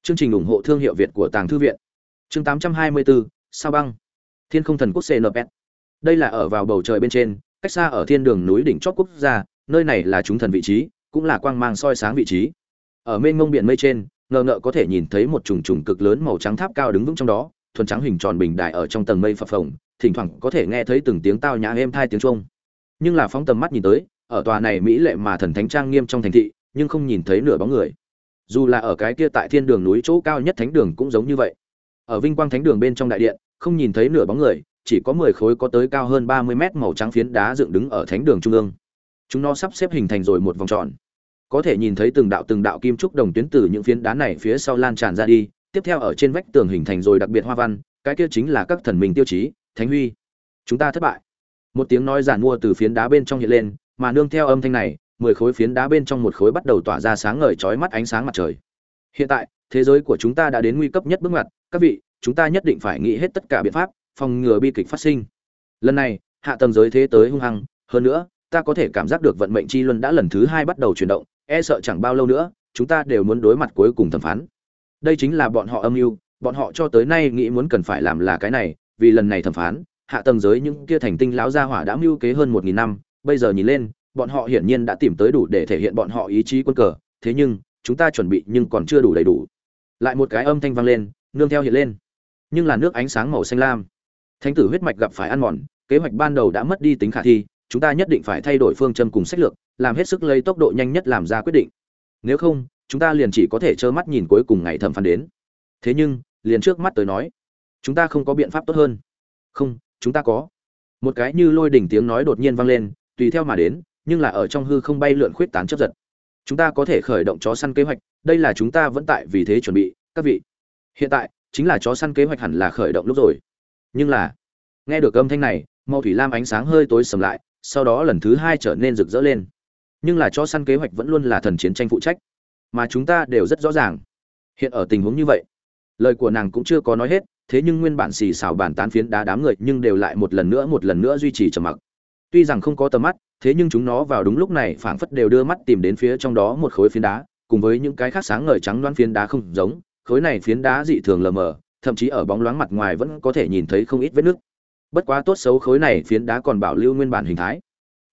Chương trình ủng hộ thương hiệu việt của tàng thư viện. Chương 824, sao băng? Thiên không thần quốc cnp đây là ở vào bầu trời bên trên, cách xa ở thiên đường núi đỉnh chót quốc gia, nơi này là chúng thần vị trí, cũng là quang mang soi sáng vị trí. Ở mênh mông biển mây trên, ngờ ngợ có thể nhìn thấy một trùng trùng cực lớn màu trắng tháp cao đứng vững trong đó, thuần trắng hình tròn bình đại ở trong tầng mây phập phồng, thỉnh thoảng có thể nghe thấy từng tiếng tao nhã êm thai tiếng trung nhưng là phóng tầm mắt nhìn tới, ở tòa này mỹ lệ mà thần thánh trang nghiêm trong thành thị, nhưng không nhìn thấy nửa bóng người. Dù là ở cái kia tại thiên đường núi chỗ cao nhất thánh đường cũng giống như vậy. Ở vinh quang thánh đường bên trong đại điện không nhìn thấy nửa bóng người, chỉ có mười khối có tới cao hơn ba mươi mét màu trắng phiến đá dựng đứng ở thánh đường trung ương. Chúng nó sắp xếp hình thành rồi một vòng tròn. Có thể nhìn thấy từng đạo từng đạo kim trúc đồng tuyến từ những phiến đá này phía sau lan tràn ra đi, tiếp theo ở trên vách tường hình thành rồi đặc biệt hoa văn, cái kia chính là các thần minh tiêu chí, thánh huy. Chúng ta thất bại. Một tiếng nói giản mua từ phiến đá bên trong hiện lên, mà nương theo âm thanh này, mười khối phiến đá bên trong một khối bắt đầu tỏa ra sáng ngời chói mắt ánh sáng mặt trời. Hiện tại, thế giới của chúng ta đã đến nguy cấp nhất bước ngoặt, các vị chúng ta nhất định phải nghĩ hết tất cả biện pháp, phòng ngừa bi kịch phát sinh. Lần này, hạ tầng giới thế tới hung hăng, hơn nữa, ta có thể cảm giác được vận mệnh chi luân đã lần thứ hai bắt đầu chuyển động e sợ chẳng bao lâu nữa, chúng ta đều muốn đối mặt cuối cùng thẩm phán. Đây chính là bọn họ âm mưu, bọn họ cho tới nay nghĩ muốn cần phải làm là cái này, vì lần này thẩm phán, hạ tầng giới những kia thành tinh lão gia hỏa đã mưu kế hơn một nghìn năm, bây giờ nhìn lên, bọn họ hiển nhiên đã tìm tới đủ để thể hiện bọn họ ý chí quân cờ, thế nhưng, chúng ta chuẩn bị nhưng còn chưa đủ đầy đủ. Lại một cái âm thanh vang lên, nương theo hiện lên nhưng là nước ánh sáng màu xanh lam. Thánh tử huyết mạch gặp phải ăn mòn, kế hoạch ban đầu đã mất đi tính khả thi, chúng ta nhất định phải thay đổi phương châm cùng sách lược, làm hết sức lấy tốc độ nhanh nhất làm ra quyết định. Nếu không, chúng ta liền chỉ có thể trơ mắt nhìn cuối cùng ngày thẩm phán đến. Thế nhưng, liền trước mắt tới nói, chúng ta không có biện pháp tốt hơn. Không, chúng ta có. Một cái như lôi đỉnh tiếng nói đột nhiên vang lên, tùy theo mà đến, nhưng là ở trong hư không bay lượn khuyết tán chấp giật. Chúng ta có thể khởi động chó săn kế hoạch, đây là chúng ta vẫn tại vì thế chuẩn bị, các vị. Hiện tại chính là chó săn kế hoạch hẳn là khởi động lúc rồi. Nhưng là, nghe được âm thanh này màu thủy lam ánh sáng hơi tối sầm lại, sau đó lần thứ hai trở nên rực rỡ lên. Nhưng là chó săn kế hoạch vẫn luôn là thần chiến tranh phụ trách, mà chúng ta đều rất rõ ràng. Hiện ở tình huống như vậy, lời của nàng cũng chưa có nói hết, thế nhưng nguyên bản xì xào bàn tán phiến đá đám người nhưng đều lại một lần nữa một lần nữa duy trì trầm mặc. Tuy rằng không có tầm mắt, thế nhưng chúng nó vào đúng lúc này phảng phất đều đưa mắt tìm đến phía trong đó một khối phiến đá, cùng với những cái khác sáng ngời trắng loáng phiến đá không giống khối này phiến đá dị thường lờ mờ, thậm chí ở bóng loáng mặt ngoài vẫn có thể nhìn thấy không ít vết nứt. Bất quá tốt xấu khối này phiến đá còn bảo lưu nguyên bản hình thái.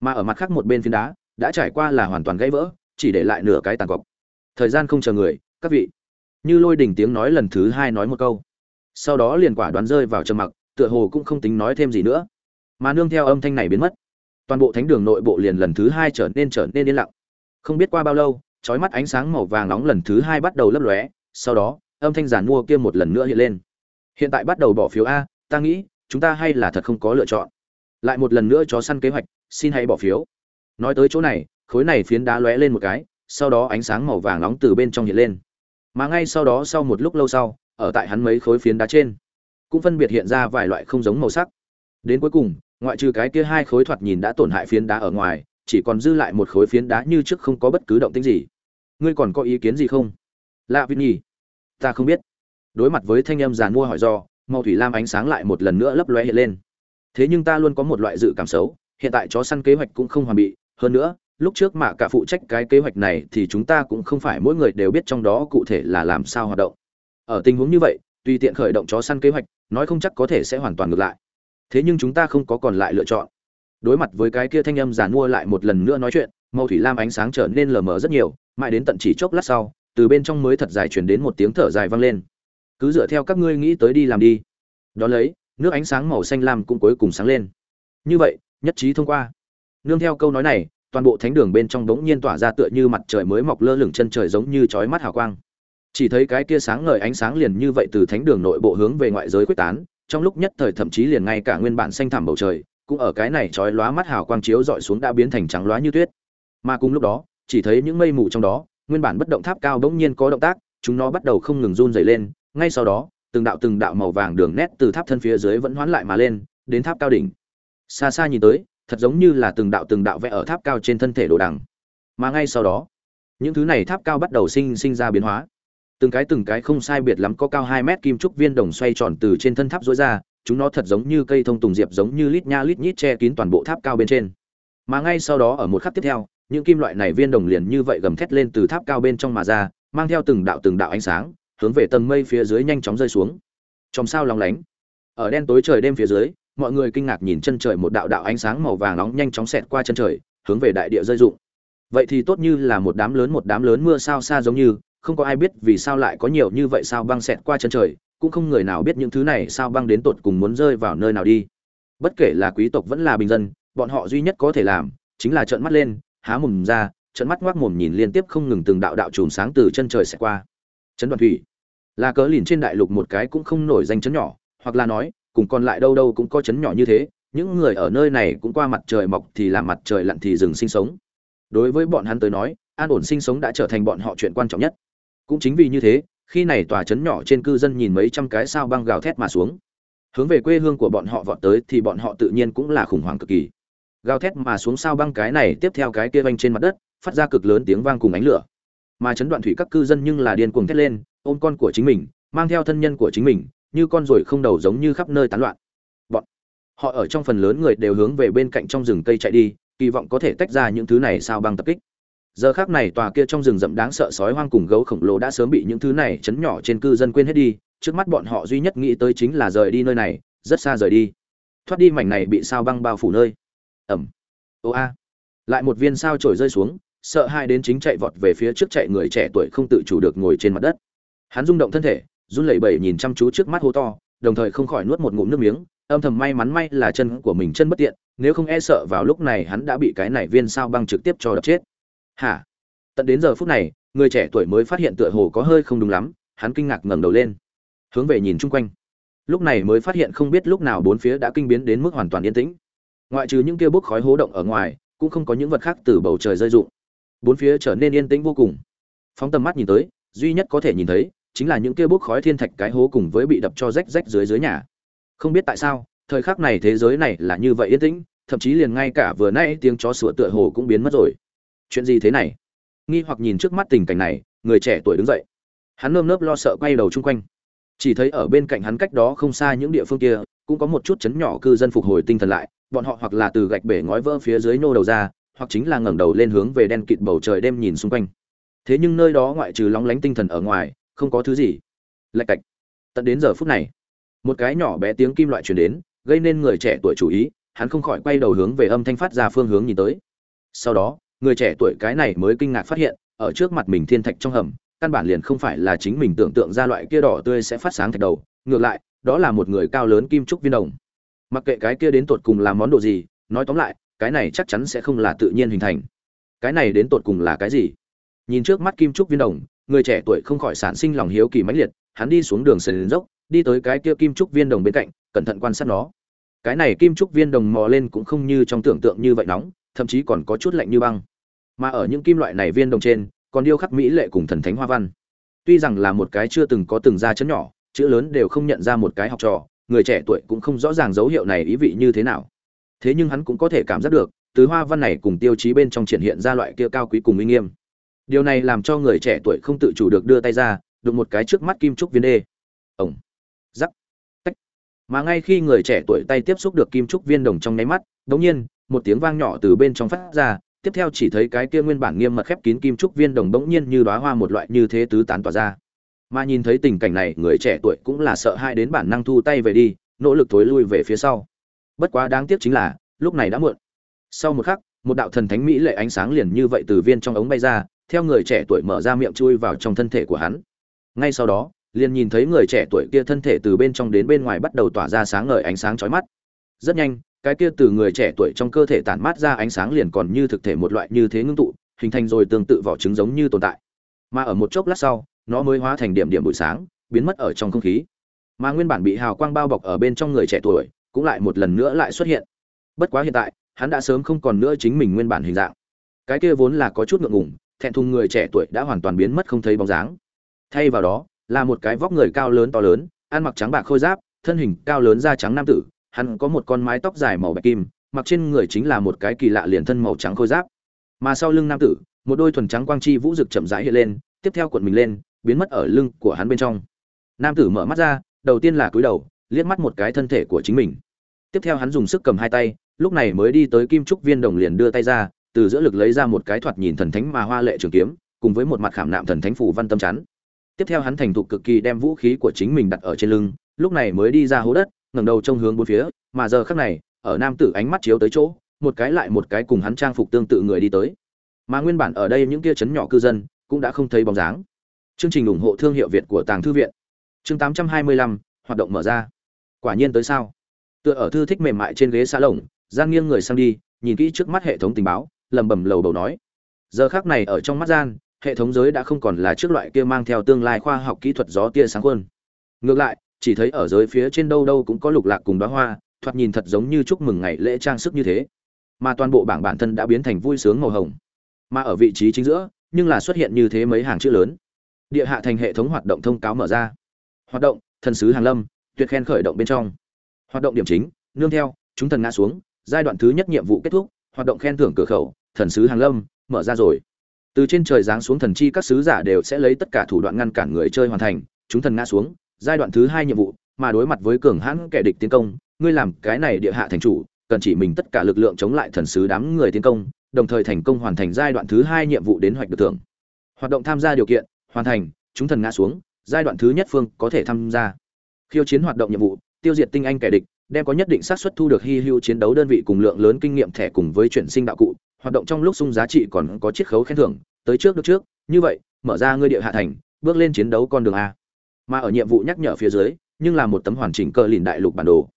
Mà ở mặt khác một bên phiến đá, đã trải qua là hoàn toàn gãy vỡ, chỉ để lại nửa cái tàn cọc. Thời gian không chờ người, các vị. Như lôi đỉnh tiếng nói lần thứ hai nói một câu. Sau đó liền quả đoán rơi vào trầm mặc, tựa hồ cũng không tính nói thêm gì nữa. Mà nương theo âm thanh này biến mất. Toàn bộ thánh đường nội bộ liền lần thứ hai trở nên trở nên yên lặng. Không biết qua bao lâu trói mắt ánh sáng màu vàng nóng lần thứ hai bắt đầu lấp lóe sau đó, âm thanh giản mua kia một lần nữa hiện lên. Hiện tại bắt đầu bỏ phiếu a, ta nghĩ, chúng ta hay là thật không có lựa chọn. Lại một lần nữa chó săn kế hoạch, xin hãy bỏ phiếu. Nói tới chỗ này, khối này phiến đá lóe lên một cái, sau đó ánh sáng màu vàng nóng từ bên trong hiện lên. Mà ngay sau đó sau một lúc lâu sau, ở tại hắn mấy khối phiến đá trên, cũng phân biệt hiện ra vài loại không giống màu sắc. Đến cuối cùng, ngoại trừ cái kia hai khối thoạt nhìn đã tổn hại phiến đá ở ngoài, chỉ còn dư lại một khối phiến đá như trước không có bất cứ động tĩnh gì. Ngươi còn có ý kiến gì không? Lạ vịt nhì ta không biết. Đối mặt với thanh âm giàn mua hỏi do màu thủy lam ánh sáng lại một lần nữa lấp lóe hiện lên. Thế nhưng ta luôn có một loại dự cảm xấu, hiện tại chó săn kế hoạch cũng không hoàn bị. Hơn nữa, lúc trước mà cả phụ trách cái kế hoạch này thì chúng ta cũng không phải mỗi người đều biết trong đó cụ thể là làm sao hoạt động. Ở tình huống như vậy, tùy tiện khởi động chó săn kế hoạch, nói không chắc có thể sẽ hoàn toàn ngược lại. Thế nhưng chúng ta không có còn lại lựa chọn. Đối mặt với cái kia thanh âm giàn mua lại một lần nữa nói chuyện màu thủy lam ánh sáng trở nên lờ mờ rất nhiều, mãi đến tận chỉ chốc lát sau từ bên trong mới thật dài chuyển đến một tiếng thở dài vang lên. Cứ dựa theo các ngươi nghĩ tới đi làm đi. Đ ó lấy, nước ánh sáng màu xanh lam cũng cuối cùng sáng lên. Như vậy, nhất trí thông qua. Nương theo câu nói này, toàn bộ thánh đường bên trong đống nhiên tỏa ra tựa như mặt trời mới mọc lơ lửng chân trời giống như chói mắt hào quang. Chỉ thấy cái kia sáng ngời ánh sáng liền như vậy từ thánh đường nội bộ hướng về ngoại giới quyết tán, trong lúc nhất thời thậm chí liền ngay cả nguyên bản xanh thẳm bầu trời, cũng ở cái này chói lóa mắt hào quang chiếu dọi xuống đã biến thành trắng lóa như tuyết. Mà cùng lúc đó, chỉ thấy những mây mù trong đó nguyên bản bất động tháp cao bỗng nhiên có động tác, chúng nó bắt đầu không ngừng run rẩy lên, ngay sau đó, từng đạo từng đạo màu vàng đường nét từ tháp thân phía dưới vẫn hoán lại mà lên, đến tháp cao đỉnh. Xa xa nhìn tới, thật giống như là từng đạo từng đạo vẽ ở tháp cao trên thân thể đồ đằng. Mà ngay sau đó, những thứ này tháp cao bắt đầu sinh sinh ra biến hóa. Từng cái từng cái không sai biệt lắm có cao hai mét kim trúc viên đồng xoay tròn từ trên thân tháp rối ra, chúng nó thật giống như cây thông tùng diệp giống như lít nha lít nhít che kín toàn bộ tháp cao bên trên. Mà ngay sau đó, ở một khắc tiếp theo những kim loại này viên đồng liền như vậy gầm thét lên từ tháp cao bên trong mà ra, mang theo từng đạo từng đạo ánh sáng, hướng về tầng mây phía dưới nhanh chóng rơi xuống. Trong sao lóng lánh. Ở đen tối trời đêm phía dưới, mọi người kinh ngạc nhìn chân trời một đạo đạo ánh sáng màu vàng nóng nhanh chóng xẹt qua chân trời, hướng về đại địa rơi rụng. Vậy thì tốt như là một đám lớn một đám lớn mưa sao xa giống như, không có ai biết vì sao lại có nhiều như vậy sao băng xẹt qua chân trời, cũng không người nào biết những thứ này sao băng đến tột cùng muốn rơi vào nơi nào đi. Bất kể là quý tộc vẫn là bình dân, bọn họ duy nhất có thể làm chính là trợn mắt lên há mồm ra trận mắt ngoác mồm nhìn liên tiếp không ngừng từng đạo đạo chùm sáng từ chân trời sẽ qua. Chấn đoạn thủy. Là cớ lìn trên đại lục một cái cũng không nổi danh chấn nhỏ, hoặc là nói, cùng còn lại đâu đâu cũng có chấn nhỏ như thế, những người ở nơi này cũng qua mặt trời mọc thì làm mặt trời lặn thì dừng sinh sống. Đối với bọn hắn tới nói, an ổn sinh sống đã trở thành bọn họ chuyện quan trọng nhất. Cũng chính vì như thế, khi này tòa trấn nhỏ trên cư dân nhìn mấy trăm cái sao băng gào thét mà xuống. Hướng về quê hương của bọn họ vọt tới thì bọn họ tự nhiên cũng là khủng hoảng cực kỳ gào thét mà xuống sao băng cái này tiếp theo cái kia vanh trên mặt đất, phát ra cực lớn tiếng vang cùng ánh lửa. Mà chấn đoạn thủy các cư dân nhưng là điên cuồng thét lên, ôm con của chính mình, mang theo thân nhân của chính mình, như con ruồi không đầu giống như khắp nơi tán loạn. Bọn họ ở trong phần lớn người đều hướng về bên cạnh trong rừng cây chạy đi, kỳ vọng có thể tách ra những thứ này sao băng tập kích. Giờ khác này tòa kia trong rừng rậm đáng sợ sói hoang cùng gấu khổng lồ đã sớm bị những thứ này chấn nhỏ trên cư dân quên hết đi, trước mắt bọn họ duy nhất nghĩ tới chính là rời đi nơi này, rất xa rời đi. Thoát đi mảnh này bị sao băng bao phủ nơi ẩm. Ô a. Lại một viên sao trổi rơi xuống, sợ hai đến chính chạy vọt về phía trước chạy người trẻ tuổi không tự chủ được ngồi trên mặt đất. Hắn rung động thân thể, run lẩy bẩy nhìn chăm chú trước mắt hô to, đồng thời không khỏi nuốt một ngụm nước miếng, âm thầm may mắn may là chân của mình chân bất tiện, nếu không e sợ vào lúc này hắn đã bị cái này viên sao băng trực tiếp cho đập chết. Hả? Tận đến giờ phút này, người trẻ tuổi mới phát hiện tựa hồ có hơi không đúng lắm, hắn kinh ngạc ngẩng đầu lên. Hướng về nhìn chung quanh. Lúc này mới phát hiện không biết lúc nào bốn phía đã kinh biến đến mức hoàn toàn yên tĩnh ngoại trừ những kia bốc khói hố động ở ngoài, cũng không có những vật khác từ bầu trời rơi rụng. Bốn phía trở nên yên tĩnh vô cùng. Phóng tầm mắt nhìn tới, duy nhất có thể nhìn thấy, chính là những kia bốc khói thiên thạch cái hố cùng với bị đập cho rách rách dưới dưới nhà. Không biết tại sao, thời khắc này thế giới này là như vậy yên tĩnh, thậm chí liền ngay cả vừa nãy tiếng chó sủa tựa hồ cũng biến mất rồi. Chuyện gì thế này? Nghi hoặc nhìn trước mắt tình cảnh này, người trẻ tuổi đứng dậy. Hắn nơm nớp lo sợ quay đầu chung quanh. Chỉ thấy ở bên cạnh hắn cách đó không xa những địa phương kia, cũng có một chút chấn nhỏ cư dân phục hồi tinh thần lại bọn họ hoặc là từ gạch bể ngói vỡ phía dưới nô đầu ra, hoặc chính là ngẩng đầu lên hướng về đen kịt bầu trời đêm nhìn xung quanh. Thế nhưng nơi đó ngoại trừ lóng lánh tinh thần ở ngoài, không có thứ gì. Lạch cạch. Tận đến giờ phút này, một cái nhỏ bé tiếng kim loại truyền đến, gây nên người trẻ tuổi chú ý, hắn không khỏi quay đầu hướng về âm thanh phát ra phương hướng nhìn tới. Sau đó, người trẻ tuổi cái này mới kinh ngạc phát hiện, ở trước mặt mình thiên thạch trong hầm, căn bản liền không phải là chính mình tưởng tượng ra loại kia đỏ tươi sẽ phát sáng thạch đầu, ngược lại, đó là một người cao lớn kim trúc viên đồng mặc kệ cái kia đến tột cùng là món đồ gì, nói tóm lại, cái này chắc chắn sẽ không là tự nhiên hình thành. Cái này đến tột cùng là cái gì? Nhìn trước mắt kim trúc viên đồng, người trẻ tuổi không khỏi sản sinh lòng hiếu kỳ mãnh liệt, hắn đi xuống đường sườn dốc, đi tới cái kia kim trúc viên đồng bên cạnh, cẩn thận quan sát nó. Cái này kim trúc viên đồng mò lên cũng không như trong tưởng tượng như vậy nóng, thậm chí còn có chút lạnh như băng. Mà ở những kim loại này viên đồng trên, còn điêu khắc mỹ lệ cùng thần thánh hoa văn. Tuy rằng là một cái chưa từng có từng ra chấn nhỏ, chữ lớn đều không nhận ra một cái học trò người trẻ tuổi cũng không rõ ràng dấu hiệu này ý vị như thế nào. Thế nhưng hắn cũng có thể cảm giác được, từ hoa văn này cùng tiêu chí bên trong triển hiện ra loại kia cao quý cùng uy nghiêm. Điều này làm cho người trẻ tuổi không tự chủ được đưa tay ra, đụng một cái trước mắt kim trúc viên đê. Ổng. Giắc tách. Mà ngay khi người trẻ tuổi tay tiếp xúc được kim trúc viên đồng trong nháy mắt, đống nhiên, một tiếng vang nhỏ từ bên trong phát ra, tiếp theo chỉ thấy cái kia nguyên bản nghiêm mật khép kín kim trúc viên đồng bỗng nhiên như đóa hoa một loại như thế tứ tán tỏa ra mà nhìn thấy tình cảnh này, người trẻ tuổi cũng là sợ hãi đến bản năng thu tay về đi, nỗ lực thối lui về phía sau. Bất quá đáng tiếc chính là, lúc này đã muộn. Sau một khắc, một đạo thần thánh mỹ lệ ánh sáng liền như vậy từ viên trong ống bay ra, theo người trẻ tuổi mở ra miệng chui vào trong thân thể của hắn. Ngay sau đó, liền nhìn thấy người trẻ tuổi kia thân thể từ bên trong đến bên ngoài bắt đầu tỏa ra sáng ngời ánh sáng chói mắt. Rất nhanh, cái kia từ người trẻ tuổi trong cơ thể tản mát ra ánh sáng liền còn như thực thể một loại như thế ngưng tụ, hình thành rồi tương tự vỏ trứng giống như tồn tại. Mà ở một chốc lát sau nó mới hóa thành điểm điểm buổi sáng, biến mất ở trong không khí. Mà nguyên bản bị hào quang bao bọc ở bên trong người trẻ tuổi, cũng lại một lần nữa lại xuất hiện. Bất quá hiện tại, hắn đã sớm không còn nữa chính mình nguyên bản hình dạng. Cái kia vốn là có chút ngượng ngùng, thẹn thùng người trẻ tuổi đã hoàn toàn biến mất không thấy bóng dáng. Thay vào đó, là một cái vóc người cao lớn to lớn, ăn mặc trắng bạc khôi giáp, thân hình cao lớn da trắng nam tử, hắn có một con mái tóc dài màu bạch kim, mặc trên người chính là một cái kỳ lạ liền thân màu trắng khôi giáp. Mà sau lưng nam tử, một đôi thuần trắng quang chi vũ rực chậm rãi hiện lên, tiếp theo cuộn mình lên biến mất ở lưng của hắn bên trong. Nam tử mở mắt ra, đầu tiên là cúi đầu, liếc mắt một cái thân thể của chính mình. Tiếp theo hắn dùng sức cầm hai tay, lúc này mới đi tới kim trúc viên đồng liền đưa tay ra, từ giữa lực lấy ra một cái thoạt nhìn thần thánh mà hoa lệ trường kiếm, cùng với một mặt khảm nạm thần thánh phủ văn tâm chắn. Tiếp theo hắn thành thục cực kỳ đem vũ khí của chính mình đặt ở trên lưng, lúc này mới đi ra hố đất, ngẩng đầu trông hướng bốn phía, mà giờ khắc này, ở nam tử ánh mắt chiếu tới chỗ, một cái lại một cái cùng hắn trang phục tương tự người đi tới. Mà nguyên bản ở đây những kia chấn nhỏ cư dân, cũng đã không thấy bóng dáng chương trình ủng hộ thương hiệu việt của tàng thư viện. Chương 825, hoạt động mở ra. Quả nhiên tới sao? Tựa ở thư thích mềm mại trên ghế xa lồng gian nghiêng người sang đi nhìn kỹ trước mắt hệ thống tình báo lầm bầm lầu bầu nói. Giờ khác này ở trong mắt gian hệ thống giới đã không còn là trước loại kia mang theo tương lai khoa học kỹ thuật gió tia sáng quân ngược lại chỉ thấy ở giới phía trên đâu đâu cũng có lục lạc cùng đóa hoa thoạt nhìn thật giống như chúc mừng ngày lễ trang sức như thế. Mà toàn bộ bảng bản thân đã biến thành vui sướng màu hồng. Mà ở vị trí chính giữa nhưng là xuất hiện như thế mấy hàng chữ lớn địa hạ thành hệ thống hoạt động thông cáo mở ra. Hoạt động, thần sứ hàng lâm, tuyệt khen khởi động bên trong. Hoạt động điểm chính, nương theo, chúng thần ngã xuống, giai đoạn thứ nhất nhiệm vụ kết thúc, hoạt động khen thưởng cửa khẩu, thần sứ hàng lâm, mở ra rồi. Từ trên trời giáng xuống thần chi các sứ giả đều sẽ lấy tất cả thủ đoạn ngăn cản người chơi hoàn thành, chúng thần ngã xuống, giai đoạn thứ hai nhiệm vụ, mà đối mặt với cường hãn kẻ địch tiến công, ngươi làm cái này địa hạ thành chủ, cần chỉ mình tất cả lực lượng chống lại thần sứ đám người tiến công, đồng thời thành công hoàn thành giai đoạn thứ hai nhiệm vụ đến hoạch được thưởng. Hoạt động tham gia điều kiện hoàn thành, chúng thần ngã xuống, giai đoạn thứ nhất phương có thể tham gia. Khiêu chiến hoạt động nhiệm vụ, tiêu diệt tinh anh kẻ địch, đem có nhất định xác suất thu được hy hữu chiến đấu đơn vị cùng lượng lớn kinh nghiệm thẻ cùng với chuyển sinh đạo cụ, hoạt động trong lúc sung giá trị còn có chiết khấu khen thưởng, tới trước được trước, như vậy, mở ra ngươi địa hạ thành, bước lên chiến đấu con đường a. Mà ở nhiệm vụ nhắc nhở phía dưới, nhưng là một tấm hoàn chỉnh cờ lìn đại lục bản đồ.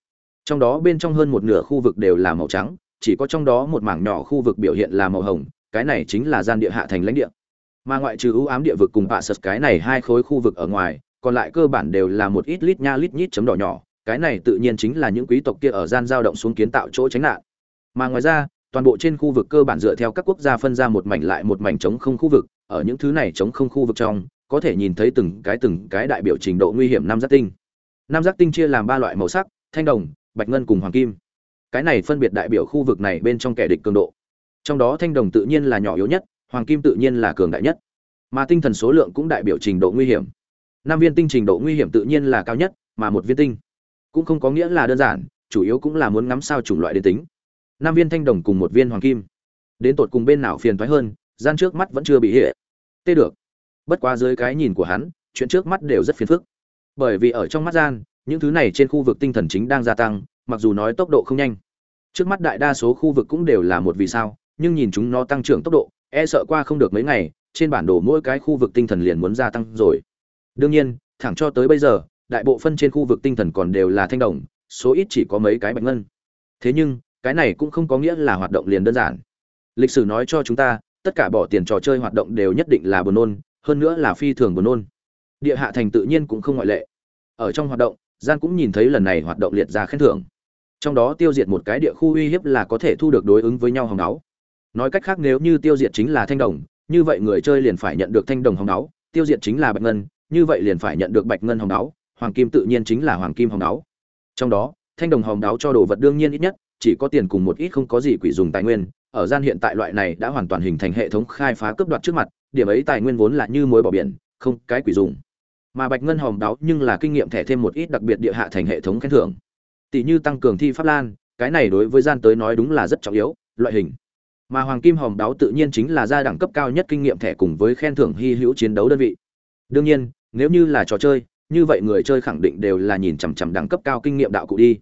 Trong đó bên trong hơn một nửa khu vực đều là màu trắng, chỉ có trong đó một mảng nhỏ khu vực biểu hiện là màu hồng, cái này chính là gian địa hạ thành lãnh địa mà ngoại trừ ưu ám địa vực cùng bạ sật cái này hai khối khu vực ở ngoài, còn lại cơ bản đều là một ít lít nha lít nhít chấm đỏ nhỏ. Cái này tự nhiên chính là những quý tộc kia ở gian giao động xuống kiến tạo chỗ tránh nạn. Mà ngoài ra, toàn bộ trên khu vực cơ bản dựa theo các quốc gia phân ra một mảnh lại một mảnh chống không khu vực. Ở những thứ này chống không khu vực trong, có thể nhìn thấy từng cái từng cái đại biểu trình độ nguy hiểm nam giác tinh. Nam giác tinh chia làm ba loại màu sắc, thanh đồng, bạch ngân cùng hoàng kim. Cái này phân biệt đại biểu khu vực này bên trong kẻ địch cường độ. Trong đó thanh đồng tự nhiên là nhỏ yếu nhất hoàng kim tự nhiên là cường đại nhất. Mà tinh thần số lượng cũng đại biểu trình độ nguy hiểm. Năm viên tinh trình độ nguy hiểm tự nhiên là cao nhất, mà một viên tinh cũng không có nghĩa là đơn giản, chủ yếu cũng là muốn ngắm sao chủng loại đến tính. Năm viên thanh đồng cùng một viên hoàng kim, đến tột cùng bên nào phiền thoái hơn, gian trước mắt vẫn chưa bị hệ. Tê được. Bất quá dưới cái nhìn của hắn, chuyện trước mắt đều rất phiền phức. Bởi vì ở trong mắt gian, những thứ này trên khu vực tinh thần chính đang gia tăng, mặc dù nói tốc độ không nhanh. Trước mắt đại đa số khu vực cũng đều là một vì sao, nhưng nhìn chúng nó tăng trưởng tốc độ e sợ qua không được mấy ngày, trên bản đồ mỗi cái khu vực tinh thần liền muốn gia tăng rồi. Đương nhiên, thẳng cho tới bây giờ, đại bộ phân trên khu vực tinh thần còn đều là thanh đồng, số ít chỉ có mấy cái bạch ngân. Thế nhưng, cái này cũng không có nghĩa là hoạt động liền đơn giản. Lịch sử nói cho chúng ta, tất cả bỏ tiền trò chơi hoạt động đều nhất định là buồn nôn, hơn nữa là phi thường buồn nôn. Địa hạ thành tự nhiên cũng không ngoại lệ. Ở trong hoạt động gian cũng nhìn thấy lần này hoạt động liệt ra khen thưởng. Trong đó tiêu diệt một cái địa khu uy hiếp là có thể thu được đối ứng với nhau hồng áo nói cách khác nếu như tiêu diệt chính là thanh đồng, như vậy người chơi liền phải nhận được thanh đồng hồng đáo tiêu diệt chính là bạch ngân, như vậy liền phải nhận được bạch ngân hồng đáo hoàng kim tự nhiên chính là hoàng kim hồng đáo trong đó, thanh đồng hồng đáo cho đồ vật đương nhiên ít nhất, chỉ có tiền cùng một ít không có gì quỷ dùng tài nguyên, ở gian hiện tại loại này đã hoàn toàn hình thành hệ thống khai phá cướp đoạt trước mặt, điểm ấy tài nguyên vốn là như muối bỏ biển, không cái quỷ dùng. Mà bạch ngân hồng đáo nhưng là kinh nghiệm thẻ thêm một ít đặc biệt địa hạ thành hệ thống khen thưởng. Tỷ như tăng cường thi pháp lan, cái này đối với gian tới nói đúng là rất trọng yếu, loại hình mà hoàng kim hòm đáo tự nhiên chính là gia đẳng cấp cao nhất kinh nghiệm thẻ cùng với khen thưởng hy hữu chiến đấu đơn vị. Đương nhiên, nếu như là trò chơi, như vậy người chơi khẳng định đều là nhìn chằm chằm đẳng cấp cao kinh nghiệm đạo cụ đi.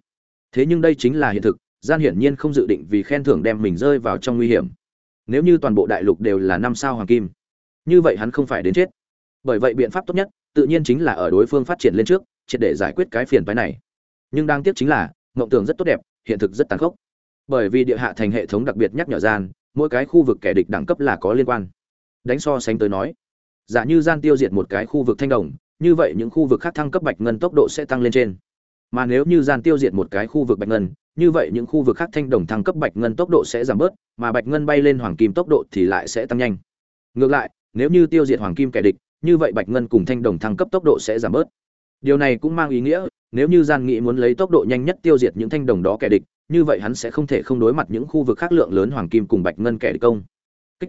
Thế nhưng đây chính là hiện thực, gian hiển nhiên không dự định vì khen thưởng đem mình rơi vào trong nguy hiểm. Nếu như toàn bộ đại lục đều là năm sao hoàng kim, như vậy hắn không phải đến chết. Bởi vậy biện pháp tốt nhất, tự nhiên chính là ở đối phương phát triển lên trước, triệt để giải quyết cái phiền phái này. Nhưng đáng tiếc chính là, mộng tưởng rất tốt đẹp, hiện thực rất tàn khốc bởi vì địa hạ thành hệ thống đặc biệt nhắc nhở gian, mỗi cái khu vực kẻ địch đẳng cấp là có liên quan. Đánh so sánh tới nói, giả như gian tiêu diệt một cái khu vực thanh đồng, như vậy những khu vực khác thăng cấp bạch ngân tốc độ sẽ tăng lên trên. Mà nếu như gian tiêu diệt một cái khu vực bạch ngân, như vậy những khu vực khác thanh đồng thăng cấp bạch ngân tốc độ sẽ giảm bớt, mà bạch ngân bay lên hoàng kim tốc độ thì lại sẽ tăng nhanh. Ngược lại, nếu như tiêu diệt hoàng kim kẻ địch, như vậy bạch ngân cùng thanh đồng thăng cấp tốc độ sẽ giảm bớt. Điều này cũng mang ý nghĩa, nếu như gian nghị muốn lấy tốc độ nhanh nhất tiêu diệt những thanh đồng đó kẻ địch như vậy hắn sẽ không thể không đối mặt những khu vực khác lượng lớn hoàng kim cùng bạch ngân kẻ địch công. Kích.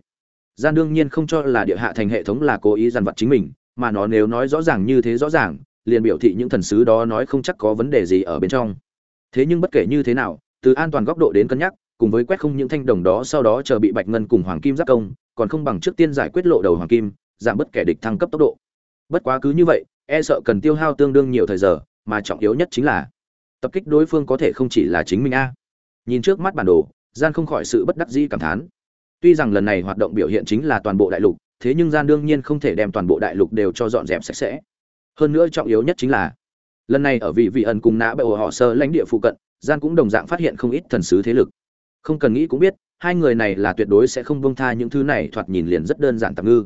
gian đương nhiên không cho là địa hạ thành hệ thống là cố ý dằn vặt chính mình, mà nó nếu nói rõ ràng như thế rõ ràng, liền biểu thị những thần sứ đó nói không chắc có vấn đề gì ở bên trong. Thế nhưng bất kể như thế nào, từ an toàn góc độ đến cân nhắc, cùng với quét không những thanh đồng đó sau đó chờ bị bạch ngân cùng hoàng kim giáp công, còn không bằng trước tiên giải quyết lộ đầu hoàng kim, giảm bất kẻ địch thăng cấp tốc độ. Bất quá cứ như vậy e sợ cần tiêu hao tương đương nhiều thời giờ, mà trọng yếu nhất chính là tập kích đối phương có thể không chỉ là chính mình a. Nhìn trước mắt bản đồ, gian không khỏi sự bất đắc dĩ cảm thán. Tuy rằng lần này hoạt động biểu hiện chính là toàn bộ đại lục, thế nhưng gian đương nhiên không thể đem toàn bộ đại lục đều cho dọn dẹp sạch sẽ. Hơn nữa trọng yếu nhất chính là, lần này ở vị vị ẩn cùng nã bệ họ sơ lãnh địa phụ cận, gian cũng đồng dạng phát hiện không ít thần sứ thế lực. Không cần nghĩ cũng biết, hai người này là tuyệt đối sẽ không bông tha những thứ này, thoạt nhìn liền rất đơn giản tạm ngư.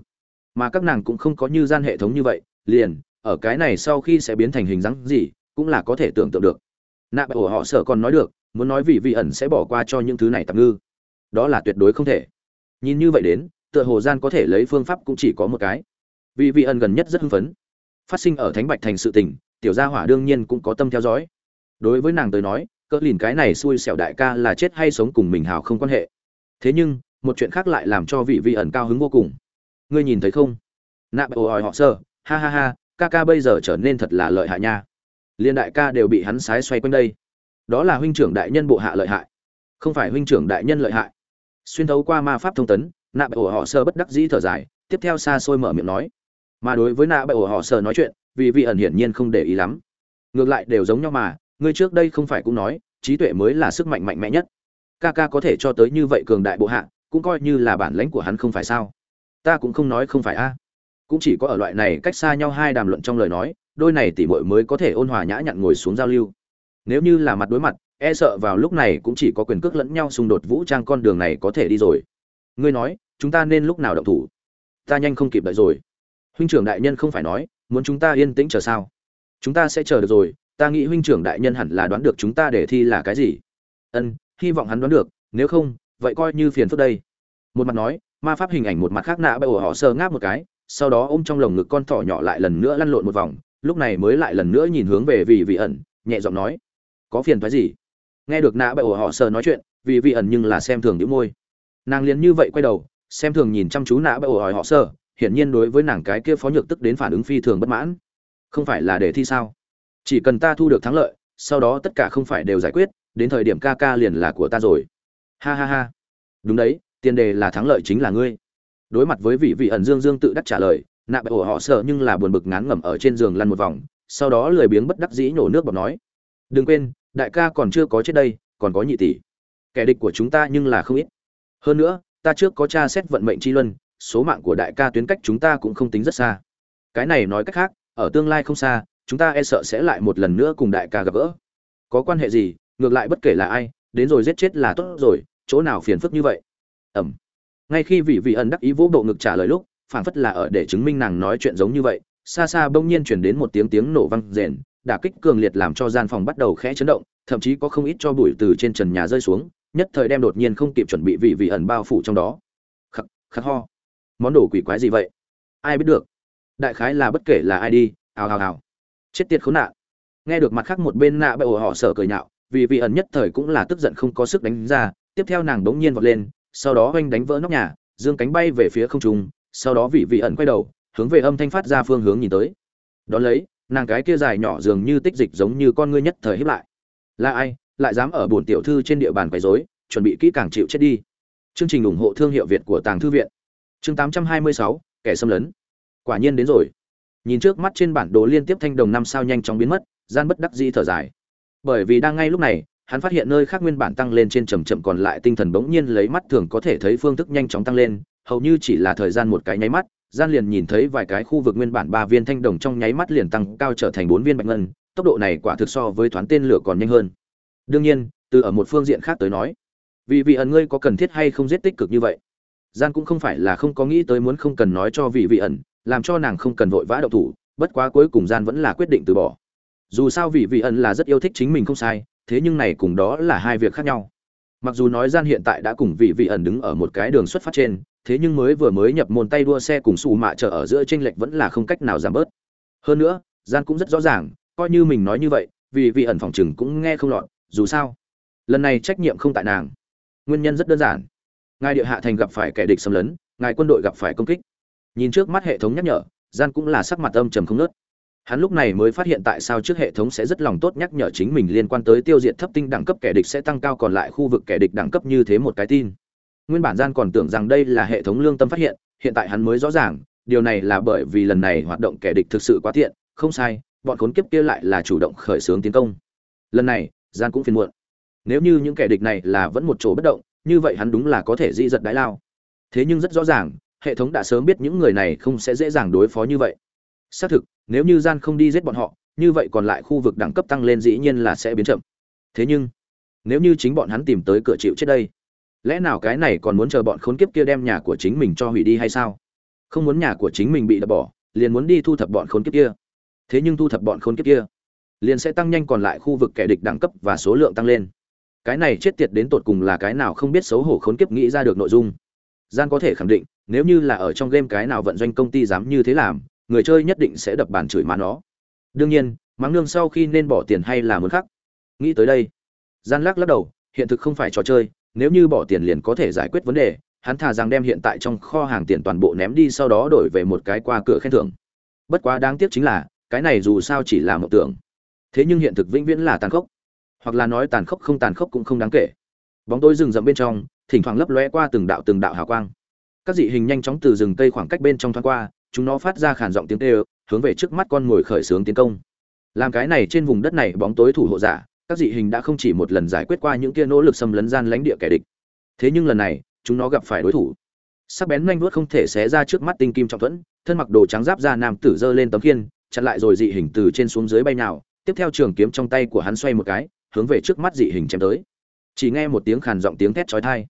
Mà các nàng cũng không có như gian hệ thống như vậy, liền, ở cái này sau khi sẽ biến thành hình dáng gì, cũng là có thể tưởng tượng được nạ bệ họ sợ còn nói được, muốn nói vì vị ẩn sẽ bỏ qua cho những thứ này tạm ngư. Đó là tuyệt đối không thể. Nhìn như vậy đến, tựa hồ gian có thể lấy phương pháp cũng chỉ có một cái. Vì vị ẩn gần nhất rất hưng phấn. Phát sinh ở thánh bạch thành sự tình, tiểu gia hỏa đương nhiên cũng có tâm theo dõi. Đối với nàng tới nói, cỡ lìn cái này xui xẻo đại ca là chết hay sống cùng mình hào không quan hệ. Thế nhưng, một chuyện khác lại làm cho vị vị ẩn cao hứng vô cùng. Ngươi nhìn thấy không? Nạ bại ổ họ sợ, ha ha ha, ca ca bây giờ trở nên thật là lợi hại nha liên đại ca đều bị hắn sái xoay quanh đây. Đó là huynh trưởng đại nhân bộ hạ lợi hại. Không phải huynh trưởng đại nhân lợi hại. Xuyên thấu qua ma pháp thông tấn, nạ bệ ổ họ sơ bất đắc dĩ thở dài, tiếp theo xa xôi mở miệng nói. Mà đối với nạ bệ ổ họ sơ nói chuyện, vì vị ẩn hiển nhiên không để ý lắm. Ngược lại đều giống nhau mà, ngươi trước đây không phải cũng nói, trí tuệ mới là sức mạnh mạnh mẽ nhất. Ca ca có thể cho tới như vậy cường đại bộ hạ, cũng coi như là bản lãnh của hắn không phải sao? Ta cũng không nói không phải a. Cũng chỉ có ở loại này cách xa nhau hai đàm luận trong lời nói đôi này tỉ muội mới có thể ôn hòa nhã nhặn ngồi xuống giao lưu. Nếu như là mặt đối mặt e sợ vào lúc này cũng chỉ có quyền cước lẫn nhau xung đột vũ trang con đường này có thể đi rồi. Ngươi nói, chúng ta nên lúc nào động thủ? Ta nhanh không kịp đợi rồi. Huynh trưởng đại nhân không phải nói, muốn chúng ta yên tĩnh chờ sao? Chúng ta sẽ chờ được rồi, ta nghĩ huynh trưởng đại nhân hẳn là đoán được chúng ta để thi là cái gì. Ân, hy vọng hắn đoán được, nếu không, vậy coi như phiền phức đây. Một mặt nói, ma pháp hình ảnh một mặt khác nạ bậy ổ họ sơ ngáp một cái, sau đó ôm trong lồng ngực con thỏ nhỏ lại lần nữa lăn lộn một vòng lúc này mới lại lần nữa nhìn hướng về vì vị ẩn, nhẹ giọng nói, có phiền thoái gì? Nghe được nạ bậy ổ họ sờ nói chuyện vì vị ẩn nhưng là xem thường những môi. Nàng liền như vậy quay đầu, xem thường nhìn chăm chú nạ bậy ổ họ sờ, hiển nhiên đối với nàng cái kia phó nhược tức đến phản ứng phi thường bất mãn. Không phải là để thi sao? Chỉ cần ta thu được thắng lợi, sau đó tất cả không phải đều giải quyết, đến thời điểm ca ca liền là của ta rồi. Ha ha ha. Đúng đấy, tiền đề là thắng lợi chính là ngươi. Đối mặt với vị vị ẩn dương dương tự đắc trả lời nạ bại ổ họ sợ nhưng là buồn bực ngán ngẩm ở trên giường lăn một vòng, sau đó lười biếng bất đắc dĩ nhổ nước bọt nói. Đừng quên, đại ca còn chưa có chết đây, còn có nhị tỷ. Kẻ địch của chúng ta nhưng là không ít. Hơn nữa, ta trước có tra xét vận mệnh chi luân, số mạng của đại ca tuyến cách chúng ta cũng không tính rất xa. Cái này nói cách khác, ở tương lai không xa, chúng ta e sợ sẽ lại một lần nữa cùng đại ca gặp gỡ. Có quan hệ gì, ngược lại bất kể là ai, đến rồi giết chết là tốt rồi, chỗ nào phiền phức như vậy? Ẩm. Ngay khi vị vị ẩn đắc ý vỗ bộ ngực trả lời lúc phảng phất là ở để chứng minh nàng nói chuyện giống như vậy, xa xa bỗng nhiên chuyển đến một tiếng tiếng nổ vang rền, đả kích cường liệt làm cho gian phòng bắt đầu khẽ chấn động, thậm chí có không ít cho bụi từ trên trần nhà rơi xuống, nhất thời đem đột nhiên không kịp chuẩn bị vị vị ẩn bao phủ trong đó. Khắc khắc ho. Món đồ quỷ quái gì vậy? Ai biết được? Đại khái là bất kể là ai đi ào ào ào chết tiệt khốn nạn. Nghe được mặt khác một bên nạ bệ ổ họ sợ cười nhạo vì vị ẩn nhất thời cũng là tức giận không có sức đánh ra, tiếp theo nàng đống nhiên vọt lên, sau đó oanh đánh vỡ nóc nhà, dương cánh bay về phía không trung sau đó vị vị ẩn quay đầu hướng về âm thanh phát ra phương hướng nhìn tới. Đón lấy nàng cái kia dài nhỏ dường như tích dịch giống như con ngươi nhất thời hiếp lại. Là ai lại dám ở bổn tiểu thư trên địa bàn quấy rối chuẩn bị kỹ càng chịu chết đi. Chương trình ủng hộ thương hiệu việt của tàng thư viện. Chương 826, kẻ xâm lấn. Quả nhiên đến rồi. Nhìn trước mắt trên bản đồ liên tiếp thanh đồng năm sao nhanh chóng biến mất gian bất đắc dĩ thở dài. Bởi vì đang ngay lúc này hắn phát hiện nơi khác nguyên bản tăng lên trên chậm chậm còn lại tinh thần bỗng nhiên lấy mắt thường có thể thấy phương thức nhanh chóng tăng lên hầu như chỉ là thời gian một cái nháy mắt, gian liền nhìn thấy vài cái khu vực nguyên bản ba viên thanh đồng trong nháy mắt liền tăng cao trở thành bốn viên bạch ngân, tốc độ này quả thực so với thoáng tên lửa còn nhanh hơn. Đương nhiên, từ ở một phương diện khác tới nói, vì vị ẩn ngươi có cần thiết hay không giết tích cực như vậy? Gian cũng không phải là không có nghĩ tới muốn không cần nói cho vị vị ẩn, làm cho nàng không cần vội vã động thủ, bất quá cuối cùng gian vẫn là quyết định từ bỏ. Dù sao vị vị ẩn là rất yêu thích chính mình không sai, thế nhưng này cùng đó là hai việc khác nhau. Mặc dù nói gian hiện tại đã cùng vị vị ẩn đứng ở một cái đường xuất phát trên thế nhưng mới vừa mới nhập môn tay đua xe cùng xù mạ chở ở giữa tranh lệch vẫn là không cách nào giảm bớt. Hơn nữa, gian cũng rất rõ ràng, coi như mình nói như vậy, vì vị ẩn phòng chừng cũng nghe không lọt, dù sao, lần này trách nhiệm không tại nàng. Nguyên nhân rất đơn giản. Ngài địa hạ thành gặp phải kẻ địch xâm lấn, ngài quân đội gặp phải công kích. Nhìn trước mắt hệ thống nhắc nhở, gian cũng là sắc mặt âm trầm không nớt hắn lúc này mới phát hiện tại sao trước hệ thống sẽ rất lòng tốt nhắc nhở chính mình liên quan tới tiêu diệt thấp tinh đẳng cấp kẻ địch sẽ tăng cao còn lại khu vực kẻ địch đẳng cấp như thế một cái tin nguyên bản gian còn tưởng rằng đây là hệ thống lương tâm phát hiện hiện tại hắn mới rõ ràng, điều này là bởi vì lần này hoạt động kẻ địch thực sự quá tiện, không sai, bọn khốn kiếp kia lại là chủ động khởi xướng tiến công. Lần này, gian cũng phiền muộn. Nếu như những kẻ địch này là vẫn một chỗ bất động, như vậy hắn đúng là có thể di giật đái lao. Thế nhưng rất rõ ràng, hệ thống đã sớm biết những người này không sẽ dễ dàng đối phó như vậy. Xác thực, nếu như gian không đi giết bọn họ, như vậy còn lại khu vực đẳng cấp tăng lên dĩ nhiên là sẽ biến chậm. Thế nhưng, nếu như chính bọn hắn tìm tới cửa chịu chết đây lẽ nào cái này còn muốn chờ bọn khốn kiếp kia đem nhà của chính mình cho hủy đi hay sao? Không muốn nhà của chính mình bị đập bỏ, liền muốn đi thu thập bọn khốn kiếp kia. Thế nhưng thu thập bọn khốn kiếp kia, liền sẽ tăng nhanh còn lại khu vực kẻ địch đẳng cấp và số lượng tăng lên. Cái này chết tiệt đến tột cùng là cái nào không biết xấu hổ khốn kiếp nghĩ ra được nội dung. Gian có thể khẳng định, nếu như là ở trong game cái nào vận doanh công ty dám như thế làm, người chơi nhất định sẽ đập bàn chửi má nó. Đương nhiên, mắng nương sau khi nên bỏ tiền hay là muốn khác nghĩ tới đây, gian lắc lắc đầu, hiện thực không phải trò chơi nếu như bỏ tiền liền có thể giải quyết vấn đề, hắn thà rằng đem hiện tại trong kho hàng tiền toàn bộ ném đi sau đó đổi về một cái qua cửa khen thưởng. Bất quá đáng tiếc chính là, cái này dù sao chỉ là một tưởng. Thế nhưng hiện thực vĩnh viễn là tàn khốc. Hoặc là nói tàn khốc không tàn khốc cũng không đáng kể. Bóng tối rừng rậm bên trong, thỉnh thoảng lấp lóe qua từng đạo từng đạo hào quang. Các dị hình nhanh chóng từ rừng cây khoảng cách bên trong thoáng qua, chúng nó phát ra khản giọng tiếng kêu, hướng về trước mắt con ngồi khởi xướng tiến công. Làm cái này trên vùng đất này bóng tối thủ hộ giả các dị hình đã không chỉ một lần giải quyết qua những kia nỗ lực xâm lấn gian lãnh địa kẻ địch. Thế nhưng lần này, chúng nó gặp phải đối thủ. Sắc bén nhanh vuốt không thể xé ra trước mắt tinh kim trọng thuẫn, thân mặc đồ trắng giáp ra nam tử giơ lên tấm khiên, chặn lại rồi dị hình từ trên xuống dưới bay nào tiếp theo trường kiếm trong tay của hắn xoay một cái, hướng về trước mắt dị hình chém tới. Chỉ nghe một tiếng khàn giọng tiếng thét chói tai.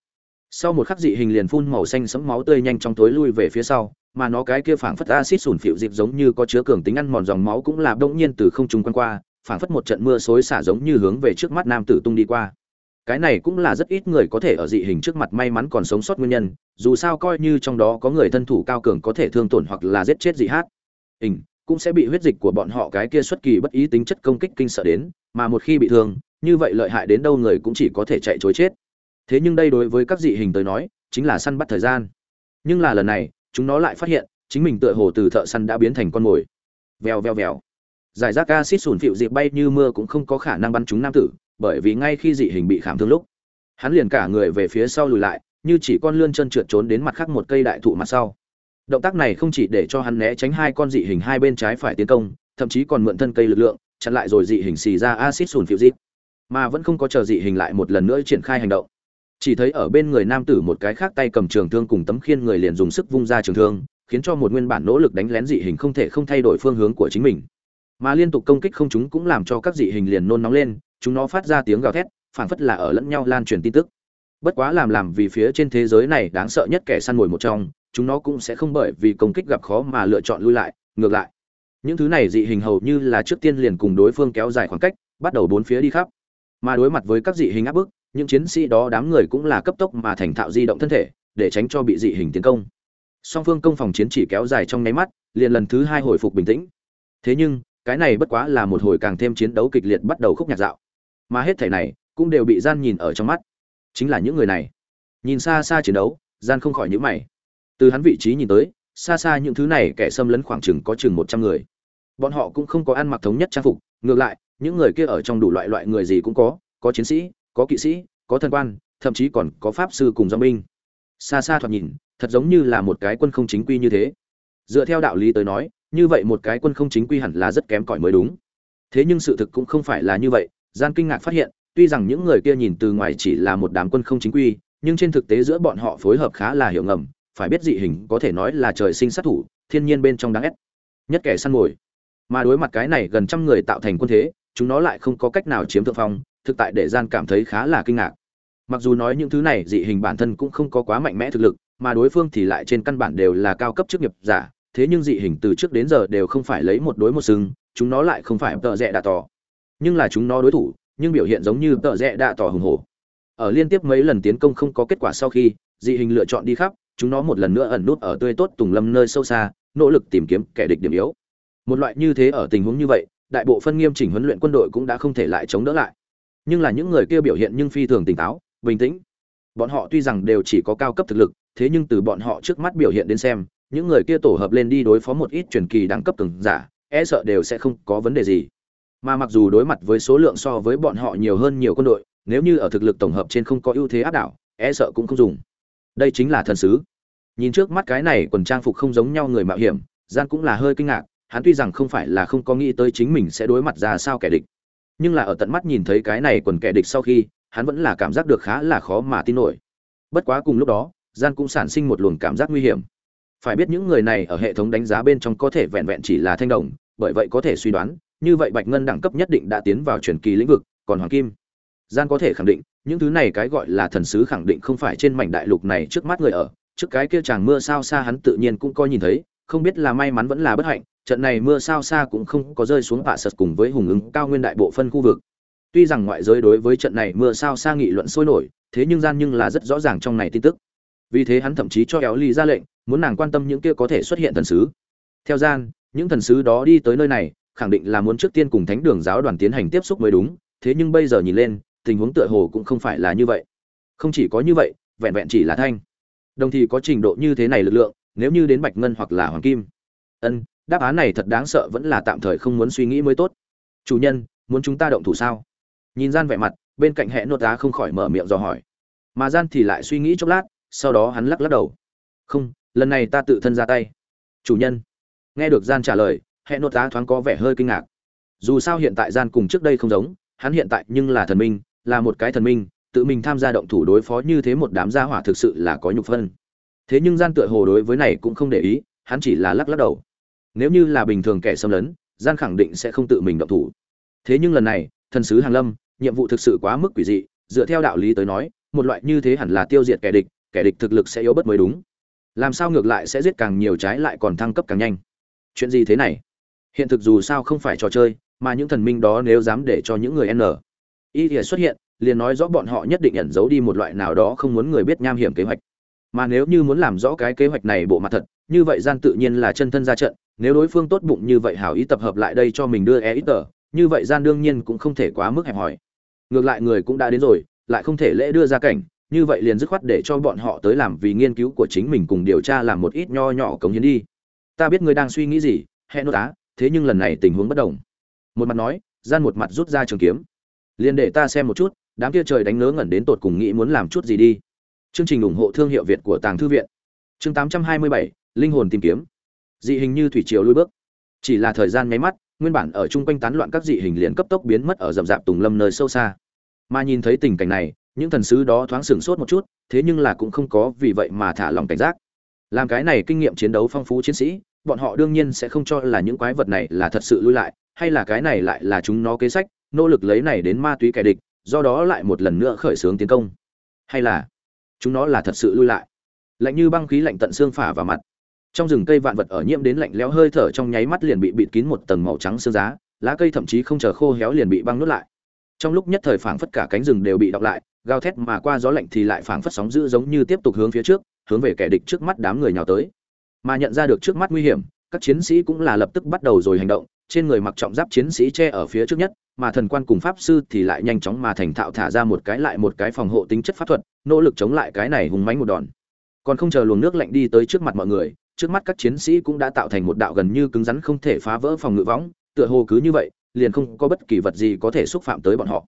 Sau một khắc dị hình liền phun màu xanh sẫm máu tươi nhanh trong tối lui về phía sau, mà nó cái kia phảng phất axit sủn phịu dịp giống như có chứa cường tính ăn mòn dòng máu cũng là đông nhiên từ không trung quan qua phảng phất một trận mưa xối xả giống như hướng về trước mắt nam tử tung đi qua. Cái này cũng là rất ít người có thể ở dị hình trước mặt may mắn còn sống sót nguyên nhân, dù sao coi như trong đó có người thân thủ cao cường có thể thương tổn hoặc là giết chết dị hát. Hình cũng sẽ bị huyết dịch của bọn họ cái kia xuất kỳ bất ý tính chất công kích kinh sợ đến, mà một khi bị thương, như vậy lợi hại đến đâu người cũng chỉ có thể chạy chối chết. Thế nhưng đây đối với các dị hình tới nói, chính là săn bắt thời gian. Nhưng là lần này, chúng nó lại phát hiện, chính mình tựa hồ từ thợ săn đã biến thành con mồi. Vèo vèo vèo giải rác acid sùn phịu dịp bay như mưa cũng không có khả năng bắn trúng nam tử, bởi vì ngay khi dị hình bị khảm thương lúc, hắn liền cả người về phía sau lùi lại, như chỉ con lươn chân trượt trốn đến mặt khác một cây đại thụ mặt sau. Động tác này không chỉ để cho hắn né tránh hai con dị hình hai bên trái phải tiến công, thậm chí còn mượn thân cây lực lượng, chặn lại rồi dị hình xì ra acid sùn phịu dịp, mà vẫn không có chờ dị hình lại một lần nữa triển khai hành động. Chỉ thấy ở bên người nam tử một cái khác tay cầm trường thương cùng tấm khiên người liền dùng sức vung ra trường thương, khiến cho một nguyên bản nỗ lực đánh lén dị hình không thể không thay đổi phương hướng của chính mình mà liên tục công kích không chúng cũng làm cho các dị hình liền nôn nóng lên, chúng nó phát ra tiếng gào thét, phảng phất là ở lẫn nhau lan truyền tin tức. Bất quá làm làm vì phía trên thế giới này đáng sợ nhất kẻ săn mồi một trong, chúng nó cũng sẽ không bởi vì công kích gặp khó mà lựa chọn lui lại, ngược lại. Những thứ này dị hình hầu như là trước tiên liền cùng đối phương kéo dài khoảng cách, bắt đầu bốn phía đi khắp. Mà đối mặt với các dị hình áp bức, những chiến sĩ đó đám người cũng là cấp tốc mà thành thạo di động thân thể, để tránh cho bị dị hình tiến công. Song phương công phòng chiến chỉ kéo dài trong nháy mắt, liền lần thứ hai hồi phục bình tĩnh. Thế nhưng cái này bất quá là một hồi càng thêm chiến đấu kịch liệt bắt đầu khúc nhạc dạo. Mà hết thảy này cũng đều bị gian nhìn ở trong mắt. Chính là những người này. Nhìn xa xa chiến đấu, gian không khỏi nhíu mày. Từ hắn vị trí nhìn tới, xa xa những thứ này kẻ xâm lấn khoảng chừng có chừng một trăm người. Bọn họ cũng không có ăn mặc thống nhất trang phục, ngược lại, những người kia ở trong đủ loại loại người gì cũng có có chiến sĩ, có kỵ sĩ, có thần quan, thậm chí còn có pháp sư cùng do binh. Xa xa thoạt nhìn, thật giống như là một cái quân không chính quy như thế. Dựa theo đạo lý tới nói như vậy một cái quân không chính quy hẳn là rất kém cỏi mới đúng. Thế nhưng sự thực cũng không phải là như vậy gian kinh ngạc phát hiện, tuy rằng những người kia nhìn từ ngoài chỉ là một đám quân không chính quy, nhưng trên thực tế giữa bọn họ phối hợp khá là hiểu ngầm, phải biết dị hình có thể nói là trời sinh sát thủ, thiên nhiên bên trong đáng ép nhất kẻ săn mồi. Mà đối mặt cái này gần trăm người tạo thành quân thế, chúng nó lại không có cách nào chiếm thượng phong, thực tại để gian cảm thấy khá là kinh ngạc. Mặc dù nói những thứ này dị hình bản thân cũng không có quá mạnh mẽ thực lực, mà đối phương thì lại trên căn bản đều là cao cấp chức nghiệp giả thế nhưng dị hình từ trước đến giờ đều không phải lấy một đối một sừng chúng nó lại không phải tợ rẽ đạ tỏ. Nhưng là chúng nó đối thủ, nhưng biểu hiện giống như tợ rẽ đạ tỏ hùng hổ. Ở liên tiếp mấy lần tiến công không có kết quả sau khi, dị hình lựa chọn đi khắp, chúng nó một lần nữa ẩn nút ở tươi tốt tùng lâm nơi sâu xa, nỗ lực tìm kiếm kẻ địch điểm yếu. Một loại như thế ở tình huống như vậy, đại bộ phân nghiêm chỉnh huấn luyện quân đội cũng đã không thể lại chống đỡ lại. Nhưng là những người kia biểu hiện nhưng phi thường tỉnh táo, bình tĩnh. Bọn họ tuy rằng đều chỉ có cao cấp thực lực, thế nhưng từ bọn họ trước mắt biểu hiện đến xem những người kia tổ hợp lên đi đối phó một ít truyền kỳ đẳng cấp từng giả e sợ đều sẽ không có vấn đề gì. Mà mặc dù đối mặt với số lượng so với bọn họ nhiều hơn nhiều quân đội, nếu như ở thực lực tổng hợp trên không có ưu thế áp đảo e sợ cũng không dùng. Đây chính là thần sứ. Nhìn trước mắt cái này quần trang phục không giống nhau người mạo hiểm, gian cũng là hơi kinh ngạc, hắn tuy rằng không phải là không có nghĩ tới chính mình sẽ đối mặt ra sao kẻ địch. Nhưng là ở tận mắt nhìn thấy cái này quần kẻ địch sau khi, hắn vẫn là cảm giác được khá là khó mà tin nổi. Bất quá cùng lúc đó, gian cũng sản sinh một luồng cảm giác nguy hiểm phải biết những người này ở hệ thống đánh giá bên trong có thể vẹn vẹn chỉ là thanh đồng, bởi vậy có thể suy đoán, như vậy bạch ngân đẳng cấp nhất định đã tiến vào truyền kỳ lĩnh vực, còn hoàng kim. Gian có thể khẳng định, những thứ này cái gọi là thần sứ khẳng định không phải trên mảnh đại lục này trước mắt người ở. Trước cái kia chàng mưa sao xa hắn tự nhiên cũng coi nhìn thấy, không biết là may mắn vẫn là bất hạnh, trận này mưa sao xa cũng không có rơi xuống bạ sật cùng với hùng ứng cao nguyên đại bộ phân khu vực. Tuy rằng ngoại giới đối với trận này mưa sao xa nghị luận sôi nổi, thế nhưng gian nhưng là rất rõ ràng trong này tin tức. Vì thế hắn thậm chí cho éo ly ra lệnh muốn nàng quan tâm những kia có thể xuất hiện thần sứ. Theo gian, những thần sứ đó đi tới nơi này, khẳng định là muốn trước tiên cùng thánh đường giáo đoàn tiến hành tiếp xúc mới đúng, thế nhưng bây giờ nhìn lên, tình huống tựa hồ cũng không phải là như vậy. Không chỉ có như vậy, vẹn vẹn chỉ là thanh. Đồng thì có trình độ như thế này lực lượng, nếu như đến bạch ngân hoặc là hoàng kim. Ân, đáp án này thật đáng sợ vẫn là tạm thời không muốn suy nghĩ mới tốt. Chủ nhân, muốn chúng ta động thủ sao? Nhìn gian vẻ mặt, bên cạnh hệ nốt đá không khỏi mở miệng dò hỏi. Mà gian thì lại suy nghĩ chốc lát, sau đó hắn lắc lắc đầu. Không lần này ta tự thân ra tay. Chủ nhân. Nghe được gian trả lời hệ nốt tá thoáng có vẻ hơi kinh ngạc. Dù sao hiện tại gian cùng trước đây không giống, hắn hiện tại nhưng là thần minh, là một cái thần minh, tự mình tham gia động thủ đối phó như thế một đám gia hỏa thực sự là có nhục phân. Thế nhưng gian tựa hồ đối với này cũng không để ý, hắn chỉ là lắc lắc đầu. Nếu như là bình thường kẻ xâm lấn, gian khẳng định sẽ không tự mình động thủ. Thế nhưng lần này, thần sứ hàng lâm, nhiệm vụ thực sự quá mức quỷ dị, dựa theo đạo lý tới nói, một loại như thế hẳn là tiêu diệt kẻ địch kẻ địch thực lực sẽ yếu bất mới đúng làm sao ngược lại sẽ giết càng nhiều trái lại còn thăng cấp càng nhanh? Chuyện gì thế này? Hiện thực dù sao không phải trò chơi, mà những thần minh đó nếu dám để cho những người n. Y thì xuất hiện, liền nói rõ bọn họ nhất định ẩn giấu đi một loại nào đó không muốn người biết nham hiểm kế hoạch. Mà nếu như muốn làm rõ cái kế hoạch này bộ mặt thật, như vậy gian tự nhiên là chân thân ra trận, nếu đối phương tốt bụng như vậy hảo ý tập hợp lại đây cho mình đưa e ít tờ, như vậy gian đương nhiên cũng không thể quá mức hẹp hòi. Ngược lại người cũng đã đến rồi, lại không thể lễ đưa ra cảnh như vậy liền dứt khoát để cho bọn họ tới làm vì nghiên cứu của chính mình cùng điều tra làm một ít nho nhỏ cống hiến đi. Ta biết ngươi đang suy nghĩ gì hẹn nô tá thế nhưng lần này tình huống bất đồng. Một mặt nói gian một mặt rút ra trường kiếm. Liền để ta xem một chút đám kia trời đánh ngớ ngẩn đến tột cùng nghĩ muốn làm chút gì đi. Chương trình ủng hộ thương hiệu việt của tàng thư viện. Chương 827, linh hồn tìm kiếm. Dị hình như thủy triều lui bước. Chỉ là thời gian nháy mắt nguyên bản ở chung quanh tán loạn các dị hình liền cấp tốc biến mất ở rậm rạp tùng lâm nơi sâu xa. Mà nhìn thấy tình cảnh này những thần sứ đó thoáng sửng sốt một chút, thế nhưng là cũng không có vì vậy mà thả lòng cảnh giác. Làm cái này kinh nghiệm chiến đấu phong phú chiến sĩ, bọn họ đương nhiên sẽ không cho là những quái vật này là thật sự lui lại, hay là cái này lại là chúng nó kế sách, nỗ lực lấy này đến ma túy kẻ địch, do đó lại một lần nữa khởi xướng tiến công. Hay là chúng nó là thật sự lui lại? Lạnh như băng khí lạnh tận xương phả vào mặt. Trong rừng cây vạn vật ở nhiễm đến lạnh lẽo hơi thở trong nháy mắt liền bị bịt kín một tầng màu trắng xương giá, lá cây thậm chí không chờ khô héo liền bị băng nuốt lại. Trong lúc nhất thời phảng phất cả cánh rừng đều bị đọc lại gào thét mà qua gió lạnh thì lại phảng phất sóng dữ giống như tiếp tục hướng phía trước, hướng về kẻ địch trước mắt đám người nhào tới. Mà nhận ra được trước mắt nguy hiểm, các chiến sĩ cũng là lập tức bắt đầu rồi hành động, trên người mặc trọng giáp chiến sĩ che ở phía trước nhất, mà thần quan cùng pháp sư thì lại nhanh chóng mà thành thạo thả ra một cái lại một cái phòng hộ tính chất pháp thuật, nỗ lực chống lại cái này hùng mãnh một đòn. Còn không chờ luồng nước lạnh đi tới trước mặt mọi người, trước mắt các chiến sĩ cũng đã tạo thành một đạo gần như cứng rắn không thể phá vỡ phòng ngự võng, tựa hồ cứ như vậy, liền không có bất kỳ vật gì có thể xúc phạm tới bọn họ.